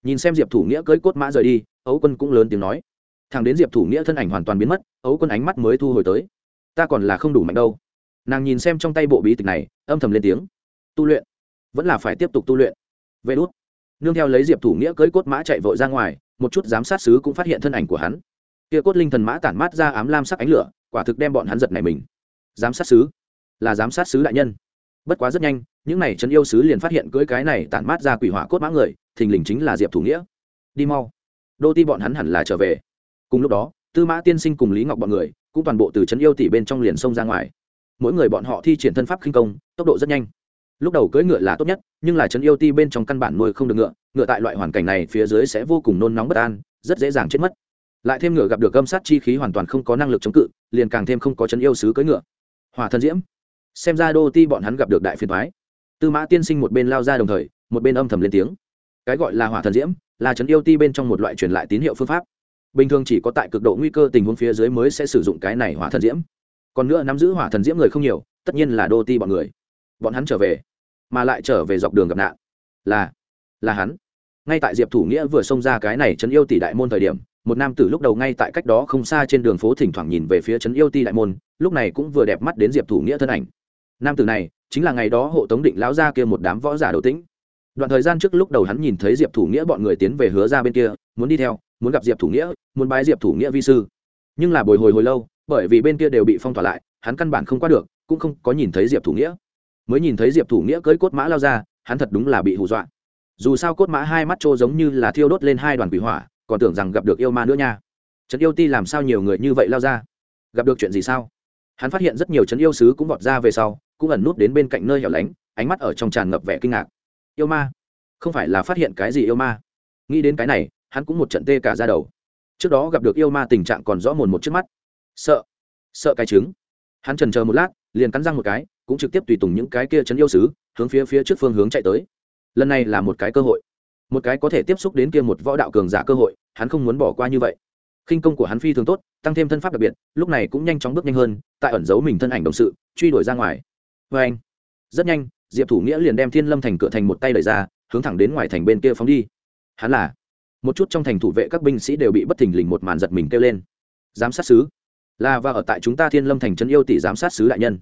Nhìn xem diệp thủ nghĩa cưỡi cốt mã rời đi, ấu quân cũng lớn tiếng nói. Thằng đến diệp thủ nghĩa thân ảnh hoàn toàn biến mất, ấu quân ánh mắt mới thu hồi tới. Ta còn là không đủ mạnh đâu. Nàng nhìn xem trong tay bộ bí tịch này, âm thầm lên tiếng. Tu luyện. Vẫn là phải tiếp tục tu luyện. Vê đốt nương theo lấy diệp thủ nghĩa cưỡi cốt mã chạy vội ra ngoài, một chút giám sát sứ cũng phát hiện thân ảnh của hắn kia cốt linh thần mã tản mát ra ám lam sắc ánh lửa, quả thực đem bọn hắn giật này mình. Giám sát sứ. Là giám sát sứ đại nhân. Bất quá rất nhanh, những này trấn yêu sứ liền phát hiện cưỡi cái này tản mát ra quỷ hỏa cốt mã người, thình lình chính là diệp thủ nghĩa. Đi mau. Đô ti bọn hắn hẳn là trở về. Cùng lúc đó, tư mã tiên sinh cùng lý ngọc bọn người, cũng toàn bộ từ trấn yêu tỷ bên trong liền sông ra ngoài. Mỗi người bọn họ thi triển thân pháp khinh công, tốc độ rất nhanh. Lúc đầu cưỡi ngựa là tốt nhất, nhưng là trấn yêu ti bên trong căn bản nuôi không được ngựa ngựa tại loại hoàn cảnh này phía dưới sẽ vô cùng nôn nóng bất an, rất dễ dàng chết mất lại thêm ngựa gặp được âm sát chi khí hoàn toàn không có năng lực chống cự, liền càng thêm không có chấn yêu sứ cưỡi ngựa. Hòa thân diễm. Xem ra đô ti bọn hắn gặp được đại phiền thoái tư mã tiên sinh một bên lao ra đồng thời, một bên âm thầm lên tiếng. Cái gọi là hỏa thần diễm, là chấn yêu ti bên trong một loại truyền lại tín hiệu phương pháp. Bình thường chỉ có tại cực độ nguy cơ tình huống phía dưới mới sẽ sử dụng cái này hỏa thần diễm. Còn nữa nắm giữ hỏa thần diễm người không nhiều, tất nhiên là đô ti bọn người. Bọn hắn trở về, mà lại trở về dọc đường gặp nạn. Là là hắn. Ngay tại diệp thủ nghĩa vừa xông ra cái này chấn yêu tỷ đại môn thời điểm một nam tử lúc đầu ngay tại cách đó không xa trên đường phố thỉnh thoảng nhìn về phía trấn yêu ti đại môn, lúc này cũng vừa đẹp mắt đến diệp thủ nghĩa thân ảnh. Nam tử này chính là ngày đó hộ tống định lão ra kia một đám võ giả đầu tĩnh. Đoạn thời gian trước lúc đầu hắn nhìn thấy diệp thủ nghĩa bọn người tiến về hứa ra bên kia, muốn đi theo, muốn gặp diệp thủ nghĩa, muốn bái diệp thủ nghĩa vi sư. Nhưng là bồi hồi hồi lâu, bởi vì bên kia đều bị phong tỏa lại, hắn căn bản không qua được, cũng không có nhìn thấy diệp thủ nghĩa. Mới nhìn thấy diệp thủ nghĩa cưỡi cốt mã lao ra, hắn thật đúng là bị hù dọa. Dù sao cốt mã hai mắt trô giống như là thiêu đốt lên hai đoàn quỷ hỏa còn tưởng rằng gặp được yêu ma nữa nha. Trấn yêu ti làm sao nhiều người như vậy lao ra? Gặp được chuyện gì sao? Hắn phát hiện rất nhiều trấn yêu sứ cũng vọt ra về sau, cũng ẩn nút đến bên cạnh nơi hẻo lánh, ánh mắt ở trong tràn ngập vẻ kinh ngạc. Yêu ma? Không phải là phát hiện cái gì yêu ma? Nghĩ đến cái này, hắn cũng một trận tê cả ra đầu. Trước đó gặp được yêu ma tình trạng còn rõ mồn một trước mắt. Sợ. Sợ cái trứng. Hắn trần chờ một lát, liền cắn răng một cái, cũng trực tiếp tùy tùng những cái kia chấn yêu sứ, hướng phía phía trước phương hướng chạy tới. Lần này là một cái cơ hội một cái có thể tiếp xúc đến kia một võ đạo cường giả cơ hội, hắn không muốn bỏ qua như vậy. Khinh công của hắn phi thường tốt, tăng thêm thân pháp đặc biệt, lúc này cũng nhanh chóng bước nhanh hơn, tại ẩn giấu mình thân ảnh đồng sự, truy đuổi ra ngoài. Vê anh, rất nhanh, diệp thủ nghĩa liền đem thiên lâm thành cửa thành một tay đẩy ra, hướng thẳng đến ngoài thành bên kia phóng đi. Hắn là, một chút trong thành thủ vệ các binh sĩ đều bị bất thình lình một màn giật mình kêu lên. Giám sát sứ, là và ở tại chúng ta thiên lâm thành trấn yêu tỷ giám sát sứ đại nhân.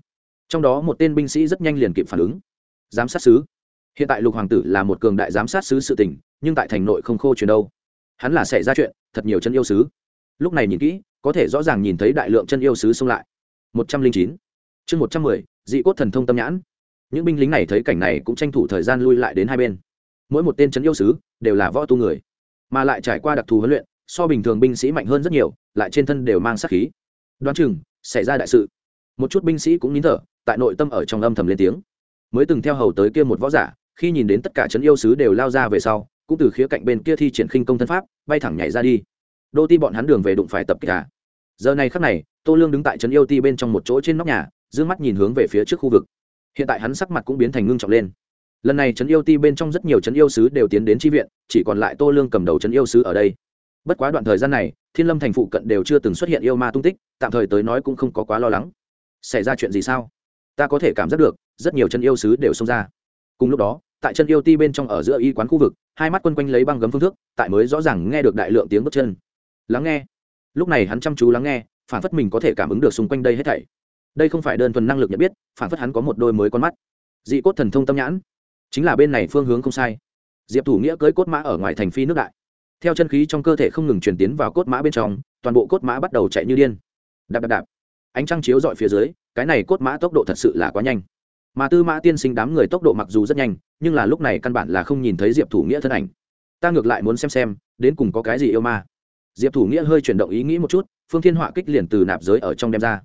Trong đó một tên binh sĩ rất nhanh liền kịp phản ứng. Giám sát sứ hiện tại lục hoàng tử là một cường đại giám sát sứ sự tình, nhưng tại thành nội không khô chuyển đâu. Hắn là xảy ra chuyện, thật nhiều chân yêu sứ. Lúc này nhìn kỹ, có thể rõ ràng nhìn thấy đại lượng chân yêu sứ xông lại. Một trăm linh chín. Chương một trăm mười, dị cốt thần thông tâm nhãn. Những binh lính này thấy cảnh này cũng tranh thủ thời gian lui lại đến hai bên. Mỗi một tên chân yêu sứ đều là võ tu người, mà lại trải qua đặc thù huấn luyện, so bình thường binh sĩ mạnh hơn rất nhiều, lại trên thân đều mang sát khí. Đoán chừng, xảy ra đại sự. Một chút binh sĩ cũng nín thở, tại nội tâm ở trong âm thầm lên tiếng. Mới từng theo hầu tới kia một võ giả khi nhìn đến tất cả trấn yêu sứ đều lao ra về sau, cũng từ khía cạnh bên kia thi triển khinh công thân pháp, bay thẳng nhảy ra đi. Đô ti bọn hắn đường về đụng phải tập kích cả giờ này khắc này, tô lương đứng tại trấn yêu ti bên trong một chỗ trên nóc nhà d mắt nhìn hướng về phía trước khu vực. Hiện tại hắn sắc mặt cũng biến thành ngưng trọng lên. Lần này trấn yêu ti bên trong rất nhiều trấn yêu sứ đều tiến đến tri viện, chỉ còn lại tô lương cầm đầu trấn yêu sứ ở đây. Bất quá đoạn thời gian này, thiên lâm thành phụ cận đều chưa từng xuất hiện yêu ma tung tích, tạm thời tới nói cũng không có quá lo lắng. Xảy ra chuyện gì sao? Ta có thể cảm giác được, rất nhiều chân yêu sứ đều xông ra. Cùng lúc đó tại chân yêu ti bên trong ở giữa y quán khu vực, hai mắt quân quanh lấy băng gấm phương thức, tại mới rõ ràng nghe được đại lượng tiếng bước chân. Lắng nghe. Lúc này hắn chăm chú lắng nghe, phản phất mình có thể cảm ứng được xung quanh đây hết thảy. Đây không phải đơn thuần năng lực nhận biết, phản phất hắn có một đôi mới con mắt. Dị cốt thần thông tâm nhãn. Chính là bên này phương hướng không sai. Diệp thủ nghĩa cưới cốt mã ở ngoài thành phi nước đại. Theo chân khí trong cơ thể không ngừng truyền tiến vào cốt mã bên trong, toàn bộ cốt mã bắt đầu chạy như điên. Đạp đạp đạp. Ánh trăng chiếu dọi phía dưới, cái này cốt mã tốc độ thật sự là quá nhanh mà tư mã tiên sinh đám người tốc độ mặc dù rất nhanh, nhưng là lúc này căn bản là không nhìn thấy diệp thủ nghĩa thân ảnh. Ta ngược lại muốn xem xem, đến cùng có cái gì yêu ma. Diệp thủ nghĩa hơi chuyển động ý nghĩ một chút, phương thiên họa kích liền từ nạp giới ở trong đem ra.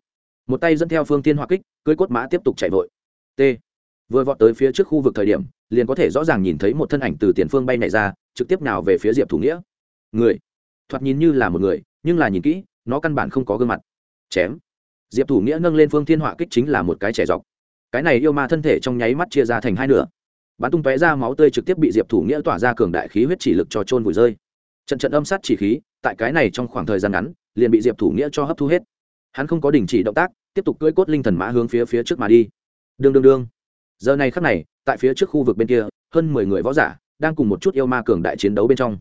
Một tay dẫn theo phương thiên họa kích cưới cốt mã tiếp tục chạy vội. T. Vừa vọt tới phía trước khu vực thời điểm, liền có thể rõ ràng nhìn thấy một thân ảnh từ tiền phương bay này ra, trực tiếp nào về phía diệp thủ nghĩa. Người. Thoạt nhìn như là một người, nhưng là nhìn kỹ, nó căn bản không có gương mặt. Chém. Diệp thủ nghĩa nâng lên phương thiên họa kích chính là một cái trẻ dọc cái này yêu ma thân thể trong nháy mắt chia ra thành hai nửa. Bắn tung tóe ra máu tươi trực tiếp bị diệp thủ nghĩa tỏa ra cường đại khí huyết chỉ lực cho trôn vùi rơi. Trận trận âm sát chỉ khí, tại cái này trong khoảng thời gian ngắn, liền bị diệp thủ nghĩa cho hấp thu hết. Hắn không có đình chỉ động tác, tiếp tục cưỡi cốt linh thần mã hướng phía phía trước mà đi. Đương đương đương. Giờ này khắc này, tại phía trước khu vực bên kia, hơn mười người võ giả đang cùng một chút yêu ma cường đại chiến đấu bên trong.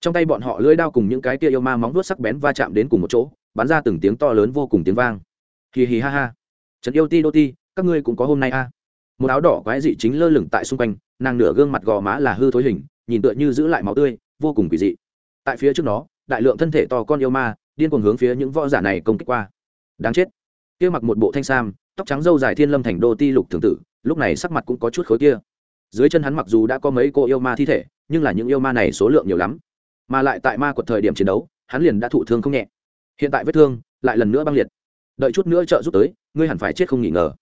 Trong tay bọn họ lưỡi đao cùng những cái kia yêu ma móng vuốt sắc bén va chạm đến cùng một chỗ, bắn ra từng tiếng to lớn vô cùng tiếng vang. Hì hì ha ha. Trần yêu ti đô ti các ngươi cũng có hôm nay a. À. một áo đỏ quái dị chính lơ lửng tại xung quanh, nàng nửa gương mặt gò má là hư thối hình, nhìn tựa như giữ lại máu tươi, vô cùng quỷ dị. Tại phía trước nó, đại lượng thân thể to con yêu ma, điên cuồng hướng phía những võ giả này công kích qua. Đáng chết. Kia mặc một bộ thanh sam, tóc trắng râu dài thiên lâm thành đô ti lục thường tử, lúc này sắc mặt cũng có chút khối kia. Dưới chân hắn mặc dù đã có mấy cô yêu ma thi thể, nhưng là những yêu ma này số lượng nhiều lắm. Mà lại tại ma quật thời điểm chiến đấu, hắn liền đã thụ thương không nhẹ. Hiện tại vết thương lại lần nữa băng liệt. Đợi chút nữa trợ giúp tới, ngươi hẳn phải chết không nghỉ ngờ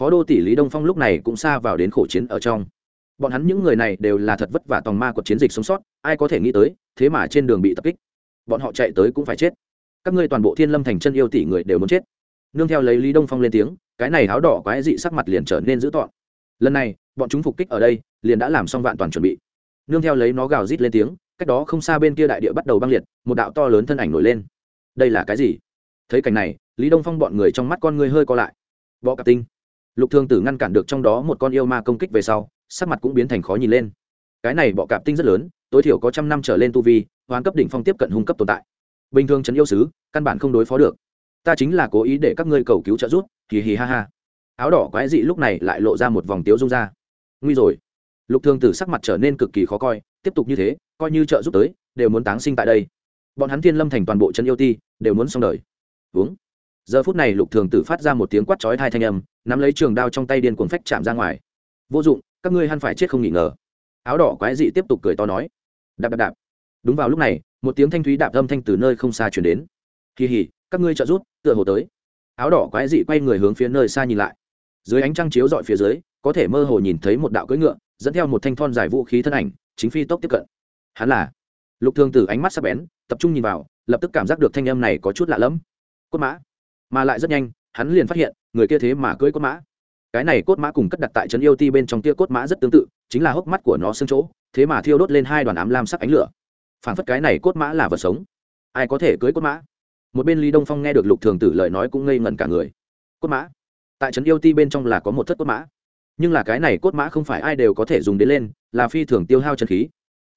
phó đô tỷ lý đông phong lúc này cũng xa vào đến khổ chiến ở trong. Bọn hắn những người này đều là thật vất vả tòng ma cuộc chiến dịch sống sót, ai có thể nghĩ tới, thế mà trên đường bị tập kích. Bọn họ chạy tới cũng phải chết. Các ngươi toàn bộ thiên lâm thành chân yêu tỷ người đều muốn chết. Nương theo lấy lý đông phong lên tiếng, cái này áo đỏ quái dị sắc mặt liền trở nên dữ tọn lần này, bọn chúng phục kích ở đây, liền đã làm xong vạn toàn chuẩn bị. Nương theo lấy nó gào rít lên tiếng, cách đó không xa bên kia đại địa bắt đầu băng liệt, một đạo to lớn thân ảnh nổi lên. Đây là cái gì? Thấy cảnh này, lý đông phong bọn người trong mắt con người hơi co lại. Bọ cạp tinh lục thương tử ngăn cản được trong đó một con yêu ma công kích về sau, sắc mặt cũng biến thành khó nhìn lên. Cái này bọ cạp tinh rất lớn, tối thiểu có trăm năm trở lên tu vi hoán cấp đỉnh phong tiếp cận hung cấp tồn tại. Bình thường trấn yêu sứ, căn bản không đối phó được. Ta chính là cố ý để các ngươi cầu cứu trợ giúp, hì hì ha ha. Áo đỏ quái dị lúc này lại lộ ra một vòng tiếu rung ra. Nguy rồi. Lục thương tử sắc mặt trở nên cực kỳ khó coi, tiếp tục như thế, coi như trợ giúp tới, đều muốn táng sinh tại đây. Bọn hắn thiên lâm thành toàn bộ chân yêu ti, đều muốn xong đời. Uống. Giờ phút này lục thường tử phát ra một tiếng quát chói thai thanh âm nắm lấy trường đao trong tay điên cuồng phách chạm ra ngoài. Vô dụng, các ngươi hẳn phải chết không nghỉ ngờ. Áo đỏ quái dị tiếp tục cười to nói. Đạp đạp đạp. Đúng vào lúc này, một tiếng thanh thúy đạp âm thanh từ nơi không xa chuyển đến. Kỳ hỉ, các ngươi trợ rút tựa hồ tới. Áo đỏ quái dị quay người hướng phía nơi xa nhìn lại. Dưới ánh trăng chiếu dọi phía dưới, có thể mơ hồ nhìn thấy một đạo cưỡi ngựa, dẫn theo một thanh thon dài vũ khí thân ảnh, chính phi tốc tiếp cận. Hắn là lục thương tử ánh mắt sắc bén, tập trung nhìn vào, lập tức cảm giác được thanh âm này có chút lạ lẫm. Cốt mã. Mà lại rất nhanh, hắn liền phát hiện người kia thế mà cưỡi cốt mã. Cái này cốt mã cùng cất đặt tại trấn yêu ti bên trong tia cốt mã rất tương tự, chính là hốc mắt của nó xương chỗ, thế mà thiêu đốt lên hai đoàn ám lam sắc ánh lửa. Phản phất cái này cốt mã là vật sống. Ai có thể cưỡi cốt mã? Một bên lý đông phong nghe được lục thường tử lời nói cũng ngây ngẩn cả người. Cốt mã? Tại trấn yêu ti bên trong là có một thất cốt mã. Nhưng là cái này cốt mã không phải ai đều có thể dùng đến lên, là phi thường tiêu hao chân khí.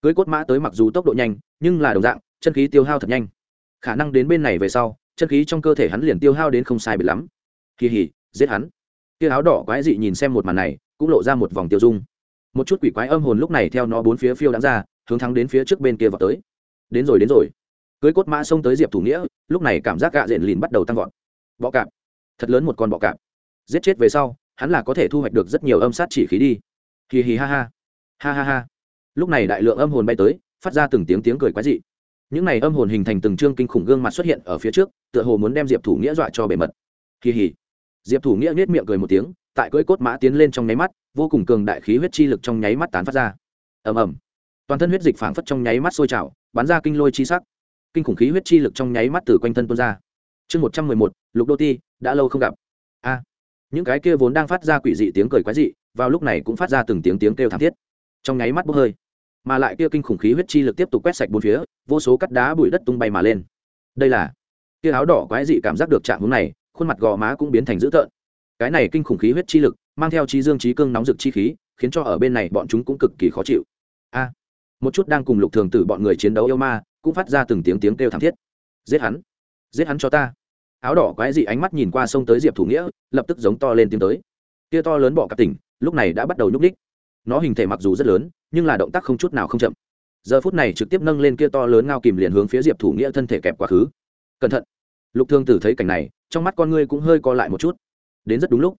Cưới cốt mã tới mặc dù tốc độ nhanh, nhưng là đồng dạng, chân khí tiêu hao thật nhanh. Khả năng đến bên này về sau, chân khí trong cơ thể hắn liền tiêu hao đến không sai biệt lắm kỳ hỉ, giết hắn. Tia áo đỏ quái dị nhìn xem một màn này, cũng lộ ra một vòng tiêu dung. Một chút quỷ quái âm hồn lúc này theo nó bốn phía phiêu đáng ra, hướng thắng đến phía trước bên kia vào tới. Đến rồi đến rồi. Cưới cốt mã xông tới diệp thủ nghĩa, lúc này cảm giác gạ rện lìn bắt đầu tăng vọt. Bọ cạp. Thật lớn một con bọ cạp. Giết chết về sau, hắn là có thể thu hoạch được rất nhiều âm sát chỉ khí đi. Hì hì ha ha. Ha ha ha. Lúc này đại lượng âm hồn bay tới, phát ra từng tiếng tiếng cười quái dị. Những này âm hồn hình thành từng chương kinh khủng gương mặt xuất hiện ở phía trước, tựa hồ muốn đem diệp thủ nghĩa dọa cho bề mật. Kỳ hỉ diệp thủ nghĩa nết miệng cười một tiếng, tại cưỡi cốt mã tiến lên trong nháy mắt, vô cùng cường đại khí huyết chi lực trong nháy mắt tán phát ra. Ầm ầm. Toàn thân huyết dịch phảng phất trong nháy mắt sôi trào, bắn ra kinh lôi chi sắc. Kinh khủng khí huyết chi lực trong nháy mắt từ quanh thân tuôn ra. Chương một trăm mười một, lục đô ti, đã lâu không gặp. A. Những cái kia vốn đang phát ra quỷ dị tiếng cười quái dị, vào lúc này cũng phát ra từng tiếng tiếng kêu thảm thiết. Trong nháy mắt bốc hơi, mà lại kia kinh khủng khí huyết chi lực tiếp tục quét sạch bốn phía, vô số cắt đá bụi đất tung bay mà lên. Đây là, kia áo đỏ quái dị cảm giác được trạng hướng này khuôn mặt gò má cũng biến thành dữ tợn. Cái này kinh khủng khí huyết chi lực, mang theo trí dương trí cương nóng rực chi khí, khiến cho ở bên này bọn chúng cũng cực kỳ khó chịu. A! Một chút đang cùng lục thường tử bọn người chiến đấu yêu ma, cũng phát ra từng tiếng tiếng kêu thảm thiết. Giết hắn! Giết hắn cho ta! Áo đỏ quái dị ánh mắt nhìn qua sông tới diệp thủ nghĩa, lập tức giống to lên tiếng tới. Kia to lớn bỏ cả tỉnh, lúc này đã bắt đầu nhúc ních nó hình thể mặc dù rất lớn, nhưng là động tác không chút nào không chậm. Giờ phút này trực tiếp nâng lên kia to lớn ngao kìm liền hướng phía diệp thủ nghĩa thân thể kẹp quá khứ. Cẩn thận! Lục thương tử thấy cảnh này trong mắt con ngươi cũng hơi co lại một chút. Đến rất đúng lúc.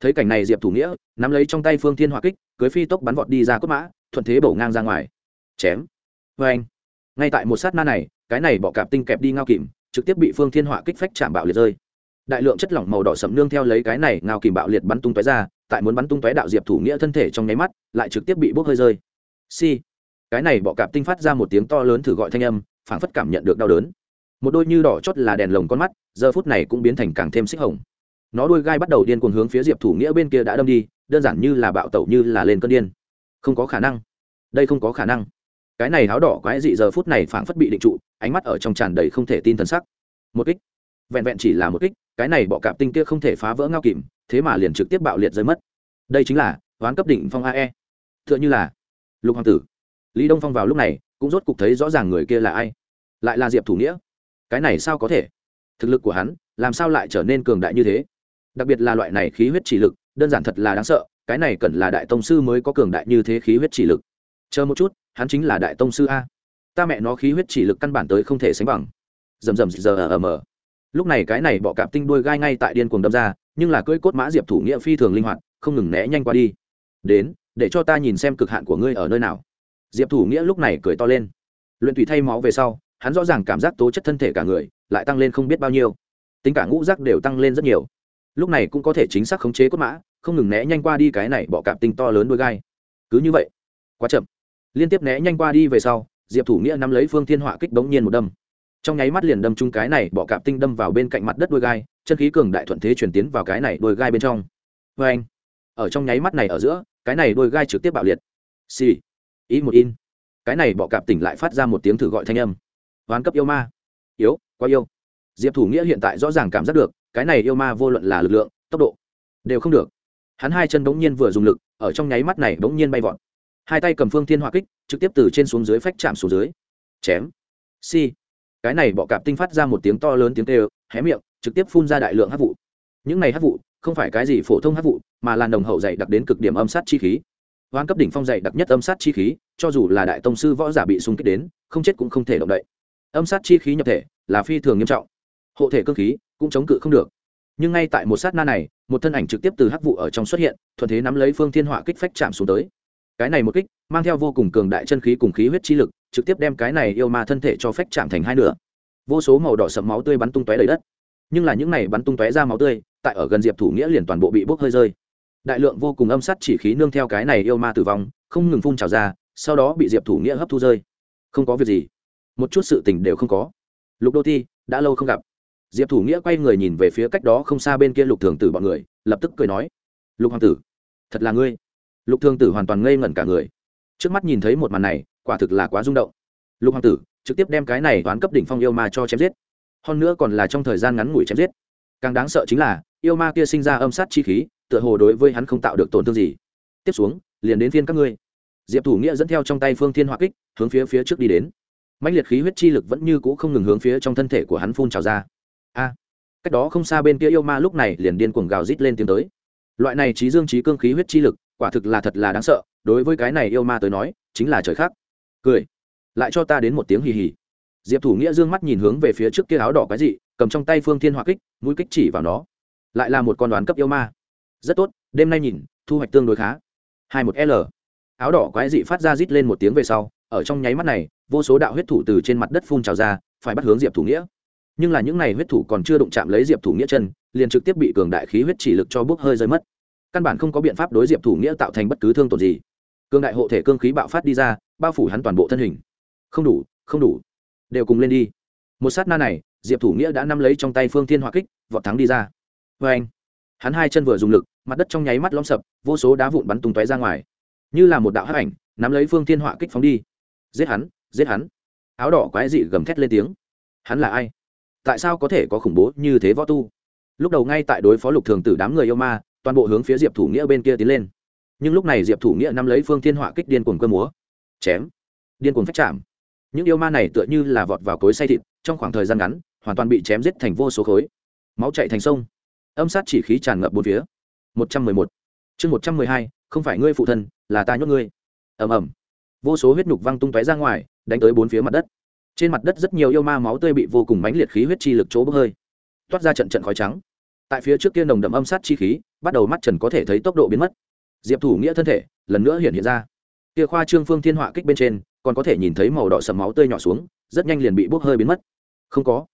Thấy cảnh này diệp thủ nghĩa, nắm lấy trong tay phương thiên hỏa kích, cưới phi tốc bắn vọt đi ra cốt mã, thuận thế bổ ngang ra ngoài. Chém. Vê anh. Ngay tại một sát na này, cái này bọ cạp tinh kẹp đi ngao kìm, trực tiếp bị phương thiên hỏa kích phách chạm bạo liệt rơi. Đại lượng chất lỏng màu đỏ sậm nương theo lấy cái này ngao kìm bạo liệt bắn tung tóe ra, tại muốn bắn tung tóe đạo diệp thủ nghĩa thân thể trong nháy mắt, lại trực tiếp bị bốc hơi rơi. Si cái này bọ cạp tinh phát ra một tiếng to lớn thử gọi thanh âm, phảng phất cảm nhận được đau đớn một đôi như đỏ chót là đèn lồng con mắt, giờ phút này cũng biến thành càng thêm xích hồng. Nó đuôi gai bắt đầu điên cuồng hướng phía diệp thủ nghĩa bên kia đã đâm đi, đơn giản như là bạo tẩu như là lên cơn điên. Không có khả năng. Đây không có khả năng. Cái này áo đỏ quái dị giờ phút này phảng phất bị định trụ, ánh mắt ở trong tràn đầy không thể tin thần sắc. Một kích. Vẹn vẹn chỉ là một kích, cái này bọ cạp tinh kia không thể phá vỡ ngao kìm, thế mà liền trực tiếp bạo liệt rơi mất. Đây chính là hoán cấp đỉnh phong ae t h ư ợ n h ư là lục hoàng tử. Lý đông phong vào lúc này, cũng rốt cục thấy rõ ràng người kia là ai. Lại là diệp thủ nghĩa cái này sao có thể? Thực lực của hắn, làm sao lại trở nên cường đại như thế? Đặc biệt là loại này khí huyết chỉ lực, đơn giản thật là đáng sợ, cái này cần là đại tông sư mới có cường đại như thế khí huyết chỉ lực. Chờ một chút, hắn chính là đại tông sư a. Ta mẹ nó khí huyết chỉ lực căn bản tới không thể sánh bằng. Rầm rầm giờ ở ờ ờ mờ. Lúc này cái này bọ cạp tinh đuôi gai ngay tại điên cuồng đâm ra, nhưng là cưỡi cốt mã diệp thủ nghĩa phi thường linh hoạt, không ngừng né nhanh qua đi. Đến, để cho ta nhìn xem cực hạn của ngươi ở nơi nào. Diệp thủ nghĩa lúc này cười to lên. Luyện thủy thay máu về sau hắn rõ ràng cảm giác tố chất thân thể cả người lại tăng lên không biết bao nhiêu, tính cả ngũ rác đều tăng lên rất nhiều. Lúc này cũng có thể chính xác khống chế cốt mã, không ngừng né nhanh qua đi cái này bọ cạp tinh to lớn đuôi gai. Cứ như vậy, quá chậm. Liên tiếp né nhanh qua đi về sau, diệp thủ nghĩa nắm lấy phương thiên họa kích đống nhiên một đâm. Trong nháy mắt liền đâm chung cái này bọ cạp tinh đâm vào bên cạnh mặt đất đôi gai, chân khí cường đại thuận thế chuyển tiến vào cái này đôi gai bên trong. Vê anh, ở trong nháy mắt này ở giữa, cái này đôi gai trực tiếp bạo liệt. Xì、sì. ý một in. Cái này bọ cạp tỉnh lại phát ra một tiếng thử gọi thanh âm hoán cấp yêu ma. Yếu, quá yêu. Diệp thủ nghĩa hiện tại rõ ràng cảm giác được, cái này yêu ma vô luận là lực lượng, tốc độ, đều không được. Hắn hai chân bỗng nhiên vừa dùng lực, ở trong nháy mắt này bỗng nhiên bay vọt. Hai tay cầm phương thiên hỏa kích, trực tiếp từ trên xuống dưới phách chạm xuống dưới. Chém. Si. Cái này bọ cạp tinh phát ra một tiếng to lớn tiếng kêu, hé miệng, trực tiếp phun ra đại lượng hát vụ. Những này hát vụ, không phải cái gì phổ thông hát vụ, mà là nồng hậu dày đặc đến cực điểm âm sát chi khí. Hoán cấp đỉnh phong dày đặc nhất âm sát chi khí, cho dù là đại tông sư võ giả bị xung kích đến, không chết cũng không thể động đậy âm sát chi khí nhập thể là phi thường nghiêm trọng. Hộ thể cơ khí cũng chống cự không được. Nhưng ngay tại một sát na này, một thân ảnh trực tiếp từ hắc vụ ở trong xuất hiện, thuận thế nắm lấy phương thiên họa kích phách chạm xuống tới. Cái này một kích mang theo vô cùng cường đại chân khí cùng khí huyết chi lực, trực tiếp đem cái này yêu ma thân thể cho phách chạm thành hai nửa. Vô số màu đỏ sậm máu tươi bắn tung tóe đầy đất. Nhưng là những này bắn tung tóe ra máu tươi, tại ở gần diệp thủ nghĩa liền toàn bộ bị bốc hơi rơi. Đại lượng vô cùng âm sát chỉ khí nương theo cái này yêu ma tử vong, không ngừng phun trào ra, sau đó bị diệp thủ nghĩa hấp thu rơi. Không có việc gì một chút sự tình đều không có. Lục đô thi đã lâu không gặp. Diệp thủ nghĩa quay người nhìn về phía cách đó không xa bên kia lục thường tử bọn người, lập tức cười nói, lục hoàng tử, thật là ngươi. Lục thường tử hoàn toàn ngây ngẩn cả người. Trước mắt nhìn thấy một màn này, quả thực là quá rung động. Lục hoàng tử, trực tiếp đem cái này toán cấp đỉnh phong yêu ma cho chém giết. Hơn nữa còn là trong thời gian ngắn ngủi chém giết. Càng đáng sợ chính là, yêu ma kia sinh ra âm sát chi khí, tựa hồ đối với hắn không tạo được tổn thương gì. Tiếp xuống, liền đến phiên các ngươi. Diệp thủ nghĩa dẫn theo trong tay phương thiên hỏa kích, hướng phía phía trước đi đến mãnh liệt khí huyết chi lực vẫn như cũ không ngừng hướng phía trong thân thể của hắn phun trào ra. A, cách đó không xa bên kia yêu ma lúc này liền điên cuồng gào rít lên tiếng tới. Loại này trí dương trí cương khí huyết chi lực, quả thực là thật là đáng sợ, đối với cái này yêu ma tới nói, chính là trời khác. Cười, lại cho ta đến một tiếng hì hì. Diệp thủ nghĩa dương mắt nhìn hướng về phía trước kia áo đỏ cái gì cầm trong tay phương thiên hỏa kích, mũi kích chỉ vào nó. Lại là một con đoán cấp yêu ma. Rất tốt, đêm nay nhìn, thu hoạch tương đối khá. Hai một l. Áo đỏ quái dị phát ra rít lên một tiếng về sau ở trong nháy mắt này, vô số đạo huyết thủ từ trên mặt đất phun trào ra, phải bắt hướng diệp thủ nghĩa. Nhưng là những này huyết thủ còn chưa đụng chạm lấy diệp thủ nghĩa chân, liền trực tiếp bị cường đại khí huyết chỉ lực cho bốc hơi rơi mất. Căn bản không có biện pháp đối diệp thủ nghĩa tạo thành bất cứ thương tổn gì. Cường đại hộ thể cương khí bạo phát đi ra, bao phủ hắn toàn bộ thân hình. Không đủ không đủ. Đều cùng lên đi. Một sát na này, diệp thủ nghĩa đã nắm lấy trong tay phương thiên hỏa kích, vọt thắng đi ra. Vê anh hắn hai chân vừa dùng lực, mặt đất trong nháy mắt lõm sập, vô số đá vụn bắn tung tóe ra ngoài. Như là một đạo hắc ảnh, nắm lấy phương thiên hỏa kích phóng đi giết hắn giết hắn. Áo đỏ quái dị gầm thét lên tiếng. Hắn là ai? Tại sao có thể có khủng bố như thế võ tu? Lúc đầu ngay tại đối phó lục thường tử đám người yêu ma, toàn bộ hướng phía diệp thủ nghĩa bên kia tiến lên. Nhưng lúc này diệp thủ nghĩa nắm lấy phương thiên họa kích điên cuồng cơ múa. Chém. Điên cuồng phách chạm. Những yêu ma này tựa như là vọt vào cối say thịt, trong khoảng thời gian ngắn, hoàn toàn bị chém giết thành vô số khối. Máu chạy thành sông. Âm sát chỉ khí tràn ngập bốn phía. Một trăm mười một. Chương một trăm mười hai, không phải ngươi phụ thân, là ta nhốt ngươi. Ầm ầm vô số huyết nhục văng tung tóe ra ngoài, đánh tới bốn phía mặt đất. Trên mặt đất rất nhiều yêu ma máu tươi bị vô cùng mãnh liệt khí huyết chi lực chỗ bốc hơi, toát ra trận trận khói trắng. Tại phía trước kia nồng đậm âm sát chi khí, bắt đầu mắt trần có thể thấy tốc độ biến mất. Diệp thủ nghĩa thân thể lần nữa hiện hiện ra. Kia khoa trương phương thiên họa kích bên trên, còn có thể nhìn thấy màu đỏ sầm máu tươi nhỏ xuống, rất nhanh liền bị bốc hơi biến mất. Không có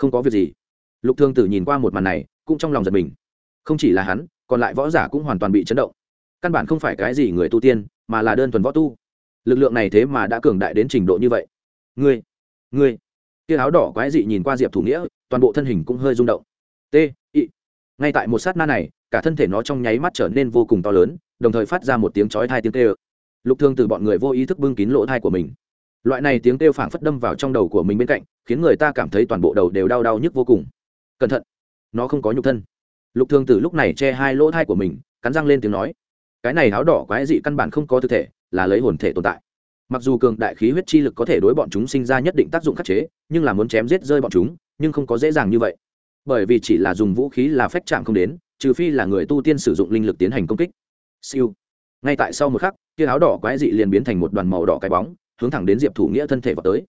không có việc gì. Lục thương tử nhìn qua một màn này, cũng trong lòng giật mình. Không chỉ là hắn, còn lại võ giả cũng hoàn toàn bị chấn động. Căn bản không phải cái gì người tu tiên, mà là đơn thuần võ tu lực lượng này thế mà đã cường đại đến trình độ như vậy. Ngươi ngươi. Kia áo đỏ quái dị nhìn qua diệp thủ nghĩa, toàn bộ thân hình cũng hơi rung động. T ị ngay tại một sát na này, cả thân thể nó trong nháy mắt trở nên vô cùng to lớn, đồng thời phát ra một tiếng chói thai tiếng kêu. Lục thương từ bọn người vô ý thức bưng kín lỗ thai của mình. Loại này tiếng kêu phảng phất đâm vào trong đầu của mình bên cạnh, khiến người ta cảm thấy toàn bộ đầu đều đau đau nhức vô cùng. Cẩn thận, nó không có nhục thân. Lục thương từ lúc này che hai lỗ thai của mình, cắn răng lên tiếng nói. Cái này áo đỏ quái dị căn bản không có thực thể là lấy hồn thể tồn tại. Mặc dù cường đại khí huyết chi lực có thể đối bọn chúng sinh ra nhất định tác dụng khắc chế, nhưng là muốn chém giết rơi bọn chúng, nhưng không có dễ dàng như vậy. Bởi vì chỉ là dùng vũ khí là phách chạm không đến, trừ phi là người tu tiên sử dụng linh lực tiến hành công kích. Siêu. Ngay tại sau một khắc kia áo đỏ quái dị liền biến thành một đoàn màu đỏ cái bóng, hướng thẳng đến diệp thủ nghĩa thân thể vào tới.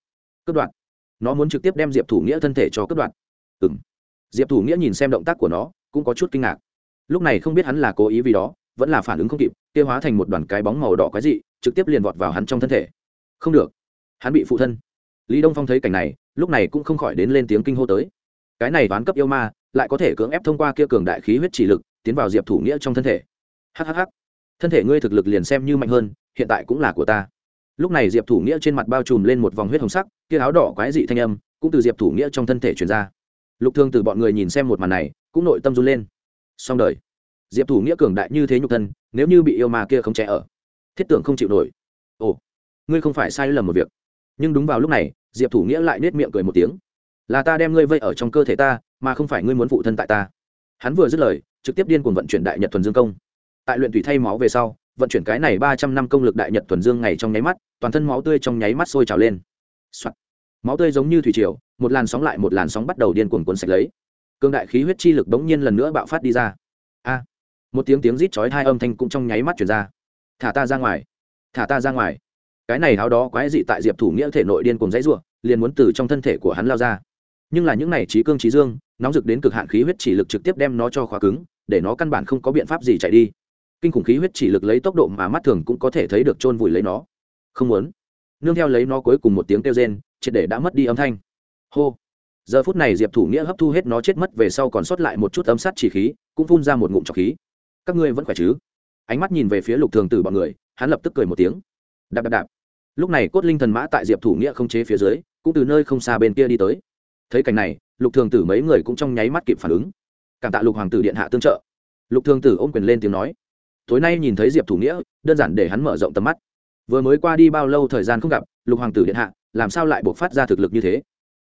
Cướp đoạn nó muốn trực tiếp đem diệp thủ nghĩa thân thể cho cướp đoạn ừ m diệp thủ nghĩa nhìn xem động tác của nó, cũng có chút kinh ngạc. Lúc này không biết hắn là cố ý vì đó, vẫn là phản ứng không kịp kia hóa thành một đoàn cái bóng màu đỏ quái dị trực tiếp liền vọt vào hắn trong thân thể. Không được. Hắn bị phụ thân. Lý đông phong thấy cảnh này, lúc này cũng không khỏi đến lên tiếng kinh hô tới. Cái này đoán cấp yêu ma, lại có thể cưỡng ép thông qua kia cường đại khí huyết chỉ lực, tiến vào diệp thủ nghĩa trong thân thể. Hhh thân thể ngươi thực lực liền xem như mạnh hơn, hiện tại cũng là của ta. Lúc này diệp thủ nghĩa trên mặt bao trùm lên một vòng huyết hồng sắc, kia áo đỏ quái dị thanh âm cũng từ diệp thủ nghĩa trong thân thể truyền ra. Lục thương từ bọn người nhìn xem một màn này, cũng nội tâm run lên. Xong đời. Diệp thủ nghĩa cường đại như thế nhục thân, nếu như bị yêu ma kia không che ở thiết tưởng không chịu nổi. Ồ, ngươi không phải sai lầm một việc. Nhưng đúng vào lúc này, diệp thủ nghĩa lại nết miệng cười một tiếng. Là ta đem ngươi vây ở trong cơ thể ta, mà không phải ngươi muốn phụ thân tại ta. Hắn vừa dứt lời, trực tiếp điên cuồng vận chuyển đại nhật thuần dương công. Tại luyện thủy thay máu về sau, vận chuyển cái này ba trăm năm công lực đại nhật thuần dương ngày trong nháy mắt, toàn thân máu tươi trong nháy mắt sôi trào lên、Soạn. máu tươi giống như thủy triều, một làn sóng lại một làn sóng bắt đầu điên cuồng cuốn sạch lấy. Cương đại khí huyết chi lực bỗng nhiên lần nữa bạo phát đi ra. A. Một tiếng tiếng rít chói hai âm thanh cũng trong nháy mắt chuyển ra thả ta ra ngoài, thả ta ra ngoài. Cái này háo đó quái dị tại diệp thủ nghĩa thể nội điên cùng dãy r u ộ liền muốn từ trong thân thể của hắn lao ra. Nhưng là những này trí cương trí dương, nóng rực đến cực hạn khí huyết chỉ lực trực tiếp đem nó cho khóa cứng, để nó căn bản không có biện pháp gì chạy đi. Kinh khủng khí huyết chỉ lực lấy tốc độ mà mắt thường cũng có thể thấy được chôn vùi lấy nó. Không muốn. Nương theo lấy nó cuối cùng một tiếng kêu rên, triệt để đã mất đi âm thanh. Hô. Giờ phút này diệp thủ nghĩa hấp thu hết nó chết mất về sau còn sót lại một chút ấm sát chỉ khí, cũng phun ra một ngụm trọc khí. Các ngươi vẫn khỏe chứ? Ánh mắt nhìn về phía lục thường tử bọn người, hắn lập tức cười một tiếng. Đạp đạp đạp. Lúc này cốt linh thần mã tại diệp thủ nghĩa không chế phía dưới, cũng từ nơi không xa bên kia đi tới. Thấy cảnh này, lục thường tử mấy người cũng trong nháy mắt kịp phản ứng. Cảm tạ lục hoàng tử điện hạ tương trợ. Lục thường tử ôm quyền lên tiếng nói. Tối nay nhìn thấy diệp thủ nghĩa, đơn giản để hắn mở rộng tầm mắt. Vừa mới qua đi bao lâu thời gian không gặp, lục hoàng tử điện hạ, làm sao lại buộc phát ra thực lực như thế?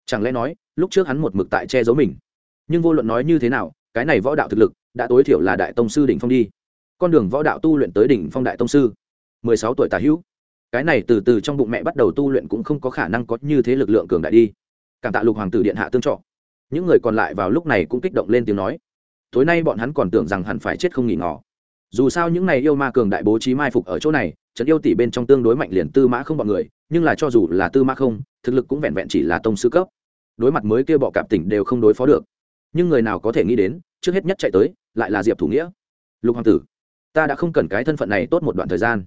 Chẳng lẽ nói, lúc trước hắn một mực tại che giấu mình? Nhưng vô luận nói như thế nào, cái này võ đạo thực lực, đã tối thiểu là đại tông sư đỉnh phong đi con đường võ đạo tu luyện tới đỉnh phong đại tông sư. Mười sáu tuổi tà hữu. Cái này từ từ trong bụng mẹ bắt đầu tu luyện cũng không có khả năng có như thế lực lượng cường đại đi. Cảm tạ lục hoàng tử điện hạ tương trọ những người còn lại vào lúc này cũng kích động lên tiếng nói. Tối nay bọn hắn còn tưởng rằng hẳn phải chết không nghỉ ngỏ dù sao những này yêu ma cường đại bố trí mai phục ở chỗ này trấn yêu tỷ bên trong tương đối mạnh liền tư mã không bọn người, nhưng là cho dù là tư mã không, thực lực cũng vẹn vẹn chỉ là tông sư cấp. Đối mặt mới kia bọ cạp tỉnh đều không đối phó được. Nhưng người nào có thể nghĩ đến, trước hết nhất chạy tới, lại là diệp thủ nghĩa. Lục hoàng tử ta đã không cần cái thân phận này tốt một đoạn thời gian.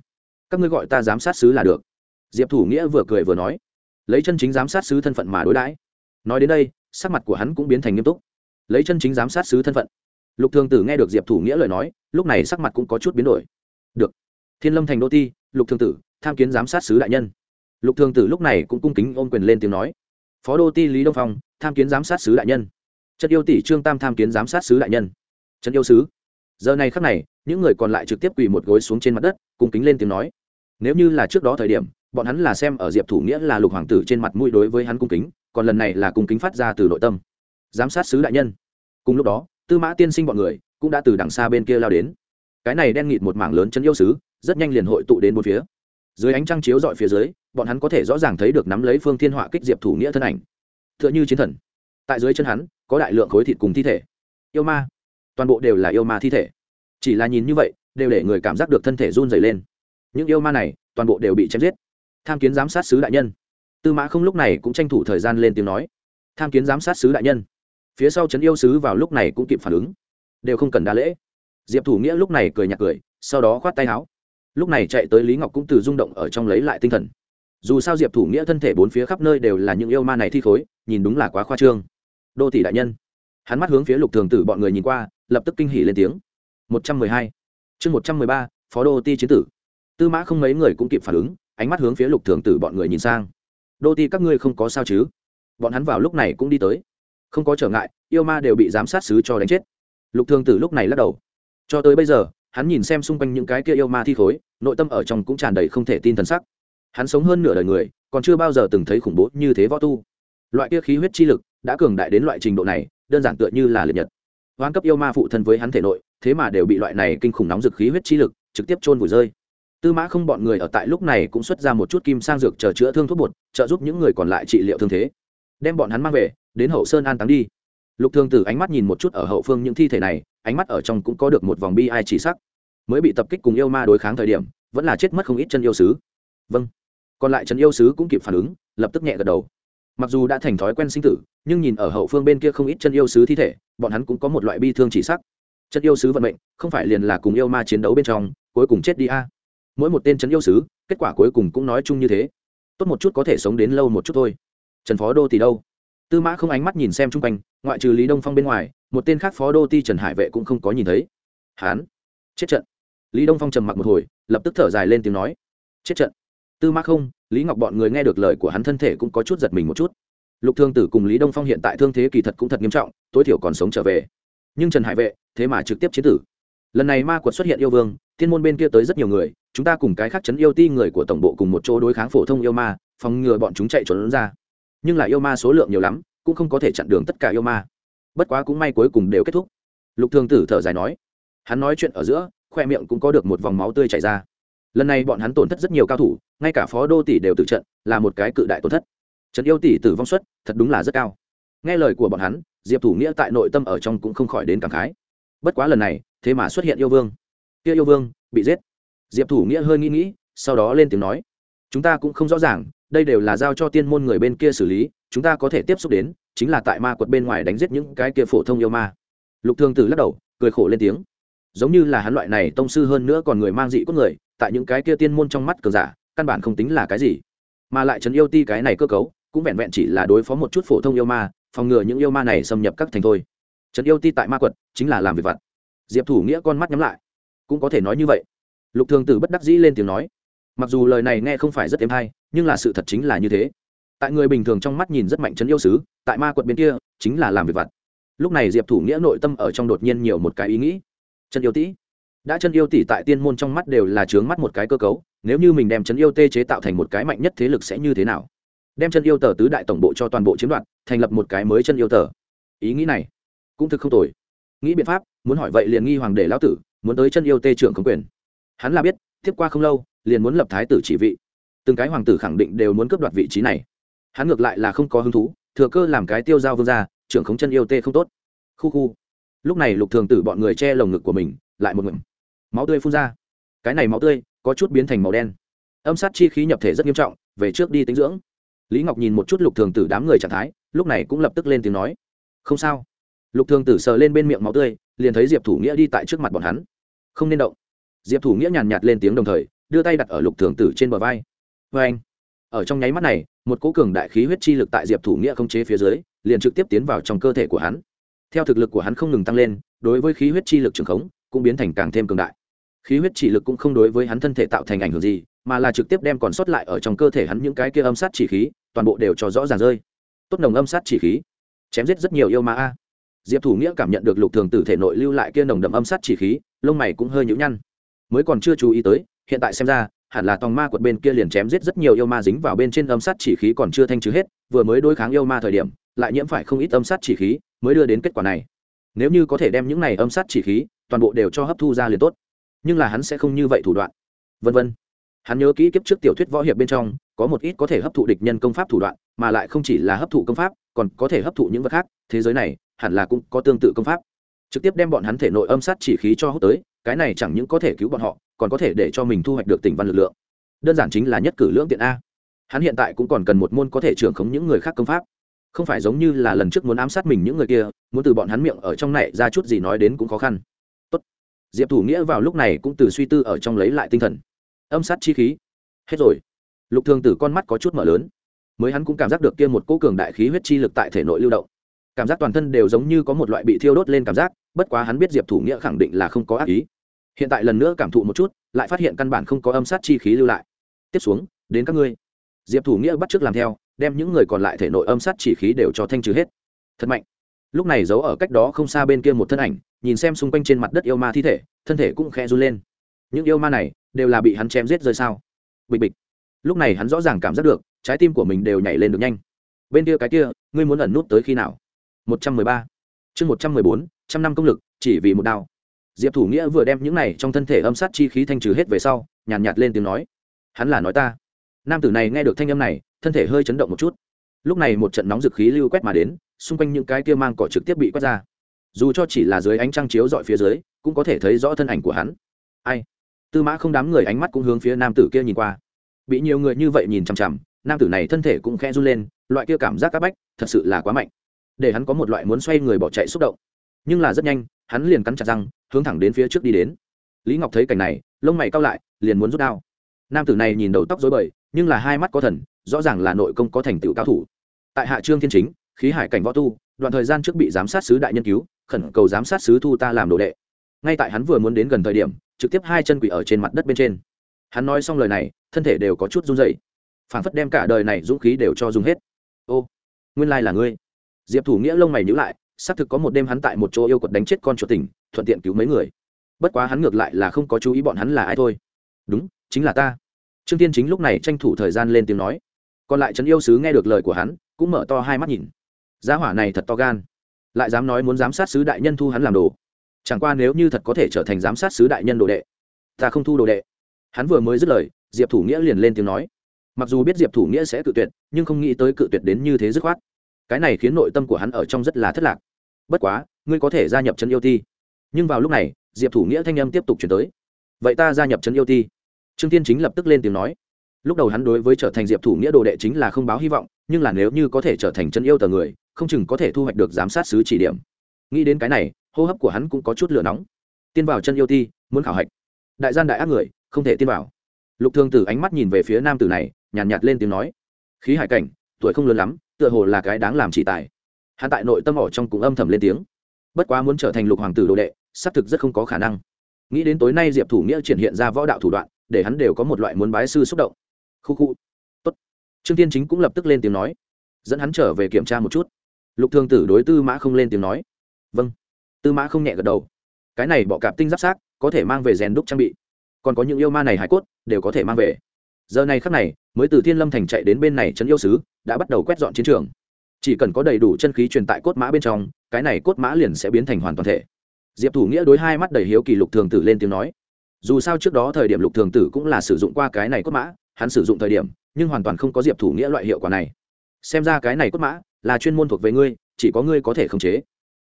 Các ngươi gọi ta giám sát sứ là được. Diệp thủ nghĩa vừa cười vừa nói. Lấy chân chính giám sát sứ thân phận mà đối đãi. Nói đến đây, sắc mặt của hắn cũng biến thành nghiêm túc. Lấy chân chính giám sát sứ thân phận. Lục thường tử nghe được diệp thủ nghĩa lời nói, lúc này sắc mặt cũng có chút biến đổi. Được. Thiên lâm thành đô ti, lục thường tử, tham kiến giám sát sứ đại nhân. Lục thường tử lúc này cũng cung kính ôm quyền lên tiếng nói. Phó đô ti lý đông phong, tham kiến giám sát sứ đại nhân. Trần yêu tỷ trương tam tham kiến giám sát sứ đại nhân. Trần yêu sứ giờ này khắc này, những người còn lại trực tiếp quỳ một gối xuống trên mặt đất, cung kính lên tiếng nói. Nếu như là trước đó thời điểm, bọn hắn là xem ở diệp thủ nghĩa là lục hoàng tử trên mặt mũi đối với hắn cung kính, còn lần này là cung kính phát ra từ nội tâm. Giám sát sứ đại nhân. Cùng lúc đó, tư mã tiên sinh bọn người cũng đã từ đằng xa bên kia lao đến. Cái này đen nghịt một mảng lớn chân yêu sứ, rất nhanh liền hội tụ đến một phía. Dưới ánh trăng chiếu dọi phía dưới, bọn hắn có thể rõ ràng thấy được nắm lấy phương thiên họa kích diệp thủ nghĩa thân ảnh. T h ư ợ n h ư chiến thần. Tại dưới chân hắn, có đại lượng khối thịt cùng thi thể. Yêu ma toàn bộ đều là yêu ma thi thể. Chỉ là nhìn như vậy, đều để người cảm giác được thân thể run dày lên. Những yêu ma này, toàn bộ đều bị chém giết. Tham kiến giám sát sứ đại nhân. Tư mã không lúc này cũng tranh thủ thời gian lên tiếng nói. Tham kiến giám sát sứ đại nhân. Phía sau trấn yêu sứ vào lúc này cũng kịp phản ứng. Đều không cần đa lễ. Diệp thủ nghĩa lúc này cười nhạt cười, sau đó khoát tay áo. Lúc này chạy tới lý ngọc cũng từ rung động ở trong lấy lại tinh thần. Dù sao diệp thủ nghĩa thân thể bốn phía khắp nơi đều là những yêu ma này thi khối, nhìn đúng là quá khoa trương. Đô thị đại nhân. Hắn mắt hướng phía lục thường tử bọn người nhìn qua lập tức kinh hỉ lên tiếng. Một trăm mười hai. Chương một trăm mười ba, phó đô ti chiến tử. Tư mã không mấy người cũng kịp phản ứng, ánh mắt hướng phía lục thường tử bọn người nhìn sang. Đô ti các ngươi không có sao chứ? Bọn hắn vào lúc này cũng đi tới. Không có trở ngại, yêu ma đều bị giám sát sứ cho đánh chết. Lục thường tử lúc này lắc đầu. Cho tới bây giờ, hắn nhìn xem xung quanh những cái kia yêu ma thi khối, nội tâm ở trong cũng tràn đầy không thể tin thần sắc. Hắn sống hơn nửa đời người, còn chưa bao giờ từng thấy khủng bố như thế võ tu. Loại kia khí huyết chi lực đã cường đại đến loại trình độ này, đơn giản tựa như là liệt nhật hoán cấp yêu ma phụ thân với hắn thể nội, thế mà đều bị loại này kinh khủng nóng dực khí huyết chi lực trực tiếp chôn vùi rơi. Tư mã không bọn người ở tại lúc này cũng xuất ra một chút kim sang dược chờ chữa thương thuốc bột, trợ giúp những người còn lại trị liệu thương thế. Đem bọn hắn mang về, đến hậu sơn an táng đi. Lục thương tử ánh mắt nhìn một chút ở hậu phương những thi thể này, ánh mắt ở trong cũng có được một vòng bi ai chỉ sắc. Mới bị tập kích cùng yêu ma đối kháng thời điểm, vẫn là chết mất không ít chân yêu sứ. Vâng. Còn lại chân yêu sứ cũng kịp phản ứng, lập tức nhẹ gật đầu mặc dù đã thành thói quen sinh tử, nhưng nhìn ở hậu phương bên kia không ít chân yêu sứ thi thể, bọn hắn cũng có một loại bi thương chỉ sắc. Chân yêu sứ vận mệnh, không phải liền là cùng yêu ma chiến đấu bên trong, cuối cùng chết đi a. Mỗi một tên chân yêu sứ, kết quả cuối cùng cũng nói chung như thế. Tốt một chút có thể sống đến lâu một chút thôi. Trần phó đô thì đâu? Tư mã không ánh mắt nhìn xem chung quanh, ngoại trừ lý đông phong bên ngoài, một tên khác phó đô ti trần hải vệ cũng không có nhìn thấy. Hán chết trận. Lý đông phong trầm mặc một hồi, lập tức thở dài lên tiếng nói. Chết trận. Tư mã không lý ngọc bọn người nghe được lời của hắn thân thể cũng có chút giật mình một chút. Lục thương tử cùng lý đông phong hiện tại thương thế kỳ thật cũng thật nghiêm trọng, tối thiểu còn sống trở về. Nhưng trần hải vệ, thế mà trực tiếp chiến tử. Lần này ma quật xuất hiện yêu vương, thiên môn bên kia tới rất nhiều người, chúng ta cùng cái khác chấn yêu ti người của tổng bộ cùng một chỗ đối kháng phổ thông yêu ma, phòng ngừa bọn chúng chạy trốn ra. Nhưng là yêu ma số lượng nhiều lắm, cũng không có thể chặn đường tất cả yêu ma. Bất quá cũng may cuối cùng đều kết thúc. Lục thương tử thở dài nói. Hắn nói chuyện ở giữa, khoe miệng cũng có được một vòng máu tươi chảy ra lần này bọn hắn tổn thất rất nhiều cao thủ, ngay cả phó đô tỷ đều tự trận, là một cái cự đại tổn thất. Trấn yêu tỷ tử vong suất, thật đúng là rất cao. Nghe lời của bọn hắn, diệp thủ nghĩa tại nội tâm ở trong cũng không khỏi đến cảm khái. Bất quá lần này, thế mà xuất hiện yêu vương. Kia yêu vương, bị giết. Diệp thủ nghĩa hơi nghĩ nghĩ, sau đó lên tiếng nói, chúng ta cũng không rõ ràng, đây đều là giao cho tiên môn người bên kia xử lý, chúng ta có thể tiếp xúc đến, chính là tại ma quật bên ngoài đánh giết những cái kia phổ thông yêu ma. Lục thương tử lắc đầu, cười khổ lên tiếng. Giống như là hắn loại này tông sư hơn nữa còn người mang dị cốt người tại những cái kia tiên môn trong mắt cường giả, căn bản không tính là cái gì. Mà lại trấn yêu ti cái này cơ cấu, cũng vẹn vẹn chỉ là đối phó một chút phổ thông yêu ma, phòng ngừa những yêu ma này xâm nhập các thành thôi. Trấn yêu ti tại ma quật, chính là làm việc vặt. Diệp thủ nghĩa con mắt nhắm lại. Cũng có thể nói như vậy. Lục thường tử bất đắc dĩ lên tiếng nói. Mặc dù lời này nghe không phải rất êm hay, nhưng là sự thật chính là như thế. Tại người bình thường trong mắt nhìn rất mạnh trấn yêu sứ, tại ma quật bên kia, chính là làm việc vặt. Lúc này diệp thủ nghĩa nội tâm ở trong đột nhiên nhiều một cái ý nghĩ. Chân yêu tỷ đã chân yêu tỷ tại tiên môn trong mắt đều là chướng mắt một cái cơ cấu, nếu như mình đem chân yêu tê chế tạo thành một cái mạnh nhất thế lực sẽ như thế nào? Đem chân yêu tờ tứ đại tổng bộ cho toàn bộ chiếm đoạt, thành lập một cái mới chân yêu tờ. Ý nghĩ này cũng thực không tồi. Nghĩ biện pháp, muốn hỏi vậy liền nghi hoàng để lão tử, muốn tới chân yêu tê trưởng công quyền. Hắn là biết, tiếp qua không lâu, liền muốn lập thái tử chỉ vị. Từng cái hoàng tử khẳng định đều muốn cướp đoạt vị trí này. Hắn ngược lại là không có hứng thú, thừa cơ làm cái tiêu giao vương gia, trưởng khống chân yêu tê không tốt. Khu khu. Lúc này lục thường tử bọn người che lồng ngực của mình, lại một ngụm máu tươi phun ra. Cái này máu tươi có chút biến thành màu đen. Âm sát chi khí nhập thể rất nghiêm trọng, về trước đi tính dưỡng. Lý ngọc nhìn một chút lục thường tử đám người trạng thái, lúc này cũng lập tức lên tiếng nói. Không sao. Lục thường tử sờ lên bên miệng máu tươi, liền thấy diệp thủ nghĩa đi tại trước mặt bọn hắn. Không nên động. Diệp thủ nghĩa nhàn nhạt lên tiếng đồng thời, đưa tay đặt ở lục thường tử trên bờ vai. Vê anh, ở trong nháy mắt này, một cố cường đại khí huyết chi lực tại diệp thủ nghĩa không chế phía dưới, liền trực tiếp tiến vào trong cơ thể của hắn. Theo thực lực của hắn không ngừng tăng lên, đối với khí huyết chi lực trường khống, cũng biến thành càng thêm cường đại khí huyết chỉ lực cũng không đối với hắn thân thể tạo thành ảnh hưởng gì, mà là trực tiếp đem còn sót lại ở trong cơ thể hắn những cái kia âm sát chỉ khí, toàn bộ đều cho rõ ràng rơi. Tốt nồng âm sát chỉ khí. Chém giết rất nhiều yêu ma a. Diệp thủ nghĩa cảm nhận được lục thường tử thể nội lưu lại kia nồng đậm âm sát chỉ khí, lông mày cũng hơi nhũ nhăn. Mới còn chưa chú ý tới, hiện tại xem ra, hẳn là tòng ma quật bên kia liền chém giết rất nhiều yêu ma dính vào bên trên âm sát chỉ khí còn chưa thanh trừ hết, vừa mới đối kháng yêu ma thời điểm, lại nhiễm phải không ít âm sát chỉ khí, mới đưa đến kết quả này. Nếu như có thể đem những này âm sát chỉ khí, toàn bộ đều cho hấp thu ra liền tốt nhưng là hắn sẽ không như vậy thủ đoạn. Vân vân. Hắn nhớ kỹ kiếp trước tiểu thuyết võ hiệp bên trong, có một ít có thể hấp thụ địch nhân công pháp thủ đoạn, mà lại không chỉ là hấp thụ công pháp, còn có thể hấp thụ những vật khác, thế giới này, hẳn là cũng có tương tự công pháp. Trực tiếp đem bọn hắn thể nội âm sát chỉ khí cho hút tới, cái này chẳng những có thể cứu bọn họ, còn có thể để cho mình thu hoạch được tỉnh văn lực lượng. Đơn giản chính là nhất cử lưỡng tiện a. Hắn hiện tại cũng còn cần một môn có thể trưởng khống những người khác công pháp. Không phải giống như là lần trước muốn ám sát mình những người kia, muốn từ bọn hắn miệng ở trong này ra chút gì nói đến cũng khó khăn diệp thủ nghĩa vào lúc này cũng từ suy tư ở trong lấy lại tinh thần. Âm sát chi khí. Hết rồi. Lục thường tử con mắt có chút mở lớn. Mới hắn cũng cảm giác được kia một cỗ cường đại khí huyết chi lực tại thể nội lưu động. Cảm giác toàn thân đều giống như có một loại bị thiêu đốt lên cảm giác, bất quá hắn biết diệp thủ nghĩa khẳng định là không có ác ý. Hiện tại lần nữa cảm thụ một chút, lại phát hiện căn bản không có âm sát chi khí lưu lại. Tiếp xuống, đến các ngươi. Diệp thủ nghĩa bắt t r ư ớ c làm theo, đem những người còn lại thể nội âm sát chỉ khí đều cho thanh trừ hết. Thật mạnh. Lúc này giấu ở cách đó không xa bên kia một thân ảnh nhìn xem xung quanh trên mặt đất yêu ma thi thể thân thể cũng khẽ run lên. Những yêu ma này đều là bị hắn chém giết rơi sao? Bịch bịch. Lúc này hắn rõ ràng cảm giác được trái tim của mình đều nhảy lên được nhanh. Bên kia cái kia ngươi muốn ẩn nút tới khi nào? Một trăm mười ba. Chương một trăm mười bốn trăm năm công lực chỉ vì một đao. Diệp thủ nghĩa vừa đem những này trong thân thể âm sát chi khí thanh trừ hết về sau nhàn nhạt, nhạt lên tiếng nói. Hắn là nói ta. Nam tử này nghe được thanh âm này thân thể hơi chấn động một chút. Lúc này một trận nóng dực khí lưu quét mà đến xung quanh những cái kia mang cỏ trực tiếp bị quét ra dù cho chỉ là dưới ánh trăng chiếu dọi phía dưới, cũng có thể thấy rõ thân ảnh của hắn. Ai? Tư mã không đám người ánh mắt cũng hướng phía nam tử kia nhìn qua. Bị nhiều người như vậy nhìn chằm chằm, nam tử này thân thể cũng khẽ run lên, loại kia cảm giác áp bách thật sự là quá mạnh. Để hắn có một loại muốn xoay người bỏ chạy xúc động. Nhưng là rất nhanh, hắn liền cắn chặt răng, hướng thẳng đến phía trước đi đến. Lý ngọc thấy cảnh này, lông mày cao lại, liền muốn rút đao. Nam tử này nhìn đầu tóc dối bời, nhưng là hai mắt có thần, rõ ràng là nội công có thành tựu cao thủ. Tại hạ trương thiên chính, khí hải cảnh võ tu, đoạn thời gian trước bị giám sát sứ đại nhân cứu khẩn cầu giám sát sứ thu ta làm đồ đệ. Ngay tại hắn vừa muốn đến gần thời điểm, trực tiếp hai chân quỷ ở trên mặt đất bên trên. Hắn nói xong lời này, thân thể đều có chút run dậy phản phất đem cả đời này dũng khí đều cho dùng hết. Ô, nguyên lai là ngươi. Diệp thủ nghĩa lông mày nhữ lại, xác thực có một đêm hắn tại một chỗ yêu quật đánh chết con chuột tỉnh thuận tiện cứu mấy người. Bất quá hắn ngược lại là không có chú ý bọn hắn là ai thôi. Đúng, chính là ta. Trương tiên chính lúc này tranh thủ thời gian lên tiếng nói. Còn lại trấn yêu sứ nghe được lời của hắn, cũng mở to hai mắt nhìn. Giá hỏa này thật to gan lại dám nói muốn giám sát sứ đại nhân thu hắn làm đồ. Chẳng qua nếu như thật có thể trở thành giám sát sứ đại nhân đồ đệ, ta không thu đồ đệ. Hắn vừa mới dứt lời, diệp thủ nghĩa liền lên tiếng nói. Mặc dù biết diệp thủ nghĩa sẽ cự tuyệt, nhưng không nghĩ tới cự tuyệt đến như thế dứt khoát. Cái này khiến nội tâm của hắn ở trong rất là thất lạc. Bất quá, ngươi có thể gia nhập chân yêu ti. Nhưng vào lúc này, diệp thủ nghĩa thanh âm tiếp tục chuyển tới. Vậy ta gia nhập chân yêu ti. Trương tiên chính lập tức lên tiếng nói lúc đầu hắn đối với trở thành diệp thủ nghĩa đồ đệ chính là không báo hy vọng nhưng là nếu như có thể trở thành chân yêu tờ người không chừng có thể thu hoạch được giám sát sứ chỉ điểm. Nghĩ đến cái này hô hấp của hắn cũng có chút lửa nóng. Tiên vào chân yêu ti muốn khảo hạch. Đại gian đại ác người không thể tiên vào. Lục thương tử ánh mắt nhìn về phía nam tử này nhàn nhạt, nhạt lên tiếng nói. Khí hải cảnh tuổi không lớn lắm tựa hồ là cái đáng làm chỉ tài. Hắn tại nội tâm ỏ trong cùng âm thầm lên tiếng. Bất quá muốn trở thành lục hoàng tử đồ đệ xác thực rất không có khả năng. Nghĩ đến tối nay diệp thủ nghĩa triển hiện ra võ đạo thủ đoạn để hắn đều có một loại muốn bái sư xúc động khu khu. Tốt. Trương tiên chính cũng lập tức lên tiếng nói, dẫn hắn trở về kiểm tra một chút. Lục thương tử đối tư mã không lên tiếng nói vâng. Tư mã không nhẹ gật đầu. Cái này bọ cạp tinh giáp sát có thể mang về rèn đúc trang bị. Còn có những yêu ma này hải cốt, đều có thể mang về. Giờ này khắc này, mới từ thiên lâm thành chạy đến bên này trấn yêu sứ, đã bắt đầu quét dọn chiến trường. Chỉ cần có đầy đủ chân khí truyền tại cốt mã bên trong, cái này cốt mã liền sẽ biến thành hoàn toàn thể. Diệp thủ nghĩa đối hai mắt đầy hiếu kỳ lục thường tử lên tiếng nói, dù sao trước đó thời điểm lục thường tử cũng là sử dụng qua cái này cốt mã hắn sử dụng thời điểm, nhưng hoàn toàn không có diệp thủ nghĩa loại hiệu quả này. Xem ra cái này cốt mã là chuyên môn thuộc về ngươi, chỉ có ngươi có thể khống chế.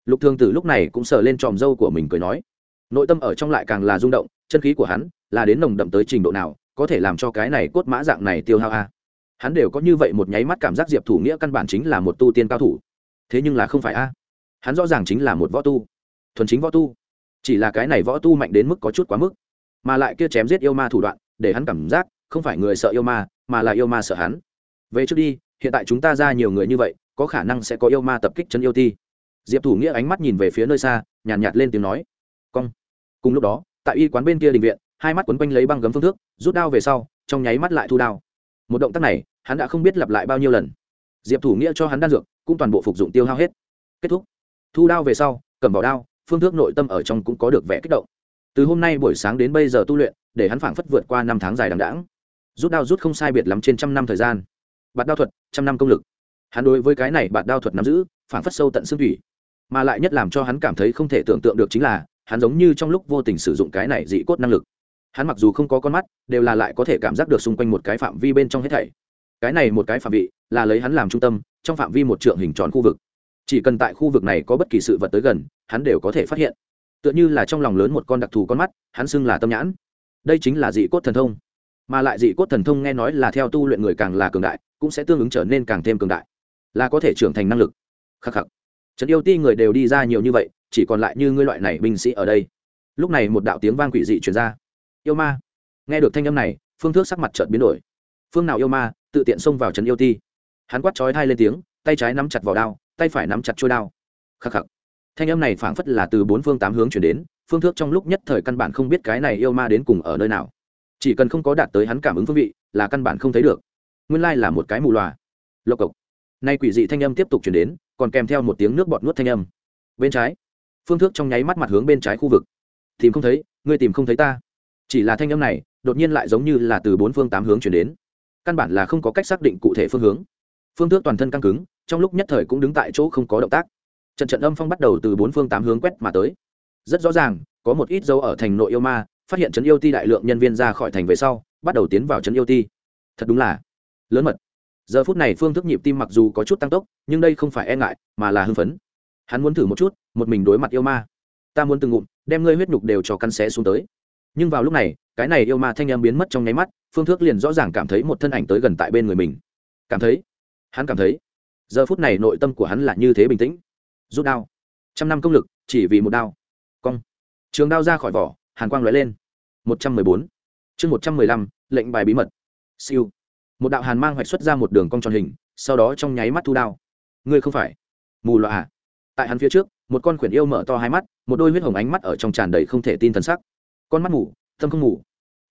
Lục thường tử lúc này cũng sờ lên tròm dâu của mình cười nói, nội tâm ở trong lại càng là rung động, chân khí của hắn là đến nồng đậm tới trình độ nào, có thể làm cho cái này cốt mã dạng này tiêu hao a hắn đều có như vậy một nháy mắt cảm giác diệp thủ nghĩa căn bản chính là một tu tiên cao thủ. Thế nhưng là không phải a hắn rõ ràng chính là một võ tu, thuần chính võ tu. Chỉ là cái này võ tu mạnh đến mức có chút quá mức, mà lại kia chém giết yêu ma thủ đoạn, để hắn cảm giác không phải người sợ yêu ma mà là yêu ma sợ hắn. Về trước đi hiện tại chúng ta ra nhiều người như vậy có khả năng sẽ có yêu ma tập kích chân yêu ti. Diệp thủ nghĩa ánh mắt nhìn về phía nơi xa nhàn nhạt, nhạt lên tiếng nói. Cong. Cùng lúc đó tại y quán bên kia đình viện hai mắt quấn quanh lấy băng gấm phương thức rút đao về sau trong nháy mắt lại thu đao. Một động tác này hắn đã không biết lặp lại bao nhiêu lần. Diệp thủ nghĩa cho hắn đan dược cũng toàn bộ phục dụng tiêu hao hết. Kết thúc. Thu đao về sau cầm vào đao phương thức nội tâm ở trong cũng có được vẻ kích động. Từ hôm nay buổi sáng đến bây giờ tu luyện để hắn phảng phất vượt qua năm tháng dài đằng đẵng rút đao rút không sai biệt lắm trên trăm năm thời gian. Bạt đao thuật, trăm năm công lực. Hắn đối với cái này bạt đao thuật nắm giữ phản phất sâu tận xương thủy. Mà lại nhất làm cho hắn cảm thấy không thể tưởng tượng được chính là, hắn giống như trong lúc vô tình sử dụng cái này dị cốt năng lực. Hắn mặc dù không có con mắt, đều là lại có thể cảm giác được xung quanh một cái phạm vi bên trong hết thảy. Cái này một cái phạm vị, là lấy hắn làm trung tâm, trong phạm vi một trượng hình tròn khu vực. Chỉ cần tại khu vực này có bất kỳ sự vật tới gần, hắn đều có thể phát hiện. Tựa như là trong lòng lớn một con đặc thù con mắt, hắn xưng là tâm nhãn. Đây chính là dị cốt thần thông mà lại dị cốt thần thông nghe nói là theo tu luyện người càng là cường đại, cũng sẽ tương ứng trở nên càng thêm cường đại. Là có thể trưởng thành năng lực. Khắc khắc. Trấn yêu ti người đều đi ra nhiều như vậy, chỉ còn lại như ngươi loại này binh sĩ ở đây. Lúc này một đạo tiếng vang quỷ dị truyền ra. Yêu ma. Nghe được thanh âm này, phương thước sắc mặt chợt biến đổi. Phương nào yêu ma, tự tiện xông vào trấn yêu ti. Hắn quát chói thai lên tiếng, tay trái nắm chặt vào đao, tay phải nắm chặt trôi đao. Khắc khắc. Thanh âm này phảng phất là từ bốn phương tám hướng chuyển đến, phương thước trong lúc nhất thời căn bản không biết cái này yêu ma đến cùng ở nơi nào chỉ cần không có đạt tới hắn cảm ứng phương vị là căn bản không thấy được nguyên lai là một cái mù loà. Lộc cộc. Nay quỷ dị thanh âm tiếp tục chuyển đến, còn kèm theo một tiếng nước bọt nuốt thanh âm. Bên trái. Phương thước trong nháy mắt mặt hướng bên trái khu vực. Tìm không thấy, ngươi tìm không thấy ta. Chỉ là thanh âm này, đột nhiên lại giống như là từ bốn phương tám hướng chuyển đến. Căn bản là không có cách xác định cụ thể phương hướng. Phương thước toàn thân căng cứng, trong lúc nhất thời cũng đứng tại chỗ không có động tác. Trận trận âm phong bắt đầu từ bốn phương tám hướng quét mà tới. Rất rõ ràng, có một ít dấu ở thành nội yêu ma phát hiện trấn yêu ti đại lượng nhân viên ra khỏi thành về sau, bắt đầu tiến vào trấn yêu ti. Thật đúng là lớn mật. Giờ phút này phương thức nhịp tim mặc dù có chút tăng tốc, nhưng đây không phải e ngại, mà là hưng phấn. Hắn muốn thử một chút, một mình đối mặt yêu ma. Ta muốn từng ngụm, đem ngươi huyết nhục đều cho căn xé xuống tới. Nhưng vào lúc này, cái này yêu ma thanh em biến mất trong nháy mắt, phương thức liền rõ ràng cảm thấy một thân ảnh tới gần tại bên người mình. Cảm thấy? Hắn cảm thấy. Giờ phút này nội tâm của hắn là như thế bình tĩnh. Rút đao. Trăm năm công lực, chỉ vì một đao. Cong. Trường đao ra khỏi vỏ hàn quang lóe lên. Một trăm mười bốn. Chương một trăm mười lăm, lệnh bài bí mật. Siêu. Một đạo hàn mang hoạch xuất ra một đường cong tròn hình, sau đó trong nháy mắt thu đao. Ngươi không phải. Mù loà à. Tại hắn phía trước, một con khuyển yêu mở to hai mắt, một đôi huyết hồng ánh mắt ở trong tràn đầy không thể tin thần sắc. Con mắt ngủ. tâm không ngủ.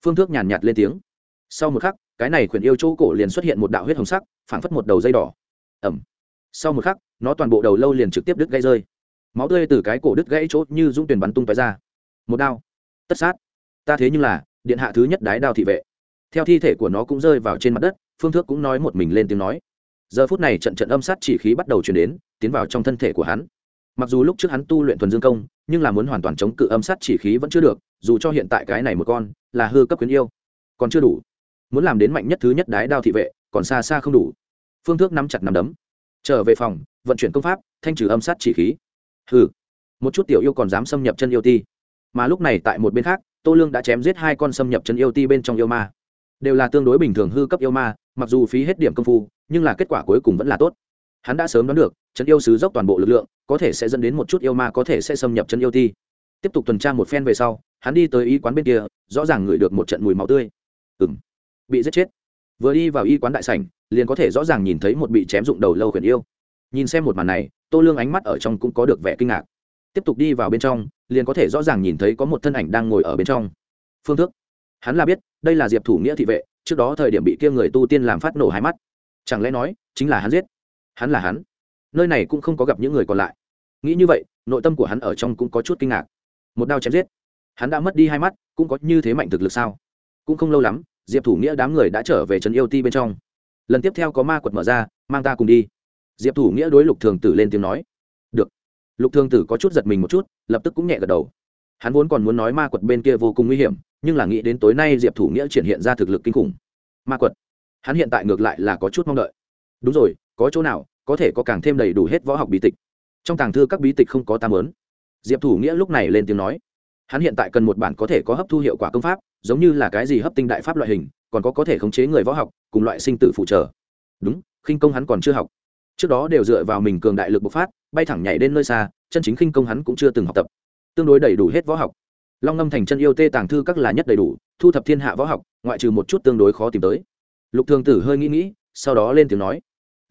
phương thước nhàn nhạt lên tiếng. Sau một khắc, cái này khuyển yêu chỗ cổ liền xuất hiện một đạo huyết hồng sắc, phảng phất một đầu dây đỏ. Ẩm sau một khắc, nó toàn bộ đầu lâu liền trực tiếp đứt gãy rơi. Máu tươi từ cái cổ đứt gãy chốt như dũng tuyển bắn tung tói ra. Một đao tất sát. Ta thế nhưng là, điện hạ thứ nhất đái đao thị vệ. Theo thi thể của nó cũng rơi vào trên mặt đất, phương thước cũng nói một mình lên tiếng nói. Giờ phút này trận trận âm sát chỉ khí bắt đầu chuyển đến, tiến vào trong thân thể của hắn. Mặc dù lúc trước hắn tu luyện thuần dương công, nhưng là muốn hoàn toàn chống cự âm sát chỉ khí vẫn chưa được, dù cho hiện tại cái này một con, là hư cấp quyến yêu. Còn chưa đủ. Muốn làm đến mạnh nhất thứ nhất đái đao thị vệ, còn xa xa không đủ. Phương thước nắm chặt nắm đấm. Trở về phòng, vận chuyển công pháp, thanh trừ âm sát chỉ khí. Hừ. Một chút tiểu yêu còn dám xâm nhập chân yêu ti mà lúc này tại một bên khác, tô lương đã chém giết hai con xâm nhập chân yêu ti bên trong yêu ma. Đều là tương đối bình thường hư cấp yêu ma, mặc dù phí hết điểm công phu, nhưng là kết quả cuối cùng vẫn là tốt. Hắn đã sớm đoán được, chân yêu sứ dốc toàn bộ lực lượng, có thể sẽ dẫn đến một chút yêu ma có thể sẽ xâm nhập chân yêu ti. Tiếp tục tuần tra một phen về sau, hắn đi tới y quán bên kia, rõ ràng ngửi được một trận mùi máu tươi. Ừng bị giết chết. Vừa đi vào y quán đại sảnh, liền có thể rõ ràng nhìn thấy một bị chém dụng đầu lâu khuyển yêu. Nhìn xem một màn này, tô lương ánh mắt ở trong cũng có được vẻ kinh ngạc tiếp tục đi vào bên trong, liền có thể rõ ràng nhìn thấy có một thân ảnh đang ngồi ở bên trong. Phương thức hắn là biết, đây là diệp thủ nghĩa thị vệ, trước đó thời điểm bị kia người tu tiên làm phát nổ hai mắt. Chẳng lẽ nói, chính là hắn giết? Hắn là hắn. Nơi này cũng không có gặp những người còn lại. Nghĩ như vậy, nội tâm của hắn ở trong cũng có chút kinh ngạc. Một đao chém giết. Hắn đã mất đi hai mắt, cũng có như thế mạnh thực lực sao? Cũng không lâu lắm, diệp thủ nghĩa đám người đã trở về trấn yêu ti bên trong. Lần tiếp theo có ma quật mở ra, mang ta cùng đi. Diệp thủ nghĩa đối lục thường tử lên tiếng nói lục Thương tử có chút giật mình một chút, lập tức cũng nhẹ gật đầu. Hắn vốn còn muốn nói ma quật bên kia vô cùng nguy hiểm, nhưng là nghĩ đến tối nay diệp thủ nghĩa triển hiện ra thực lực kinh khủng. Ma quật? Hắn hiện tại ngược lại là có chút mong đợi. Đúng rồi, có chỗ nào, có thể có càng thêm đầy đủ hết võ học bí tịch. Trong tàng thư các bí tịch không có tam lớn diệp thủ nghĩa lúc này lên tiếng nói. Hắn hiện tại cần một bản có thể có hấp thu hiệu quả công pháp, giống như là cái gì hấp tinh đại pháp loại hình, còn có có thể khống chế người võ học, cùng loại sinh tử phụ trợ. Đúng, khinh công hắn còn chưa học. Trước đó đều dựa vào mình cường đại lực bộc phát bay thẳng nhảy đến nơi xa, chân chính khinh công hắn cũng chưa từng học tập. Tương đối đầy đủ hết võ học. Long ngâm thành chân yêu tê tàng thư các là nhất đầy đủ, thu thập thiên hạ võ học, ngoại trừ một chút tương đối khó tìm tới. Lục thường tử hơi nghĩ nghĩ, sau đó lên tiếng nói,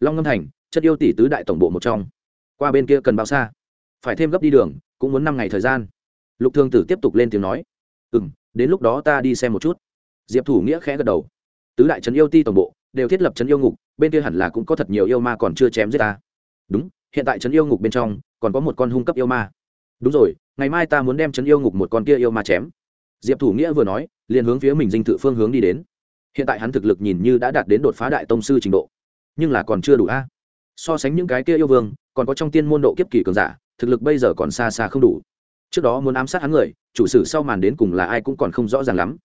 long ngâm thành, chân yêu tỷ tứ đại tổng bộ một trong. Qua bên kia cần bao xa? Phải thêm gấp đi đường, cũng muốn năm ngày thời gian. Lục thường tử tiếp tục lên tiếng nói ừ m đến lúc đó ta đi xem một chút. Diệp thủ nghĩa khẽ gật đầu, tứ đại trấn yêu ti tổng bộ, đều thiết lập trấn yêu ngục, bên kia hẳn là cũng có thật nhiều yêu ma còn chưa chém giết ta. Đúng hiện tại trấn yêu ngục bên trong còn có một con hung cấp yêu ma. Đúng rồi, ngày mai ta muốn đem Trấn yêu ngục một con kia yêu ma chém. Diệp thủ nghĩa vừa nói, liền hướng phía mình dinh thự phương hướng đi đến. Hiện tại hắn thực lực nhìn như đã đạt đến đột phá đại tông sư trình độ, nhưng là còn chưa đủ a. So sánh những cái kia yêu vương, còn có trong tiên môn độ kiếp kỳ cường giả, thực lực bây giờ còn xa xa không đủ. Trước đó muốn ám sát hắn người, chủ sử sau màn đến cùng là ai cũng còn không rõ ràng lắm.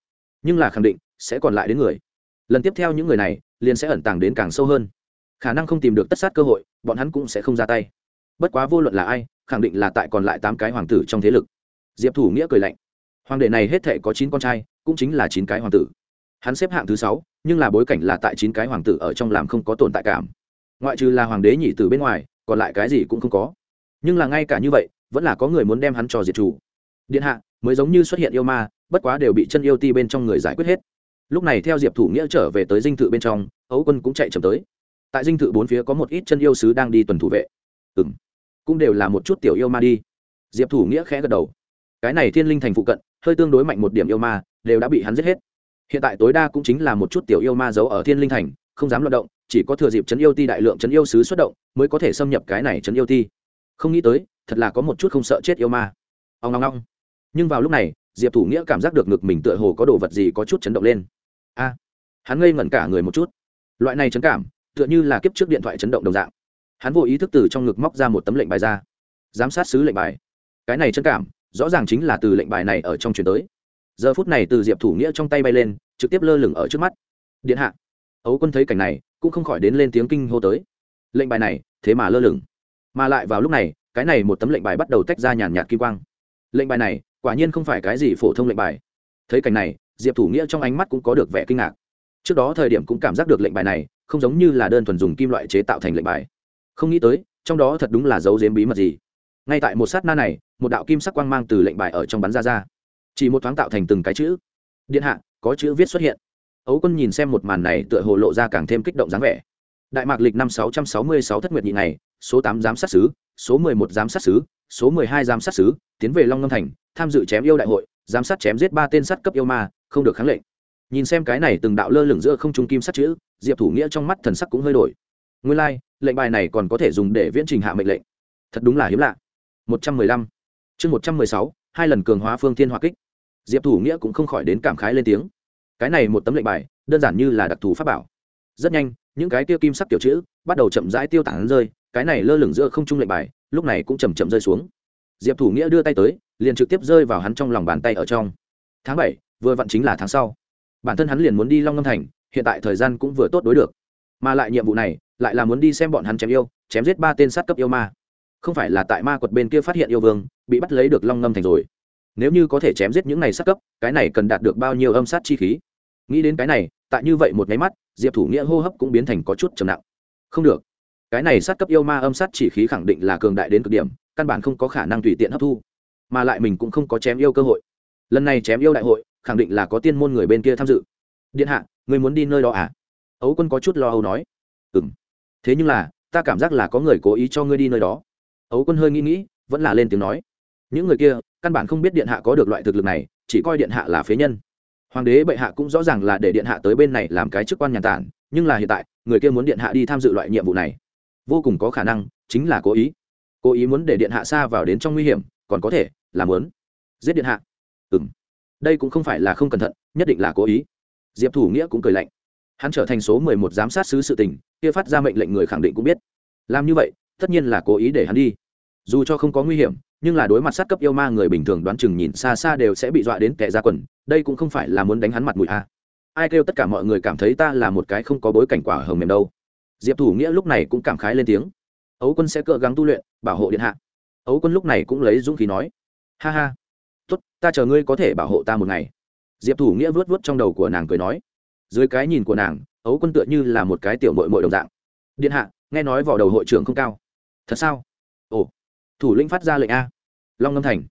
Nhưng là khẳng định sẽ còn lại đến người. Lần tiếp theo những người này, liền sẽ ẩn tàng đến càng sâu hơn khả năng không tìm được tất sát cơ hội, bọn hắn cũng sẽ không ra tay. Bất quá vô luận là ai, khẳng định là tại còn lại tám cái hoàng tử trong thế lực. Diệp thủ nghĩa cười lạnh. Hoàng đệ này hết thể có chín con trai, cũng chính là chín cái hoàng tử. Hắn xếp hạng thứ sáu, nhưng là bối cảnh là tại chín cái hoàng tử ở trong làm không có tồn tại cảm. Ngoại trừ là hoàng đế nhị tử bên ngoài, còn lại cái gì cũng không có. Nhưng là ngay cả như vậy, vẫn là có người muốn đem hắn cho diệt chủ. Điện hạ, mới giống như xuất hiện yêu ma, bất quá đều bị chân yêu ti bên trong người giải quyết hết. Lúc này theo diệp thủ nghĩa trở về tới dinh thự bên trong, ấu quân cũng chạy chậm tới tại dinh thự bốn phía có một ít chân yêu sứ đang đi tuần thủ vệ. Ừ m cũng đều là một chút tiểu yêu ma đi. Diệp thủ nghĩa khẽ gật đầu. Cái này thiên linh thành phụ cận, hơi tương đối mạnh một điểm yêu ma, đều đã bị hắn giết hết. Hiện tại tối đa cũng chính là một chút tiểu yêu ma giấu ở thiên linh thành, không dám loạt động, chỉ có thừa dịp chấn yêu ti đại lượng chấn yêu sứ xuất động, mới có thể xâm nhập cái này chấn yêu ti. Không nghĩ tới, thật là có một chút không sợ chết yêu ma. Ông ngong ngong nhưng vào lúc này, diệp thủ nghĩa cảm giác được ngực mình tựa hồ có đồ vật gì có chút chấn động lên. A, hắn ngây ngẩn cả người một chút. Loại này chấn cảm tựa như là kiếp trước điện thoại chấn động đồng dạng. Hắn vô ý thức từ trong ngực móc ra một tấm lệnh bài ra. Giám sát sứ lệnh bài. Cái này chân cảm, rõ ràng chính là từ lệnh bài này ở trong chuyển tới. Giờ phút này từ diệp thủ nghĩa trong tay bay lên, trực tiếp lơ lửng ở trước mắt. Điện hạ. Ấu quân thấy cảnh này, cũng không khỏi đến lên tiếng kinh hô tới. Lệnh bài này, thế mà lơ lửng. Mà lại vào lúc này, cái này một tấm lệnh bài bắt đầu tách ra nhàn nhạt kim quang. Lệnh bài này, quả nhiên không phải cái gì phổ thông lệnh bài. Thấy cảnh này, diệp thủ nghĩa trong ánh mắt cũng có được vẻ kinh ngạc. Trước đó thời điểm cũng cảm giác được lệnh bài này không giống như là đơn thuần dùng kim loại chế tạo thành lệnh bài. Không nghĩ tới, trong đó thật đúng là dấu dếm bí mật gì. Ngay tại một sát na này, một đạo kim sắc quang mang từ lệnh bài ở trong bắn ra ra. Chỉ một thoáng tạo thành từng cái chữ. Điện hạ, có chữ viết xuất hiện. Ấu quân nhìn xem một màn này tựa hồ lộ ra càng thêm kích động dáng vẻ. Đại mạc lịch năm sáu trăm sáu mươi sáu thất nguyệt nhị này số tám giám sát sứ, số mười một giám sát sứ, số mười hai giám sát sứ, tiến về long ngâm thành, tham dự chém yêu đại hội, giám sát chém giết ba tên sát cấp yêu ma, không được kháng lệnh nhìn xem cái này từng đạo lơ lửng giữa không trung kim sắt chữ diệp thủ nghĩa trong mắt thần sắc cũng hơi đổi. Nguyên lai、like, lệnh bài này còn có thể dùng để viễn trình hạ mệnh lệnh. Thật đúng là hiếm lạ. Một trăm mười lăm. Chương một trăm mười sáu hai lần cường hóa phương thiên hòa kích. Diệp thủ nghĩa cũng không khỏi đến cảm khái lên tiếng. Cái này một tấm lệnh bài đơn giản như là đặc thù pháp bảo. Rất nhanh những cái tiêu kim sắc kiểu chữ bắt đầu chậm rãi tiêu tản rơi cái này lơ lửng giữa không trung lệnh bài lúc này cũng chầm chậm rơi xuống. Diệp thủ nghĩa đưa tay tới liền trực tiếp rơi vào hắn trong lòng bàn tay ở trong. Tháng bảy vừa vặn chính là tháng sau bản thân hắn liền muốn đi long ngâm thành, hiện tại thời gian cũng vừa tốt đối được. Mà lại nhiệm vụ này, lại là muốn đi xem bọn hắn chém yêu, chém giết ba tên sát cấp yêu ma. Không phải là tại ma quật bên kia phát hiện yêu vương, bị bắt lấy được long ngâm thành rồi. Nếu như có thể chém giết những này sát cấp, cái này cần đạt được bao nhiêu âm sát chi khí? Nghĩ đến cái này, tại như vậy một nháy mắt, diệp thủ nghĩa hô hấp cũng biến thành có chút trầm nặng. Không được. Cái này sát cấp yêu ma âm sát chỉ khí khẳng định là cường đại đến cực điểm, căn bản không có khả năng tùy tiện hấp thu. Mà lại mình cũng không có chém yêu cơ hội. Lần này chém yêu đại hội khẳng định là có tiên môn người bên kia tham dự. Điện hạ người muốn đi nơi đó à? Ấu quân có chút lo âu nói. Ừ m thế nhưng là, ta cảm giác là có người cố ý cho ngươi đi nơi đó. Ấu quân hơi nghĩ nghĩ, vẫn là lên tiếng nói. Những người kia, căn bản không biết điện hạ có được loại thực lực này, chỉ coi điện hạ là phế nhân. Hoàng đế bệ hạ cũng rõ ràng là để điện hạ tới bên này làm cái chức quan nhàn tản, nhưng là hiện tại, người kia muốn điện hạ đi tham dự loại nhiệm vụ này, vô cùng có khả năng chính là cố ý. Cố ý muốn để điện hạ xa vào đến trong nguy hiểm, còn có thể là muốn giết điện hạ. Ừ m đây cũng không phải là không cẩn thận, nhất định là cố ý. Diệp thủ nghĩa cũng cười lạnh. Hắn trở thành số mười một giám sát sứ sự tình, kia phát ra mệnh lệnh người khẳng định cũng biết. Làm như vậy, tất nhiên là cố ý để hắn đi. Dù cho không có nguy hiểm, nhưng là đối mặt sát cấp yêu ma người bình thường đoán chừng nhìn xa xa đều sẽ bị dọa đến kẻ ra quần, đây cũng không phải là muốn đánh hắn mặt mũi a. À. ai kêu tất cả mọi người cảm thấy ta là một cái không có bối cảnh quả hầm mềm đâu. Diệp thủ nghĩa lúc này cũng cảm khái lên tiếng. Ấu quân sẽ cỡ gắng tu luyện, bảo hộ điện hạ. Ấu quân lúc này cũng lấy dũng khí nói. Ha ha tốt, ta chờ ngươi có thể bảo hộ ta một ngày. Diệp thủ nghĩa vớt vớt trong đầu của nàng cười nói. Dưới cái nhìn của nàng, ấu quân tựa như là một cái tiểu mội mội đồng dạng. Điện hạ, nghe nói vỏ đầu hội trưởng không cao. Thật sao? Ồ, thủ lĩnh phát ra lệnh a. Long ngâm thành.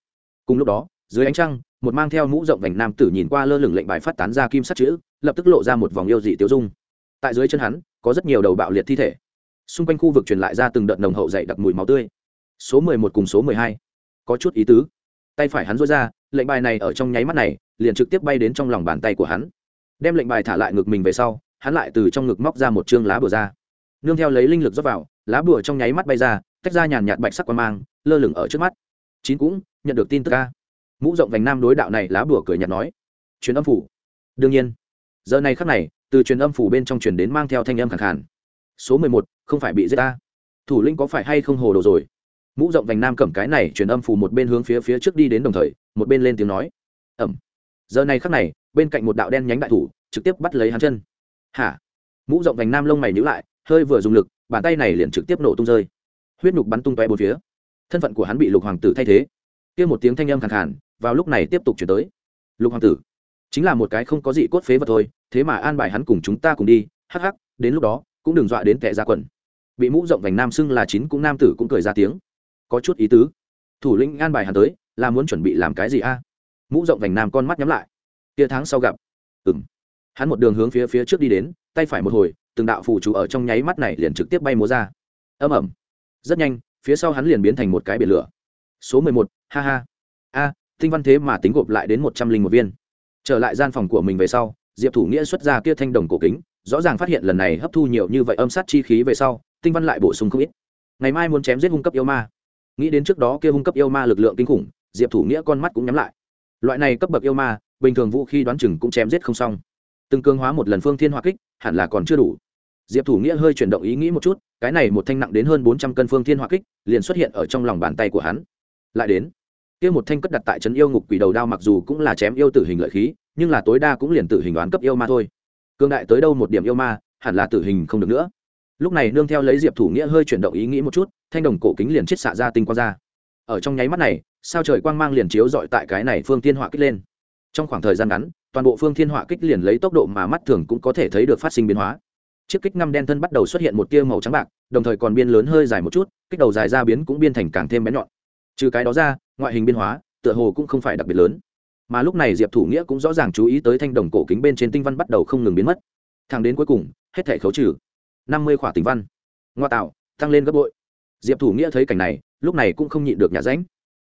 Cùng lúc đó, dưới ánh trăng, một mang theo mũ rộng vành nam tử nhìn qua lơ lửng lệnh bài phát tán ra kim sắt chữ, lập tức lộ ra một vòng yêu dị tiêu dung. Tại dưới chân hắn, có rất nhiều đầu bạo liệt thi thể. Xung quanh khu vực truyền lại ra từng đợt nồng hậu dậy đặc mùi máu tươi. Số mười một cùng số mười hai. Có chút ý tứ tay phải hắn rối ra, lệnh bài này ở trong nháy mắt này, liền trực tiếp bay đến trong lòng bàn tay của hắn. Đem lệnh bài thả lại ngực mình về sau, hắn lại từ trong ngực móc ra một chương lá bùa ra. Nương theo lấy linh lực rót vào, lá bùa trong nháy mắt bay ra, tách ra nhàn nhạt bạch sắc quan mang, lơ lửng ở trước mắt. Chín cũng, nhận được tin tức ca mũ rộng vành nam đối đạo này lá bùa cười nhạt nói. Truyền âm phủ. Đương nhiên. Giờ này khắc này, từ truyền âm phủ bên trong truyền đến mang theo thanh âm khẳng khàn. Số mười một, không phải bị giết ta. Thủ lĩnh có phải hay không hồ đồ rồi? Mũ rộng vành nam cầm cái này truyền âm phù một bên hướng phía phía trước đi đến đồng thời, một bên lên tiếng nói. Ẩm. Giờ này khắc này, bên cạnh một đạo đen nhánh đại thủ, trực tiếp bắt lấy hắn chân. Hả? Mũ rộng vành nam lông mày nhữ lại, hơi vừa dùng lực, bàn tay này liền trực tiếp nổ tung rơi. Huyết nhục bắn tung toe bốn phía. Thân phận của hắn bị lục hoàng tử thay thế. Kia một tiếng thanh âm khàn khàn, vào lúc này tiếp tục chuyển tới. Lục hoàng tử, chính là một cái không có gì cốt phế vật thôi, thế mà an bài hắn cùng chúng ta cùng đi. Hắc hắc, đến lúc đó, cũng đừng dọa đến tệ ra quần. Bị mũ rộng vành nam xưng là chín cũng nam tử cũng cười ra tiếng có chút ý tứ. Thủ lĩnh an bài hắn tới, là muốn chuẩn bị làm cái gì a? Mũ rộng vành nam con mắt nhắm lại. Tia tháng sau gặp. Ừng hắn một đường hướng phía phía trước đi đến, tay phải một hồi, từng đạo phù chủ ở trong nháy mắt này liền trực tiếp bay múa ra. Âm ẩm rất nhanh, phía sau hắn liền biến thành một cái biển lửa. Số mười một, ha ha. A, tinh văn thế mà tính gộp lại đến một trăm linh một viên. Trở lại gian phòng của mình về sau, diệp thủ nghĩa xuất ra kia thanh đồng cổ kính, rõ ràng phát hiện lần này hấp thu nhiều như vậy âm sát chi khí về sau, tinh văn lại bổ sung không ít. Ngày mai muốn chém giết hung cấp yêu ma nghĩ đến trước đó kia hung cấp yêu ma lực lượng kinh khủng, diệp thủ nghĩa con mắt cũng nhắm lại. Loại này cấp bậc yêu ma, bình thường vũ khí đoán chừng cũng chém giết không xong. Từng cương hóa một lần phương thiên hoa kích, hẳn là còn chưa đủ. Diệp thủ nghĩa hơi chuyển động ý nghĩ một chút, cái này một thanh nặng đến hơn bốn trăm cân phương thiên hoa kích, liền xuất hiện ở trong lòng bàn tay của hắn. Lại đến, kia một thanh cất đặt tại trấn yêu ngục quỷ đầu đao mặc dù cũng là chém yêu tử hình lợi khí, nhưng là tối đa cũng liền tử hình đoán cấp yêu ma thôi. Cương đại tới đâu một điểm yêu ma, hẳn là tử hình không được nữa lúc này nương theo lấy diệp thủ nghĩa hơi chuyển động ý nghĩ một chút, thanh đồng cổ kính liền chết xạ ra tinh quang ra. Ở trong nháy mắt này, sao trời quang mang liền chiếu dọi tại cái này phương thiên họa kích lên. Trong khoảng thời gian ngắn, toàn bộ phương thiên họa kích liền lấy tốc độ mà mắt thường cũng có thể thấy được phát sinh biến hóa. Chiếc kích năm đen thân bắt đầu xuất hiện một tia màu trắng bạc, đồng thời còn biên lớn hơi dài một chút, kích đầu dài ra biến cũng biên thành càng thêm bén nhọn. Trừ cái đó ra, ngoại hình biên hóa, tựa hồ cũng không phải đặc biệt lớn. Mà lúc này diệp thủ nghĩa cũng rõ ràng chú ý tới thanh đồng cổ kính bên trên tinh văn bắt đầu không ngừng biến mất. Thẳng đến cuối cùng, hết thể khấu trừ năm mươi khỏa tinh văn. Ngoa tạo, tăng lên gấp bội. Diệp thủ nghĩa thấy cảnh này, lúc này cũng không nhịn được nhà ránh.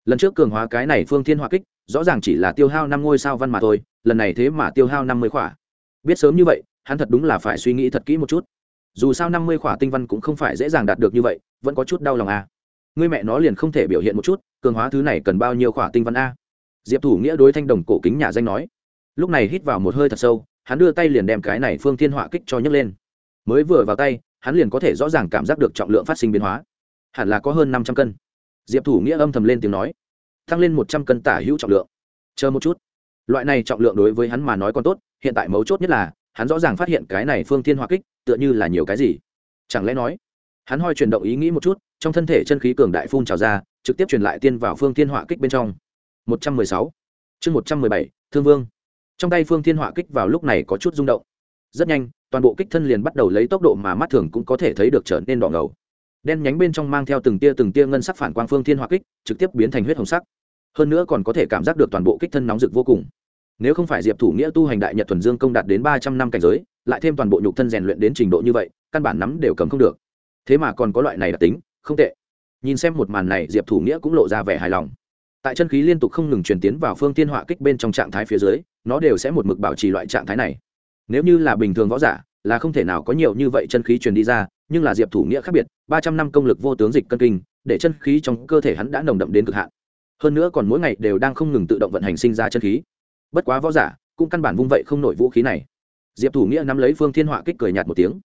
Lần trước cường hóa cái này phương thiên hoa kích, rõ ràng chỉ là tiêu hao năm ngôi sao văn mà thôi, lần này thế mà tiêu hao năm mươi khỏa. Biết sớm như vậy, hắn thật đúng là phải suy nghĩ thật kỹ một chút. Dù sao năm mươi khỏa tinh văn cũng không phải dễ dàng đạt được như vậy, vẫn có chút đau lòng à. ngươi mẹ nó liền không thể biểu hiện một chút, cường hóa thứ này cần bao nhiêu khỏa tinh văn a? Diệp thủ nghĩa đối thanh đồng cổ kính nhà danh nói. Lúc này hít vào một hơi thật sâu, hắn đưa tay liền đem cái này phương thiên họa kích cho nhấc lên mới vừa vào tay, hắn liền có thể rõ ràng cảm giác được trọng lượng phát sinh biến hóa. Hẳn là có hơn năm trăm cân. Diệp thủ nghĩa âm thầm lên tiếng nói tăng lên một trăm cân tả hữu trọng lượng. Chờ một chút. Loại này trọng lượng đối với hắn mà nói còn tốt, hiện tại mấu chốt nhất là, hắn rõ ràng phát hiện cái này phương thiên hoa kích, tựa như là nhiều cái gì. Chẳng lẽ nói, hắn hoi chuyển động ý nghĩ một chút, trong thân thể chân khí cường đại phun trào ra, trực tiếp truyền lại tiên vào phương thiên họa kích bên trong. Một trăm mười sáu. Chương một trăm mười bảy, thương vương. Trong tay phương thiên họa kích vào lúc này có chút rung động. Rất nhanh toàn bộ kích thân liền bắt đầu lấy tốc độ mà mắt thường cũng có thể thấy được trở nên đỏ ngầu. Đen nhánh bên trong mang theo từng tia từng tia ngân sắc phản quang phương thiên hỏa kích, trực tiếp biến thành huyết hồng sắc. Hơn nữa còn có thể cảm giác được toàn bộ kích thân nóng rực vô cùng. Nếu không phải diệp thủ nghĩa tu hành đại nhật thuần dương công đạt đến ba trăm năm cảnh giới, lại thêm toàn bộ nhục thân rèn luyện đến trình độ như vậy, căn bản nắm đều cầm không được. Thế mà còn có loại này đặc tính, không tệ. Nhìn xem một màn này, diệp thủ nghĩa cũng lộ ra vẻ hài lòng. Tại chân khí liên tục không ngừng truyền tiến vào phương tiên hỏa kích bên trong trạng thái phía dưới, nó đều sẽ một mực bảo trì loại trạng thái này nếu như là bình thường võ giả, là không thể nào có nhiều như vậy chân khí truyền đi ra, nhưng là diệp thủ nghĩa khác biệt, ba trăm năm công lực vô tướng dịch cân kinh, để chân khí trong cơ thể hắn đã nồng đậm đến cực hạn. Hơn nữa còn mỗi ngày đều đang không ngừng tự động vận hành sinh ra chân khí. Bất quá võ giả, cũng căn bản vung vậy không nổi vũ khí này. Diệp thủ nghĩa nắm lấy phương thiên họa kích cười nhạt một tiếng.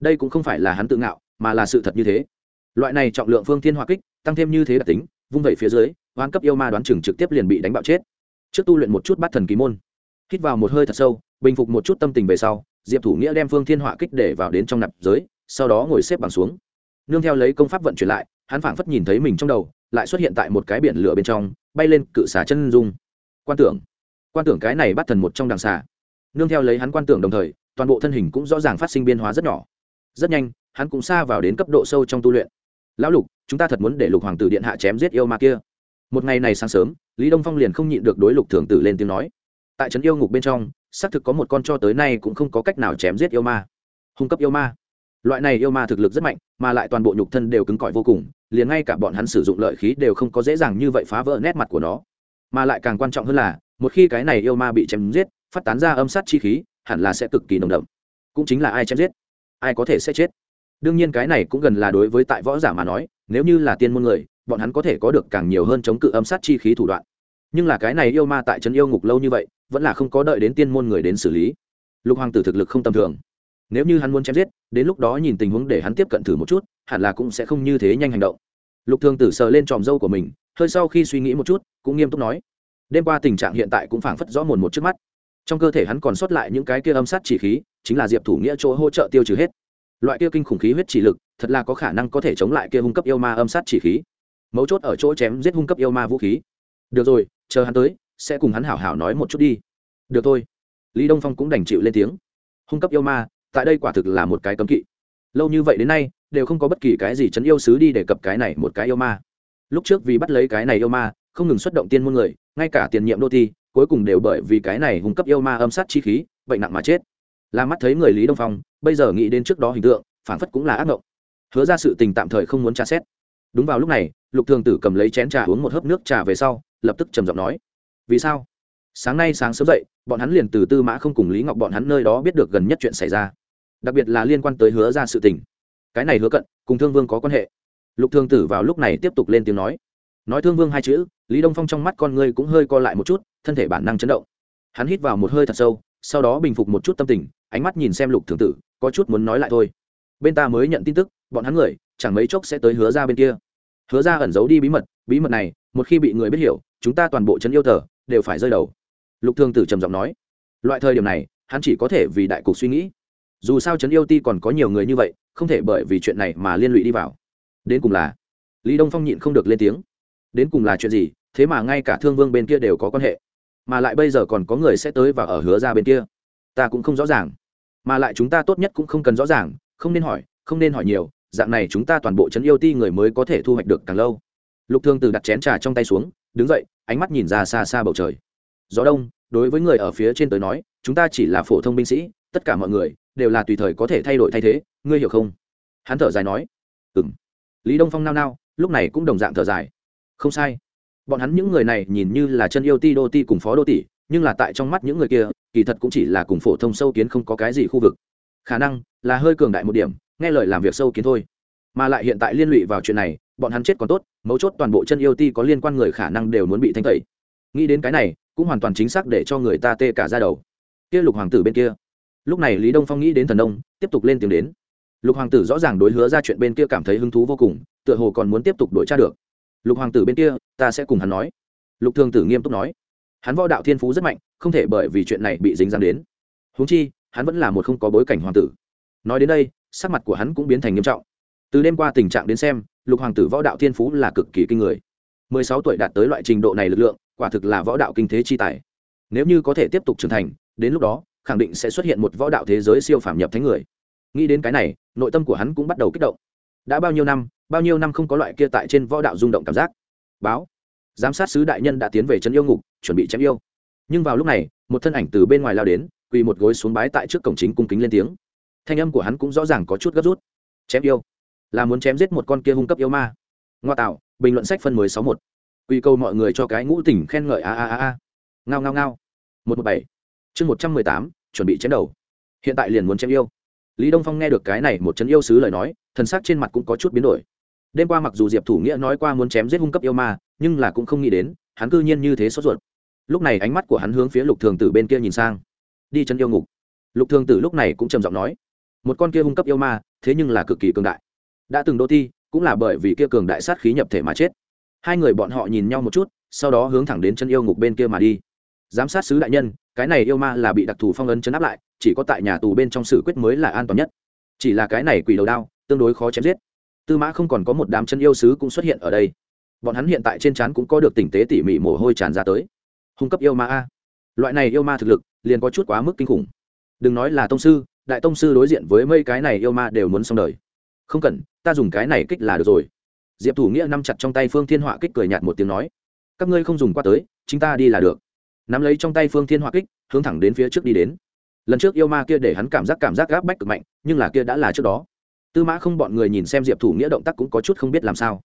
Đây cũng không phải là hắn tự ngạo, mà là sự thật như thế. Loại này trọng lượng phương thiên họa kích, tăng thêm như thế đặc tính, vung vậy phía dưới oan cấp yêu ma đoán chừng trực tiếp liền bị đánh bạo chết. Trước tu luyện một chút bắt thần ký môn, hít vào một hơi thật sâu bình phục một chút tâm tình về sau, diệp thủ nghĩa đem phương thiên họa kích để vào đến trong nạp giới, sau đó ngồi xếp bằng xuống. Nương theo lấy công pháp vận chuyển lại, hắn phảng phất nhìn thấy mình trong đầu, lại xuất hiện tại một cái biển lửa bên trong, bay lên cự xà chân dung. Quan tưởng. Quan tưởng cái này bắt thần một trong đằng xà. Nương theo lấy hắn quan tưởng đồng thời, toàn bộ thân hình cũng rõ ràng phát sinh biên hóa rất nhỏ. Rất nhanh, hắn cũng xa vào đến cấp độ sâu trong tu luyện. Lão lục, chúng ta thật muốn để lục hoàng tử điện hạ chém giết yêu ma kia. Một ngày này sáng sớm, lý đông phong liền không nhịn được đối lục thường tử lên tiếng nói. Tại trấn yêu ngục bên trong xác thực có một con cho tới nay cũng không có cách nào chém giết yêu ma. Hung cấp yêu ma. Loại này yêu ma thực lực rất mạnh, mà lại toàn bộ nhục thân đều cứng cỏi vô cùng, liền ngay cả bọn hắn sử dụng lợi khí đều không có dễ dàng như vậy phá vỡ nét mặt của nó. Mà lại càng quan trọng hơn là, một khi cái này yêu ma bị chém giết, phát tán ra âm sát chi khí, hẳn là sẽ cực kỳ nồng đậm. Cũng chính là ai chém giết? Ai có thể sẽ chết? Đương nhiên cái này cũng gần là đối với tại võ giả mà nói, nếu như là tiên môn người, bọn hắn có thể có được càng nhiều hơn chống cự âm sát chi khí thủ đoạn. Nhưng là cái này yêu ma tại trấn yêu ngục lâu như vậy vẫn là không có đợi đến tiên môn người đến xử lý. Lục hoàng tử thực lực không tầm thường. Nếu như hắn muốn chém giết, đến lúc đó nhìn tình huống để hắn tiếp cận thử một chút, hẳn là cũng sẽ không như thế nhanh hành động. Lục thường tử sờ lên tròm dâu của mình, hơi sau khi suy nghĩ một chút, cũng nghiêm túc nói. Đêm qua tình trạng hiện tại cũng phảng phất rõ mồn một trước mắt. Trong cơ thể hắn còn sót lại những cái kia âm sát chỉ khí, chính là diệp thủ nghĩa chỗ hỗ trợ tiêu trừ hết. Loại kia kinh khủng khí huyết chỉ lực, thật là có khả năng có thể chống lại kia hung cấp yêu ma âm sát chỉ khí. Mấu chốt ở chỗ chém giết hung cấp yêu ma vũ khí. Được rồi, chờ hắn tới sẽ cùng hắn hảo hảo nói một chút đi. Được thôi. Lý đông phong cũng đành chịu lên tiếng. Hung cấp yêu ma, tại đây quả thực là một cái cấm kỵ. Lâu như vậy đến nay, đều không có bất kỳ cái gì chấn yêu sứ đi để cập cái này một cái yêu ma. Lúc trước vì bắt lấy cái này yêu ma, không ngừng xuất động tiên môn người, ngay cả tiền nhiệm đô thi, cuối cùng đều bởi vì cái này hung cấp yêu ma âm sát chi khí, bệnh nặng mà chết. Là mắt thấy người lý đông phong, bây giờ nghĩ đến trước đó hình tượng phản phất cũng là ác mộng. Hứa ra sự tình tạm thời không muốn tra xét. Đúng vào lúc này, lục thường tử cầm lấy chén trà uống một hớp nước trà về sau, lập tức trầm giọng nói vì sao? Sáng nay sáng sớm dậy, bọn hắn liền từ tư mã không cùng lý ngọc bọn hắn nơi đó biết được gần nhất chuyện xảy ra. Đặc biệt là liên quan tới hứa ra sự tình. Cái này hứa cận, cùng thương vương có quan hệ. Lục thương tử vào lúc này tiếp tục lên tiếng nói. Nói thương vương hai chữ, lý đông phong trong mắt con ngươi cũng hơi co lại một chút, thân thể bản năng chấn động. Hắn hít vào một hơi thật sâu, sau đó bình phục một chút tâm tình, ánh mắt nhìn xem lục thường tử, có chút muốn nói lại thôi. Bên ta mới nhận tin tức, bọn hắn người, chẳng mấy chốc sẽ tới hứa ra bên kia. Hứa ra ẩn giấu đi bí mật bí mật này, một khi bị người biết hiểu, chúng ta toàn bộ trấn yêu thờ đều phải rơi đầu. Lục thương tử trầm giọng nói, loại thời điểm này, hắn chỉ có thể vì đại cục suy nghĩ. Dù sao trấn yêu ti còn có nhiều người như vậy, không thể bởi vì chuyện này mà liên lụy đi vào. Đến cùng là, lý đông phong nhịn không được lên tiếng. Đến cùng là chuyện gì, thế mà ngay cả thương vương bên kia đều có quan hệ, mà lại bây giờ còn có người sẽ tới và ở hứa ra bên kia. Ta cũng không rõ ràng, mà lại chúng ta tốt nhất cũng không cần rõ ràng, không nên hỏi, không nên hỏi nhiều, dạng này chúng ta toàn bộ trấn yêu ti người mới có thể thu hoạch được càng lâu. Lục thương từ đặt chén trà trong tay xuống đứng dậy, ánh mắt nhìn ra xa xa bầu trời. Gió đông, đối với người ở phía trên tới nói, chúng ta chỉ là phổ thông binh sĩ, tất cả mọi người đều là tùy thời có thể thay đổi thay thế, ngươi hiểu không? Hắn thở dài nói. Ừ m lý đông phong nao nao, lúc này cũng đồng dạng thở dài. Không sai. Bọn hắn những người này nhìn như là chân yêu ti đô ti cùng phó đô tỷ, nhưng là tại trong mắt những người kia, kỳ thật cũng chỉ là cùng phổ thông sâu kiến không có cái gì khu vực. Khả năng là hơi cường đại một điểm, nghe lời làm việc sâu kiến thôi mà lại hiện tại liên lụy vào chuyện này, bọn hắn chết còn tốt, mấu chốt toàn bộ chân yêu ti có liên quan người khả năng đều muốn bị thanh tẩy. Nghĩ đến cái này, cũng hoàn toàn chính xác để cho người ta tê cả ra đầu. Kia lục hoàng tử bên kia. Lúc này lý đông phong nghĩ đến thần đông tiếp tục lên tiếng đến. Lục hoàng tử rõ ràng đối hứa ra chuyện bên kia cảm thấy hứng thú vô cùng, tựa hồ còn muốn tiếp tục đổi tra được. Lục hoàng tử bên kia, ta sẽ cùng hắn nói. Lục thương tử nghiêm túc nói. Hắn võ đạo thiên phú rất mạnh, không thể bởi vì chuyện này bị dính dáng đến. Húng chi, hắn vẫn là một không có bối cảnh hoàng tử. Nói đến đây, sắc mặt của hắn cũng biến thành nghiêm trọng từ đêm qua tình trạng đến xem, lục hoàng tử võ đạo thiên phú là cực kỳ kinh người. Mười sáu tuổi đạt tới loại trình độ này lực lượng, quả thực là võ đạo kinh thế chi tài. Nếu như có thể tiếp tục trưởng thành, đến lúc đó, khẳng định sẽ xuất hiện một võ đạo thế giới siêu phàm nhập thánh người. Nghĩ đến cái này, nội tâm của hắn cũng bắt đầu kích động. Đã bao nhiêu năm, bao nhiêu năm không có loại kia tại trên võ đạo rung động cảm giác. Báo, giám sát sứ đại nhân đã tiến về trấn yêu ngục, chuẩn bị chém yêu. Nhưng vào lúc này, một thân ảnh từ bên ngoài lao đến, quỳ một gối xuống bái tại trước cổng chính cung kính lên tiếng. Thanh âm của hắn cũng rõ ràng có chút gấp rút. Chém yêu là muốn chém giết một con kia hung cấp yêu ma. Ngoa tạo, bình luận sách phân mười sáu một. Quy câu mọi người cho cái ngũ tỉnh khen ngợi a a a a. Ngao ngao ngao. Một một bảy. Chương một trăm mười tám, chuẩn bị chém đầu. Hiện tại liền muốn chém yêu. Lý đông phong nghe được cái này một chấn yêu sứ lời nói, thần sắc trên mặt cũng có chút biến đổi. Đêm qua mặc dù diệp thủ nghĩa nói qua muốn chém giết hung cấp yêu ma, nhưng là cũng không nghĩ đến, hắn cư nhiên như thế sốt ruột. Lúc này ánh mắt của hắn hướng phía lục thường tử bên kia nhìn sang. Đi chân yêu ngục. Lục thường tử lúc này cũng trầm giọng nói, một con kia hung cấp yêu ma, thế nhưng là cực kỳ cường đại đã từng đô thi cũng là bởi vì kia cường đại sát khí nhập thể mà chết. Hai người bọn họ nhìn nhau một chút, sau đó hướng thẳng đến chân yêu ngục bên kia mà đi. Giám sát sứ đại nhân, cái này yêu ma là bị đặc thù phong ấn chấn áp lại, chỉ có tại nhà tù bên trong xử quyết mới là an toàn nhất. Chỉ là cái này quỷ đầu đao, tương đối khó chém giết. Tư mã không còn có một đám chân yêu sứ cũng xuất hiện ở đây. Bọn hắn hiện tại trên trán cũng có được tình tế tỉ mỉ mồ hôi tràn ra tới. Hung cấp yêu ma a. Loại này yêu ma thực lực, liền có chút quá mức kinh khủng. Đừng nói là tông sư, đại tông sư đối diện với mấy cái này yêu ma đều muốn xong đời. Không cần ta dùng cái này kích là được rồi. Diệp thủ nghĩa nắm chặt trong tay phương thiên họa kích cười nhạt một tiếng nói, các ngươi không dùng qua tới, chính ta đi là được. Nắm lấy trong tay phương thiên họa kích, hướng thẳng đến phía trước đi đến. Lần trước yêu ma kia để hắn cảm giác cảm giác gáp bách cực mạnh, nhưng là kia đã là trước đó. Tư mã không bọn người nhìn xem diệp thủ nghĩa động tác cũng có chút không biết làm sao.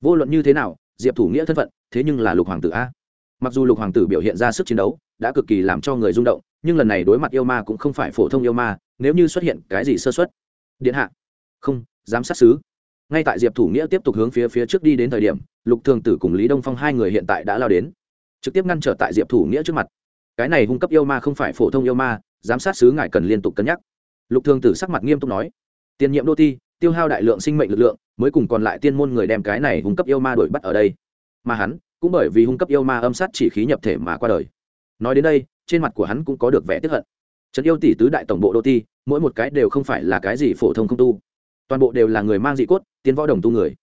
Vô luận như thế nào, diệp thủ nghĩa thân phận, thế nhưng là lục hoàng tử a. Mặc dù lục hoàng tử biểu hiện ra sức chiến đấu, đã cực kỳ làm cho người rung động, nhưng lần này đối mặt yêu ma cũng không phải phổ thông yêu ma, nếu như xuất hiện cái gì sơ xuất điện hạ. Không giám sát xứ. Ngay tại diệp thủ nghĩa tiếp tục hướng phía phía trước đi đến thời điểm, lục thường tử cùng lý đông phong hai người hiện tại đã lao đến, trực tiếp ngăn trở tại diệp thủ nghĩa trước mặt. Cái này hung cấp yêu ma không phải phổ thông yêu ma, giám sát sứ ngài cần liên tục cân nhắc. Lục thường tử sắc mặt nghiêm túc nói tiền nhiệm đô ti tiêu hao đại lượng sinh mệnh lực lượng, mới cùng còn lại tiên môn người đem cái này hung cấp yêu ma đuổi bắt ở đây. Mà hắn, cũng bởi vì hung cấp yêu ma âm sát chỉ khí nhập thể mà qua đời. Nói đến đây, trên mặt của hắn cũng có được vẻ tiếp hận. Trấn yêu tỷ tứ đại tổng bộ đô ti mỗi một cái đều không phải là cái gì phổ thông không tu toàn bộ đều là người mang dị cốt tiến võ đồng tu người.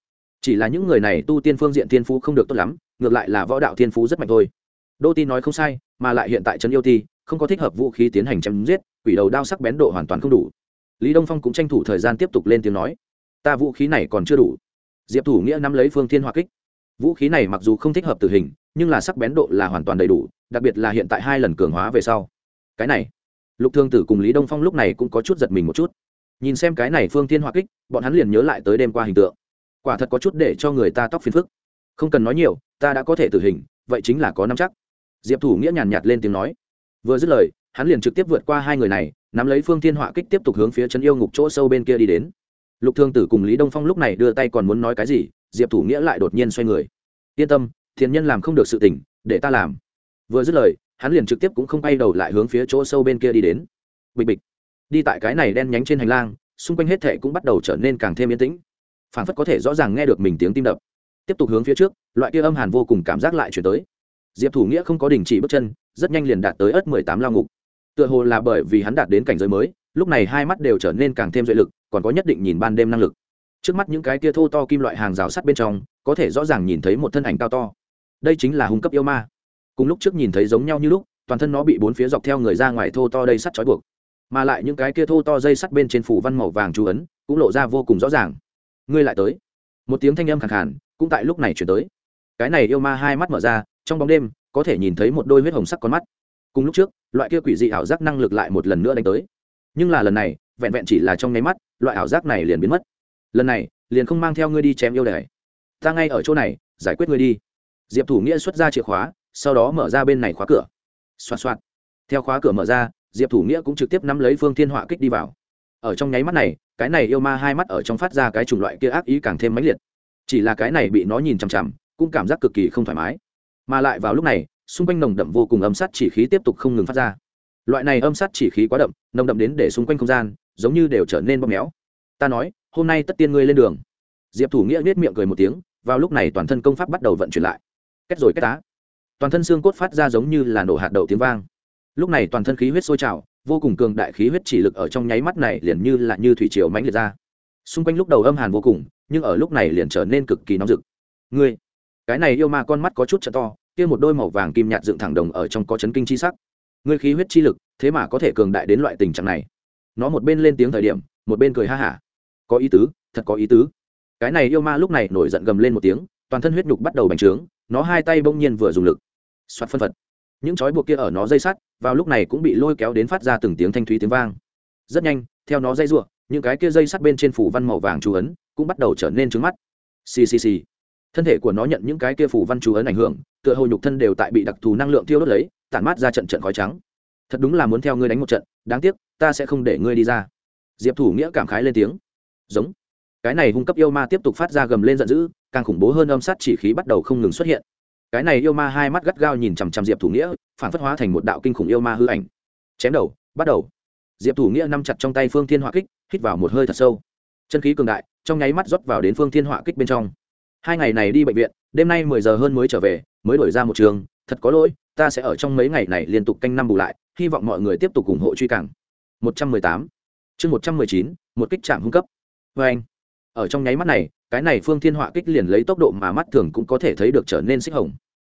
Chỉ là những người này tu tiên phương diện thiên phú không được tốt lắm, ngược lại là võ đạo thiên phú rất mạnh thôi. Đô ti nói không sai, mà lại hiện tại trấn yêu ti, không có thích hợp vũ khí tiến hành chém giết, quỷ đầu đao sắc bén độ hoàn toàn không đủ. Lý đông phong cũng tranh thủ thời gian tiếp tục lên tiếng nói, ta vũ khí này còn chưa đủ. Diệp thủ nghĩa nắm lấy phương thiên hòa kích. Vũ khí này mặc dù không thích hợp tử hình, nhưng là sắc bén độ là hoàn toàn đầy đủ, đặc biệt là hiện tại hai lần cường hóa về sau. Cái này, lục thương tử cùng lý đông phong lúc này cũng có chút giật mình một chút nhìn xem cái này phương thiên hỏa kích, bọn hắn liền nhớ lại tới đêm qua hình tượng. Quả thật có chút để cho người ta tóc phiền phức. Không cần nói nhiều, ta đã có thể tử hình, vậy chính là có năm chắc. Diệp thủ nghĩa nhàn nhạt lên tiếng nói. Vừa dứt lời, hắn liền trực tiếp vượt qua hai người này, nắm lấy phương thiên họa kích tiếp tục hướng phía chân yêu ngục chỗ sâu bên kia đi đến. Lục thương tử cùng lý đông phong lúc này đưa tay còn muốn nói cái gì, diệp thủ nghĩa lại đột nhiên xoay người. Yên tâm, thiền nhân làm không được sự tỉnh để ta làm. Vừa dứt lời, hắn liền trực tiếp cũng không bay đầu lại hướng phía chỗ sâu bên kia đi đến. Bịch bịch đi tại cái này đen nhánh trên hành lang, xung quanh hết thệ cũng bắt đầu trở nên càng thêm yên tĩnh. Phản phất có thể rõ ràng nghe được mình tiếng tim đập. Tiếp tục hướng phía trước, loại kia âm hàn vô cùng cảm giác lại chuyển tới. Diệp thủ nghĩa không có đình chỉ bước chân, rất nhanh liền đạt tới ớt mười tám lao ngục. Tựa hồ là bởi vì hắn đạt đến cảnh giới mới, lúc này hai mắt đều trở nên càng thêm duệ lực, còn có nhất định nhìn ban đêm năng lực. Trước mắt những cái kia thô to kim loại hàng rào sắt bên trong, có thể rõ ràng nhìn thấy một thân ảnh cao to. Đây chính là hung cấp yêu ma. Cùng lúc trước nhìn thấy giống nhau như lúc, toàn thân nó bị bốn phía dọc theo người ra ngoài thô to đây sắt trói buộc mà lại những cái kia thô to dây sắt bên trên phủ văn màu vàng chú ấn cũng lộ ra vô cùng rõ ràng. Ngươi lại tới. Một tiếng thanh âm khẳng khàn cũng tại lúc này chuyển tới. Cái này yêu ma hai mắt mở ra, trong bóng đêm có thể nhìn thấy một đôi huyết hồng sắc con mắt. Cùng lúc trước, loại kia quỷ dị ảo giác năng lực lại một lần nữa đánh tới. Nhưng là lần này, vẹn vẹn chỉ là trong nháy mắt, loại ảo giác này liền biến mất. Lần này, liền không mang theo ngươi đi chém yêu đẻ ta ngay ở chỗ này, giải quyết ngươi đi. Diệp thủ nghĩa xuất ra chìa khóa, sau đó mở ra bên này khóa cửa. Xoa xoa theo khóa cửa mở ra diệp thủ nghĩa cũng trực tiếp nắm lấy phương thiên họa kích đi vào ở trong nháy mắt này cái này yêu ma hai mắt ở trong phát ra cái chủng loại kia ác ý càng thêm mãnh liệt chỉ là cái này bị nó nhìn chằm chằm cũng cảm giác cực kỳ không thoải mái mà lại vào lúc này xung quanh nồng đậm vô cùng âm sát chỉ khí tiếp tục không ngừng phát ra loại này âm sát chỉ khí quá đậm nồng đậm đến để xung quanh không gian giống như đều trở nên bóp méo ta nói hôm nay tất tiên ngươi lên đường diệp thủ nghĩa nết miệng cười một tiếng vào lúc này toàn thân công pháp bắt đầu vận chuyển lại kết rồi kết tá toàn thân xương cốt phát ra giống như là nổ hạt đậu tiếng vang lúc này toàn thân khí huyết sôi trào, vô cùng cường đại khí huyết chỉ lực ở trong nháy mắt này liền như là như thủy triều mãnh liệt ra. Xung quanh lúc đầu âm hàn vô cùng, nhưng ở lúc này liền trở nên cực kỳ nóng rực. Ngươi, cái này yêu ma con mắt có chút trợ to, kia một đôi màu vàng kim nhạt dựng thẳng đồng ở trong có chấn kinh chi sắc. Ngươi khí huyết chi lực, thế mà có thể cường đại đến loại tình trạng này. Nó một bên lên tiếng thời điểm, một bên cười ha hả. Có ý tứ, thật có ý tứ. Cái này yêu ma lúc này nổi giận gầm lên một tiếng, toàn thân huyết nhục bắt đầu bành trướng, nó hai tay bỗng nhiên vừa dùng lực xoát phân phật. Những chói buộc kia ở nó dây sắt vào lúc này cũng bị lôi kéo đến phát ra từng tiếng thanh thúy tiếng vang. Rất nhanh, theo nó dây ruộng những cái kia dây sắt bên trên phủ văn màu vàng chú ấn cũng bắt đầu trở nên trứng mắt. Xì xì xì. Thân thể của nó nhận những cái kia phủ văn chú ấn ảnh hưởng, tựa hồ nhục thân đều tại bị đặc thù năng lượng tiêu đốt lấy, tản mát ra trận trận khói trắng. Thật đúng là muốn theo ngươi đánh một trận, đáng tiếc, ta sẽ không để ngươi đi ra. Diệp thủ nghĩa cảm khái lên tiếng. Giống. Cái này hung cấp yêu ma tiếp tục phát ra gầm lên giận dữ, càng khủng bố hơn âm sát chỉ khí bắt đầu không ngừng xuất hiện. Cái này yêu ma hai mắt gắt gao nhìn chằm chằm diệp thủ nghĩa phản phất hóa thành một đạo kinh khủng yêu ma hư ảnh. Chém đầu, bắt đầu. Diệp thủ nghĩa nắm chặt trong tay phương thiên họa kích, hít vào một hơi thật sâu. Chân khí cường đại, trong nháy mắt rót vào đến phương thiên họa kích bên trong. Hai ngày này đi bệnh viện, đêm nay mười giờ hơn mới trở về, mới đổi ra một trường. Thật có lỗi, ta sẽ ở trong mấy ngày này liên tục canh năm bù lại, hy vọng mọi người tiếp tục ủng hộ truy cảng. Một trăm mười tám. Chương một trăm mười chín, một kích chạm hung cấp. Vê anh. Ở trong nháy mắt này, cái này phương thiên họa kích liền lấy tốc độ mà mắt thường cũng có thể thấy được trở nên xích hồng.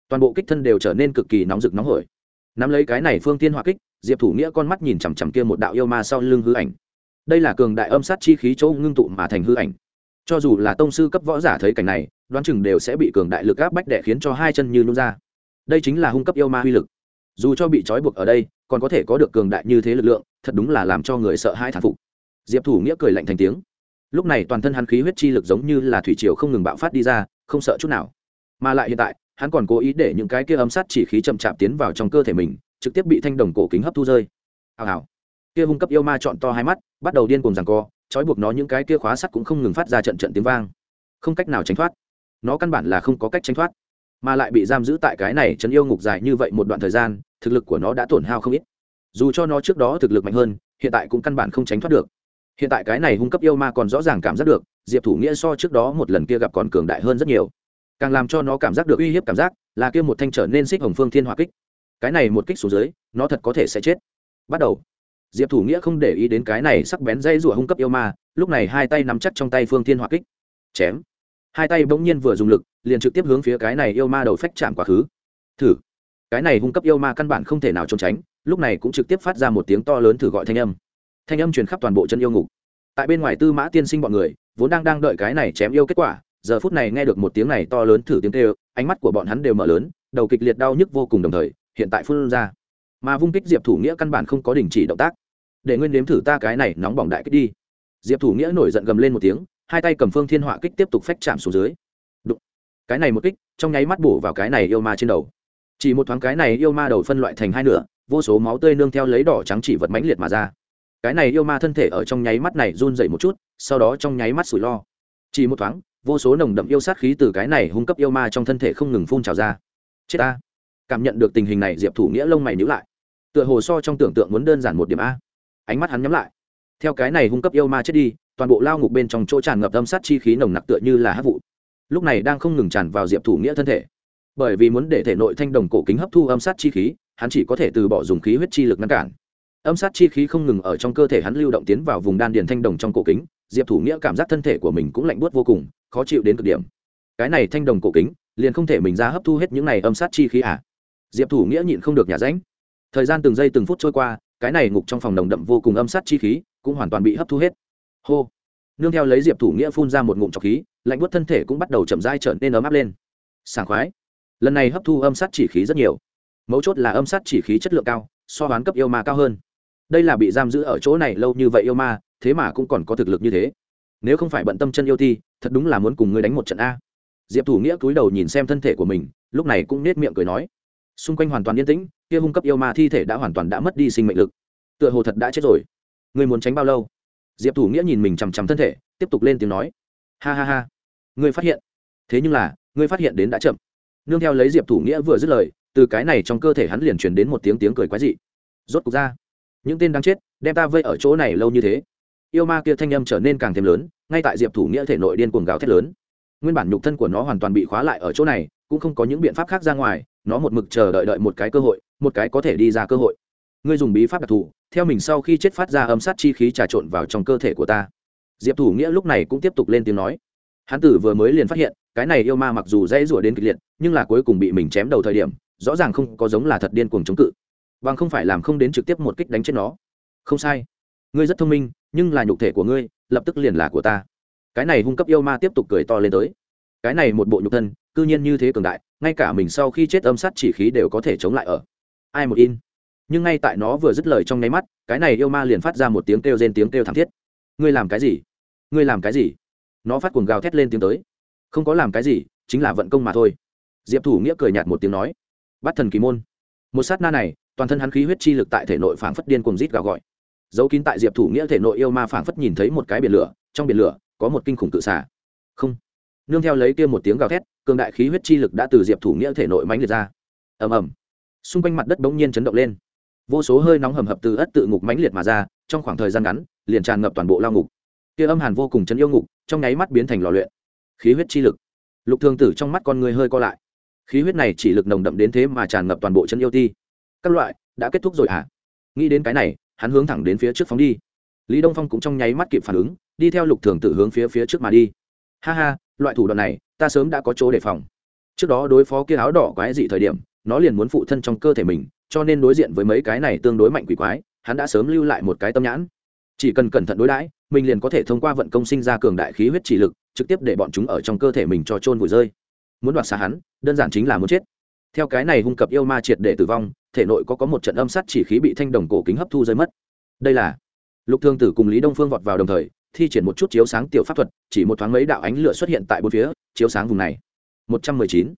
Toàn bộ kích thân đều trở nên cực kỳ nóng rực nóng hổi nắm lấy cái này phương tiên hỏa kích, diệp thủ nghĩa con mắt nhìn chằm chằm kia một đạo yêu ma sau lưng hư ảnh. Đây là cường đại âm sát chi khí chỗ ngưng tụ mà thành hư ảnh. Cho dù là tông sư cấp võ giả thấy cảnh này, đoán chừng đều sẽ bị cường đại lực áp bách đẻ khiến cho hai chân như nôn ra. Đây chính là hung cấp yêu ma uy lực. Dù cho bị trói buộc ở đây, còn có thể có được cường đại như thế lực lượng, thật đúng là làm cho người sợ hãi thán phục. Diệp thủ nghĩa cười lạnh thành tiếng. Lúc này toàn thân hắn khí huyết chi lực giống như là thủy triều không ngừng bạo phát đi ra, không sợ chút nào. Mà lại hiện tại hắn còn cố ý để những cái kia âm sát chỉ khí chậm chạp tiến vào trong cơ thể mình, trực tiếp bị thanh đồng cổ kính hấp thu rơi. Hào hào. Kia hung cấp yêu ma chọn to hai mắt, bắt đầu điên cùng rằng co, trói buộc nó những cái kia khóa sắt cũng không ngừng phát ra trận trận tiếng vang. Không cách nào tránh thoát. Nó căn bản là không có cách tránh thoát, mà lại bị giam giữ tại cái này chấn yêu ngục dài như vậy một đoạn thời gian, thực lực của nó đã tổn hao không ít. Dù cho nó trước đó thực lực mạnh hơn, hiện tại cũng căn bản không tránh thoát được. Hiện tại cái này hung cấp yêu ma còn rõ ràng cảm giác được, diệp thủ nghĩa so trước đó một lần kia gặp còn cường đại hơn rất nhiều càng làm cho nó cảm giác được uy hiếp cảm giác, là kia một thanh trở nên xích hồng phương thiên hỏa kích. Cái này một kích xuống dưới, nó thật có thể sẽ chết. Bắt đầu. Diệp thủ nghĩa không để ý đến cái này sắc bén dây rủa hung cấp yêu ma, lúc này hai tay nắm chắc trong tay phương thiên hỏa kích. Chém. Hai tay bỗng nhiên vừa dùng lực, liền trực tiếp hướng phía cái này yêu ma đầu phách chạm quá khứ. Thử. Cái này hung cấp yêu ma căn bản không thể nào trốn tránh, lúc này cũng trực tiếp phát ra một tiếng to lớn thử gọi thanh âm. Thanh âm truyền khắp toàn bộ chân yêu ngục. Tại bên ngoài tư mã tiên sinh bọn người, vốn đang đang đợi cái này chém yêu kết quả giờ phút này nghe được một tiếng này to lớn thử tiếng kêu, ánh mắt của bọn hắn đều mở lớn, đầu kịch liệt đau nhức vô cùng đồng thời, hiện tại phun ra. Mà vung kích diệp thủ nghĩa căn bản không có đình chỉ động tác. Để nguyên đếm thử ta cái này nóng bỏng đại kích đi. Diệp thủ nghĩa nổi giận gầm lên một tiếng, hai tay cầm phương thiên họa kích tiếp tục phách chạm xuống dưới. Đụng. cái này một kích, trong nháy mắt bổ vào cái này yêu ma trên đầu. Chỉ một thoáng cái này yêu ma đầu phân loại thành hai nửa, vô số máu tươi nương theo lấy đỏ trắng chỉ vật mãnh liệt mà ra. Cái này yêu ma thân thể ở trong nháy mắt này run rẩy một chút, sau đó trong nháy mắt sủi lo. Chỉ một thoáng vô số nồng đậm yêu sát khí từ cái này hung cấp yêu ma trong thân thể không ngừng phun trào ra. Chết ta. Cảm nhận được tình hình này, diệp thủ nghĩa lông mày nhữ lại. Tựa hồ so trong tưởng tượng muốn đơn giản một điểm a. Ánh mắt hắn nhắm lại. Theo cái này hung cấp yêu ma chết đi, toàn bộ lao ngục bên trong chỗ tràn ngập âm sát chi khí nồng nặc tựa như là hát vụ. Lúc này đang không ngừng tràn vào diệp thủ nghĩa thân thể. Bởi vì muốn để thể nội thanh đồng cổ kính hấp thu âm sát chi khí, hắn chỉ có thể từ bỏ dùng khí huyết chi lực ngăn cản. Âm sát chi khí không ngừng ở trong cơ thể hắn lưu động tiến vào vùng đan điền thanh đồng trong cổ kính diệp thủ nghĩa cảm giác thân thể của mình cũng lạnh buốt vô cùng, khó chịu đến cực điểm. Cái này thanh đồng cổ kính, liền không thể mình ra hấp thu hết những này âm sát chi khí à? Diệp thủ nghĩa nhịn không được nhả ránh. Thời gian từng giây từng phút trôi qua, cái này ngục trong phòng nồng đậm vô cùng âm sát chi khí cũng hoàn toàn bị hấp thu hết. Hô. Nương theo lấy diệp thủ nghĩa phun ra một ngụm trọc khí, lạnh buốt thân thể cũng bắt đầu chậm dai trở nên ấm áp lên. Sảng khoái. Lần này hấp thu âm sát chỉ khí rất nhiều. Mấu chốt là âm sát chỉ khí chất lượng cao, so hoán cấp yêu ma cao hơn. Đây là bị giam giữ ở chỗ này lâu như vậy yêu ma thế mà cũng còn có thực lực như thế. Nếu không phải bận tâm chân yêu thi thật đúng là muốn cùng ngươi đánh một trận a. Diệp thủ nghĩa cúi đầu nhìn xem thân thể của mình, lúc này cũng nết miệng cười nói. Xung quanh hoàn toàn yên tĩnh, kia hung cấp yêu ma thi thể đã hoàn toàn đã mất đi sinh mệnh lực. Tựa hồ thật đã chết rồi. Ngươi muốn tránh bao lâu? Diệp thủ nghĩa nhìn mình chằm chằm thân thể, tiếp tục lên tiếng nói. Ha ha ha. Ngươi phát hiện. Thế nhưng là, ngươi phát hiện đến đã chậm. Nương theo lấy diệp thủ nghĩa vừa dứt lời, từ cái này trong cơ thể hắn liền truyền đến một tiếng tiếng cười quái dị. Rốt cục ra. Những tên đang chết, đem ta vây ở chỗ này lâu như thế yêu ma kia thanh âm trở nên càng thêm lớn, ngay tại diệp thủ nghĩa thể nội điên cuồng gào thét lớn. Nguyên bản nhục thân của nó hoàn toàn bị khóa lại ở chỗ này, cũng không có những biện pháp khác ra ngoài, nó một mực chờ đợi đợi một cái cơ hội, một cái có thể đi ra cơ hội. Ngươi dùng bí pháp đặc thù, theo mình sau khi chết phát ra âm sát chi khí trà trộn vào trong cơ thể của ta. Diệp thủ nghĩa lúc này cũng tiếp tục lên tiếng nói. Hán tử vừa mới liền phát hiện, cái này yêu ma mặc dù dễ rủa đến kịch liệt, nhưng là cuối cùng bị mình chém đầu thời điểm, rõ ràng không có giống là thật điên cuồng chống cự. Bằng không phải làm không đến trực tiếp một kích đánh chết nó. Không sai ngươi rất thông minh, nhưng là nhục thể của ngươi, lập tức liền là của ta. Cái này hung cấp yêu ma tiếp tục cười to lên tới. Cái này một bộ nhục thân, cư nhiên như thế cường đại, ngay cả mình sau khi chết âm sát chỉ khí đều có thể chống lại ở. Ai một in? Nhưng ngay tại nó vừa dứt lời trong nháy mắt, cái này yêu ma liền phát ra một tiếng kêu rên tiếng kêu thảm thiết. Ngươi làm cái gì? Ngươi làm cái gì? Nó phát cuồng gào thét lên tiếng tới. Không có làm cái gì, chính là vận công mà thôi. Diệp thủ nghĩa cười nhạt một tiếng nói bắt thần kỳ môn. Một sát na này, toàn thân hắn khí huyết chi lực tại thể nội phảng phất điên cuồng rít gào gọi dấu kín tại diệp thủ nghĩa thể nội yêu ma phảng phất nhìn thấy một cái biển lửa, trong biển lửa có một kinh khủng tự xả không. Nương theo lấy kia một tiếng gào thét, cường đại khí huyết chi lực đã từ diệp thủ nghĩa thể nội mánh liệt ra. Ầm ầm. Xung quanh mặt đất bỗng nhiên chấn động lên. Vô số hơi nóng hầm hập từ ất tự ngục mãnh liệt mà ra, trong khoảng thời gian ngắn, liền tràn ngập toàn bộ lao ngục. Kia âm hàn vô cùng chấn yêu ngục, trong nháy mắt biến thành lò luyện. Khí huyết chi lực. Lục thương tử trong mắt con người hơi co lại. Khí huyết này chỉ lực nồng đậm đến thế mà tràn ngập toàn bộ chân yêu ti. Các loại, đã kết thúc rồi à nghĩ đến cái này hắn hướng thẳng đến phía trước phóng đi. Lý đông phong cũng trong nháy mắt kịp phản ứng, đi theo lục thường tử hướng phía phía trước mà đi. Ha ha, loại thủ đoạn này, ta sớm đã có chỗ đề phòng. Trước đó đối phó kia áo đỏ quái dị thời điểm, nó liền muốn phụ thân trong cơ thể mình, cho nên đối diện với mấy cái này tương đối mạnh quỷ quái, hắn đã sớm lưu lại một cái tâm nhãn. Chỉ cần cẩn thận đối đãi, mình liền có thể thông qua vận công sinh ra cường đại khí huyết chỉ lực, trực tiếp để bọn chúng ở trong cơ thể mình cho trôn vùi rơi. Muốn đoạt xa hắn, đơn giản chính là muốn chết. Theo cái này hung cập yêu ma triệt để tử vong thể nội có có một trận âm sát chỉ khí bị thanh đồng cổ kính hấp thu rơi mất. Đây là, lục thương tử cùng lý đông phương vọt vào đồng thời, thi triển một chút chiếu sáng tiểu pháp thuật, chỉ một thoáng mấy đạo ánh lửa xuất hiện tại bốn phía, chiếu sáng vùng này. Một trăm mười chín.